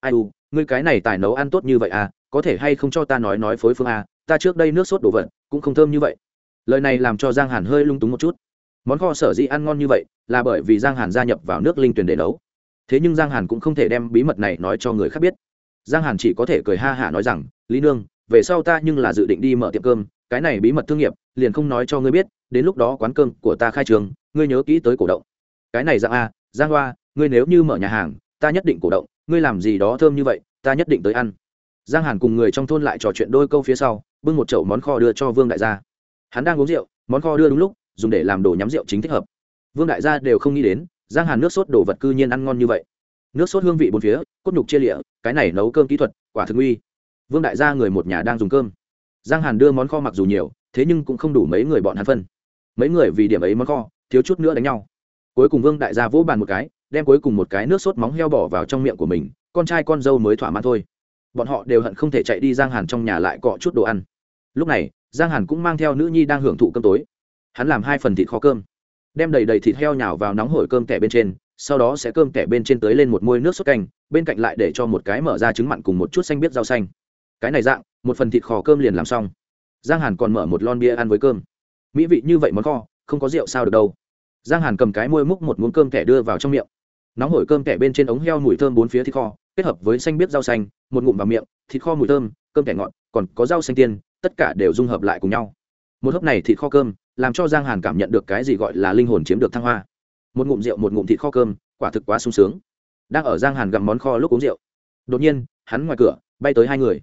Ai u, ngươi cái này tài nấu ăn tốt như vậy à có thể hay không cho ta nói nói phối phương à ta trước đây nước sốt đồ vật, cũng không thơm như vậy. Lời này làm cho giang hàn hơi lung túng một chút. Món kho sở dĩ ăn ngon như vậy là bởi vì giang hàn gia nhập vào nước linh tuyển để nấu. Thế nhưng giang hàn cũng không thể đem bí mật này nói cho người khác biết. Giang hàn chỉ có thể cười ha hả nói rằng, lý nương, về sau ta nhưng là dự định đi mở tiệm cơm, cái này bí mật thương nghiệp, liền không nói cho ngươi biết, đến lúc đó quán cơm của ta khai trường, ngươi nhớ kỹ tới cổ động. Cái này giang a giang hoa ngươi nếu như mở nhà hàng, ta nhất định cổ động, ngươi làm gì đó thơm như vậy, ta nhất định tới ăn. Giang hàn cùng người trong thôn lại trò chuyện đôi câu phía sau, bưng một chậu món kho đưa cho vương đại gia. Hắn đang uống rượu, món kho đưa đúng lúc, dùng để làm đồ nhắm rượu chính thích hợp. Vương đại gia đều không nghĩ đến, giang hàn nước sốt đồ vật cư nhiên ăn ngon như vậy. Nước sốt hương vị bốn phía, cốt nhục chia lịa, cái này nấu cơm kỹ thuật, quả thực uy. Vương đại gia người một nhà đang dùng cơm. Giang hàn đưa món kho mặc dù nhiều, thế nhưng cũng không đủ mấy người bọn hắn phân. Mấy người vì điểm ấy món kho, thiếu chút nữa đánh nhau. Cuối cùng vương đại gia vỗ bàn một cái đem cuối cùng một cái nước sốt móng heo bỏ vào trong miệng của mình, con trai con dâu mới thỏa mãn thôi. Bọn họ đều hận không thể chạy đi giang hàn trong nhà lại cọ chút đồ ăn. Lúc này, giang hàn cũng mang theo nữ nhi đang hưởng thụ cơm tối. Hắn làm hai phần thịt kho cơm, đem đầy đầy thịt heo nhào vào nóng hổi cơm kẻ bên trên, sau đó sẽ cơm kẻ bên trên tới lên một môi nước sốt canh, bên cạnh lại để cho một cái mở ra trứng mặn cùng một chút xanh biết rau xanh. Cái này dạng, một phần thịt kho cơm liền làm xong. Giang hàn còn mở một lon bia ăn với cơm. Mỹ vị như vậy món kho, không có rượu sao được đâu. Giang hàn cầm cái môi múc một muỗng cơm kẻ đưa vào trong miệng nóng hổi cơm kẻ bên trên ống heo mùi thơm bốn phía thịt kho, kết hợp với xanh biết rau xanh, một ngụm vào miệng, thịt kho mùi thơm, cơm kẻ ngọt, còn có rau xanh tiên, tất cả đều dung hợp lại cùng nhau. Một hớp này thịt kho cơm, làm cho giang hàn cảm nhận được cái gì gọi là linh hồn chiếm được thăng hoa. Một ngụm rượu, một ngụm thịt kho cơm, quả thực quá sung sướng. Đang ở giang hàn gặm món kho lúc uống rượu, đột nhiên, hắn ngoài cửa, bay tới hai người.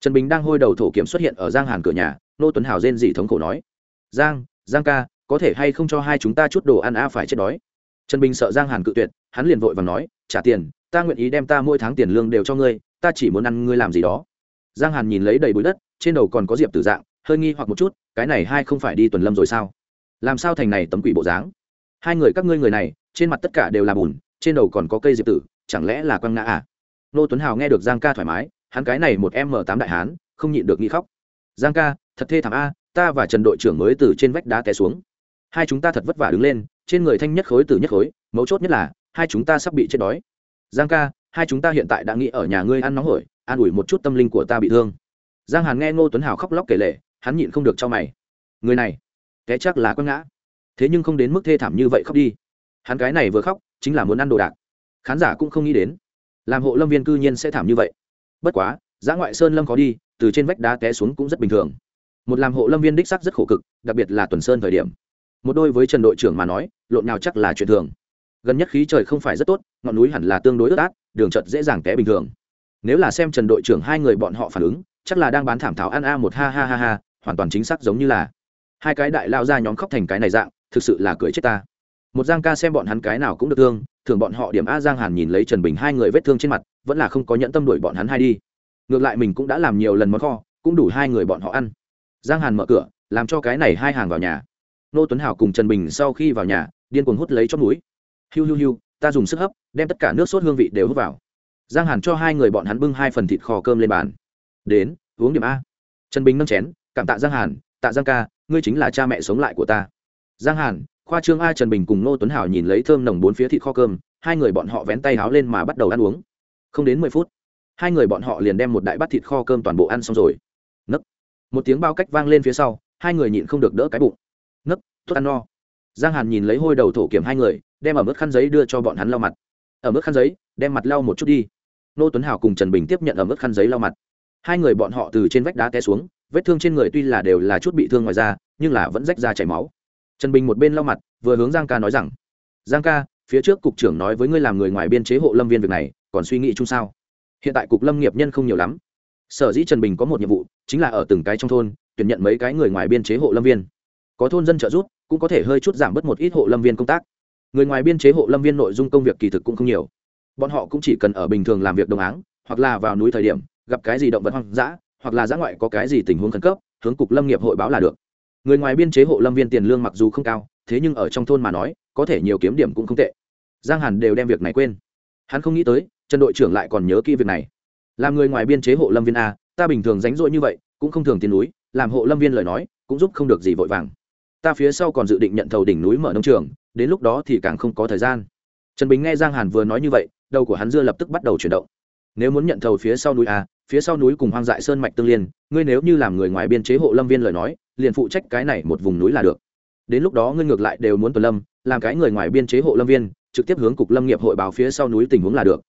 Trần bình đang hôi đầu thổ kiểm xuất hiện ở giang hàn cửa nhà, nô tuấn hào rên dị thống khổ nói, giang giang ca, có thể hay không cho hai chúng ta chút đồ ăn a phải chết đói? Trần bình sợ giang hàn cự tuyệt, hắn liền vội và nói, trả tiền, ta nguyện ý đem ta mỗi tháng tiền lương đều cho ngươi, ta chỉ muốn ăn ngươi làm gì đó. Giang hàn nhìn lấy đầy bụi đất, trên đầu còn có diệp tử dạng, hơi nghi hoặc một chút, cái này hai không phải đi tuần lâm rồi sao? Làm sao thành này tấm quỷ bộ dáng? Hai người các ngươi người này, trên mặt tất cả đều là bùn, trên đầu còn có cây diệp tử, chẳng lẽ là quăng ngã à? Nô tuấn hào nghe được giang ca thoải mái, hắn cái này một m tám đại hán, không nhịn được nghĩ khóc. Giang ca, thật thê thảm a, ta và trần đội trưởng mới từ trên vách đá té xuống. Hai chúng ta thật vất vả đứng lên trên người thanh nhất khối từ nhất khối, mấu chốt nhất là, hai chúng ta sắp bị chết đói. Giang ca, hai chúng ta hiện tại đã nghĩ ở nhà ngươi ăn nóng hổi, an ủi một chút tâm linh của ta bị thương. Giang hàn nghe ngô tuấn hào khóc lóc kể lệ hắn nhịn không được cho mày. Người này té chắc là quăng ngã. Thế nhưng không đến mức thê thảm như vậy khóc đi. Hắn cái này vừa khóc, chính là muốn ăn đồ đạc. Khán giả cũng không nghĩ đến. Làm hộ lâm viên cư nhiên sẽ thảm như vậy. Bất quá, giã ngoại sơn lâm khó đi, từ trên vách đá té xuống cũng rất bình thường. Một làm hộ lâm viên đích sắc rất khổ cực, đặc biệt là tuần sơn thời điểm một đôi với trần đội trưởng mà nói, lộn nào chắc là chuyện thường. Gần nhất khí trời không phải rất tốt, ngọn núi hẳn là tương đối ướt át, đường trận dễ dàng té bình thường. Nếu là xem trần đội trưởng hai người bọn họ phản ứng, chắc là đang bán thảm thảo ăn a một ha ha ha ha, hoàn toàn chính xác giống như là hai cái đại lao ra nhóm khóc thành cái này dạng, thực sự là cười chết ta. Một giang ca xem bọn hắn cái nào cũng được thương, thường bọn họ điểm a giang hàn nhìn lấy trần bình hai người vết thương trên mặt, vẫn là không có nhẫn tâm đuổi bọn hắn hai đi. Ngược lại mình cũng đã làm nhiều lần món kho, cũng đủ hai người bọn họ ăn. Giang hàn mở cửa, làm cho cái này hai hàng vào nhà nô tuấn hảo cùng trần bình sau khi vào nhà, điên cuồng hút lấy chót núi hiu hiu hiu, ta dùng sức hấp, đem tất cả nước sốt hương vị đều hút vào. Giang hàn cho hai người bọn hắn bưng hai phần thịt kho cơm lên bàn. Đến, uống điểm a. Trần bình nâng chén, cảm tạ giang hàn, tạ giang ca, ngươi chính là cha mẹ sống lại của ta. Giang hàn, khoa trương a trần bình cùng nô tuấn hảo nhìn lấy thơm nồng bốn phía thịt kho cơm, hai người bọn họ vén tay háo lên mà bắt đầu ăn uống. Không đến mười phút, hai người bọn họ liền đem một đại bát thịt kho cơm toàn bộ ăn xong rồi. Nấc. Một tiếng bao cách vang lên phía sau, hai người nhịn không được đỡ cái bụng nấc, thuốc ăn no. Giang hàn nhìn lấy hôi đầu thổ kiểm hai người, đem ở mức khăn giấy đưa cho bọn hắn lau mặt. Ở mức khăn giấy, đem mặt lau một chút đi. Nô tuấn hào cùng trần bình tiếp nhận ở mức khăn giấy lau mặt. Hai người bọn họ từ trên vách đá té xuống, vết thương trên người tuy là đều là chút bị thương ngoài da, nhưng là vẫn rách ra chảy máu. Trần bình một bên lau mặt, vừa hướng giang ca nói rằng, giang ca, phía trước cục trưởng nói với ngươi làm người ngoài biên chế hộ lâm viên việc này, còn suy nghĩ chung sao? Hiện tại cục lâm nghiệp nhân không nhiều lắm. Sở dĩ trần bình có một nhiệm vụ, chính là ở từng cái trong thôn, tuyển nhận mấy cái người ngoài biên chế hộ lâm viên có thôn dân trợ giúp, cũng có thể hơi chút giảm bớt một ít hộ lâm viên công tác. Người ngoài biên chế hộ lâm viên nội dung công việc kỳ thực cũng không nhiều. Bọn họ cũng chỉ cần ở bình thường làm việc đồng áng, hoặc là vào núi thời điểm, gặp cái gì động vật hoang dã, hoặc là dã ngoại có cái gì tình huống khẩn cấp, hướng cục lâm nghiệp hội báo là được. Người ngoài biên chế hộ lâm viên tiền lương mặc dù không cao, thế nhưng ở trong thôn mà nói, có thể nhiều kiếm điểm cũng không tệ. Giang hàn đều đem việc này quên. Hắn không nghĩ tới, trần đội trưởng lại còn nhớ kỹ việc này. Làm người ngoài biên chế hộ lâm viên a, ta bình thường ránh rỗi như vậy, cũng không thường tiền núi, làm hộ lâm viên lời nói, cũng giúp không được gì vội vàng ta phía sau còn dự định nhận thầu đỉnh núi mở nông trường, đến lúc đó thì càng không có thời gian. Trần bình nghe giang hàn vừa nói như vậy, đầu của hắn dưa lập tức bắt đầu chuyển động. Nếu muốn nhận thầu phía sau núi a, phía sau núi cùng hoang dại sơn mạch tương liên, ngươi nếu như làm người ngoài biên chế hộ lâm viên lời nói, liền phụ trách cái này một vùng núi là được. Đến lúc đó ngươi ngược lại đều muốn tuần lâm, làm cái người ngoài biên chế hộ lâm viên, trực tiếp hướng cục lâm nghiệp hội báo phía sau núi tình huống là được.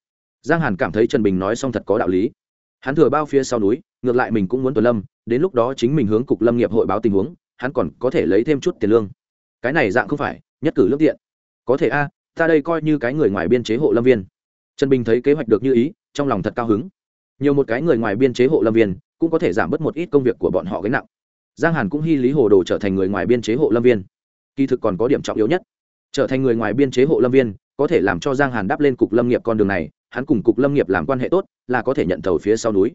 Giang hàn cảm thấy trần bình nói xong thật có đạo lý. Hắn thừa bao phía sau núi, ngược lại mình cũng muốn tuần lâm, đến lúc đó chính mình hướng cục lâm nghiệp hội báo tình huống hắn còn có thể lấy thêm chút tiền lương. Cái này dạng không phải, nhất cử lương tiện. Có thể a, ta đây coi như cái người ngoài biên chế hộ lâm viên. Trần bình thấy kế hoạch được như ý, trong lòng thật cao hứng. Nhiều một cái người ngoài biên chế hộ lâm viên, cũng có thể giảm bớt một ít công việc của bọn họ gánh nặng. Giang hàn cũng hy lý hồ đồ trở thành người ngoài biên chế hộ lâm viên. Kỳ thực còn có điểm trọng yếu nhất. Trở thành người ngoài biên chế hộ lâm viên, có thể làm cho giang hàn đáp lên cục lâm nghiệp con đường này, hắn cùng cục lâm nghiệp làm quan hệ tốt, là có thể nhận thầu phía sau núi.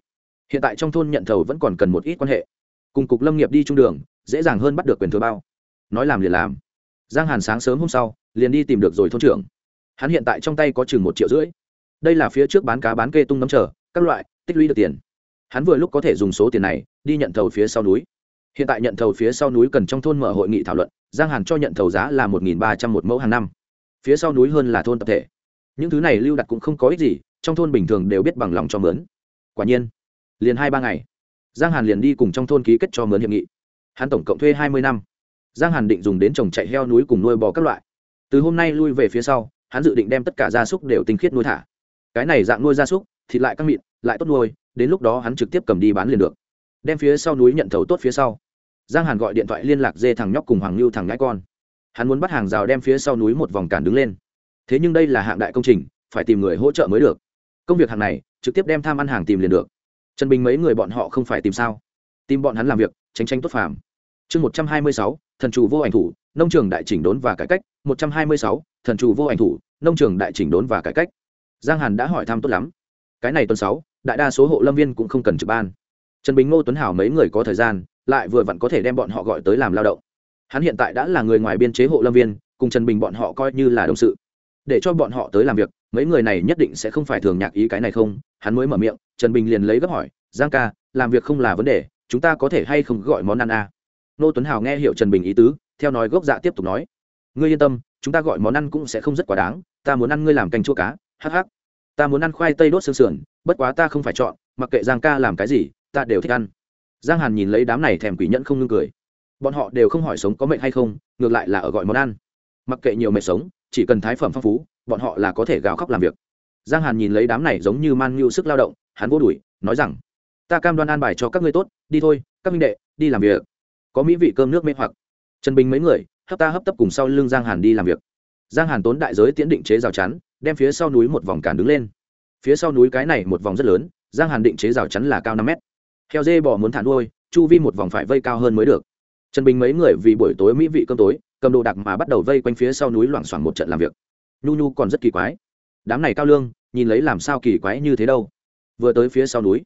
Hiện tại trong thôn nhận thầu vẫn còn cần một ít quan hệ. Cùng cục lâm nghiệp đi trung đường dễ dàng hơn bắt được quyền thừa bao. Nói làm liền làm. Giang hàn sáng sớm hôm sau, liền đi tìm được rồi thôn trưởng. Hắn hiện tại trong tay có chừng một triệu rưỡi. Đây là phía trước bán cá bán kê tung nấm trở các loại, tích lũy được tiền. Hắn vừa lúc có thể dùng số tiền này đi nhận thầu phía sau núi. Hiện tại nhận thầu phía sau núi cần trong thôn mở hội nghị thảo luận, giang hàn cho nhận thầu giá là một ba trăm một mẫu hàng năm. Phía sau núi hơn là thôn tập thể. Những thứ này lưu đặt cũng không có ích gì, trong thôn bình thường đều biết bằng lòng cho mướn. Quả nhiên, liền hai ba ngày, giang hàn liền đi cùng trong thôn ký kết cho mướn hiệp nghị hắn tổng cộng thuê hai mươi năm. Giang hàn định dùng đến trồng chạy heo núi cùng nuôi bò các loại. Từ hôm nay lui về phía sau, hắn dự định đem tất cả gia súc đều tinh khiết nuôi thả. Cái này dạng nuôi gia súc, thịt lại căng mịn, lại tốt nuôi, đến lúc đó hắn trực tiếp cầm đi bán liền được. Đem phía sau núi nhận thầu tốt phía sau. Giang hàn gọi điện thoại liên lạc dê thằng nhóc cùng hoàng lưu thằng ngãi con. Hắn muốn bắt hàng rào đem phía sau núi một vòng cản đứng lên. Thế nhưng đây là hạng đại công trình, phải tìm người hỗ trợ mới được. Công việc hàng này, trực tiếp đem tham ăn hàng tìm liền được. Trần bình mấy người bọn họ không phải tìm sao? Tìm bọn hắn làm việc, tránh tranh tốt phàm chương một trăm hai mươi sáu, thần chủ vô ảnh thủ, nông trường đại chỉnh đốn và cải cách. Một trăm hai mươi sáu, thần chủ vô ảnh thủ, nông trường đại chỉnh đốn và cải cách. Giang hàn đã hỏi thăm tốt lắm. Cái này tuần sáu, đại đa số hộ lâm viên cũng không cần trực ban. Trần bình ngô tuấn hảo mấy người có thời gian, lại vừa vặn có thể đem bọn họ gọi tới làm lao động. Hắn hiện tại đã là người ngoài biên chế hộ lâm viên, cùng trần bình bọn họ coi như là đồng sự. Để cho bọn họ tới làm việc, mấy người này nhất định sẽ không phải thường nhạc ý cái này không. Hắn mới mở miệng, trần bình liền lấy gấp hỏi, giang ca, làm việc không là vấn đề, chúng ta có thể hay không gọi món ăn à? Nô tuấn hào nghe hiểu trần bình ý tứ, theo nói gốc dạ tiếp tục nói. Ngươi yên tâm, chúng ta gọi món ăn cũng sẽ không rất quá đáng, ta muốn ăn ngươi làm canh chua cá, hắc hắc. Ta muốn ăn khoai tây đốt xương sườn, bất quá ta không phải chọn, mặc kệ giang ca làm cái gì, ta đều thích ăn. Giang hàn nhìn lấy đám này thèm quỷ nhẫn không ngưng cười. Bọn họ đều không hỏi sống có mệnh hay không, ngược lại là ở gọi món ăn. Mặc kệ nhiều mệnh sống, chỉ cần thái phẩm phong phú, bọn họ là có thể gào khóc làm việc. Giang hàn nhìn lấy đám này giống như man nhu sức lao động, hắn vô đuổi, nói rằng, ta cam đoan an bài cho các ngươi tốt, đi thôi, các minh đệ, đi làm việc có mỹ vị cơm nước mê hoặc. Trần bình mấy người, hấp ta hấp tấp cùng sau lưng giang hàn đi làm việc. Giang hàn tốn đại giới tiễn định chế rào chắn, đem phía sau núi một vòng cản đứng lên. Phía sau núi cái này một vòng rất lớn, giang hàn định chế rào chắn là cao năm mét. Heo dê bò muốn thả nuôi, chu vi một vòng phải vây cao hơn mới được. Trần bình mấy người vì buổi tối mỹ vị cơm tối, cầm đồ đặc mà bắt đầu vây quanh phía sau núi loảng xoảng một trận làm việc. Nhu nhu còn rất kỳ quái. Đám này cao lương, nhìn lấy làm sao kỳ quái như thế đâu. Vừa tới phía sau núi,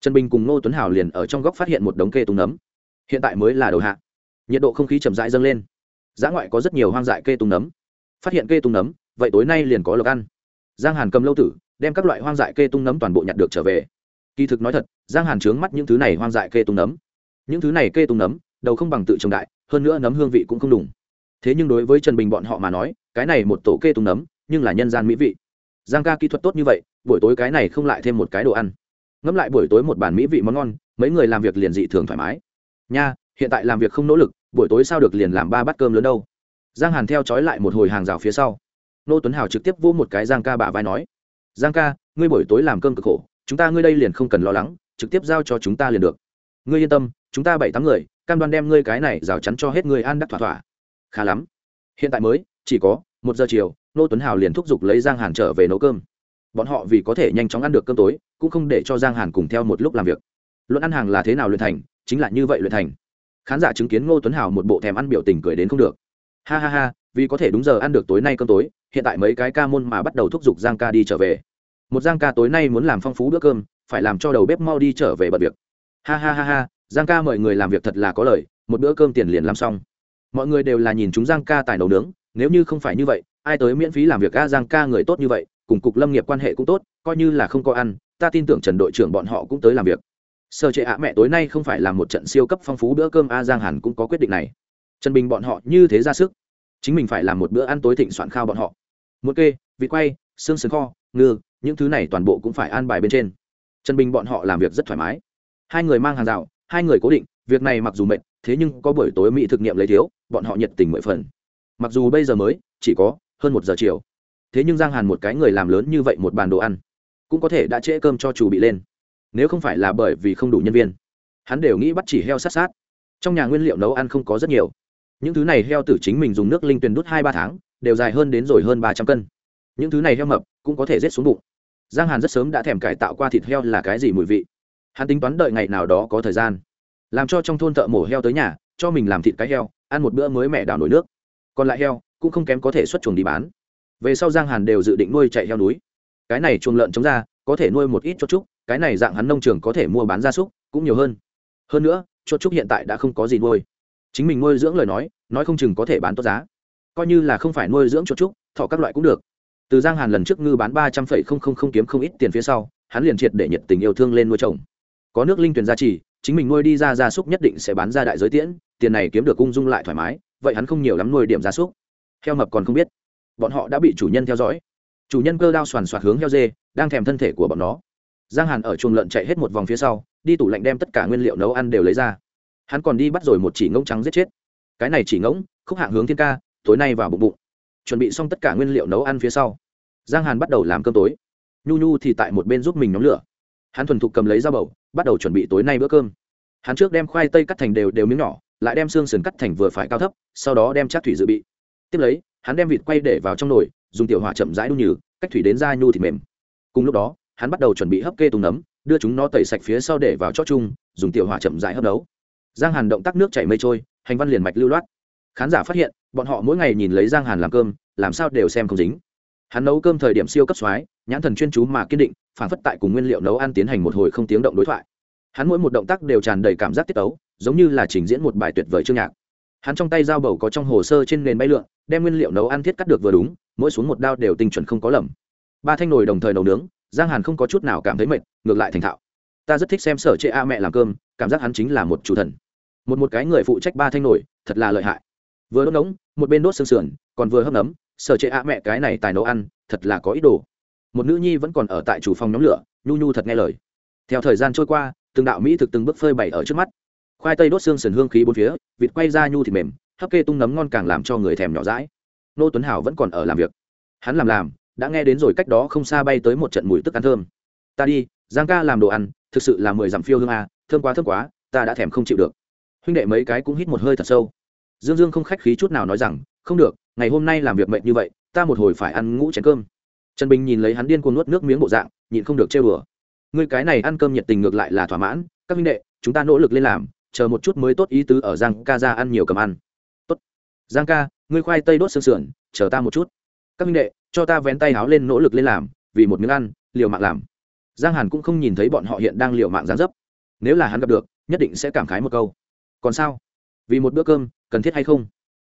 trần bình cùng ngô tuấn hảo liền ở trong góc phát hiện một đống kê tung nấm hiện tại mới là đầu hạ. Nhiệt độ không khí chậm rãi dâng lên. Giá ngoại có rất nhiều hoang dại kê tung nấm. Phát hiện kê tung nấm, vậy tối nay liền có lộc ăn. Giang hàn cầm lâu tử, đem các loại hoang dại kê tung nấm toàn bộ nhặt được trở về. Kỳ thực nói thật, giang hàn trướng mắt những thứ này hoang dại kê tung nấm. Những thứ này kê tung nấm, đầu không bằng tự trồng đại, hơn nữa nấm hương vị cũng không đúng thế nhưng đối với trần bình bọn họ mà nói, cái này một tổ kê tung nấm, nhưng là nhân gian mỹ vị. Giang ca kỹ thuật tốt như vậy, buổi tối cái này không lại thêm một cái đồ ăn. Ngẫm lại buổi tối một bản mỹ vị món ngon, mấy người làm việc liền dị thường thoải mái nha, hiện tại làm việc không nỗ lực, buổi tối sao được liền làm ba bát cơm lớn đâu? Giang hàn theo trói lại một hồi hàng rào phía sau. Nô tuấn hào trực tiếp vô một cái giang ca bả vai nói, giang ca, ngươi buổi tối làm cơm cực khổ, chúng ta ngươi đây liền không cần lo lắng, trực tiếp giao cho chúng ta liền được. Ngươi yên tâm, chúng ta bảy tám người, cam đoan đem ngươi cái này rào chắn cho hết người ăn đắc thỏa thỏa. Khá lắm. Hiện tại mới, chỉ có một giờ chiều, nô tuấn hào liền thúc giục lấy giang hàn trở về nấu cơm. Bọn họ vì có thể nhanh chóng ăn được cơm tối, cũng không để cho giang hàn cùng theo một lúc làm việc luận ăn hàng là thế nào luyện thành, chính là như vậy luyện thành. Khán giả chứng kiến ngô tuấn hào một bộ thèm ăn biểu tình cười đến không được. Ha ha ha, vì có thể đúng giờ ăn được tối nay cơm tối, hiện tại mấy cái ca môn mà bắt đầu thúc giục giang ca đi trở về. Một giang ca tối nay muốn làm phong phú bữa cơm, phải làm cho đầu bếp mau đi trở về bận việc. Ha ha ha ha, giang ca mời người làm việc thật là có lời, một bữa cơm tiền liền làm xong. Mọi người đều là nhìn chúng giang ca tài nấu nướng, nếu như không phải như vậy, ai tới miễn phí làm việc ca giang ca người tốt như vậy, cùng cục lâm nghiệp quan hệ cũng tốt, coi như là không có ăn, ta tin tưởng trần đội trưởng bọn họ cũng tới làm việc sơ chế ạ, mẹ tối nay không phải là một trận siêu cấp phong phú bữa cơm a giang hàn cũng có quyết định này. Trần bình bọn họ như thế ra sức. Chính mình phải làm một bữa ăn tối thịnh soạn khao bọn họ. Một kê, vịt quay, xương sườn kho, ngư, những thứ này toàn bộ cũng phải an bài bên trên. Trần bình bọn họ làm việc rất thoải mái. Hai người mang hàng rào, hai người cố định, việc này mặc dù mệt, thế nhưng có buổi tối mỹ thực nghiệm lấy thiếu, bọn họ nhiệt tình mười phần. Mặc dù bây giờ mới, chỉ có hơn một giờ chiều. Thế nhưng giang hàn một cái người làm lớn như vậy một bàn đồ ăn, cũng có thể đã trễ cơm cho chủ bị lên nếu không phải là bởi vì không đủ nhân viên, hắn đều nghĩ bắt chỉ heo sát sát. Trong nhà nguyên liệu nấu ăn không có rất nhiều. Những thứ này heo tử chính mình dùng nước linh tuyền đút hai ba tháng, đều dài hơn đến rồi hơn ba trăm cân. Những thứ này heo mập cũng có thể rết xuống bụng. Giang hàn rất sớm đã thèm cải tạo qua thịt heo là cái gì mùi vị. Hắn tính toán đợi ngày nào đó có thời gian, làm cho trong thôn thợ mổ heo tới nhà, cho mình làm thịt cái heo, ăn một bữa mới mẹ đào nổi nước. Còn lại heo cũng không kém có thể xuất chuồng đi bán. Về sau giang hàn đều dự định nuôi chạy heo núi. Cái này chuồng lợn chống ra, có thể nuôi một ít cho trúc cái này dạng hắn nông trường có thể mua bán gia súc cũng nhiều hơn. Hơn nữa, chuột trúc hiện tại đã không có gì nuôi. Chính mình nuôi dưỡng lời nói nói không chừng có thể bán tốt giá. Coi như là không phải nuôi dưỡng chuột trúc, thọ các loại cũng được. Từ giang hàn lần trước ngư bán ba trăm phẩy không không không kiếm không ít tiền phía sau, hắn liền triệt để nhiệt tình yêu thương lên nuôi trồng có nước linh tuyển gia trì, chính mình nuôi đi ra gia súc nhất định sẽ bán ra đại giới tiễn, tiền này kiếm được ung dung lại thoải mái, vậy hắn không nhiều lắm nuôi điểm gia súc. Heo mập còn không biết. Bọn họ đã bị chủ nhân theo dõi. Chủ nhân cơ đao soàn soạt hướng heo dê, đang thèm thân thể của bọn nó giang hàn ở chuồng lợn chạy hết một vòng phía sau, đi tủ lạnh đem tất cả nguyên liệu nấu ăn đều lấy ra. Hắn còn đi bắt rồi một chỉ ngỗng trắng giết chết. Cái này chỉ ngỗng, khúc hạng hướng thiên ca, tối nay vào bụng bụng. Chuẩn bị xong tất cả nguyên liệu nấu ăn phía sau. Giang hàn bắt đầu làm cơm tối. Nhu nhu thì tại một bên giúp mình nhóm lửa. Hắn thuần thục cầm lấy dao bầu, bắt đầu chuẩn bị tối nay bữa cơm. Hắn trước đem khoai tây cắt thành đều đều miếng nhỏ, lại đem xương sườn cắt thành vừa phải cao thấp, sau đó đem chắc thủy dự bị. Tiếp lấy, hắn đem vịt quay để vào trong nồi, dùng tiểu hỏa chậm rãi đun nhừ, cách thủy đến ra nhu thì mềm. Cùng lúc đó hắn bắt đầu chuẩn bị hấp kê tùng nấm, đưa chúng nó tẩy sạch phía sau để vào chót chung, dùng tiểu hỏa chậm rãi hấp nấu. Giang hàn động tác nước chảy mây trôi, hành văn liền mạch lưu loát. Khán giả phát hiện, bọn họ mỗi ngày nhìn lấy giang hàn làm cơm, làm sao đều xem không dính. Hắn nấu cơm thời điểm siêu cấp xoái nhãn thần chuyên chú mà kiên định, phản phất tại cùng nguyên liệu nấu ăn tiến hành một hồi không tiếng động đối thoại. Hắn mỗi một động tác đều tràn đầy cảm giác tiết tấu, giống như là trình diễn một bài tuyệt vời chương nhạc. Hắn trong tay dao bầu có trong hồ sơ trên nền bay lượn, đem nguyên liệu nấu ăn thiết cắt được vừa đúng, mỗi xuống một đao đều tinh chuẩn không có lầm. Ba thanh nồi đồng thời nấu nướng giang hàn không có chút nào cảm thấy mệt ngược lại thành thạo. Ta rất thích xem sở chệ a mẹ làm cơm cảm giác hắn chính là một chủ thần. Một một cái người phụ trách ba thanh nổi, thật là lợi hại. Vừa đốt nóng một bên đốt xương sườn còn vừa hấp nấm sở chệ a mẹ cái này tài nấu ăn thật là có ý đồ. Một nữ nhi vẫn còn ở tại chủ phòng nhóm lửa nhu nhu thật nghe lời. Theo thời gian trôi qua từng đạo mỹ thực từng bước phơi bày ở trước mắt. Khoai tây đốt xương sườn hương khí bốn phía vịt quay ra nhu thịt mềm hấp kê tung nấm ngon càng làm cho người thèm nhỏ rãi nô tuấn hảo vẫn còn ở làm việc. Hắn làm làm đã nghe đến rồi cách đó không xa bay tới một trận mùi tức ăn thơm. Ta đi, giang ca làm đồ ăn, thực sự là mười dặm phiêu hương a thơm quá thơm quá, ta đã thèm không chịu được. Huynh đệ mấy cái cũng hít một hơi thật sâu. Dương dương không khách khí chút nào nói rằng, không được, ngày hôm nay làm việc mệt như vậy, ta một hồi phải ăn ngũ chén cơm. Trần bình nhìn lấy hắn điên cuồng nuốt nước miếng bộ dạng, nhịn không được trêu đùa. Ngươi cái này ăn cơm nhiệt tình ngược lại là thỏa mãn, các huynh đệ, chúng ta nỗ lực lên làm, chờ một chút mới tốt ý tứ ở giang ca ra ăn nhiều cầm ăn. Tốt. Giang ca, ngươi khoai tây đốt xương sườn, chờ ta một chút các minh đệ, cho ta vén tay háo lên nỗ lực lên làm, vì một miếng ăn, liều mạng làm. Giang hàn cũng không nhìn thấy bọn họ hiện đang liều mạng gián dấp. Nếu là hắn gặp được, nhất định sẽ cảm khái một câu. Còn sao? Vì một bữa cơm, cần thiết hay không?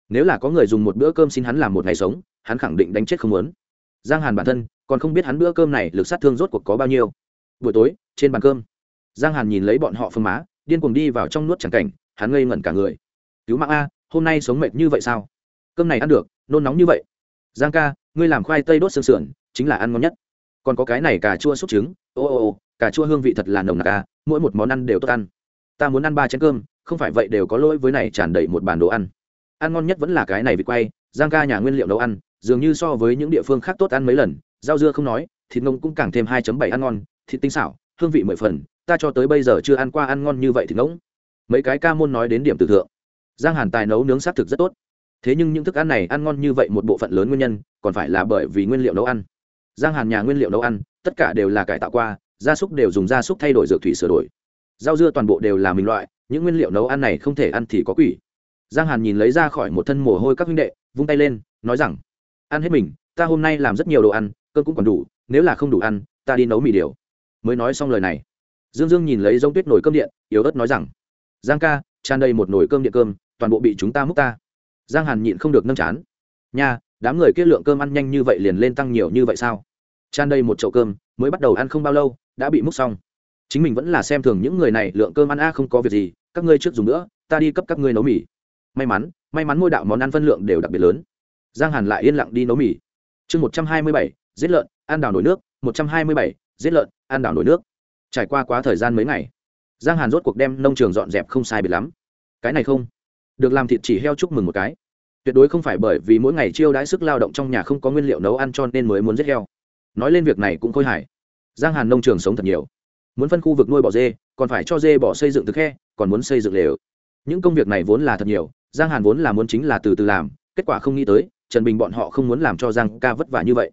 Nếu là có người dùng một bữa cơm xin hắn làm một ngày sống, hắn khẳng định đánh chết không muốn. Giang hàn bản thân còn không biết hắn bữa cơm này lực sát thương rốt cuộc có bao nhiêu. Buổi tối, trên bàn cơm, giang hàn nhìn lấy bọn họ phương má, điên cuồng đi vào trong nuốt chẳng cảnh, hắn ngây ngẩn cả người. Cứu mạng a, hôm nay sống mệt như vậy sao? Cơm này ăn được, nôn nóng như vậy giang ca, ngươi làm khoai tây đốt xương sườn, chính là ăn ngon nhất. Còn có cái này cà chua xúc trứng. Ô ô ô, cà chua hương vị thật là nồng nặc à mỗi một món ăn đều tốt ăn. Ta muốn ăn ba chén cơm, không phải vậy đều có lỗi với này tràn đầy một bàn đồ ăn. Ăn ngon nhất vẫn là cái này vị quay, giang ca nhà nguyên liệu nấu ăn, dường như so với những địa phương khác tốt ăn mấy lần, rau dưa không nói, thịt ngông cũng càng thêm 2 bảy ăn ngon, thịt tinh xảo, hương vị mười phần, ta cho tới bây giờ chưa ăn qua ăn ngon như vậy thì ngỗng. Mấy cái ca môn nói đến điểm từ thượng. Giang hàn tài nấu nướng xác thực rất tốt thế nhưng những thức ăn này ăn ngon như vậy một bộ phận lớn nguyên nhân, còn phải là bởi vì nguyên liệu nấu ăn. Giang hàn nhà nguyên liệu nấu ăn, tất cả đều là cải tạo qua, gia súc đều dùng gia súc thay đổi dược thủy sửa đổi. Rau dưa toàn bộ đều là mình loại, những nguyên liệu nấu ăn này không thể ăn thì có quỷ. Giang hàn nhìn lấy ra khỏi một thân mồ hôi các huynh đệ, vung tay lên, nói rằng, ăn hết mình, ta hôm nay làm rất nhiều đồ ăn, cơm cũng còn đủ, nếu là không đủ ăn, ta đi nấu mì điều. Mới nói xong lời này, dương dương nhìn lấy giống tuyết nồi cơm điện, yếu ớt nói rằng, giang ca, tràn đầy một nồi cơm điện cơm, toàn bộ bị chúng ta múc ta giang hàn nhịn không được nâng chán. Nha, đám người kia lượng cơm ăn nhanh như vậy liền lên tăng nhiều như vậy sao? Tràn đầy một chậu cơm, mới bắt đầu ăn không bao lâu, đã bị múc xong. Chính mình vẫn là xem thường những người này, lượng cơm ăn a không có việc gì, các ngươi trước dùng nữa, ta đi cấp các ngươi nấu mì. May mắn may mắn ngôi đạo món ăn phân lượng đều đặc biệt lớn. Giang hàn lại yên lặng đi nấu mì. Chương một trăm hai mươi bảy, giết lợn, ăn đảo nổi nước, một trăm hai mươi bảy, giết lợn, ăn đảo nổi nước. Trải qua quá thời gian mấy ngày, giang hàn rốt cuộc đem nông trường dọn dẹp không sai biệt lắm. Cái này không được làm thịt chỉ heo chúc mừng một cái. Tuyệt đối không phải bởi vì mỗi ngày chiêu đãi sức lao động trong nhà không có nguyên liệu nấu ăn cho nên mới muốn giết heo. Nói lên việc này cũng khôi hài. Giang hàn nông trường sống thật nhiều. Muốn phân khu vực nuôi bò dê, còn phải cho dê bỏ xây dựng thực khe, còn muốn xây dựng lều. Những công việc này vốn là thật nhiều, giang hàn vốn là muốn chính là từ từ làm, kết quả không nghĩ tới, trần bình bọn họ không muốn làm cho giang ca vất vả như vậy.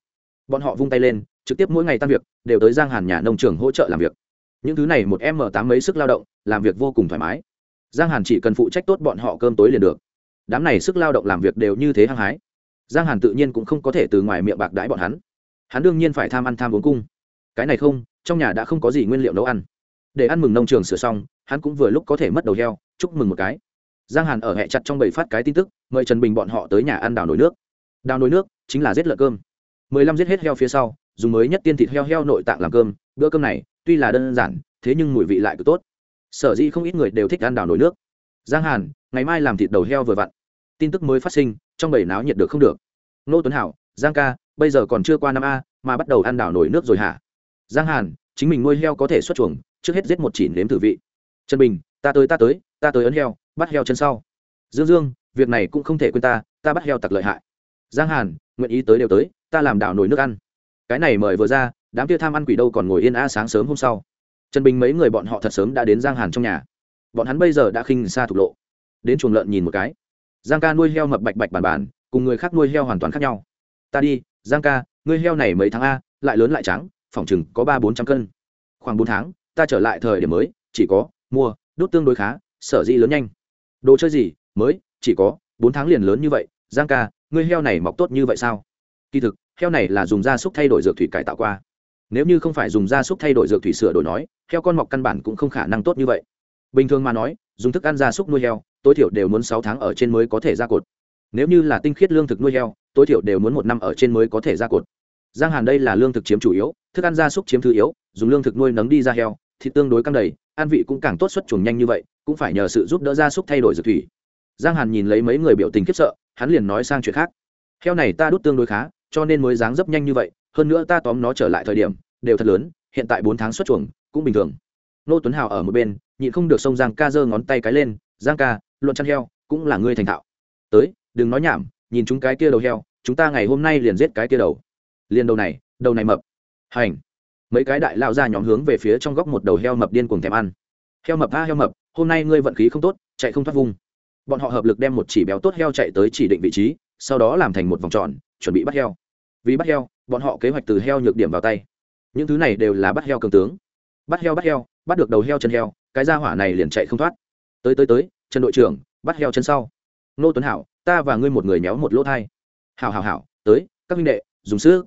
Bọn họ vung tay lên, trực tiếp mỗi ngày tan việc, đều tới giang hàn nhà nông trường hỗ trợ làm việc. Những thứ này một m tám mấy sức lao động, làm việc vô cùng thoải mái giang hàn chỉ cần phụ trách tốt bọn họ cơm tối liền được. Đám này sức lao động làm việc đều như thế hăng hái. Giang hàn tự nhiên cũng không có thể từ ngoài miệng bạc đãi bọn hắn. Hắn đương nhiên phải tham ăn tham uống cung. Cái này không, trong nhà đã không có gì nguyên liệu nấu ăn. Để ăn mừng nông trường sửa xong, hắn cũng vừa lúc có thể mất đầu heo, chúc mừng một cái. Giang hàn ở hẹ chặt trong bầy phát cái tin tức, mời trần bình bọn họ tới nhà ăn đào nồi nước. Đào nồi nước chính là giết lợn cơm. Mười lăm giết hết heo phía sau, dùng mới nhất tiên thịt heo heo nội tạng làm cơm, bữa cơm này tuy là đơn giản, thế nhưng mùi vị lại cứ tốt sở dĩ không ít người đều thích ăn đào nổi nước. Giang hàn, ngày mai làm thịt đầu heo vừa vặn. Tin tức mới phát sinh, trong bầy náo nhiệt được không được. Nô tuấn hảo, giang ca, bây giờ còn chưa qua năm a, mà bắt đầu ăn đảo nổi nước rồi hả? Giang hàn, chính mình nuôi heo có thể xuất chuồng, trước hết giết một chỉ nếm thử vị. Trần bình, ta tới ta tới ta tới ấn heo, bắt heo chân sau. Dương dương, việc này cũng không thể quên ta ta bắt heo tặc lợi hại. Giang hàn, nguyện ý tới đều tới, ta làm đảo nổi nước ăn. Cái này mời vừa ra, đám kia tham ăn quỷ đâu còn ngồi yên a sáng sớm hôm sau trần bình mấy người bọn họ thật sớm đã đến giang hàn trong nhà. Bọn hắn bây giờ đã khinh xa thục lộ. Đến chuồng lợn nhìn một cái. Giang ca nuôi heo mập bạch bạch bàn bàn, cùng người khác nuôi heo hoàn toàn khác nhau. Ta đi, giang ca, ngươi heo này mấy tháng a, lại lớn lại trắng, phòng chừng có ba bốn trăm cân. Khoảng bốn tháng, ta trở lại thời điểm mới, chỉ có mua, đốt tương đối khá, sở dĩ lớn nhanh. Đồ chơi gì, mới, chỉ có bốn tháng liền lớn như vậy, giang ca, ngươi heo này mọc tốt như vậy sao? Kỳ thực, heo này là dùng da súc thay đổi dược thủy cải tạo qua. Nếu như không phải dùng da súc thay đổi dược thủy sửa đổi nói heo con mọc căn bản cũng không khả năng tốt như vậy. Bình thường mà nói, dùng thức ăn gia súc nuôi heo, tối thiểu đều muốn sáu tháng ở trên mới có thể ra cột. Nếu như là tinh khiết lương thực nuôi heo, tối thiểu đều muốn một năm ở trên mới có thể ra cột. Giang hàn đây là lương thực chiếm chủ yếu, thức ăn gia súc chiếm thứ yếu, dùng lương thực nuôi nấng đi ra heo thì tương đối căng đầy, ăn vị cũng càng tốt xuất chuồng nhanh như vậy, cũng phải nhờ sự giúp đỡ gia súc thay đổi dược thủy. Giang hàn nhìn lấy mấy người biểu tình khiếp sợ, hắn liền nói sang chuyện khác. Heo này ta đút tương đối khá, cho nên mới dáng dấp nhanh như vậy, hơn nữa ta tóm nó trở lại thời điểm, đều thật lớn, hiện tại bốn tháng xuất chuồng cũng bình thường. Nô tuấn hào ở một bên, nhịn không được sông giang ca giơ ngón tay cái lên, giang ca, luận chăn heo, cũng là ngươi thành thạo. Tới, đừng nói nhảm, nhìn chúng cái kia đầu heo, chúng ta ngày hôm nay liền giết cái kia đầu. Liền đầu này đầu này mập. Hành. Mấy cái đại lao ra nhóm hướng về phía trong góc một đầu heo mập điên cuồng thèm ăn. Heo mập a heo mập, hôm nay ngươi vận khí không tốt, chạy không thoát vung. bọn họ hợp lực đem một chỉ béo tốt heo chạy tới chỉ định vị trí, sau đó làm thành một vòng tròn, chuẩn bị bắt heo. Vì bắt heo, bọn họ kế hoạch từ heo nhược điểm vào tay. Những thứ này đều là bắt heo cường tướng bắt heo bắt heo, bắt được đầu heo chân heo, cái ra hỏa này liền chạy không thoát. Tới tới tới, trần đội trưởng, bắt heo chân sau. Nô tuấn hảo, ta và ngươi một người méo một lỗ thai. Hảo hảo hảo, tới, các minh đệ, dùng sữa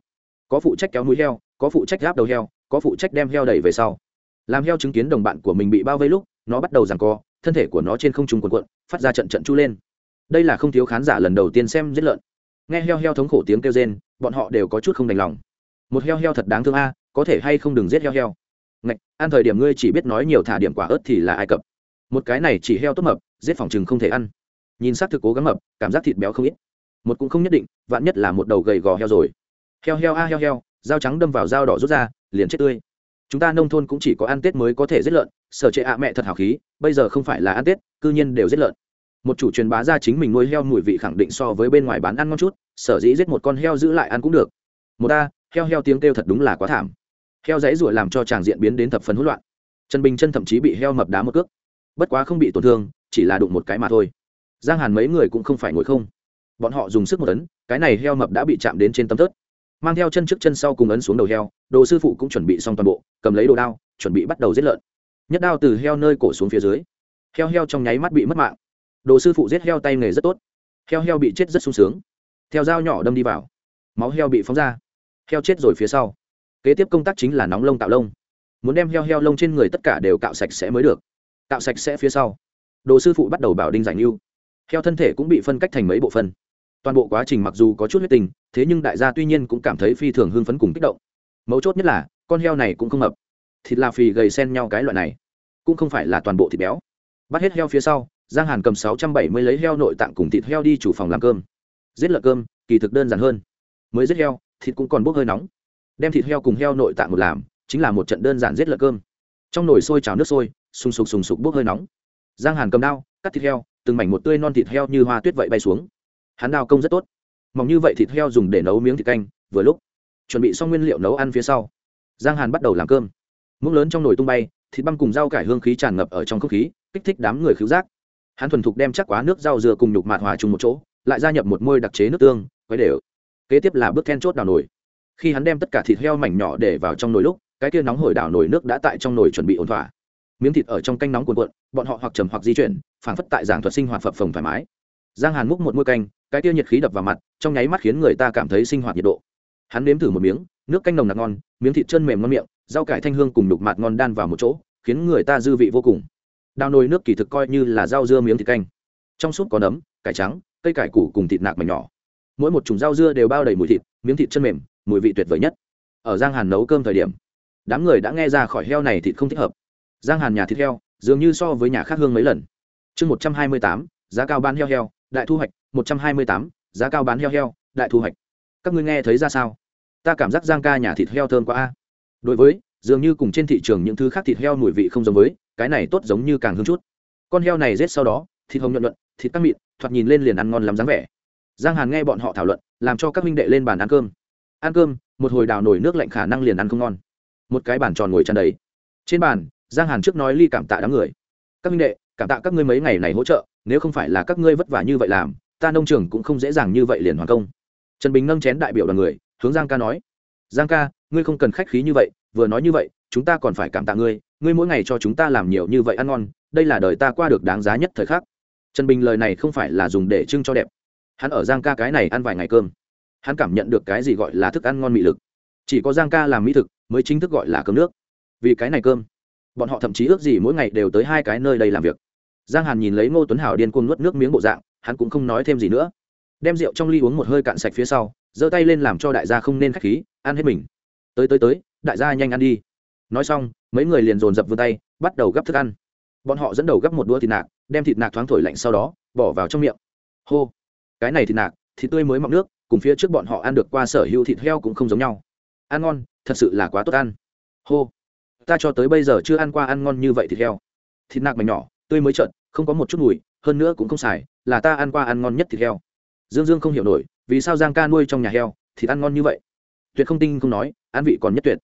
có phụ trách kéo núi heo, có phụ trách gáp đầu heo, có phụ trách đem heo đẩy về sau. Làm heo chứng kiến đồng bạn của mình bị bao vây lúc, nó bắt đầu giằng co, thân thể của nó trên không trung quần quận phát ra trận trận chu lên. Đây là không thiếu khán giả lần đầu tiên xem giết lợn. Nghe heo heo thống khổ tiếng kêu rên, bọn họ đều có chút không đành lòng. Một heo heo thật đáng thương a, có thể hay không đừng giết heo heo ngạch, ăn thời điểm ngươi chỉ biết nói nhiều thả điểm quả ớt thì là ai cập. Một cái này chỉ heo tốt mập, giết phòng chừng không thể ăn. Nhìn s ắ c thực cố gắng mập, cảm giác thịt béo không ít. Một cũng không nhất định, vạn nhất là một đầu gầy gò heo rồi. Heo heo a heo heo, dao trắng đâm vào dao đỏ rút ra, liền chết tươi. Chúng ta nông thôn cũng chỉ có ăn tết mới có thể giết lợn, sở trệ ạ mẹ thật hào khí, bây giờ không phải là ăn tết, cư nhiên đều giết lợn. Một chủ truyền bá ra chính mình nuôi heo mùi vị khẳng định so với bên ngoài bán ăn ngon chút, sở dĩ giết một con heo giữ lại ăn cũng được. Một a, heo heo tiếng kêu thật đúng là quá thảm heo dãy ruổi làm cho chàng diện biến đến thập phần hỗn loạn. Trần bình chân thậm chí bị heo mập đá một cước. Bất quá không bị tổn thương, chỉ là đụng một cái mà thôi. Giang hàn mấy người cũng không phải ngồi không. Bọn họ dùng sức một ấn, cái này heo mập đã bị chạm đến trên tấm tớt mang theo chân trước chân sau cùng ấn xuống đầu heo, đồ sư phụ cũng chuẩn bị xong toàn bộ, cầm lấy đồ đao, chuẩn bị bắt đầu giết lợn. Nhất đao từ heo nơi cổ xuống phía dưới. Heo heo trong nháy mắt bị mất mạng. Đồ sư phụ giết heo tay nghề rất tốt. Heo heo bị chết rất sung sướng. Theo dao nhỏ đâm đi vào, máu heo bị phóng ra. Heo chết rồi phía sau kế tiếp công tác chính là nóng lông tạo lông. Muốn đem heo heo lông trên người tất cả đều cạo sạch sẽ mới được. Cạo sạch sẽ phía sau, đồ sư phụ bắt đầu bảo đinh giải mưu heo thân thể cũng bị phân cách thành mấy bộ phân toàn bộ quá trình mặc dù có chút huyết tình, thế nhưng đại gia tuy nhiên cũng cảm thấy phi thường hưng phấn cùng kích động. Mấu chốt nhất là, con heo này cũng không hợp thịt là phì gầy sen nhau cái loại này, cũng không phải là toàn bộ thịt béo. Bắt hết heo phía sau, giang hàn cầm sáu trăm bảy mươi lấy heo nội tạng cùng thịt heo đi chủ phòng làm cơm. Giết lợn cơm, kỳ thực đơn giản hơn. Mới giết heo, thịt cũng còn bốc hơi nóng đem thịt heo cùng heo nội tạng một làm, chính là một trận đơn giản giết lợn cơm. Trong nồi sôi trào nước sôi, sùng sục sùng sục bốc hơi nóng. Giang hàn cầm đao, cắt thịt heo, từng mảnh một tươi non thịt heo như hoa tuyết vậy bay xuống. Hắn đao công rất tốt. Mỏng như vậy thịt heo dùng để nấu miếng thịt canh, vừa lúc, chuẩn bị xong nguyên liệu nấu ăn phía sau, giang hàn bắt đầu làm cơm. Muỗng lớn trong nồi tung bay, thịt băm cùng rau cải hương khí tràn ngập ở trong không khí, kích thích đám người khứu giác. Hắn thuần thục đem chắc quá nước rau dừa cùng nhục mạt hòa chung một chỗ, lại gia nhập một môi đặc chế nước tương, quấy đều. Kế tiếp là bước then chốt đào nồi khi hắn đem tất cả thịt heo mảnh nhỏ để vào trong nồi lúc, cái kia nóng hổi đảo nồi nước đã tại trong nồi chuẩn bị ổn thỏa. Miếng thịt ở trong canh nóng cuồn cuộn, bọn họ hoặc trầm hoặc di chuyển, phảng phất tại giảng thuật sinh hoạt phập phồng thoải mái. Giang hàn múc một môi canh, cái kia nhiệt khí đập vào mặt, trong nháy mắt khiến người ta cảm thấy sinh hoạt nhiệt độ. Hắn nếm thử một miếng, nước canh nồng nặc ngon, miếng thịt chân mềm ngon miệng, rau cải thanh hương cùng đục mạt ngon đan vào một chỗ, khiến người ta dư vị vô cùng. Đào nồi nước kỳ thực coi như là rau dưa miếng thịt canh. Trong súp có nấm, cải trắng, cây cải củ cùng thịt nạc mảnh nhỏ. Mỗi một chủng rau dưa đều bao đầy mùi thịt, miếng thịt chân mềm mùi vị tuyệt vời nhất. Ở giang hàn nấu cơm thời điểm, đám người đã nghe ra khỏi heo này thịt không thích hợp. Giang hàn nhà thịt heo, dường như so với nhà khác hương mấy lần. Chương một trăm hai mươi tám, giá cao bán heo heo, đại thu hoạch. Một trăm hai mươi tám, giá cao bán heo heo, đại thu hoạch. Các ngươi nghe thấy ra sao? Ta cảm giác giang ca nhà thịt heo thơm quá a. Đối với, dường như cùng trên thị trường những thứ khác thịt heo mùi vị không giống với, cái này tốt giống như càng hương chút. Con heo này rết sau đó, thịt hồng nhuận nhuận, thịt căng mịn, thoạt nhìn lên liền ăn ngon lắm dáng vẻ. Giang hàn nghe bọn họ thảo luận, làm cho các minh đệ lên bàn ăn cơm ăn cơm, một hồi đào nổi nước lạnh khả năng liền ăn không ngon. Một cái bàn tròn ngồi tràn đầy. Trên bàn, giang hàn trước nói ly cảm tạ đám người. Các minh đệ, cảm tạ các ngươi mấy ngày này hỗ trợ, nếu không phải là các ngươi vất vả như vậy làm, ta nông trường cũng không dễ dàng như vậy liền hoàn công. Trần bình nâng chén đại biểu đoàn người, hướng giang ca nói. Giang ca, ngươi không cần khách khí như vậy, vừa nói như vậy, chúng ta còn phải cảm tạ ngươi ngươi mỗi ngày cho chúng ta làm nhiều như vậy ăn ngon, đây là đời ta qua được đáng giá nhất thời khắc. Trần bình lời này không phải là dùng để trưng cho đẹp. Hắn ở giang ca cái này ăn vài ngày cơm hắn cảm nhận được cái gì gọi là thức ăn ngon mị lực. Chỉ có giang ca làm mỹ thực mới chính thức gọi là cơm nước. Vì cái này cơm, bọn họ thậm chí ước gì mỗi ngày đều tới hai cái nơi đây làm việc. Giang hàn nhìn lấy ngô tuấn hảo điên cuồng nuốt nước miếng bộ dạng, hắn cũng không nói thêm gì nữa. Đem rượu trong ly uống một hơi cạn sạch phía sau, giơ tay lên làm cho đại gia không nên k h á c h khí, ăn hết mình. Tới tới tới, đại gia nhanh ăn đi. Nói xong, mấy người liền dồn dập vươn tay, bắt đầu gắp thức ăn. Bọn họ dẫn đầu gắp một đũa thịt nạc, đem thịt nạc thoáng thổi lạnh sau đó, bỏ vào trong miệng. Hô, cái này thịt nạc, thịt tươi mới mọng nước cùng phía trước bọn họ ăn được qua sở hữu thịt heo cũng không giống nhau. Ăn ngon, thật sự là quá tốt ăn. Hô, ta cho tới bây giờ chưa ăn qua ăn ngon như vậy thịt heo. Thịt nạc mảnh nhỏ, tươi mới trợn, không có một chút mùi, hơn nữa cũng không xài, là ta ăn qua ăn ngon nhất thịt heo. Dương dương không hiểu nổi, vì sao giang ca nuôi trong nhà heo, thịt ăn ngon như vậy? Tuyệt không tinh không nói, ăn vị còn nhất tuyệt.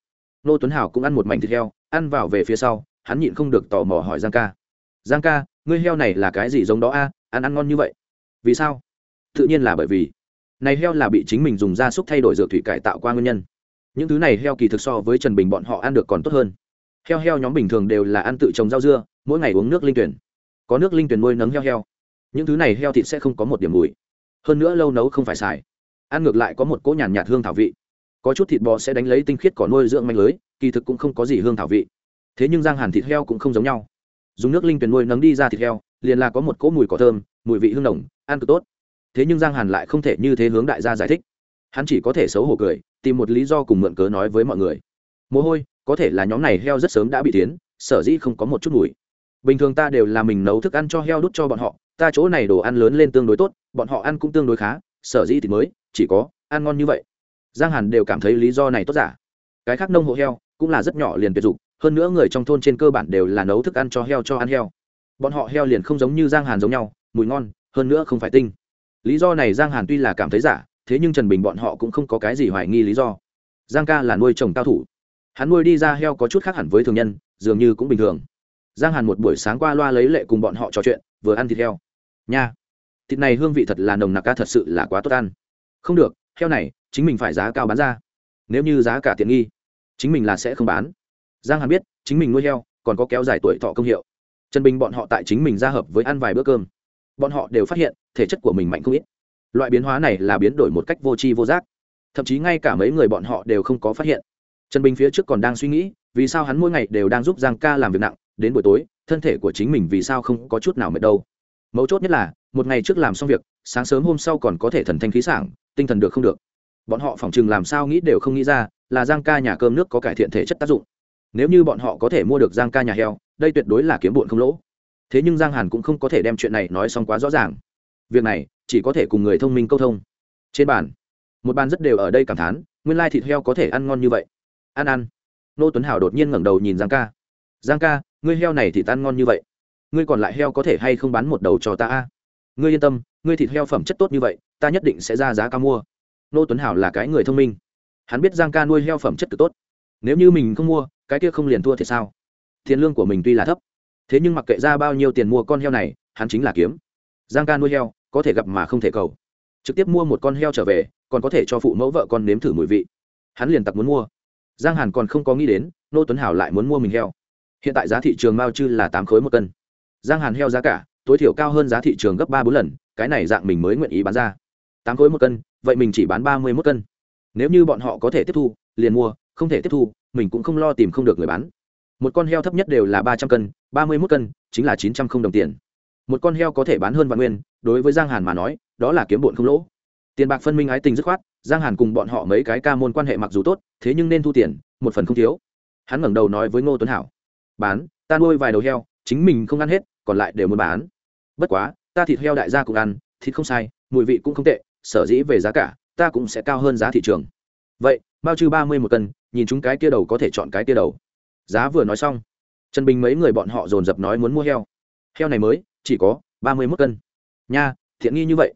Nô tuấn hảo cũng ăn một mảnh thịt heo, ăn vào về phía sau, hắn nhịn không được tò mò hỏi giang ca. Giang ca, ngươi heo này là cái gì giống đó a? Ăn ăn ngon như vậy? Vì sao? Tự nhiên là bởi vì này heo là bị chính mình dùng gia súc thay đổi dược thủy cải tạo qua nguyên nhân. Những thứ này heo kỳ thực so với trần bình bọn họ ăn được còn tốt hơn. Heo heo nhóm bình thường đều là ăn tự trồng rau dưa, mỗi ngày uống nước linh tuyển. Có nước linh tuyển nuôi nấng heo heo. Những thứ này heo thịt sẽ không có một điểm mùi. Hơn nữa lâu nấu không phải xài. Ăn ngược lại có một cỗ nhàn nhạt hương thảo vị. Có chút thịt bò sẽ đánh lấy tinh khiết cỏ nuôi dưỡng manh lưới, kỳ thực cũng không có gì hương thảo vị. Thế nhưng giang hàn thịt heo cũng không giống nhau. Dùng nước linh tuyển nuôi nấng đi ra thịt heo, liền là có một cỗ mùi cỏ thơm, mùi vị hương nồng, ăn cực tốt thế nhưng giang hàn lại không thể như thế hướng đại gia giải thích. Hắn chỉ có thể xấu hổ cười, tìm một lý do cùng mượn cớ nói với mọi người. Mồ hôi, có thể là nhóm này heo rất sớm đã bị tiến, sở dĩ không có một chút mùi. Bình thường ta đều là mình nấu thức ăn cho heo đút cho bọn họ, ta chỗ này đồ ăn lớn lên tương đối tốt, bọn họ ăn cũng tương đối khá, sở dĩ thì mới, chỉ có ăn ngon như vậy. Giang hàn đều cảm thấy lý do này tốt giả. Cái khác nông hộ heo cũng là rất nhỏ liền tuyệt dục hơn nữa người trong thôn trên cơ bản đều là nấu thức ăn cho heo cho ăn heo. Bọn họ heo liền không giống như giang hàn giống nhau, mùi ngon, hơn nữa không phải tinh lý do này giang hàn tuy là cảm thấy giả, thế nhưng trần bình bọn họ cũng không có cái gì hoài nghi lý do. Giang ca là nuôi trồng cao thủ. Hắn nuôi đi ra heo có chút khác hẳn với thường nhân, dường như cũng bình thường. Giang hàn một buổi sáng qua loa lấy lệ cùng bọn họ trò chuyện, vừa ăn thịt heo. Nha, thịt này hương vị thật là nồng nặc ca thật sự là quá tốt ăn. Không được, heo này, chính mình phải giá cao bán ra. Nếu như giá cả tiện nghi, chính mình là sẽ không bán. Giang hàn biết, chính mình nuôi heo, còn có kéo dài tuổi thọ công hiệu. Trần bình bọn họ tại chính mình ra hợp với ăn vài bữa cơm bọn họ đều phát hiện, thể chất của mình mạnh không ít. Loại biến hóa này là biến đổi một cách vô tri vô giác. Thậm chí ngay cả mấy người bọn họ đều không có phát hiện. Trần bình phía trước còn đang suy nghĩ, vì sao hắn mỗi ngày đều đang giúp giang ca làm việc nặng, đến buổi tối, thân thể của chính mình vì sao không có chút nào mệt đâu. Mấu chốt nhất là, một ngày trước làm xong việc, sáng sớm hôm sau còn có thể thần thanh khí sảng, tinh thần được không được. Bọn họ phỏng chừng làm sao nghĩ đều không nghĩ ra, là giang ca nhà cơm nước có cải thiện thể chất tác dụng. Nếu như bọn họ có thể mua được giang ca nhà heo, đây tuyệt đối là kiếm bụn không lỗ thế nhưng giang hàn cũng không có thể đem chuyện này nói xong quá rõ ràng việc này chỉ có thể cùng người thông minh câu thông trên bàn một bàn rất đều ở đây cảm thán nguyên lai thịt heo có thể ăn ngon như vậy ăn ăn nô tuấn hảo đột nhiên ngẩng đầu nhìn giang ca giang ca ngươi heo này thịt ăn ngon như vậy ngươi còn lại heo có thể hay không bán một đầu cho ta a? ngươi yên tâm ngươi thịt heo phẩm chất tốt như vậy ta nhất định sẽ ra giá cao mua nô tuấn hảo là cái người thông minh hắn biết giang ca nuôi heo phẩm chất cực tốt nếu như mình không mua cái kia không liền thua thì sao tiền lương của mình tuy là thấp thế nhưng mặc kệ ra bao nhiêu tiền mua con heo này, hắn chính là kiếm. Giang ca nuôi heo, có thể gặp mà không thể cầu. Trực tiếp mua một con heo trở về, còn có thể cho phụ mẫu vợ con nếm thử mùi vị. Hắn liền tặc muốn mua. Giang hàn còn không có nghĩ đến, nô tuấn hảo lại muốn mua mình heo. Hiện tại giá thị trường mao chư là tám khối một cân. Giang hàn heo giá cả, tối thiểu cao hơn giá thị trường gấp ba bốn lần, cái này dạng mình mới nguyện ý bán ra. Tám khối một cân, vậy mình chỉ bán ba mươi một cân. Nếu như bọn họ có thể tiếp thu, liền mua, không thể tiếp thu, mình cũng không lo tìm không được người bán một con heo thấp nhất đều là ba trăm cân, ba mươi mốt cân, chính là chín trăm không đồng tiền. Một con heo có thể bán hơn vạn nguyên, đối với giang hàn mà nói, đó là kiếm bụn không lỗ. Tiền bạc phân minh ái tình dứt khoát, giang hàn cùng bọn họ mấy cái ca môn quan hệ mặc dù tốt, thế nhưng nên thu tiền, một phần không thiếu. Hắn ngẩng đầu nói với ngô tuấn hảo, bán, ta nuôi vài đầu heo, chính mình không ăn hết, còn lại đều muốn bán. Bất quá, ta thịt heo đại gia cũng ăn, thịt không sai, mùi vị cũng không tệ, sở dĩ về giá cả, ta cũng sẽ cao hơn giá thị trường. Vậy, bao trừ ba mươi một cân, nhìn chúng cái kia đầu có thể chọn cái kia đầu giá vừa nói xong, trần bình mấy người bọn họ dồn dập nói muốn mua heo. Heo này mới, chỉ có ba mươi mốt cân. Nha, thiện nghi như vậy.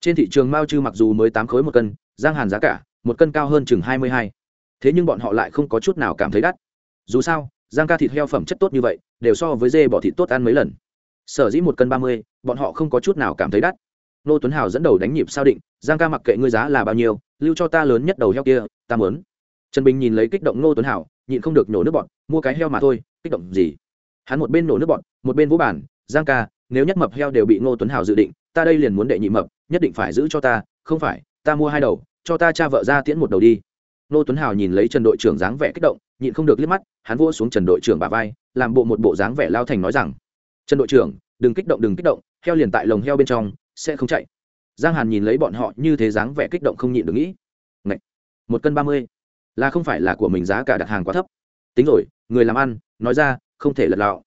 Trên thị trường mao chư mặc dù mới tám khối một cân, giang hàn giá cả, một cân cao hơn chừng hai mươi hai. Thế nhưng bọn họ lại không có chút nào cảm thấy đắt. Dù sao, giang ca thịt heo phẩm chất tốt như vậy, đều so với dê bỏ thịt tốt ăn mấy lần. Sở dĩ một cân ba mươi, bọn họ không có chút nào cảm thấy đắt. Nô tuấn hào dẫn đầu đánh nhịp sao định, giang ca mặc kệ ngươi giá là bao nhiêu, lưu cho ta lớn nhất đầu heo kia, ta mớn trần bình nhìn lấy kích động Ngô tuấn hảo, nhịn không được nổ nước bọn mua cái heo mà thôi, kích động gì? Hắn một bên nổ nước bọn một bên vũ bản giang ca, nếu nhất mập heo đều bị ngô tuấn hảo dự định, ta đây liền muốn đệ nhị mập, nhất định phải giữ cho ta, không phải, ta mua hai đầu, cho ta cha vợ ra tiễn một đầu đi. Ngô tuấn hảo nhìn lấy trần đội trưởng dáng vẻ kích động, nhịn không được liếc mắt, hắn vua xuống trần đội trưởng bà vai, làm bộ một bộ dáng vẻ lao thành nói rằng, trần đội trưởng, đừng kích động, đừng kích động, heo liền tại lồng heo bên trong, sẽ không chạy. Giang hàn nhìn lấy bọn họ như thế dáng vẻ kích động không nhịn được nghĩ. Ngậy! một cân ba mươi là không phải là của mình giá cả đặt hàng quá thấp. Tính rồi, người làm ăn, nói ra, không thể lật lạo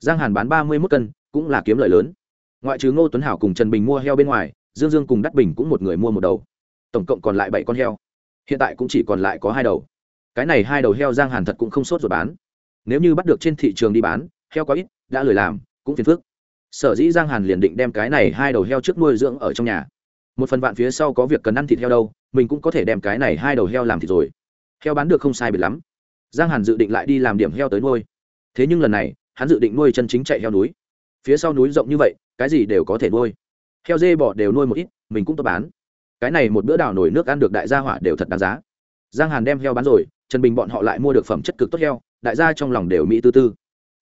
giang hàn bán ba mươi mốt cân, cũng là kiếm lợi lớn. Ngoại trừ ngô tuấn hảo cùng trần bình mua heo bên ngoài, dương dương cùng đắt bình cũng một người mua một đầu. Tổng cộng còn lại bảy con heo. Hiện tại cũng chỉ còn lại có hai đầu. Cái này hai đầu heo giang hàn thật cũng không sốt rồi bán. Nếu như bắt được trên thị trường đi bán, heo quá ít, đã lười làm, cũng phiền phức. Sở dĩ giang hàn liền định đem cái này hai đầu heo trước nuôi dưỡng ở trong nhà. Một phần vạn phía sau có việc cần ăn thịt heo đâu, mình cũng có thể đem cái này hai đầu heo làm thịt rồi heo bán được không sai biệt lắm. Giang hàn dự định lại đi làm điểm heo tới nuôi. Thế nhưng lần này, hắn dự định nuôi chân chính chạy heo núi. Phía sau núi rộng như vậy, cái gì đều có thể nuôi. Heo dê bò đều nuôi một ít, mình cũng tốt bán. Cái này một bữa đào nổi nước ăn được đại gia hỏa đều thật đáng giá. Giang hàn đem heo bán rồi, trần bình bọn họ lại mua được phẩm chất cực tốt heo, đại gia trong lòng đều mỹ tư tư.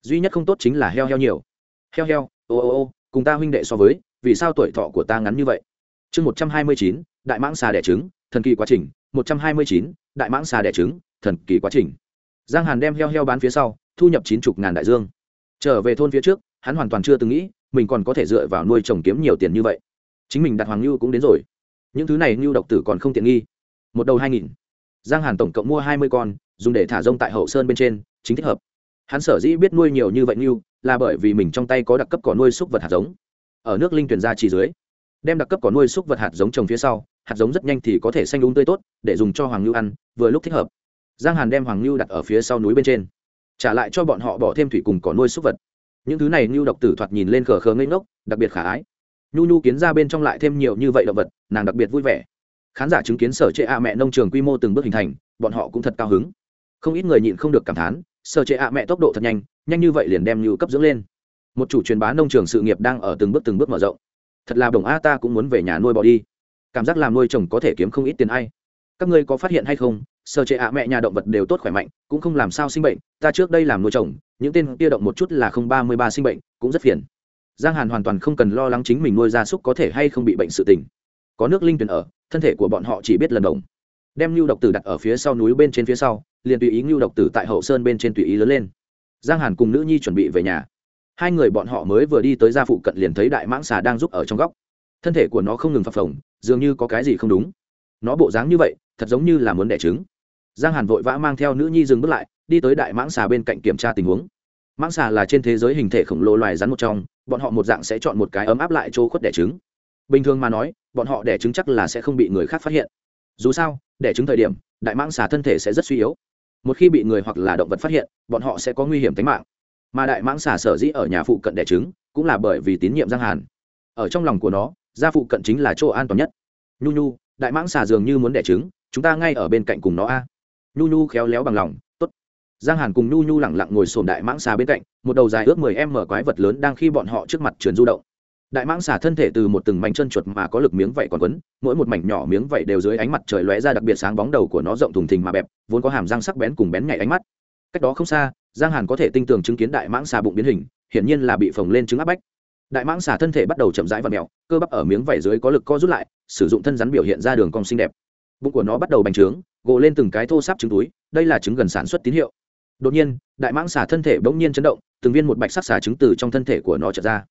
Duy nhất không tốt chính là heo heo nhiều. Heo heo, ô ô ô, cùng ta huynh đệ so với, vì sao tuổi thọ của ta ngắn như vậy? Chương một trăm hai mươi chín, đại mãng xà đẻ trứng thần kỳ quá trình, một trăm hai mươi chín, đại mãng xà đẻ trứng, thần kỳ quá trình. Giang hàn đem heo heo bán phía sau, thu nhập chín chục ngàn đại dương. Trở về thôn phía trước, hắn hoàn toàn chưa từng nghĩ, mình còn có thể dựa vào nuôi trồng kiếm nhiều tiền như vậy. Chính mình đặt hoàng lưu cũng đến rồi. Những thứ này lưu độc tử còn không tiện nghi. Một đầu hai nghìn. Giang hàn tổng cộng mua hai mươi con, dùng để thả rông tại hậu sơn bên trên, chính thích hợp. Hắn sở dĩ biết nuôi nhiều như vậy lưu là bởi vì mình trong tay có đặc cấp cỏ nuôi súc vật hạt giống. Ở nước linh tuyển ra chỉ dưới đem đặc cấp có nuôi xúc vật hạt giống trồng phía sau, hạt giống rất nhanh thì có thể xanh đúng tươi tốt, để dùng cho hoàng lưu ăn, vừa lúc thích hợp. Giang hàn đem hoàng lưu đặt ở phía sau núi bên trên, trả lại cho bọn họ bỏ thêm thủy cùng cỏ nuôi súc vật. Những thứ này ngưu độc tử thoạt nhìn lên khờ khờ ngây ngốc, đặc biệt khả ái. Nhu nhu kiến ra bên trong lại thêm nhiều như vậy động vật, nàng đặc biệt vui vẻ. Khán giả chứng kiến sở trệ ạ mẹ nông trường quy mô từng bước hình thành, bọn họ cũng thật cao hứng. Không ít người nhịn không được cảm thán, sở trệ ạ mẹ tốc độ thật nhanh nhanh như vậy liền đem nhu cấp dưỡng lên. Một chủ truyền bá nông trường sự nghiệp đang ở từng bước từng bước mở rộng thật là đồng a, ta cũng muốn về nhà nuôi bò đi. Cảm giác làm nuôi trồng có thể kiếm không ít tiền ai. Các ngươi có phát hiện hay không? Sơ chế ạ, mẹ nhà động vật đều tốt khỏe mạnh, cũng không làm sao sinh bệnh. Ta trước đây làm nuôi trồng những tên kia động một chút là không ba mươi ba sinh bệnh, cũng rất phiền. Giang hàn hoàn toàn không cần lo lắng chính mình nuôi gia súc có thể hay không bị bệnh sự tình. Có nước linh tuyển ở, thân thể của bọn họ chỉ biết lần đồng. Đem nhu độc tử đặt ở phía sau núi bên trên phía sau, liền tùy ý nhu độc tử tại hậu sơn bên trên tùy ý lớn lên. Giang hàn cùng nữ nhi chuẩn bị về nhà hai người bọn họ mới vừa đi tới gia phụ cận liền thấy đại mãng xà đang giúp ở trong góc. Thân thể của nó không ngừng phập phồng, dường như có cái gì không đúng. Nó bộ dáng như vậy, thật giống như là muốn đẻ trứng. Giang hàn vội vã mang theo nữ nhi dừng bước lại, đi tới đại mãng xà bên cạnh kiểm tra tình huống. Mãng xà là trên thế giới hình thể khổng lồ loài rắn một trong, bọn họ một dạng sẽ chọn một cái ấm áp lại chỗ khuất đẻ trứng. Bình thường mà nói, bọn họ đẻ trứng chắc là sẽ không bị người khác phát hiện. Dù sao, đẻ trứng thời điểm, đại mãng xà thân thể sẽ rất suy yếu. Một khi bị người hoặc là động vật phát hiện, bọn họ sẽ có nguy hiểm tính mạng mà đại mãng xà sở dĩ ở nhà phụ cận đẻ trứng, cũng là bởi vì tín nhiệm giang hàn. Ở trong lòng của nó, gia phụ cận chính là chỗ an toàn nhất. Nhu nhu, đại mãng xà dường như muốn đẻ trứng, chúng ta ngay ở bên cạnh cùng nó a. Nhu nhu khéo léo bằng lòng, tốt. Giang hàn cùng nhu nhu lẳng lặng ngồi sồn đại mãng xà bên cạnh, một đầu dài ước mười em mở quái vật lớn đang khi bọn họ trước mặt trườn du động. Đại mãng xà thân thể từ một từng mảnh chân chuột mà có lực miếng vảy còn quấn, mỗi một mảnh nhỏ miếng vảy đều dưới ánh mặt trời lóe ra đặc biệt sáng bóng đầu của nó rộng thùng thình mà bẹp, vốn có hàm răng sắc bén cùng bén nhạy ánh mắt. Cách đó không xa giang hàn có thể tinh tường chứng kiến đại mãng xà bụng biến hình, hiển nhiên là bị phồng lên trứng áp bách. Đại mãng xà thân thể bắt đầu chậm rãi và mèo, cơ bắp ở miếng vảy dưới có lực co rút lại, sử dụng thân rắn biểu hiện ra đường cong xinh đẹp. Bụng của nó bắt đầu bành trướng gộ lên từng cái thô sáp trứng túi, đây là trứng gần sản xuất tín hiệu. Đột nhiên, đại mãng xà thân thể bỗng nhiên chấn động, từng viên một bạch sắc xà trứng từ trong thân thể của nó trở ra.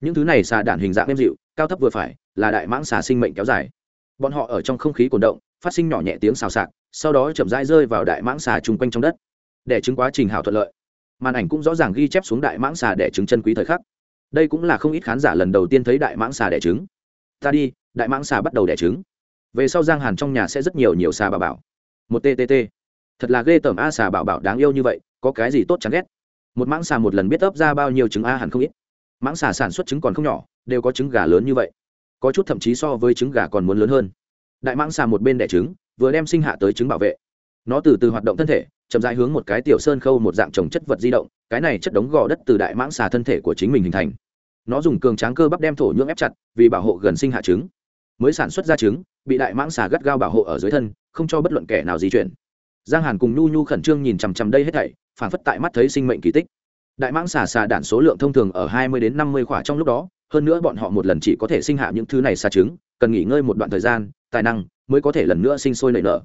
Những thứ này xà đản hình dạng êm dịu, cao thấp vừa phải, là đại mãng xà sinh mệnh kéo dài. Bọn họ ở trong không khí cổ động, phát sinh nhỏ nhẹ tiếng xào xạc, sau đó chậm rãi rơi vào đại mãng xà chung quanh trong đất để chứng quá trình hảo thuận lợi. Màn ảnh cũng rõ ràng ghi chép xuống đại mãng xà đẻ trứng chân quý thời khắc. Đây cũng là không ít khán giả lần đầu tiên thấy đại mãng xà đẻ trứng. Ta đi, đại mãng xà bắt đầu đẻ trứng. Về sau giang hàn trong nhà sẽ rất nhiều nhiều xà bà bảo. Một ttt thật là ghê tởm a xà bảo bảo đáng yêu như vậy, có cái gì tốt chẳng ghét? Một mãng xà một lần biết ấp ra bao nhiêu trứng a hẳn không ít. Mãng xà sản xuất trứng còn không nhỏ, đều có trứng gà lớn như vậy. Có chút thậm chí so với trứng gà còn muốn lớn hơn. Đại mãng xà một bên đẻ trứng, vừa đem sinh hạ tới trứng bảo vệ. Nó từ từ hoạt động thân thể chậm rãi hướng một cái tiểu sơn khâu một dạng trồng chất vật di động, cái này chất đống gò đất từ đại mãng xà thân thể của chính mình hình thành. Nó dùng cường tráng cơ bắp đem thổ nhưỡng ép chặt, vì bảo hộ gần sinh hạ trứng. Mới sản xuất ra trứng, bị đại mãng xà gắt gao bảo hộ ở dưới thân, không cho bất luận kẻ nào di chuyển. Giang hàn cùng nhu nhu khẩn trương nhìn chằm chằm đây hết thảy phản phất tại mắt thấy sinh mệnh kỳ tích. Đại mãng xà xà đản số lượng thông thường ở hai mươi đến năm mươi khỏa trong lúc đó, hơn nữa bọn họ một lần chỉ có thể sinh hạ những thứ này xà trứng, cần nghỉ ngơi một đoạn thời gian, tài năng mới có thể lần nữa sinh sôi nảy nở.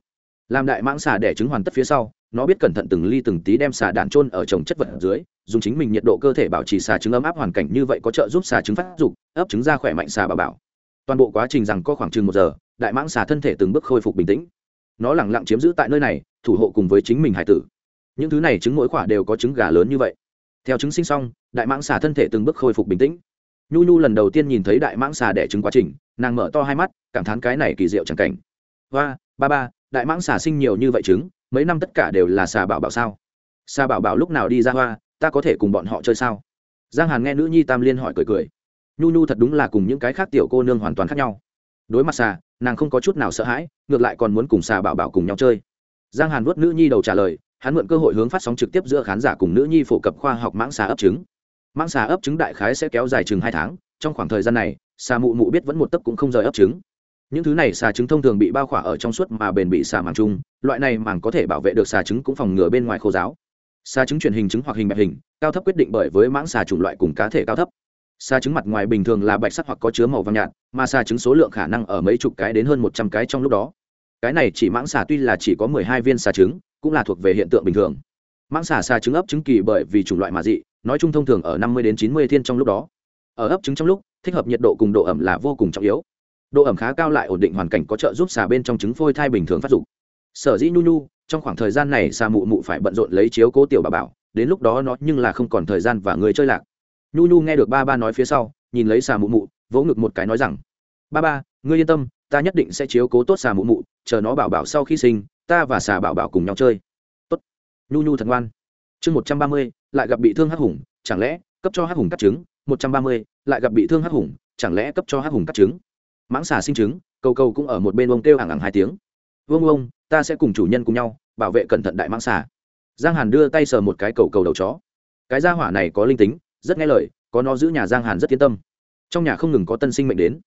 Làm đại mãng xà đẻ trứng hoàn tất phía sau nó biết cẩn thận từng ly từng tí đem xà đạn trôn ở trồng chất vật dưới, dùng chính mình nhiệt độ cơ thể bảo trì xà trứng ấm áp hoàn cảnh như vậy có trợ giúp xà trứng phát dục, ấp trứng ra khỏe mạnh xà bà bảo. Toàn bộ quá trình rằng có khoảng chừng một giờ, đại mãng xà thân thể từng bước khôi phục bình tĩnh. Nó lẳng lặng chiếm giữ tại nơi này, thủ hộ cùng với chính mình hải tử. Những thứ này trứng mỗi khỏa đều có trứng gà lớn như vậy. Theo trứng sinh xong, đại mãng xà thân thể từng bước khôi phục bình tĩnh. Nhu nhu lần đầu tiên nhìn thấy đại mãng xà đẻ trứng quá trình, nàng mở to hai mắt, cảm thán cái này kỳ diệu chẳng cảnh. Hoa, ba ba, đại mãng xà sinh nhiều như vậy trứng mấy năm tất cả đều là xà bảo bảo sao? Xà bảo bảo lúc nào đi ra hoa, ta có thể cùng bọn họ chơi sao? Giang hàn nghe nữ nhi tam liên hỏi cười cười. Nhu nhu thật đúng là cùng những cái khác tiểu cô nương hoàn toàn khác nhau. Đối mặt xà, nàng không có chút nào sợ hãi, ngược lại còn muốn cùng xà bảo bảo cùng nhau chơi. Giang hàn vuốt nữ nhi đầu trả lời, hắn mượn cơ hội hướng phát sóng trực tiếp giữa khán giả cùng nữ nhi phổ cập khoa học mãng xà ấp trứng. Mãng xà ấp trứng đại khái sẽ kéo dài chừng hai tháng, trong khoảng thời gian này, xà mụ mụ biết vẫn một tấc cũng không rời ấp trứng những thứ này xà trứng thông thường bị bao khỏa ở trong suốt mà bền bị xà màng chung, loại này màng có thể bảo vệ được xà trứng cũng phòng ngừa bên ngoài khô giáo xà trứng truyền hình trứng hoặc hình bẹp hình, cao thấp quyết định bởi với mãng xà chủng loại cùng cá thể cao thấp. Xà trứng mặt ngoài bình thường là bạch sắc hoặc có chứa màu vàng nhạt, mà xà trứng số lượng khả năng ở mấy chục cái đến hơn một trăm cái trong lúc đó. Cái này chỉ mãng xà tuy là chỉ có mười hai viên xà trứng, cũng là thuộc về hiện tượng bình thường. Mãng xà xà trứng ấp trứng kỳ bởi vì chủng loại mà dị, nói chung thông thường ở năm mươi đến chín mươi thiên trong lúc đó. Ở ấp trứng trong lúc, thích hợp nhiệt độ cùng độ ẩm là vô cùng trọng yếu độ ẩm khá cao lại ổn định hoàn cảnh có trợ giúp xà bên trong trứng phôi thai bình thường phát dục. Sở dĩ nhu nhu, trong khoảng thời gian này xà mụ mụ phải bận rộn lấy chiếu cố tiểu bà bảo, đến lúc đó nó nhưng là không còn thời gian và người chơi lạc. Nhu nhu nghe được ba ba nói phía sau, nhìn lấy xà mụ mụ, vỗ ngực một cái nói rằng, ba ba, ngươi yên tâm, ta nhất định sẽ chiếu cố tốt xà mụ mụ, chờ nó bảo bảo sau khi sinh, ta và xà bảo bảo cùng nhau chơi. Tốt. Nhu nhu thật ngoan. Chương một trăm ba mươi, lại gặp bị thương hắc hùng, chẳng lẽ cấp cho hắc hùng cắt trứng? Một trăm ba mươi, lại gặp bị thương hắc hùng, chẳng lẽ cấp cho hắc hùng cắt trứng? Mãng xà sinh trứng, cầu cầu cũng ở một bên ông kêu hàng hàng hai tiếng. Vương ông, ta sẽ cùng chủ nhân cùng nhau, bảo vệ cẩn thận đại mãng xà. Giang hàn đưa tay sờ một cái cầu cầu đầu chó. Cái gia hỏa này có linh tính, rất nghe lời, có nó giữ nhà giang hàn rất yên tâm. Trong nhà không ngừng có tân sinh mệnh đến.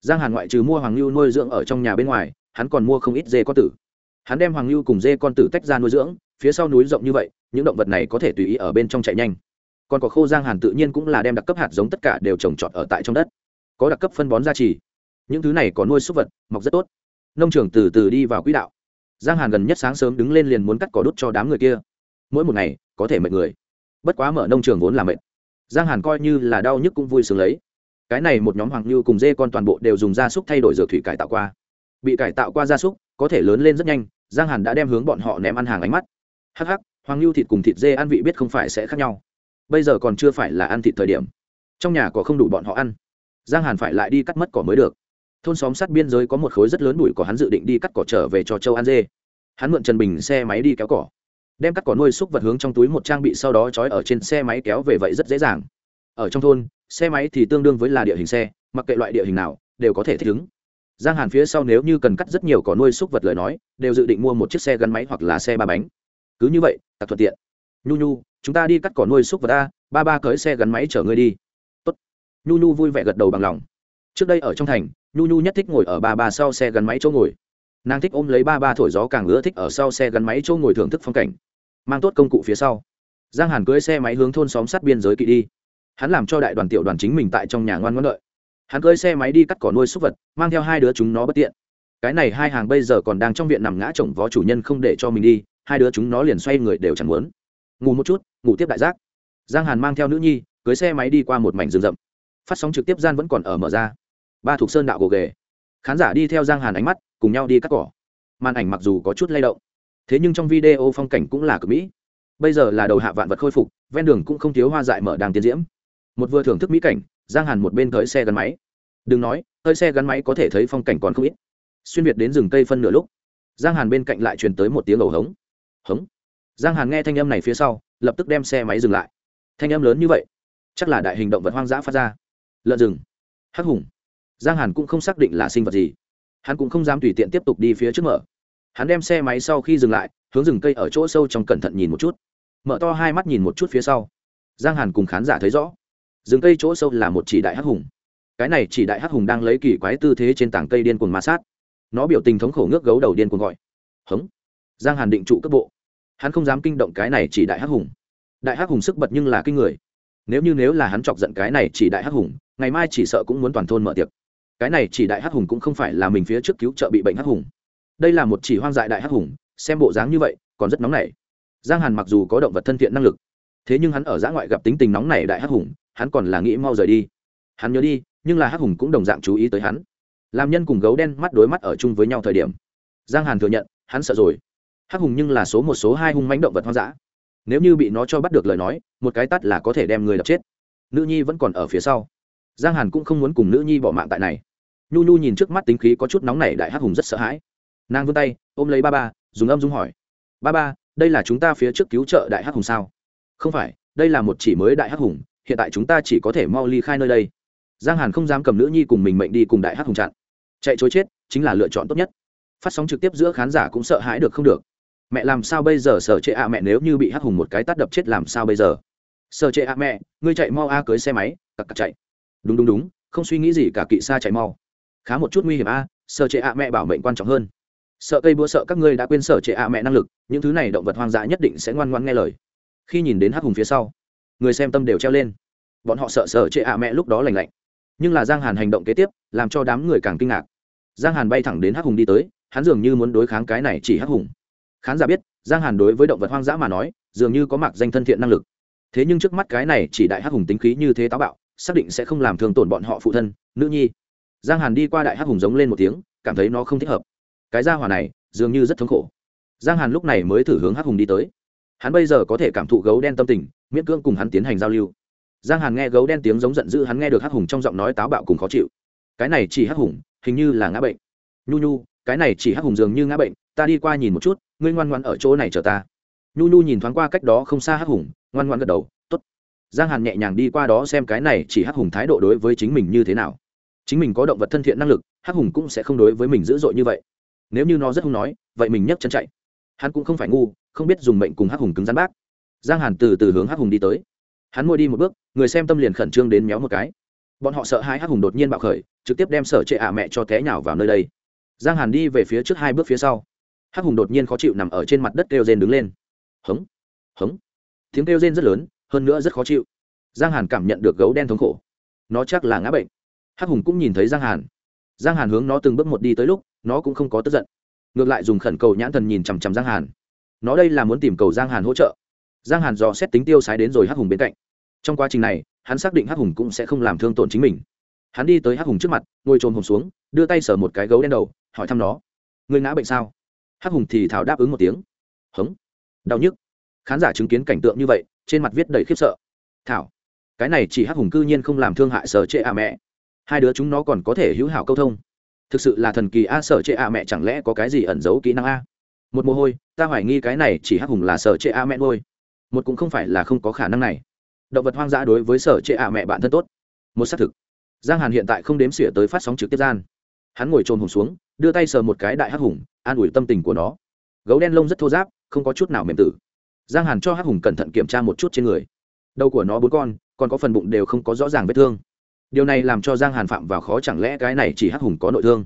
Giang hàn ngoại trừ mua hoàng lưu nuôi dưỡng ở trong nhà bên ngoài, hắn còn mua không ít dê con tử. Hắn đem hoàng lưu cùng dê con tử tách ra nuôi dưỡng, phía sau núi rộng như vậy, những động vật này có thể tùy ý ở bên trong chạy nhanh. Còn có khô giang hàn tự nhiên cũng là đem đặc cấp hạt giống tất cả đều trồng trọt ở tại trong đất. Có đặc cấp phân bón gia trì những thứ này có nuôi súc vật, mọc rất tốt. Nông trường từ từ đi vào quỹ đạo. Giang hàn gần nhất sáng sớm đứng lên liền muốn cắt cỏ đốt cho đám người kia. Mỗi một ngày, có thể mệt người. Bất quá mở nông trường vốn là mệt. Giang hàn coi như là đau nhức cũng vui sướng lấy. Cái này một nhóm hoàng lưu cùng dê con toàn bộ đều dùng gia súc thay đổi dược thủy cải tạo qua. Bị cải tạo qua gia súc, có thể lớn lên rất nhanh, giang hàn đã đem hướng bọn họ ném ăn hàng ánh mắt. Hắc hắc, hoàng lưu thịt cùng thịt dê ăn vị biết không phải sẽ khác nhau. Bây giờ còn chưa phải là ăn thịt thời điểm. Trong nhà có không đủ bọn họ ăn. Giang hàn phải lại đi cắt mất cỏ mới được thôn xóm sát biên giới có một khối rất lớn bụi cỏ hắn dự định đi cắt cỏ trở về cho châu an dê. Hắn mượn trần bình xe máy đi kéo cỏ. Đem cắt cỏ nuôi xúc vật hướng trong túi một trang bị sau đó trói ở trên xe máy kéo về vậy rất dễ dàng. Ở trong thôn, xe máy thì tương đương với là địa hình xe, mặc kệ loại địa hình nào, đều có thể thích ứng. Giang hàn phía sau nếu như cần cắt rất nhiều cỏ nuôi xúc vật lời nói, đều dự định mua một chiếc xe gắn máy hoặc là xe ba bánh. Cứ như vậy tặc thuận tiện. Nhu nhu, chúng ta đi cắt cỏ nuôi xúc vật ta ba ba cưới xe gắn máy chở ngươi đi. Tốt. nhu nhu vui vẻ gật đầu bằng lòng. Trước đây ở trong thành nhu nhu nhất thích ngồi ở ba ba sau xe gắn máy chỗ ngồi. Nàng thích ôm lấy ba ba thổi gió càng ưa thích ở sau xe gắn máy chỗ ngồi thưởng thức phong cảnh. Mang tốt công cụ phía sau. Giang hàn cưới xe máy hướng thôn xóm sát biên giới kỵ đi. Hắn làm cho đại đoàn tiểu đoàn chính mình tại trong nhà ngoan ngoãn đợi. Hắn cưới xe máy đi cắt cỏ nuôi súc vật, mang theo hai đứa chúng nó bất tiện. Cái này hai hàng bây giờ còn đang trong viện nằm ngã chồng vó chủ nhân không để cho mình đi, hai đứa chúng nó liền xoay người đều chẳng muốn. Ngủ một chút, ngủ tiếp đại giác. Giang hàn mang theo nữ nhi cưới xe máy đi qua một mảnh rừng rậm. Phát sóng trực tiếp gian vẫn còn ở mở ra ba thuộc sơn đạo gồ ghề. Khán giả đi theo giang hàn ánh mắt, cùng nhau đi cắt cỏ. Màn ảnh mặc dù có chút lay động, thế nhưng trong video phong cảnh cũng là cực mỹ. Bây giờ là đầu hạ vạn vật khôi phục, ven đường cũng không thiếu hoa dại mở đang tiến diễm. Một vừa thưởng thức mỹ cảnh, giang hàn một bên tới xe gắn máy. Đừng nói hơi xe gắn máy có thể thấy phong cảnh còn không ít. Xuyên việt đến rừng cây phân nửa lúc, giang hàn bên cạnh lại truyền tới một tiếng ẩu hống. Hống? Giang hàn nghe thanh âm này phía sau, lập tức đem xe máy dừng lại. Thanh âm lớn như vậy, chắc là đại hình động vật hoang dã phát ra. Lợn rừng. Hắc hùng giang hàn cũng không xác định là sinh vật gì. Hắn cũng không dám tùy tiện tiếp tục đi phía trước mở. Hắn đem xe máy sau khi dừng lại, hướng rừng cây ở chỗ sâu trong cẩn thận nhìn một chút. Mở to hai mắt nhìn một chút phía sau. Giang hàn cùng khán giả thấy rõ. Rừng cây chỗ sâu là một chỉ đại hắc hùng. Cái này chỉ đại hắc hùng đang lấy kỳ quái tư thế trên tảng cây điên cuồng ma sát. Nó biểu tình thống khổ ngước gấu đầu điên cuồng gọi. Hống. Giang hàn định trụ cấp bộ. Hắn không dám kinh động cái này chỉ đại hắc hùng. Đại hắc hùng sức bật nhưng là kinh người. Nếu như nếu là hắn chọc giận cái này chỉ đại hắc hùng, ngày mai chỉ sợ cũng muốn toàn thôn mở tiệc cái này chỉ đại hắc hùng cũng không phải là mình phía trước cứu trợ bị bệnh hắc hùng. Đây là một chỉ hoang dại đại hắc hùng, xem bộ dáng như vậy, còn rất nóng nảy. Giang hàn mặc dù có động vật thân thiện năng lực, thế nhưng hắn ở giã ngoại gặp tính tình nóng nảy đại hắc hùng, hắn còn là nghĩ mau rời đi. Hắn nhớ đi, nhưng là hắc hùng cũng đồng dạng chú ý tới hắn. Làm nhân cùng gấu đen mắt đối mắt ở chung với nhau thời điểm. Giang hàn thừa nhận, hắn sợ rồi. Hắc hùng nhưng là số một số hai hung mánh động vật hoang dã. Nếu như bị nó cho bắt được lời nói, một cái tắt là có thể đem người đập chết. Nữ nhi vẫn còn ở phía sau. Giang hàn cũng không muốn cùng nữ nhi bỏ mạng tại này nhu nhu nhìn trước mắt tính khí có chút nóng nảy đại hắc hùng rất sợ hãi. Nàng vươn tay, ôm lấy ba ba, dùng âm dung hỏi. Ba ba, đây là chúng ta phía trước cứu trợ đại hắc hùng sao? Không phải, đây là một chỉ mới đại hắc hùng, hiện tại chúng ta chỉ có thể mau ly khai nơi đây. Giang hàn không dám cầm nữ nhi cùng mình mệnh đi cùng đại hắc hùng chặn. Chạy chối chết, chính là lựa chọn tốt nhất. Phát sóng trực tiếp giữa khán giả cũng sợ hãi được không được. Mẹ làm sao bây giờ, sở chệ ạ mẹ nếu như bị hắc hùng một cái tát đập chết làm sao bây giờ? Sở chệ ạ mẹ, ngươi chạy mau a, cưới xe máy, cặc cặc chạy. Đúng đúng đúng, không suy nghĩ gì cả, kỵ xa chạy mau khá một chút nguy hiểm a, sợ trệ ạ mẹ bảo mệnh quan trọng hơn. Sợ cây búa sợ các ngươi đã quên sở trệ ạ mẹ năng lực, những thứ này động vật hoang dã nhất định sẽ ngoan ngoan nghe lời. Khi nhìn đến hắc hùng phía sau, người xem tâm đều treo lên. Bọn họ sợ sở trệ ạ mẹ lúc đó lành lạnh. Nhưng là giang hàn hành động kế tiếp, làm cho đám người càng kinh ngạc. Giang hàn bay thẳng đến hắc hùng đi tới, hắn dường như muốn đối kháng cái này chỉ hắc hùng. Khán giả biết, giang hàn đối với động vật hoang dã mà nói, dường như có mặc danh thân thiện năng lực. Thế nhưng trước mắt cái này chỉ đại hắc hùng tính khí như thế táo bạo, xác định sẽ không làm thương tổn bọn họ phụ thân, nữ nhi giang hàn đi qua đại hắc hùng giống lên một tiếng, cảm thấy nó không thích hợp. Cái gia hỏa này, dường như rất thống khổ. Giang hàn lúc này mới thử hướng hắc hùng đi tới. Hắn bây giờ có thể cảm thụ gấu đen tâm tình, miễn cưỡng cùng hắn tiến hành giao lưu. Giang hàn nghe gấu đen tiếng giống giận dữ, hắn nghe được hắc hùng trong giọng nói táo bạo cùng khó chịu. Cái này chỉ hắc hùng, hình như là ngã bệnh. Nhu nhu, cái này chỉ hắc hùng dường như ngã bệnh, ta đi qua nhìn một chút, ngươi ngoan ngoan ở chỗ này chờ ta. Nhu nhu nhìn thoáng qua cách đó không xa hắc hùng, ngoan ngoan gật đầu t ố t giang hàn nhẹ nhàng đi qua đó xem cái này chỉ hắc hùng thái độ đối với chính mình như thế nào chính mình có động vật thân thiện năng lực, hắc hùng cũng sẽ không đối với mình dữ dội như vậy. Nếu như nó rất hung nói, vậy mình nhấc chân chạy. Hắn cũng không phải ngu, không biết dùng mệnh cùng hắc hùng cứng rắn bác. Giang hàn từ từ hướng hắc hùng đi tới. Hắn môi đi một bước, người xem tâm liền khẩn trương đến méo một cái. Bọn họ sợ hai hắc hùng đột nhiên bạo khởi, trực tiếp đem sở trệ ả mẹ cho té nhào vào nơi đây. Giang hàn đi về phía trước hai bước phía sau. Hắc hùng đột nhiên khó chịu nằm ở trên mặt đất kêu rên đứng lên. Hống hống. Tiếng kêu rên rất lớn, hơn nữa rất khó chịu. Giang hàn cảm nhận được gấu đen thống khổ. Nó chắc là ngã bệnh hắc hùng cũng nhìn thấy giang hàn. Giang hàn hướng nó từng bước một đi tới lúc, nó cũng không có tức giận. Ngược lại dùng khẩn cầu nhãn thần nhìn chằm chằm giang hàn. Nó đây là muốn tìm cầu giang hàn hỗ trợ. Giang hàn dò xét tính tiêu sái đến rồi hắc hùng bên cạnh. Trong quá trình này, hắn xác định hắc hùng cũng sẽ không làm thương tổn chính mình. Hắn đi tới hắc hùng trước mặt, ngồi trồm hùng xuống, đưa tay sờ một cái gấu đen đầu, hỏi thăm nó. Người ngã bệnh sao? Hắc hùng thì thảo đáp ứng một tiếng. Hống. Đau nhức. Khán giả chứng kiến cảnh tượng như vậy, trên mặt viết đầy khiếp sợ. Thảo, cái này chỉ hắc hùng cư nhiên không làm thương hại sở trệ à mẹ hai đứa chúng nó còn có thể hữu hảo câu thông. Thực sự là thần kỳ a, sở trệ a mẹ chẳng lẽ có cái gì ẩn giấu kỹ năng a? Một mồ hôi, ta hoài nghi cái này chỉ hắc hùng là sở trệ a mẹ ngôi một cũng không phải là không có khả năng này. Động vật hoang dã đối với sở trệ a mẹ bản thân tốt. Một xác thực. Giang hàn hiện tại không đếm xỉa tới phát sóng trực tiếp gian. Hắn ngồi trồn hùng xuống, đưa tay sờ một cái đại hắc hùng, an ủi tâm tình của nó. Gấu đen lông rất thô giáp không có chút nào mềm tử. Giang hàn cho hắc hùng cẩn thận kiểm tra một chút trên người. Đầu của nó bốn con, còn có phần bụng đều không có rõ ràng vết thương điều này làm cho giang hàn phạm vào khó chẳng lẽ cái này chỉ hắc hùng có nội thương?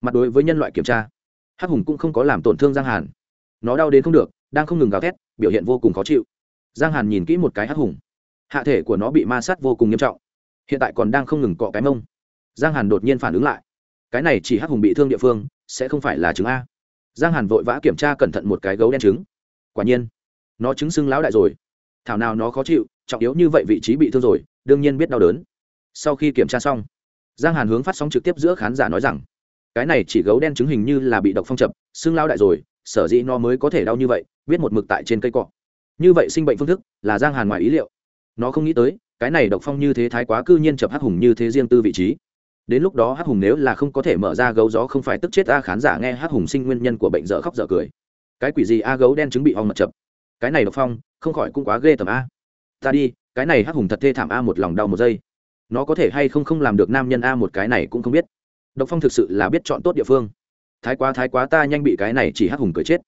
Mặt đối với nhân loại kiểm tra, hắc hùng cũng không có làm tổn thương giang hàn. Nó đau đến không được, đang không ngừng gào thét, biểu hiện vô cùng khó chịu. Giang hàn nhìn kỹ một cái hắc hùng. Hạ thể của nó bị ma sát vô cùng nghiêm trọng, hiện tại còn đang không ngừng cọ cái mông. Giang hàn đột nhiên phản ứng lại. Cái này chỉ hắc hùng bị thương địa phương, sẽ không phải là trứng a. Giang hàn vội vã kiểm tra cẩn thận một cái gấu đen trứng. Quả nhiên, nó trứng sưng lão đại rồi. Thảo nào nó khó chịu, trọng yếu như vậy vị trí bị thương rồi, đương nhiên biết đau đớn sau khi kiểm tra xong, giang hàn hướng phát sóng trực tiếp giữa khán giả nói rằng, cái này chỉ gấu đen chứng hình như là bị độc phong chập, xương lao đại rồi, sở dĩ nó mới có thể đau như vậy biết một mực tại trên cây cọ. Như vậy sinh bệnh phương thức là giang hàn ngoài ý liệu. Nó không nghĩ tới, cái này độc phong như thế thái quá cư nhiên chập hắc hùng như thế riêng tư vị trí. Đến lúc đó hắc hùng nếu là không có thể mở ra gấu gió không phải tức chết a khán giả nghe hắc hùng sinh nguyên nhân của bệnh dở khóc dở cười. Cái quỷ gì a gấu đen chứng bị hong mật chập? Cái này độc phong, không khỏi cũng quá ghê tầm a. Ta đi, cái này hắc hùng thật thê thảm a một lòng đau một giây nó có thể hay không không làm được nam nhân a một cái này cũng không biết. Độc phong thực sự là biết chọn tốt địa phương. Thái quá thái quá, ta nhanh bị cái này chỉ hắc hùng cười chết.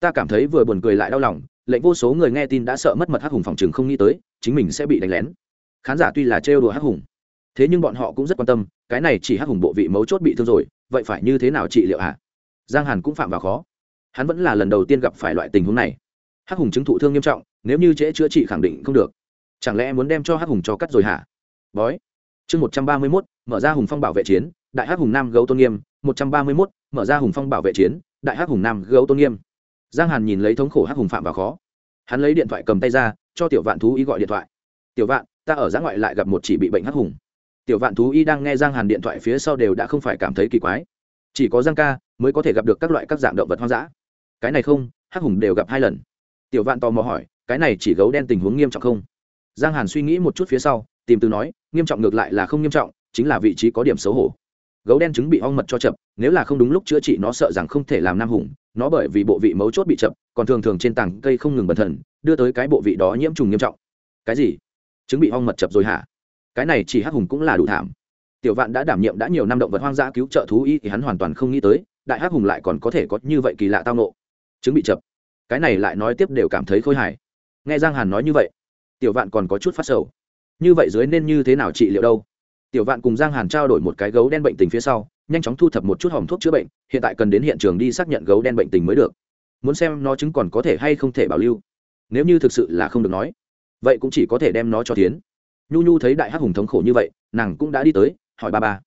Ta cảm thấy vừa buồn cười lại đau lòng, lệnh vô số người nghe tin đã sợ mất mật hắc hùng phòng chừng không nghĩ tới, chính mình sẽ bị đánh lén. Khán giả tuy là trêu đùa hắc hùng, thế nhưng bọn họ cũng rất quan tâm, cái này chỉ hắc hùng bộ vị mấu chốt bị thương rồi, vậy phải như thế nào trị liệu hả? Giang hàn cũng phạm vào khó. Hắn vẫn là lần đầu tiên gặp phải loại tình huống này. Hắc hùng chứng thụ thương nghiêm trọng, nếu như trễ chữa trị khẳng định không được. Chẳng lẽ muốn đem cho hắc hùng cho cắt rồi hả? Bói chương một trăm ba mươi mốt, mở ra hùng phong bảo vệ chiến, đại hắc hùng nam gấu tôn nghiêm. Một trăm ba mươi mốt, mở ra hùng phong bảo vệ chiến, đại hắc hùng nam gấu tôn nghiêm. Giang hàn nhìn lấy thống khổ hắc hùng phạm vào khó. Hắn lấy điện thoại cầm tay ra, cho tiểu vạn thú y gọi điện thoại. Tiểu vạn, ta ở giã ngoại lại gặp một chỉ bị bệnh hắc hùng. Tiểu vạn thú y đang nghe giang hàn điện thoại phía sau đều đã không phải cảm thấy kỳ quái. Chỉ có giang ca mới có thể gặp được các loại các dạng động vật hoang dã. Cái này không, hắc hùng đều gặp hai lần. Tiểu vạn tò mò hỏi, cái này chỉ gấu đen tình huống nghiêm trọng không? Giang hàn suy nghĩ một chút phía sau tìm từ nói, nghiêm trọng ngược lại là không nghiêm trọng, chính là vị trí có điểm xấu hổ. Gấu đen trứng bị ong mật cho chậm, nếu là không đúng lúc chữa trị nó sợ rằng không thể làm nam hùng, nó bởi vì bộ vị mấu chốt bị chậm, còn thường thường trên tảng cây không ngừng bần thần đưa tới cái bộ vị đó nhiễm trùng nghiêm trọng. Cái gì? Trứng bị ong mật chập rồi hả? Cái này chỉ hắc hùng cũng là đủ thảm. Tiểu vạn đã đảm nhiệm đã nhiều năm động vật hoang dã cứu trợ thú y thì hắn hoàn toàn không nghĩ tới, đại hắc hùng lại còn có thể có như vậy kỳ lạ tao nộ trứng bị chập cái này lại nói tiếp đều cảm thấy khôi hài. Nghe giang hàn nói như vậy, tiểu vạn còn có chút phát sầu như vậy dưới nên như thế nào trị liệu đâu? Tiểu vạn cùng giang hàn trao đổi một cái gấu đen bệnh tình phía sau, nhanh chóng thu thập một chút hòm thuốc chữa bệnh, hiện tại cần đến hiện trường đi xác nhận gấu đen bệnh tình mới được. Muốn xem nó chứng còn có thể hay không thể bảo lưu. Nếu như thực sự là không được nói, vậy cũng chỉ có thể đem nó cho tiến nhu nhu thấy đại hắc hùng thống khổ như vậy, nàng cũng đã đi tới, hỏi ba ba.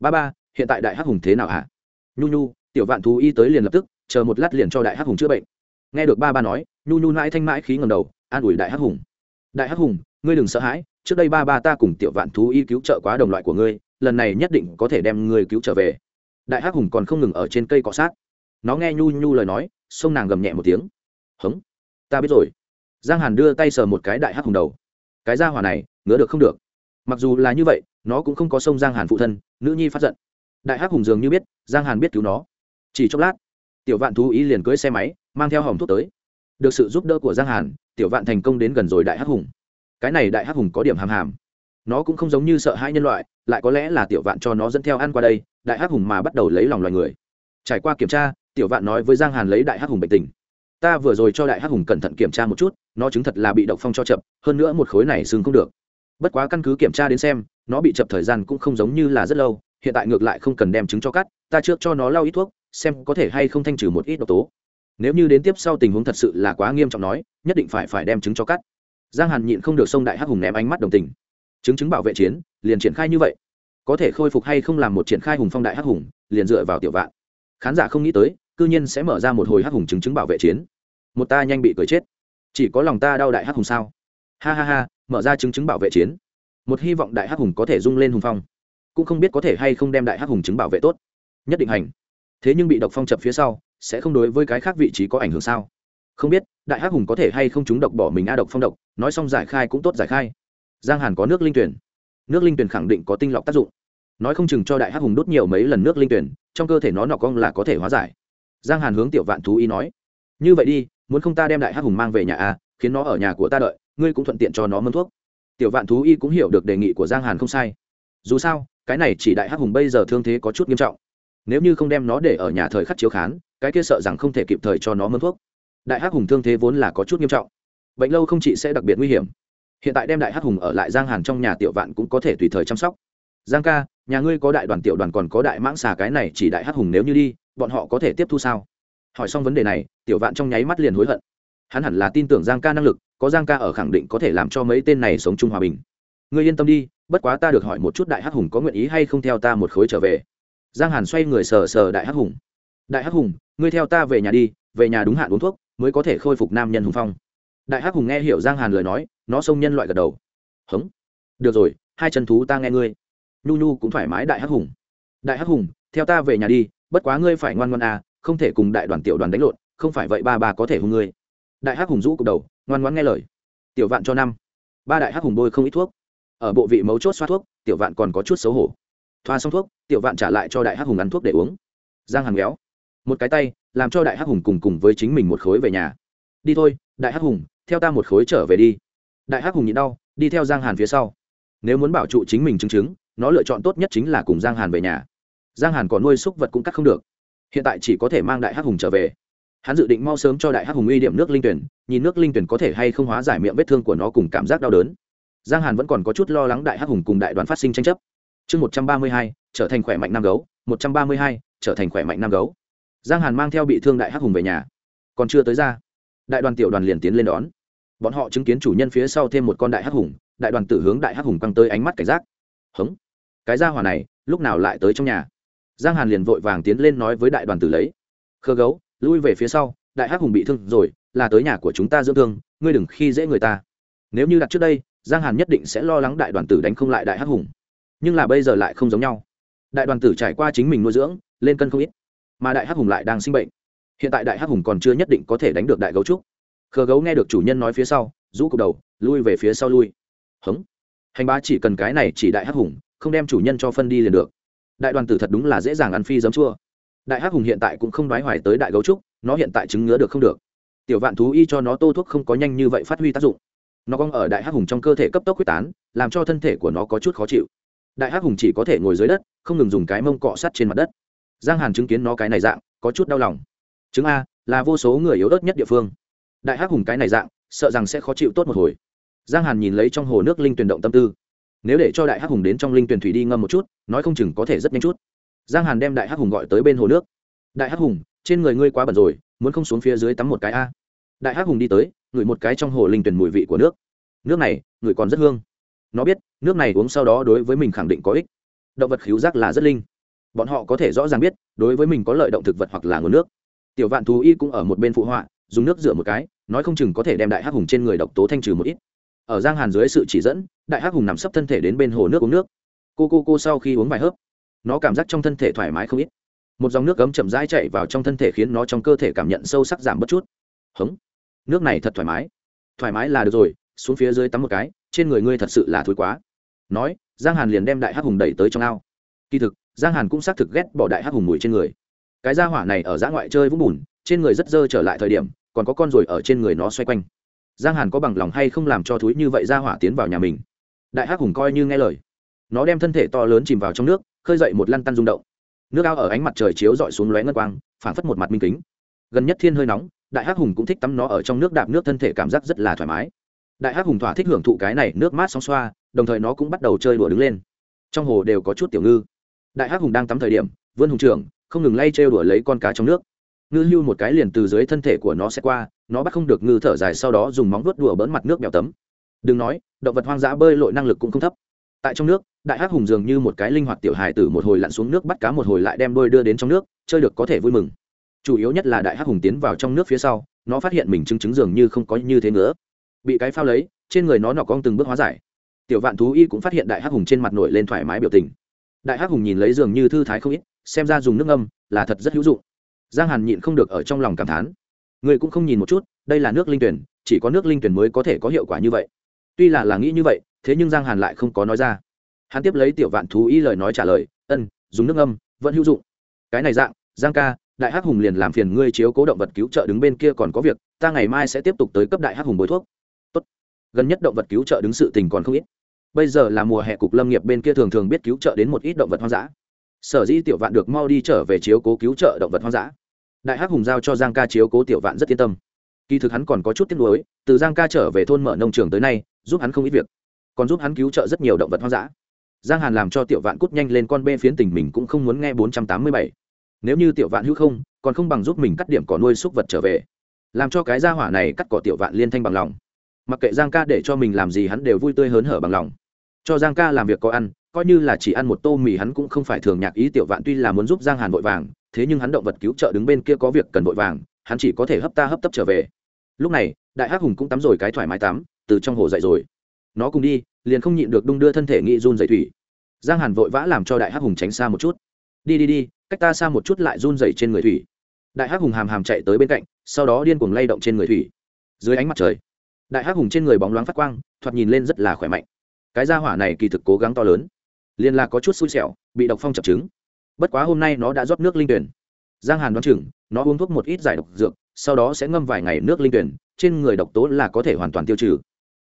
Ba ba, hiện tại đại hắc hùng thế nào hả nhu nhu, tiểu vạn thú y tới liền lập tức, chờ một lát liền cho đại hắc hùng chữa bệnh. Nghe được ba ba nói, nhu nhu mãi thanh mãi khí ngầm đầu, an ủi đại hắc hùng. Đại hắc hùng, ngươi đừng sợ hãi trước đây ba ba ta cùng tiểu vạn thú y cứu trợ quá đồng loại của ngươi, lần này nhất định có thể đem ngươi cứu trở về. Đại hắc hùng còn không ngừng ở trên cây cọ sát. Nó nghe nhu nhu lời nói, sông nàng gầm nhẹ một tiếng. Hống, ta biết rồi. Giang hàn đưa tay sờ một cái đại hắc hùng đầu. Cái ra hỏa này, ngứa được không được. Mặc dù là như vậy, nó cũng không có sông giang hàn phụ thân, nữ nhi phát giận. Đại hắc hùng dường như biết, giang hàn biết cứu nó. Chỉ chốc lát, tiểu vạn thú ý liền cưỡi xe máy, mang theo hòm thuốc tới. Được sự giúp đỡ của giang hàn, tiểu vạn thành công đến gần rồi đại hắc hùng cái này đại hắc hùng có điểm hàm hàm. Nó cũng không giống như sợ hai nhân loại, lại có lẽ là tiểu vạn cho nó dẫn theo ăn qua đây, đại hắc hùng mà bắt đầu lấy lòng loài người. Trải qua kiểm tra, tiểu vạn nói với giang hàn lấy đại hắc hùng bệnh tình. Ta vừa rồi cho đại hắc hùng cẩn thận kiểm tra một chút, nó chứng thật là bị độc phong cho chậm, hơn nữa một khối này xương không được. Bất quá căn cứ kiểm tra đến xem, nó bị chậm thời gian cũng không giống như là rất lâu, hiện tại ngược lại không cần đem trứng cho cắt, ta trước cho nó lau ít thuốc, xem có thể hay không thanh trừ một ít độc tố. Nếu như đến tiếp sau tình huống thật sự là quá nghiêm trọng nói, nhất định phải phải đem trứng cho cắt giang hàn nhịn không được sông đại hắc hùng ném ánh mắt đồng tình. Chứng chứng bảo vệ chiến, liền triển khai như vậy. Có thể khôi phục hay không làm một triển khai hùng phong đại hắc hùng, liền dựa vào tiểu vạn. Khán giả không nghĩ tới c cư nhiên sẽ mở ra một hồi hắc hùng chứng chứng bảo vệ chiến. Một ta nhanh bị cười chết. Chỉ có lòng ta đau đại hắc hùng sao? Ha ha ha, mở ra chứng chứng bảo vệ chiến. Một hy vọng đại hắc hùng có thể rung lên hùng phong. Cũng không biết có thể hay không đem đại hắc hùng chứng bảo vệ tốt. Nhất định hành. Thế nhưng bị độc phong chập phía sau, sẽ không đối với cái khác vị trí có ảnh hưởng sao? Không biết, đại hắc hùng có thể hay không chúng độc bỏ mình a độc phong độc, nói xong giải khai cũng tốt giải khai. Giang hàn có nước linh tuyển. Nước linh tuyển khẳng định có tinh lọc tác dụng. Nói không chừng cho đại hắc hùng đốt nhiều mấy lần nước linh tuyển, trong cơ thể nó nọ cong là có thể hóa giải. Giang hàn hướng tiểu vạn thú y nói, như vậy đi, muốn không ta đem đại hắc hùng mang về nhà a, khiến nó ở nhà của ta đợi, ngươi cũng thuận tiện cho nó mâm thuốc. Tiểu vạn thú y cũng hiểu được đề nghị của giang hàn không sai. Dù sao, cái này chỉ đại hắc hùng bây giờ thương thế có chút nghiêm trọng. Nếu như không đem nó để ở nhà thời khắc chiếu khán, cái kia sợ rằng không thể kịp thời cho nó mâm thuốc đại hắc hùng thương thế vốn là có chút nghiêm trọng, bệnh lâu không chỉ sẽ đặc biệt nguy hiểm, hiện tại đem đại hắc hùng ở lại giang hàn trong nhà tiểu vạn cũng có thể tùy thời chăm sóc. Giang ca, nhà ngươi có đại đoàn tiểu đoàn còn có đại mãng xà cái này chỉ đại hắc hùng nếu như đi, bọn họ có thể tiếp thu sao? Hỏi xong vấn đề này, tiểu vạn trong nháy mắt liền hối hận. Hắn hẳn là tin tưởng giang ca năng lực, có giang ca ở khẳng định có thể làm cho mấy tên này sống chung hòa bình. Ngươi yên tâm đi, bất quá ta được hỏi một chút đại hắc hùng có nguyện ý hay không theo ta một khối trở về. Giang hàn xoay người sờ sờ đại hắc hùng. Đại hắc hùng, ngươi theo ta về nhà đi, về nhà đúng hạn uống thuốc mới có thể khôi phục nam nhân hùng phong. Đại hắc hùng nghe hiểu giang hàn lời nói, nó xông nhân loại gật đầu. Hống. Được rồi, hai chân thú ta nghe ngươi. Nhu nhu cũng thoải mái đại hắc hùng. Đại hắc hùng, theo ta về nhà đi, bất quá ngươi phải ngoan ngoan à không thể cùng đại đoàn tiểu đoàn đánh lộn, không phải vậy ba ba có thể hùng ngươi. Đại hắc hùng rũ cục đầu, ngoan ngoan nghe lời. Tiểu vạn cho năm. Ba đại hắc hùng bôi không ít thuốc. Ở bộ vị mấu chốt xoa thuốc, tiểu vạn còn có chút xấu hổ. Thoa xong thuốc, tiểu vạn trả lại cho đại hắc hùng ăn thuốc để uống. Giang hàn méo. Một cái tay làm cho đại hắc hùng cùng cùng với chính mình một khối về nhà. Đi thôi, đại hắc hùng, theo ta một khối trở về đi. Đại hắc hùng nhịn đau, đi theo giang hàn phía sau. Nếu muốn bảo trụ chính mình chứng chứng, nó lựa chọn tốt nhất chính là cùng giang hàn về nhà. Giang hàn còn nuôi súc vật cũng cắt không được. Hiện tại chỉ có thể mang đại hắc hùng trở về. Hắn dự định mau sớm cho đại hắc hùng uy điểm nước linh tuyển, nhìn nước linh tuyển có thể hay không hóa giải miệng vết thương của nó cùng cảm giác đau đớn. Giang hàn vẫn còn có chút lo lắng đại hắc hùng cùng đại đoàn phát sinh tranh chấp. Chương một trăm ba mươi hai, trở thành khỏe mạnh nam gấu, một trăm ba mươi hai, trở thành khỏe mạnh nam gấu giang hàn mang theo bị thương đại hắc hùng về nhà. Còn chưa tới ra, đại đoàn tiểu đoàn liền tiến lên đón. Bọn họ chứng kiến chủ nhân phía sau thêm một con đại hắc hùng, đại đoàn tử hướng đại hắc hùng căng tới ánh mắt cảnh giác. Hống, cái ra hỏa này, lúc nào lại tới trong nhà? Giang hàn liền vội vàng tiến lên nói với đại đoàn tử lấy. Khơ gấu, lui về phía sau, đại hắc hùng bị thương rồi, là tới nhà của chúng ta dưỡng thương, ngươi đừng khi dễ người ta. Nếu như đặt trước đây, giang hàn nhất định sẽ lo lắng đại đoàn tử đánh không lại đại hắc hùng. Nhưng là bây giờ lại không giống nhau. Đại đoàn tử trải qua chính mình nuôi dưỡng, lên cân không ít mà đại hắc hùng lại đang sinh bệnh. Hiện tại đại hắc hùng còn chưa nhất định có thể đánh được đại gấu trúc. Khờ gấu nghe được chủ nhân nói phía sau, rũ cục đầu, lui về phía sau lui. Hống. Hành bá chỉ cần cái này chỉ đại hắc hùng, không đem chủ nhân cho phân đi liền được. Đại đoàn tử thật đúng là dễ dàng ăn phi giấm chua. Đại hắc hùng hiện tại cũng không đoái hoài tới đại gấu trúc, nó hiện tại chứng ngứa được không được. Tiểu vạn thú y cho nó tô thuốc không có nhanh như vậy phát huy tác dụng. Nó cong ở đại hắc hùng trong cơ thể cấp tốc quyết tán, làm cho thân thể của nó có chút khó chịu. Đại hắc hùng chỉ có thể ngồi dưới đất, không ngừng dùng cái mông cọ sắt trên mặt đất giang hàn chứng kiến nó cái này dạng, có chút đau lòng. Chứng a, là vô số người yếu ớt nhất địa phương. Đại hắc hùng cái này dạng, sợ rằng sẽ khó chịu tốt một hồi. Giang hàn nhìn lấy trong hồ nước linh tuyển động tâm tư. Nếu để cho đại hắc hùng đến trong linh tuyển thủy đi ngâm một chút, nói không chừng có thể rất nhanh chút. Giang hàn đem đại hắc hùng gọi tới bên hồ nước. Đại hắc hùng, trên người ngươi quá bẩn rồi, muốn không xuống phía dưới tắm một cái a. Đại hắc hùng đi tới, ngửi một cái trong hồ linh tuyển mùi vị của nước. Nước này, ngửi còn rất hương. Nó biết, nước này uống sau đó đối với mình khẳng định có ích. Động vật khíu giác là rất linh bọn họ có thể rõ ràng biết, đối với mình có lợi động thực vật hoặc là nguồn nước. Tiểu vạn thú y cũng ở một bên phụ họa, dùng nước rửa một cái, nói không chừng có thể đem đại hắc hùng trên người độc tố thanh trừ một ít. Ở giang hàn dưới sự chỉ dẫn, đại hắc hùng nằm sấp thân thể đến bên hồ nước uống nước. Cô cô cô sau khi uống vài hớp, nó cảm giác trong thân thể thoải mái không ít. Một dòng nước cấm chậm rãi chạy vào trong thân thể khiến nó trong cơ thể cảm nhận sâu sắc giảm bất chút. Hống, nước này thật thoải mái. Thoải mái là được rồi, xuống phía dưới tắm một cái, trên người ngươi thật sự là thối quá. Nói, giang hàn liền đem đại hắc hùng đẩy tới trong ao. Kỳ thực giang hàn cũng xác thực ghét bỏ đại hắc hùng mùi trên người. Cái da hỏa này ở dã ngoại chơi vũng bùn, trên người rất dơ trở lại thời điểm, còn có con ruồi ở trên người nó xoay quanh. Giang hàn có bằng lòng hay không làm cho thúi như vậy ra hỏa tiến vào nhà mình? Đại hắc hùng coi như nghe lời. Nó đem thân thể to lớn chìm vào trong nước, khơi dậy một lăn tăn rung động. Nước ao ở ánh mặt trời chiếu dọi xuống lóe ngân quang, phảng phất một mặt minh kính. Gần nhất thiên hơi nóng, đại hắc hùng cũng thích tắm nó ở trong nước đạp nước thân thể cảm giác rất là thoải mái. Đại hắc hùng thỏa thích hưởng thụ cái này nước mát sóng xoa, đồng thời nó cũng bắt đầu chơi đùa đứng lên. Trong hồ đều có chút tiểu ngư đại hắc hùng đang tắm thời điểm vươn hùng trưởng, không ngừng lay trêu đùa lấy con cá trong nước. Ngư hưu một cái liền từ dưới thân thể của nó sẽ qua, nó bắt không được ngư thở dài sau đó dùng móng vuốt đùa bỡn mặt nước bèo tấm. Đừng nói, động vật hoang dã bơi lội năng lực cũng không thấp. Tại trong nước, đại hắc hùng dường như một cái linh hoạt tiểu hài tử một hồi lặn xuống nước bắt cá một hồi lại đem đôi đưa đến trong nước, chơi được có thể vui mừng. Chủ yếu nhất là đại hắc hùng tiến vào trong nước phía sau, nó phát hiện mình chứng chứng dường như không có như thế nữa. Bị cái phao lấy, trên người nó nọ cong từng bước hóa giải. Tiểu vạn thú y cũng phát hiện đại hắc hùng trên mặt nổi lên thoải mái biểu tình đại hắc hùng nhìn lấy dường như thư thái không ít, xem ra dùng nước ngâm là thật rất hữu dụng. Giang hàn nhịn không được ở trong lòng cảm thán. Người cũng không nhìn một chút, đây là nước linh tuyển, chỉ có nước linh tuyển mới có thể có hiệu quả như vậy. Tuy là là nghĩ như vậy, thế nhưng giang hàn lại không có nói ra. Hắn tiếp lấy tiểu vạn thú y lời nói trả lời ân dùng nước ngâm vẫn hữu dụng. Cái này dạng, giang ca, đại hắc hùng liền làm phiền ngươi chiếu cố động vật cứu trợ đứng bên kia còn có việc, ta ngày mai sẽ tiếp tục tới cấp đại hắc hùng bồi thuốc. Tốt. gần nhất động vật cứu trợ đứng sự tình còn không ít bây giờ là mùa hè cục lâm nghiệp bên kia thường thường biết cứu trợ đến một ít động vật hoang dã. Sở dĩ tiểu vạn được mau đi trở về chiếu cố cứu trợ động vật hoang dã. Đại hắc hùng giao cho giang ca chiếu cố tiểu vạn rất yên tâm. Kỳ thực hắn còn có chút tiếc nuối, từ giang ca trở về thôn mở nông trường tới nay, giúp hắn không ít việc. Còn giúp hắn cứu trợ rất nhiều động vật hoang dã. Giang hàn làm cho tiểu vạn cút nhanh lên con bê phiến tình mình cũng không muốn nghe bốn trăm tám mươi bảy. Nếu như tiểu vạn hữu không, còn không bằng giúp mình cắt điểm cỏ nuôi súc vật trở về. Làm cho cái gia hỏa này cắt cỏ tiểu vạn liên thanh bằng lòng. Mặc kệ giang ca để cho mình làm gì hắn đều vui tươi hớn hở bằng lòng cho giang ca làm việc có ăn, coi như là chỉ ăn một tô mì hắn cũng không phải thường nhạc ý tiểu vạn tuy là muốn giúp giang hàn vội vàng, thế nhưng hắn động vật cứu trợ đứng bên kia có việc cần vội vàng, hắn chỉ có thể hấp ta hấp tấp trở về. Lúc này, đại hắc hùng cũng tắm rồi cái thoải mái tắm, từ trong hồ dậy rồi. Nó cùng đi, liền không nhịn được đung đưa thân thể nghị run dậy thủy. Giang hàn vội vã làm cho đại hắc hùng tránh xa một chút. Đi đi đi, cách ta xa một chút lại run dậy trên người thủy. Đại hắc hùng hàm hàm chạy tới bên cạnh, sau đó điên cuồng lay động trên người thủy. Dưới ánh mặt trời, đại hắc hùng trên người bóng loáng phát quang, thoạt nhìn lên rất là khỏe mạnh cái gia hỏa này kỳ thực cố gắng to lớn liên là có chút xui xẻo, bị độc phong chập trứng. Bất quá hôm nay nó đã rót nước linh tuyển. Giang hàn đoán chừng, nó uống thuốc một ít giải độc dược, sau đó sẽ ngâm vài ngày nước linh tuyển, trên người độc tố là có thể hoàn toàn tiêu trừ.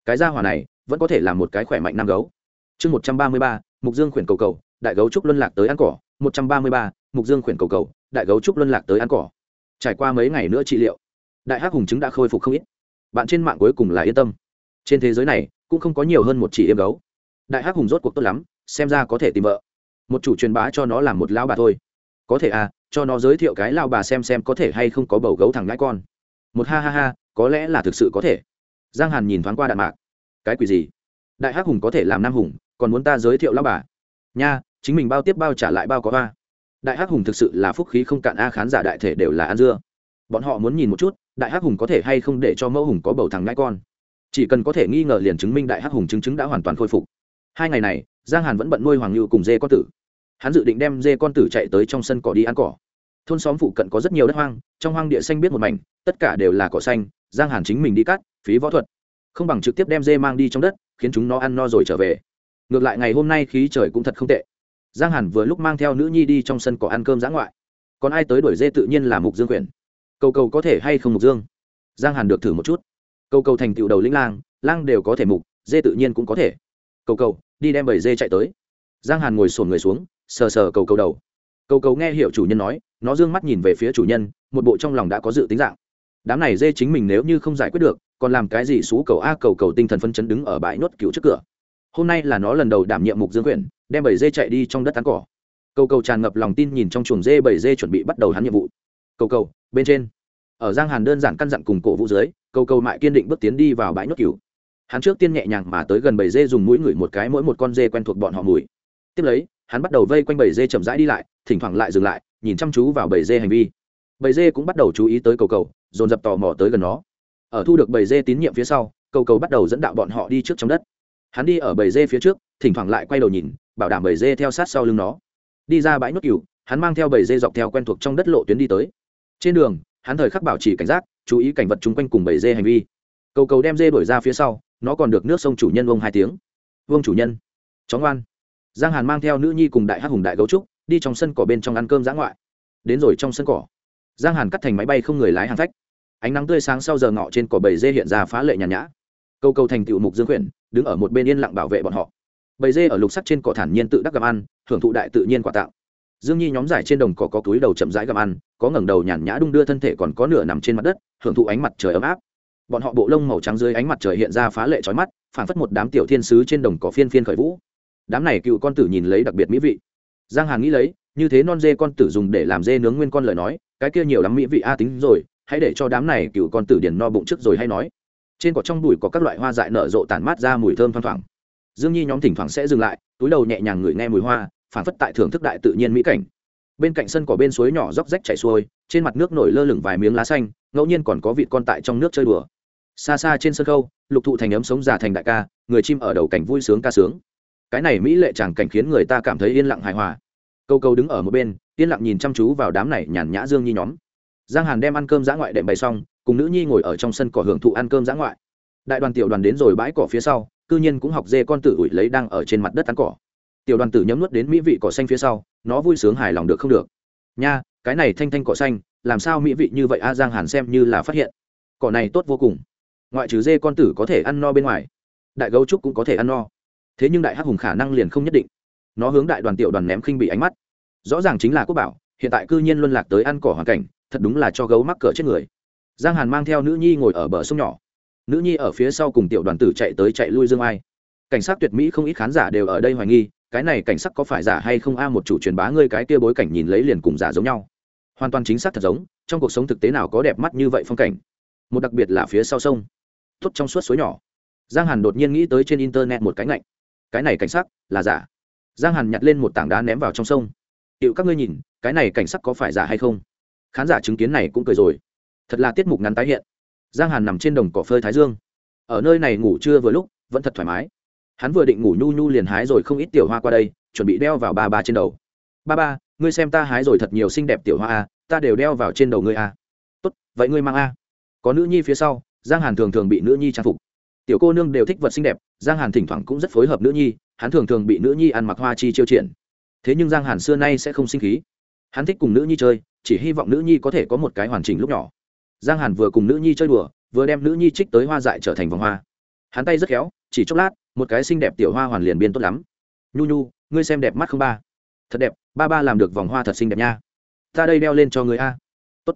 Cái gia hỏa này vẫn có thể là một cái khỏe mạnh nam gấu. Chương một trăm ba mươi ba, mục dương khuyển cầu cầu, đại gấu trúc luân lạc tới ăn cỏ. Một trăm ba mươi ba, mục dương khuyển cầu cầu, đại gấu trúc luân lạc tới ăn cỏ. Trải qua mấy ngày nữa trị liệu, đại hắc hùng chứng đã khôi phục không ít. Bạn trên mạng cuối cùng là yên tâm. Trên thế giới này cũng không có nhiều hơn một chỉ yêm gấu. Đại hắc hùng rốt cuộc tốt lắm, xem ra có thể tìm vợ. Một chủ truyền bá cho nó làm một lao bà thôi. Có thể à cho nó giới thiệu cái lao bà xem xem có thể hay không có bầu gấu thằng ngãi con. Một ha ha ha, có lẽ là thực sự có thể. Giang hàn nhìn thoáng qua đạn mạc. Cái quỷ gì? Đại hắc hùng có thể làm nam hùng, còn muốn ta giới thiệu lao bà? Nha, chính mình bao tiếp bao trả lại bao có hoa. Đại hắc hùng thực sự là phúc khí không cạn a, khán giả đại thể đều là ăn dưa. Bọn họ muốn nhìn một chút, đại hắc hùng có thể hay không để cho mẫu hùng có bầu thằng ngãi con chỉ cần có thể nghi ngờ liền chứng minh đại hắc hùng chứng chứng đã hoàn toàn khôi phục. Hai ngày này, giang hàn vẫn bận nuôi hoàng lưu cùng dê con tử. Hắn dự định đem dê con tử chạy tới trong sân cỏ đi ăn cỏ. Thôn xóm phụ cận có rất nhiều đất hoang, trong hoang địa xanh biết một mảnh, tất cả đều là cỏ xanh, giang hàn chính mình đi cắt, phí võ thuật. Không bằng trực tiếp đem dê mang đi trong đất, khiến chúng nó ăn no rồi trở về. Ngược lại ngày hôm nay khí trời cũng thật không tệ. Giang hàn vừa lúc mang theo nữ nhi đi trong sân cỏ ăn cơm giã ngoại. Còn ai tới đuổi dê tự nhiên là mục dương quyển cầu cầu có thể hay không mục dương? Giang hàn được thử một chút cầu cầu thành tựu đầu lĩnh lang lang đều có thể mục, dê tự nhiên cũng có thể. Cầu cầu, đi đem bầy dê chạy tới. Giang hàn ngồi sồn người xuống, sờ sờ cầu cầu đầu. Cầu cầu nghe hiểu chủ nhân nói, nó d ư ơ n g mắt nhìn về phía chủ nhân, một bộ trong lòng đã có dự tính dạng. Đám này dê chính mình nếu như không giải quyết được, còn làm cái gì xú cầu a cầu cầu tinh thần phân chấn đứng ở bãi nhốt cựu trước cửa. Hôm nay là nó lần đầu đảm nhiệm mục dương quyển đem bảy dê chạy đi trong đất tán cỏ. Cầu cầu tràn ngập lòng tin nhìn trong chuồng dê bảy dê chuẩn bị bắt đầu hắn nhiệm vụ. Cầu cầu, bên trên. Ở giang hàn đơn giản căn dặn cùng cổ vũ dưới cầu cầu mại kiên định bước tiến đi vào bãi nhốt cừu hắn trước tiên nhẹ nhàng mà tới gần bầy dê dùng mũi ngửi một cái mỗi một con dê quen thuộc bọn họ mùi. Tiếp lấy, hắn bắt đầu vây quanh bầy dê chậm rãi đi lại, thỉnh thoảng lại dừng lại, nhìn chăm chú vào bầy dê hành vi. Bầy dê cũng bắt đầu chú ý tới cầu cầu, dồn dập tò mò tới gần nó. Ở thu được bầy dê tín nhiệm phía sau, cầu cầu bắt đầu dẫn đạo bọn họ đi trước trong đất. Hắn đi ở bầy dê phía trước, thỉnh thoảng lại quay đầu nhìn, bảo đảm bầy dê theo sát sau lưng nó. Đi ra bãi nhốt cừu hắn mang theo bầy dê dọc theo quen thuộc trong đất lộ tuyến đi tới. Trên đường, hắn thời khắc bảo trì cảnh giác chú ý cảnh vật chung quanh cùng bầy dê hành vi. Cầu cầu đem dê đổi ra phía sau, nó còn được nước sông chủ nhân vông hai tiếng. Vương chủ nhân. Chó ngoan. Giang hàn mang theo nữ nhi cùng đại hắc hùng đại gấu trúc, đi trong sân cỏ bên trong ăn cơm giã ngoại. Đến rồi trong sân cỏ, giang hàn cắt thành máy bay không người lái hàng phách. Ánh nắng tươi sáng sau giờ ngọ trên cỏ bầy dê hiện ra phá lệ nhàn nhã. Câu câu thành tựu mục dương khuyển đứng ở một bên yên lặng bảo vệ bọn họ. Bầy dê ở lục sắc trên cỏ thản nhiên tự đắc gặm ăn hưởng thụ đại tự nhiên quả tạo dương nhi nhóm giải trên đồng cỏ có túi đầu chậm rãi gặm ăn, có ngẩng đầu nhàn nhã đung đưa thân thể còn có nửa nằm trên mặt đất, hưởng thụ ánh mặt trời ấm áp. Bọn họ bộ lông màu trắng dưới ánh mặt trời hiện ra phá lệ trói mắt phản phất một đám tiểu thiên sứ trên đồng cỏ phiên phiên khởi vũ. Đám này cựu con tử nhìn lấy đặc biệt mỹ vị. Giang hàn nghĩ lấy, như thế non dê con tử dùng để làm dê nướng nguyên con lời nói, cái kia nhiều lắm mỹ vị a à tính rồi, hãy để cho đám này cựu con tử điền no bụng trước rồi hay nói. Trên cỏ trong bụi có các loại hoa dại nở rộ tản mát ra mùi thơm thoang thoảng. Dương nhi nhóm thỉnh thoảng sẽ dừng lại, túi đầu nhẹ nhàng ngửi nghe mùi hoa phản phất tại thưởng thức đại tự nhiên mỹ cảnh. Bên cạnh sân cỏ bên suối nhỏ róc rách chảy xuôi, trên mặt nước nổi lơ lửng vài miếng lá xanh, ngẫu nhiên còn có vịt con tại trong nước chơi đùa. Xa xa trên sân khâu lục thụ thành ấm sống già thành đại ca, người chim ở đầu cảnh vui sướng ca sướng. Cái này mỹ lệ chẳng cảnh khiến người ta cảm thấy yên lặng hài hòa. Câu câu đứng ở một bên, yên lặng nhìn chăm chú vào đám này nhàn nhã dương nhi nhóm. Giang hàn đem ăn cơm giã ngoại đệm bày xong, cùng nữ nhi ngồi ở trong sân cỏ hưởng thụ ăn cơm giã ngoại. Đại đoàn tiểu đoàn đến rồi bãi cỏ phía sau, cư nhiên cũng học dê con tự ủi lấy đang ở trên mặt đất ăn cỏ tiểu đoàn tử nhấm nuốt đến mỹ vị cỏ xanh phía sau, nó vui sướng hài lòng được không được. Nha, cái này thanh thanh cỏ xanh, làm sao mỹ vị như vậy a, giang hàn xem như là phát hiện. Cỏ này tốt vô cùng. Ngoại trừ dê con tử có thể ăn no bên ngoài, đại gấu trúc cũng có thể ăn no. Thế nhưng đại hắc hùng khả năng liền không nhất định. Nó hướng đại đoàn tiểu đoàn ném khinh bị ánh mắt. Rõ ràng chính là quốc bảo, hiện tại cư nhiên luân lạc tới ăn cỏ hoàn cảnh, thật đúng là cho gấu mắc cỡ chết người. Giang hàn mang theo nữ nhi ngồi ở bờ sông nhỏ. Nữ nhi ở phía sau cùng tiểu đoàn tử chạy tới chạy lui dương ai. Cảnh sát tuyệt mỹ không ít khán giả đều ở đây hoài nghi cái này cảnh sắc có phải giả hay không? A, một chủ truyền bá ngươi cái kia bối cảnh nhìn lấy liền cùng giả giống nhau. Hoàn toàn chính xác thật giống, trong cuộc sống thực tế nào có đẹp mắt như vậy phong cảnh. Một đặc biệt là phía sau sông. Tốt trong suốt suối nhỏ. Giang hàn đột nhiên nghĩ tới trên internet một cái ngạnh. Cái này cảnh sắc là giả. Giang hàn nhặt lên một tảng đá ném vào trong sông. Hiệu các ngươi nhìn, cái này cảnh sắc có phải giả hay không? Khán giả chứng kiến này cũng cười rồi. Thật là tiết mục ngắn tái hiện. Giang hàn nằm trên đồng cỏ phơi thái dương. Ở nơi này ngủ trưa vừa lúc, vẫn thật thoải mái hắn vừa định ngủ nhu nhu liền hái rồi không ít tiểu hoa qua đây, chuẩn bị đeo vào ba ba trên đầu. Ba ba, ngươi xem ta hái rồi thật nhiều xinh đẹp tiểu hoa a ta đều đeo vào trên đầu ngươi a tốt, vậy ngươi mang a. Có nữ nhi phía sau, giang hàn thường thường bị nữ nhi trang phục. Tiểu cô nương đều thích vật xinh đẹp, giang hàn thỉnh thoảng cũng rất phối hợp nữ nhi, hắn thường thường bị nữ nhi ăn mặc hoa chi chiêu triển. Thế nhưng giang hàn xưa nay sẽ không sinh khí. Hắn thích cùng nữ nhi chơi, chỉ hy vọng nữ nhi có thể có một cái hoàn chỉnh lúc nhỏ. Giang hàn vừa cùng nữ nhi chơi đùa, vừa đem nữ nhi trích tới hoa dại trở thành vòng hoa. Hắn tay rất khéo chỉ chốc lát, một cái xinh đẹp tiểu hoa hoàn liền biên tốt lắm. Nhu nhu, ngươi xem đẹp mắt không ba? Thật đẹp, ba ba làm được vòng hoa thật xinh đẹp nha. Ta đây đeo lên cho người a. Tốt.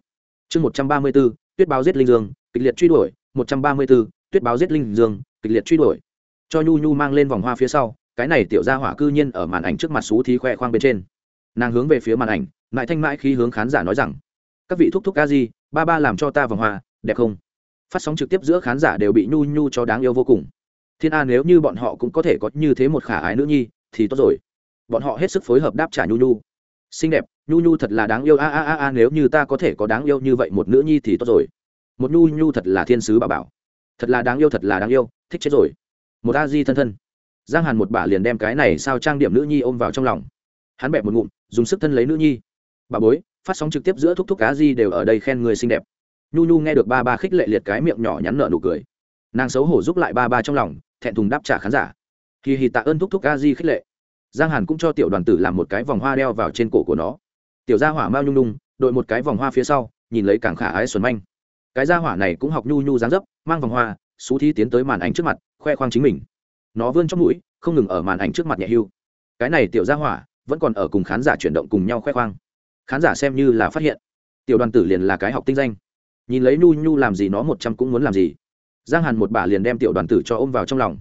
Chương một trăm ba mươi b ố tuyết báo giết linh dương, kịch liệt truy đuổi, một trăm ba mươi b ố tuyết báo giết linh dương, kịch liệt truy đuổi. Cho nhu nhu mang lên vòng hoa phía sau, cái này tiểu ra hỏa cư nhiên ở màn ảnh trước mặt xú thí khoe khoang bên trên. Nàng hướng về phía màn ảnh, lại thanh mãi khi hướng khán giả nói rằng, các vị thúc thúc ca gì ba ba làm cho ta vòng hoa, đẹp không? Phát sóng trực tiếp giữa khán giả đều bị nhu nhu cho đáng yêu vô cùng thiên a nếu như bọn họ cũng có thể có như thế một khả ái nữ nhi, thì tốt rồi. Bọn họ hết sức phối hợp đáp trả nhu nhu. Xinh đẹp, nhu nhu thật là đáng yêu, a a a a, nếu như ta có thể có đáng yêu như vậy một nữ nhi thì tốt rồi. Một nhu nhu thật là thiên sứ bà bảo. Thật là đáng yêu, thật là đáng yêu, thích chết rồi. Một a di thân thân. Giang hàn một bà liền đem cái này sao trang điểm nữ nhi ôm vào trong lòng. Hắn bẹp một ngụm, dùng sức thân lấy nữ nhi. Bà bối, phát sóng trực tiếp giữa thúc thúc cá di đều ở đây khen người xinh đẹp. Nhu nhu nghe được ba ba khích lệ liệt cái miệng nhỏ nhắn nợ nụ cười. Nàng xấu hổ giúp lại ba ba trong lòng thẹn thùng đáp trả khán giả. Kỳ hì tạ ơn thúc thúc a di khích lệ. Giang hàn cũng cho tiểu đoàn tử làm một cái vòng hoa đeo vào trên cổ của nó. Tiểu gia hỏa mao nhung nhung, đội một cái vòng hoa phía sau, nhìn lấy càng khả ái xuân manh. Cái gia hỏa này cũng học nhu nhu dáng dấp, mang vòng hoa, xú thi tiến tới màn ảnh trước mặt, khoe khoang chính mình. Nó vươn trong mũi, không ngừng ở màn ảnh trước mặt nhẹ hưu. Cái này tiểu gia hỏa, vẫn còn ở cùng khán giả chuyển động cùng nhau khoe khoang. Khán giả xem như là phát hiện. Tiểu đoàn tử liền là cái học tinh danh. Nhìn lấy nhu nhu làm gì nó một trăm cũng muốn làm gì giang hàn một bà liền đem tiểu đoàn tử cho ôm vào trong lòng.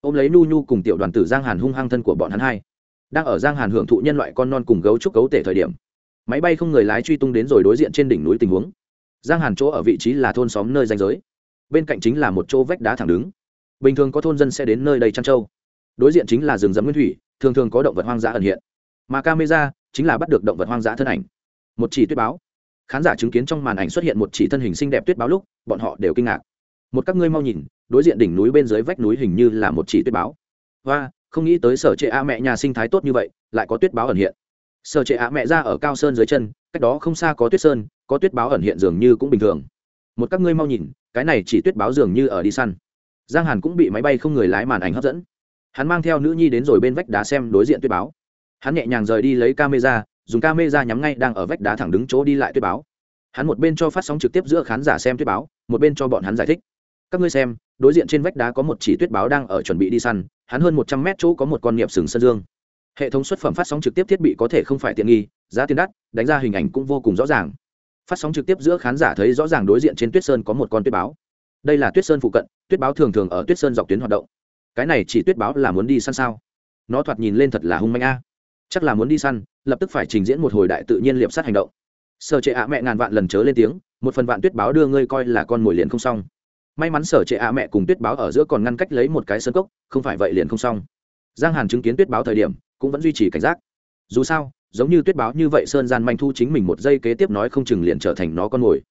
Ôm lấy nhu nhu cùng tiểu đoàn tử giang hàn hung hăng thân của bọn hắn hai. Đang ở giang hàn hưởng thụ nhân loại con non cùng gấu trúc gấu tể thời điểm, máy bay không người lái truy tung đến rồi đối diện trên đỉnh núi tình huống. Giang hàn chỗ ở vị trí là thôn xóm nơi danh giới, bên cạnh chính là một chỗ vách đá thẳng đứng. Bình thường có thôn dân sẽ đến nơi đây trăn trâu. Đối diện chính là rừng rậm nguyên thủy, thường thường có động vật hoang dã ẩn hiện. Mà camera chính là bắt được động vật hoang dã thân ảnh. Một chỉ tuyết báo. Khán giả chứng kiến trong màn ảnh xuất hiện một chỉ thân hình xinh đẹp tuyết báo lúc, bọn họ đều kinh ngạc một các ngươi mau nhìn, đối diện đỉnh núi bên dưới vách núi hình như là một chỉ tuyết báo. Và không nghĩ tới sở trệ a mẹ nhà sinh thái tốt như vậy, lại có tuyết báo ẩn hiện. Sở trệ a mẹ ra ở cao sơn dưới chân, cách đó không xa có tuyết sơn, có tuyết báo ẩn hiện dường như cũng bình thường. Một các ngươi mau nhìn, cái này chỉ tuyết báo dường như ở đi săn. Giang hàn cũng bị máy bay không người lái màn ảnh hấp dẫn. Hắn mang theo nữ nhi đến rồi bên vách đá xem đối diện tuyết báo. Hắn nhẹ nhàng rời đi lấy camera, dùng camera nhắm ngay đang ở vách đá thẳng đứng chỗ đi lại tuyết báo. Hắn một bên cho phát sóng trực tiếp giữa khán giả xem tuyết báo, một bên cho bọn hắn giải thích các ngươi xem, đối diện trên vách đá có một chỉ tuyết báo đang ở chuẩn bị đi săn, hắn hơn một trăm mét chỗ có một con niệm sừng sơn dương. Hệ thống xuất phẩm phát sóng trực tiếp thiết bị có thể không phải tiện nghi, giá tiền đắt, đánh ra hình ảnh cũng vô cùng rõ ràng. Phát sóng trực tiếp giữa khán giả thấy rõ ràng đối diện trên tuyết sơn có một con tuyết báo. Đây là tuyết sơn phụ cận, tuyết báo thường thường ở tuyết sơn dọc tuyến hoạt động. Cái này chỉ tuyết báo là muốn đi săn sao? Nó thoạt nhìn lên thật là hung manh a. Chắc là muốn đi săn, lập tức phải trình diễn một hồi đại tự nhiên liệp sát hành động. Sợ trệ ạ mẹ ngàn vạn lần chớ lên tiếng, một phần vạn tuyết báo đưa ngươi coi là con mồi liền không xong may mắn sở trệ ạ mẹ cùng tuyết báo ở giữa còn ngăn cách lấy một cái sân cốc, không phải vậy liền không xong. Giang hàn chứng kiến tuyết báo thời điểm, cũng vẫn duy trì cảnh giác. Dù sao, giống như tuyết báo như vậy sơn gian manh thu chính mình một giây kế tiếp nói không chừng liền trở thành nó con mồi.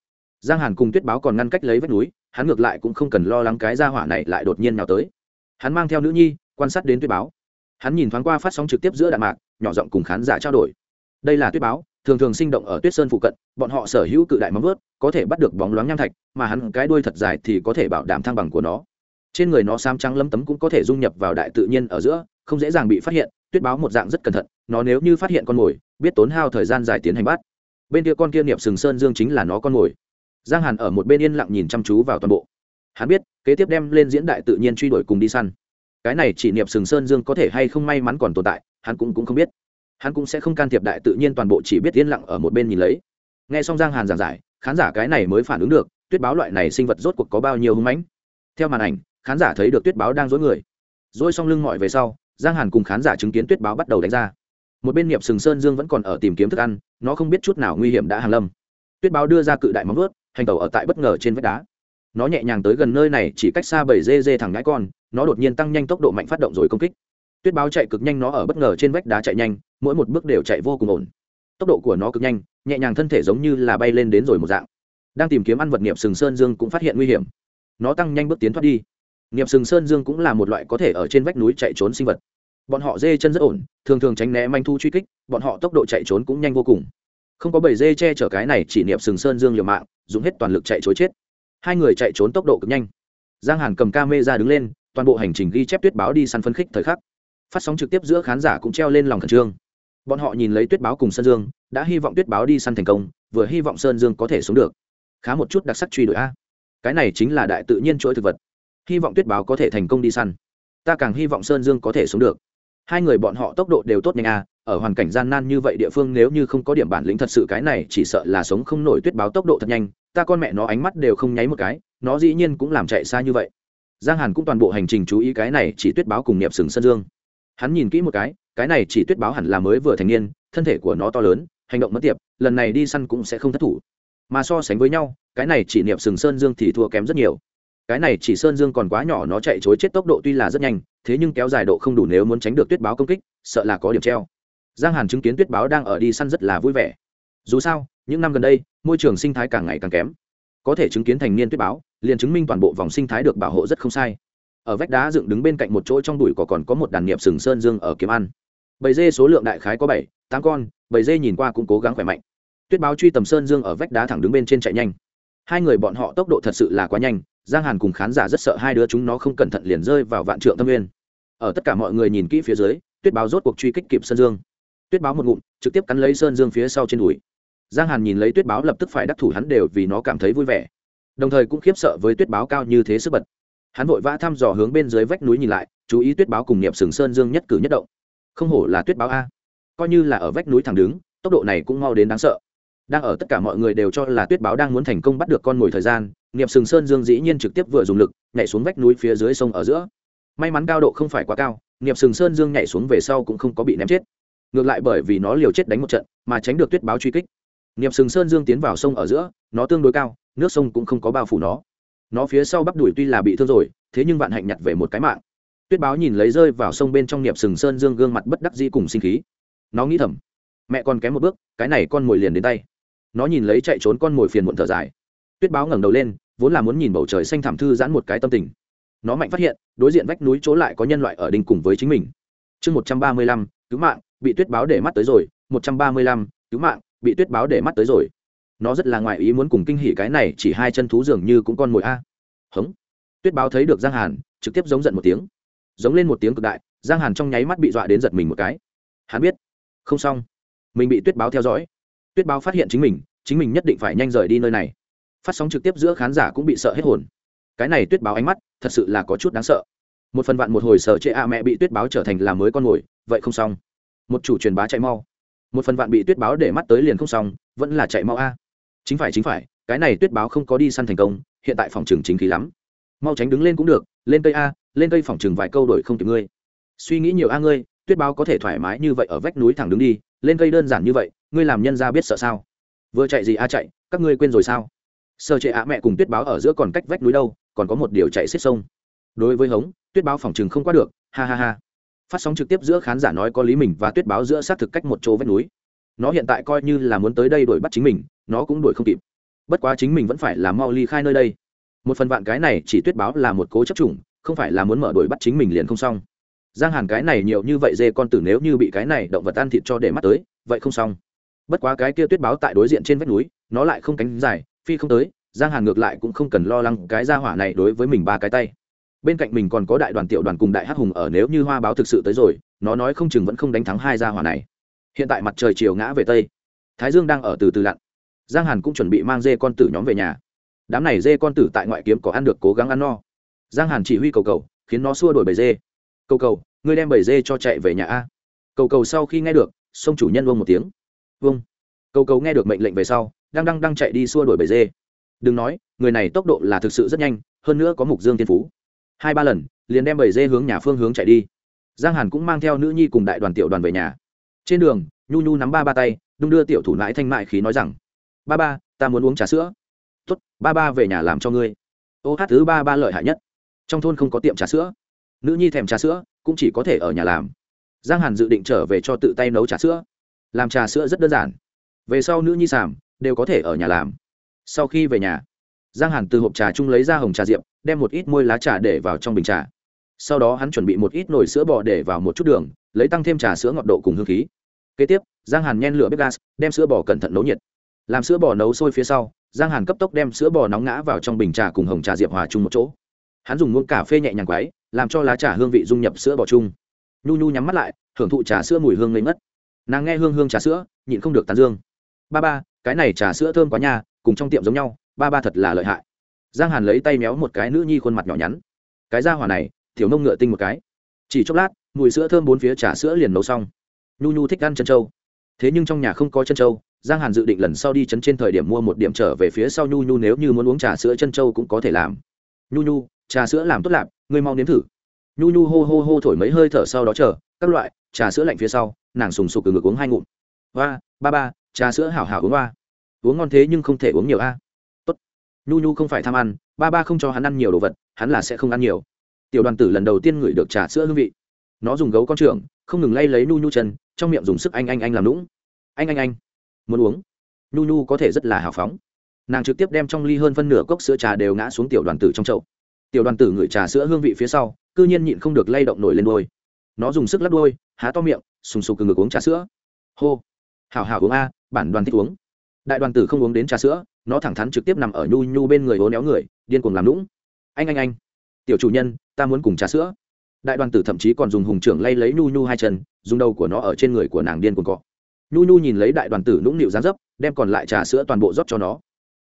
Giang hàn cùng tuyết báo còn ngăn cách lấy vách núi, hắn ngược lại cũng không cần lo lắng cái ra hỏa này lại đột nhiên nào tới. Hắn mang theo nữ nhi, quan sát đến tuyết báo. Hắn nhìn thoáng qua phát sóng trực tiếp giữa đạn mạc, nhỏ giọng cùng khán giả trao đổi. Đây là tuyết báo thường thường sinh động ở tuyết sơn phụ cận bọn họ sở hữu cự đại móng vớt có thể bắt được bóng loáng nham thạch mà hắn cái đuôi thật dài thì có thể bảo đảm thăng bằng của nó. Trên người nó xám trắng lấm tấm cũng có thể dung nhập vào đại tự nhiên ở giữa không dễ dàng bị phát hiện tuyết báo một dạng rất cẩn thận nó nếu như phát hiện con mồi biết tốn hao thời gian dài tiến hành bắt. Bên kia con kia niệm sừng sơn dương chính là nó con mồi. Giang hàn ở một bên yên lặng nhìn chăm chú vào toàn bộ. Hắn biết kế tiếp đem lên diễn đại tự nhiên truy đuổi cùng đi săn. Cái này chỉ niệm sừng sơn dương có thể hay không may mắn còn tồn tại hắn cũng, cũng không biết hắn cũng sẽ không can thiệp đại tự nhiên toàn bộ chỉ biết yên lặng ở một bên nhìn lấy. Nghe xong giang hàn giảng giải, khán giả cái này mới phản ứng được, tuyết báo loại này sinh vật rốt cuộc có bao nhiêu hưng mãnh. Theo màn ảnh, khán giả thấy được tuyết báo đang dối người. Dối xong lưng mọi về sau, giang hàn cùng khán giả chứng kiến tuyết báo bắt đầu đánh ra. Một bên niệm sừng sơn dương vẫn còn ở tìm kiếm thức ăn, nó không biết chút nào nguy hiểm đã hàng lâm. Tuyết báo đưa ra cự đại móng vớt hành tàu ở tại bất ngờ trên vách đá. Nó nhẹ nhàng tới gần nơi này, chỉ cách xa bảy dê dê thẳng ngãi con, nó đột nhiên tăng nhanh tốc độ mạnh phát động rồi công kích tuyết báo chạy cực nhanh nó ở bất ngờ trên vách đá chạy nhanh, mỗi một bước đều chạy vô cùng ổn. Tốc độ của nó cực nhanh, nhẹ nhàng thân thể giống như là bay lên đến rồi một dạng. Đang tìm kiếm ăn vật nghiệp sừng sơn dương cũng phát hiện nguy hiểm. Nó tăng nhanh bước tiến thoát đi. Nghiệp sừng sơn dương cũng là một loại có thể ở trên vách núi chạy trốn sinh vật. Bọn họ dê chân rất ổn, thường thường tránh né manh thu truy kích, bọn họ tốc độ chạy trốn cũng nhanh vô cùng. Không có bảy dê che chở cái này chỉ niệm sừng sơn dương liều mạng, dùng hết toàn lực chạy trốn chết. Hai người chạy trốn tốc độ cực nhanh. Giang hàn cầm ca mê ra đứng lên, toàn bộ hành trình ghi chép tuyết báo đi săn phân khích thời khắc phát sóng trực tiếp giữa khán giả cũng treo lên lòng khẩn trương. Bọn họ nhìn lấy tuyết báo cùng sơn dương, đã hy vọng tuyết báo đi săn thành công, vừa hy vọng sơn dương có thể sống được. Khá một chút đặc sắc truy đuổi a. Cái này chính là đại tự nhiên chuỗi thực vật. Hy vọng tuyết báo có thể thành công đi săn. Ta càng hy vọng sơn dương có thể sống được. Hai người bọn họ tốc độ đều tốt nhanh a, ở hoàn cảnh gian nan như vậy địa phương nếu như không có điểm bản lĩnh thật sự cái này chỉ sợ là sống không nổi tuyết báo tốc độ thật nhanh, ta con mẹ nó ánh mắt đều không nháy một cái, nó dĩ nhiên cũng làm chạy xa như vậy. Giang hàn cũng toàn bộ hành trình chú ý cái này chỉ tuyết báo cùng niệm sừng sơn dương hắn nhìn kỹ một cái cái này chỉ tuyết báo hẳn là mới vừa thành niên, thân thể của nó to lớn, hành động mất tiệp, lần này đi săn cũng sẽ không thất thủ. Mà so sánh với nhau, cái này chỉ niệm sừng sơn dương thì thua kém rất nhiều. Cái này chỉ sơn dương còn quá nhỏ, nó chạy chối chết tốc độ tuy là rất nhanh, thế nhưng kéo dài độ không đủ nếu muốn tránh được tuyết báo công kích, sợ là có điểm treo. Giang hàn chứng kiến tuyết báo đang ở đi săn rất là vui vẻ. Dù sao, những năm gần đây, môi trường sinh thái càng ngày càng kém. Có thể chứng kiến thành niên tuyết báo, liền chứng minh toàn bộ vòng sinh thái được bảo hộ rất không sai ở vách đá dựng đứng bên cạnh một chỗ trong đùi cỏ còn có một đàn nghiệp sừng sơn dương ở kiếm ăn. Bầy dê số lượng đại khái có bảy, tám con, bầy dê nhìn qua cũng cố gắng khỏe mạnh. Tuyết báo truy tầm sơn dương ở vách đá thẳng đứng bên trên chạy nhanh. Hai người bọn họ tốc độ thật sự là quá nhanh, giang hàn cùng khán giả rất sợ hai đứa chúng nó không cẩn thận liền rơi vào vạn trượng tâm nguyên. Ở tất cả mọi người nhìn kỹ phía dưới, tuyết báo rốt cuộc truy kích kịp sơn dương. Tuyết báo một ngụm, trực tiếp cắn lấy sơn dương phía sau trên đùi. Giang hàn nhìn lấy tuyết báo lập tức phải đắc thủ hắn đều vì nó cảm thấy vui vẻ. Đồng thời cũng khiếp sợ với tuyết báo cao như thế sức bật hắn vội vã thăm dò hướng bên dưới vách núi nhìn lại, chú ý tuyết báo cùng niệm sừng sơn dương nhất cử nhất động. Không hổ là tuyết báo a. Coi như là ở vách núi thẳng đứng, tốc độ này cũng mau đến đáng sợ. Đang ở tất cả mọi người đều cho là tuyết báo đang muốn thành công bắt được con mồi thời gian, niệm sừng sơn dương dĩ nhiên trực tiếp vừa dùng lực, nhảy xuống vách núi phía dưới sông ở giữa. May mắn cao độ không phải quá cao, niệm sừng sơn dương nhảy xuống về sau cũng không có bị ném chết. Ngược lại bởi vì nó liều chết đánh một trận mà tránh được tuyết báo truy kích. Niệm sừng sơn dương tiến vào sông ở giữa, nó tương đối cao, nước sông cũng không có bao phủ nó nó phía sau bắp đùi tuy là bị thương rồi, thế nhưng vạn hạnh nhặt về một cái mạng. Tuyết báo nhìn lấy rơi vào sông bên trong niệm sừng sơn dương gương mặt bất đắc dĩ cùng sinh khí. Nó nghĩ thầm, mẹ còn kém một bước, cái này con mồi liền đến tay. Nó nhìn lấy chạy trốn con mồi phiền muộn thở dài. Tuyết báo ngẩng đầu lên, vốn là muốn nhìn bầu trời xanh thảm thư giãn một cái tâm tình. Nó mạnh phát hiện, đối diện vách núi chỗ lại có nhân loại ở đình cùng với chính mình. Chương một trăm ba mươi lăm, cứu mạng, bị tuyết báo để mắt tới rồi, một trăm ba mươi lăm, cứu mạng, bị tuyết báo để mắt tới rồi nó rất là ngoài ý muốn cùng kinh hỉ cái này, chỉ hai chân thú dường như cũng con mồi a. Hống. Tuyết báo thấy được giang hàn, trực tiếp giống giận một tiếng. Giống lên một tiếng cực đại, giang hàn trong nháy mắt bị dọa đến giật mình một cái. Hắn biết. Không xong. Mình bị tuyết báo theo dõi. Tuyết báo phát hiện chính mình chính mình nhất định phải nhanh rời đi nơi này. Phát sóng trực tiếp giữa khán giả cũng bị sợ hết hồn. Cái này tuyết báo ánh mắt, thật sự là có chút đáng sợ. Một phần vạn một hồi sợ chệ a mẹ bị tuyết báo trở thành làm mới con mồi, vậy không xong. Một chủ truyền bá chạy mau. Một phần vạn bị tuyết báo để mắt tới liền không xong, vẫn là chạy mau a chính phải chính phải, cái này tuyết báo không có đi săn thành công, hiện tại phòng trường chính khí lắm. Mau tránh đứng lên cũng được, lên cây a, lên cây phòng trường vài câu đổi không kịp ngươi. Suy nghĩ nhiều a ngươi, tuyết báo có thể thoải mái như vậy ở vách núi thẳng đứng đi, lên cây đơn giản như vậy, ngươi làm nhân ra biết sợ sao? Vừa chạy gì a chạy, các ngươi quên rồi sao? Sơ trệ ạ mẹ cùng tuyết báo ở giữa còn cách vách núi đâu, còn có một điều chạy xiết sông. Đối với hống, tuyết báo phòng trường không qua được, ha ha ha. Phát sóng trực tiếp giữa khán giả nói có lý mình và tuyết báo giữa xác thực cách một chỗ vách núi nó hiện tại coi như là muốn tới đây đuổi bắt chính mình, nó cũng đuổi không kịp. Bất quá chính mình vẫn phải là mau ly khai nơi đây. Một phần vạn cái này chỉ tuyết báo là một cố chấp chủng, không phải là muốn mở đuổi bắt chính mình liền không xong. Giang hàn cái này nhiều như vậy dê con tử nếu như bị cái này động vật ăn thịt cho để mắt tới, vậy không xong. Bất quá cái kia tuyết báo tại đối diện trên vách núi, nó lại không cánh dài, phi không tới, giang hàn ngược lại cũng không cần lo lắng cái gia hỏa này đối với mình ba cái tay. Bên cạnh mình còn có đại đoàn tiểu đoàn cùng đại hắc hùng ở nếu như hoa báo thực sự tới rồi, nó nói không chừng vẫn không đánh thắng hai gia hỏa này hiện tại mặt trời chiều ngã về tây. Thái dương đang ở từ từ lặn. Giang hàn cũng chuẩn bị mang dê con tử nhóm về nhà. Đám này dê con tử tại ngoại kiếm có ăn được cố gắng ăn no. Giang hàn chỉ huy cầu cầu, khiến nó xua đổi bầy dê. Cầu cầu, ngươi đem bầy dê cho chạy về nhà a. Cầu cầu sau khi nghe được, sông chủ nhân vông một tiếng. Vông cầu cầu nghe được mệnh lệnh về sau, đang đang đang chạy đi xua đổi bầy dê. Đừng nói, người này tốc độ là thực sự rất nhanh, hơn nữa có mục dương tiên phú. Hai ba lần, liền đem bầy dê hướng nhà phương hướng chạy đi. Giang hàn cũng mang theo nữ nhi cùng đại đoàn tiểu đoàn về nhà trên đường, nhu nhu nắm ba ba tay, đung đưa tiểu thủ nãi thanh mại khí nói rằng, ba ba, ta muốn uống trà sữa. Tuất ba ba về nhà làm cho ngươi. Ô hát thứ ba ba lợi hại nhất. Trong thôn không có tiệm trà sữa. Nữ nhi thèm trà sữa, cũng chỉ có thể ở nhà làm. Giang hàn dự định trở về cho tự tay nấu trà sữa. Làm trà sữa rất đơn giản. Về sau nữ nhi sảm đều có thể ở nhà làm. Sau khi về nhà, giang hàn từ hộp trà chung lấy ra hồng trà diệp, đem một ít môi lá trà để vào trong bình trà. Sau đó hắn chuẩn bị một ít nồi sữa bò để vào một chút đường lấy tăng thêm trà sữa ngọt độ cùng hương khí. Kế tiếp, giang hàn nhen lửa bếp gas, đem sữa bò cẩn thận nấu nhiệt. Làm sữa bò nấu sôi phía sau, giang hàn cấp tốc đem sữa bò nóng ngã vào trong bình trà cùng hồng trà diệp hòa chung một chỗ. Hắn dùng muỗng cà phê nhẹ nhàng quáy làm cho lá trà hương vị dung nhập sữa bò chung. Nhu nhu nhắm mắt lại hưởng thụ trà sữa mùi hương ngây ngất. Nàng nghe hương hương trà sữa, nhịn không được tán dương. Ba ba, cái này trà sữa thơm quá nha, cùng trong tiệm giống nhau, ba ba thật là lợi hại. Giang hàn lấy tay méo một cái nữ nhi khuôn mặt nhỏ nhắn. Cái da hỏa này thiểu nông ngựa tinh một cái. Chỉ chốc lát mùi sữa thơm bốn phía trà sữa liền nấu xong. Nhu nhu thích ăn chân trâu. Thế nhưng trong nhà không có chân trâu, giang hàn dự định lần sau đi chấn trên thời điểm mua một điểm trở về phía sau nhu nhu nếu như muốn uống trà sữa chân trâu cũng có thể làm. Nhu nhu, trà sữa làm tốt lạp, ngươi mau nếm thử. Nhu nhu hô hô hô thổi mấy hơi thở sau đó chờ, các loại, trà sữa lạnh phía sau, nàng sùng sục từ ngực uống hai ngụm. Hoa, ba ba, trà sữa hảo hảo uống hoa. Uống ngon thế nhưng không thể uống nhiều a. Tốt. Nhu nhu không phải tham ăn, ba ba không cho hắn ăn nhiều đồ vật, hắn là sẽ không ăn nhiều. Tiểu đoàn tử lần đầu tiên ngửi được trà sữa hương vị nó dùng gấu con trưởng, không ngừng lay lấy nhu nhu chân trong miệng dùng sức anh anh anh làm lũng anh anh anh muốn uống. Nhu nhu có thể rất là hào phóng. Nàng trực tiếp đem trong ly hơn phân nửa cốc sữa trà đều ngã xuống tiểu đoàn tử trong chậu. Tiểu đoàn tử ngửi trà sữa hương vị phía sau c ư nhiên nhịn không được lay động nổi lên đôi nó dùng sức lắc đôi há to miệng sùng sục từ ngực uống trà sữa. Hô. Hào hào uống a bản đoàn thích uống. Đại đoàn tử không uống đến trà sữa nó thẳng thắn trực tiếp nằm ở nhu nhu bên người hố néo người điên cuồng làm lũng anh anh anh. Tiểu chủ nhân ta muốn cùng trà sữa đại đoàn tử thậm chí còn dùng hùng trưởng lay lấy nhu nhu hai chân, dùng đầu của nó ở trên người của nàng điên cuồng cọ. Nhu nhu nhìn lấy đại đoàn tử nũng nịu dán dấp, đem còn lại trà sữa toàn bộ rót cho nó.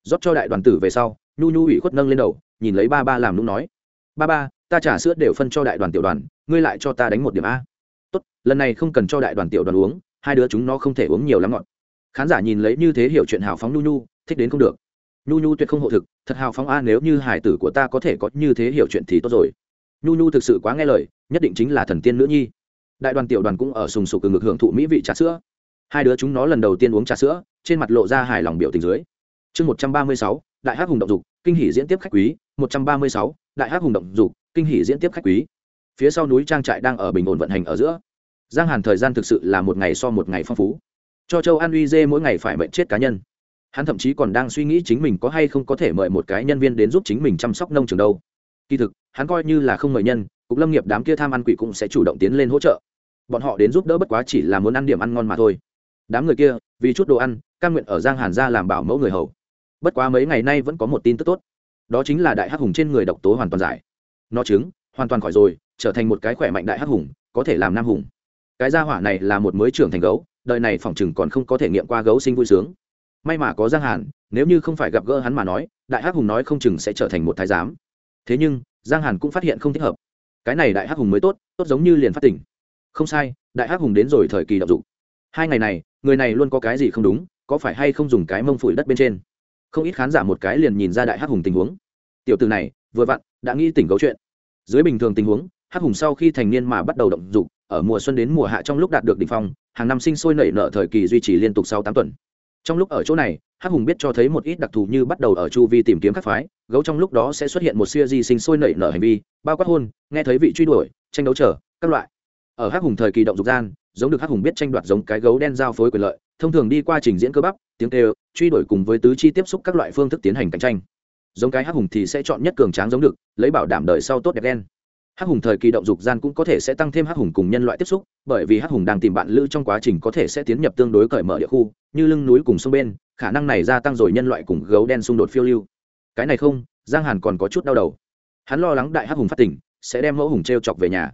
Rót cho đại đoàn tử về sau, nhu nhu ủy khuất nâng lên đầu, nhìn lấy ba ba làm nũng nói, ba ba, ta trà sữa đều phân cho đại đoàn tiểu đoàn, ngươi lại cho ta đánh một điểm a. Tốt, lần này không cần cho đại đoàn tiểu đoàn uống, hai đứa chúng nó không thể uống nhiều lắm ngọt khán giả nhìn lấy như thế hiểu chuyện hào phóng nhu nhu, thích đến không được. Nhu nhu tuyệt không hộ thực, thật hào phóng a, nếu như hải tử của ta có thể có như thế hiểu chuyện thì tốt rồi nhu nhu thực sự quá nghe lời, nhất định chính là thần tiên nữ nhi. Đại đoàn tiểu đoàn cũng ở sùng sục từ ngực hưởng thụ mỹ vị trà sữa. Hai đứa chúng nó lần đầu tiên uống trà sữa, trên mặt lộ ra hài lòng biểu tình dưới. Chương một trăm ba mươi sáu, đại hắc hùng động dục, kinh hỷ diễn tiếp khách quý. Một trăm ba mươi sáu, đại hắc hùng động dục, kinh hỷ diễn tiếp khách quý. Phía sau núi trang trại đang ở bình ổn vận hành ở giữa. Giang hàn thời gian thực sự là một ngày so một ngày phong phú. Cho châu an uy dê mỗi ngày phải mệnh chết cá nhân. Hắn thậm chí còn đang suy nghĩ chính mình có hay không có thể mời một cái nhân viên đến giúp chính mình chăm sóc nông trường đâu kỳ thực, hắn coi như là không mời nhân, cục lâm nghiệp đám kia tham ăn quỷ cũng sẽ chủ động tiến lên hỗ trợ. Bọn họ đến giúp đỡ bất quá chỉ là muốn ăn điểm ăn ngon mà thôi. Đám người kia, vì chút đồ ăn căn nguyện ở giang hàn ra làm bảo mẫu người hầu. Bất quá mấy ngày nay vẫn có một tin tức tốt. Đó chính là đại hắc hùng trên người độc tố hoàn toàn giải. Nó chứng, hoàn toàn khỏi rồi, trở thành một cái khỏe mạnh đại hắc hùng, có thể làm nam hùng. Cái gia hỏa này là một mới trưởng thành gấu, đời này phòng chừng còn không có thể nghiệm qua gấu sinh vui sướng. May mà có giang hàn, nếu như không phải gặp gỡ hắn mà nói, đại hắc hùng nói không chừng sẽ trở thành một thái giám thế nhưng, giang hàn cũng phát hiện không thích hợp. Cái này đại hắc hùng mới tốt tốt giống như liền phát tỉnh. Không sai, đại hắc hùng đến rồi thời kỳ đọc dụng hai ngày này, người này luôn có cái gì không đúng, có phải hay không dùng cái mông phủi đất bên trên? Không ít khán giả một cái liền nhìn ra đại hắc hùng tình huống. Tiểu từ này, vừa vặn, đã nghĩ tỉnh gấu chuyện. Dưới bình thường tình huống, hắc hùng sau khi thành niên mà bắt đầu động dục, ở mùa xuân đến mùa hạ trong lúc đạt được đ ỉ n h phong, hàng năm sinh sôi nảy nở thời kỳ duy trì liên tục sau tám tuần. Trong lúc ở chỗ này hắc hùng biết cho thấy một ít đặc thù như bắt đầu ở chu vi tìm kiếm các phái, gấu trong lúc đó sẽ xuất hiện một siêu di sinh sôi nảy nở hành vi, bao quát hôn, nghe thấy vị truy đuổi, tranh đấu trở các loại. Ở hắc hùng thời kỳ động dục gian, giống được hắc hùng biết tranh đoạt giống cái gấu đen giao phối quyền lợi, thông thường đi qua trình diễn cơ bắp, tiếng kêu, truy đuổi cùng với tứ chi tiếp xúc các loại phương thức tiến hành cạnh tranh. Giống cái hắc hùng thì sẽ chọn nhất cường tráng giống được, lấy bảo đảm đời sau tốt đẹp đen. Hắc hùng thời kỳ động dục gian cũng có thể sẽ tăng thêm hắc hùng cùng nhân loại tiếp xúc, bởi vì hắc hùng đang tìm bạn lữ trong quá trình có thể sẽ tiến nhập tương đối cởi mở địa khu, như lưng núi cùng sông bên khả năng này gia tăng rồi nhân loại cùng gấu đen xung đột phiêu lưu. Cái này không, giang hàn còn có chút đau đầu. Hắn lo lắng đại hắc hùng phát tỉnh sẽ đem mẫu hùng t r e o chọc về nhà.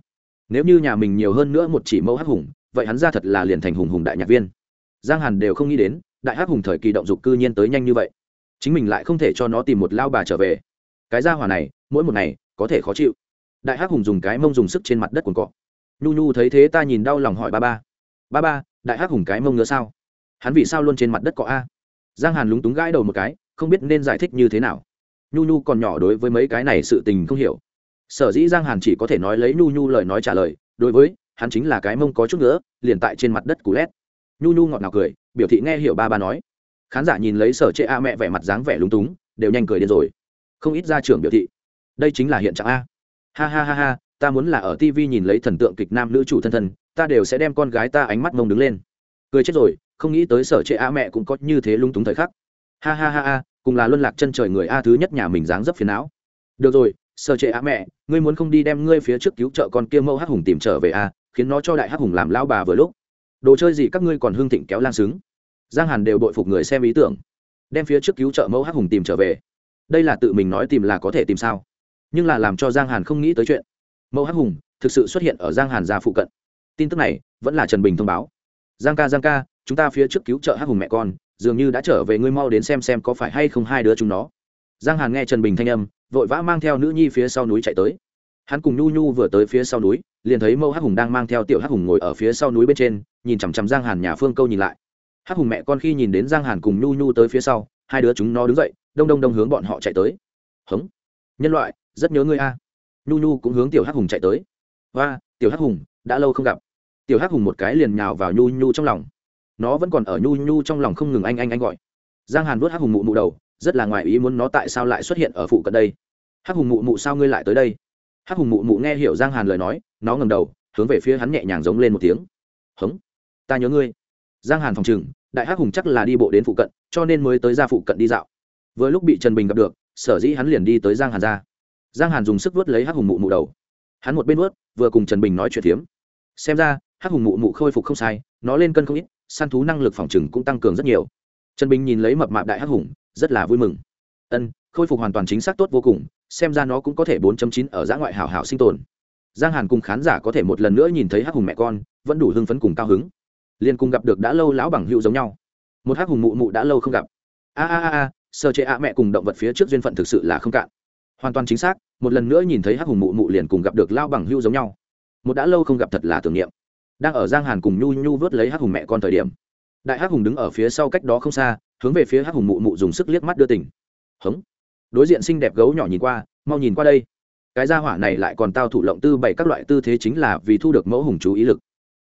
Nếu như nhà mình nhiều hơn nữa một chỉ mẫu hắc hùng, vậy hắn ra thật là liền thành hùng hùng đại nhạc viên. Giang hàn đều không nghĩ đến, đại hắc hùng thời kỳ động dục cư nhiên tới nhanh như vậy. Chính mình lại không thể cho nó tìm một lao bà trở về. Cái gia hỏa này, mỗi một ngày, có thể khó chịu. Đại hắc hùng dùng cái mông dùng sức trên mặt đất quần cọ. Nhu nhu thấy thế ta nhìn đau lòng hỏi ba ba. Ba ba, đại hắc hùng cái mông nữa sao? Hắn vì sao luôn trên mặt đất cọ a? Giang hàn lúng túng gãi đầu một cái, không biết nên giải thích như thế nào. Nhu nhu còn nhỏ đối với mấy cái này sự tình không hiểu. Sở dĩ giang hàn chỉ có thể nói lấy nhu nhu lời nói trả lời, đối với, hắn chính là cái mông có chút nữa liền tại trên mặt đất cú lét. Nhu nhu ngọt ngào cười, biểu thị nghe hiểu ba ba nói. Khán giả nhìn lấy sở chệ a mẹ vẻ mặt dáng vẻ lúng túng, đều nhanh cười đến rồi. Không ít gia trưởng biểu thị, đây chính là hiện trạng a. Ha ha ha ha, ta muốn là ở tv nhìn lấy thần tượng kịch nam nữ chủ thân thân, ta đều sẽ đem con gái ta ánh mắt mông đứng lên. Cười chết rồi không nghĩ tới sở trệ a mẹ cũng có như thế lung túng thời khắc. Ha ha ha ha, cùng là luân lạc chân trời người a thứ nhất nhà mình dáng dấp phiền não. Được rồi, sở trệ a mẹ, ngươi muốn không đi đem ngươi phía trước cứu trợ con kia mẫu hắc hùng tìm trở về a, khiến nó cho đại hắc hùng làm lao bà vừa lúc. Đồ chơi gì các ngươi còn hương thịnh kéo lan xứng. Giang hàn đều bội phục người xem ý tưởng. Đem phía trước cứu trợ mẫu hắc hùng tìm trở về. Đây là tự mình nói tìm là có thể tìm sao? Nhưng là làm cho giang hàn không nghĩ tới chuyện. Mẫu hắc hùng thực sự xuất hiện ở giang hàn gia phụ cận. Tin tức này vẫn là trần bình thông báo. Giang ca giang ca chúng ta phía trước cứu trợ hắc hùng mẹ con, dường như đã trở về, ngươi mau đến xem xem có phải hay không hai đứa chúng nó. Giang hàn nghe trần bình thanh âm, vội vã mang theo nữ nhi phía sau núi chạy tới. Hắn cùng nhu nhu vừa tới phía sau núi, liền thấy mẫu hắc hùng đang mang theo tiểu hắc hùng ngồi ở phía sau núi bên trên, nhìn chằm chằm giang hàn nhà phương câu nhìn lại. Hắc hùng mẹ con khi nhìn đến giang hàn cùng nhu nhu tới phía sau, hai đứa chúng nó đứng dậy, đông đông đông hướng bọn họ chạy tới. Hống, nhân loại, rất nhớ ngươi a. Nhu nhu cũng hướng tiểu hắc hùng chạy tới. Và tiểu hắc hùng, đã lâu không gặp. Tiểu hắc hùng một cái liền nhào vào nhu nhu trong lòng nó vẫn còn ở nhu nhu trong lòng không ngừng anh anh anh gọi. Giang hàn vuốt hắc hùng mụ mụ đầu, rất là ngoài ý muốn nó tại sao lại xuất hiện ở phụ cận đây. Hắc hùng mụ mụ sao ngươi lại tới đây? Hắc hùng mụ mụ nghe hiểu giang hàn lời nói, nó ngầm đầu, hướng về phía hắn nhẹ nhàng giống lên một tiếng. Hống, ta nhớ ngươi. Giang hàn phòng chừng đại hắc hùng chắc là đi bộ đến phụ cận, cho nên mới tới ra phụ cận đi dạo. Vừa lúc bị trần bình gặp được, sở dĩ hắn liền đi tới giang hàn ra. Giang hàn dùng sức vớt lấy hắc hùng mụ mụ đầu. Hắn một bên vớt vừa cùng trần bình nói chuyện phiếm. Xem ra, hắc hùng mụ mụ khôi phục không sai, nó lên cân không ít săn thú năng lực phòng trừng cũng tăng cường rất nhiều. Trần bình nhìn lấy mập mạp đại hắc hùng, rất là vui mừng. Ân, khôi phục hoàn toàn chính xác tốt vô cùng, xem ra nó cũng có thể 4.9 ở giã ngoại hảo hảo sinh tồn. Giang hàn cùng khán giả có thể một lần nữa nhìn thấy hắc hùng mẹ con, vẫn đủ hưng phấn cùng cao hứng. Liền cùng gặp được đã lâu lão bằng hữu giống nhau. Một hắc hùng mụ mụ đã lâu không gặp. A a a a sơ chế a mẹ cùng động vật phía trước duyên phận thực sự là không cạn. Hoàn toàn chính xác, một lần nữa nhìn thấy hắc hùng mụ mụ liền cùng gặp được lao bằng hữu giống nhau. Một đã lâu không gặp thật là tưởng niệm đang ở giang hàn cùng nhu nhu vớt lấy hắc hùng mẹ con thời điểm. Đại hắc hùng đứng ở phía sau cách đó không xa, hướng về phía hắc hùng mụ mụ dùng sức liếc mắt đưa tỉnh hống. Đối diện xinh đẹp gấu nhỏ nhìn qua, mau nhìn qua đây. Cái gia hỏa này lại còn tao thủ lộng tư bày các loại tư thế chính là vì thu được mẫu hùng chú ý lực.